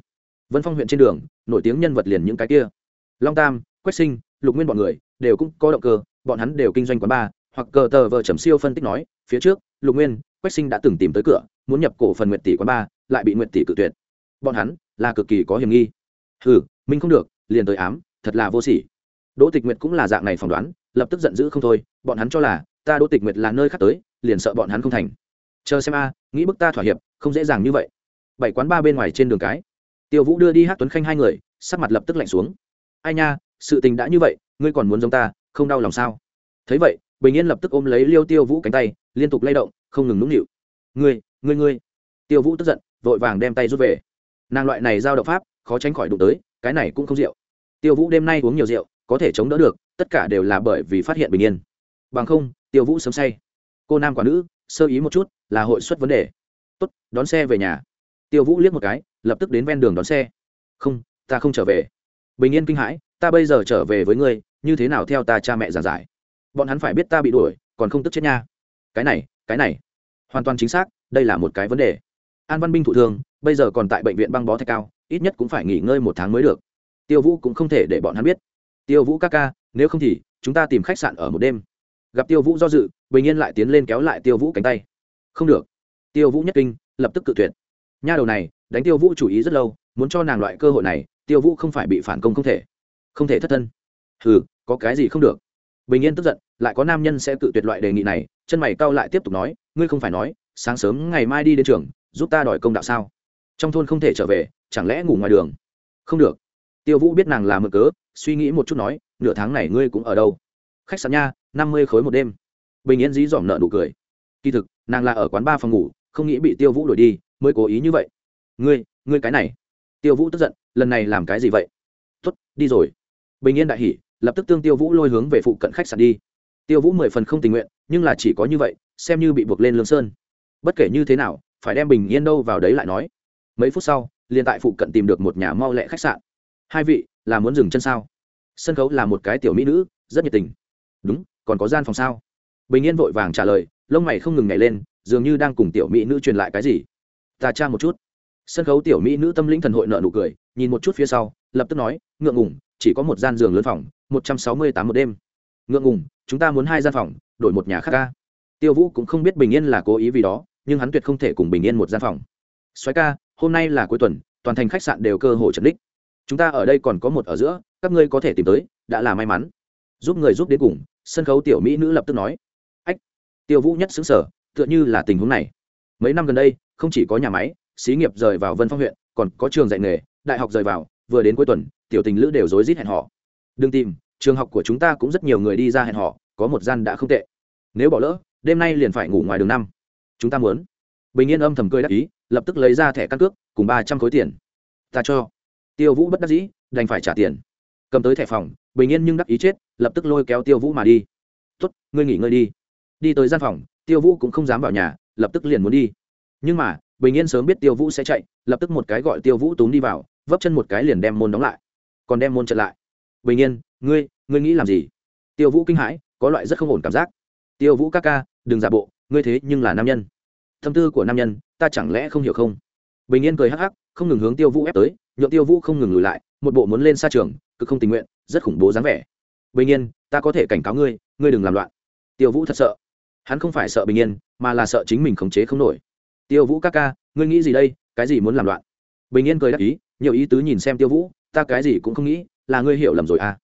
Vân phong huyện trên đường, nổi tiếng nhân vật liền những cái kia. Long tam, quách sinh, lục nguyên bọn người đều cũng có động cơ, bọn hắn đều kinh doanh quán bar, hoặc cờ tờ vợ trầm siêu phân tích nói, phía trước, lục nguyên, quách sinh đã từng tìm tới cửa, muốn nhập cổ phần nguyệt tỷ quán bar, lại bị nguyệt tỷ cự tuyệt. Bọn hắn là cực kỳ có hiểm nghi. Ừ mình không được, liền tới ám, thật là vô sỉ. Đỗ tịch nguyệt cũng là dạng này phỏng đoán, lập tức giận dữ không thôi, bọn hắn cho là ta đỗ tịch nguyệt là nơi khác tới, liền sợ bọn hắn không thành. Chờ xem a, nghĩ bức ta thỏa hiệp, không dễ dàng như vậy. Bảy quán ba bên ngoài trên đường cái, tiêu vũ đưa đi hát tuấn khanh hai người, sắc mặt lập tức lạnh xuống. Ai nha, sự tình đã như vậy, ngươi còn muốn giống ta, không đau lòng sao? Thấy vậy, bình yên lập tức ôm lấy liêu tiêu vũ cánh tay, liên tục lay động, không ngừng nũng nịu. Ngươi ngươi ngươi. Tiêu vũ tức giận, vội vàng đem tay rút về. Nàng loại này giao động pháp, khó tránh khỏi đụng tới, cái này cũng không rượu. Tiêu vũ đêm nay uống nhiều rượu, có thể chống đỡ được, tất cả đều là bởi vì phát hiện bình yên. Bằng không tiêu vũ sớm say. Cô nam quả nữ, sơ ý một chút, là hội xuất vấn đề. Tốt, đón xe về nhà. Tiêu vũ liếc một cái, lập tức đến ven đường đón xe. Không, ta không trở về. Bình yên kinh hãi, ta bây giờ trở về với ngươi, như thế nào theo ta cha mẹ giảng giải? Bọn hắn phải biết ta bị đuổi, còn không tức chết nha. Cái này cái này. Hoàn toàn chính xác, đây là một cái vấn đề. An văn binh thụ thương bây giờ còn tại bệnh viện băng bó thạch cao, ít nhất cũng phải nghỉ ngơi một tháng mới được. Tiêu vũ cũng không thể để bọn hắn biết. Tiêu vũ ca ca, nếu không thì, chúng ta tìm khách sạn ở một đêm gặp tiêu vũ do dự, bình yên lại tiến lên kéo lại tiêu vũ cánh tay. Không được. Tiêu vũ nhất kinh, lập tức cự tuyệt. Nha đầu này, đánh tiêu vũ chủ ý rất lâu, muốn cho nàng loại cơ hội này, tiêu vũ không phải bị phản công không thể. Không thể thất thân. Ừ có cái gì không được. Bình yên tức giận, lại có nam nhân sẽ tự tuyệt loại đề nghị này, chân mày cau lại tiếp tục nói, ngươi không phải nói, sáng sớm ngày mai đi đến trường, giúp ta đòi công đạo sao? Trong thôn không thể trở về, chẳng lẽ ngủ ngoài đường? Không được. Tiêu vũ biết nàng là mực cớ, suy nghĩ một chút nói, nửa tháng này ngươi cũng ở đâu? Khách sạn nha năm mươi khối một đêm. Bình yên dí dỏm nợ nụ cười. Kỳ thực, nàng là ở quán ba phòng ngủ, không nghĩ bị tiêu vũ đuổi đi, mới cố ý như vậy. Ngươi ngươi cái này. Tiêu vũ tức giận, lần này làm cái gì vậy? Tuất đi rồi. Bình yên đại hỉ, lập tức tương tiêu vũ lôi hướng về phụ cận khách sạn đi. Tiêu vũ mười phần không tình nguyện, nhưng là chỉ có như vậy, xem như bị buộc lên lương sơn. Bất kể như thế nào, phải đem bình yên đâu vào đấy lại nói. Mấy phút sau, liền tại phụ cận tìm được một nhà mau lẹ khách sạn. Hai vị, là muốn dừng chân sao? Sân khấu là một cái tiểu mỹ nữ, rất nhiệt tình. Đúng còn có gian phòng sao? Bình yên vội vàng trả lời, lông mày không ngừng nhảy lên, dường như đang cùng tiểu mỹ nữ truyền lại cái gì. Ta tra một chút. Sân khấu tiểu mỹ nữ tâm linh thần hội nợ nụ cười, nhìn một chút phía sau, lập tức nói, ngượng ngùng, chỉ có một gian giường lớn phòng, một trăm sáu mươi tám một đêm. Ngượng ngùng, chúng ta muốn hai gian phòng, đổi một nhà khác ca. Tiêu vũ cũng không biết bình yên là cố ý vì đó, nhưng hắn tuyệt không thể cùng bình yên một gian phòng. Xoáy ca, hôm nay là cuối tuần, toàn thành khách sạn đều cơ hội trần đích. Chúng ta ở đây còn có một ở giữa, các ngươi có thể tìm tới, đã là may mắn. Giúp người giúp đến cùng sân khấu tiểu mỹ nữ lập tức nói, ách, tiêu vũ nhất xứng sở, tựa như là tình huống này. Mấy năm gần đây, không chỉ có nhà máy, xí nghiệp rời vào vân phong huyện, còn có trường dạy nghề, đại học rời vào, vừa đến cuối tuần, tiểu tình lữ đều rối rít hẹn họ đừng tìm, trường học của chúng ta cũng rất nhiều người đi ra hẹn họ có một gian đã không tệ. Nếu bỏ lỡ, đêm nay liền phải ngủ ngoài đường năm. Chúng ta muốn. Bình yên âm thầm cười đắc ý, lập tức lấy ra thẻ căn cước, cùng ba trăm khối tiền. Ta cho. Tiêu vũ bất đắc dĩ, đành phải trả tiền. Cầm tới thẻ phòng bình yên nhưng đắc ý chết, lập tức lôi kéo tiêu vũ mà đi. Tuất ngươi nghỉ ngơi đi. Đi tới gian phòng, tiêu vũ cũng không dám vào nhà, lập tức liền muốn đi. Nhưng mà, bình yên sớm biết tiêu vũ sẽ chạy, lập tức một cái gọi tiêu vũ túm đi vào, vấp chân một cái liền đem môn đóng lại. Còn đem môn chặn lại. Bình yên, ngươi ngươi nghĩ làm gì? Tiêu vũ kinh hãi, có loại rất không ổn cảm giác. Tiêu vũ ca ca, đừng giả bộ, ngươi thế nhưng là nam nhân. Tâm tư của nam nhân, ta chẳng lẽ không hiểu không? Bình yên cười hắc hắc, không ngừng hướng tiêu vũ ép tới, nhượng tiêu vũ không ngừng lùi lại, một bộ muốn lên xa trường, cực không tình nguyện rất khủng bố dáng vẻ. Bình yên, ta có thể cảnh cáo ngươi ngươi đừng làm loạn. Tiêu vũ thật sợ. Hắn không phải sợ bình yên, mà là sợ chính mình khống chế không nổi. Tiêu vũ ca ca, ngươi nghĩ gì đây? Cái gì muốn làm loạn? Bình yên cười đáp ý, nhiều ý tứ nhìn xem tiêu vũ, ta cái gì cũng không nghĩ, là ngươi hiểu lầm rồi à?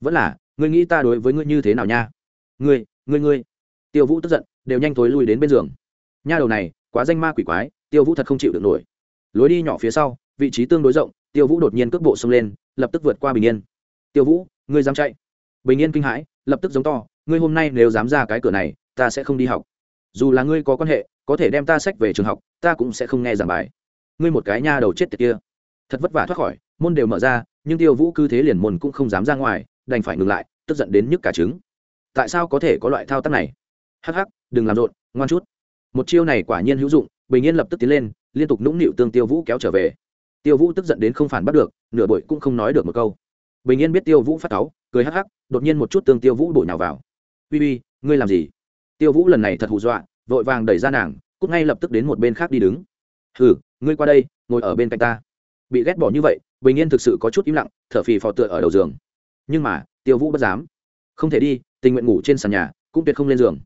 Vẫn là, ngươi nghĩ ta đối với ngươi như thế nào nha? Ngươi ngươi ngươi. Tiêu vũ tức giận, đều nhanh thối lui đến bên giường. Nha đầu này, quá danh ma quỷ quái, tiêu vũ thật không chịu được nổi. Lối đi nhỏ phía sau, vị trí tương đối rộng, tiêu vũ đột nhiên cước bộ xông lên, lập tức vượt qua bình yên tiêu vũ, ngươi dám chạy? Bình yên kinh hãi, lập tức giống to, ngươi hôm nay nếu dám ra cái cửa này, ta sẽ không đi học. Dù là ngươi có quan hệ, có thể đem ta sách về trường học, ta cũng sẽ không nghe giảng bài. Ngươi một cái nha đầu chết tiệt kia. Thật vất vả thoát khỏi, môn đều mở ra, nhưng tiêu vũ cứ thế liền môn cũng không dám ra ngoài, đành phải ngừng lại, tức giận đến nhức cả trứng. Tại sao có thể có loại thao tác này? Hắc hắc, đừng làm rộn, ngoan chút. Một chiêu này quả nhiên hữu dụng, bình yên lập tức tiến lên, liên tục nũng nịu tương tiêu vũ kéo trở về. Tiêu vũ tức giận đến không phản bắt được, nửa bội cũng không nói được một câu bình yên biết tiêu vũ phát cáu, cười hắc hắc, đột nhiên một chút tương tiêu vũ bổ nhào vào. Uy uy, ngươi làm gì? Tiêu vũ lần này thật hù dọa, vội vàng đẩy ra nàng, cút ngay lập tức đến một bên khác đi đứng. Hừ, ngươi qua đây, ngồi ở bên cạnh ta. Bị ghét bỏ như vậy, bình yên thực sự có chút im lặng, thở phì phò tựa ở đầu giường. Nhưng mà, tiêu vũ bất dám. Không thể đi, tình nguyện ngủ trên sàn nhà, cũng tuyệt không lên giường.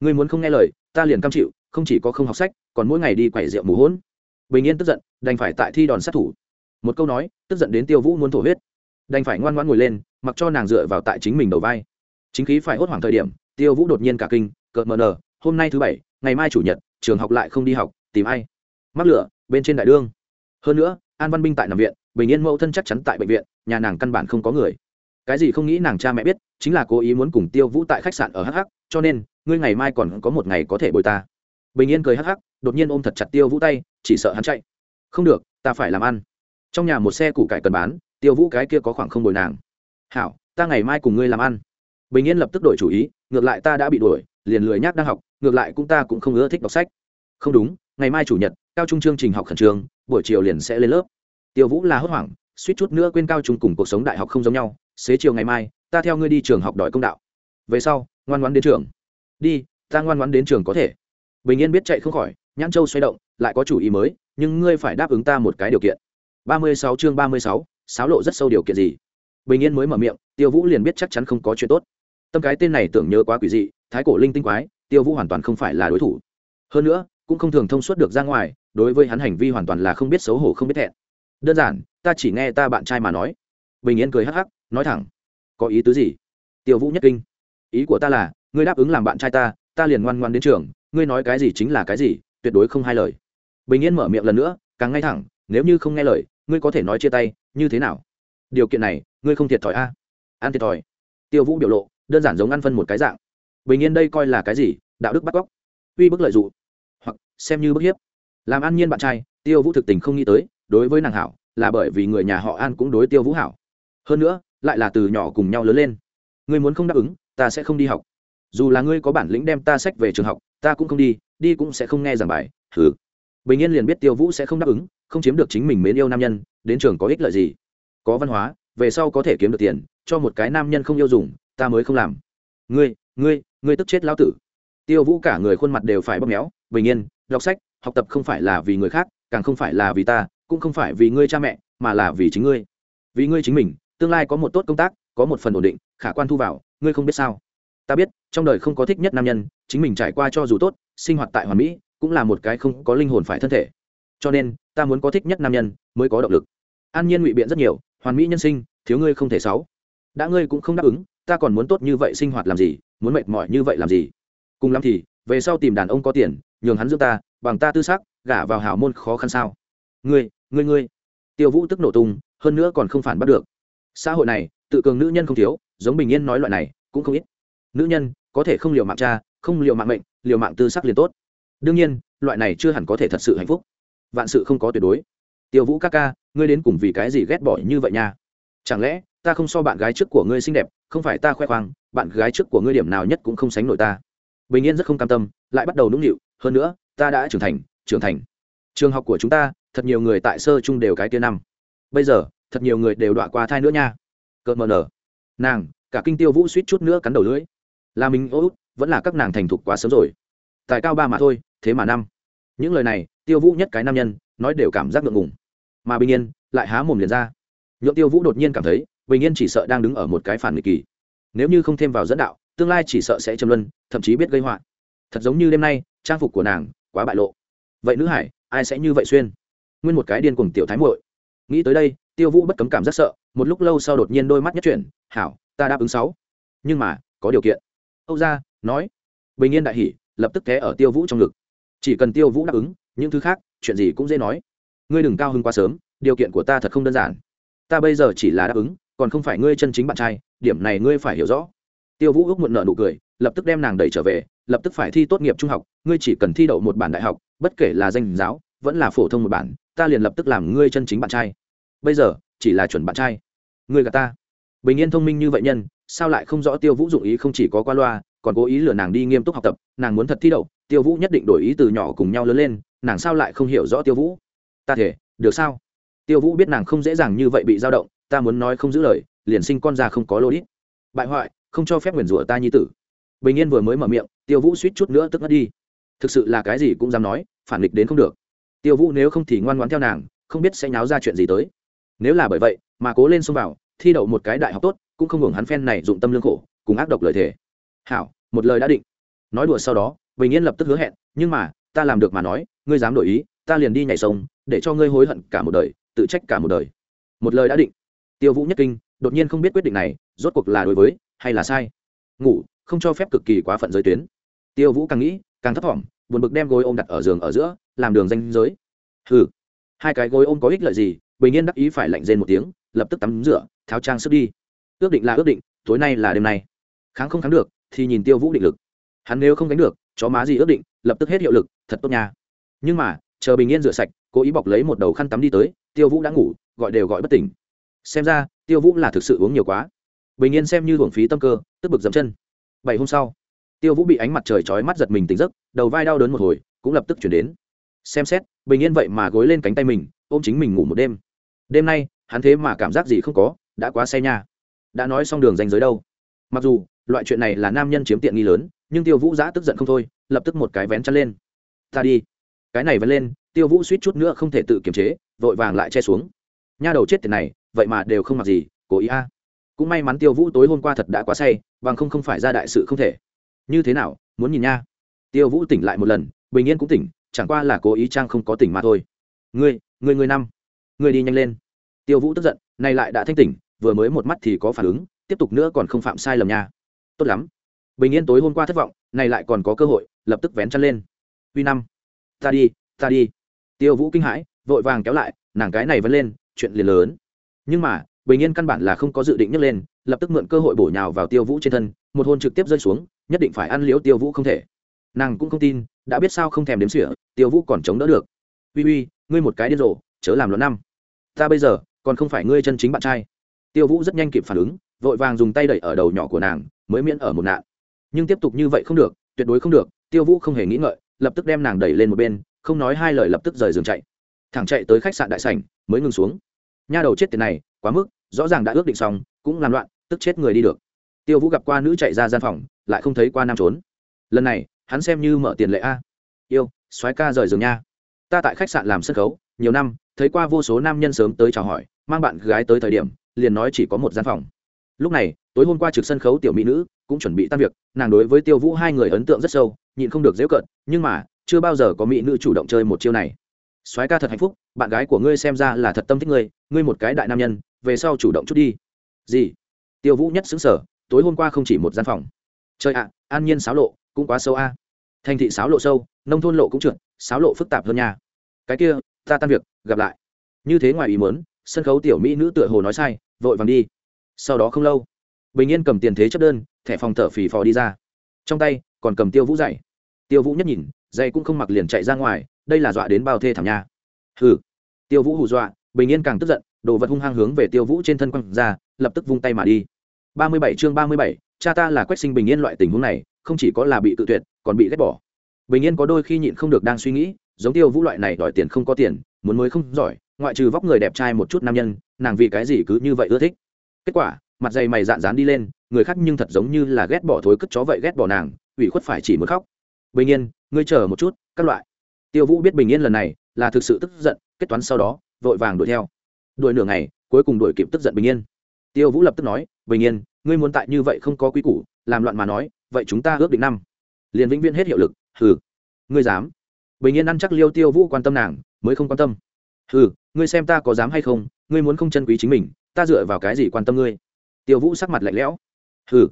Ngươi muốn không nghe lời, ta liền cam chịu, không chỉ có không học sách, còn mỗi ngày đi quẩy rượu mù hỗn. Bình yên tức giận, đành phải tại thi đòn sát thủ. Một câu nói, tức giận đến tiêu vũ muốn thổ huyết đành phải ngoan ngoãn ngồi lên, mặc cho nàng dựa vào tại chính mình đầu vai. Chính khí phải hốt hoảng thời điểm, tiêu vũ đột nhiên cả kinh, cợt mờ nờ, hôm nay thứ bảy, ngày mai chủ nhật, trường học lại không đi học, tìm ai? Mắc lửa, bên trên đại đương. Hơn nữa, an văn binh tại nằm viện, bình yên mẫu thân chắc chắn tại bệnh viện, nhà nàng căn bản không có người. Cái gì không nghĩ nàng cha mẹ biết, chính là cố ý muốn cùng tiêu vũ tại khách sạn ở hh cho nên, ngươi ngày mai còn có một ngày có thể bồi ta. Bình yên cười hh đột nhiên ôm thật chặt tiêu vũ tay, chỉ sợ hắn chạy. Không được, ta phải làm ăn. Trong nhà một xe củ cải cần bán tiêu vũ cái kia có khoảng không đổi nàng. Hảo ta ngày mai cùng ngươi làm ăn. Bình yên lập tức đổi chủ ý ngược lại ta đã bị đuổi liền lười nhác đang học ngược lại cũng ta cũng không ưa thích đọc sách. Không đúng ngày mai chủ nhật cao trung chương trình học khẩn trương buổi chiều liền sẽ lên lớp. Tiêu vũ là hốt hoảng suýt chút nữa quên cao trung cùng cuộc sống đại học không giống nhau xế chiều ngày mai ta theo ngươi đi trường học đòi công đạo. Về sau ngoan ngoan đến trường. Đi ta ngoan ngoan đến trường có thể. Bình yên biết chạy không khỏi nhãn châu xoay động lại có chủ ý mới nhưng ngươi phải đáp ứng ta một cái điều kiện. 36 chương 36, xáo lộ rất sâu điều kiện gì? Bình yên mới mở miệng, tiêu vũ liền biết chắc chắn không có chuyện tốt. Tâm cái tên này tưởng nhớ quá quỷ dị, thái cổ linh tinh quái, tiêu vũ hoàn toàn không phải là đối thủ. Hơn nữa, cũng không thường thông suốt được ra ngoài, đối với hắn hành vi hoàn toàn là không biết xấu hổ không biết thẹn. Đơn giản, ta chỉ nghe ta bạn trai mà nói. Bình yên cười hắc hắc, nói thẳng. Có ý tứ gì? Tiêu vũ nhất kinh. Ý của ta là, ngươi đáp ứng làm bạn trai ta ta liền ngoan ngoan đến trường, ngươi nói cái gì chính là cái gì, tuyệt đối không hai lời. Bình yên mở miệng lần nữa, càng ngay thẳng, nếu như không nghe lời, ngươi có thể nói chia tay như thế nào? Điều kiện này, ngươi không thiệt thòi a? Ăn thiệt thòi. Tiêu vũ biểu lộ, đơn giản giống ăn phân một cái dạng. Bình yên đây coi là cái gì? Đạo đức bắt cóc. Uy bức lợi dụng hoặc, xem như bức hiếp. Làm an nhiên bạn trai, tiêu vũ thực tình không nghĩ tới, đối với nàng hảo, là bởi vì người nhà họ an cũng đối tiêu vũ hảo. Hơn nữa, lại là từ nhỏ cùng nhau lớn lên. Ngươi muốn không đáp ứng, ta sẽ không đi học. Dù là ngươi có bản lĩnh đem ta sách về trường học, ta cũng không đi đi cũng sẽ không nghe giảng bài. Thử bình yên liền biết tiêu vũ sẽ không đáp ứng không chiếm được chính mình mến yêu nam nhân, đến trường có ích lợi gì? Có văn hóa, về sau có thể kiếm được tiền, cho một cái nam nhân không yêu dùng, ta mới không làm. Ngươi ngươi ngươi tức chết lão tử. Tiêu vũ cả người khuôn mặt đều phải bóp méo, bình yên, đọc sách, học tập không phải là vì người khác, càng không phải là vì ta, cũng không phải vì ngươi cha mẹ, mà là vì chính ngươi. Vì ngươi chính mình, tương lai có một tốt công tác, có một phần ổn định, khả quan thu vào, ngươi không biết sao. Ta biết, trong đời không có thích nhất nam nhân, chính mình trải qua cho dù tốt, sinh hoạt tại hoàn mỹ, cũng là một cái không có linh hồn phải thân thể cho nên, ta muốn có thích nhất nam nhân mới có động lực. An nhiên ngụy biện rất nhiều, hoàn mỹ nhân sinh, thiếu ngươi không thể sáu. Đã ngươi cũng không đáp ứng, ta còn muốn tốt như vậy sinh hoạt làm gì, muốn mệt mỏi như vậy làm gì? Cùng lắm thì, về sau tìm đàn ông có tiền, nhường hắn dưỡng ta, bằng ta tư xác gả vào hảo môn khó khăn sao? Ngươi ngươi ngươi. Tiêu vũ tức nổ tung, hơn nữa còn không phản bắt được. Xã hội này, tự cường nữ nhân không thiếu, giống bình yên nói loại này, cũng không ít. Nữ nhân, có thể không liều mạng cha, không liều mạng mệnh, liều mạng tư sắc liền tốt. Đương nhiên, loại này chưa hẳn có thể thật sự hạnh phúc vạn sự không có tuyệt đối. Tiêu vũ ca ca, ngươi đến cùng vì cái gì ghét bỏ như vậy nha? Chẳng lẽ, ta không so bạn gái trước của ngươi xinh đẹp, không phải ta khoe khoang, bạn gái trước của ngươi điểm nào nhất cũng không sánh nổi ta. Bình yên rất không cam tâm, lại bắt đầu nũng nịu, hơn nữa, ta đã trưởng thành trưởng thành. Trường học của chúng ta, thật nhiều người tại sơ chung đều cái kia năm. Bây giờ, thật nhiều người đều đọa qua thai nữa nha. Cợt mờ nở. Nàng, cả kinh tiêu vũ suýt chút nữa cắn đầu lưỡi. Là mình ô út vẫn là các nàng thành thục quá sớm rồi. Tài cao ba mà thôi, thế mà năm những lời này, tiêu vũ nhất cái nam nhân, nói đều cảm giác ngượng ngùng. Mà bình yên lại há mồm liền ra. Nhượng tiêu vũ đột nhiên cảm thấy, bình yên chỉ sợ đang đứng ở một cái phản nghịch kỳ. Nếu như không thêm vào dẫn đạo, tương lai chỉ sợ sẽ châm luân, thậm chí biết gây họa. Thật giống như đêm nay, trang phục của nàng quá bại lộ. Vậy nữ hải, ai sẽ như vậy xuyên? Nguyên một cái điên cùng tiểu thái muội. Nghĩ tới đây, tiêu vũ bất cấm cảm rất sợ, một lúc lâu sau đột nhiên đôi mắt nhất chuyển, hảo, ta đáp ứng sáu. Nhưng mà, có điều kiện. Âu ra nói. Bình yên đại hỉ, lập tức té ở tiêu vũ trong ngực chỉ cần tiêu vũ đáp ứng, những thứ khác, chuyện gì cũng dễ nói. Ngươi đừng cao hứng quá sớm, điều kiện của ta thật không đơn giản. Ta bây giờ chỉ là đáp ứng, còn không phải ngươi chân chính bạn trai, điểm này ngươi phải hiểu rõ. Tiêu vũ ước muộn nợ nụ cười, lập tức đem nàng đẩy trở về, lập tức phải thi tốt nghiệp trung học, ngươi chỉ cần thi đậu một bản đại học, bất kể là danh giáo, vẫn là phổ thông một bản, ta liền lập tức làm ngươi chân chính bạn trai. Bây giờ, chỉ là chuẩn bạn trai. Ngươi gà ta. Bình yên thông minh như vậy nhân, sao lại không rõ tiêu vũ dụng ý không chỉ có qua loa, còn cố ý lừa nàng đi nghiêm túc học tập, nàng muốn thật thi đậu tiêu vũ nhất định đổi ý từ nhỏ cùng nhau lớn lên, nàng sao lại không hiểu rõ tiêu vũ? Ta thể, được sao? Tiêu vũ biết nàng không dễ dàng như vậy bị dao động, ta muốn nói không giữ lời, liền sinh con ra không có lô bại hoại, không cho phép nguyền rủa ta nhi tử. Bình yên vừa mới mở miệng, tiêu vũ suýt chút nữa tức ngất đi. Thực sự là cái gì cũng dám nói, phản nghịch đến không được. Tiêu vũ nếu không thì ngoan ngoãn theo nàng, không biết sẽ nháo ra chuyện gì tới. Nếu là bởi vậy, mà cố lên xông vào, thi đậu một cái đại học tốt, cũng không hưởng hắn phen này dụng tâm lương khổ, cùng ác độc lời thề. Hảo, một lời đã định. Nói đùa sau đó bình yên lập tức hứa hẹn, nhưng mà, ta làm được mà nói, ngươi dám đổi ý, ta liền đi nhảy sông, để cho ngươi hối hận cả một đời, tự trách cả một đời. Một lời đã định, tiêu vũ nhất kinh, đột nhiên không biết quyết định này, rốt cuộc là đối với hay là sai. Ngủ, không cho phép cực kỳ quá phận giới tuyến. Tiêu vũ càng nghĩ, càng thấp thỏm, buồn bực đem gối ôm đặt ở giường ở giữa, làm đường danh giới. Hừ, hai cái gối ôm có ích lợi gì? Bình yên đắc ý phải lạnh rên một tiếng, lập tức tắm rửa, tháo trang sức đi. Ước định là ước định, tối nay là đêm nay. Kháng không kháng được, thì nhìn tiêu vũ định lực. Hắn nếu không đánh được chó má gì ước định, lập tức hết hiệu lực, thật tốt nha. Nhưng mà, chờ bình yên rửa sạch cố ý bọc lấy một đầu khăn tắm đi tới, tiêu vũ đã ngủ, gọi đều gọi bất tỉnh. Xem ra, tiêu vũ là thực sự uống nhiều quá. Bình yên xem như hưởng phí tâm cơ, tức bực dậm chân. Bảy hôm sau, tiêu vũ bị ánh mặt trời chói mắt giật mình tỉnh giấc, đầu vai đau đớn một hồi, cũng lập tức chuyển đến. Xem xét, bình yên vậy mà gối lên cánh tay mình, ôm chính mình ngủ một đêm. Đêm nay, hắn thế mà cảm giác gì không có, đã quá say nha. Đã nói xong đường danh giới đâu. Mặc dù, loại chuyện này là nam nhân chiếm tiện nghi lớn nhưng tiêu vũ giã tức giận không thôi, lập tức một cái vén chăn lên. Ta đi. Cái này vẫn lên, tiêu vũ suýt chút nữa không thể tự kiềm chế, vội vàng lại che xuống. Nha đầu chết tiền này, vậy mà đều không mặc gì, cố ý a. Cũng may mắn tiêu vũ tối hôm qua thật đã quá say, bằng không không phải ra đại sự không thể. Như thế nào, muốn nhìn nha. Tiêu vũ tỉnh lại một lần, bình yên cũng tỉnh, chẳng qua là cố ý trang không có tỉnh mà thôi. Ngươi ngươi ngươi năm ngươi đi nhanh lên. Tiêu vũ tức giận, nay lại đã thanh tỉnh, vừa mới một mắt thì có phản ứng, tiếp tục nữa còn không phạm sai lầm nha. Tốt lắm bình yên tối hôm qua thất vọng này lại còn có cơ hội, lập tức vén chân lên. Uy năm, ta đi ta đi. Tiêu vũ kinh hãi, vội vàng kéo lại, nàng cái này vẫn lên, chuyện liền lớn. Nhưng mà, bình yên căn bản là không có dự định nhấc lên, lập tức mượn cơ hội bổ nhào vào tiêu vũ trên thân, một hôn trực tiếp rơi xuống, nhất định phải ăn liễu tiêu vũ không thể. Nàng cũng không tin, đã biết sao không thèm đếm xỉa, tiêu vũ còn chống đỡ được. Uy uy, ngươi một cái điên rồ, chớ làm luận năm. Ta bây giờ, còn không phải ngươi chân chính bạn trai. Tiêu vũ rất nhanh kịp phản ứng, vội vàng dùng tay đẩy ở đầu nhỏ của nàng, mới miễn ở một nạn nhưng tiếp tục như vậy không được, tuyệt đối không được, tiêu vũ không hề nghĩ ngợi, lập tức đem nàng đẩy lên một bên, không nói hai lời lập tức rời giường chạy. Thẳng chạy tới khách sạn đại sảnh, mới ngừng xuống. Nha đầu chết tiền này, quá mức, rõ ràng đã ước định xong, cũng làm loạn, tức chết người đi được. Tiêu vũ gặp qua nữ chạy ra gian phòng, lại không thấy qua nam trốn. Lần này, hắn xem như mở tiền lệ a. Yêu, soái ca rời giường nha. Ta tại khách sạn làm sân khấu, nhiều năm, thấy qua vô số nam nhân sớm tới chào hỏi, mang bạn gái tới thời điểm, liền nói chỉ có một gian phòng lúc này, tối hôm qua trực sân khấu tiểu mỹ nữ cũng chuẩn bị tan việc, nàng đối với tiêu vũ hai người ấn tượng rất sâu, nhịn không được dễ cận nhưng mà, chưa bao giờ có mỹ nữ chủ động chơi một chiêu này. Soái ca thật hạnh phúc, bạn gái của ngươi xem ra là thật tâm thích ngươi ngươi một cái đại nam nhân, về sau chủ động chút đi. Gì? Tiêu vũ nhất xứng sở tối hôm qua không chỉ một gian phòng. Chơi ạ, an nhiên xáo lộ, cũng quá sâu a. Thành thị xáo lộ sâu, nông thôn lộ cũng trượt, xáo lộ phức tạp hơn nha. Cái kia, ta tan việc, gặp lại. Như thế ngoài ý muốn, sân khấu tiểu mỹ nữ tựa hồ nói sai, vội vàng đi sau đó không lâu bình yên cầm tiền thế chấp đơn thẻ phòng thở phì phò đi ra. Trong tay còn cầm tiêu vũ dày, tiêu vũ nhất nhìn dây cũng không mặc liền chạy ra ngoài đây là dọa đến bao thê thảm nha. Hừ. Tiêu vũ hù dọa bình yên càng tức giận đồ vật hung hăng hướng về tiêu vũ trên thân quăng ra lập tức vung tay mà đi. Ba mươi bảy chương ba mươi bảy cha ta là quách sinh bình yên loại tình huống này không chỉ có là bị tự tuyệt còn bị ghét bỏ. Bình yên có đôi khi nhịn không được đang suy nghĩ giống tiêu vũ loại này đòi tiền không có tiền muốn mới không giỏi ngoại trừ vóc người đẹp trai một chút nam nhân nàng vì cái gì cứ như vậy ưa thích? Kết quả, mặt dày mày dạn dán đi lên, người khác nhưng thật giống như là ghét bỏ thối cất chó vậy ghét bỏ nàng, ủy khuất phải chỉ muốn khóc. Bình yên, ngươi chờ một chút, các loại. Tiêu vũ biết bình yên lần này là thực sự tức giận, kết toán sau đó, vội vàng đuổi theo. Đuổi nửa ngày, cuối cùng đuổi kịp tức giận bình yên. Tiêu vũ lập tức nói, bình yên, ngươi muốn tại như vậy không có quy củ, làm loạn mà nói, vậy chúng ta ước định năm. Liền vĩnh viễn hết hiệu lực, hừ, ngươi dám. Bình yên ăn chắc liêu tiêu vũ quan tâm nàng, mới không quan tâm. Hừ, ngươi xem ta có dám hay không, ngươi muốn không chân quý chính mình ta dựa vào cái gì quan tâm ngươi? Tiêu vũ sắc mặt lạnh lẽo. Hừ.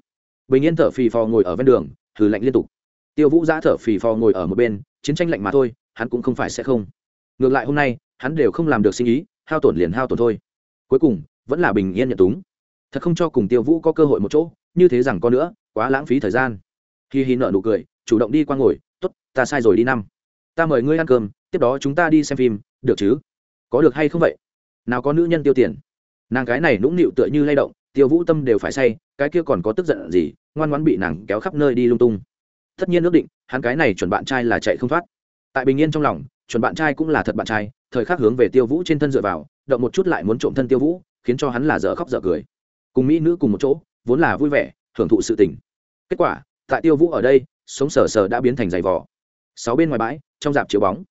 Bình yên thở phì phò ngồi ở ven đường, hừ lạnh liên tục. Tiêu vũ giã thở phì phò ngồi ở một bên, chiến tranh lạnh mà thôi, hắn cũng không phải sẽ không. Ngược lại hôm nay, hắn đều không làm được sinh ý, hao tổn liền hao tổn thôi. Cuối cùng, vẫn là bình yên nhận túng. Thật không cho cùng tiêu vũ có cơ hội một chỗ, như thế rằng có nữa, quá lãng phí thời gian. Khi hi nợ nụ cười, chủ động đi qua ngồi t ố t ta sai rồi đi năm. Ta mời ngươi ăn cơm, tiếp đó chúng ta đi xem phim, được chứ? Có được hay không vậy? Nào có nữ nhân tiêu tiền nàng cái này nũng nịu tựa như lay động, tiêu vũ tâm đều phải say, cái kia còn có tức giận gì, ngoan ngoãn bị nàng kéo khắp nơi đi lung tung. Tất nhiên ước định, hắn cái này chuẩn bạn trai là chạy không thoát. Tại bình yên trong lòng, chuẩn bạn trai cũng là thật bạn trai, thời khắc hướng về tiêu vũ trên thân dựa vào, động một chút lại muốn trộm thân tiêu vũ, khiến cho hắn là dở khóc dở cười. Cùng mỹ nữ cùng một chỗ, vốn là vui vẻ, hưởng thụ sự tình. Kết quả, tại tiêu vũ ở đây, sống sờ sờ đã biến thành giày vò. Sáu bên ngoài bãi, trong dạp chiếu bóng.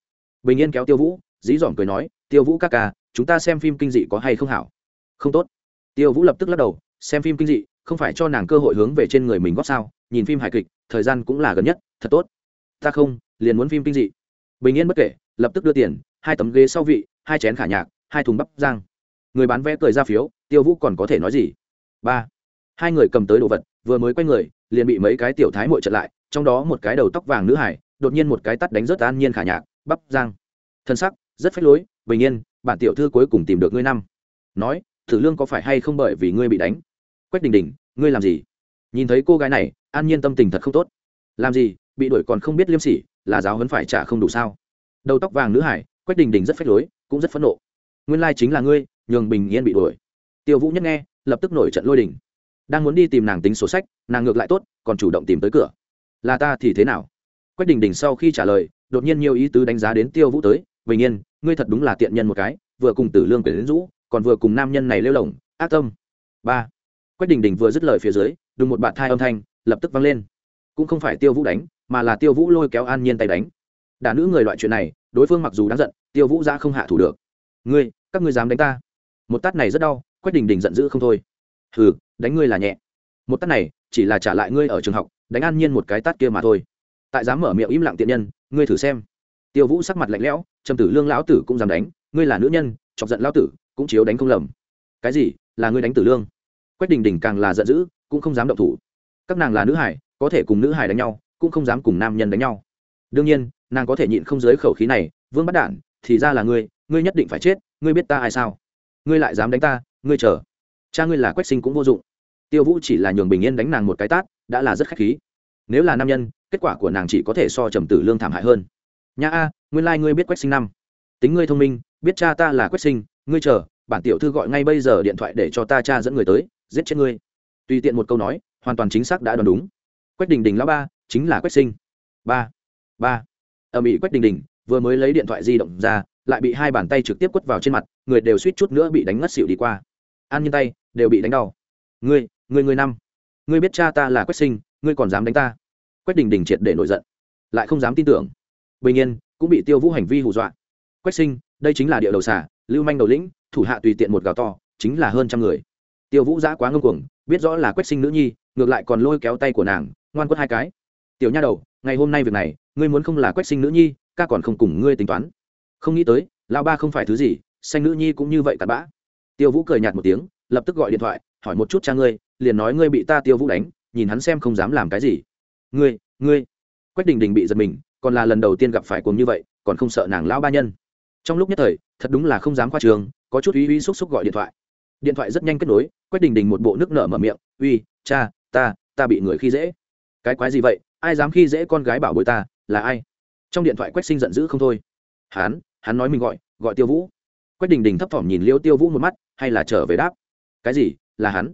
Bình yên kéo tiêu vũ, dí dỏm cười nói, tiêu vũ các ca, chúng ta xem phim kinh dị có hay không hảo? Không tốt. Tiêu vũ lập tức lắc đầu, xem phim kinh dị, không phải cho nàng cơ hội hướng về trên người mình góp sao, nhìn phim hài kịch, thời gian cũng là gần nhất, thật tốt. Ta không, liền muốn phim kinh dị. Bình yên bất kể, lập tức đưa tiền, hai tấm ghế sau vị, hai chén khả nhạc, hai thùng bắp giang người bán vé cười ra phiếu, tiêu vũ còn có thể nói gì? Ba. Hai người cầm tới đồ vật, vừa mới quay người, liền bị mấy cái tiểu thái mội trật lại, trong đó một cái đầu tóc vàng nữ hải đột nhiên một cái tắt đánh rớt an nhiên khả nhạc, bắp giang thân sắc, rất phách lối, bình yên, bản tiểu thư cuối cùng tìm được ngươi năm. Nói thử lương có phải hay không bởi vì ngươi bị đánh? Quách đình đình, ngươi làm gì? Nhìn thấy cô gái này, an nhiên tâm tình thật không tốt. Làm gì, bị đuổi còn không biết liêm sỉ, là giáo hấn phải trả không đủ sao? Đầu tóc vàng nữ hải, quách đình đình rất phách lối, cũng rất phẫn nộ. Nguyên lai chính là ngươi, nhường bình yên bị đuổi. Tiêu vũ nhất nghe, lập tức nổi trận lôi đình. Đang muốn đi tìm nàng tính sổ sách, nàng ngược lại tốt, còn chủ động tìm tới cửa. Là ta thì thế nào? Quách đình đình sau khi trả lời, đột nhiên nhiều ý tứ đánh giá đến tiêu vũ tới. Bình yên, ngươi thật đúng là tiện nhân một cái, vừa cùng tử lương quyển đến rũ còn vừa cùng nam nhân này lêu lỏng, ác tâm. Ba, quách đình đình vừa dứt lời phía dưới, đùng một bạn thai âm thanh lập tức vang lên. Cũng không phải tiêu vũ đánh, mà là tiêu vũ lôi kéo an nhiên tay đánh. Đả nữ người loại chuyện này, đối phương mặc dù đáng giận, tiêu vũ ra không hạ thủ được. Ngươi, các ngươi dám đánh ta? Một tát này rất đau, quách đình đình giận dữ không thôi. Hừ, đánh ngươi là nhẹ. Một tát này, chỉ là trả lại ngươi ở trường học, đánh an nhiên một cái tát kia mà thôi. Tại dám mở miệng im lặng tiện nhân, ngươi thử xem. Tiêu vũ sắc mặt lạnh lẽo, trầm tử lương lão tử cũng dám đánh, ngươi là nữ nhân, chọc giận lão tử cũng chiếu đánh không lầm. Cái gì? Là ngươi đánh tử lương? Quách đình đình càng là giận dữ, cũng không dám động thủ. Các nàng là nữ hải, có thể cùng nữ hải đánh nhau, cũng không dám cùng nam nhân đánh nhau. Đương nhiên, nàng có thể nhịn không dưới khẩu khí này, vương bắt đản thì ra là ngươi ngươi nhất định phải chết, ngươi biết ta ai sao? Ngươi lại dám đánh ta, ngươi chờ. Cha ngươi là quách sinh cũng vô dụng. Tiêu vũ chỉ là nhường bình yên đánh nàng một cái tát, đã là rất khách khí. Nếu là nam nhân, kết quả của nàng chỉ có thể so trầm tử lương thảm hại hơn. Nhà a, nguyên lai、like、ngươi biết quách sinh năm. Tính ngươi thông minh, biết cha ta là quách sinh ngươi chờ, bản tiểu thư gọi ngay bây giờ điện thoại để cho ta cha dẫn người tới, giết chết ngươi. Tùy tiện một câu nói, hoàn toàn chính xác đã đoán đúng. Quách đình đình lão ba, chính là quách sinh. Ba ba. Ở mỹ quách đình đình, vừa mới lấy điện thoại di động ra, lại bị hai bàn tay trực tiếp quất vào trên mặt, người đều suýt chút nữa bị đánh ngất xỉu đi qua. An nhiên tay, đều bị đánh đau. Ngươi ngươi ngươi năm. Ngươi biết cha ta là quách sinh, ngươi còn dám đánh ta. Quách đình đình triệt để nổi giận. Lại không dám tin tưởng. Bình yên, cũng bị tiêu vũ hành vi hù dọa. Quách sinh, đây chính là địa đầu xả lưu manh đầu lĩnh, thủ hạ tùy tiện một gào to, chính là hơn trăm người. Tiêu vũ giã quá ngông cuồng, biết rõ là quách sinh nữ nhi, ngược lại còn lôi kéo tay của nàng, ngoan quất hai cái. Tiểu nha đầu, ngày hôm nay việc này, ngươi muốn không là quách sinh nữ nhi, ca còn không cùng ngươi tính toán. Không nghĩ tới lao ba không phải thứ gì, xanh nữ nhi cũng như vậy tạt bã. Tiêu vũ cười nhạt một tiếng, lập tức gọi điện thoại, hỏi một chút cha ngươi, liền nói ngươi bị ta tiêu vũ đánh, nhìn hắn xem không dám làm cái gì. Ngươi ngươi. Quách đình đình bị giật mình, còn là lần đầu tiên gặp phải cuồng như vậy, còn không sợ nàng lão ba nhân trong lúc nhất thời, thật đúng là không dám qua trường, có chút uy uy xúc xúc gọi điện thoại. Điện thoại rất nhanh kết nối, quách đình đình một bộ nước nở mở miệng, uy, cha, ta ta bị người khi dễ. Cái quái gì vậy? Ai dám khi dễ con gái bảo bối ta? Là ai? Trong điện thoại quách sinh giận dữ không thôi. Hắn hắn nói mình gọi gọi tiêu vũ. Quách đình đình thấp thỏm nhìn liêu tiêu vũ một mắt, hay là trở về đáp. Cái gì? Là hắn?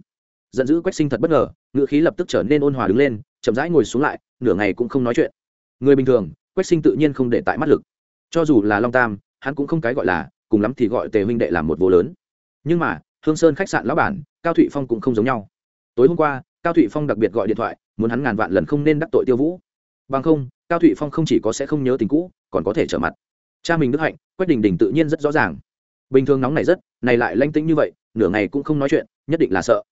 Giận dữ quách sinh thật bất ngờ, ngữ khí lập tức trở nên ôn hòa đứng lên, chậm rãi ngồi xuống lại, nửa ngày cũng không nói chuyện. Người bình thường, quách sinh tự nhiên không để tại mắt lực. Cho dù là long tam hắn cũng không cái gọi là, cùng lắm thì gọi tề huynh đệ làm một vô lớn. Nhưng mà, hương sơn khách sạn lão bản, cao thụy phong cũng không giống nhau. Tối hôm qua, cao thụy phong đặc biệt gọi điện thoại, muốn hắn ngàn vạn lần không nên đắc tội tiêu vũ. Bằng không, cao thụy phong không chỉ có sẽ không nhớ tình cũ, còn có thể trở mặt. Cha mình đức hạnh, quách đình đình tự nhiên rất rõ ràng. Bình thường nóng này rất, này lại lanh tĩnh như vậy, nửa ngày cũng không nói chuyện, nhất định là sợ.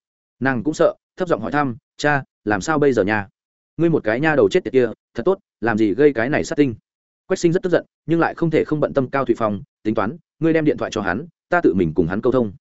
Nàng cũng sợ, thấp giọng hỏi thăm, cha, làm sao bây giờ nhà ngươi một cái nha đầu chết tiệt kia, thật tốt, làm gì gây cái này sát tinh? Quách sinh rất tức giận, nhưng lại không thể không bận tâm cao thụy phong, tính toán, ngươi đem điện thoại cho hắn, ta tự mình cùng hắn câu thông.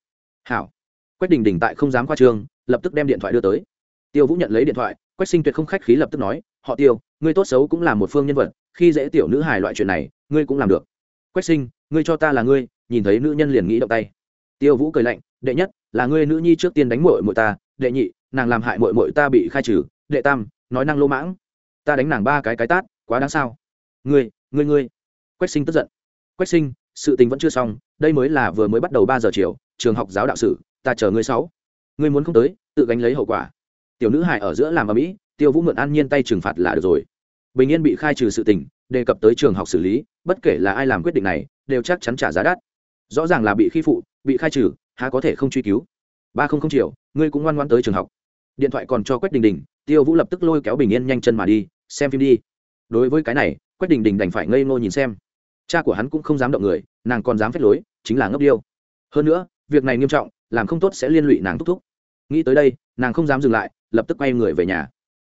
Hảo. Quách đình đình tại không dám qua trường lập tức đem điện thoại đưa tới. Tiêu vũ nhận lấy điện thoại, quách sinh tuyệt không khách khí lập tức nói, họ tiêu, ngươi tốt xấu cũng là một phương nhân vật, khi dễ tiểu nữ hài loại chuyện này, ngươi cũng làm được. Quách sinh, ngươi cho ta là ngươi, nhìn thấy nữ nhân liền nghĩ động tay. Tiêu vũ cười lạnh, đệ nhất, là ngươi nữ nhi trước tiên đánh mội mội ta, đệ nhị, nàng làm hại mội mội ta bị khai trừ, đệ tam, nói năng lô mãng, ta đánh nàng ba cái cái tát, quá đáng sao. Ngươi ngươi ngươi. Quách sinh tức giận. Quách sinh, sự tình vẫn chưa xong, đây mới là vừa mới bắt đầu ba giờ chiều, trường học giáo đạo sử, ta chờ ngươi sáu. Ngươi muốn không tới, tự gánh lấy hậu quả. Tiểu nữ hải ở giữa làm ở mỹ tiêu vũ mượn an nhiên tay trừng phạt là được rồi. Bình yên bị khai trừ sự tình, đề cập tới trường học xử lý, bất kể là ai làm quyết định này, đều chắc chắn trả giá đắt. Rõ ràng là bị khi phụ, bị khai trừ, há có thể không truy cứu. Ba không không triệu ngươi cũng ngoan ngoan tới trường học. Điện thoại còn cho quách đình đình, tiêu vũ lập tức lôi kéo bình yên nhanh chân mà đi, xem phim đi. Đối với cái này quách đình đình đành phải ngây ngô nhìn xem. Cha của hắn cũng không dám động người, nàng còn dám phép lối, chính là ngốc điêu. Hơn nữa, việc này nghiêm trọng, làm không tốt sẽ liên lụy nàng thúc thúc. Nghĩ tới đây, nàng không dám dừng lại, lập tức quay người về nhà.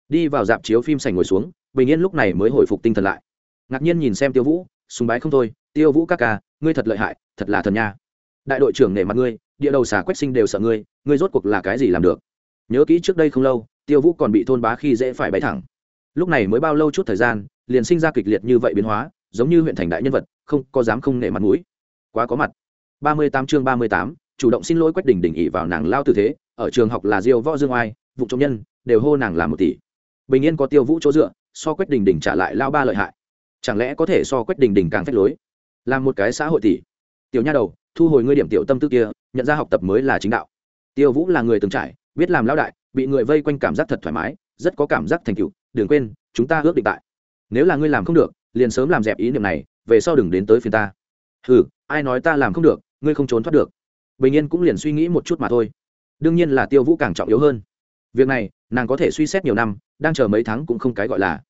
Đi vào dạp chiếu phim sành ngồi xuống, bình yên lúc này mới hồi phục tinh thần lại. Ngạc nhiên nhìn xem tiêu vũ súng bái không thôi, tiêu vũ ca ca, ngươi thật lợi hại, thật là thần nha. Đại đội trưởng nể mặt ngươi, địa đầu xà quách sinh đều sợ ngươi ngươi rốt cuộc là cái gì làm được? Nhớ kỹ trước đây không lâu, tiêu vũ còn bị thôn bá khi dễ phải bay thẳng. Lúc này mới bao lâu chút thời gian liền sinh ra kịch liệt như vậy biến hóa, giống như huyện thành đại nhân vật, không có dám không nể mặt mũi. Quá có mặt. Ba mươi tám chương ba mươi tám, chủ động xin lỗi quách đỉnh đỉnh ỉ vào nàng lao tư thế, ở trường học là diêu võ dương oai, vụ trọng nhân, đều hô nàng là một tỷ. Bình yên có tiêu vũ chỗ dựa, so quách đình đình trả lại lao ba lợi hại. Chẳng lẽ có thể so quách đình đình càng phép lối? Làm một cái xã hội tỷ. Tiểu nha đầu, thu hồi ngươi điểm tiểu tâm tư kia, nhận ra học tập mới là chính đạo. Tiêu vũ là người từng trải, biết làm lao đại, bị người vây quanh cảm giác thật thoải mái, rất có cảm giác thành tựu. Đừng quên, chúng ta ước định tại nếu là ngươi làm không được, liền sớm làm dẹp ý niệm này, về sau đừng đến tới phiền ta. Ừ ai nói ta làm không được, ngươi không trốn thoát được. Bình yên cũng liền suy nghĩ một chút mà thôi. Đương nhiên là tiêu vũ càng trọng yếu hơn. Việc này, nàng có thể suy xét nhiều năm, đang chờ mấy tháng cũng không cái gọi là.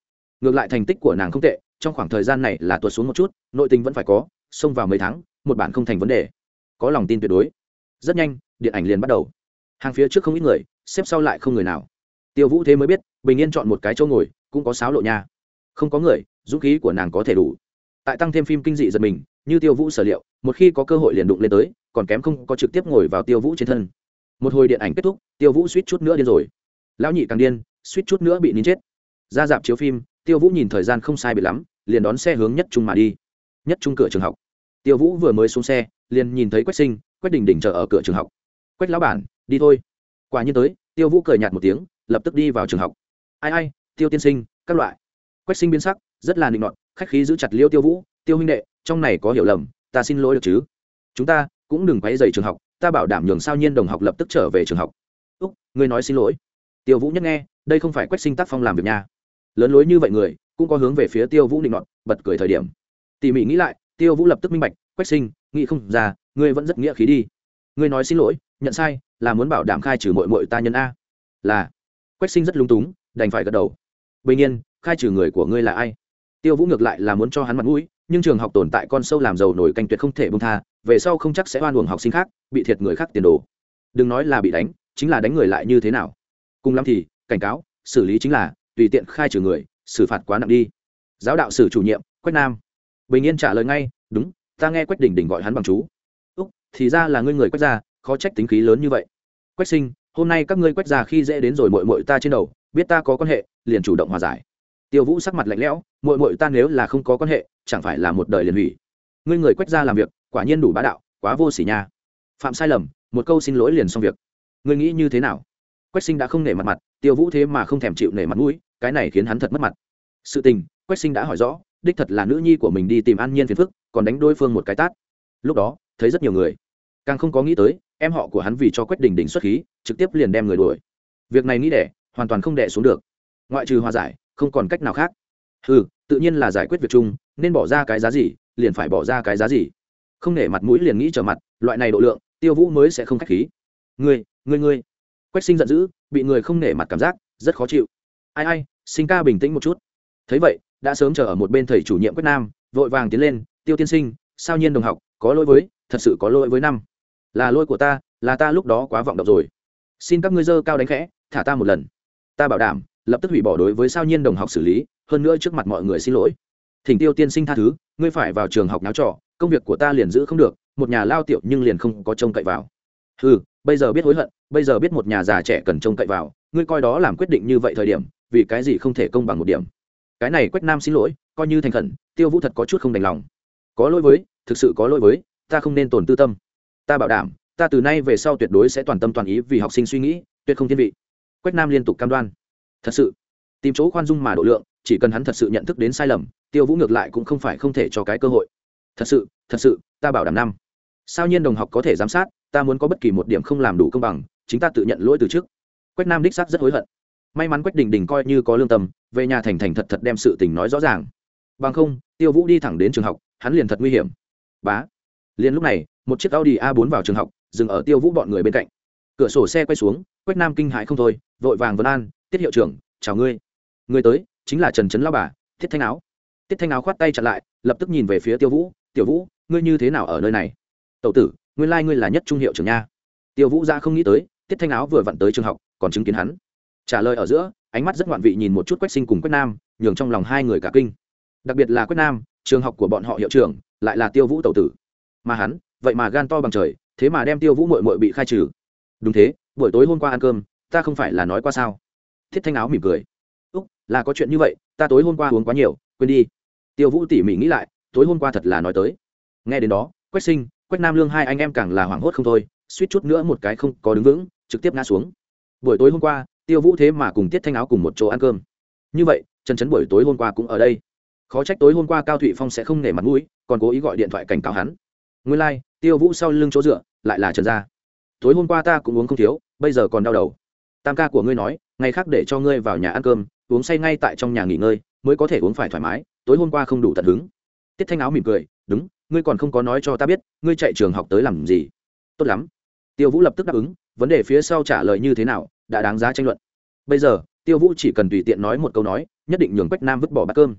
Ngược lại thành tích của nàng không tệ, trong khoảng thời gian này là tuột xuống một chút, nội tình vẫn phải có, xông vào mấy tháng, một bản không thành vấn đề. Có lòng tin tuyệt đối. Rất nhanh, điện ảnh liền bắt đầu. Hàng phía trước không ít người, xếp sau lại không người nào. Tiêu vũ thế mới biết, bình yên chọn một cái chỗ ngồi, cũng có sáo lộ nha không có người, dũng khí của nàng có thể đủ. Tại tăng thêm phim kinh dị giật mình, như tiêu vũ sở liệu, một khi có cơ hội liền đụng lên tới, còn kém không có trực tiếp ngồi vào tiêu vũ trên thân. Một hồi điện ảnh kết thúc, tiêu vũ suýt chút nữa điên rồi. Lão nhị càng điên, suýt chút nữa bị nín chết. Ra dạp chiếu phim, tiêu vũ nhìn thời gian không sai bị lắm, liền đón xe hướng nhất trung mà đi. Nhất trung cửa trường học. Tiêu vũ vừa mới xuống xe, liền nhìn thấy quách sinh, quách đình đình chờ ở cửa trường học. Quách lão bản, đi thôi. Quả nhiên tới, tiêu vũ cười nhạt một tiếng, lập tức đi vào trường học. Ai ai, tiêu tiên sinh, các loại quách sinh biến sắc, rất là định nọt, khách khí giữ chặt liêu tiêu vũ, tiêu huynh đệ, trong này có hiểu lầm, ta xin lỗi được chứ? Chúng ta cũng đừng quấy dày trường học, ta bảo đảm nhường sao nhiên đồng học lập tức trở về trường học. Úc, ngươi nói xin lỗi. Tiêu vũ nhất nghe, đây không phải quách sinh tác phong làm việc nha. Lớn lối như vậy người, cũng có hướng về phía tiêu vũ định nọt, bật cười thời điểm. Tỉ mỉ nghĩ lại, tiêu vũ lập tức minh bạch, quách sinh, nghĩ không ra, ngươi vẫn rất nghĩa khí đi. Ngươi nói xin lỗi, nhận sai, là muốn bảo đảm khai trừ mội mội ta nhân a. Là. Quách sinh rất lung túng, đành phải gật đầu. Bình nhiên khai trừ người của ngươi là ai? Tiêu vũ ngược lại là muốn cho hắn mặt mũi, nhưng trường học tồn tại con sâu làm giàu nổi canh tuyệt không thể bông tha, về sau không chắc sẽ oan uổng học sinh khác, bị thiệt người khác tiền đồ. Đừng nói là bị đánh, chính là đánh người lại như thế nào? Cùng lắm thì, cảnh cáo, xử lý chính là, tùy tiện khai trừ người, xử phạt quá nặng đi. Giáo đạo sử chủ nhiệm, quách nam. Bình yên trả lời ngay, đúng, ta nghe quách đình đình gọi hắn bằng chú. Úc, thì ra là ngươi người quách gia, khó trách tính khí lớn như vậy. Quách sinh, hôm nay các ngươi quách gia khi dễ đến rồi mội mội ta trên đầu, biết ta có quan hệ, liền chủ động hòa giải tiêu vũ sắc mặt lạnh lẽo mội mội ta nếu là không có quan hệ, chẳng phải là một đời liền hủy. Ngươi người quách gia làm việc, quả nhiên đủ bá đạo, quá vô sỉ nha. Phạm sai lầm, một câu xin lỗi liền xong việc. Ngươi nghĩ như thế nào? Quách sinh đã không nể mặt mặt, tiêu vũ thế mà không thèm chịu nể mặt mũi, cái này khiến hắn thật mất mặt. Sự tình, quách sinh đã hỏi rõ, đích thật là nữ nhi của mình đi tìm an nhiên phiền phức, còn đánh đối phương một cái tát. Lúc đó, thấy rất nhiều người. Càng không có nghĩ tới, em họ của hắn vì cho quách đình đình xuất khí, trực tiếp liền đem người đuổi. Việc này nghĩ đẻ, hoàn toàn không đẻ xuống được. Ngoại trừ hòa giải không còn cách nào khác. Ừ tự nhiên là giải quyết việc chung, nên bỏ ra cái giá gì, liền phải bỏ ra cái giá gì. Không nể mặt mũi liền nghĩ trở mặt, loại này độ lượng, tiêu vũ mới sẽ không k h á c h khí. Ngươi ngươi ngươi. Quách sinh giận dữ, bị người không nể mặt cảm giác, rất khó chịu. Ai ai, sinh ca bình tĩnh một chút. Thấy vậy, đã sớm chờ ở một bên thầy chủ nhiệm quách nam, vội vàng tiến lên, tiêu tiên sinh, sao nhiên đồng học, có lỗi với, thật sự có lỗi với năm. Là lỗi của ta, là ta lúc đó quá vọng động rồi. Xin các ngươi dơ cao đánh khẽ, thả ta một lần. Ta bảo đảm lập tức hủy bỏ đối với sao nhiên đồng học xử lý, hơn nữa trước mặt mọi người xin lỗi. Thỉnh tiêu tiên sinh tha thứ, ngươi phải vào trường học náo trọ, công việc của ta liền giữ không được, một nhà lao tiệu nhưng liền không có trông cậy vào. Ừ bây giờ biết hối hận, bây giờ biết một nhà già trẻ cần trông cậy vào, ngươi coi đó làm quyết định như vậy thời điểm, vì cái gì không thể công bằng một điểm? Cái này quách nam xin lỗi, coi như thành khẩn, tiêu vũ thật có chút không đành lòng. Có lỗi với, thực sự có lỗi với, ta không nên tổn tư tâm. Ta bảo đảm, ta từ nay về sau tuyệt đối sẽ toàn tâm toàn ý vì học sinh suy nghĩ, tuyệt không thiên vị. Quách nam liên tục cam đoan thật sự, tìm chỗ khoan dung mà độ lượng, chỉ cần hắn thật sự nhận thức đến sai lầm, tiêu vũ ngược lại cũng không phải không thể cho cái cơ hội. Thật sự thật sự, ta bảo đảm năm. Sao nhiên đồng học có thể giám sát, ta muốn có bất kỳ một điểm không làm đủ công bằng, chính ta tự nhận lỗi từ trước. Quách nam đích xác rất hối hận. May mắn quách đình đình coi như có lương tâm, về nhà thành thành thật thật đem sự tình nói rõ ràng. Bằng không, tiêu vũ đi thẳng đến trường học, hắn liền thật nguy hiểm. Bá. Liền lúc này, một chiếc audi a 4 vào trường học, dừng ở tiêu vũ bọn người bên cạnh. Cửa sổ xe quay xuống, quách nam kinh hãi không thôi, vội vàng vân an tiết hiệu trưởng, chào ngươi. Người tới, chính là trần trấn lao bà thiết thanh áo. Tiết thanh áo khoát tay chặt lại, lập tức nhìn về phía tiêu vũ, tiểu vũ, ngươi như thế nào ở nơi này? Tậu tử, nguyên lai、like、ngươi là nhất trung hiệu trưởng nha. Tiêu vũ ra không nghĩ tới, tiết thanh áo vừa vặn tới trường học, còn chứng kiến hắn. Trả lời ở giữa, ánh mắt rất ngoạn vị nhìn một chút quách sinh cùng quách nam, nhường trong lòng hai người cả kinh. Đặc biệt là quách nam, trường học của bọn họ hiệu trưởng, lại là tiêu vũ tậu tử. Mà hắn, vậy mà gan to bằng trời, thế mà đem tiêu vũ mội mội bị khai trừ. Đúng thế, buổi tối hôm qua ăn cơm, ta không phải là nói qua sao? Thiết thanh áo mỉm cười. Úc là có chuyện như vậy ta tối hôm qua uống quá nhiều quên đi. Tiêu vũ tỉ mỉ nghĩ lại tối hôm qua thật là nói tới. Nghe đến đó quách sinh quách nam lương hai anh em càng là hoảng hốt không thôi suýt chút nữa một cái không có đứng vững trực tiếp ngã xuống. Buổi tối hôm qua tiêu vũ thế mà cùng tiết thanh áo cùng một chỗ ăn cơm. Như vậy trần trấn buổi tối hôm qua cũng ở đây. Khó trách tối hôm qua cao thụy phong sẽ không nể mặt mũi còn cố ý gọi điện thoại cảnh cáo hắn. Nguyên lai、like, tiêu vũ sau lưng chỗ dựa lại là trần gia. Tối hôm qua ta cũng uống không thiếu bây giờ còn đau đầu. Tam ca của ngươi nói ngày khác để cho ngươi vào nhà ăn cơm, uống say ngay tại trong nhà nghỉ ngơi, mới có thể uống phải thoải mái, tối hôm qua không đủ tận hứng. Tiết thanh áo mỉm cười, đúng, ngươi còn không có nói cho ta biết, ngươi chạy trường học tới làm gì? Tốt lắm. Tiêu vũ lập tức đáp ứng, vấn đề phía sau trả lời như thế nào, đã đáng giá tranh luận. Bây giờ, tiêu vũ chỉ cần tùy tiện nói một câu nói, nhất định nhường quách nam vứt bỏ bát cơm.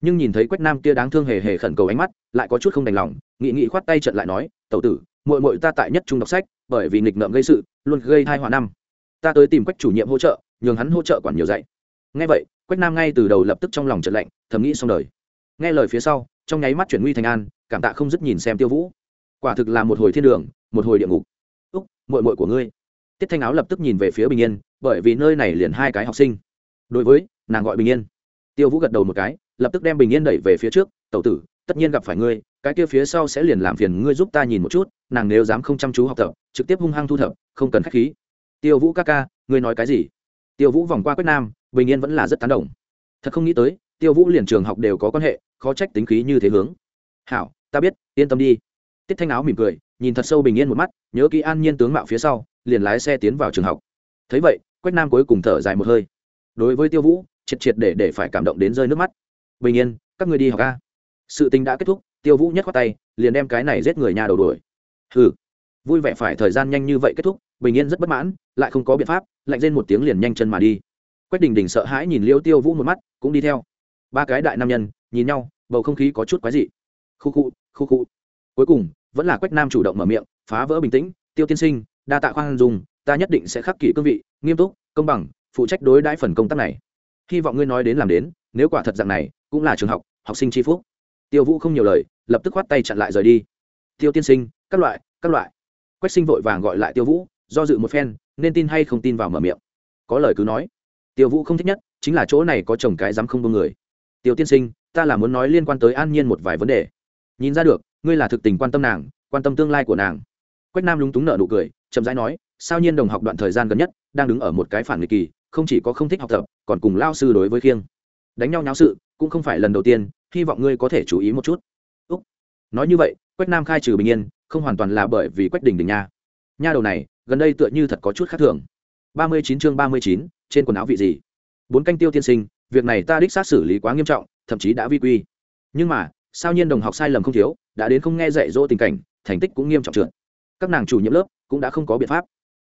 Nhưng nhìn thấy quách nam kia đáng thương hề hề khẩn cầu ánh mắt, lại có chút không đành lòng, nghị nghị khoát tay trận lại nói, tẩu tử, muội muội ta tại nhất trung đọc sách, bởi vì nghịch ngợm gây sự, luôn gây hai họa năm. Ta tới tìm quách chủ nhiệm hỗ trợ nhường hắn hỗ trợ quản nhiều dạy. Nghe vậy, quách nam ngay từ đầu lập tức trong lòng trận lạnh, thầm nghĩ xong đời. Nghe lời phía sau, trong nháy mắt chuyển nguy thành an, cảm tạ không dứt nhìn xem tiêu vũ. Quả thực là một hồi thiên đường, một hồi địa ngục. Úc, muội muội của ngươi. Tiết thanh áo lập tức nhìn về phía bình yên, bởi vì nơi này liền hai cái học sinh. Đối với, nàng gọi bình yên. Tiêu vũ gật đầu một cái, lập tức đem bình yên đẩy về phía trước, tẩu tử, tất nhiên gặp phải ngươi, cái kia phía sau sẽ liền làm phiền ngươi giúp ta nhìn một chút, nàng nếu dám không chăm chú học tập, trực tiếp hung hăng thu thập, không cần khách khí. Tiêu vũ ca ca, ngươi nói cái gì? Tiêu vũ vòng qua quách nam, bình yên vẫn là rất tán đồng. Thật không nghĩ tới, tiêu vũ liền trường học đều có quan hệ, khó trách tính khí như thế hướng. Hảo, ta biết, yên tâm đi. Tiết thanh áo mỉm cười, nhìn thật sâu bình yên một mắt, nhớ kỹ an nhiên tướng mạo phía sau, liền lái xe tiến vào trường học. Thấy vậy, quách nam cuối cùng thở dài một hơi. Đối với tiêu vũ, triệt triệt để để phải cảm động đến rơi nước mắt. Bình yên, các người đi học ca sự tình đã kết thúc, tiêu vũ nhất khoát tay, liền đem cái này giết người nhà đầu đuổi. Hừ vui vẻ phải thời gian nhanh như vậy kết thúc, bình yên rất bất mãn, lại không có biện pháp, lạnh lên một tiếng liền nhanh chân mà đi. Quách đình đình sợ hãi nhìn liêu tiêu vũ một mắt, cũng đi theo. Ba cái đại nam nhân, nhìn nhau, bầu không khí có chút quái dị. Khu khu khu khu. Cuối cùng, vẫn là quách nam chủ động mở miệng, phá vỡ bình tĩnh, tiêu tiên sinh, đa tạ khoan dùng ta nhất định sẽ khắc kỷ cương vị, nghiêm túc, công bằng, phụ trách đối đãi phần công tác này. Hy vọng ngươi nói đến làm đến, nếu quả thật dạng này, cũng là trường học học sinh tri phúc. Tiêu vũ không nhiều lời, lập tức khoát tay chặn lại rời đi. Tiêu tiên sinh, các loại các loại quách sinh vội vàng gọi lại tiêu vũ, do dự một phen, nên tin hay không tin vào mở miệng. Có lời cứ nói. Tiêu vũ không thích nhất, chính là chỗ này có chồng cái dám không bông người. Tiêu tiên sinh, ta là muốn nói liên quan tới an nhiên một vài vấn đề. Nhìn ra được, ngươi là thực tình quan tâm nàng, quan tâm tương lai của nàng. Quách nam lúng túng nợ nụ cười, chậm rãi nói, sao nhiên đồng học đoạn thời gian gần nhất, đang đứng ở một cái phản nghịch kỳ, không chỉ có không thích học tập, còn cùng lao sư đối với khiêng. Đánh nhau nháo sự, cũng không phải lần đầu tiên, hy vọng ngươi có thể chú ý một chút. Úc. nói như vậy, quách nam khai trừ bình yên không hoàn toàn là bởi vì quách đình đình nha. Nha đầu này, gần đây tựa như thật có chút khác thường. ba mươi chín chương ba mươi chín, trên quần áo vị gì? Bốn canh tiêu tiên sinh, việc này ta đích xác xử lý quá nghiêm trọng, thậm chí đã vi quy. Nhưng mà, sao nhiên đồng học sai lầm không thiếu, đã đến không nghe dạy dỗ tình cảnh, thành tích cũng nghiêm trọng trượt. Các nàng chủ nhiệm lớp cũng đã không có biện pháp.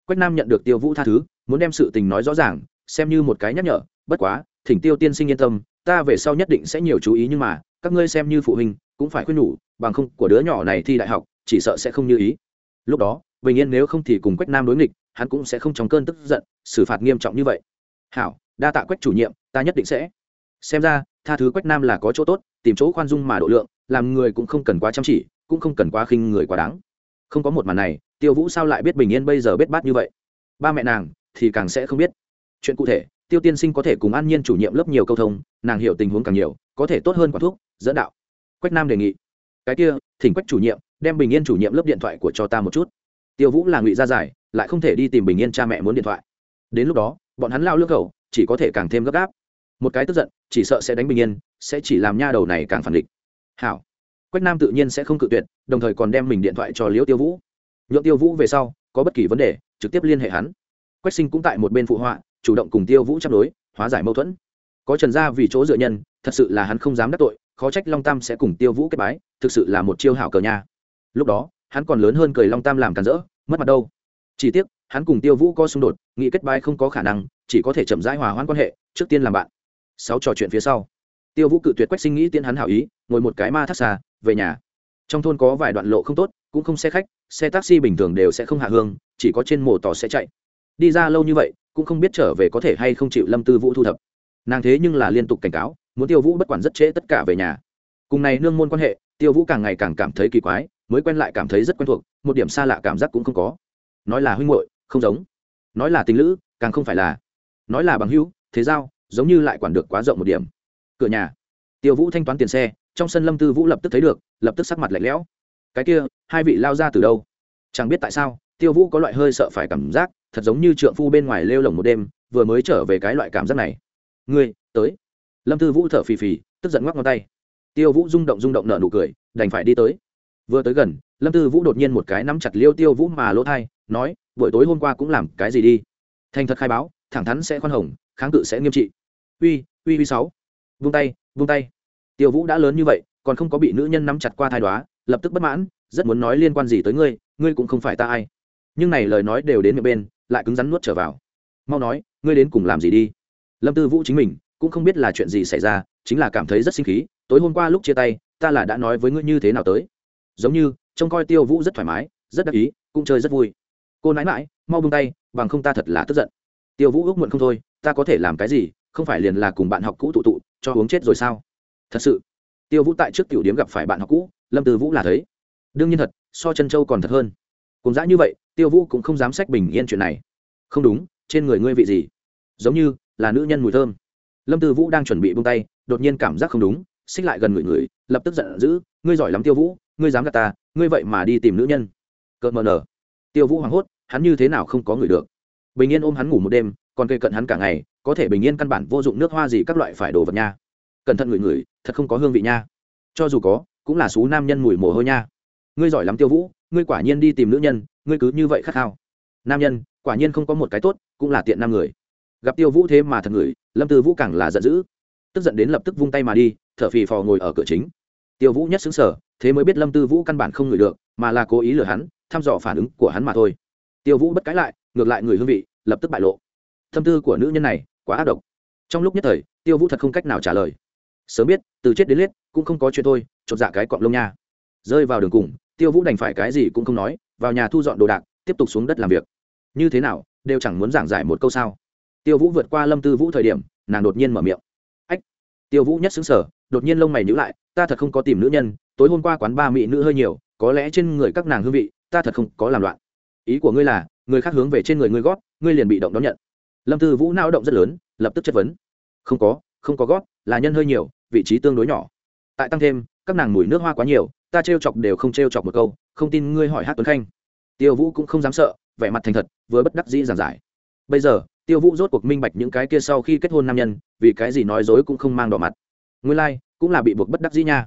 Quách nam nhận được tiêu vũ tha thứ, muốn đem sự tình nói rõ ràng, xem như một cái nhắc nhở, bất quá, thỉnh tiêu tiên sinh yên tâm, ta về sau nhất định sẽ nhiều chú ý nhưng mà, các ngươi xem như phụ huynh, cũng phải khuyên nhủ, bằng không của đứa nhỏ này thi đại học chỉ sợ sẽ không như ý. Lúc đó, bình yên nếu không thì cùng quách nam đối nghịch, hắn cũng sẽ không trong cơn tức giận, xử phạt nghiêm trọng như vậy. Hảo, đa tạ quách chủ nhiệm, ta nhất định sẽ. Xem ra, tha thứ quách nam là có chỗ tốt, tìm chỗ khoan dung mà độ lượng, làm người cũng không cần quá chăm chỉ, cũng không cần quá khinh người quá đáng. Không có một màn này, tiêu vũ sao lại biết bình yên bây giờ bết bát như vậy? Ba mẹ nàng thì càng sẽ không biết. Chuyện cụ thể, tiêu tiên sinh có thể cùng an nhiên chủ nhiệm lớp nhiều câu thông, nàng hiểu tình huống càng nhiều, có thể tốt hơn quả thuốc dẫn đạo. Quách nam đề nghị. Cái kia, thỉnh quách chủ nhiệm đem bình yên chủ nhiệm lớp điện thoại của cho ta một chút. Tiêu vũ là ngụy gia giải, lại không thể đi tìm bình yên cha mẹ muốn điện thoại. Đến lúc đó, bọn hắn lao lương cầu chỉ có thể càng thêm gấp gáp. Một cái tức giận, chỉ sợ sẽ đánh bình yên, sẽ chỉ làm nha đầu này càng phản địch hảo. Quách nam tự nhiên sẽ không cự tuyệt, đồng thời còn đem mình điện thoại cho liễu tiêu vũ. Nhượng tiêu vũ về sau, có bất kỳ vấn đề, trực tiếp liên hệ hắn. Quách sinh cũng tại một bên phụ họa, chủ động cùng tiêu vũ chấp đối, hóa giải mâu thuẫn. Có trần gia vì chỗ dựa nhân, thật sự là hắn không dám đắc tội, khó trách long tam sẽ cùng tiêu vũ kết bái, thực sự là một chiêu hảo cờ nha lúc đó, hắn còn lớn hơn cười long tam làm càn rỡ, mất mặt đâu. Chỉ tiếc, hắn cùng tiêu vũ có xung đột nghĩ kết bai không có khả năng, chỉ có thể chậm rãi hòa hoãn quan hệ, trước tiên làm bạn. Sáu trò chuyện phía sau. Tiêu vũ cự tuyệt quách sinh nghĩ tiên hắn hảo ý, ngồi một cái ma thắt xa, về nhà. Trong thôn có vài đoạn lộ không tốt, cũng không xe khách, xe taxi bình thường đều sẽ không hạ hương, chỉ có trên mổ tỏ sẽ chạy. Đi ra lâu như vậy, cũng không biết trở về có thể hay không chịu lâm tư vũ thu thập. Nàng thế nhưng là liên tục cảnh cáo, muốn tiêu vũ bất quản rất trễ tất cả về nhà. Cùng này nương môn quan hệ, tiêu vũ càng ngày càng cảm thấy kỳ quái mới quen lại cảm thấy rất quen thuộc, một điểm xa lạ cảm giác cũng không có. Nói là huynh muội, không giống. Nói là tình lữ, càng không phải là. Nói là bằng hữu, thế giao, giống như lại quản được quá rộng một điểm. Cửa nhà. Tiêu vũ thanh toán tiền xe, trong sân lâm tư vũ lập tức thấy được, lập tức sắc mặt lạnh lẽo. Cái kia, hai vị lao ra từ đâu? Chẳng biết tại sao, tiêu vũ có loại hơi sợ phải cảm giác, thật giống như trượng phu bên ngoài lêu lồng một đêm, vừa mới trở về cái loại cảm giác này. Ngươi, tới. Lâm tư vũ thở phì phì, tức giận ngoắc ngón tay. Tiêu vũ rung động rung động nở nụ cười, đành phải đi tới vừa tới gần, lâm tư vũ đột nhiên một cái nắm chặt liêu tiêu vũ mà lỗ thai, nói, buổi tối hôm qua cũng làm cái gì đi? Thành thật khai báo, thẳng thắn sẽ khoan hồng, kháng cự sẽ nghiêm trị. Uy uy uy sáu. Vung tay vung tay. Tiêu vũ đã lớn như vậy, còn không có bị nữ nhân nắm chặt qua thai đoá lập tức bất mãn, rất muốn nói liên quan gì tới ngươi ngươi cũng không phải ta ai. Nhưng này lời nói đều đến miệng bên, lại cứng rắn nuốt trở vào. Mau nói, ngươi đến cùng làm gì đi? Lâm tư vũ chính mình, cũng không biết là chuyện gì xảy ra, chính là cảm thấy rất sinh khí, tối hôm qua lúc chia tay, ta là đã nói với ngươi như thế nào tới? Giống như, trông coi tiêu vũ rất thoải mái, rất đắc ý, cũng chơi rất vui. Cô nãi mãi mau bung tay, bằng không ta thật là tức giận. Tiêu vũ ước muộn không thôi, ta có thể làm cái gì, không phải liền là cùng bạn học cũ tụ tụ, cho uống chết rồi sao? Thật sự, tiêu vũ tại trước tiểu điếm gặp phải bạn học cũ, lâm tư vũ là thấy. Đương nhiên thật, so chân châu còn thật hơn. Cùng dã như vậy, tiêu vũ cũng không dám sách bình yên chuyện này. Không đúng, trên người ngươi vị gì? Giống như, là nữ nhân mùi thơm. Lâm tư vũ đang chuẩn bị bung tay, đột nhiên cảm giác không đúng, xích lại gần người người, lập tức giận dữ, ngươi giỏi lắm tiêu vũ ngươi dám gạt ta, ngươi vậy mà đi tìm nữ nhân. Cợt mờ nở. Tiêu vũ hoảng hốt, hắn như thế nào không có người được. Bình yên ôm hắn ngủ một đêm, còn cây cận hắn cả ngày, có thể bình yên căn bản vô dụng nước hoa gì các loại phải đồ vật nha. Cẩn thận ngửi ngửi, thật không có hương vị nha. Cho dù có, cũng là số nam nhân mùi mồ hôi nha. Ngươi giỏi lắm tiêu vũ, ngươi quả nhiên đi tìm nữ nhân, ngươi cứ như vậy khát khao. Nam nhân, quả nhiên không có một cái tốt, cũng là tiện nam người. Gặp tiêu vũ thế mà thật người lâm tư vũ càng là giận dữ. Tức giận đến lập tức vung tay mà đi, thở phì phò ngồi ở cửa chính tiêu vũ nhất xứng sở, thế mới biết lâm tư vũ căn bản không ngửi được, mà là cố ý lừa hắn, thăm dò phản ứng của hắn mà thôi. Tiêu vũ bất cãi lại, ngược lại người hương vị, lập tức bại lộ. Tâm tư của nữ nhân này, quá ác độc. Trong lúc nhất thời, tiêu vũ thật không cách nào trả lời. Sớm biết, từ chết đến liết cũng không có chuyện thôi, chột dạ cái cọng lông nha. Rơi vào đường cùng, tiêu vũ đành phải cái gì cũng không nói, vào nhà thu dọn đồ đạc, tiếp tục xuống đất làm việc. Như thế nào, đều chẳng muốn giảng giải một câu sao. Tiêu vũ vượt qua lâm tư vũ thời điểm, nàng đột nhiên mở miệng. Ách! Tiêu vũ nhất xứng sở, đột nhiên lông mày nhữ lại ta thật không có tìm nữ nhân tối hôm qua quán ba mỹ nữ hơi nhiều có lẽ trên người các nàng hương vị ta thật không có làm loạn. Ý của ngươi là người khác hướng về trên người ngươi gót ngươi liền bị động đón nhận. Lâm tư vũ nao động rất lớn lập tức chất vấn. Không có không có gót là nhân hơi nhiều vị trí tương đối nhỏ. Tại tăng thêm các nàng mùi nước hoa quá nhiều ta trêu chọc đều không trêu chọc một câu không tin ngươi hỏi hát tuấn khanh. Tiêu vũ cũng không dám sợ vẻ mặt thành thật vừa bất đắc dĩ giảng giải. Bây giờ tiêu vũ rốt cuộc minh bạch những cái kia sau khi kết hôn nam nhân vì cái gì nói dối cũng không mang đỏ mặt. Ngươi lai、like, cũng là bị buộc bất đắc dĩ nha.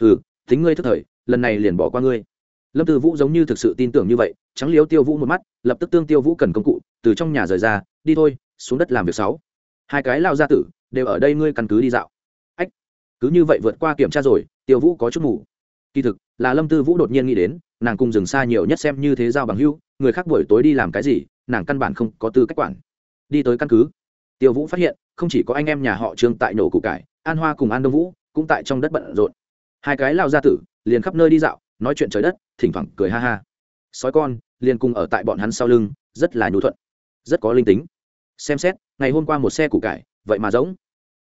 Hừ tính ngươi thức thời, lần này liền bỏ qua ngươi. Lâm tư vũ giống như thực sự tin tưởng như vậy, trắng liếu tiêu vũ một mắt, lập tức tương tiêu vũ cần công cụ, từ trong nhà rời ra, đi thôi, xuống đất làm việc sáu. Hai cái lao gia tử, đều ở đây ngươi căn cứ đi dạo. Ách, cứ như vậy vượt qua kiểm tra rồi, tiêu vũ có chút ngủ. Kỳ thực, là lâm tư vũ đột nhiên nghĩ đến, nàng cùng dừng xa nhiều nhất xem như thế giao bằng hưu người khác buổi tối đi làm cái gì, nàng căn bản không có tư cách quản. Đi tới căn cứ, tiêu vũ phát hiện, không chỉ có anh em nhà họ trương tại nổ củ cải, an hoa cùng an đông vũ cũng tại trong đất bận rộn. Hai cái lao ra tử liền khắp nơi đi dạo, nói chuyện trời đất, thỉnh thoảng cười ha ha. Sói con liền cùng ở tại bọn hắn sau lưng, rất là nhu thuận, rất có linh tính. Xem xét, ngày hôm qua một xe củ cải, vậy mà giống.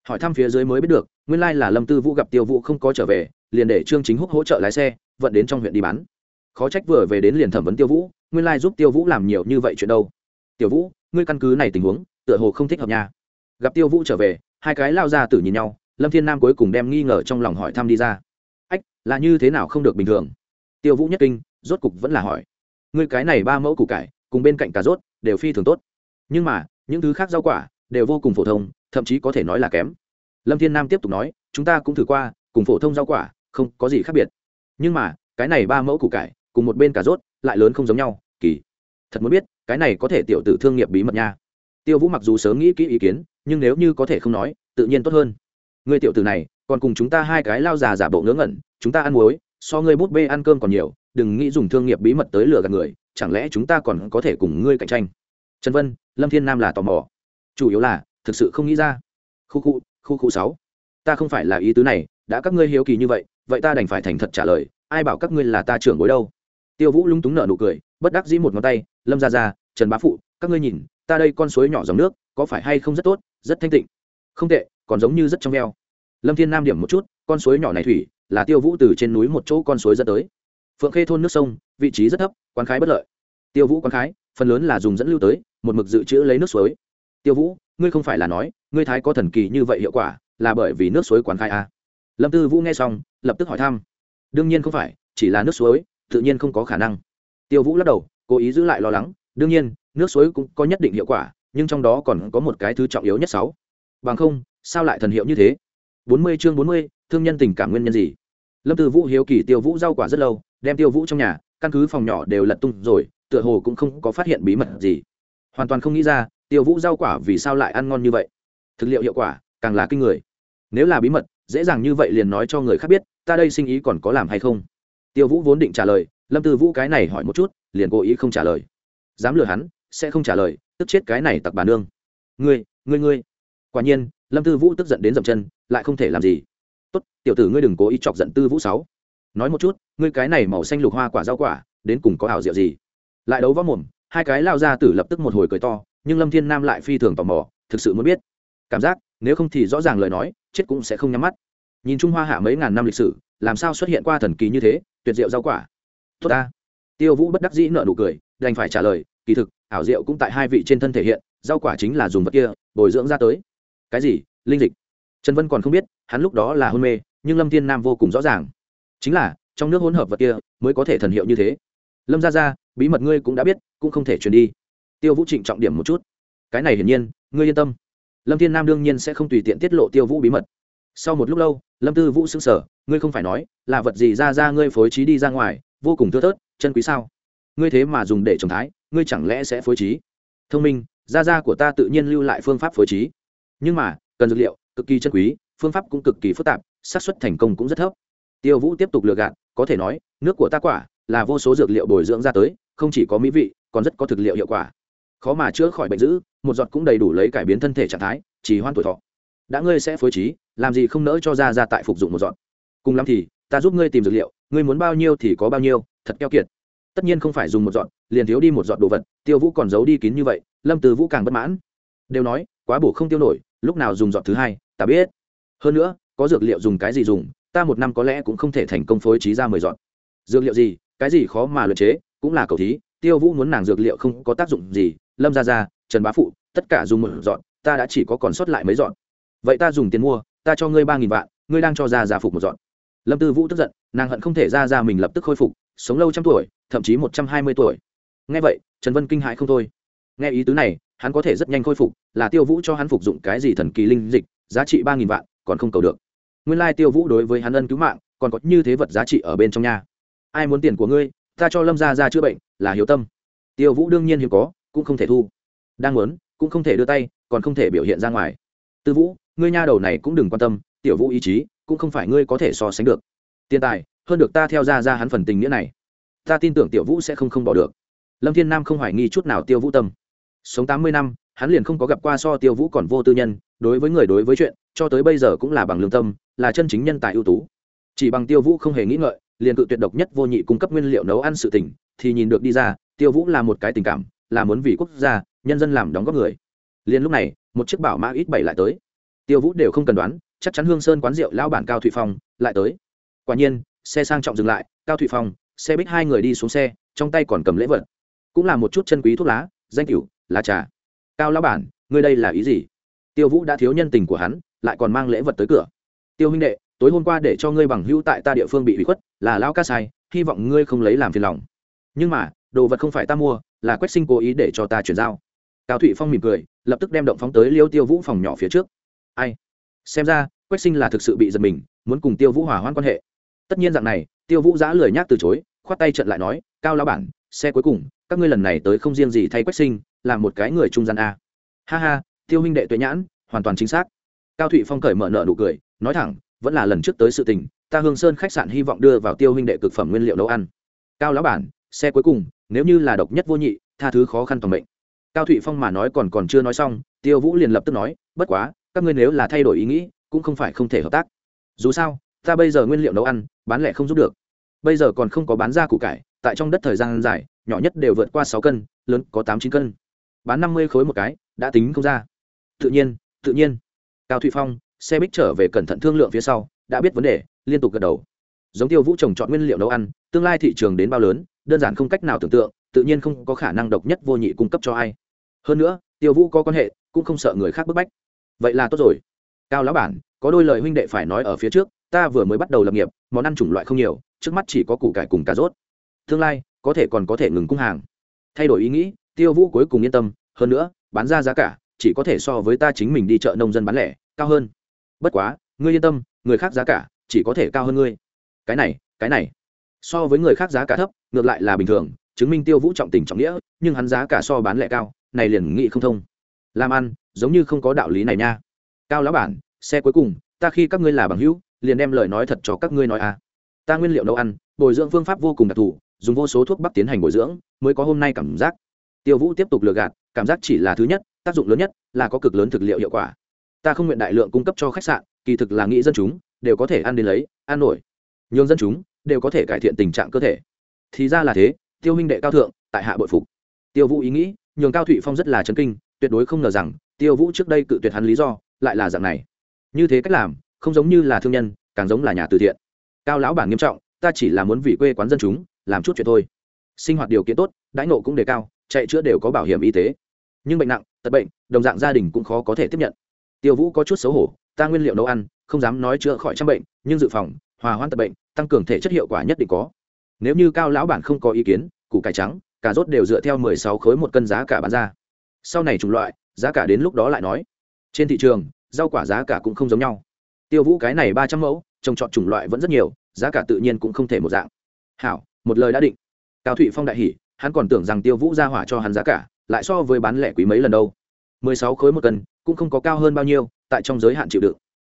Hỏi thăm phía dưới mới biết được, nguyên lai là lâm tư vũ gặp tiêu vũ không có trở về, liền để trương chính húc hỗ trợ lái xe, vận đến trong huyện đi bán. Khó trách vừa về đến liền thẩm vấn tiêu vũ, nguyên lai giúp tiêu vũ làm nhiều như vậy chuyện đâu. Tiểu vũ, ngươi căn cứ này tình huống, tựa hồ không thích hợp nha. Gặp tiêu vũ trở về, hai cái lao ra tử nhìn nhau lâm thiên nam cuối cùng đem nghi ngờ trong lòng hỏi thăm đi ra. Ách, là như thế nào không được bình thường? Tiêu vũ nhất kinh, rốt cục vẫn là hỏi. Ngươi cái này ba mẫu củ cải, cùng bên cạnh cà rốt, đều phi thường tốt. Nhưng mà, những thứ khác rau quả, đều vô cùng phổ thông, thậm chí có thể nói là kém. Lâm thiên nam tiếp tục nói, chúng ta cũng thử qua, cùng phổ thông rau quả, không có gì khác biệt. Nhưng mà, cái này ba mẫu củ cải, cùng một bên cà rốt, lại lớn không giống nhau, kỳ. Thật muốn biết, cái này có thể tiểu tử thương nghiệp bí mật nha. Tiêu vũ mặc dù sớm nghĩ kỹ ý kiến, nhưng nếu như có thể không nói, tự nhiên tốt hơn người tiểu tử này, còn cùng chúng ta hai cái lao già giả bộ ngớ ngẩn, chúng ta ăn muối, so ngươi bút bê ăn cơm còn nhiều, đừng nghĩ dùng thương nghiệp bí mật tới lừa gạt người, chẳng lẽ chúng ta còn có thể cùng ngươi cạnh tranh? Trần vân, lâm thiên nam là tò mò. Chủ yếu là, thực sự không nghĩ ra. Khu khu khu khu sáu. Ta không phải là ý tứ này, đã các ngươi hiếu kỳ như vậy vậy ta đành phải thành thật trả lời, ai bảo các ngươi là ta trưởng bối đâu? Tiêu vũ lúng túng nở nụ cười, bất đắc dĩ một ngón tay, lâm ra ra trần bá phụ, các ngươi nhìn, ta đây con suối nhỏ dòng nước, có phải hay không rất tốt, rất thanh tịnh. Không tệ còn giống như rất trong veo. Lâm thiên nam điểm một chút, con suối nhỏ này thủy là tiêu vũ từ trên núi một chỗ con suối dẫn tới. Phượng khê thôn nước sông, vị trí rất thấp, quán khái bất lợi. Tiêu vũ quán khái, phần lớn là dùng dẫn lưu tới, một mực dự trữ lấy nước suối. Tiêu vũ, ngươi không phải là nói, ngươi thái có thần kỳ như vậy hiệu quả, là bởi vì nước suối quán khai à. lâm tư vũ nghe xong, lập tức hỏi thăm. Đương nhiên không phải, chỉ là nước suối, tự nhiên không có khả năng. Tiêu vũ lắc đầu, cố ý giữ lại lo lắng. Đương nhiên, nước suối cũng có nhất định hiệu quả, nhưng trong đó còn có một cái thứ trọng yếu nhất sáu. Bằng không sao lại thần hiệu như thế? Bốn mươi chương bốn mươi, thương nhân tình cảm nguyên nhân gì? Lâm tư vũ hiếu kỳ tiêu vũ rau quả rất lâu, đem tiêu vũ trong nhà, căn cứ phòng nhỏ đều lật tung rồi, tựa hồ cũng không có phát hiện bí mật gì. Hoàn toàn không nghĩ ra, tiêu vũ rau quả vì sao lại ăn ngon như vậy? Thực liệu hiệu quả, càng là kinh người. Nếu là bí mật, dễ dàng như vậy liền nói cho người khác biết, ta đây sinh ý còn có làm hay không? Tiêu vũ vốn định trả lời, lâm tư vũ cái này hỏi một chút, liền cố ý không trả lời. Dám lừa hắn, sẽ không trả lời, tức chết cái này tặc bà nương. Ngươi ngươi ngươi. Quả nhiên lâm tư vũ tức giận đến dậm chân, lại không thể làm gì. Tốt, tiểu tử ngươi đừng cố ý chọc giận tư vũ sáu. Nói một chút, ngươi cái này màu xanh lục hoa quả rau quả, đến cùng có ảo diệu gì? Lại đấu võ mồm, hai cái lao ra tử lập tức một hồi cười to, nhưng lâm thiên nam lại phi thường tò mò, thực sự muốn biết. Cảm giác, nếu không thì rõ ràng lời nói, chết cũng sẽ không nhắm mắt. Nhìn trung hoa hạ mấy ngàn năm lịch sử, làm sao xuất hiện qua thần kỳ như thế, tuyệt diệu rau quả? Tốt ta. Tiêu vũ bất đắc dĩ nợ nụ cười, đành phải trả lời, kỳ thực, ảo diệu cũng tại hai vị trên thân thể hiện, rau quả chính là dùng vật kia, bồi dưỡng ra tới cái gì? Linh dịch. Trần vân còn không biết, hắn lúc đó là hôn mê, nhưng lâm thiên nam vô cùng rõ ràng. Chính là, trong nước hỗn hợp vật kia, mới có thể thần hiệu như thế. Lâm ra ra bí mật ngươi cũng đã biết, cũng không thể truyền đi. Tiêu vũ trịnh trọng điểm một chút. Cái này hiển nhiên, ngươi yên tâm. Lâm thiên nam đương nhiên sẽ không tùy tiện tiết lộ tiêu vũ bí mật. Sau một lúc lâu, lâm tư vũ xứng sở ngươi không phải nói, là vật gì ra ra ngươi phối trí đi ra ngoài, vô cùng thưa thớt, chân quý sao? Ngươi thế mà dùng để trồng thái, ngươi chẳng lẽ sẽ phối trí? Thông minh, gia gia của ta tự nhiên lưu lại phương pháp phối trí nhưng mà, cần dược liệu, cực kỳ chân quý, phương pháp cũng cực kỳ phức tạp, xác suất thành công cũng rất thấp. Tiêu vũ tiếp tục lừa gạt, có thể nói, nước của ta quả là vô số dược liệu bồi dưỡng ra tới, không chỉ có mỹ vị, còn rất có thực liệu hiệu quả. Khó mà chữa khỏi bệnh dữ, một giọt cũng đầy đủ lấy cải biến thân thể trạng thái, chỉ hoan tuổi thọ. Đã ngươi sẽ phối trí, làm gì không nỡ cho ra ra tại phục dụng một giọt. Cùng lắm thì, ta giúp ngươi tìm dược liệu, ngươi muốn bao nhiêu thì có bao nhiêu, thật keo kiệt. Tất nhiên không phải dùng một giọt, liền thiếu đi một giọt đồ vật, tiêu vũ còn giấu đi kín như vậy, lâm từ vũ càng bất mãn. Đều nói, quá bổ không tiêu nổi lúc nào dùng giọt thứ hai, ta biết. Hơn nữa, có dược liệu dùng cái gì dùng, ta một năm có lẽ cũng không thể thành công phối trí ra mười giọt. Dược liệu gì, cái gì khó mà luyện chế, cũng là cầu thí. Tiêu vũ muốn nàng dược liệu không có tác dụng gì, lâm ra ra trần bá phụ, tất cả dùng một dọn ta đã chỉ có còn sót lại mấy dọn vậy ta dùng tiền mua, ta cho ngươi ba nghìn vạn, ngươi đang cho ra gia phục một dọn lâm tư vũ tức giận, nàng hận không thể ra ra mình lập tức khôi phục, sống lâu trăm tuổi, thậm chí một trăm hai mươi tuổi. Nghe vậy, trần vân kinh hãi không thôi. Nghe ý tứ này hắn có thể rất nhanh khôi phục, là tiêu vũ cho hắn phục dụng cái gì thần kỳ linh dịch, giá trị ba nghìn vạn, còn không cầu được. Nguyên lai tiêu vũ đối với hắn ân cứu mạng, còn có như thế vật giá trị ở bên trong nhà ai muốn tiền của ngươi, ta cho lâm gia ra chữa bệnh, là hiếu tâm. Tiêu vũ đương nhiên hiếm có, cũng không thể thu. Đang muốn, cũng không thể đưa tay, còn không thể biểu hiện ra ngoài. Tư vũ, ngươi nha đầu này cũng đừng quan tâm, tiểu vũ ý chí, cũng không phải ngươi có thể so sánh được. Tiền tài, hơn được ta theo ra ra hắn phần tình nghĩa này. Ta tin tưởng tiểu vũ sẽ không không bỏ được. Lâm thiên nam không hoài nghi chút nào tiêu vũ tâm sống tám mươi năm, hắn liền không có gặp qua so tiêu vũ còn vô tư nhân, đối với người đối với chuyện, cho tới bây giờ cũng là bằng lương tâm, là chân chính nhân tài ưu tú. Chỉ bằng tiêu vũ không hề nghĩ ngợi, liền cự tuyệt độc nhất vô nhị cung cấp nguyên liệu nấu ăn sự tỉnh thì nhìn được đi ra, tiêu vũ là một cái tình cảm, là muốn vì quốc gia, nhân dân làm đóng góp người. Liền lúc này, một chiếc bảo mã ít bảy lại tới. Tiêu vũ đều không cần đoán, chắc chắn hương sơn quán rượu lao bản cao thụy phong lại tới. Quả nhiên, xe sang trọng dừng lại, cao thụy phong, xe bích hai người đi xuống xe, trong tay còn cầm lễ vật. Cũng là một chút chân quý thuốc lá, danh cửu lá trà. Cao lão bản, ngươi đây là ý gì? Tiêu vũ đã thiếu nhân tình của hắn, lại còn mang lễ vật tới cửa. Tiêu huynh đệ, tối hôm qua để cho ngươi bằng hữu tại ta địa phương bị hủy khuất, là lão ca sai, hy vọng ngươi không lấy làm phiền lòng. Nhưng mà, đồ vật không phải ta mua, là quách sinh cố ý để cho ta chuyển giao. Cao thụy phong mỉm cười, lập tức đem động phóng tới liêu tiêu vũ phòng nhỏ phía trước. Ai? Xem ra, quách sinh là thực sự bị giật mình, muốn cùng tiêu vũ hòa hoãn quan hệ. Tất nhiên dạng này, tiêu vũ giã lười nhác từ chối, khoát tay trận lại nói, cao lão bản, xe cuối cùng, các ngươi lần này tới không riêng gì thay quách sinh là một cái người trung gian a. Ha ha, tiêu huynh đệ tuệ nhãn, hoàn toàn chính xác. Cao thụy phong cởi mở nợ nụ cười, nói thẳng, vẫn là lần trước tới sự tình, ta hương sơn khách sạn hy vọng đưa vào tiêu huynh đệ cực phẩm nguyên liệu nấu ăn. Cao lão bản, xe cuối cùng, nếu như là độc nhất vô nhị, tha thứ khó khăn toàn bệnh. cao thụy phong mà nói còn còn chưa nói xong, tiêu vũ liền lập tức nói, bất quá, các ngươi nếu là thay đổi ý nghĩ, cũng không phải không thể hợp tác. Dù sao, ta bây giờ nguyên liệu nấu ăn, bán lẻ không giúp được. Bây giờ còn không có bán ra củ cải, tại trong đất thời gian dài, nhỏ nhất đều vượt qua sáu cân, lớn có tám chín cân bán năm mươi khối một cái, đã tính không ra. Tự nhiên tự nhiên. Cao thụy phong, xe bích trở về cẩn thận thương lượng phía sau, đã biết vấn đề, liên tục gật đầu. Giống tiêu vũ trồng chọn nguyên liệu nấu ăn, tương lai thị trường đến bao lớn, đơn giản không cách nào tưởng tượng, tự nhiên không có khả năng độc nhất vô nhị cung cấp cho ai. Hơn nữa, tiêu vũ có quan hệ, cũng không sợ người khác bức bách. Vậy là tốt rồi. Cao lão bản, có đôi lời huynh đệ phải nói ở phía trước, ta vừa mới bắt đầu lập nghiệp, món ăn chủng loại không nhiều, trước mắt chỉ có củ cải cùng cà rốt. Tương lai, có thể còn có thể ngừng cung hàng. Thay đổi ý nghĩ tiêu vũ cuối cùng yên tâm, hơn nữa, bán ra giá cả, chỉ có thể so với ta chính mình đi chợ nông dân bán lẻ, cao hơn. Bất quá, ngươi yên tâm, người khác giá cả, chỉ có thể cao hơn ngươi. Cái này cái này. So với người khác giá cả thấp, ngược lại là bình thường, chứng minh tiêu vũ trọng tình trọng nghĩa, nhưng hắn giá cả so bán lẻ cao, này liền nghĩ không thông. Làm ăn, giống như không có đạo lý này nha. Cao lão bản, xe cuối cùng, ta khi các ngươi là bằng hữu, liền đem lời nói thật cho các ngươi nói à. Ta nguyên liệu nấu ăn, bồi dưỡng phương pháp vô cùng đặc thù, dùng vô số thuốc bắc tiến hành bồi dưỡng, mới có hôm nay cảm giác tiêu vũ tiếp tục lừa gạt, cảm giác chỉ là thứ nhất, tác dụng lớn nhất là có cực lớn thực liệu hiệu quả. Ta không nguyện đại lượng cung cấp cho khách sạn, kỳ thực là nghĩ dân chúng, đều có thể ăn đến lấy, ăn nổi. Nhường dân chúng đều có thể cải thiện tình trạng cơ thể. Thì ra là thế, tiêu huynh đệ cao thượng, tại hạ bội phục. Tiêu vũ ý nghĩ, nhường cao thụy phong rất là chấn kinh, tuyệt đối không ngờ rằng, tiêu vũ trước đây cự tuyệt hắn lý do, lại là dạng này. Như thế cách làm, không giống như là thương nhân, càng giống là nhà từ thiện. Cao lão bản nghiêm trọng, ta chỉ là muốn vì quê quán dân chúng, làm chút chuyện thôi. Sinh hoạt điều kiện tốt, đãi nộ cũng đề cao chạy chữa đều có bảo hiểm y tế. Nhưng bệnh nặng, tật bệnh, đồng dạng gia đình cũng khó có thể tiếp nhận. Tiêu vũ có chút xấu hổ, ta nguyên liệu nấu ăn, không dám nói chữa khỏi trăm bệnh, nhưng dự phòng, hòa hoãn tật bệnh, tăng cường thể chất hiệu quả nhất định có. Nếu như cao lão bản không có ý kiến, củ cải trắng, cà rốt đều dựa theo mười sáu khối một cân giá cả bán ra. Sau này chủng loại, giá cả đến lúc đó lại nói. Trên thị trường, rau quả giá cả cũng không giống nhau. Tiêu vũ cái này ba trăm mẫu, trồng trọt chủng loại vẫn rất nhiều, giá cả tự nhiên cũng không thể một dạng. Hảo, một lời đã định. Cao thụy phong đại hỉ hắn còn tưởng rằng tiêu vũ ra hỏa cho hắn giá cả, lại so với bán lẻ quý mấy lần đâu. Mười sáu khối một cân, cũng không có cao hơn bao nhiêu, tại trong giới hạn chịu đựng.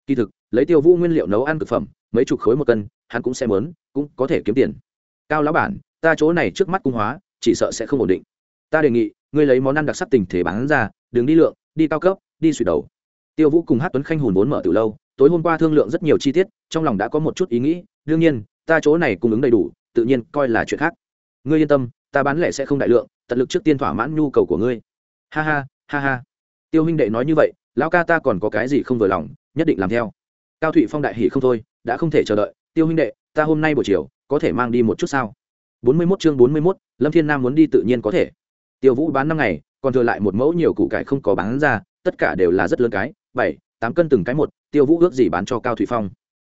Kỳ thực, lấy tiêu vũ nguyên liệu nấu ăn thực phẩm, mấy chục khối một cân, hắn cũng sẽ mớn cũng có thể kiếm tiền. Cao lão bản, ta chỗ này trước mắt cung hóa, chỉ sợ sẽ không ổn định. Ta đề nghị, ngươi lấy món ăn đặc sắc tình thể bán ra, đừng đi lượng, đi cao cấp, đi suy đầu. Tiêu vũ cùng hát tuấn khanh hùn vốn mở từ lâu, tối hôm qua thương lượng rất nhiều chi tiết, trong lòng đã có một chút ý nghĩ, đương nhiên, ta chỗ này cung ứng đầy đủ, tự nhiên coi là chuyện khác. Ngươi yên tâm ta bán lẻ sẽ không đại lượng tận lực trước tiên thỏa mãn nhu cầu của ngươi. Ha ha ha ha. Tiêu huynh đệ nói như vậy lão ca ta còn có cái gì không vừa lòng nhất định làm theo. Cao thụy phong đại hỉ không thôi đã không thể chờ đợi. Tiêu huynh đệ ta hôm nay buổi chiều có thể mang đi một chút sao? Bốn mươi 41 chương bốn mươi 41, lâm thiên nam muốn đi tự nhiên có thể. Tiêu vũ bán năm ngày còn thừa lại một mẫu nhiều củ cải không có bán ra tất cả đều là rất lớn cái bảy tám cân từng cái một tiêu vũ ước gì bán cho cao thụy phong.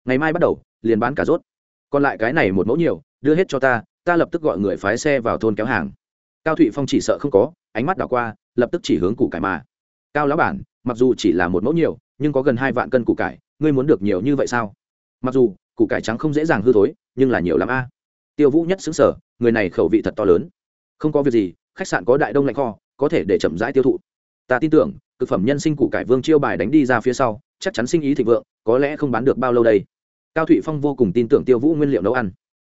Ngày mai bắt đầu liền bán cả rốt. Còn lại cái này một mẫu nhiều đưa hết cho ta ta lập tức gọi người phái xe vào thôn kéo hàng. Cao thụy phong chỉ sợ không có, ánh mắt đảo qua, lập tức chỉ hướng củ cải mà. Cao lão bản, mặc dù chỉ là một mẫu nhiều, nhưng có gần hai vạn cân củ cải, ngươi muốn được nhiều như vậy sao? Mặc dù, củ cải trắng không dễ dàng hư thối, nhưng là nhiều lắm a. Tiêu vũ nhất xứng sở người này khẩu vị thật to lớn. Không có việc gì, khách sạn có đại đông lạnh kho, có thể để chậm rãi tiêu thụ. Ta tin tưởng thực phẩm nhân sinh củ cải vương chiêu bài đánh đi ra phía sau, chắc chắn sinh ý thịnh vượng, có lẽ không bán được bao lâu đây. Cao thụy phong vô cùng tin tưởng tiêu vũ nguyên liệu nấu ăn.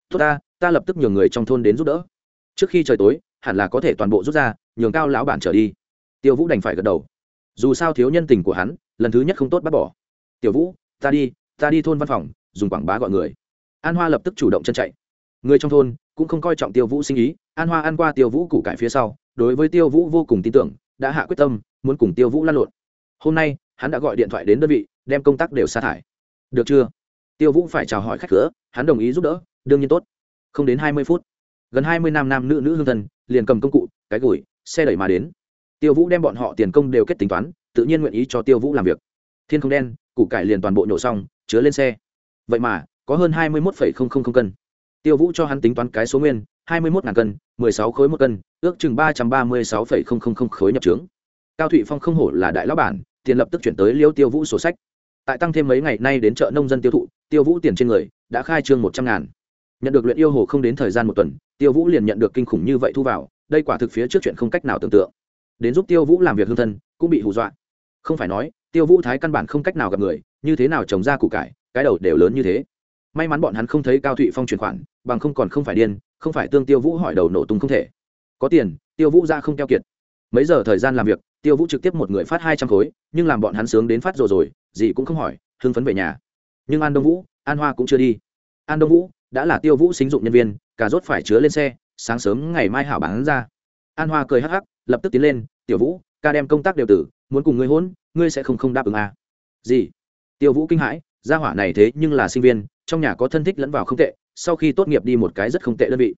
Tốt ta ta lập tức nhường người trong thôn đến giúp đỡ. Trước khi trời tối, hẳn là có thể toàn bộ rút ra, nhường cao lão bản trở đi. Tiêu vũ đành phải gật đầu. Dù sao thiếu nhân tình của hắn, lần thứ nhất không tốt bắt bỏ. Tiểu vũ, ta đi ta đi thôn văn phòng, dùng quảng bá gọi người. An hoa lập tức chủ động chân chạy. Người trong thôn cũng không coi trọng tiêu vũ sinh ý. An hoa ăn qua tiêu vũ củ cải phía sau, đối với tiêu vũ vô cùng tin tưởng, đã hạ quyết tâm, muốn cùng tiêu vũ lan lộn. Hôm nay, hắn đã gọi điện thoại đến đơn vị, đem công tác đều sa thải. Được chưa? Tiêu vũ phải chào hỏi khách cửa, hắn đồng ý giúp đỡ, đương nhiên tốt không đến hai mươi phút. Gần hai mươi nam nam nữ nữ hương thân, liền cầm công cụ, cái gửi xe đẩy mà đến. Tiêu vũ đem bọn họ tiền công đều kết tính toán, tự nhiên nguyện ý cho tiêu vũ làm việc. Thiên không đen, củ cải liền toàn bộ nhổ xong, chứa lên xe. Vậy mà, có hơn hai mươi một cân. Tiêu vũ cho hắn tính toán cái số nguyên, hai mươi một cân, mười sáu khối một cân, ước chừng ba trăm ba mươi sáu khối nhập trướng. Cao thụy phong không hổ là đại lão bản, tiền lập tức chuyển tới liêu tiêu vũ sổ sách. Tại tăng thêm mấy ngày nay đến chợ nông dân tiêu thụ, tiêu vũ tiền trên người đã khai trương một trăm ngàn nhận được luyện yêu hồ không đến thời gian một tuần, tiêu vũ liền nhận được kinh khủng như vậy thu vào, đây quả thực phía trước chuyện không cách nào tưởng tượng. Đến giúp tiêu vũ làm việc hương thân, cũng bị hù dọa. Không phải nói, tiêu vũ thái căn bản không cách nào gặp người, như thế nào trồng ra củ cải, cái đầu đều lớn như thế. May mắn bọn hắn không thấy cao thụy phong chuyển khoản, bằng không còn không phải điên, không phải tương tiêu vũ hỏi đầu nổ tung không thể. Có tiền, tiêu vũ ra không keo kiệt. Mấy giờ thời gian làm việc, tiêu vũ trực tiếp một người phát hai trăm khối, nhưng làm bọn hắn sướng đến phát rồi rồi, gì cũng không hỏi, hưng phấn về nhà. Nhưng an đông vũ, an hoa cũng chưa đi. An đông vũ đã là tiêu vũ xính dụng nhân viên cà rốt phải chứa lên xe, sáng sớm ngày mai hảo bán ra. An hoa cười hắc hắc, lập tức tiến lên, tiểu vũ, ca đem công tác đều tử, muốn cùng ngươi hôn, ngươi sẽ không không đáp ứng à. gì? Tiêu vũ kinh hãi, gia hỏa này thế nhưng là sinh viên, trong nhà có thân thích lẫn vào không tệ, sau khi tốt nghiệp đi một cái rất không tệ đơn vị.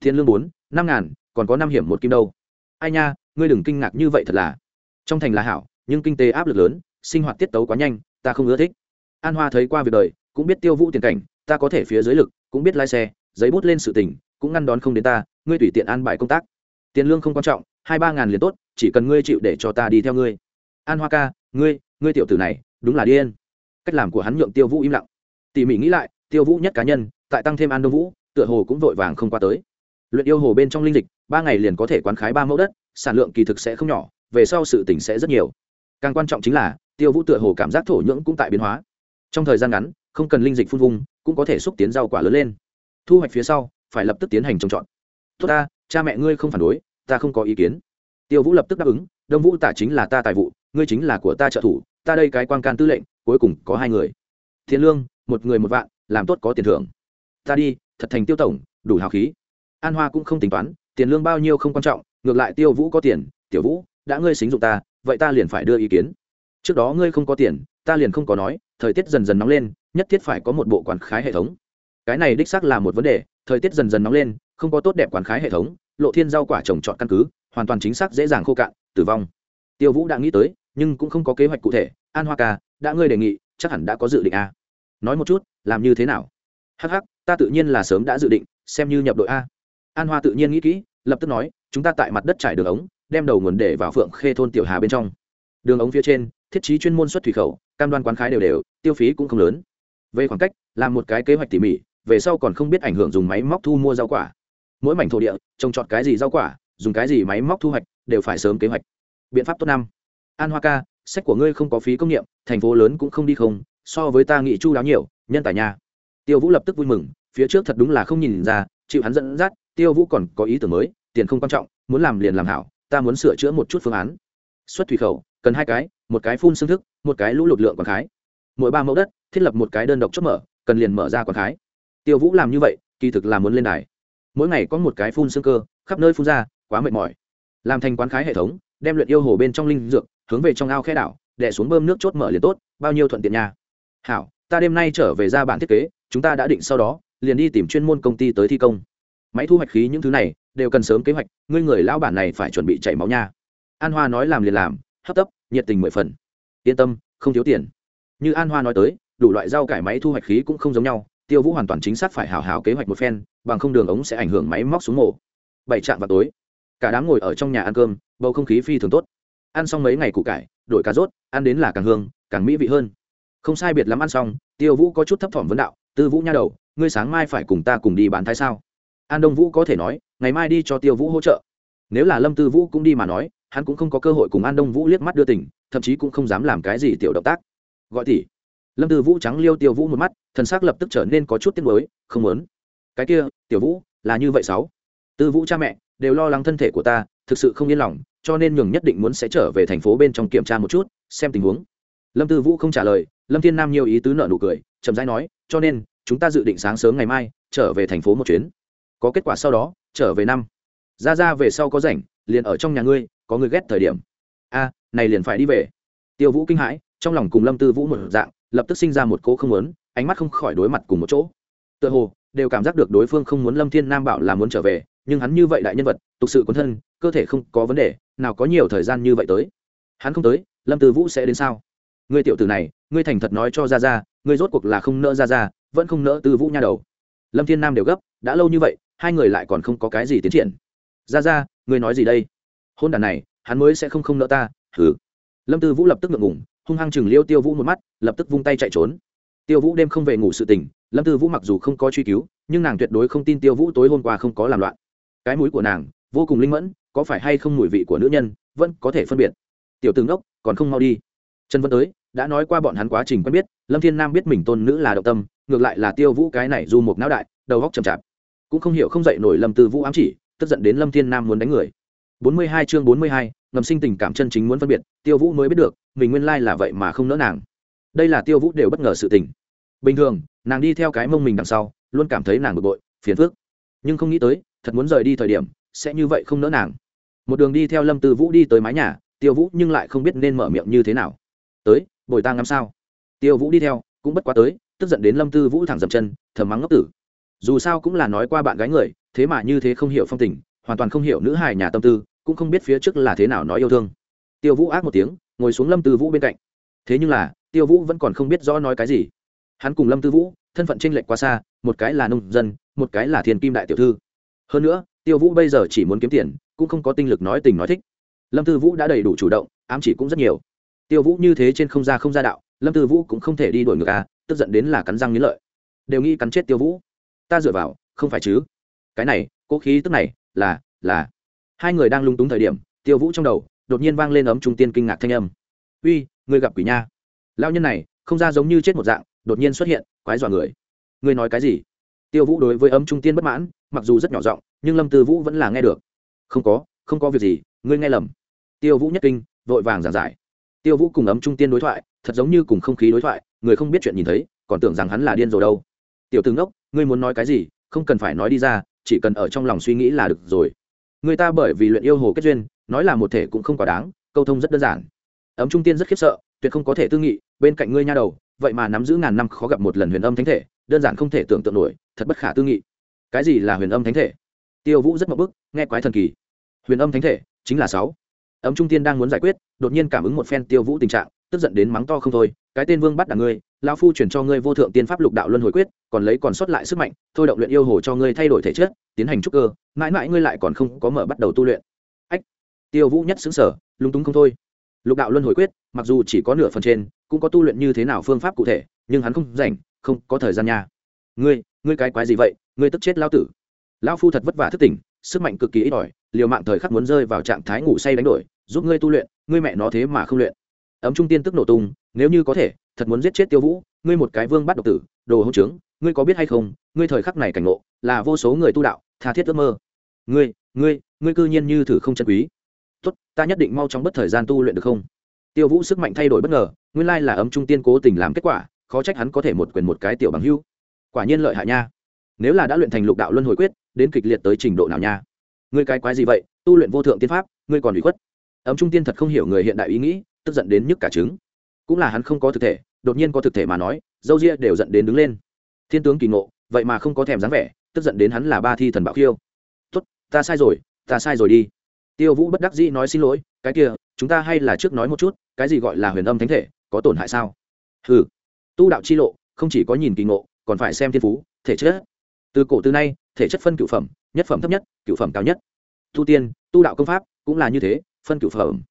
Thiên lương bốn, năm ngàn, còn có năm hiểm một kim đâu. Ai nha, ngươi đừng kinh ngạc như vậy thật là. Trong thành là hảo, nhưng kinh tế áp lực lớn, sinh hoạt tiết tấu quá nhanh, ta không ưa thích. An hoa thấy qua việc đời, cũng biết tiêu vũ tiền cảnh, ta có thể phía dưới lực cũng biết lái xe, giấy bút lên sự tình, cũng ngăn đón không đến ta, ngươi tùy tiện an bài công tác. Tiền lương không quan trọng, hai ba ngàn liền tốt, chỉ cần ngươi chịu để cho ta đi theo ngươi. An hoa ca, ngươi ngươi tiểu tử này, đúng là điên. Cách làm của hắn nhượng tiêu vũ im lặng. Tỉ mỉ nghĩ lại, tiêu vũ nhất cá nhân, tại tăng thêm an đông vũ, tựa hồ cũng vội vàng không qua tới. Luyện yêu hồ bên trong linh dịch, ba ngày liền có thể quán khái ba mẫu đất, sản lượng kỳ thực sẽ không nhỏ, về sau sự tỉnh sẽ rất nhiều. Càng quan trọng chính là, tiêu vũ tựa hồ cảm giác thổ nhưỡng cũng tại biến hóa. Trong thời gian ngắn, không cần linh dịch phun vung cũng có thể xúc tiến rau quả lớn lên. Thu hoạch phía sau, phải lập tức tiến hành trồng trọt. Tốt ta, cha mẹ ngươi không phản đối, ta không có ý kiến. Tiêu vũ lập tức đáp ứng, đông vũ tả chính là ta tài vụ, ngươi chính là của ta trợ thủ, ta đây cái quan can tư lệnh, cuối cùng có hai người. Thiên lương, một người một vạn, làm tốt có tiền thưởng. Ta đi, thật thành tiêu tổng, đủ hào khí. An hoa cũng không tính toán, tiền lương bao nhiêu không quan trọng, ngược lại tiêu vũ có tiền, tiểu vũ, đã ngươi xính dụng ta, vậy ta liền phải đưa ý kiến. Trước đó ngươi không có tiền, ta liền không có nói thời tiết dần dần nóng lên, nhất thiết phải có một bộ quản khái hệ thống. Cái này đích xác là một vấn đề, thời tiết dần dần nóng lên, không có tốt đẹp quản khái hệ thống, lộ thiên rau quả trồng trọt căn cứ, hoàn toàn chính xác dễ dàng khô cạn, tử vong. Tiêu vũ đã nghĩ tới, nhưng cũng không có kế hoạch cụ thể, an hoa ca, đã ngươi đề nghị, chắc hẳn đã có dự định a. Nói một chút, làm như thế nào? Hh ta tự nhiên là sớm đã dự định, xem như nhập đội a. An hoa tự nhiên nghĩ kỹ, lập tức nói, chúng ta tại mặt đất trải đường ống, đem đầu nguồn để vào phượng khê thôn tiểu hà bên trong. Đường ống phía trên, thiết trí chuyên môn xuất thủy khẩu cam đoan quán khái đều đều, tiêu phí cũng không lớn. Về khoảng cách, làm một cái kế hoạch tỉ mỉ, về sau còn không biết ảnh hưởng dùng máy móc thu mua rau quả. Mỗi mảnh thổ địa, trồng trọt cái gì rau quả, dùng cái gì máy móc thu hoạch, đều phải sớm kế hoạch. Biện pháp tốt năm. An hoa ca, sách của ngươi không có phí công nghiệm, thành phố lớn cũng không đi không, so với ta nghĩ chu đáo nhiều, nhân tài nhà tiêu vũ lập tức vui mừng, phía trước thật đúng là không nhìn ra, chịu hắn dẫn dắt, tiêu vũ còn có ý tưởng mới, tiền không quan trọng, muốn làm liền làm hảo, ta muốn sửa chữa một chút phương án. Xuất thủy khẩu cần hai cái, một cái phun xương thức, một cái lũ lụt lượng quảng khái. Mỗi ba mẫu đất, thiết lập một cái đơn độc chốt mở, cần liền mở ra quảng khái. Tiêu vũ làm như vậy, kỳ thực là muốn lên đài. Mỗi ngày có một cái phun xương cơ, khắp nơi phun ra, quá mệt mỏi. Làm thành quán khái hệ thống, đem luyện yêu hồ bên trong linh dược, hướng về trong ao khe đảo đẻ xuống bơm nước chốt mở liền tốt, bao nhiêu thuận tiện nhà hảo, ta đêm nay trở về ra bản thiết kế, chúng ta đã định sau đó, liền đi tìm chuyên môn công ty tới thi công. Máy thu hoạch khí những thứ này, đều cần sớm kế hoạch, ngươi người lão bản này phải chuẩn bị chảy máu nha. An hoa nói làm liền làm hấp tấp, nhiệt tình mười phần. Yên tâm, không thiếu tiền. Như an hoa nói tới, đủ loại rau cải máy thu hoạch khí cũng không giống nhau, tiêu vũ hoàn toàn chính xác phải hào hào kế hoạch một phen, bằng không đường ống sẽ ảnh hưởng máy móc xuống mổ. Bảy trạm vào tối, cả đám ngồi ở trong nhà ăn cơm, bầu không khí phi thường tốt. Ăn xong mấy ngày củ cải, đổi cà rốt, ăn đến là càng hương, càng mỹ vị hơn. Không sai biệt lắm ăn xong, tiêu vũ có chút thấp thỏm vấn đạo, tư vũ nha đầu, ngươi sáng mai phải cùng ta cùng đi bán thái sao? An đông vũ có thể nói, ngày mai đi cho tiêu vũ hỗ trợ. Nếu là lâm tư vũ cũng đi mà nói hắn cũng không có cơ hội cùng an đông vũ liếc mắt đưa tỉnh thậm chí cũng không dám làm cái gì tiểu động tác. Gọi tỷ. Lâm tư vũ trắng liêu tiêu vũ một mắt, thần s ắ c lập tức trở nên có chút tiếc nuối, không muốn. Cái kia, tiểu vũ, là như vậy sáu tư vũ cha mẹ, đều lo lắng thân thể của ta, thực sự không yên lòng, cho nên nhường nhất định muốn sẽ trở về thành phố bên trong kiểm tra một chút, xem tình huống. Lâm tư vũ không trả lời, lâm thiên nam nhiều ý tứ nợ nụ cười, chậm rãi nói, cho nên, chúng ta dự định sáng sớm ngày mai, trở về thành phố một chuyến. Có kết quả sau đó, trở về năm. Ra ra về sau có rảnh, liền ở trong nhà ngươi có người ghét thời điểm. A, này liền phải đi về. Tiêu vũ kinh hãi, trong lòng cùng lâm tư vũ một dạng, lập tức sinh ra một cỗ không muốn, ánh mắt không khỏi đối mặt cùng một chỗ. Tựa hồ, đều cảm giác được đối phương không muốn lâm thiên nam bảo là muốn trở về, nhưng hắn như vậy đại nhân vật, tục sự quấn thân, cơ thể không có vấn đề, nào có nhiều thời gian như vậy tới. Hắn không tới, lâm tư vũ sẽ đến sao? Ngươi tiểu tử này, ngươi thành thật nói cho ra ra ngươi rốt cuộc là không nỡ ra ra vẫn không nỡ tư vũ nha đầu. Lâm thiên nam đều gấp, đã lâu như vậy, hai người lại còn không có cái gì tiến triển. Ra ra ngươi nói gì đây? Hôn đàn này, hắn mới sẽ không không nợ ta, hừ. Lâm tư vũ lập tức ngượng ngủng hung hăng chừng liêu tiêu vũ một mắt, lập tức vung tay chạy trốn. Tiêu vũ đêm không về ngủ sự tình, lâm tư vũ mặc dù không có truy cứu, nhưng nàng tuyệt đối không tin tiêu vũ tối hôm qua không có làm loạn. Cái mũi của nàng, vô cùng linh mẫn, có phải hay không mùi vị của nữ nhân, vẫn có thể phân biệt. Tiểu tướng đốc, còn không mau đi. Trần vân tới, đã nói qua bọn hắn quá trình quen biết, lâm thiên nam biết mình tôn nữ là động tâm, ngược lại là tiêu vũ cái này du một não đại, đầu góc chậm chạp. Cũng không hiểu không dậy nổi lâm tư vũ ám chỉ, tức giận đến lâm thiên nam muốn đánh người bốn mươi hai chương bốn mươi hai, ngầm sinh tình cảm chân chính muốn phân biệt, tiêu vũ mới biết được, mình nguyên lai là vậy mà không nỡ nàng. Đây là tiêu vũ đều bất ngờ sự tình. Bình thường, nàng đi theo cái mông mình đằng sau, luôn cảm thấy nàng bực bội, phiền phức. Nhưng không nghĩ tới, thật muốn rời đi thời điểm, sẽ như vậy không nỡ nàng. Một đường đi theo lâm tư vũ đi tới mái nhà, tiêu vũ nhưng lại không biết nên mở miệng như thế nào. Tới, bồi ta ngắm sao? Tiêu vũ đi theo, cũng bất quá tới, tức giận đến lâm tư vũ thẳng dậm chân, thầm mắng ngốc tử. Dù sao cũng là nói qua bạn gái người, thế mà như thế không hiểu phong tình, hoàn toàn không hiểu nữ hài nhà tâm tư cũng không biết phía trước là thế nào nói yêu thương. Tiêu vũ ác một tiếng, ngồi xuống lâm tư vũ bên cạnh. Thế nhưng là, tiêu vũ vẫn còn không biết rõ nói cái gì. Hắn cùng lâm tư vũ, thân phận tranh lệch quá xa, một cái là nông dân, một cái là thiên kim đại tiểu thư. Hơn nữa, tiêu vũ bây giờ chỉ muốn kiếm tiền, cũng không có tinh lực nói tình nói thích. Lâm tư vũ đã đầy đủ chủ động, ám chỉ cũng rất nhiều. Tiêu vũ như thế trên không ra không ra đạo, lâm tư vũ cũng không thể đi đổi ngược à tức giận đến là cắn răng nghiến lợi. Đều nghĩ cắn chết tiêu vũ. Ta dựa vào, không phải chứ. Cái này, cố khí tức này, là là hai người đang lung túng thời điểm, tiêu vũ trong đầu đột nhiên vang lên ấm trung tiên kinh ngạc thanh âm. Uy, người gặp quỷ nha. Lao nhân này không ra giống như chết một dạng, đột nhiên xuất hiện, quái dọa người. Người nói cái gì? Tiêu vũ đối với ấm trung tiên bất mãn, mặc dù rất nhỏ giọng, nhưng lâm tư vũ vẫn là nghe được. Không có không có việc gì, ngươi nghe lầm. Tiêu vũ nhất kinh, vội vàng giảng giải. Tiêu vũ cùng ấm trung tiên đối thoại, thật giống như cùng không khí đối thoại, người không biết chuyện nhìn thấy, còn tưởng rằng hắn là điên rồi đâu. Tiểu tướng đốc ngươi muốn nói cái gì, không cần phải nói đi ra, chỉ cần ở trong lòng suy nghĩ là được rồi người ta bởi vì luyện yêu hồ kết duyên, nói là một thể cũng không quá đáng, câu thông rất đơn giản. Ấm trung tiên rất khiếp sợ, tuyệt không có thể tư nghị, bên cạnh ngươi nha đầu, vậy mà nắm giữ ngàn năm khó gặp một lần huyền âm thánh thể, đơn giản không thể tưởng tượng nổi, thật bất khả tư nghị. Cái gì là huyền âm thánh thể? Tiêu vũ rất mậu bức, nghe quái thần kỳ. Huyền âm thánh thể chính là sáu. Ấm trung tiên đang muốn giải quyết, đột nhiên cảm ứng một phen tiêu vũ tình trạng, tức giận đến mắng to không thôi, cái tên vương bắt đ ngươi Lão phu chuyển cho ngươi vô thượng tiên pháp lục đạo luân hồi quyết, còn lấy còn sót lại sức mạnh, thôi động luyện yêu hồ cho ngươi thay đổi thể chất, tiến hành trúc cơ, mãi mãi ngươi lại còn không có mở bắt đầu tu luyện. Ách, tiêu vũ nhất xứng sở lung túng không thôi. Lục đạo luân hồi quyết, mặc dù chỉ có nửa phần trên, cũng có tu luyện như thế nào phương pháp cụ thể, nhưng hắn không rảnh, không có thời gian nha. Ngươi ngươi cái quái gì vậy? Ngươi tức chết lao tử. Lão phu thật vất vả thức tỉnh, sức mạnh cực kỳ ít ỏi, liều mạng thời khắc muốn rơi vào trạng thái ngủ say đánh đổi, giúp ngươi tu luyện, ngươi mẹ nó thế mà không luyện. Ấm trung tiên tức nổ tung, nếu như có thể thật muốn giết chết tiêu vũ, ngươi một cái vương bắt độc tử, đồ hỗn trướng, ngươi có biết hay không, ngươi thời khắc này cảnh ngộ, là vô số người tu đạo, tha thiết ước mơ. Ngươi ngươi ngươi cư nhiên như thử không chân quý. Tốt, ta nhất định mau chóng bất thời gian tu luyện được không? Tiêu vũ sức mạnh thay đổi bất ngờ, nguyên lai là ấm trung tiên cố tình làm kết quả, khó trách hắn có thể một quyền một cái tiểu bằng hưu. Quả nhiên lợi hại nha. Nếu là đã luyện thành lục đạo luân hồi quyết, đến kịch liệt tới trình độ nào nha? Ngươi cái quái gì vậy? Tu luyện vô thượng tiên pháp, ngươi còn bị khuất. Ấm trung tiên thật không hiểu người hiện đại ý nghĩ, tức giận đến nhức cả trứng. Cũng là hắn không có thực thể đột nhiên có thực thể mà nói, dâu ria đều giận đến đứng lên. Thiên tướng kỳ ngộ, vậy mà không có thèm dáng vẻ, tức giận đến hắn là ba thi thần bảo khiêu. Tốt, ta sai rồi, ta sai rồi đi. Tiêu vũ bất đắc dĩ nói xin lỗi, cái kia, chúng ta hay là trước nói một chút, cái gì gọi là huyền âm thánh thể, có tổn hại sao? Ừ tu đạo chi lộ, không chỉ có nhìn kỳ ngộ, còn phải xem thiên phú, thể chất. Từ cổ từ nay, thể chất phân cửu phẩm, nhất phẩm thấp nhất, cửu phẩm cao nhất. Tu tiên, tu đạo công pháp, cũng là như thế, phân cửu phẩm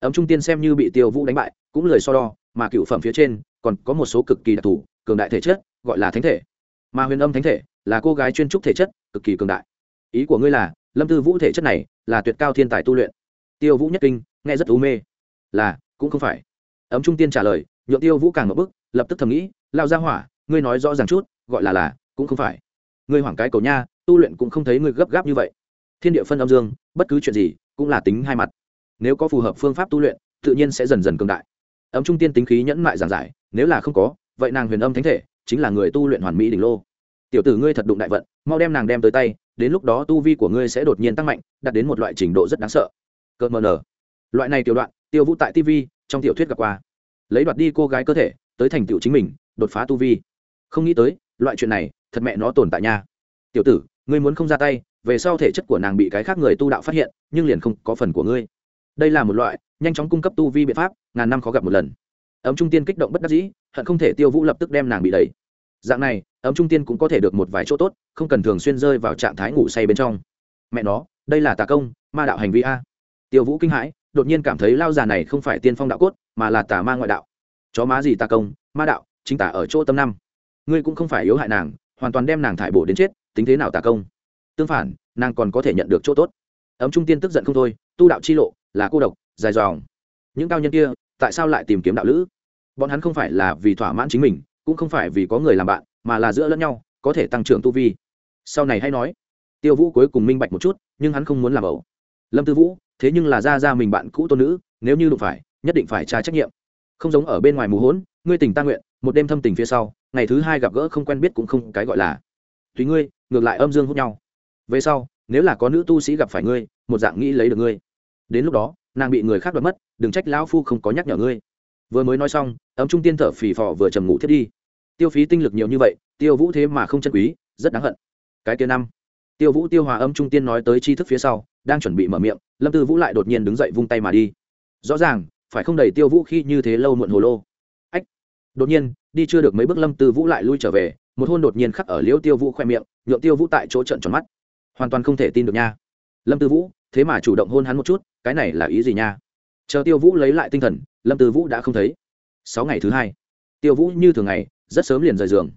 ấm trung tiên xem như bị tiêu vũ đánh bại, cũng lời so đo, mà cựu phẩm phía trên còn có một số cực kỳ đặc thù, cường đại thể chất, gọi là thánh thể. Mà huyền âm thánh thể là cô gái chuyên trúc thể chất, cực kỳ cường đại. Ý của ngươi là, lâm tư vũ thể chất này là tuyệt cao thiên tài tu luyện. Tiêu vũ nhất kinh, nghe rất u mê. Là, cũng không phải. Ấm trung tiên trả lời, nhượng tiêu vũ càng một bức lập tức thầm nghĩ lao ra hỏa, ngươi nói rõ ràng chút, gọi là là, cũng không phải. Ngươi hoảng cái cầu nha, tu luyện cũng không thấy ngươi gấp gáp như vậy. Thiên địa phân âm dương, bất cứ chuyện gì cũng là tính hai mặt nếu có phù hợp phương pháp tu luyện, tự nhiên sẽ dần dần cường đại. Ấm trung tiên tính khí nhẫn mại giảng giải, nếu là không có, vậy nàng huyền âm thánh thể, chính là người tu luyện hoàn mỹ đỉnh lô. Tiểu tử ngươi thật đụng đại vận, mau đem nàng đem tới tay, đến lúc đó tu vi của ngươi sẽ đột nhiên tăng mạnh, đạt đến một loại trình độ rất đáng sợ. Cợt mờ nở loại này tiểu đoạn, tiêu vũ tại tv trong tiểu thuyết gặp qua. Lấy đoạt đi cô gái cơ thể, tới thành tựu chính mình, đột phá tu vi. Không nghĩ tới, loại chuyện này, thật mẹ nó tồn tại nha. Tiểu tử, ngươi muốn không ra tay, về sau thể chất của nàng bị cái khác người tu đạo phát hiện, nhưng liền không có phần của ngươi đây là một loại nhanh chóng cung cấp tu vi biện pháp, ngàn năm khó gặp một lần. Ấm trung tiên kích động bất đắc dĩ, hận không thể tiêu vũ lập tức đem nàng bị đẩy. Dạng này, ấm trung tiên cũng có thể được một vài chỗ tốt, không cần thường xuyên rơi vào trạng thái ngủ say bên trong. Mẹ nó, đây là tà công, ma đạo hành vi a. Tiêu vũ kinh hãi, đột nhiên cảm thấy lao già này không phải tiên phong đạo cốt, mà là tà ma ngoại đạo. Chó má gì tà công, ma đạo, chính tả ở chỗ tâm năm. Ngươi cũng không phải yếu hại nàng, hoàn toàn đem nàng thải bổ đến chết, tính thế nào tà công? Tương phản, nàng còn có thể nhận được chỗ tốt. Ấm trung tiên tức giận không thôi, tu đạo chi lộ là cô độc, dài dòng. Những cao nhân kia, tại sao lại tìm kiếm đạo lữ? Bọn hắn không phải là vì thỏa mãn chính mình, cũng không phải vì có người làm bạn, mà là giữa lẫn nhau, có thể tăng trưởng tu vi. Sau này hay nói. Tiêu vũ cuối cùng minh bạch một chút, nhưng hắn không muốn làm ẩu. Lâm tư vũ, thế nhưng là ra ra mình bạn cũ tôn nữ, nếu như đụng phải, nhất định phải tra trách nhiệm. Không giống ở bên ngoài mù hỗn ngươi tình ta nguyện, một đêm thâm tình phía sau, ngày thứ hai gặp gỡ không quen biết cũng không cái gọi là. Tùy ngươi, ngược lại âm dương hút nhau. Về sau, nếu là có nữ tu sĩ gặp phải ngươi, một dạng nghĩ lấy được ngươi đến lúc đó, nàng bị người khác đoạt mất, đừng trách lão phu không có nhắc nhở ngươi. Vừa mới nói xong, ấm trung tiên thở phì phò vừa trầm ngủ thiết đi. Tiêu phí tinh lực nhiều như vậy, tiêu vũ thế mà không chân quý, rất đáng hận. Cái kia năm, tiêu vũ tiêu hòa âm trung tiên nói tới tri thức phía sau, đang chuẩn bị mở miệng, lâm tư vũ lại đột nhiên đứng dậy vung tay mà đi. Rõ ràng, phải không đẩy tiêu vũ khi như thế lâu muộn hồ lô. Ách, đột nhiên, đi chưa được mấy bước lâm tư vũ lại lui trở về, một hôn đột nhiên khắc ở liễu tiêu vũ khoe miệng, nhượng tiêu vũ tại chỗ trận tròn mắt. Hoàn toàn không thể tin được nha. Lâm tư vũ thế mà chủ động hôn hắn một chút, cái này là ý gì nha? Chờ tiêu vũ lấy lại tinh thần, lâm tư vũ đã không thấy. Sáu ngày thứ hai, tiêu vũ như thường ngày, rất sớm liền rời giường.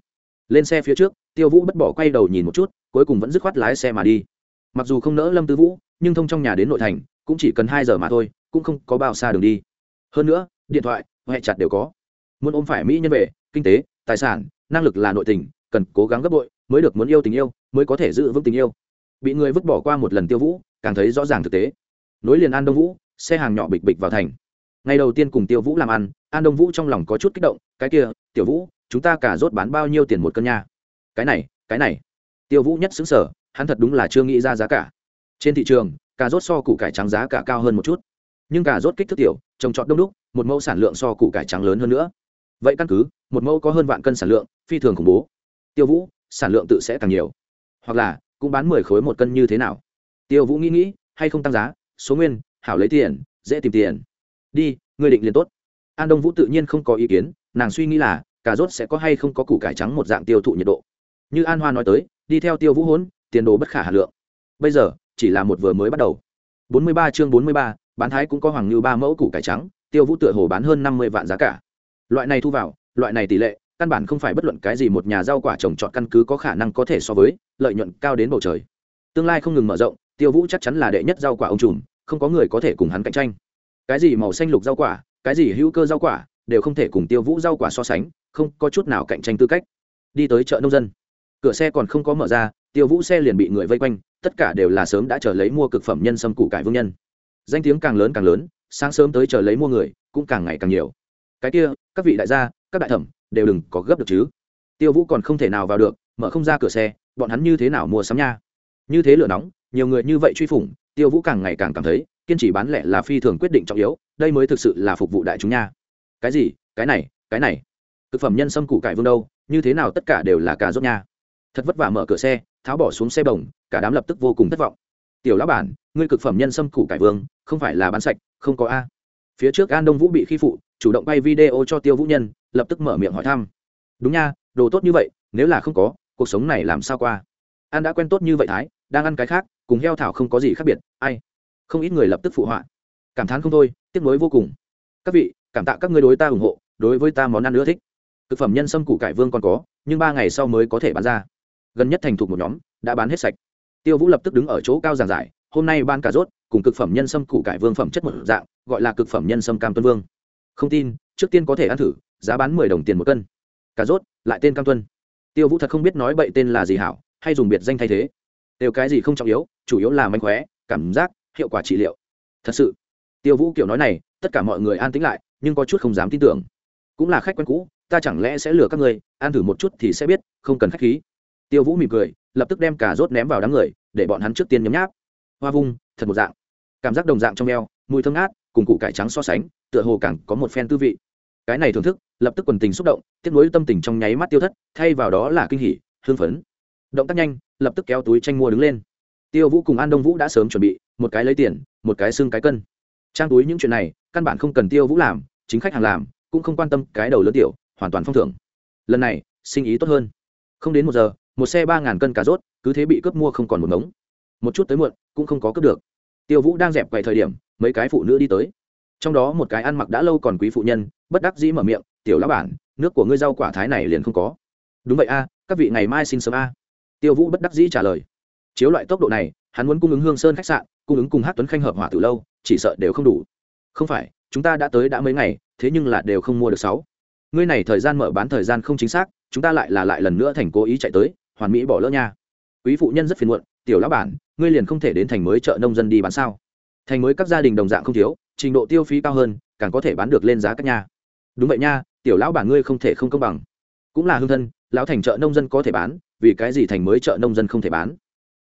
Lên xe phía trước, tiêu vũ bất bỏ quay đầu nhìn một chút, cuối cùng vẫn dứt khoát lái xe mà đi. Mặc dù không nỡ lâm tư vũ, nhưng thông trong nhà đến nội thành, cũng chỉ cần hai giờ mà thôi, cũng không có bao xa đường đi. Hơn nữa, điện thoại huệ chặt đều có. Muốn ôm phải mỹ nhân về, kinh tế, tài sản, năng lực là nội tình, cần cố gắng gấp bội, mới được muốn yêu tình yêu, mới có thể giữ vững tình yêu. Bị người vứt bỏ qua một lần tiêu vũ càng thấy rõ ràng thực tế. Nối liền an đông vũ, xe hàng nhỏ bịch bịch vào thành. Ngày đầu tiên cùng tiêu vũ làm ăn, an đông vũ trong lòng có chút kích động, cái kia tiểu vũ, chúng ta cả rốt bán bao nhiêu tiền một cân nha? Cái này cái này. Tiêu vũ nhất xứng sở hắn thật đúng là chưa nghĩ ra giá cả. Trên thị trường, cà rốt so củ cải trắng giá cả cao hơn một chút. Nhưng cà rốt kích thước tiểu, trồng trọt đông đúc, một mẫu sản lượng so củ cải trắng lớn hơn nữa. Vậy căn cứ, một mẫu có hơn vạn cân sản lượng, phi thường khủng bố. Tiêu vũ, sản lượng tự sẽ càng nhiều. Hoặc là, cũng bán mười khối một cân như thế nào? Tiêu vũ nghĩ nghĩ, hay không tăng giá, số nguyên, hảo lấy tiền, dễ tìm tiền. Đi người định liền tốt. An đông vũ tự nhiên không có ý kiến, nàng suy nghĩ là, cà rốt sẽ có hay không có củ cải trắng một dạng tiêu thụ nhiệt độ. Như an hoa nói tới, đi theo tiêu vũ hốn, tiền đồ bất khả hà lượng. Bây giờ, chỉ là một vừa mới bắt đầu. Bốn mươi ba chương bốn mươi ba, bán thái cũng có hoàng như ba mẫu củ cải trắng, tiêu vũ tựa hồ bán hơn năm mươi vạn giá cả. Loại này thu vào, loại này tỷ lệ, căn bản không phải bất luận cái gì một nhà rau quả trồng trọt căn cứ có khả năng có thể so với, lợi nhuận cao đến bầu trời. Tương lai không ngừng mở rộng tiêu vũ chắc chắn là đệ nhất rau quả ông trùm, không có người có thể cùng hắn cạnh tranh. Cái gì màu xanh lục rau quả, cái gì hữu cơ rau quả, đều không thể cùng tiêu vũ rau quả so sánh, không có chút nào cạnh tranh tư cách. Đi tới chợ nông dân. Cửa xe còn không có mở ra, tiêu vũ xe liền bị người vây quanh, tất cả đều là sớm đã chờ lấy mua cực phẩm nhân sâm củ cải vương nhân. Danh tiếng càng lớn càng lớn, sáng sớm tới chờ lấy mua người, cũng càng ngày càng nhiều. Cái kia, các vị đại gia, các đại thẩm, đều đừng có gấp được chứ. Tiêu vũ còn không thể nào vào được, mở không ra cửa xe, bọn hắn như thế nào mua sắm nha? Như thế lửa nóng nhiều người như vậy truy phủng, tiêu vũ càng ngày càng cảm thấy, kiên trì bán lẻ là phi thường quyết định trọng yếu, đây mới thực sự là phục vụ đại chúng nha. Cái gì? Cái này cái này. Thực phẩm nhân sâm củ cải vương đâu? Như thế nào tất cả đều là cà rốt nha. Thật vất vả mở cửa xe, tháo bỏ xuống xe bồng, cả đám lập tức vô cùng thất vọng. Tiểu lão bản, ngươi cực phẩm nhân sâm củ cải vương, không phải là bán sạch, không có a. Phía trước an đông vũ bị khi phụ, chủ động bay video cho tiêu vũ nhân, lập tức mở miệng hỏi thăm. Đúng nha, đồ tốt như vậy, nếu là không có, cuộc sống này làm sao qua? An đã quen tốt như vậy thái đang ăn cái khác, cùng heo thảo không có gì khác biệt, ai? Không ít người lập tức phụ họa. Cảm thán không thôi, tiếc nuối vô cùng. Các vị, cảm tạ các ngươi đối ta ủng hộ, đối với ta món ăn ưa thích. Thực phẩm nhân sâm củ cải vương còn có, nhưng ba ngày sau mới có thể bán ra. Gần nhất thành thục một nhóm, đã bán hết sạch. Tiêu vũ lập tức đứng ở chỗ cao giảng giải, hôm nay ban cà rốt, cùng cực phẩm nhân sâm củ cải vương phẩm chất một dạng, gọi là cực phẩm nhân sâm cam tuân vương. Không tin, trước tiên có thể ăn thử, giá bán mười đồng tiền một cân. Cà rốt, lại tên cam tuân. Tiêu vũ thật không biết nói bậy tên là gì hảo, hay dùng biệt danh thay thế đều cái gì không trọng yếu, chủ yếu là mánh khóe, cảm giác, hiệu quả trị liệu. Thật sự. Tiêu vũ kiểu nói này, tất cả mọi người an tĩnh lại, nhưng có chút không dám tin tưởng. Cũng là khách quen cũ, ta chẳng lẽ sẽ lừa các người ăn thử một chút thì sẽ biết, không cần khách khí. Tiêu vũ mỉm cười, lập tức đem cà rốt ném vào đám người, để bọn hắn trước tiên nhấm nháp. Hoa vung, thật một dạng. Cảm giác đồng dạng trong eo, mùi thơm ngát, cùng củ cải trắng so sánh, tựa hồ càng có một phen tư vị. Cái này thưởng thức, lập tức quần tình xúc động tiếp nối tâm tình trong nháy mắt tiêu thất, thay vào đó là kinh hỉ hương phấn. Động tác nhanh lập tức kéo túi tranh mua đứng lên. Tiêu vũ cùng an đông vũ đã sớm chuẩn bị, một cái lấy tiền, một cái xương cái cân. Trang túi những chuyện này, căn bản không cần tiêu vũ làm, chính khách hàng làm, cũng không quan tâm cái đầu lớn tiểu, hoàn toàn phong thưởng. Lần này, sinh ý tốt hơn. Không đến một giờ, một xe ba ngàn cân cà rốt, cứ thế bị cướp mua không còn một ngống. Một chút tới muộn, cũng không có cướp được. Tiêu vũ đang dẹp quầy thời điểm, mấy cái phụ nữ đi tới. Trong đó một cái ăn mặc đã lâu còn quý phụ nhân, bất đắc dĩ mở miệng, tiểu lão bản, nước của ngươi rau quả thái này liền không có. Đúng vậy a, các vị ngày mai xin sớm a tiêu vũ bất đắc dĩ trả lời. Chiếu loại tốc độ này, hắn muốn cung ứng hương sơn khách sạn, cung ứng cùng hát tuấn khanh hợp hỏa từ lâu, chỉ sợ đều không đủ. Không phải, chúng ta đã tới đã mấy ngày, thế nhưng là đều không mua được sáu. Ngươi này thời gian mở bán thời gian không chính xác, chúng ta lại là lại lần nữa thành cố ý chạy tới, hoàn mỹ bỏ lỡ nha. Quý phụ nhân rất phiền muộn, tiểu lão bản, ngươi liền không thể đến thành mới chợ nông dân đi bán sao? Thành mới các gia đình đồng dạng không thiếu, trình độ tiêu phí cao hơn, càng có thể bán được lên giá các nhà đúng vậy nha, tiểu lão bản ngươi không thể không công bằng. Cũng là hương thân, lão thành chợ nông dân có thể bán vì cái gì thành mới chợ nông dân không thể bán?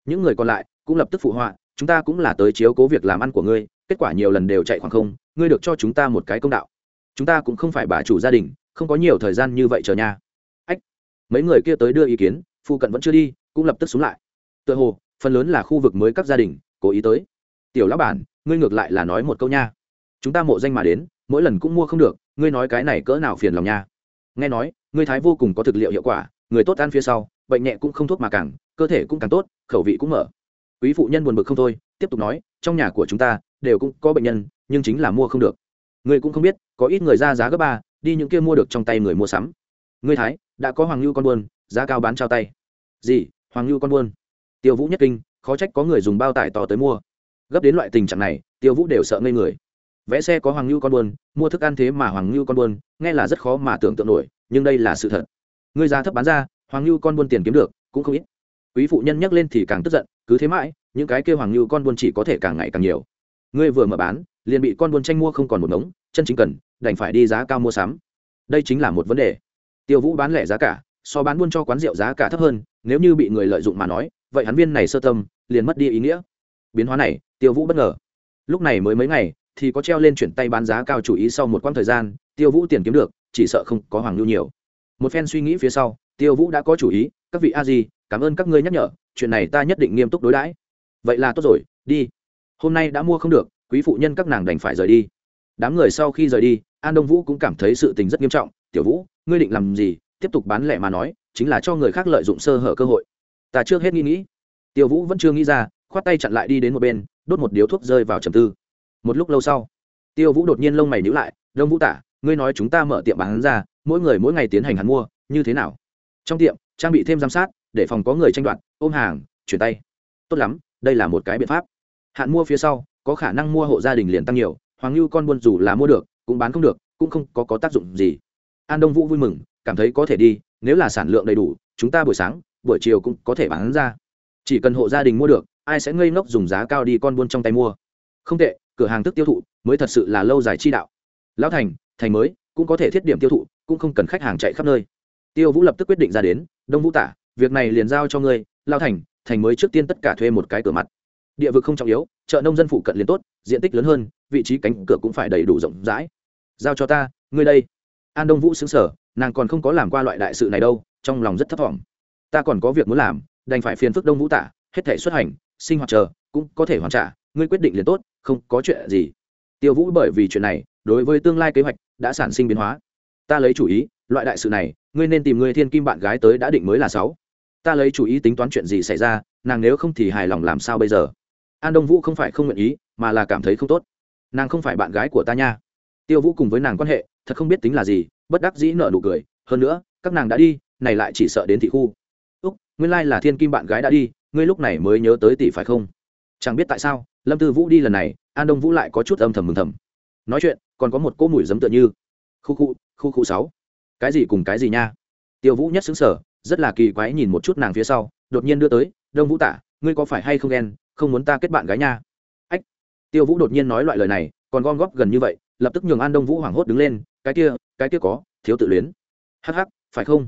Những người còn lại cũng lập tức phụ họa, chúng ta cũng là tới chiếu cố việc làm ăn của ngươi, kết quả nhiều lần đều chạy khoảng không, ngươi được cho chúng ta một cái công đạo. Chúng ta cũng không phải bà chủ gia đình, không có nhiều thời gian như vậy chờ nha. Ách, mấy người kia tới đưa ý kiến phụ cận vẫn chưa đi, cũng lập tức xuống lại. Tựa hồ, phần lớn là khu vực mới các gia đình, cố ý tới. Tiểu lão bản, ngươi ngược lại là nói một câu nha. Chúng ta mộ danh mà đến, mỗi lần cũng mua không được, ngươi nói cái này cỡ nào phiền lòng nha. Nghe nói, ngươi thái vô cùng có thực liệu hiệu quả người tốt ăn phía sau, bệnh nhẹ cũng không thuốc mà càng, cơ thể cũng càng tốt, khẩu vị cũng mở. Quý phụ nhân buồn bực không thôi, tiếp tục nói, trong nhà của chúng ta đều cũng có bệnh nhân, nhưng chính là mua không được. Ngươi cũng không biết, có ít người ra giá gấp ba, đi những kia mua được trong tay người mua sắm. Ngươi thái, đã có hoàng lưu con buôn, giá cao bán trao tay. Gì, hoàng lưu con buôn? Tiêu vũ nhất kinh, khó trách có người dùng bao tải to tới mua. Gấp đến loại tình trạng này, tiêu vũ đều sợ ngây người. Vẽ xe có hoàng lưu con buôn, mua thức ăn thế mà hoàng lưu con buôn, nghe là rất khó mà tưởng tượng nổi, nhưng đây là sự thật ngươi giá thấp bán ra, hoàng lưu con buôn tiền kiếm được, cũng không ít. Quý phụ nhân nhắc lên thì càng tức giận, cứ thế mãi, những cái kêu hoàng lưu con buôn chỉ có thể càng ngày càng nhiều. Ngươi vừa mở bán, liền bị con buôn tranh mua không còn một mống chân chính cần, đành phải đi giá cao mua sắm. Đây chính là một vấn đề. Tiêu vũ bán lẻ giá cả, so bán buôn cho quán rượu giá cả thấp hơn, nếu như bị người lợi dụng mà nói, vậy hắn viên này sơ tâm, liền mất đi ý nghĩa. Biến hóa này, tiêu vũ bất ngờ. Lúc này mới mấy ngày, thì có treo lên chuyển tay bán giá cao chủ ý sau một quãng thời gian, tiêu vũ tiền kiếm được, chỉ sợ không có hoàng lưu nhiều một phen suy nghĩ phía sau, tiêu vũ đã có chủ ý, các vị a di, cảm ơn các ngươi nhắc nhở, chuyện này ta nhất định nghiêm túc đối đãi. Vậy là tốt rồi, đi. Hôm nay đã mua không được, quý phụ nhân các nàng đành phải rời đi. Đám người sau khi rời đi, an đông vũ cũng cảm thấy sự tình rất nghiêm trọng. Tiểu vũ, ngươi định làm gì? Tiếp tục bán lẻ mà nói, chính là cho người khác lợi dụng sơ hở cơ hội. Ta trước hết nghĩ nghĩ. Tiêu vũ vẫn chưa nghĩ ra, khoát tay chặn lại đi đến một bên, đốt một điếu thuốc rơi vào trầm tư. Một lúc lâu sau, tiêu vũ đột nhiên lông mày nhữ lại, đông vũ tả ngươi nói chúng ta mở tiệm bán ra mỗi người mỗi ngày tiến hành hắn mua như thế nào? Trong tiệm trang bị thêm giám sát để phòng có người tranh đoạt ôm hàng chuyển tay. Tốt lắm đây là một cái biện pháp. Hạn mua phía sau có khả năng mua hộ gia đình liền tăng nhiều hoàng lưu con buôn dù là mua được cũng bán không được cũng không có, có tác dụng gì. An đông vũ vui mừng cảm thấy có thể đi nếu là sản lượng đầy đủ chúng ta buổi sáng buổi chiều cũng có thể bán ra. Chỉ cần hộ gia đình mua được ai sẽ ngây ngốc dùng giá cao đi con buôn trong tay mua? Không tệ cửa hàng thức tiêu thụ mới thật sự là lâu dài chi đạo. Lão thành thành mới, cũng có thể thiết điểm tiêu thụ, cũng không cần khách hàng chạy khắp nơi. Tiêu vũ lập tức quyết định ra đến, đông vũ tả, việc này liền giao cho ngươi, lao thành thành mới trước tiên tất cả thuê một cái cửa mặt. Địa vực không trọng yếu, chợ nông dân phụ cận liền tốt, diện tích lớn hơn, vị trí cánh cửa cũng phải đầy đủ rộng rãi. Giao cho ta, ngươi đây. An đông vũ xứng sở nàng còn không có làm qua loại đại sự này đâu, trong lòng rất thấp t ta còn có việc muốn làm, đành phải phiền phức đông vũ tả, hết thể xuất hành, sinh hoạt chờ, cũng có thể hoàn trả, ngươi quyết định liền tốt, không có chuyện gì. Tiêu vũ bởi vì chuyện này, đối với tương lai kế hoạch đã sản sinh biến hóa. Ta lấy chủ ý, loại đại sự này, ngươi nên tìm người thiên kim bạn gái tới đã định mới là sáu. Ta lấy chủ ý tính toán chuyện gì xảy ra, nàng nếu không thì hài lòng làm sao bây giờ? An đông vũ không phải không nguyện ý, mà là cảm thấy không tốt. Nàng không phải bạn gái của ta nha. Tiêu vũ cùng với nàng quan hệ, thật không biết tính là gì, bất đắc dĩ nợ nụ cười. Hơn nữa, các nàng đã đi, này lại chỉ sợ đến thị khu. Úc, nguyên lai là thiên kim bạn gái đã đi, ngươi lúc này mới nhớ tới tỷ phải không? Chẳng biết tại sao, lâm tư vũ đi lần này, an đông vũ lại có chút âm thầm mừng thầm. Nói chuyện còn có một cô mùi giấm tựa như. Khu khu khu khu sáu. Cái gì cùng cái gì nha? Tiêu vũ nhất xứng sở rất là kỳ quái nhìn một chút nàng phía sau đột nhiên đưa tới đông vũ tả ngươi có phải hay không ghen không muốn ta kết bạn gái nha? Ách. Tiêu vũ đột nhiên nói loại lời này còn gom góp gần như vậy lập tức nhường an đông vũ hoảng hốt đứng lên cái kia cái kia có thiếu tự luyến. Hắc hắc phải không?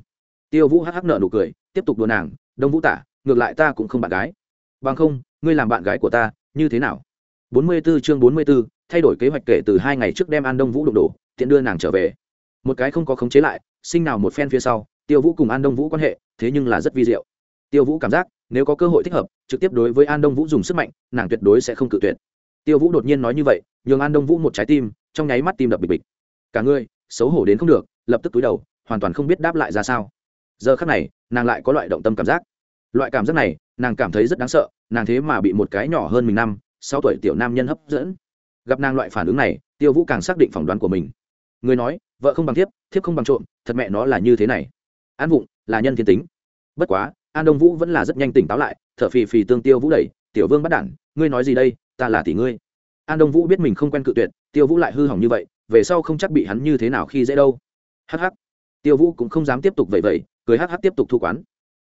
Tiêu vũ hắc hắc nợ nụ cười tiếp tục đùa nàng đông vũ tả ngược lại ta cũng không bạn gái. Bằng không ngươi làm bạn gái của ta như thế nào? Bốn mươi 44 chương bốn mươi 44, thay đổi kế hoạch kể từ hai ngày trước đem an đông vũ đụng đổ, tiện đưa nàng trở về. Một cái không có khống chế lại, sinh nào một phen phía sau, tiêu vũ cùng an đông vũ quan hệ, thế nhưng là rất vi diệu. Tiêu vũ cảm giác, nếu có cơ hội thích hợp, trực tiếp đối với an đông vũ dùng sức mạnh, nàng tuyệt đối sẽ không cự tuyệt. Tiêu vũ đột nhiên nói như vậy, nhường an đông vũ một trái tim, trong nháy mắt tim đập bịch bịch. Cả người, xấu hổ đến không được, lập tức túi đầu, hoàn toàn không biết đáp lại ra sao. Giờ khắc này, nàng lại có loại động tâm cảm giác. Loại cảm giác này, nàng cảm thấy rất đáng sợ, nàng thế mà bị một cái nhỏ hơn mình năm, sáu tuổi tiểu nam nhân hấp dẫn gặp nàng loại phản ứng này, tiêu vũ càng xác định phỏng đoán của mình. Người nói, vợ không bằng thiếp thiếp không bằng trộm, thật mẹ nó là như thế này. An vụng, là nhân thiên tính. Bất quá, an đông vũ vẫn là rất nhanh tỉnh táo lại t h ở phì phì tương tiêu vũ đẩy, tiểu vương bắt đản, ngươi nói gì đây, ta là tỷ ngươi. An đông vũ biết mình không quen cự tuyệt, tiêu vũ lại hư hỏng như vậy, về sau không chắc bị hắn như thế nào khi dễ đâu. Hh tiêu vũ cũng không dám tiếp tục vậy vậy cười hh tiếp tục thu quán.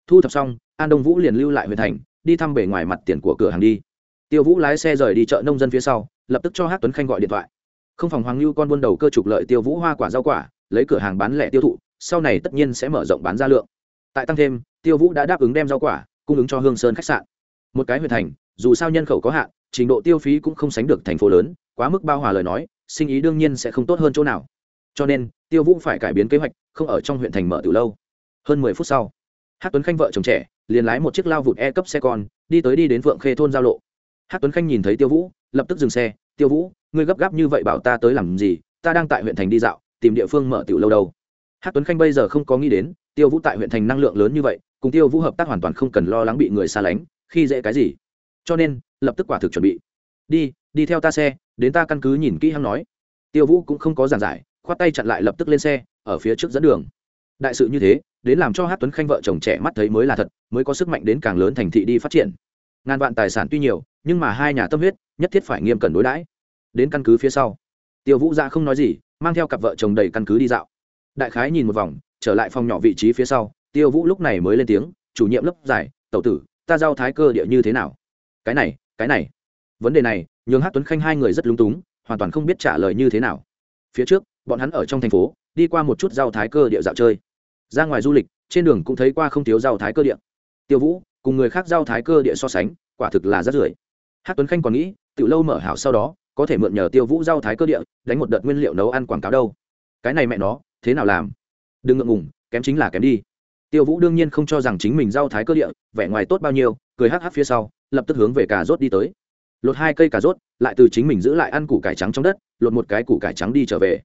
Thu thập xong, an đông vũ liền lưu lại huyện thành, đi thăm bề ngoài mặt tiền của cửa hàng đi. Tiêu vũ lái xe rời đi chợ nông dân phía sau lập tức cho hát tuấn khanh gọi điện thoại không phòng hoàng lưu con buôn đầu cơ trục lợi tiêu vũ hoa quả rau quả lấy cửa hàng bán lẻ tiêu thụ sau này tất nhiên sẽ mở rộng bán ra lượng tại tăng thêm tiêu vũ đã đáp ứng đem rau quả cung ứng cho hương sơn khách sạn một cái huyện thành dù sao nhân khẩu có hạn trình độ tiêu phí cũng không sánh được thành phố lớn quá mức bao hòa lời nói sinh ý đương nhiên sẽ không tốt hơn chỗ nào cho nên tiêu vũ phải cải biến kế hoạch không ở trong huyện thành mở từ lâu hơn mười phút sau hát tuấn khanh vợ chồng trẻ liền lái một chiếc lao vụt e cấp xe con đi tới đi đến phượng khê thôn giao lộ hát tuấn khanh nhìn thấy tiêu vũ lập tức dừng xe tiêu vũ ngươi gấp gáp như vậy bảo ta tới làm gì ta đang tại huyện thành đi dạo tìm địa phương mở tiểu lâu đâu hát tuấn khanh bây giờ không có nghĩ đến tiêu vũ tại huyện thành năng lượng lớn như vậy cùng tiêu vũ hợp tác hoàn toàn không cần lo lắng bị người xa lánh khi dễ cái gì cho nên lập tức quả thực chuẩn bị đi đi theo ta xe đến ta căn cứ nhìn kỹ hắn nói tiêu vũ cũng không có giảng giải khoát tay chặn lại lập tức lên xe ở phía trước dẫn đường đại sự như thế đến làm cho hát tuấn khanh vợ chồng trẻ mắt thấy mới là thật mới có sức mạnh đến càng lớn thành thị đi phát triển ngàn vạn tài sản tuy nhiều nhưng mà hai nhà tâm huyết, nhất thiết phải nghiêm cẩn đối đãi. Đến căn cứ phía sau. Tiêu vũ ra không nói gì, mang theo cặp vợ chồng đầy căn cứ đi dạo. Đại khái nhìn một vòng, trở lại phòng nhỏ vị trí phía sau, tiêu vũ lúc này mới lên tiếng, chủ nhiệm lớp giải, tẩu tử, ta giao thái cơ địa như thế nào? Cái này cái này. Vấn đề này, nhường hát tuấn khanh hai người rất lung túng, hoàn toàn không biết trả lời như thế nào. Phía trước, bọn hắn ở trong thành phố, đi qua một chút giao thái cơ địa dạo chơi. Ra ngoài du lịch, trên đường cũng thấy qua không thiếu giao thái cơ địa. Tiêu vũ, cùng người khác giao thái cơ địa so sánh, quả thực là rất rưởi hát tuấn khanh còn nghĩ từ lâu mở hảo sau đó, có thể mượn nhờ tiêu vũ giao thái cơ địa, đánh một đợt nguyên liệu nấu ăn quảng cáo đâu. Cái này mẹ nó, thế nào làm? Đừng ngượng ngùng, kém chính là kém đi. Tiêu vũ đương nhiên không cho rằng chính mình giao thái cơ địa, vẻ ngoài tốt bao nhiêu, cười hắc hắc phía sau, lập tức hướng về cà rốt đi tới. Lột hai cây cà rốt, lại từ chính mình giữ lại ăn củ cải trắng trong đất, lột một cái củ cải trắng đi trở về.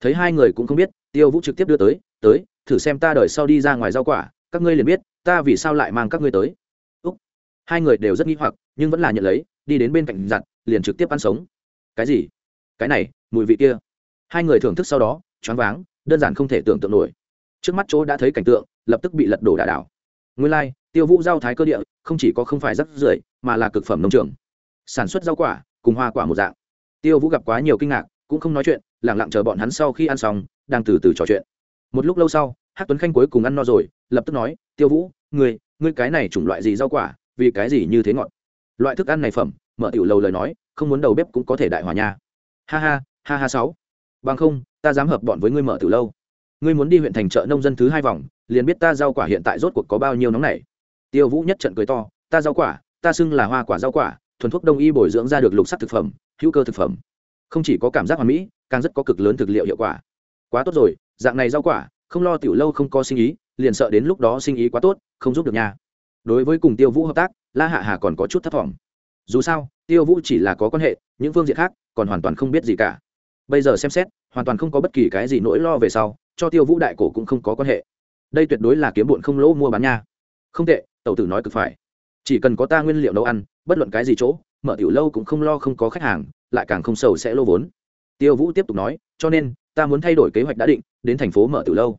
Thấy hai người cũng không biết, tiêu vũ trực tiếp đưa tới tới, thử xem ta đợi sau đi ra ngoài rau quả, các ngươi liền biết, ta vì sao lại mang các ngươi tới. Úc. hai người đều rất nghi hoặc, nhưng vẫn là nhận lấy đi đến bên cạnh giặt liền trực tiếp ăn sống. Cái gì? Cái này mùi vị kia. Hai người thưởng thức sau đó choáng váng đơn giản không thể tưởng tượng nổi. Trước mắt chỗ đã thấy cảnh tượng lập tức bị lật đổ đà đảo. Nguyên lai、like, tiêu vũ giao thái cơ địa không chỉ có không phải rắc rưởi mà là cực phẩm nông trường. Sản xuất rau quả cùng hoa quả một dạng. Tiêu vũ gặp quá nhiều kinh ngạc cũng không nói chuyện lẳng lặng chờ bọn hắn sau khi ăn xong đang từ từ trò chuyện. Một lúc lâu sau hát tuấn khanh cuối cùng ăn no rồi lập tức nói tiêu vũ ngươi ngươi cái này chủng loại gì rau quả vì cái gì như thế ngọt? Loại thức ăn này phẩm, mở tiểu lầu lời nói, không muốn đầu bếp cũng có thể đại hòa nha. Ha ha ha ha sáu. Bằng không, ta dám hợp bọn với ngươi mở tiểu lâu. Ngươi muốn đi huyện thành chợ nông dân thứ hai vòng, liền biết ta rau quả hiện tại rốt cuộc có bao nhiêu nóng này tiêu vũ nhất trận cười to, ta rau quả, ta xưng là hoa quả rau quả, thuần thuốc đông y bồi dưỡng ra được lục sắc thực phẩm, hữu cơ thực phẩm. Không chỉ có cảm giác hoàn mỹ, càng rất có cực lớn thực liệu hiệu quả. Quá tốt rồi, dạng này rau quả, không lo tiểu lâu không có sinh ý, liền sợ đến lúc đó sinh ý quá tốt, không giúp được nha đối với cùng tiêu vũ hợp tác, la hạ hà còn có chút thất vọng. Dù sao, tiêu vũ chỉ là có quan hệ, những phương diện khác còn hoàn toàn không biết gì cả. Bây giờ xem xét, hoàn toàn không có bất kỳ cái gì nỗi lo về sau, cho tiêu vũ đại cổ cũng không có quan hệ. Đây tuyệt đối là kiếm bụn không lỗ mua bán nha. Không tệ, tẩu tử nói cực phải. Chỉ cần có ta nguyên liệu nấu ăn, bất luận cái gì chỗ, mở tiểu lâu cũng không lo không có khách hàng, lại càng không sầu sẽ lô vốn. Tiêu vũ tiếp tục nói, cho nên, ta muốn thay đổi kế hoạch đã định, đến thành phố mở tiểu lâu.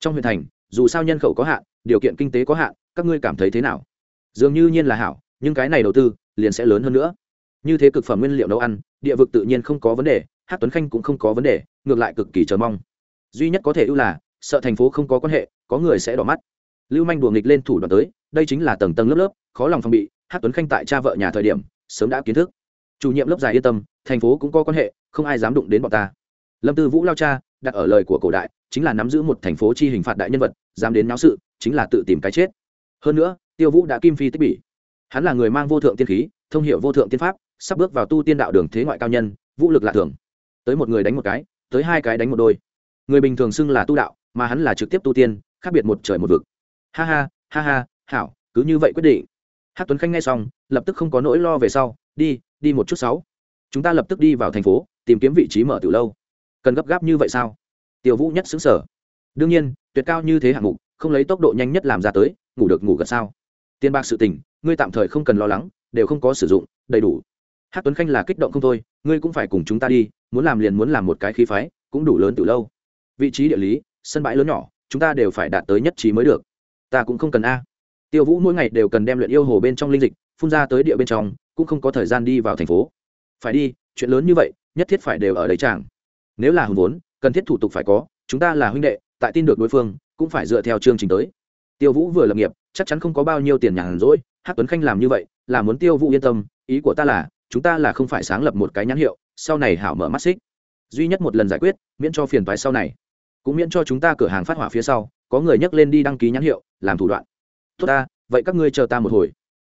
Trong huyện thành, dù sao nhân khẩu có hạn, điều kiện kinh tế có hạn các ngươi cảm thấy thế nào? Dường như nhiên là hảo, nhưng cái này đầu tư liền sẽ lớn hơn nữa. Như thế cực phẩm nguyên liệu nấu ăn, địa vực tự nhiên không có vấn đề hát tuấn khanh cũng không có vấn đề, ngược lại cực kỳ chờ mong. Duy nhất có thể ưu là, sợ thành phố không có quan hệ, có người sẽ đỏ mắt. Lưu manh đùa nghịch lên thủ đoạn tới, đây chính là tầng tầng lớp lớp, khó lòng phòng bị hát tuấn khanh tại cha vợ nhà thời điểm, sớm đã kiến thức. Chủ nhiệm lớp dài yên tâm, thành phố cũng có quan hệ, không ai dám đụng đến bọn ta. Lâm tư vũ lao cha, đặt ở lời của cổ đại, chính là nắm giữ một thành phố chi hình phạt đại nhân vật, dám đến náo sự, chính là tự tìm cái chết hơn nữa, tiêu vũ đã kim phi tích bỉ. Hắn là người mang vô thượng tiên khí, thông hiệu vô thượng tiên pháp, sắp bước vào tu tiên đạo đường thế ngoại cao nhân, vũ lực lạ thường. Tới một người đánh một cái, tới hai cái đánh một đôi. Người bình thường xưng là tu đạo, mà hắn là trực tiếp tu tiên, khác biệt một trời một vực. Ha ha ha ha, hảo, cứ như vậy quyết định. Hát tuấn khanh nghe xong, lập tức không có nỗi lo về sau, đi đi một chút sáu. Chúng ta lập tức đi vào thành phố, tìm kiếm vị trí mở từ lâu. Cần gấp gáp như vậy sao? Tiểu vũ nhất xứng sở đương nhiên, tuyệt cao như thế hạng mục, không lấy tốc độ nhanh nhất làm ra tới ngủ được ngủ gật sao? Tiền bạc sự tình, ngươi tạm thời không cần lo lắng, đều không có sử dụng, đầy đủ. Hát tuấn khanh là kích động không thôi, ngươi cũng phải cùng chúng ta đi, muốn làm liền muốn làm một cái khí phái, cũng đủ lớn từ lâu. Vị trí địa lý, sân bãi lớn nhỏ, chúng ta đều phải đạt tới nhất trí mới được. Ta cũng không cần a. Tiêu vũ mỗi ngày đều cần đem luyện yêu hồ bên trong linh dịch, phun ra tới địa bên trong, cũng không có thời gian đi vào thành phố. Phải đi, chuyện lớn như vậy, nhất thiết phải đều ở đấy chàng. Nếu là hùng vốn, cần thiết thủ tục phải có, chúng ta là huynh đệ, tại tin được đối phương, cũng phải dựa theo chương trình tới tiêu vũ vừa lập nghiệp, chắc chắn không có bao nhiêu tiền nhàn rỗi hát tuấn khanh làm như vậy, là muốn tiêu vũ yên tâm, ý của ta là, chúng ta là không phải sáng lập một cái nhãn hiệu, sau này hảo mở mắt xích. Duy nhất một lần giải quyết, miễn cho phiền toái sau này. Cũng miễn cho chúng ta cửa hàng phát hỏa phía sau, có người nhắc lên đi đăng ký nhãn hiệu, làm thủ đoạn. Tốt ta, vậy các ngươi chờ ta một hồi.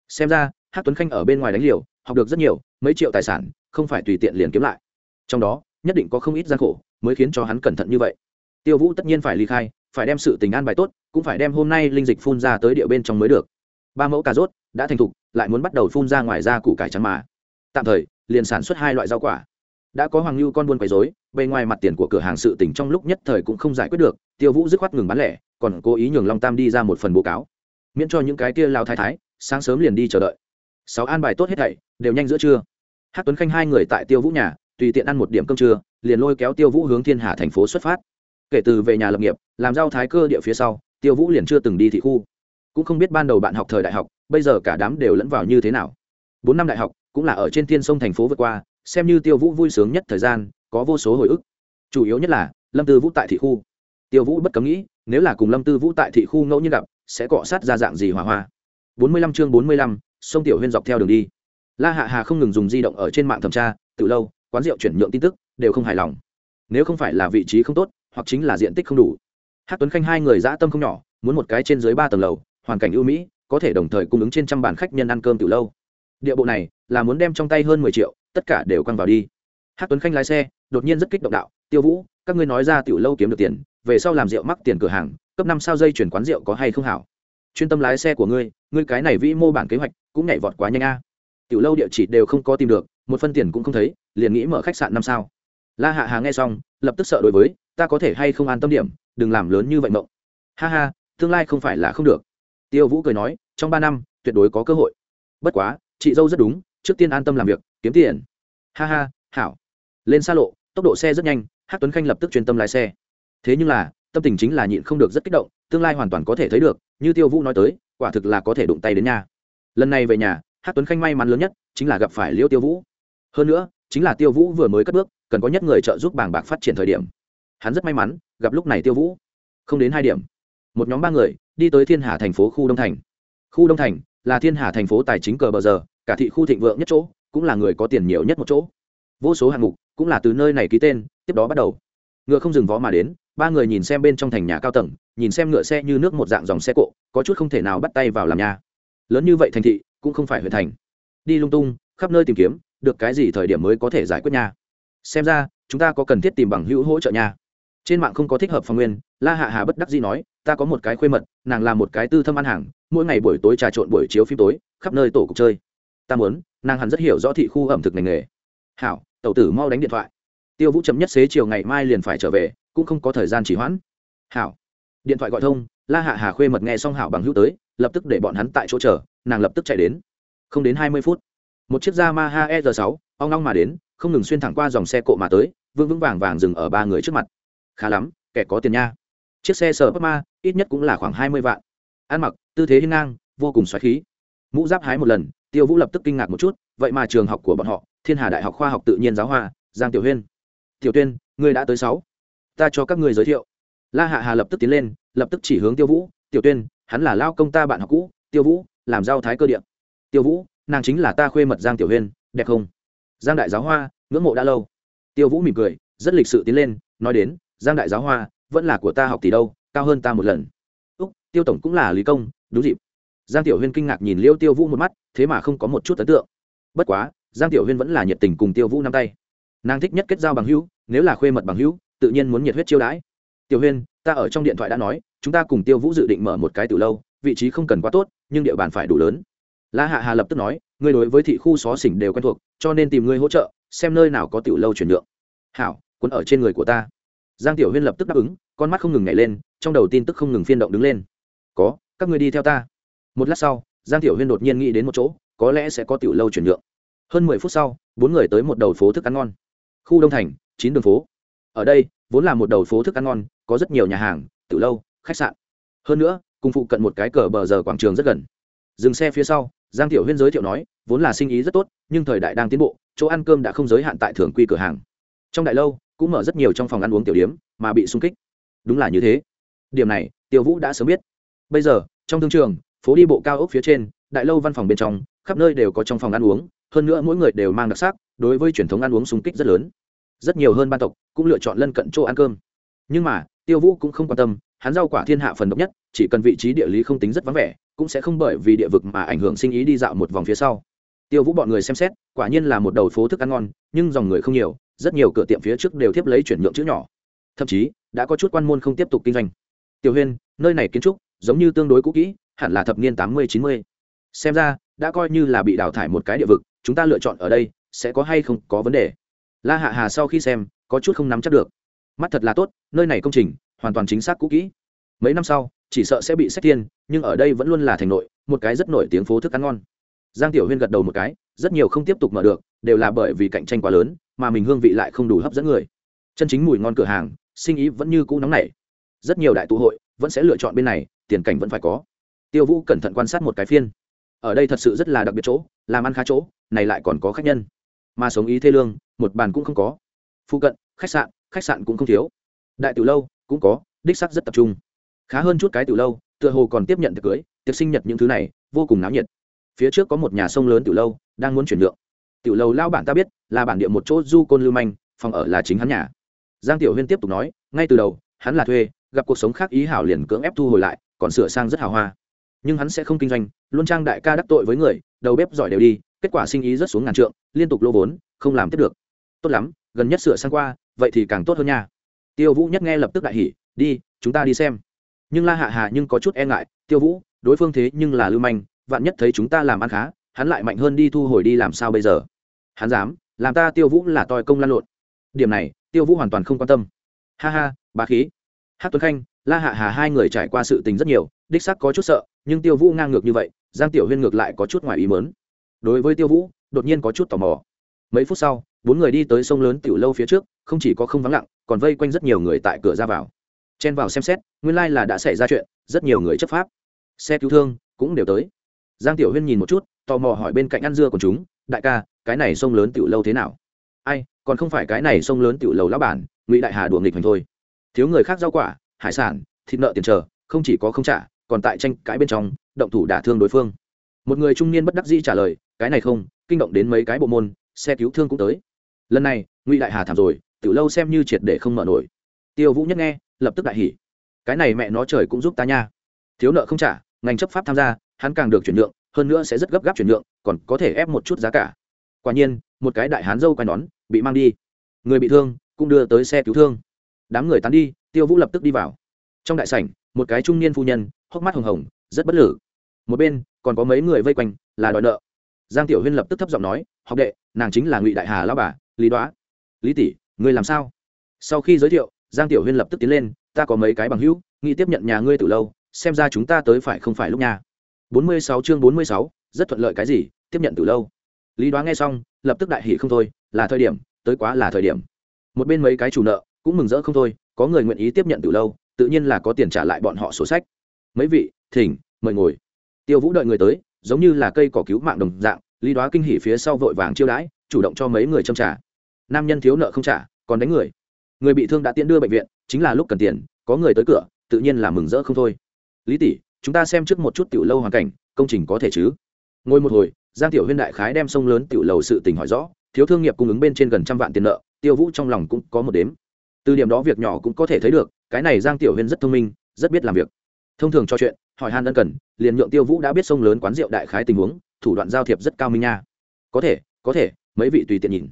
Xem ra hát tuấn khanh ở bên ngoài đánh liều, học được rất nhiều, mấy triệu tài sản, không phải tùy tiện liền kiếm lại. Trong đó, nhất định có không ít gian khổ, mới khiến cho hắn cẩn thận như vậy. Tiêu vũ tất nhiên phải ly khai phải đem sự tình an bài tốt cũng phải đem hôm nay linh dịch phun ra tới địa bên trong mới được. Ba mẫu cà rốt đã thành thục lại muốn bắt đầu phun ra ngoài ra củ cải trắng mà. Tạm thời liền sản xuất hai loại rau quả. Đã có hoàng lưu con buôn quấy rối, bề ngoài mặt tiền của cửa hàng sự tỉnh trong lúc nhất thời cũng không giải quyết được tiêu vũ dứt khoát ngừng bán lẻ còn cố ý nhường long tam đi ra một phần báo cáo. Miễn cho những cái kia lao thái thái sáng sớm liền đi chờ đợi. Sáu an bài tốt hết thảy đều nhanh giữa trưa. Hát tuấn khanh hai người tại tiêu vũ nhà tùy tiện ăn một điểm cơm trưa liền lôi kéo tiêu vũ hướng thiên hà thành phố xuất phát kể từ về nhà lập nghiệp, làm giao thái cơ địa phía sau, tiêu vũ liền chưa từng đi thị khu. Cũng không biết ban đầu bạn học thời đại học, bây giờ cả đám đều lẫn vào như thế nào. Bốn năm đại học, cũng là ở trên thiên sông thành phố vượt qua, xem như tiêu vũ vui sướng nhất thời gian, có vô số hồi ức. Chủ yếu nhất là, lâm tư vũ tại thị khu. Tiêu vũ bất cấm nghĩ, nếu là cùng lâm tư vũ tại thị khu ngẫu nhiên gặp, sẽ cọ sát ra dạng gì hỏa hoa. Bốn mươi lăm chương bốn mươi lăm, sông tiểu huyên dọc theo đường đi. La hạ hà không ngừng dùng di động ở trên mạng thẩm tra, từ lâu, quán rượu chuyển nhượng tin tức, đều không hài lòng. Nếu không phải là vị trí không tốt hoặc chính là diện tích không đủ. Hát tuấn khanh hai người dã tâm không nhỏ, muốn một cái trên dưới ba tầng lầu, hoàn cảnh ưu mỹ, có thể đồng thời cung ứng trên trăm bàn khách nhân ăn cơm từ lâu. Địa bộ này là muốn đem trong tay hơn mười triệu, tất cả đều quăng vào đi. Hát tuấn khanh lái xe, đột nhiên rất kích động đạo, tiêu vũ, các ngươi nói ra tiểu lâu kiếm được tiền, về sau làm rượu mắc tiền cửa hàng, cấp năm sao dây chuyển quán rượu có hay không hảo? Chuyên tâm lái xe của ngươi ngươi cái này vĩ mô bản kế hoạch cũng nhảy vọt quá nhanh a. Tiểu lâu địa chỉ đều không có tìm được, một phân tiền cũng không thấy, liền nghĩ mở khách sạn năm sao. La hạ hà nghe xong, lập tức sợ đối với ta có thể hay không an tâm điểm, đừng làm lớn như vậy mộng. Ha ha, tương lai không phải là không được. Tiêu vũ cười nói, trong ba năm, tuyệt đối có cơ hội. Bất quá, chị dâu rất đúng, trước tiên an tâm làm việc, kiếm tiền. Ha ha, hảo. Lên xa lộ, tốc độ xe rất nhanh hát tuấn khanh lập tức chuyên tâm lái xe. Thế nhưng là, tâm tình chính là nhịn không được rất kích động, tương lai hoàn toàn có thể thấy được, như tiêu vũ nói tới, quả thực là có thể đụng tay đến nhà. Lần này về nhà hát tuấn khanh may mắn lớn nhất, chính là gặp phải liêu tiêu vũ. Hơn nữa, chính là tiêu vũ vừa mới cất bước, cần có nhất người trợ giúp bảng bạc phát triển thời điểm hắn rất may mắn, gặp lúc này tiêu vũ. Không đến hai điểm, một nhóm ba người đi tới thiên hà thành phố khu đông thành. Khu đông thành là thiên hà thành phố tài chính cờ bờ giờ, cả thị khu thịnh vượng nhất chỗ, cũng là người có tiền nhiều nhất một chỗ. Vô số hạng mục cũng là từ nơi này ký tên, tiếp đó bắt đầu. Ngựa không dừng vó mà đến, ba người nhìn xem bên trong thành nhà cao tầng, nhìn xem ngựa xe như nước một dạng dòng xe cộ, có chút không thể nào bắt tay vào làm nhà. Lớn như vậy thành thị cũng không phải huyện thành. Đi lung tung, khắp nơi tìm kiếm, được cái gì thời điểm mới có thể giải quyết nha xem ra, chúng ta có cần thiết tìm bằng hữu hỗ trợ nha trên mạng không có thích hợp phòng nguyên, la hạ hà bất đắc dĩ nói, ta có một cái khuê mật, nàng là một cái tư thâm ăn hàng, mỗi ngày buổi tối trà trộn buổi chiếu phim tối, khắp nơi tổ cục chơi. Ta muốn, nàng hẳn rất hiểu rõ thị khu ẩm thực ngành nghề. Hảo, tẩu tử mau đánh điện thoại. Tiêu vũ chậm nhất xế chiều ngày mai liền phải trở về, cũng không có thời gian chỉ hoãn. Hảo. Điện thoại gọi thông, la hạ hà khuê mật nghe xong hảo bằng hữu tới, lập tức để bọn hắn tại chỗ chờ, nàng lập tức chạy đến. Không đến hai mươi phút, một chiếc Yamaha e r 6 ong ong mà đến, không ngừng xuyên thẳng qua dòng xe cộ mà tới, vương vững vàng vàng dừng ở ba người trước mặt khá lắm, kẻ có tiền nha. Chiếc xe sở ma ít nhất cũng là khoảng hai mươi vạn. Ăn mặc, tư thế hiên ngang, vô cùng xoáy khí. Mũ giáp hái một lần, tiêu vũ lập tức kinh ngạc một chút, vậy mà trường học của bọn họ, thiên hà đại học khoa học tự nhiên giáo hoa, giang tiểu huyên. Tiểu tuyên, ngươi đã tới sáu. Ta cho các ngươi giới thiệu. La hạ hà lập tức tiến lên, lập tức chỉ hướng tiêu vũ, tiểu tuyên, hắn là lao công ta bạn học cũ, tiêu vũ, làm giao thái cơ điện tiêu vũ, nàng chính là ta khuê mật giang tiểu huyên, đẹp không? Giang đại giáo hoa, ngưỡng mộ đã lâu. Tiêu vũ mỉm cười, rất lịch sự tiến lên, nói đến giang đại giáo hoa, vẫn là của ta học tỷ đâu, cao hơn ta một lần. Úc, tiêu tổng cũng là lý công, đúng dịp. Giang tiểu huyên kinh ngạc nhìn liêu tiêu vũ một mắt, thế mà không có một chút ấn tượng. Bất quá, giang tiểu huyên vẫn là nhiệt tình cùng tiêu vũ nắm tay. Nàng thích nhất kết giao bằng hữu, nếu là khuê mật bằng hữu, tự nhiên muốn nhiệt huyết chiêu đãi. Tiểu huyên, ta ở trong điện thoại đã nói, chúng ta cùng tiêu vũ dự định mở một cái từ lâu, vị trí không cần quá tốt, nhưng địa bàn phải đủ lớn. La hạ hà lập tức nói, ngươi đối với thị khu xó xỉnh đều quen thuộc, cho nên tìm ngươi hỗ trợ, xem nơi nào có tiểu lâu chuyển nhượng. Hảo quân ở trên người của ta giang tiểu huyên lập tức đáp ứng, con mắt không ngừng nhảy lên, trong đầu tin tức không ngừng phiên động đứng lên. Có, các ngươi đi theo ta. Một lát sau, giang tiểu huyên đột nhiên nghĩ đến một chỗ, có lẽ sẽ có tiểu lâu chuyển nhượng. Hơn mười phút sau, bốn người tới một đầu phố thức ăn ngon. Khu đông thành, chín đường phố. Ở đây, vốn là một đầu phố thức ăn ngon, có rất nhiều nhà hàng, tiểu lâu, khách sạn. Hơn nữa, cùng phụ cận một cái cờ bờ giờ quảng trường rất gần. Dừng xe phía sau, giang tiểu huyên giới thiệu nói, vốn là sinh ý rất tốt, nhưng thời đại đang tiến bộ, chỗ ăn cơm đã không giới hạn tại thường quy cửa hàng. Trong đại lâu cũng mở rất nhiều trong phòng ăn uống tiểu điếm, mà bị sung kích. Đúng là như thế. Điểm này, tiêu vũ đã sớm biết. Bây giờ, trong thương trường, phố đi bộ cao ốc phía trên, đại lâu văn phòng bên trong, khắp nơi đều có trong phòng ăn uống, hơn nữa mỗi người đều mang đặc sắc, đối với truyền thống ăn uống sung kích rất lớn. Rất nhiều hơn ban tộc cũng lựa chọn lân cận chỗ ăn cơm. Nhưng mà, tiêu vũ cũng không quan tâm, hắn rau quả thiên hạ phần độc nhất, chỉ cần vị trí địa lý không tính rất vắng vẻ, cũng sẽ không bởi vì địa vực mà ảnh hưởng sinh ý đi dạo một vòng phía sau. Tiêu vũ bọn người xem xét, quả nhiên là một đầu phố thức ăn ngon, nhưng dòng người không nhiều rất nhiều cửa tiệm phía trước đều tiếp lấy chuyển nhượng chữ nhỏ. Thậm chí, đã có chút quan môn không tiếp tục kinh doanh. Tiểu huyên, nơi này kiến trúc giống như tương đối cũ kỹ, hẳn là thập niên tám mươi, chín mươi. Xem ra, đã coi như là bị đào thải một cái địa vực, chúng ta lựa chọn ở đây, sẽ có hay không có vấn đề. La hạ hà sau khi xem, có chút không nắm chắc được. Mắt thật là tốt, nơi này công trình hoàn toàn chính xác cũ kỹ. Mấy năm sau, chỉ sợ sẽ bị xét tiên nhưng ở đây vẫn luôn là thành nội, một cái rất nổi tiếng phố thức ăn ngon giang tiểu huyên gật đầu một cái, rất nhiều không tiếp tục mở được, đều là bởi vì cạnh tranh quá lớn, mà mình hương vị lại không đủ hấp dẫn người. Chân chính mùi ngon cửa hàng, sinh ý vẫn như cũ nóng nảy. Rất nhiều đại tụ hội vẫn sẽ lựa chọn bên này, tiền cảnh vẫn phải có. Tiêu vũ cẩn thận quan sát một cái phiên. Ở đây thật sự rất là đặc biệt chỗ, làm ăn khá chỗ, này lại còn có khách nhân. Mà sống ý thê lương, một bàn cũng không có. Phụ cận, khách sạn khách sạn cũng không thiếu. Đại tiểu lâu cũng có, đích sắc rất tập trung. Khá hơn chút cái tiểu lâu, tựa hồ còn tiếp nhận tiệc cưới, tiệc sinh nhật những thứ này, vô cùng náo nhiệt phía trước có một nhà sông lớn tiểu lâu, đang muốn chuyển nhượng. Tiểu lâu lao bản ta biết, là bản địa một chỗ du côn lưu manh, phòng ở là chính hắn nhà. Giang tiểu huyên tiếp tục nói, ngay từ đầu, hắn là thuê, gặp cuộc sống khác ý hảo liền cưỡng ép thu hồi lại, còn sửa sang rất hào hoa. Nhưng hắn sẽ không kinh doanh, luôn trang đại ca đắc tội với người, đầu bếp giỏi đều đi, kết quả sinh ý rất xuống ngàn trượng, liên tục lô vốn, không làm tiếp được. Tốt lắm, gần nhất sửa sang qua, vậy thì càng tốt hơn nha. Tiêu vũ nhất nghe lập tức đại hỉ, đi, chúng ta đi xem. Nhưng la hạ hà nhưng có chút e ngại, tiêu vũ, đối phương thế nhưng là lưu manh vạn nhất thấy chúng ta làm ăn khá, hắn lại mạnh hơn đi thu hồi đi làm sao bây giờ? Hắn dám, làm ta tiêu vũ là toi công lan lộn. Điểm này, tiêu vũ hoàn toàn không quan tâm. Ha ha bà khí. Hát tuấn khanh, la hạ hà hai người trải qua sự tình rất nhiều, đích sắc có chút sợ, nhưng tiêu vũ ngang ngược như vậy, giang tiểu huyên ngược lại có chút ngoài ý mớn đối với tiêu vũ, đột nhiên có chút tò mò. Mấy phút sau, bốn người đi tới sông lớn tiểu lâu phía trước, không chỉ có không vắng lặng, còn vây quanh rất nhiều người tại cửa ra vào. Chen vào xem xét, nguyên lai、like、là đã xảy ra chuyện, rất nhiều người chấp pháp. Xe cứu thương cũng đều tới giang tiểu huyên nhìn một chút, tò mò hỏi bên cạnh ăn dưa của chúng, đại ca, cái này sông lớn tiểu lâu thế nào? Ai, còn không phải cái này sông lớn tiểu lầu lão bản, ngụy đại hà đùa nghịch hành thôi. Thiếu người khác rau quả, hải sản, thịt nợ tiền chờ, không chỉ có không trả, còn tại tranh cãi bên trong, động thủ đả thương đối phương. Một người trung niên bất đắc dĩ trả lời, cái này không, kinh động đến mấy cái bộ môn, xe cứu thương cũng tới. Lần này, ngụy đại hà thảm rồi, tiểu lâu xem như triệt để không mở nổi. Tiêu vũ nhất nghe, lập tức đại hỉ. Cái này mẹ nó trời cũng giúp ta nha. Thiếu nợ không trả, ngành chấp pháp tham gia hắn càng được chuyển nhượng, hơn nữa sẽ rất gấp gáp chuyển nhượng, còn có thể ép một chút giá cả. Quả nhiên, một cái đại hán dâu quai nón bị mang đi. Người bị thương, cũng đưa tới xe cứu thương. Đám người tán đi, tiêu vũ lập tức đi vào. Trong đại sảnh, một cái trung niên phu nhân, hốc mắt hồng hồng, rất bất lử. Một bên, còn có mấy người vây quanh, là đòi nợ. Giang tiểu huyên lập tức thấp giọng nói, học đệ, nàng chính là ngụy đại hà lao bà, lý đoá. Lý tỷ, ngươi làm sao? Sau khi giới thiệu, giang tiểu huyên lập tức tiến lên, ta có mấy cái bằng hữu, nghĩ tiếp nhận nhà ngươi từ lâu, xem ra chúng ta tới phải không phải lúc nhà bốn mươi sáu chương bốn mươi sáu, rất thuận lợi cái gì? Tiếp nhận từ lâu. Lý đoá nghe xong, lập tức đại hỉ không thôi, là thời điểm, tới quá là thời điểm. Một bên mấy cái chủ nợ cũng mừng rỡ không thôi, có người nguyện ý tiếp nhận từ lâu, tự nhiên là có tiền trả lại bọn họ sổ sách. Mấy vị, thỉnh, mời ngồi. Tiêu vũ đợi người tới, giống như là cây cỏ cứu mạng đồng dạng, lý đoá kinh hỉ phía sau vội vàng chiêu đãi, chủ động cho mấy người châm trả. Nam nhân thiếu nợ không trả, còn đánh người. Người bị thương đã tiễn đưa bệnh viện, chính là lúc cần tiền, có người tới cửa, tự nhiên là mừng rỡ không thôi. Lý tỷ chúng ta xem trước một chút tiểu lâu hoàn cảnh, công trình có thể chứ? Ngồi một hồi, giang tiểu huyên đại khái đem sông lớn tiểu lầu sự tình hỏi rõ, thiếu thương nghiệp cung ứng bên trên gần trăm vạn tiền nợ, tiêu vũ trong lòng cũng có một đếm. Từ điểm đó việc nhỏ cũng có thể thấy được, cái này giang tiểu huyên rất thông minh, rất biết làm việc. Thông thường cho chuyện, hỏi han ân cần, liền nhượng tiêu vũ đã biết sông lớn quán rượu đại khái tình huống, thủ đoạn giao thiệp rất cao minh nha. Có thể có thể, mấy vị tùy tiện nhìn.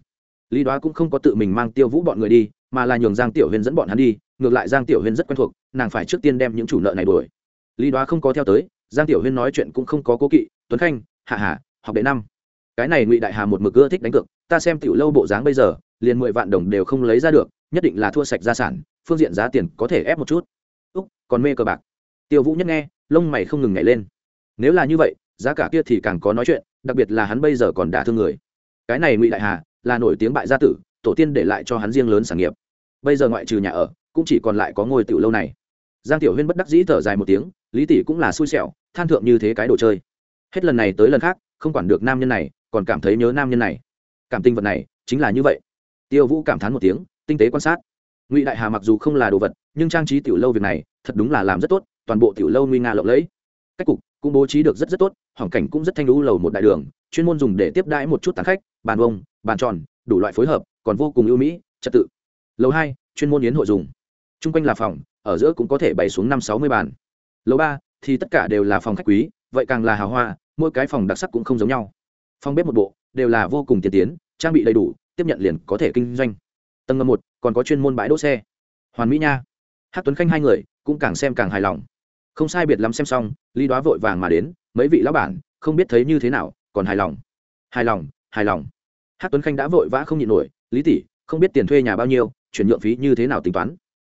Lý đoá cũng không có tự mình mang tiêu vũ bọn người đi, mà là nhường giang tiểu huyên dẫn bọn hắn đi, ngược lại giang tiểu huyên rất quen thuộc, nàng phải trước tiên đem những chủ nợ này đuổi lý đoá không có theo tới, giang tiểu huyên nói chuyện cũng không có cố kỵ, tuấn khanh, hạ hà học đệ năm. cái này ngụy đại hà một mực ưa thích đánh cược, ta xem tiểu lâu bộ dáng bây giờ, liền mười vạn đồng đều không lấy ra được, nhất định là thua sạch gia sản, phương diện giá tiền có thể ép một chút. Úc, còn mê cờ bạc. Tiêu vũ nhất nghe, lông mày không ngừng nhảy lên. Nếu là như vậy, giá cả kia thì càng có nói chuyện, đặc biệt là hắn bây giờ còn đả thương người. Cái này ngụy đại hà, là nổi tiếng bại gia tử, tổ tiên để lại cho hắn riêng lớn sản nghiệp. Bây giờ ngoại trừ nhà ở, cũng chỉ còn lại có ngôi tiểu lâu này. Giang tiểu huyên bất đắc dĩ thở dài một tiếng lý tỷ cũng là xui xẻo, than thượng như thế cái đồ chơi. Hết lần này tới lần khác, không quản được nam nhân này, còn cảm thấy nhớ nam nhân này. Cảm tình vật này, chính là như vậy. Tiêu vũ cảm thán một tiếng, tinh tế quan sát. Ngụy đại hà mặc dù không là đồ vật, nhưng trang trí tiểu lâu việc này, thật đúng là làm rất tốt, toàn bộ tiểu lâu nguy nga lộng lẫy. Cách cục cũng bố trí được rất rất tốt hoàn cảnh cũng rất thanh lũ lầu một đại đường, chuyên môn dùng để tiếp đãi một chút tán khách, bàn bông bàn tròn, đủ loại phối hợp, còn vô cùng ưu mỹ, trật tự. Lầu hai, chuyên môn yến hội dùng. T r u n g quanh là phòng, ở giữa cũng có thể bày xuống năm sáu mươi bàn lầu ba thì tất cả đều là phòng khách quý, vậy càng là hào hoa, mỗi cái phòng đặc sắc cũng không giống nhau. Phòng bếp một bộ đều là vô cùng tiên tiến, trang bị đầy đủ, tiếp nhận liền có thể kinh doanh. Tầng ngầm một còn có chuyên môn bãi đỗ xe. Hoàn mỹ nha hát tuấn khanh hai người cũng càng xem càng hài lòng. Không sai biệt lắm xem xong, lý đoá vội vàng mà đến, mấy vị lão bản, không biết thấy như thế nào, còn hài lòng? Hài lòng hài lòng. Hát tuấn khanh đã vội vã không nhịn nổi, lý tỷ, không biết tiền thuê nhà bao nhiêu, chuyển nhượng phí như thế nào tính toán?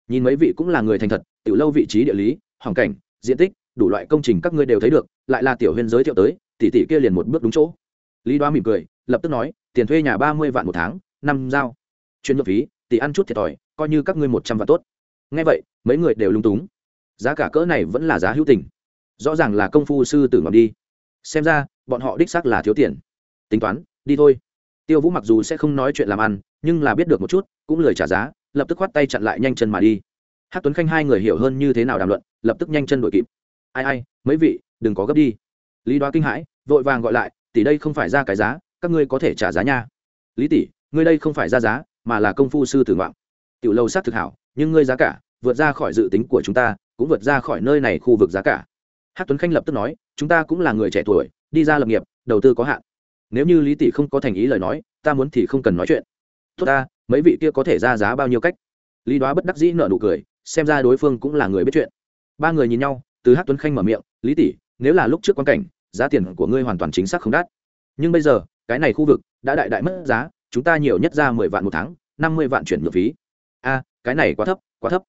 Nhìn mấy vị cũng là người thành thật, tiểu lâu vị trí địa lý, hoàn cảnh diện tích, đủ loại công trình các ngươi đều thấy được, lại là tiểu huyên giới thiệu tới, tỷ tỷ kia liền một bước đúng chỗ. Lý đoá mỉm cười, lập tức nói, tiền thuê nhà ba mươi vạn một tháng, năm giao. Chuyển nhượng phí, tỷ ăn chút thiệt thòi, coi như các ngươi một trăm vạn tốt. Ngay vậy, mấy người đều lung túng. Giá cả cỡ này vẫn là giá hữu tình. Rõ ràng là công phu sư tử ngọc đi. Xem ra, bọn họ đích xác là thiếu tiền. Tính toán, đi thôi. Tiêu vũ mặc dù sẽ không nói chuyện làm ăn, nhưng là biết được một chút, cũng lời trả giá, lập tức khoát tay chặn lại nhanh chân mà đi. Hát tuấn khanh hai người hiểu hơn như thế nào đàm luận lập tức nhanh chân đuổi kịp. Ai ai, mấy vị, đừng có gấp đi. Lý đoá kinh hãi, vội vàng gọi lại, tỷ đây không phải ra cái giá, các ngươi có thể trả giá nha. Lý tỷ, ngươi đây không phải ra giá, mà là công phu sư tử ngoạn. Tiểu lâu sát thực hảo, nhưng ngươi giá cả, vượt ra khỏi dự tính của chúng ta, cũng vượt ra khỏi nơi này khu vực giá cả. Hát tuấn khanh lập tức nói, chúng ta cũng là người trẻ tuổi, đi ra lập nghiệp, đầu tư có hạn. Nếu như lý tỷ không có thành ý lời nói, ta muốn thì không cần nói chuyện. Tốt ta, mấy vị kia có thể ra giá bao nhiêu cách? Lý đoá bất đắc dĩ nợ nụ cười, xem ra đối phương cũng là người biết chuyện ba người nhìn nhau, từ hát tuấn khanh mở miệng, lý tỷ, nếu là lúc trước quan cảnh, giá tiền của ngươi hoàn toàn chính xác không đắt. Nhưng bây giờ, cái này khu vực đã đại đại mất giá, chúng ta nhiều nhất ra mười vạn một tháng, năm mươi vạn chuyển nhượng phí. A, cái này quá thấp quá thấp.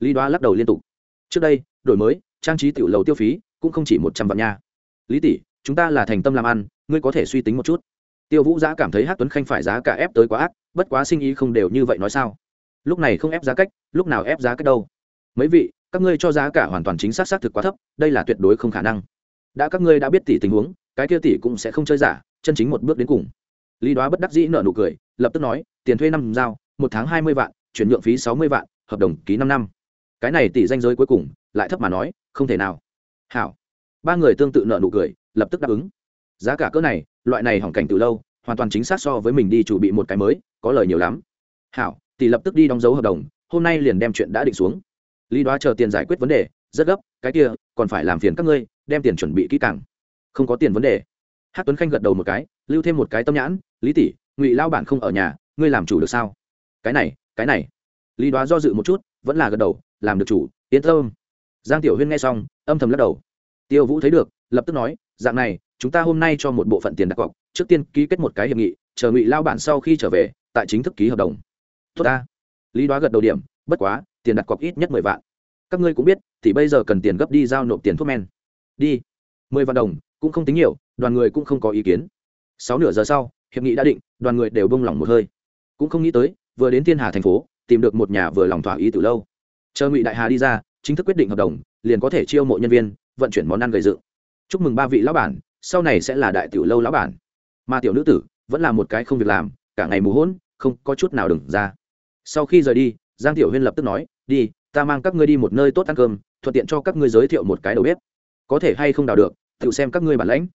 Lý đoá lắc đầu liên tục. Trước đây, đổi mới, trang trí tiểu lầu tiêu phí cũng không chỉ một trăm vạn nha. Lý tỷ, chúng ta là thành tâm làm ăn, ngươi có thể suy tính một chút. Tiêu vũ giã cảm thấy hát tuấn khanh phải giá cả ép tới quá ác, bất quá sinh ý không đều như vậy nói sao? Lúc này không ép giá cách, lúc nào ép giá cách đâu? Mấy vị các ngươi cho giá cả hoàn toàn chính xác xác thực quá thấp, đây là tuyệt đối không khả năng. Đã các ngươi đã biết tỷ tình huống, cái kia tỷ cũng sẽ không chơi giả, chân chính một bước đến cùng. Lý đoá bất đắc dĩ nợ nụ cười, lập tức nói, tiền thuê năm giao, một tháng hai mươi vạn, chuyển nhượng phí sáu mươi vạn, hợp đồng ký năm năm. Cái này tỷ danh giới cuối cùng, lại thấp mà nói, không thể nào. Hảo. Ba người tương tự nợ nụ cười, lập tức đáp ứng. Giá cả cỡ này, loại này hỏng cảnh từ lâu, hoàn toàn chính xác so với mình đi chủ bị một cái mới, có lời nhiều lắm. Hảo, tỷ lập tức đi đóng dấu hợp đồng, hôm nay liền đem chuyện đã định xuống lý đoá chờ tiền giải quyết vấn đề, rất gấp, cái kia, còn phải làm phiền các ngươi, đem tiền chuẩn bị kỹ càng. Không có tiền vấn đề. Hát tuấn khanh gật đầu một cái, lưu thêm một cái tâm nhãn, lý tỷ, ngụy lao bản không ở nhà, ngươi làm chủ được sao? Cái này cái này. Lý đoá do dự một chút, vẫn là gật đầu, làm được chủ, yên tâm. Giang tiểu huyên nghe xong, âm thầm lắc đầu. Tiêu vũ thấy được, lập tức nói, dạng này, chúng ta hôm nay cho một bộ phận tiền đặt cọc, trước tiên ký kết một cái hiệp nghị, chờ ngụy lao bản sau khi trở về, tại chính thức ký hợp đồng. Tốt ta. Lý đoá gật đầu điểm, bất quá tiền đặt cọc ít nhất mười vạn. Các ngươi cũng biết, thì bây giờ cần tiền gấp đi giao nộp tiền thuốc men. Đi. Mười vạn đồng, cũng không tính nhiều, đoàn người cũng không có ý kiến. Sáu nửa giờ sau, hiệp nghị đã định, đoàn người đều bông lỏng một hơi. Cũng không nghĩ tới, vừa đến thiên hà thành phố, tìm được một nhà vừa lòng thỏa ý từ lâu. Chờ ngụy đại hà đi ra, chính thức quyết định hợp đồng, liền có thể chiêu mộ nhân viên, vận chuyển món ăn gây dựng. Chúc mừng ba vị lão bản, sau này sẽ là đại tiểu lâu lão bản. Mà tiểu nữ tử, vẫn là một cái không việc làm, cả ngày mù hỗn, không có chút nào đừng ra. Sau khi rời đi, giang tiểu huyên lập tức nói đi, ta mang các ngươi đi một nơi tốt ăn cơm, thuận tiện cho các ngươi giới thiệu một cái đầu bếp. Có thể hay không đào được, tự xem các ngươi bản lãnh.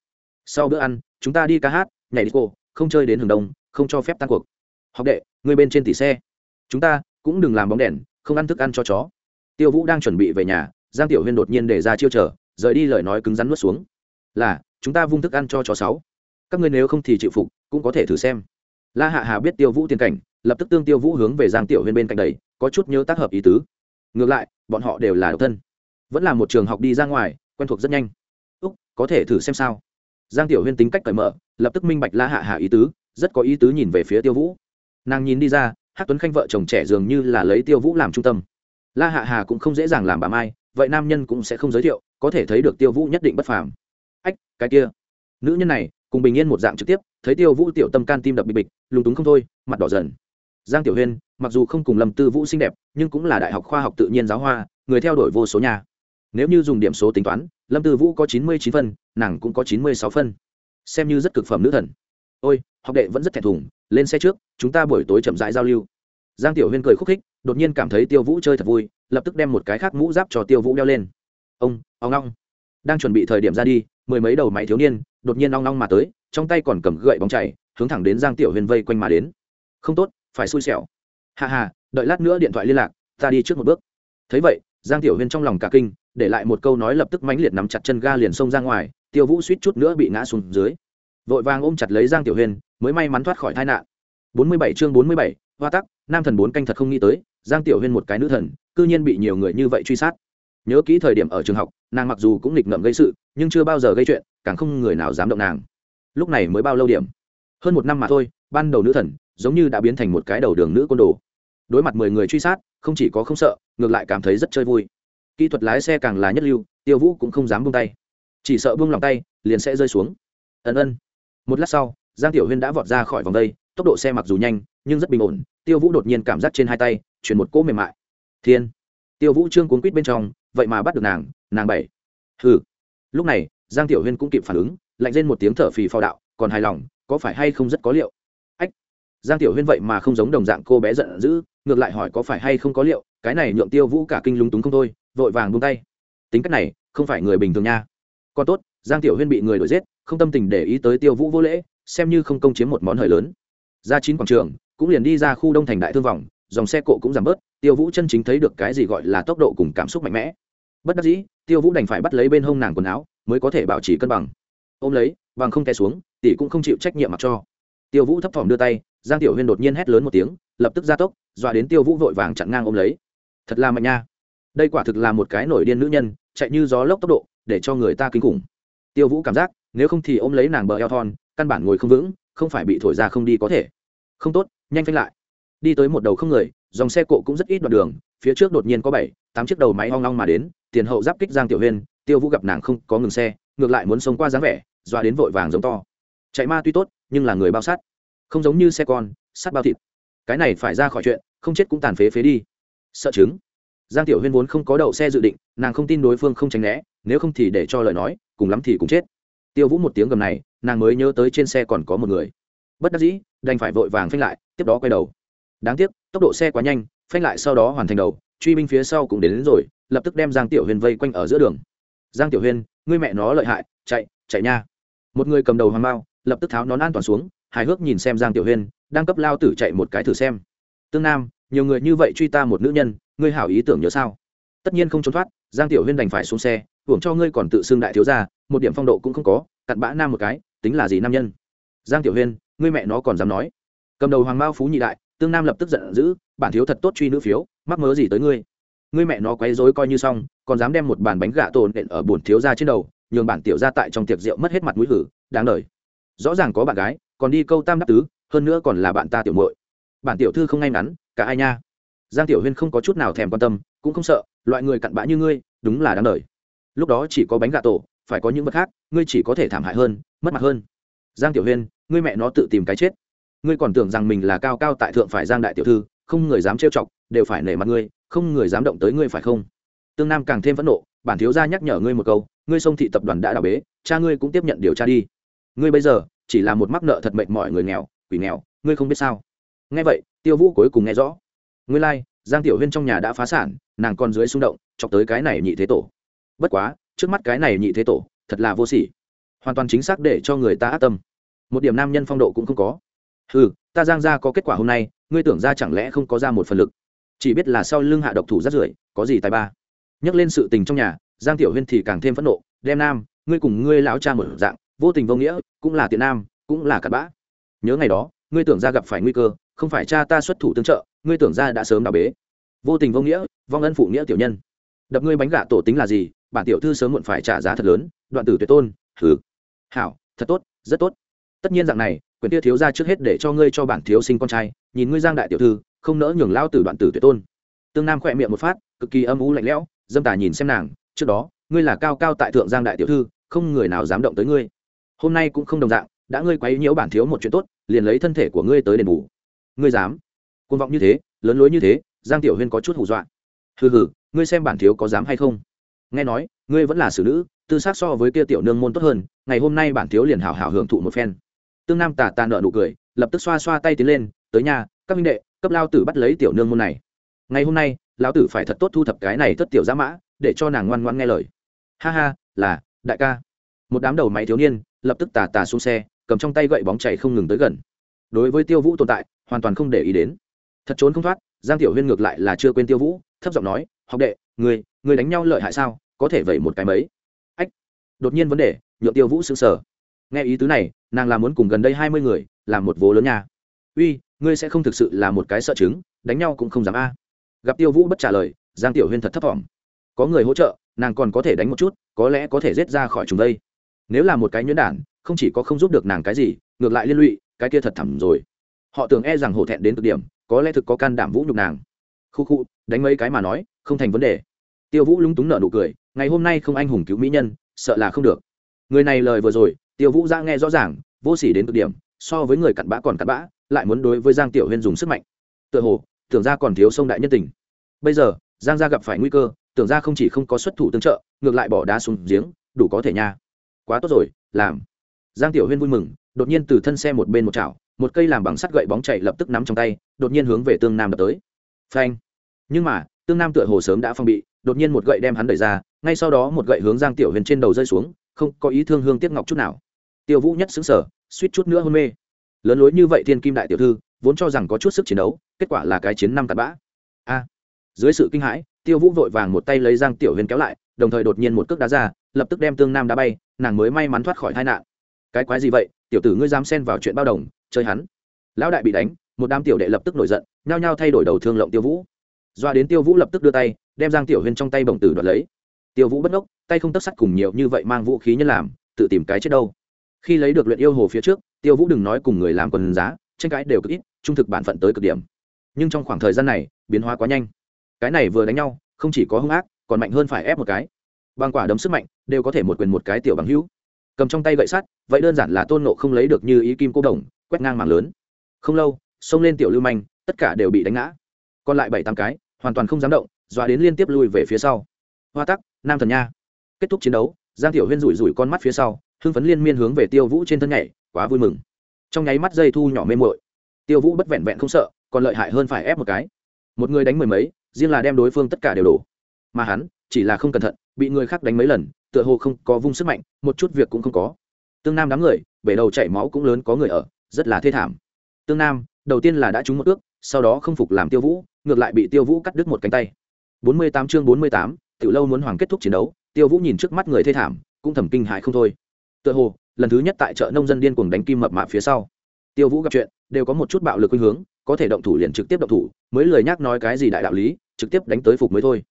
Sau bữa ăn, chúng ta đi ca hát, nhảy đi cô, không chơi đến hừng đông, không cho phép tan cuộc. Học đệ, ngươi bên trên tỷ xe. Chúng ta cũng đừng làm bóng đèn, không ăn thức ăn cho chó. Tiêu vũ đang chuẩn bị về nhà, giang tiểu huyên đột nhiên để ra chiêu trở, rời đi lời nói cứng rắn nuốt xuống. Là, chúng ta vung thức ăn cho chó sáu. Các ngươi nếu không thì chịu phục, cũng có thể thử xem. La hạ hà biết tiêu vũ tiền cảnh lập tức tương tiêu vũ hướng về giang tiểu huyên bên cạnh đầy, có chút nhớ tác hợp ý tứ. Ngược lại, bọn họ đều là độc thân. Vẫn là một trường học đi ra ngoài, quen thuộc rất nhanh. Úc, có thể thử xem sao. Giang tiểu huyên tính cách cởi mở, lập tức minh bạch la hạ hạ ý tứ, rất có ý tứ nhìn về phía tiêu vũ. Nàng nhìn đi ra hát tuấn khanh vợ chồng trẻ dường như là lấy tiêu vũ làm trung tâm. La hạ hà cũng không dễ dàng làm bà mai, vậy nam nhân cũng sẽ không giới thiệu, có thể thấy được tiêu vũ nhất định bất phàm. Ách, cái kia. Nữ nhân này, cùng bình yên một dạng trực tiếp, thấy tiêu vũ tiểu tâm can tim đập bịch bịch, lúng túng không thôi, mặt đỏ dần giang tiểu huyên, mặc dù không cùng lâm tư vũ xinh đẹp, nhưng cũng là đại học khoa học tự nhiên giáo hoa, người theo đuổi vô số nhà. Nếu như dùng điểm số tính toán, lâm tư vũ có chín mươi chín phân, nàng cũng có chín mươi sáu phân. Xem như rất cực phẩm nữ thần. Ôi, học đệ vẫn rất thẹn thùng, lên xe trước, chúng ta buổi tối chậm rãi giao lưu. Giang tiểu huyên cười khúc khích, đột nhiên cảm thấy tiêu vũ chơi thật vui, lập tức đem một cái khác mũ giáp cho tiêu vũ đeo lên. Ông ông long đang chuẩn bị thời điểm ra đi, mười mấy đầu máy thiếu niên, đột nhiên long long mà tới, trong tay còn cầm gậy bóng chảy, hướng thẳng đến giang tiểu huyên vây quanh mà đến. Không tốt phải xui xẻo. Hà hà đợi lát nữa điện thoại liên lạc ta đi trước một bước. Thấy vậy giang tiểu huyên trong lòng cả kinh để lại một câu nói lập tức mãnh liệt nắm chặt chân ga liền xông ra ngoài tiêu vũ suýt chút nữa bị ngã xuống dưới. Vội vàng ôm chặt lấy giang tiểu huyên mới may mắn thoát khỏi tai nạn. 47 chương 47, hoa tắc nam thần bốn canh thật không nghĩ tới giang tiểu huyên một cái nữ thần cư nhiên bị nhiều người như vậy truy sát. Nhớ kỹ thời điểm ở trường học nàng mặc dù cũng nghịch ngợm gây sự nhưng chưa bao giờ gây chuyện càng không người nào dám động nàng. Lúc này mới bao lâu điểm? Hơn một năm mà thôi ban đầu nữ thần giống như đã biến thành một cái đầu đường nữ côn đồ. Đối mặt mười người truy sát, không chỉ có không sợ, ngược lại cảm thấy rất chơi vui. Kỹ thuật lái xe càng là nhất lưu, tiêu vũ cũng không dám buông tay. Chỉ sợ buông lòng tay, liền sẽ rơi xuống. Ân ân. Một lát sau, giang tiểu huyên đã vọt ra khỏi vòng đây, tốc độ xe mặc dù nhanh, nhưng rất bình ổn, tiêu vũ đột nhiên cảm giác trên hai tay, chuyển một cỗ mềm mại. Thiên. Tiêu vũ trương cuốn quýt bên trong, vậy mà bắt được nàng nàng bảy. Hừ. Lúc này, giang tiểu huyên cũng kịp phản ứng, lạnh lên một tiếng thở phì phao đạo, còn hài lòng, có phải hay không rất có liệu? Giang tiểu huyên vậy mà không giống đồng dạng cô bé giận dữ, ngược lại hỏi có phải hay không có liệu, cái này nhượng tiêu vũ cả kinh lúng túng không thôi, vội vàng buông tay. Tính cách này, không phải người bình thường nha. Còn tốt, giang tiểu huyên bị người đuổi giết, không tâm tình để ý tới tiêu vũ vô lễ, xem như không công chiếm một món hời lớn. Ra chín quảng trường, cũng liền đi ra khu đông thành đại thương vòng, dòng xe cộ cũng giảm bớt, tiêu vũ chân chính thấy được cái gì gọi là tốc độ cùng cảm xúc mạnh mẽ. Bất đắc dĩ, tiêu vũ đành phải bắt lấy bên hông nàng quần áo, mới có thể bảo trì cân bằng. Ôm lấy, bằng không té xuống, tỷ cũng không chịu trách nhiệm mặc cho tiêu vũ thấp thỏm đưa tay, giang tiểu huyên đột nhiên hét lớn một tiếng, lập tức ra tốc, dọa đến tiêu vũ vội vàng chặn ngang ôm lấy. Thật là mạnh nha. Đây quả thực là một cái nổi điên nữ nhân, chạy như gió lốc tốc độ, để cho người ta kinh khủng. Tiêu vũ cảm giác, nếu không thì ôm lấy nàng bờ eo thon, căn bản ngồi không vững, không phải bị thổi ra không đi có thể. Không tốt, nhanh phanh lại. Đi tới một đầu không người, dòng xe cộ cũng rất ít đoạn đường, phía trước đột nhiên có bảy, tám chiếc đầu máy hoang long mà đến, tiền hậu giáp kích giang tiểu huyên, tiêu vũ gặp nàng không có ngừng xe, ngược lại muốn sống qua dáng vẻ doa đến vội vàng giống to. Chạy ma tuy tốt nhưng là người bao sát. Không giống như xe con sắt bao thịt. Cái này phải ra khỏi chuyện không chết cũng tàn phế phế đi. Sợ chứng. Giang tiểu huyên vốn không có đậu xe dự định nàng không tin đối phương không tránh né nếu không thì để cho lời nói cùng lắm thì cũng chết. Tiêu vũ một tiếng gầm này nàng mới nhớ tới trên xe còn có một người. Bất đắc dĩ đành phải vội vàng phanh lại tiếp đó quay đầu. Đáng tiếc tốc độ xe quá nhanh phanh lại sau đó hoàn thành đầu truy binh phía sau cũng đến, đến rồi lập tức đem giang tiểu huyên vây quanh ở giữa đường. Giang tiểu huyên ngươi mẹ nó lợi hại chạy chạy nha. Một người cầm đầu hoàng mao lập tức tháo nón an toàn xuống, hài hước nhìn xem giang tiểu huyên, đang cấp lao tử chạy một cái thử xem. Tương nam, nhiều người như vậy truy ta một nữ nhân, ngươi hảo ý tưởng nhớ sao? Tất nhiên không trốn thoát, giang tiểu huyên đành phải xuống xe, hưởng cho ngươi còn tự xưng đại thiếu gia, một điểm phong độ cũng không có, cặn bã nam một cái, tính là gì nam nhân? Giang tiểu huyên, ngươi mẹ nó còn dám nói. Cầm đầu hoàng mao phú nhị đại, tương nam lập tức giận dữ, bản thiếu thật tốt truy nữ phiếu, mắc mớ gì tới ngươi? Ngươi mẹ nó quấy rối coi như xong, còn dám đem một bàn bánh gà tồn nện ở bổn thiếu gia trên đầu, nhường bản tiểu gia tại trong tiệc rượu mất hết mặt mũi hử, đáng đời rõ ràng có bạn gái, còn đi câu tam đắc tứ, hơn nữa còn là bạn ta tiểu muội. Bản tiểu thư không ngay ngắn, cả ai nha? Giang tiểu huyên không có chút nào thèm quan tâm, cũng không sợ, loại người cặn bã như ngươi, đúng là đáng đời. Lúc đó chỉ có bánh gà tổ, phải có những vật khác, ngươi chỉ có thể thảm hại hơn, mất mặt hơn. Giang tiểu huyên, ngươi mẹ nó tự tìm cái chết. Ngươi còn tưởng rằng mình là cao cao tại thượng phải giang đại tiểu thư, không người dám trêu chọc, đều phải nể mặt ngươi, không người dám động tới ngươi phải không? Tương nam càng thêm phẫn nộ, bản thiếu gia nhắc nhở ngươi một câu, ngươi sông thị tập đoàn đã đào bế, cha ngươi cũng tiếp nhận điều tra đi ngươi bây giờ chỉ là một mắc nợ thật mệnh mọi người nghèo quỷ nghèo ngươi không biết sao? Nghe vậy tiêu vũ cuối cùng nghe rõ. Ngươi lai、like, giang tiểu huyên trong nhà đã phá sản nàng còn dưới xung động chọc tới cái này nhị thế tổ. Bất quá trước mắt cái này nhị thế tổ thật là vô sỉ. Hoàn toàn chính xác để cho người ta ác tâm. Một điểm nam nhân phong độ cũng không có. Ừ ta giang ra có kết quả hôm nay ngươi tưởng ra chẳng lẽ không có ra một phần lực? Chỉ biết là sau lưng hạ độc thủ rất rưởi có gì tài ba? Nhắc lên sự tình trong nhà giang tiểu huyên thì càng thêm phẫn nộ. Đem nam ngươi cùng ngươi lão cha một dạng vô tình vô nghĩa, cũng là tiện nam, cũng là cặn bã. Nhớ ngày đó, ngươi tưởng ra gặp phải nguy cơ, không phải cha ta xuất thủ tương trợ, ngươi tưởng ra đã sớm đào bế. Vô tình vô nghĩa, vong ân phụ nghĩa tiểu nhân. Đập ngươi bánh gạ tổ tính là gì, bản tiểu thư sớm muộn phải trả giá thật lớn, đoạn tử tuyệt tôn thử hảo, thật tốt, rất tốt. Tất nhiên dạng này quyền tia thiếu ra trước hết để cho ngươi cho bản thiếu sinh con trai, nhìn ngươi giang đại tiểu thư, không nỡ nhường lao tử đoạn tử tuyệt tôn. Tương nam khỏe miệng một phát, cực kỳ âm u lạnh lẽo, dâm tà nhìn xem nàng, trước đó, ngươi là cao cao tại thượng giang đại tiểu thư, không người nào dám động tới ngươi hôm nay cũng không đồng dạng, đã ngươi quấy nhiễu bản thiếu một chuyện tốt, liền lấy thân thể của ngươi tới đền bù. Ngươi dám? Côn vọng như thế, lớn lối như thế, giang tiểu huyên có chút hù dọa. Hừ hừ, ngươi xem bản thiếu có dám hay không? Nghe nói, ngươi vẫn là xử nữ, tư xác so với kia tiểu nương môn tốt hơn, ngày hôm nay bản thiếu liền hảo hảo hưởng thụ một phen. Tương nam tà tà nợ nụ cười, lập tức xoa xoa tay tiến lên, tới nhà, các minh đệ, cấp lao tử bắt lấy tiểu nương môn này. Ngày hôm nay, lão tử phải thật tốt thu thập cái này thất tiểu giã mã, để cho nàng ngoan ngoan nghe lời. Ha ha, là, đại ca. Một đám đầu máy thiếu niên lập tức tà tà xuống xe, cầm trong tay gậy bóng chạy không ngừng tới gần. Đối với tiêu vũ tồn tại, hoàn toàn không để ý đến. Thật trốn không thoát, giang tiểu huyên ngược lại là chưa quên tiêu vũ, thấp giọng nói, học đệ người người đánh nhau lợi hại sao? Có thể vậy một cái mấy? Ách. Đột nhiên vấn đề, nhượng tiêu vũ xứng sở nghe ý tứ này, nàng là muốn cùng gần đây hai mươi người, làm một vố lớn nha. Uy, ngươi sẽ không thực sự là một cái sợ chứng, đánh nhau cũng không dám a. Gặp tiêu vũ bất trả lời, giang tiểu huyên thật thấp t có người hỗ trợ, nàng còn có thể đánh một chút, có lẽ có thể rết ra khỏi chúng đây nếu là một cái nhuyễn đản, không chỉ có không giúp được nàng cái gì, ngược lại liên lụy, cái kia thật thẳm rồi. Họ tưởng e rằng hổ thẹn đến cực điểm, có lẽ thực có can đảm vũ nhục nàng. Khu khu, đánh mấy cái mà nói, không thành vấn đề. Tiêu vũ lúng túng nợ nụ cười, ngày hôm nay không anh hùng cứu mỹ nhân, sợ là không được. Người này lời vừa rồi, tiêu vũ ra nghe rõ ràng, vô s ỉ đến cực điểm, so với người cặn bã còn cặn bã, lại muốn đối với giang tiểu huyên dùng sức mạnh. Tựa hồ, tưởng ra còn thiếu sông đại nhân tình. Bây giờ, giang gia gặp phải nguy cơ, tưởng ra không chỉ không có xuất thủ tương trợ, ngược lại bỏ đá xuống giếng, đủ có thể nha quá tốt rồi, làm. Giang tiểu huyên vui mừng, đột nhiên từ thân xe một bên một chảo, một cây làm bằng sắt gậy bóng chạy lập tức nắm trong tay, đột nhiên hướng về tương nam đập tới. Phanh. Nhưng mà, tương nam tựa hồ sớm đã phong bị, đột nhiên một gậy đem hắn đẩy ra, ngay sau đó một gậy hướng giang tiểu huyền trên đầu rơi xuống, không có ý thương hương tiếc ngọc chút nào. Tiêu vũ nhất xứng sở suýt chút nữa hôn mê. Lớn lối như vậy thiên kim đại tiểu thư, vốn cho rằng có chút sức chiến đấu, kết quả là cái chiến năm tạt bã. A. Dưới sự kinh hãi, tiêu vũ vội vàng một tay lấy giang tiểu huyền kéo lại, đồng thời đột nhiên một cước đá ra, lập tức đem tương nam đá bay nàng mới may mắn thoát khỏi tai nạn. Cái quái gì vậy? Tiểu tử ngươi dám xen vào chuyện bao đồng, chơi hắn. Lão đại bị đánh, một đám tiểu đệ lập tức nổi giận, nhao nhao thay đổi đầu thương lộng tiêu vũ. Doa đến tiêu vũ lập tức đưa tay, đem giang tiểu huyên trong tay bồng tử đoạt lấy. Tiêu vũ bất ngốc, tay không tấc sắt cùng nhiều như vậy mang vũ khí nhân làm, tự tìm cái chết đâu. Khi lấy được luyện yêu hồ phía trước, tiêu vũ đừng nói cùng người làm quần giá, tranh cãi đều cực ít, trung thực bản phận tới cực điểm. Nhưng trong khoảng thời gian này, biến hóa quá nhanh. Cái này vừa đánh nhau, không chỉ có hung ác, còn mạnh hơn phải ép một cái bằng quả đấm sức mạnh, đều có thể một quyền một cái tiểu bằng hữu. Cầm trong tay gậy sắt, vậy đơn giản là tôn nộ không lấy được như ý kim cô đồng, quét ngang mảng lớn. Không lâu, xông lên tiểu lưu manh, tất cả đều bị đánh ngã. Còn lại bảy tám cái, hoàn toàn không dám động, dọa đến liên tiếp lui về phía sau. Hoa tắc, nam thần nha. Kết thúc chiến đấu, giang tiểu huyên rủi rủi con mắt phía sau, hưng phấn liên miên hướng về tiêu vũ trên thân nhảy, quá vui mừng. Trong nháy mắt dây thu nhỏ mê mội tiêu vũ bất vẹn vẹn không sợ, còn lợi hại hơn phải ép một cái. Một người đánh mười mấy, riêng là đem đối phương tất cả đều đổ. Mà hắn, chỉ là không cẩn thận bị người khác đánh mấy lần tựa hồ không có vung sức mạnh một chút việc cũng không có. Tương nam đám người bể đầu chảy máu cũng lớn có người ở rất là thê thảm. Tương nam đầu tiên là đã trúng một ước sau đó không phục làm tiêu vũ ngược lại bị tiêu vũ cắt đứt một cánh tay. 48 chương 48, tiểu lâu muốn hoàng kết thúc chiến đấu tiêu vũ nhìn trước mắt người thê thảm cũng thầm kinh hại không thôi. Tựa hồ lần thứ nhất tại chợ nông dân điên cuồng đánh kim mập mạp phía sau. Tiêu vũ gặp chuyện đều có một chút bạo lực khuynh hướng có thể động thủ liền trực tiếp động thủ mới lời nhắc nói cái gì đại đạo lý trực tiếp đánh tới phục mới thôi.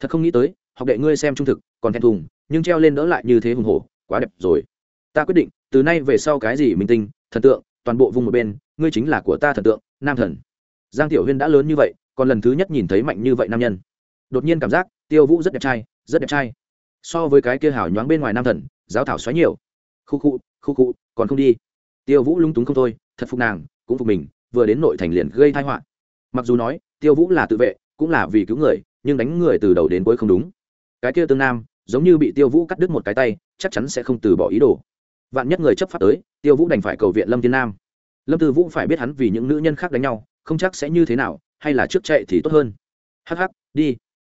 Thật không nghĩ tới học đệ ngươi xem trung thực, còn thẹn thùng, nhưng treo lên đỡ lại như thế hùng hổ, quá đẹp rồi. Ta quyết định, từ nay về sau cái gì minh tinh, thần tượng, toàn bộ vùng một bên, ngươi chính là của ta thần tượng, nam thần. Giang tiểu huyên đã lớn như vậy, còn lần thứ nhất nhìn thấy mạnh như vậy nam nhân. Đột nhiên cảm giác, tiêu vũ rất đẹp trai, rất đẹp trai. So với cái kia hảo nhoáng bên ngoài nam thần, giáo thảo xoáy nhiều. Khu khu khu khu, còn không đi. Tiêu vũ lung túng không thôi, thật phục nàng, cũng phục mình, vừa đến nội thành liền gây thai họa. Mặc dù nói, tiêu vũ là tự vệ, cũng là vì cứu người, nhưng đánh người từ đầu đến cuối không đúng cái kia tương nam, giống như bị tiêu vũ cắt đứt một cái tay, chắc chắn sẽ không từ bỏ ý đồ. Vạn nhất người chấp pháp tới, tiêu vũ đành phải cầu viện lâm thiên nam. Lâm tư vũ phải biết hắn vì những nữ nhân khác đánh nhau, không chắc sẽ như thế nào, hay là trước chạy thì tốt hơn. Hắc hắc, đi.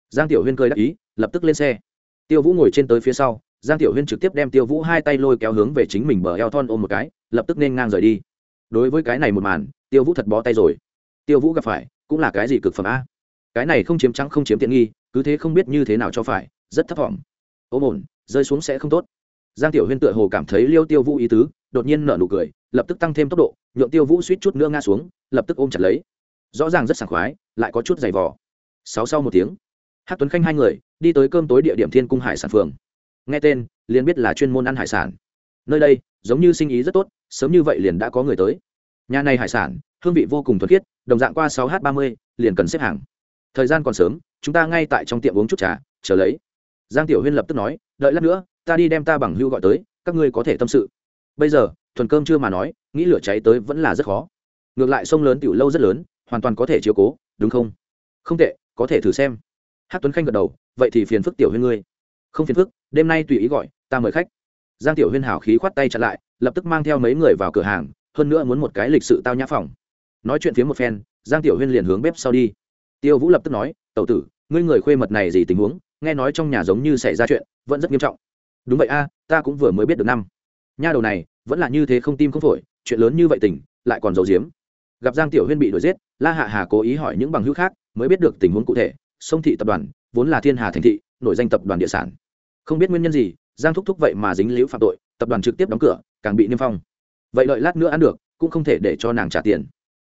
Giang tiểu huyên cười đáp ý, lập tức lên xe. Tiêu vũ ngồi trên tới phía sau, giang tiểu huyên trực tiếp đem tiêu vũ hai tay lôi kéo hướng về chính mình bờ eo thon ôm một cái, lập tức nên ngang rời đi. Đối với cái này một màn, tiêu vũ thật bó tay rồi. Tiêu vũ gặp phải, cũng là cái gì cực phẩm a? Cái này không chiếm trắng không chiếm tiện nghi, cứ thế không biết như thế nào cho phải rất thấp thỏm. Ôm ổn, rơi xuống sẽ không tốt. Giang tiểu huyên tựa hồ cảm thấy liêu tiêu vũ ý tứ, đột nhiên nở nụ cười, lập tức tăng thêm tốc độ nhuộm tiêu vũ suýt chút nữa ngã xuống, lập tức ôm chặt lấy. Rõ ràng rất sảng khoái, lại có chút dày vò. Sáu sau một tiếng hát tuấn khanh hai người, đi tới cơm tối địa điểm thiên cung hải sản phường. Nghe tên, liền biết là chuyên môn ăn hải sản. Nơi đây, giống như sinh ý rất tốt, sớm như vậy liền đã có người tới. Nhà này hải sản, hương vị vô cùng thuật khiết, đồng dạng qua sáu h ba mươi, liền cần xếp hàng. Thời gian còn sớm, chúng ta ngay tại trong tiệm uống chút trà, chờ lấy giang tiểu huyên lập tức nói, đợi lát nữa, ta đi đem ta bằng hưu gọi tới, các ngươi có thể tâm sự. Bây giờ, thuần cơm chưa mà nói, nghĩ lửa cháy tới vẫn là rất khó. Ngược lại sông lớn tiểu lâu rất lớn, hoàn toàn có thể chiếu cố, đúng không? Không tệ, có thể thử xem. Hát tuấn khanh gật đầu, vậy thì phiền phức tiểu huyên ngươi. Không phiền phức, đêm nay tùy ý gọi, ta mời khách. Giang tiểu huyên hào khí khoát tay chặn lại, lập tức mang theo mấy người vào cửa hàng, hơn nữa muốn một cái lịch sự tao nhã phòng. Nói chuyện phía một phen, giang tiểu huyên liền hướng bếp sau đi. Tiêu vũ lập tức nói, tẩu tử, ngươi người khuê mật này gì tình huống? Nghe nói trong nhà giống như xảy ra chuyện, vẫn rất nghiêm trọng. Đúng vậy a, ta cũng vừa mới biết được năm. Nha đầu này, vẫn là như thế không tim không phổi, chuyện lớn như vậy tình, lại còn giấu giếm. Gặp giang tiểu huyên bị đuổi giết, la hạ hà cố ý hỏi những bằng hữu khác, mới biết được tình huống cụ thể. Sông thị tập đoàn, vốn là thiên hà thành thị, nổi danh tập đoàn địa sản. Không biết nguyên nhân gì, giang thúc thúc vậy mà dính liễu phạm tội, tập đoàn trực tiếp đóng cửa, càng bị niêm phong. Vậy đợi lát nữa ăn được, cũng không thể để cho nàng trả tiền.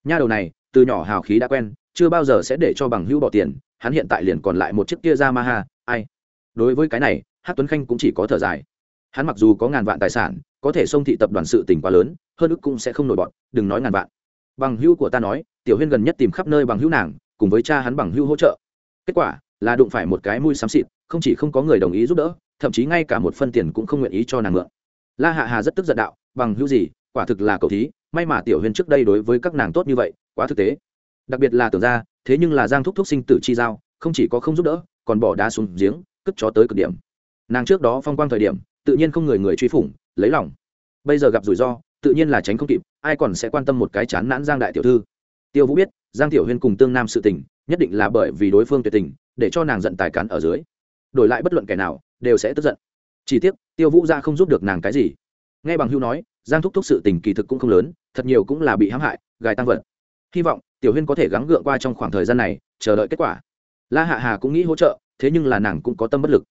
Nha đầu này, từ nhỏ hào khí đã quen, chưa bao giờ sẽ để cho bằng hữu bỏ tiền, hắn hiện tại liền còn lại một chiếc kia ra ma ha ai? Đối với cái này hát tuấn khanh cũng chỉ có thở dài. Hắn mặc dù có ngàn vạn tài sản, có thể sông thị tập đoàn sự tỉnh quá lớn, hơn ức cũng sẽ không nổi bọn, đừng nói ngàn vạn. Bằng hữu của ta nói, tiểu huyên gần nhất tìm khắp nơi bằng hữu nàng, cùng với cha hắn bằng hữu hỗ trợ. Kết quả, là đụng phải một cái mũi xám xịt, không chỉ không có người đồng ý giúp đỡ, thậm chí ngay cả một phân tiền cũng không nguyện ý cho nàng mượn. La hạ hà rất tức giận đạo, bằng hữu gì? Quả thực là cầu thí, may mà tiểu huyên trước đây đối với các nàng tốt như vậy, quá thực tế. Đặc biệt là tưởng ra, thế nhưng là giang thúc thúc sinh tử chi giao, không chỉ có không giúp đỡ còn bỏ đá xuống giếng cất chó tới cực điểm. Nàng trước đó phong quang thời điểm, tự nhiên không người người truy phủng, lấy lòng. Bây giờ gặp rủi ro, tự nhiên là tránh không kịp, ai còn sẽ quan tâm một cái chán nản giang đại tiểu thư. Tiêu vũ biết, giang tiểu huyên cùng tương nam sự tình, nhất định là bởi vì đối phương tuyệt tình, để cho nàng giận tài cán ở dưới. Đổi lại bất luận kẻ nào, đều sẽ tức giận. Chỉ tiếc, tiêu vũ ra không giúp được nàng cái gì. Nghe bằng hưu nói, giang thúc thúc sự tình kỳ thực cũng không lớn, thật nhiều cũng là bị hãm hại, gài tăng vật. Hy vọng tiểu huyên có thể gắng gượng qua trong khoảng thời gian này, chờ đợi kết quả la hạ hà cũng nghĩ hỗ trợ, thế nhưng là nàng cũng có tâm bất lực.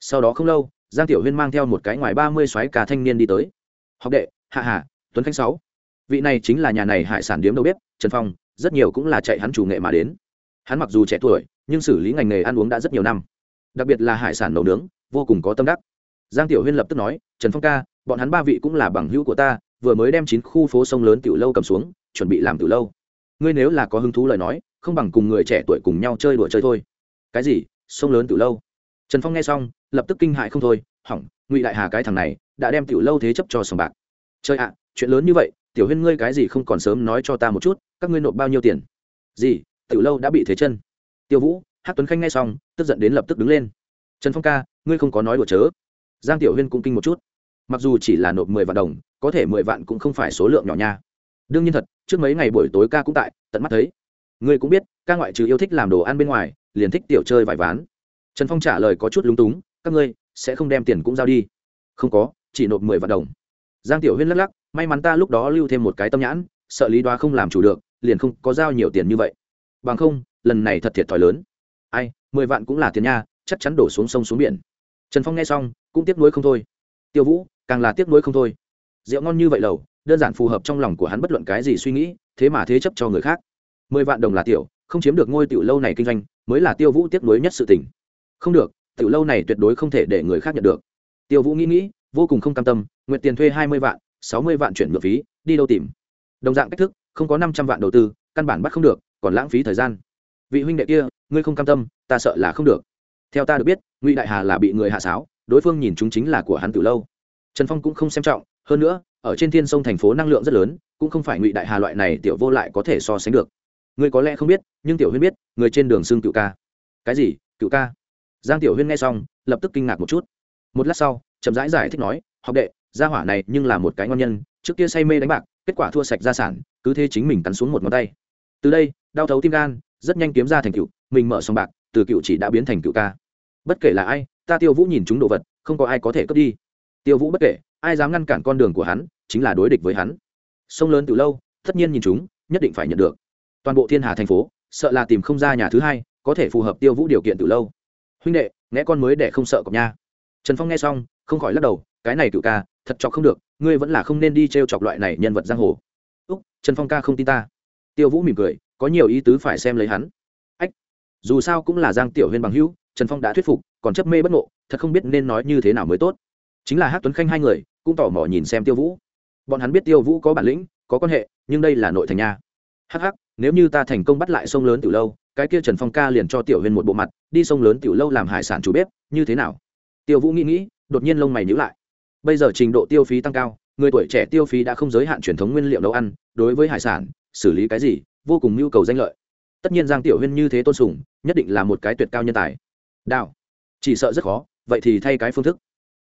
Sau đó không lâu, giang tiểu huyên mang theo một cái ngoài ba mươi xoáy cả thanh niên đi tới. Học đệ, hạ hà, tuấn khanh sáu. Vị này chính là nhà này hải sản điếm đầu bếp, trần phong, rất nhiều cũng là chạy hắn chủ nghệ mà đến. Hắn mặc dù trẻ tuổi, nhưng xử lý ngành nghề ăn uống đã rất nhiều năm. Đặc biệt là hải sản nấu nướng, vô cùng có tâm đắc. Giang tiểu huyên lập tức nói, trần phong ca, bọn hắn ba vị cũng là bằng hữu của ta, vừa mới đem chín khu phố sông lớn tiểu lâu cầm xuống, chuẩn bị làm tiểu lâu ngươi nếu là có hứng thú lời nói, không bằng cùng người trẻ tuổi cùng nhau chơi đùa chơi thôi. Cái gì? Sông lớn từ lâu. Trần phong nghe xong, lập tức kinh hại không thôi, hỏng, ngụy đại hà cái thằng này, đã đem tiểu lâu thế chấp cho sòng bạc. Chơi ạ, chuyện lớn như vậy, tiểu huyên ngươi cái gì không còn sớm nói cho ta một chút, các ngươi nộp bao nhiêu tiền? Gì, tiểu lâu đã bị thế chân. Tiêu vũ hát tuấn khanh nghe xong, tức giận đến lập tức đứng lên. Trần phong ca, ngươi không có nói đùa chớ. Giang tiểu huyên cũng kinh một chút. Mặc dù chỉ là nộp mười vạn đồng, có thể mười vạn cũng không phải số lượng nhỏ nha đương nhiên thật, trước mấy ngày buổi tối ca cũng tại, tận mắt thấy. Ngươi cũng biết, ca ngoại trừ yêu thích làm đồ ăn bên ngoài, liền thích tiểu chơi vải ván. Trần phong trả lời có chút lúng túng, các ngươi sẽ không đem tiền cũng giao đi? Không có, chỉ nộp mười vạn đồng. Giang tiểu huyên lắc lắc, may mắn ta lúc đó lưu thêm một cái tâm nhãn, sợ lý đoá không làm chủ được, liền không có giao nhiều tiền như vậy. Bằng không, lần này thật thiệt thòi lớn. Ai, mười vạn cũng là tiền nha, chắc chắn đổ xuống sông xuống biển. Trần phong nghe xong, cũng tiếc nuối không thôi. Tiêu vũ, càng là tiếc nuối không thôi. Rượu ngon như vậy lầu đơn giản phù hợp trong lòng của hắn bất luận cái gì suy nghĩ, thế mà thế chấp cho người khác. Mười vạn đồng là tiểu, không chiếm được ngôi tiểu lâu này kinh doanh, mới là tiêu vũ tiếc nuối nhất sự tình. Không được, tiểu lâu này tuyệt đối không thể để người khác nhận được. Tiêu vũ nghĩ nghĩ, vô cùng không cam tâm, nguyện tiền thuê hai mươi vạn, sáu mươi vạn chuyển ngược phí, đi đâu tìm? Đồng dạng cách thức, không có năm trăm vạn đầu tư, căn bản bắt không được, còn lãng phí thời gian. Vị huynh đệ kia, ngươi không cam tâm, ta sợ là không được. Theo ta được biết, ngụy đại hà là bị người hạ sáo, đối phương nhìn chúng chính là của hắn từ lâu. Trần phong cũng không xem trọng, hơn nữa ở trên thiên sông thành phố năng lượng rất lớn, cũng không phải ngụy đại hà loại này tiểu vô lại có thể so sánh được. Ngươi có lẽ không biết, nhưng tiểu huyên biết, người trên đường xương cựu ca. Cái gì? Cựu ca? Giang tiểu huyên nghe xong, lập tức kinh ngạc một chút. Một lát sau, chậm rãi giải thích nói, học đệ, gia hỏa này nhưng là một cái ngon nhân, trước kia say mê đánh bạc, kết quả thua sạch gia sản, cứ thế chính mình cắn xuống một ngón tay. Từ đây, đau thấu tim gan, rất nhanh kiếm ra thành cựu, mình mở sòng bạc, từ cựu chỉ đã biến thành cựu ca. Bất kể là ai, ta tiêu vũ nhìn chúng đồ vật, không có ai có thể cướp đi tiêu vũ bất kể, ai dám ngăn cản con đường của hắn, chính là đối địch với hắn. Sông lớn từ lâu, tất nhiên nhìn chúng, nhất định phải nhận được. Toàn bộ thiên hà thành phố, sợ là tìm không ra nhà thứ hai, có thể phù hợp tiêu vũ điều kiện từ lâu. Huynh đệ nghe con mới để không sợ cọc nha. Trần phong nghe xong, không khỏi lắc đầu, cái này cựu ca, thật chọc không được, ngươi vẫn là không nên đi t r e o chọc loại này nhân vật giang hồ. Úc, trần phong ca không tin ta. Tiêu vũ mỉm cười, có nhiều ý tứ phải xem lấy hắn. Ách, dù sao cũng là giang tiểu huyên bằng hữu, trần phong đã thuyết phục, còn chấp mê bất ngộ, thật không biết nên nói như thế nào mới tốt chính là hát tuấn khanh hai người cũng tò mò nhìn xem tiêu vũ bọn hắn biết tiêu vũ có bản lĩnh có quan hệ nhưng đây là nội thành nha hh nếu như ta thành công bắt lại sông lớn từ lâu cái kia trần phong ca liền cho tiểu huyên một bộ mặt đi sông lớn tiểu lâu làm hải sản chủ bếp như thế nào tiêu vũ nghĩ nghĩ đột nhiên lông mày nhữ lại bây giờ trình độ tiêu phí tăng cao người tuổi trẻ tiêu phí đã không giới hạn truyền thống nguyên liệu nấu ăn đối với hải sản xử lý cái gì vô cùng nhu cầu danh lợi tất nhiên giang tiểu huyên như thế tôn sùng nhất định là một cái tuyệt cao nhân tài đạo chỉ sợ rất khó vậy thì thay cái phương thức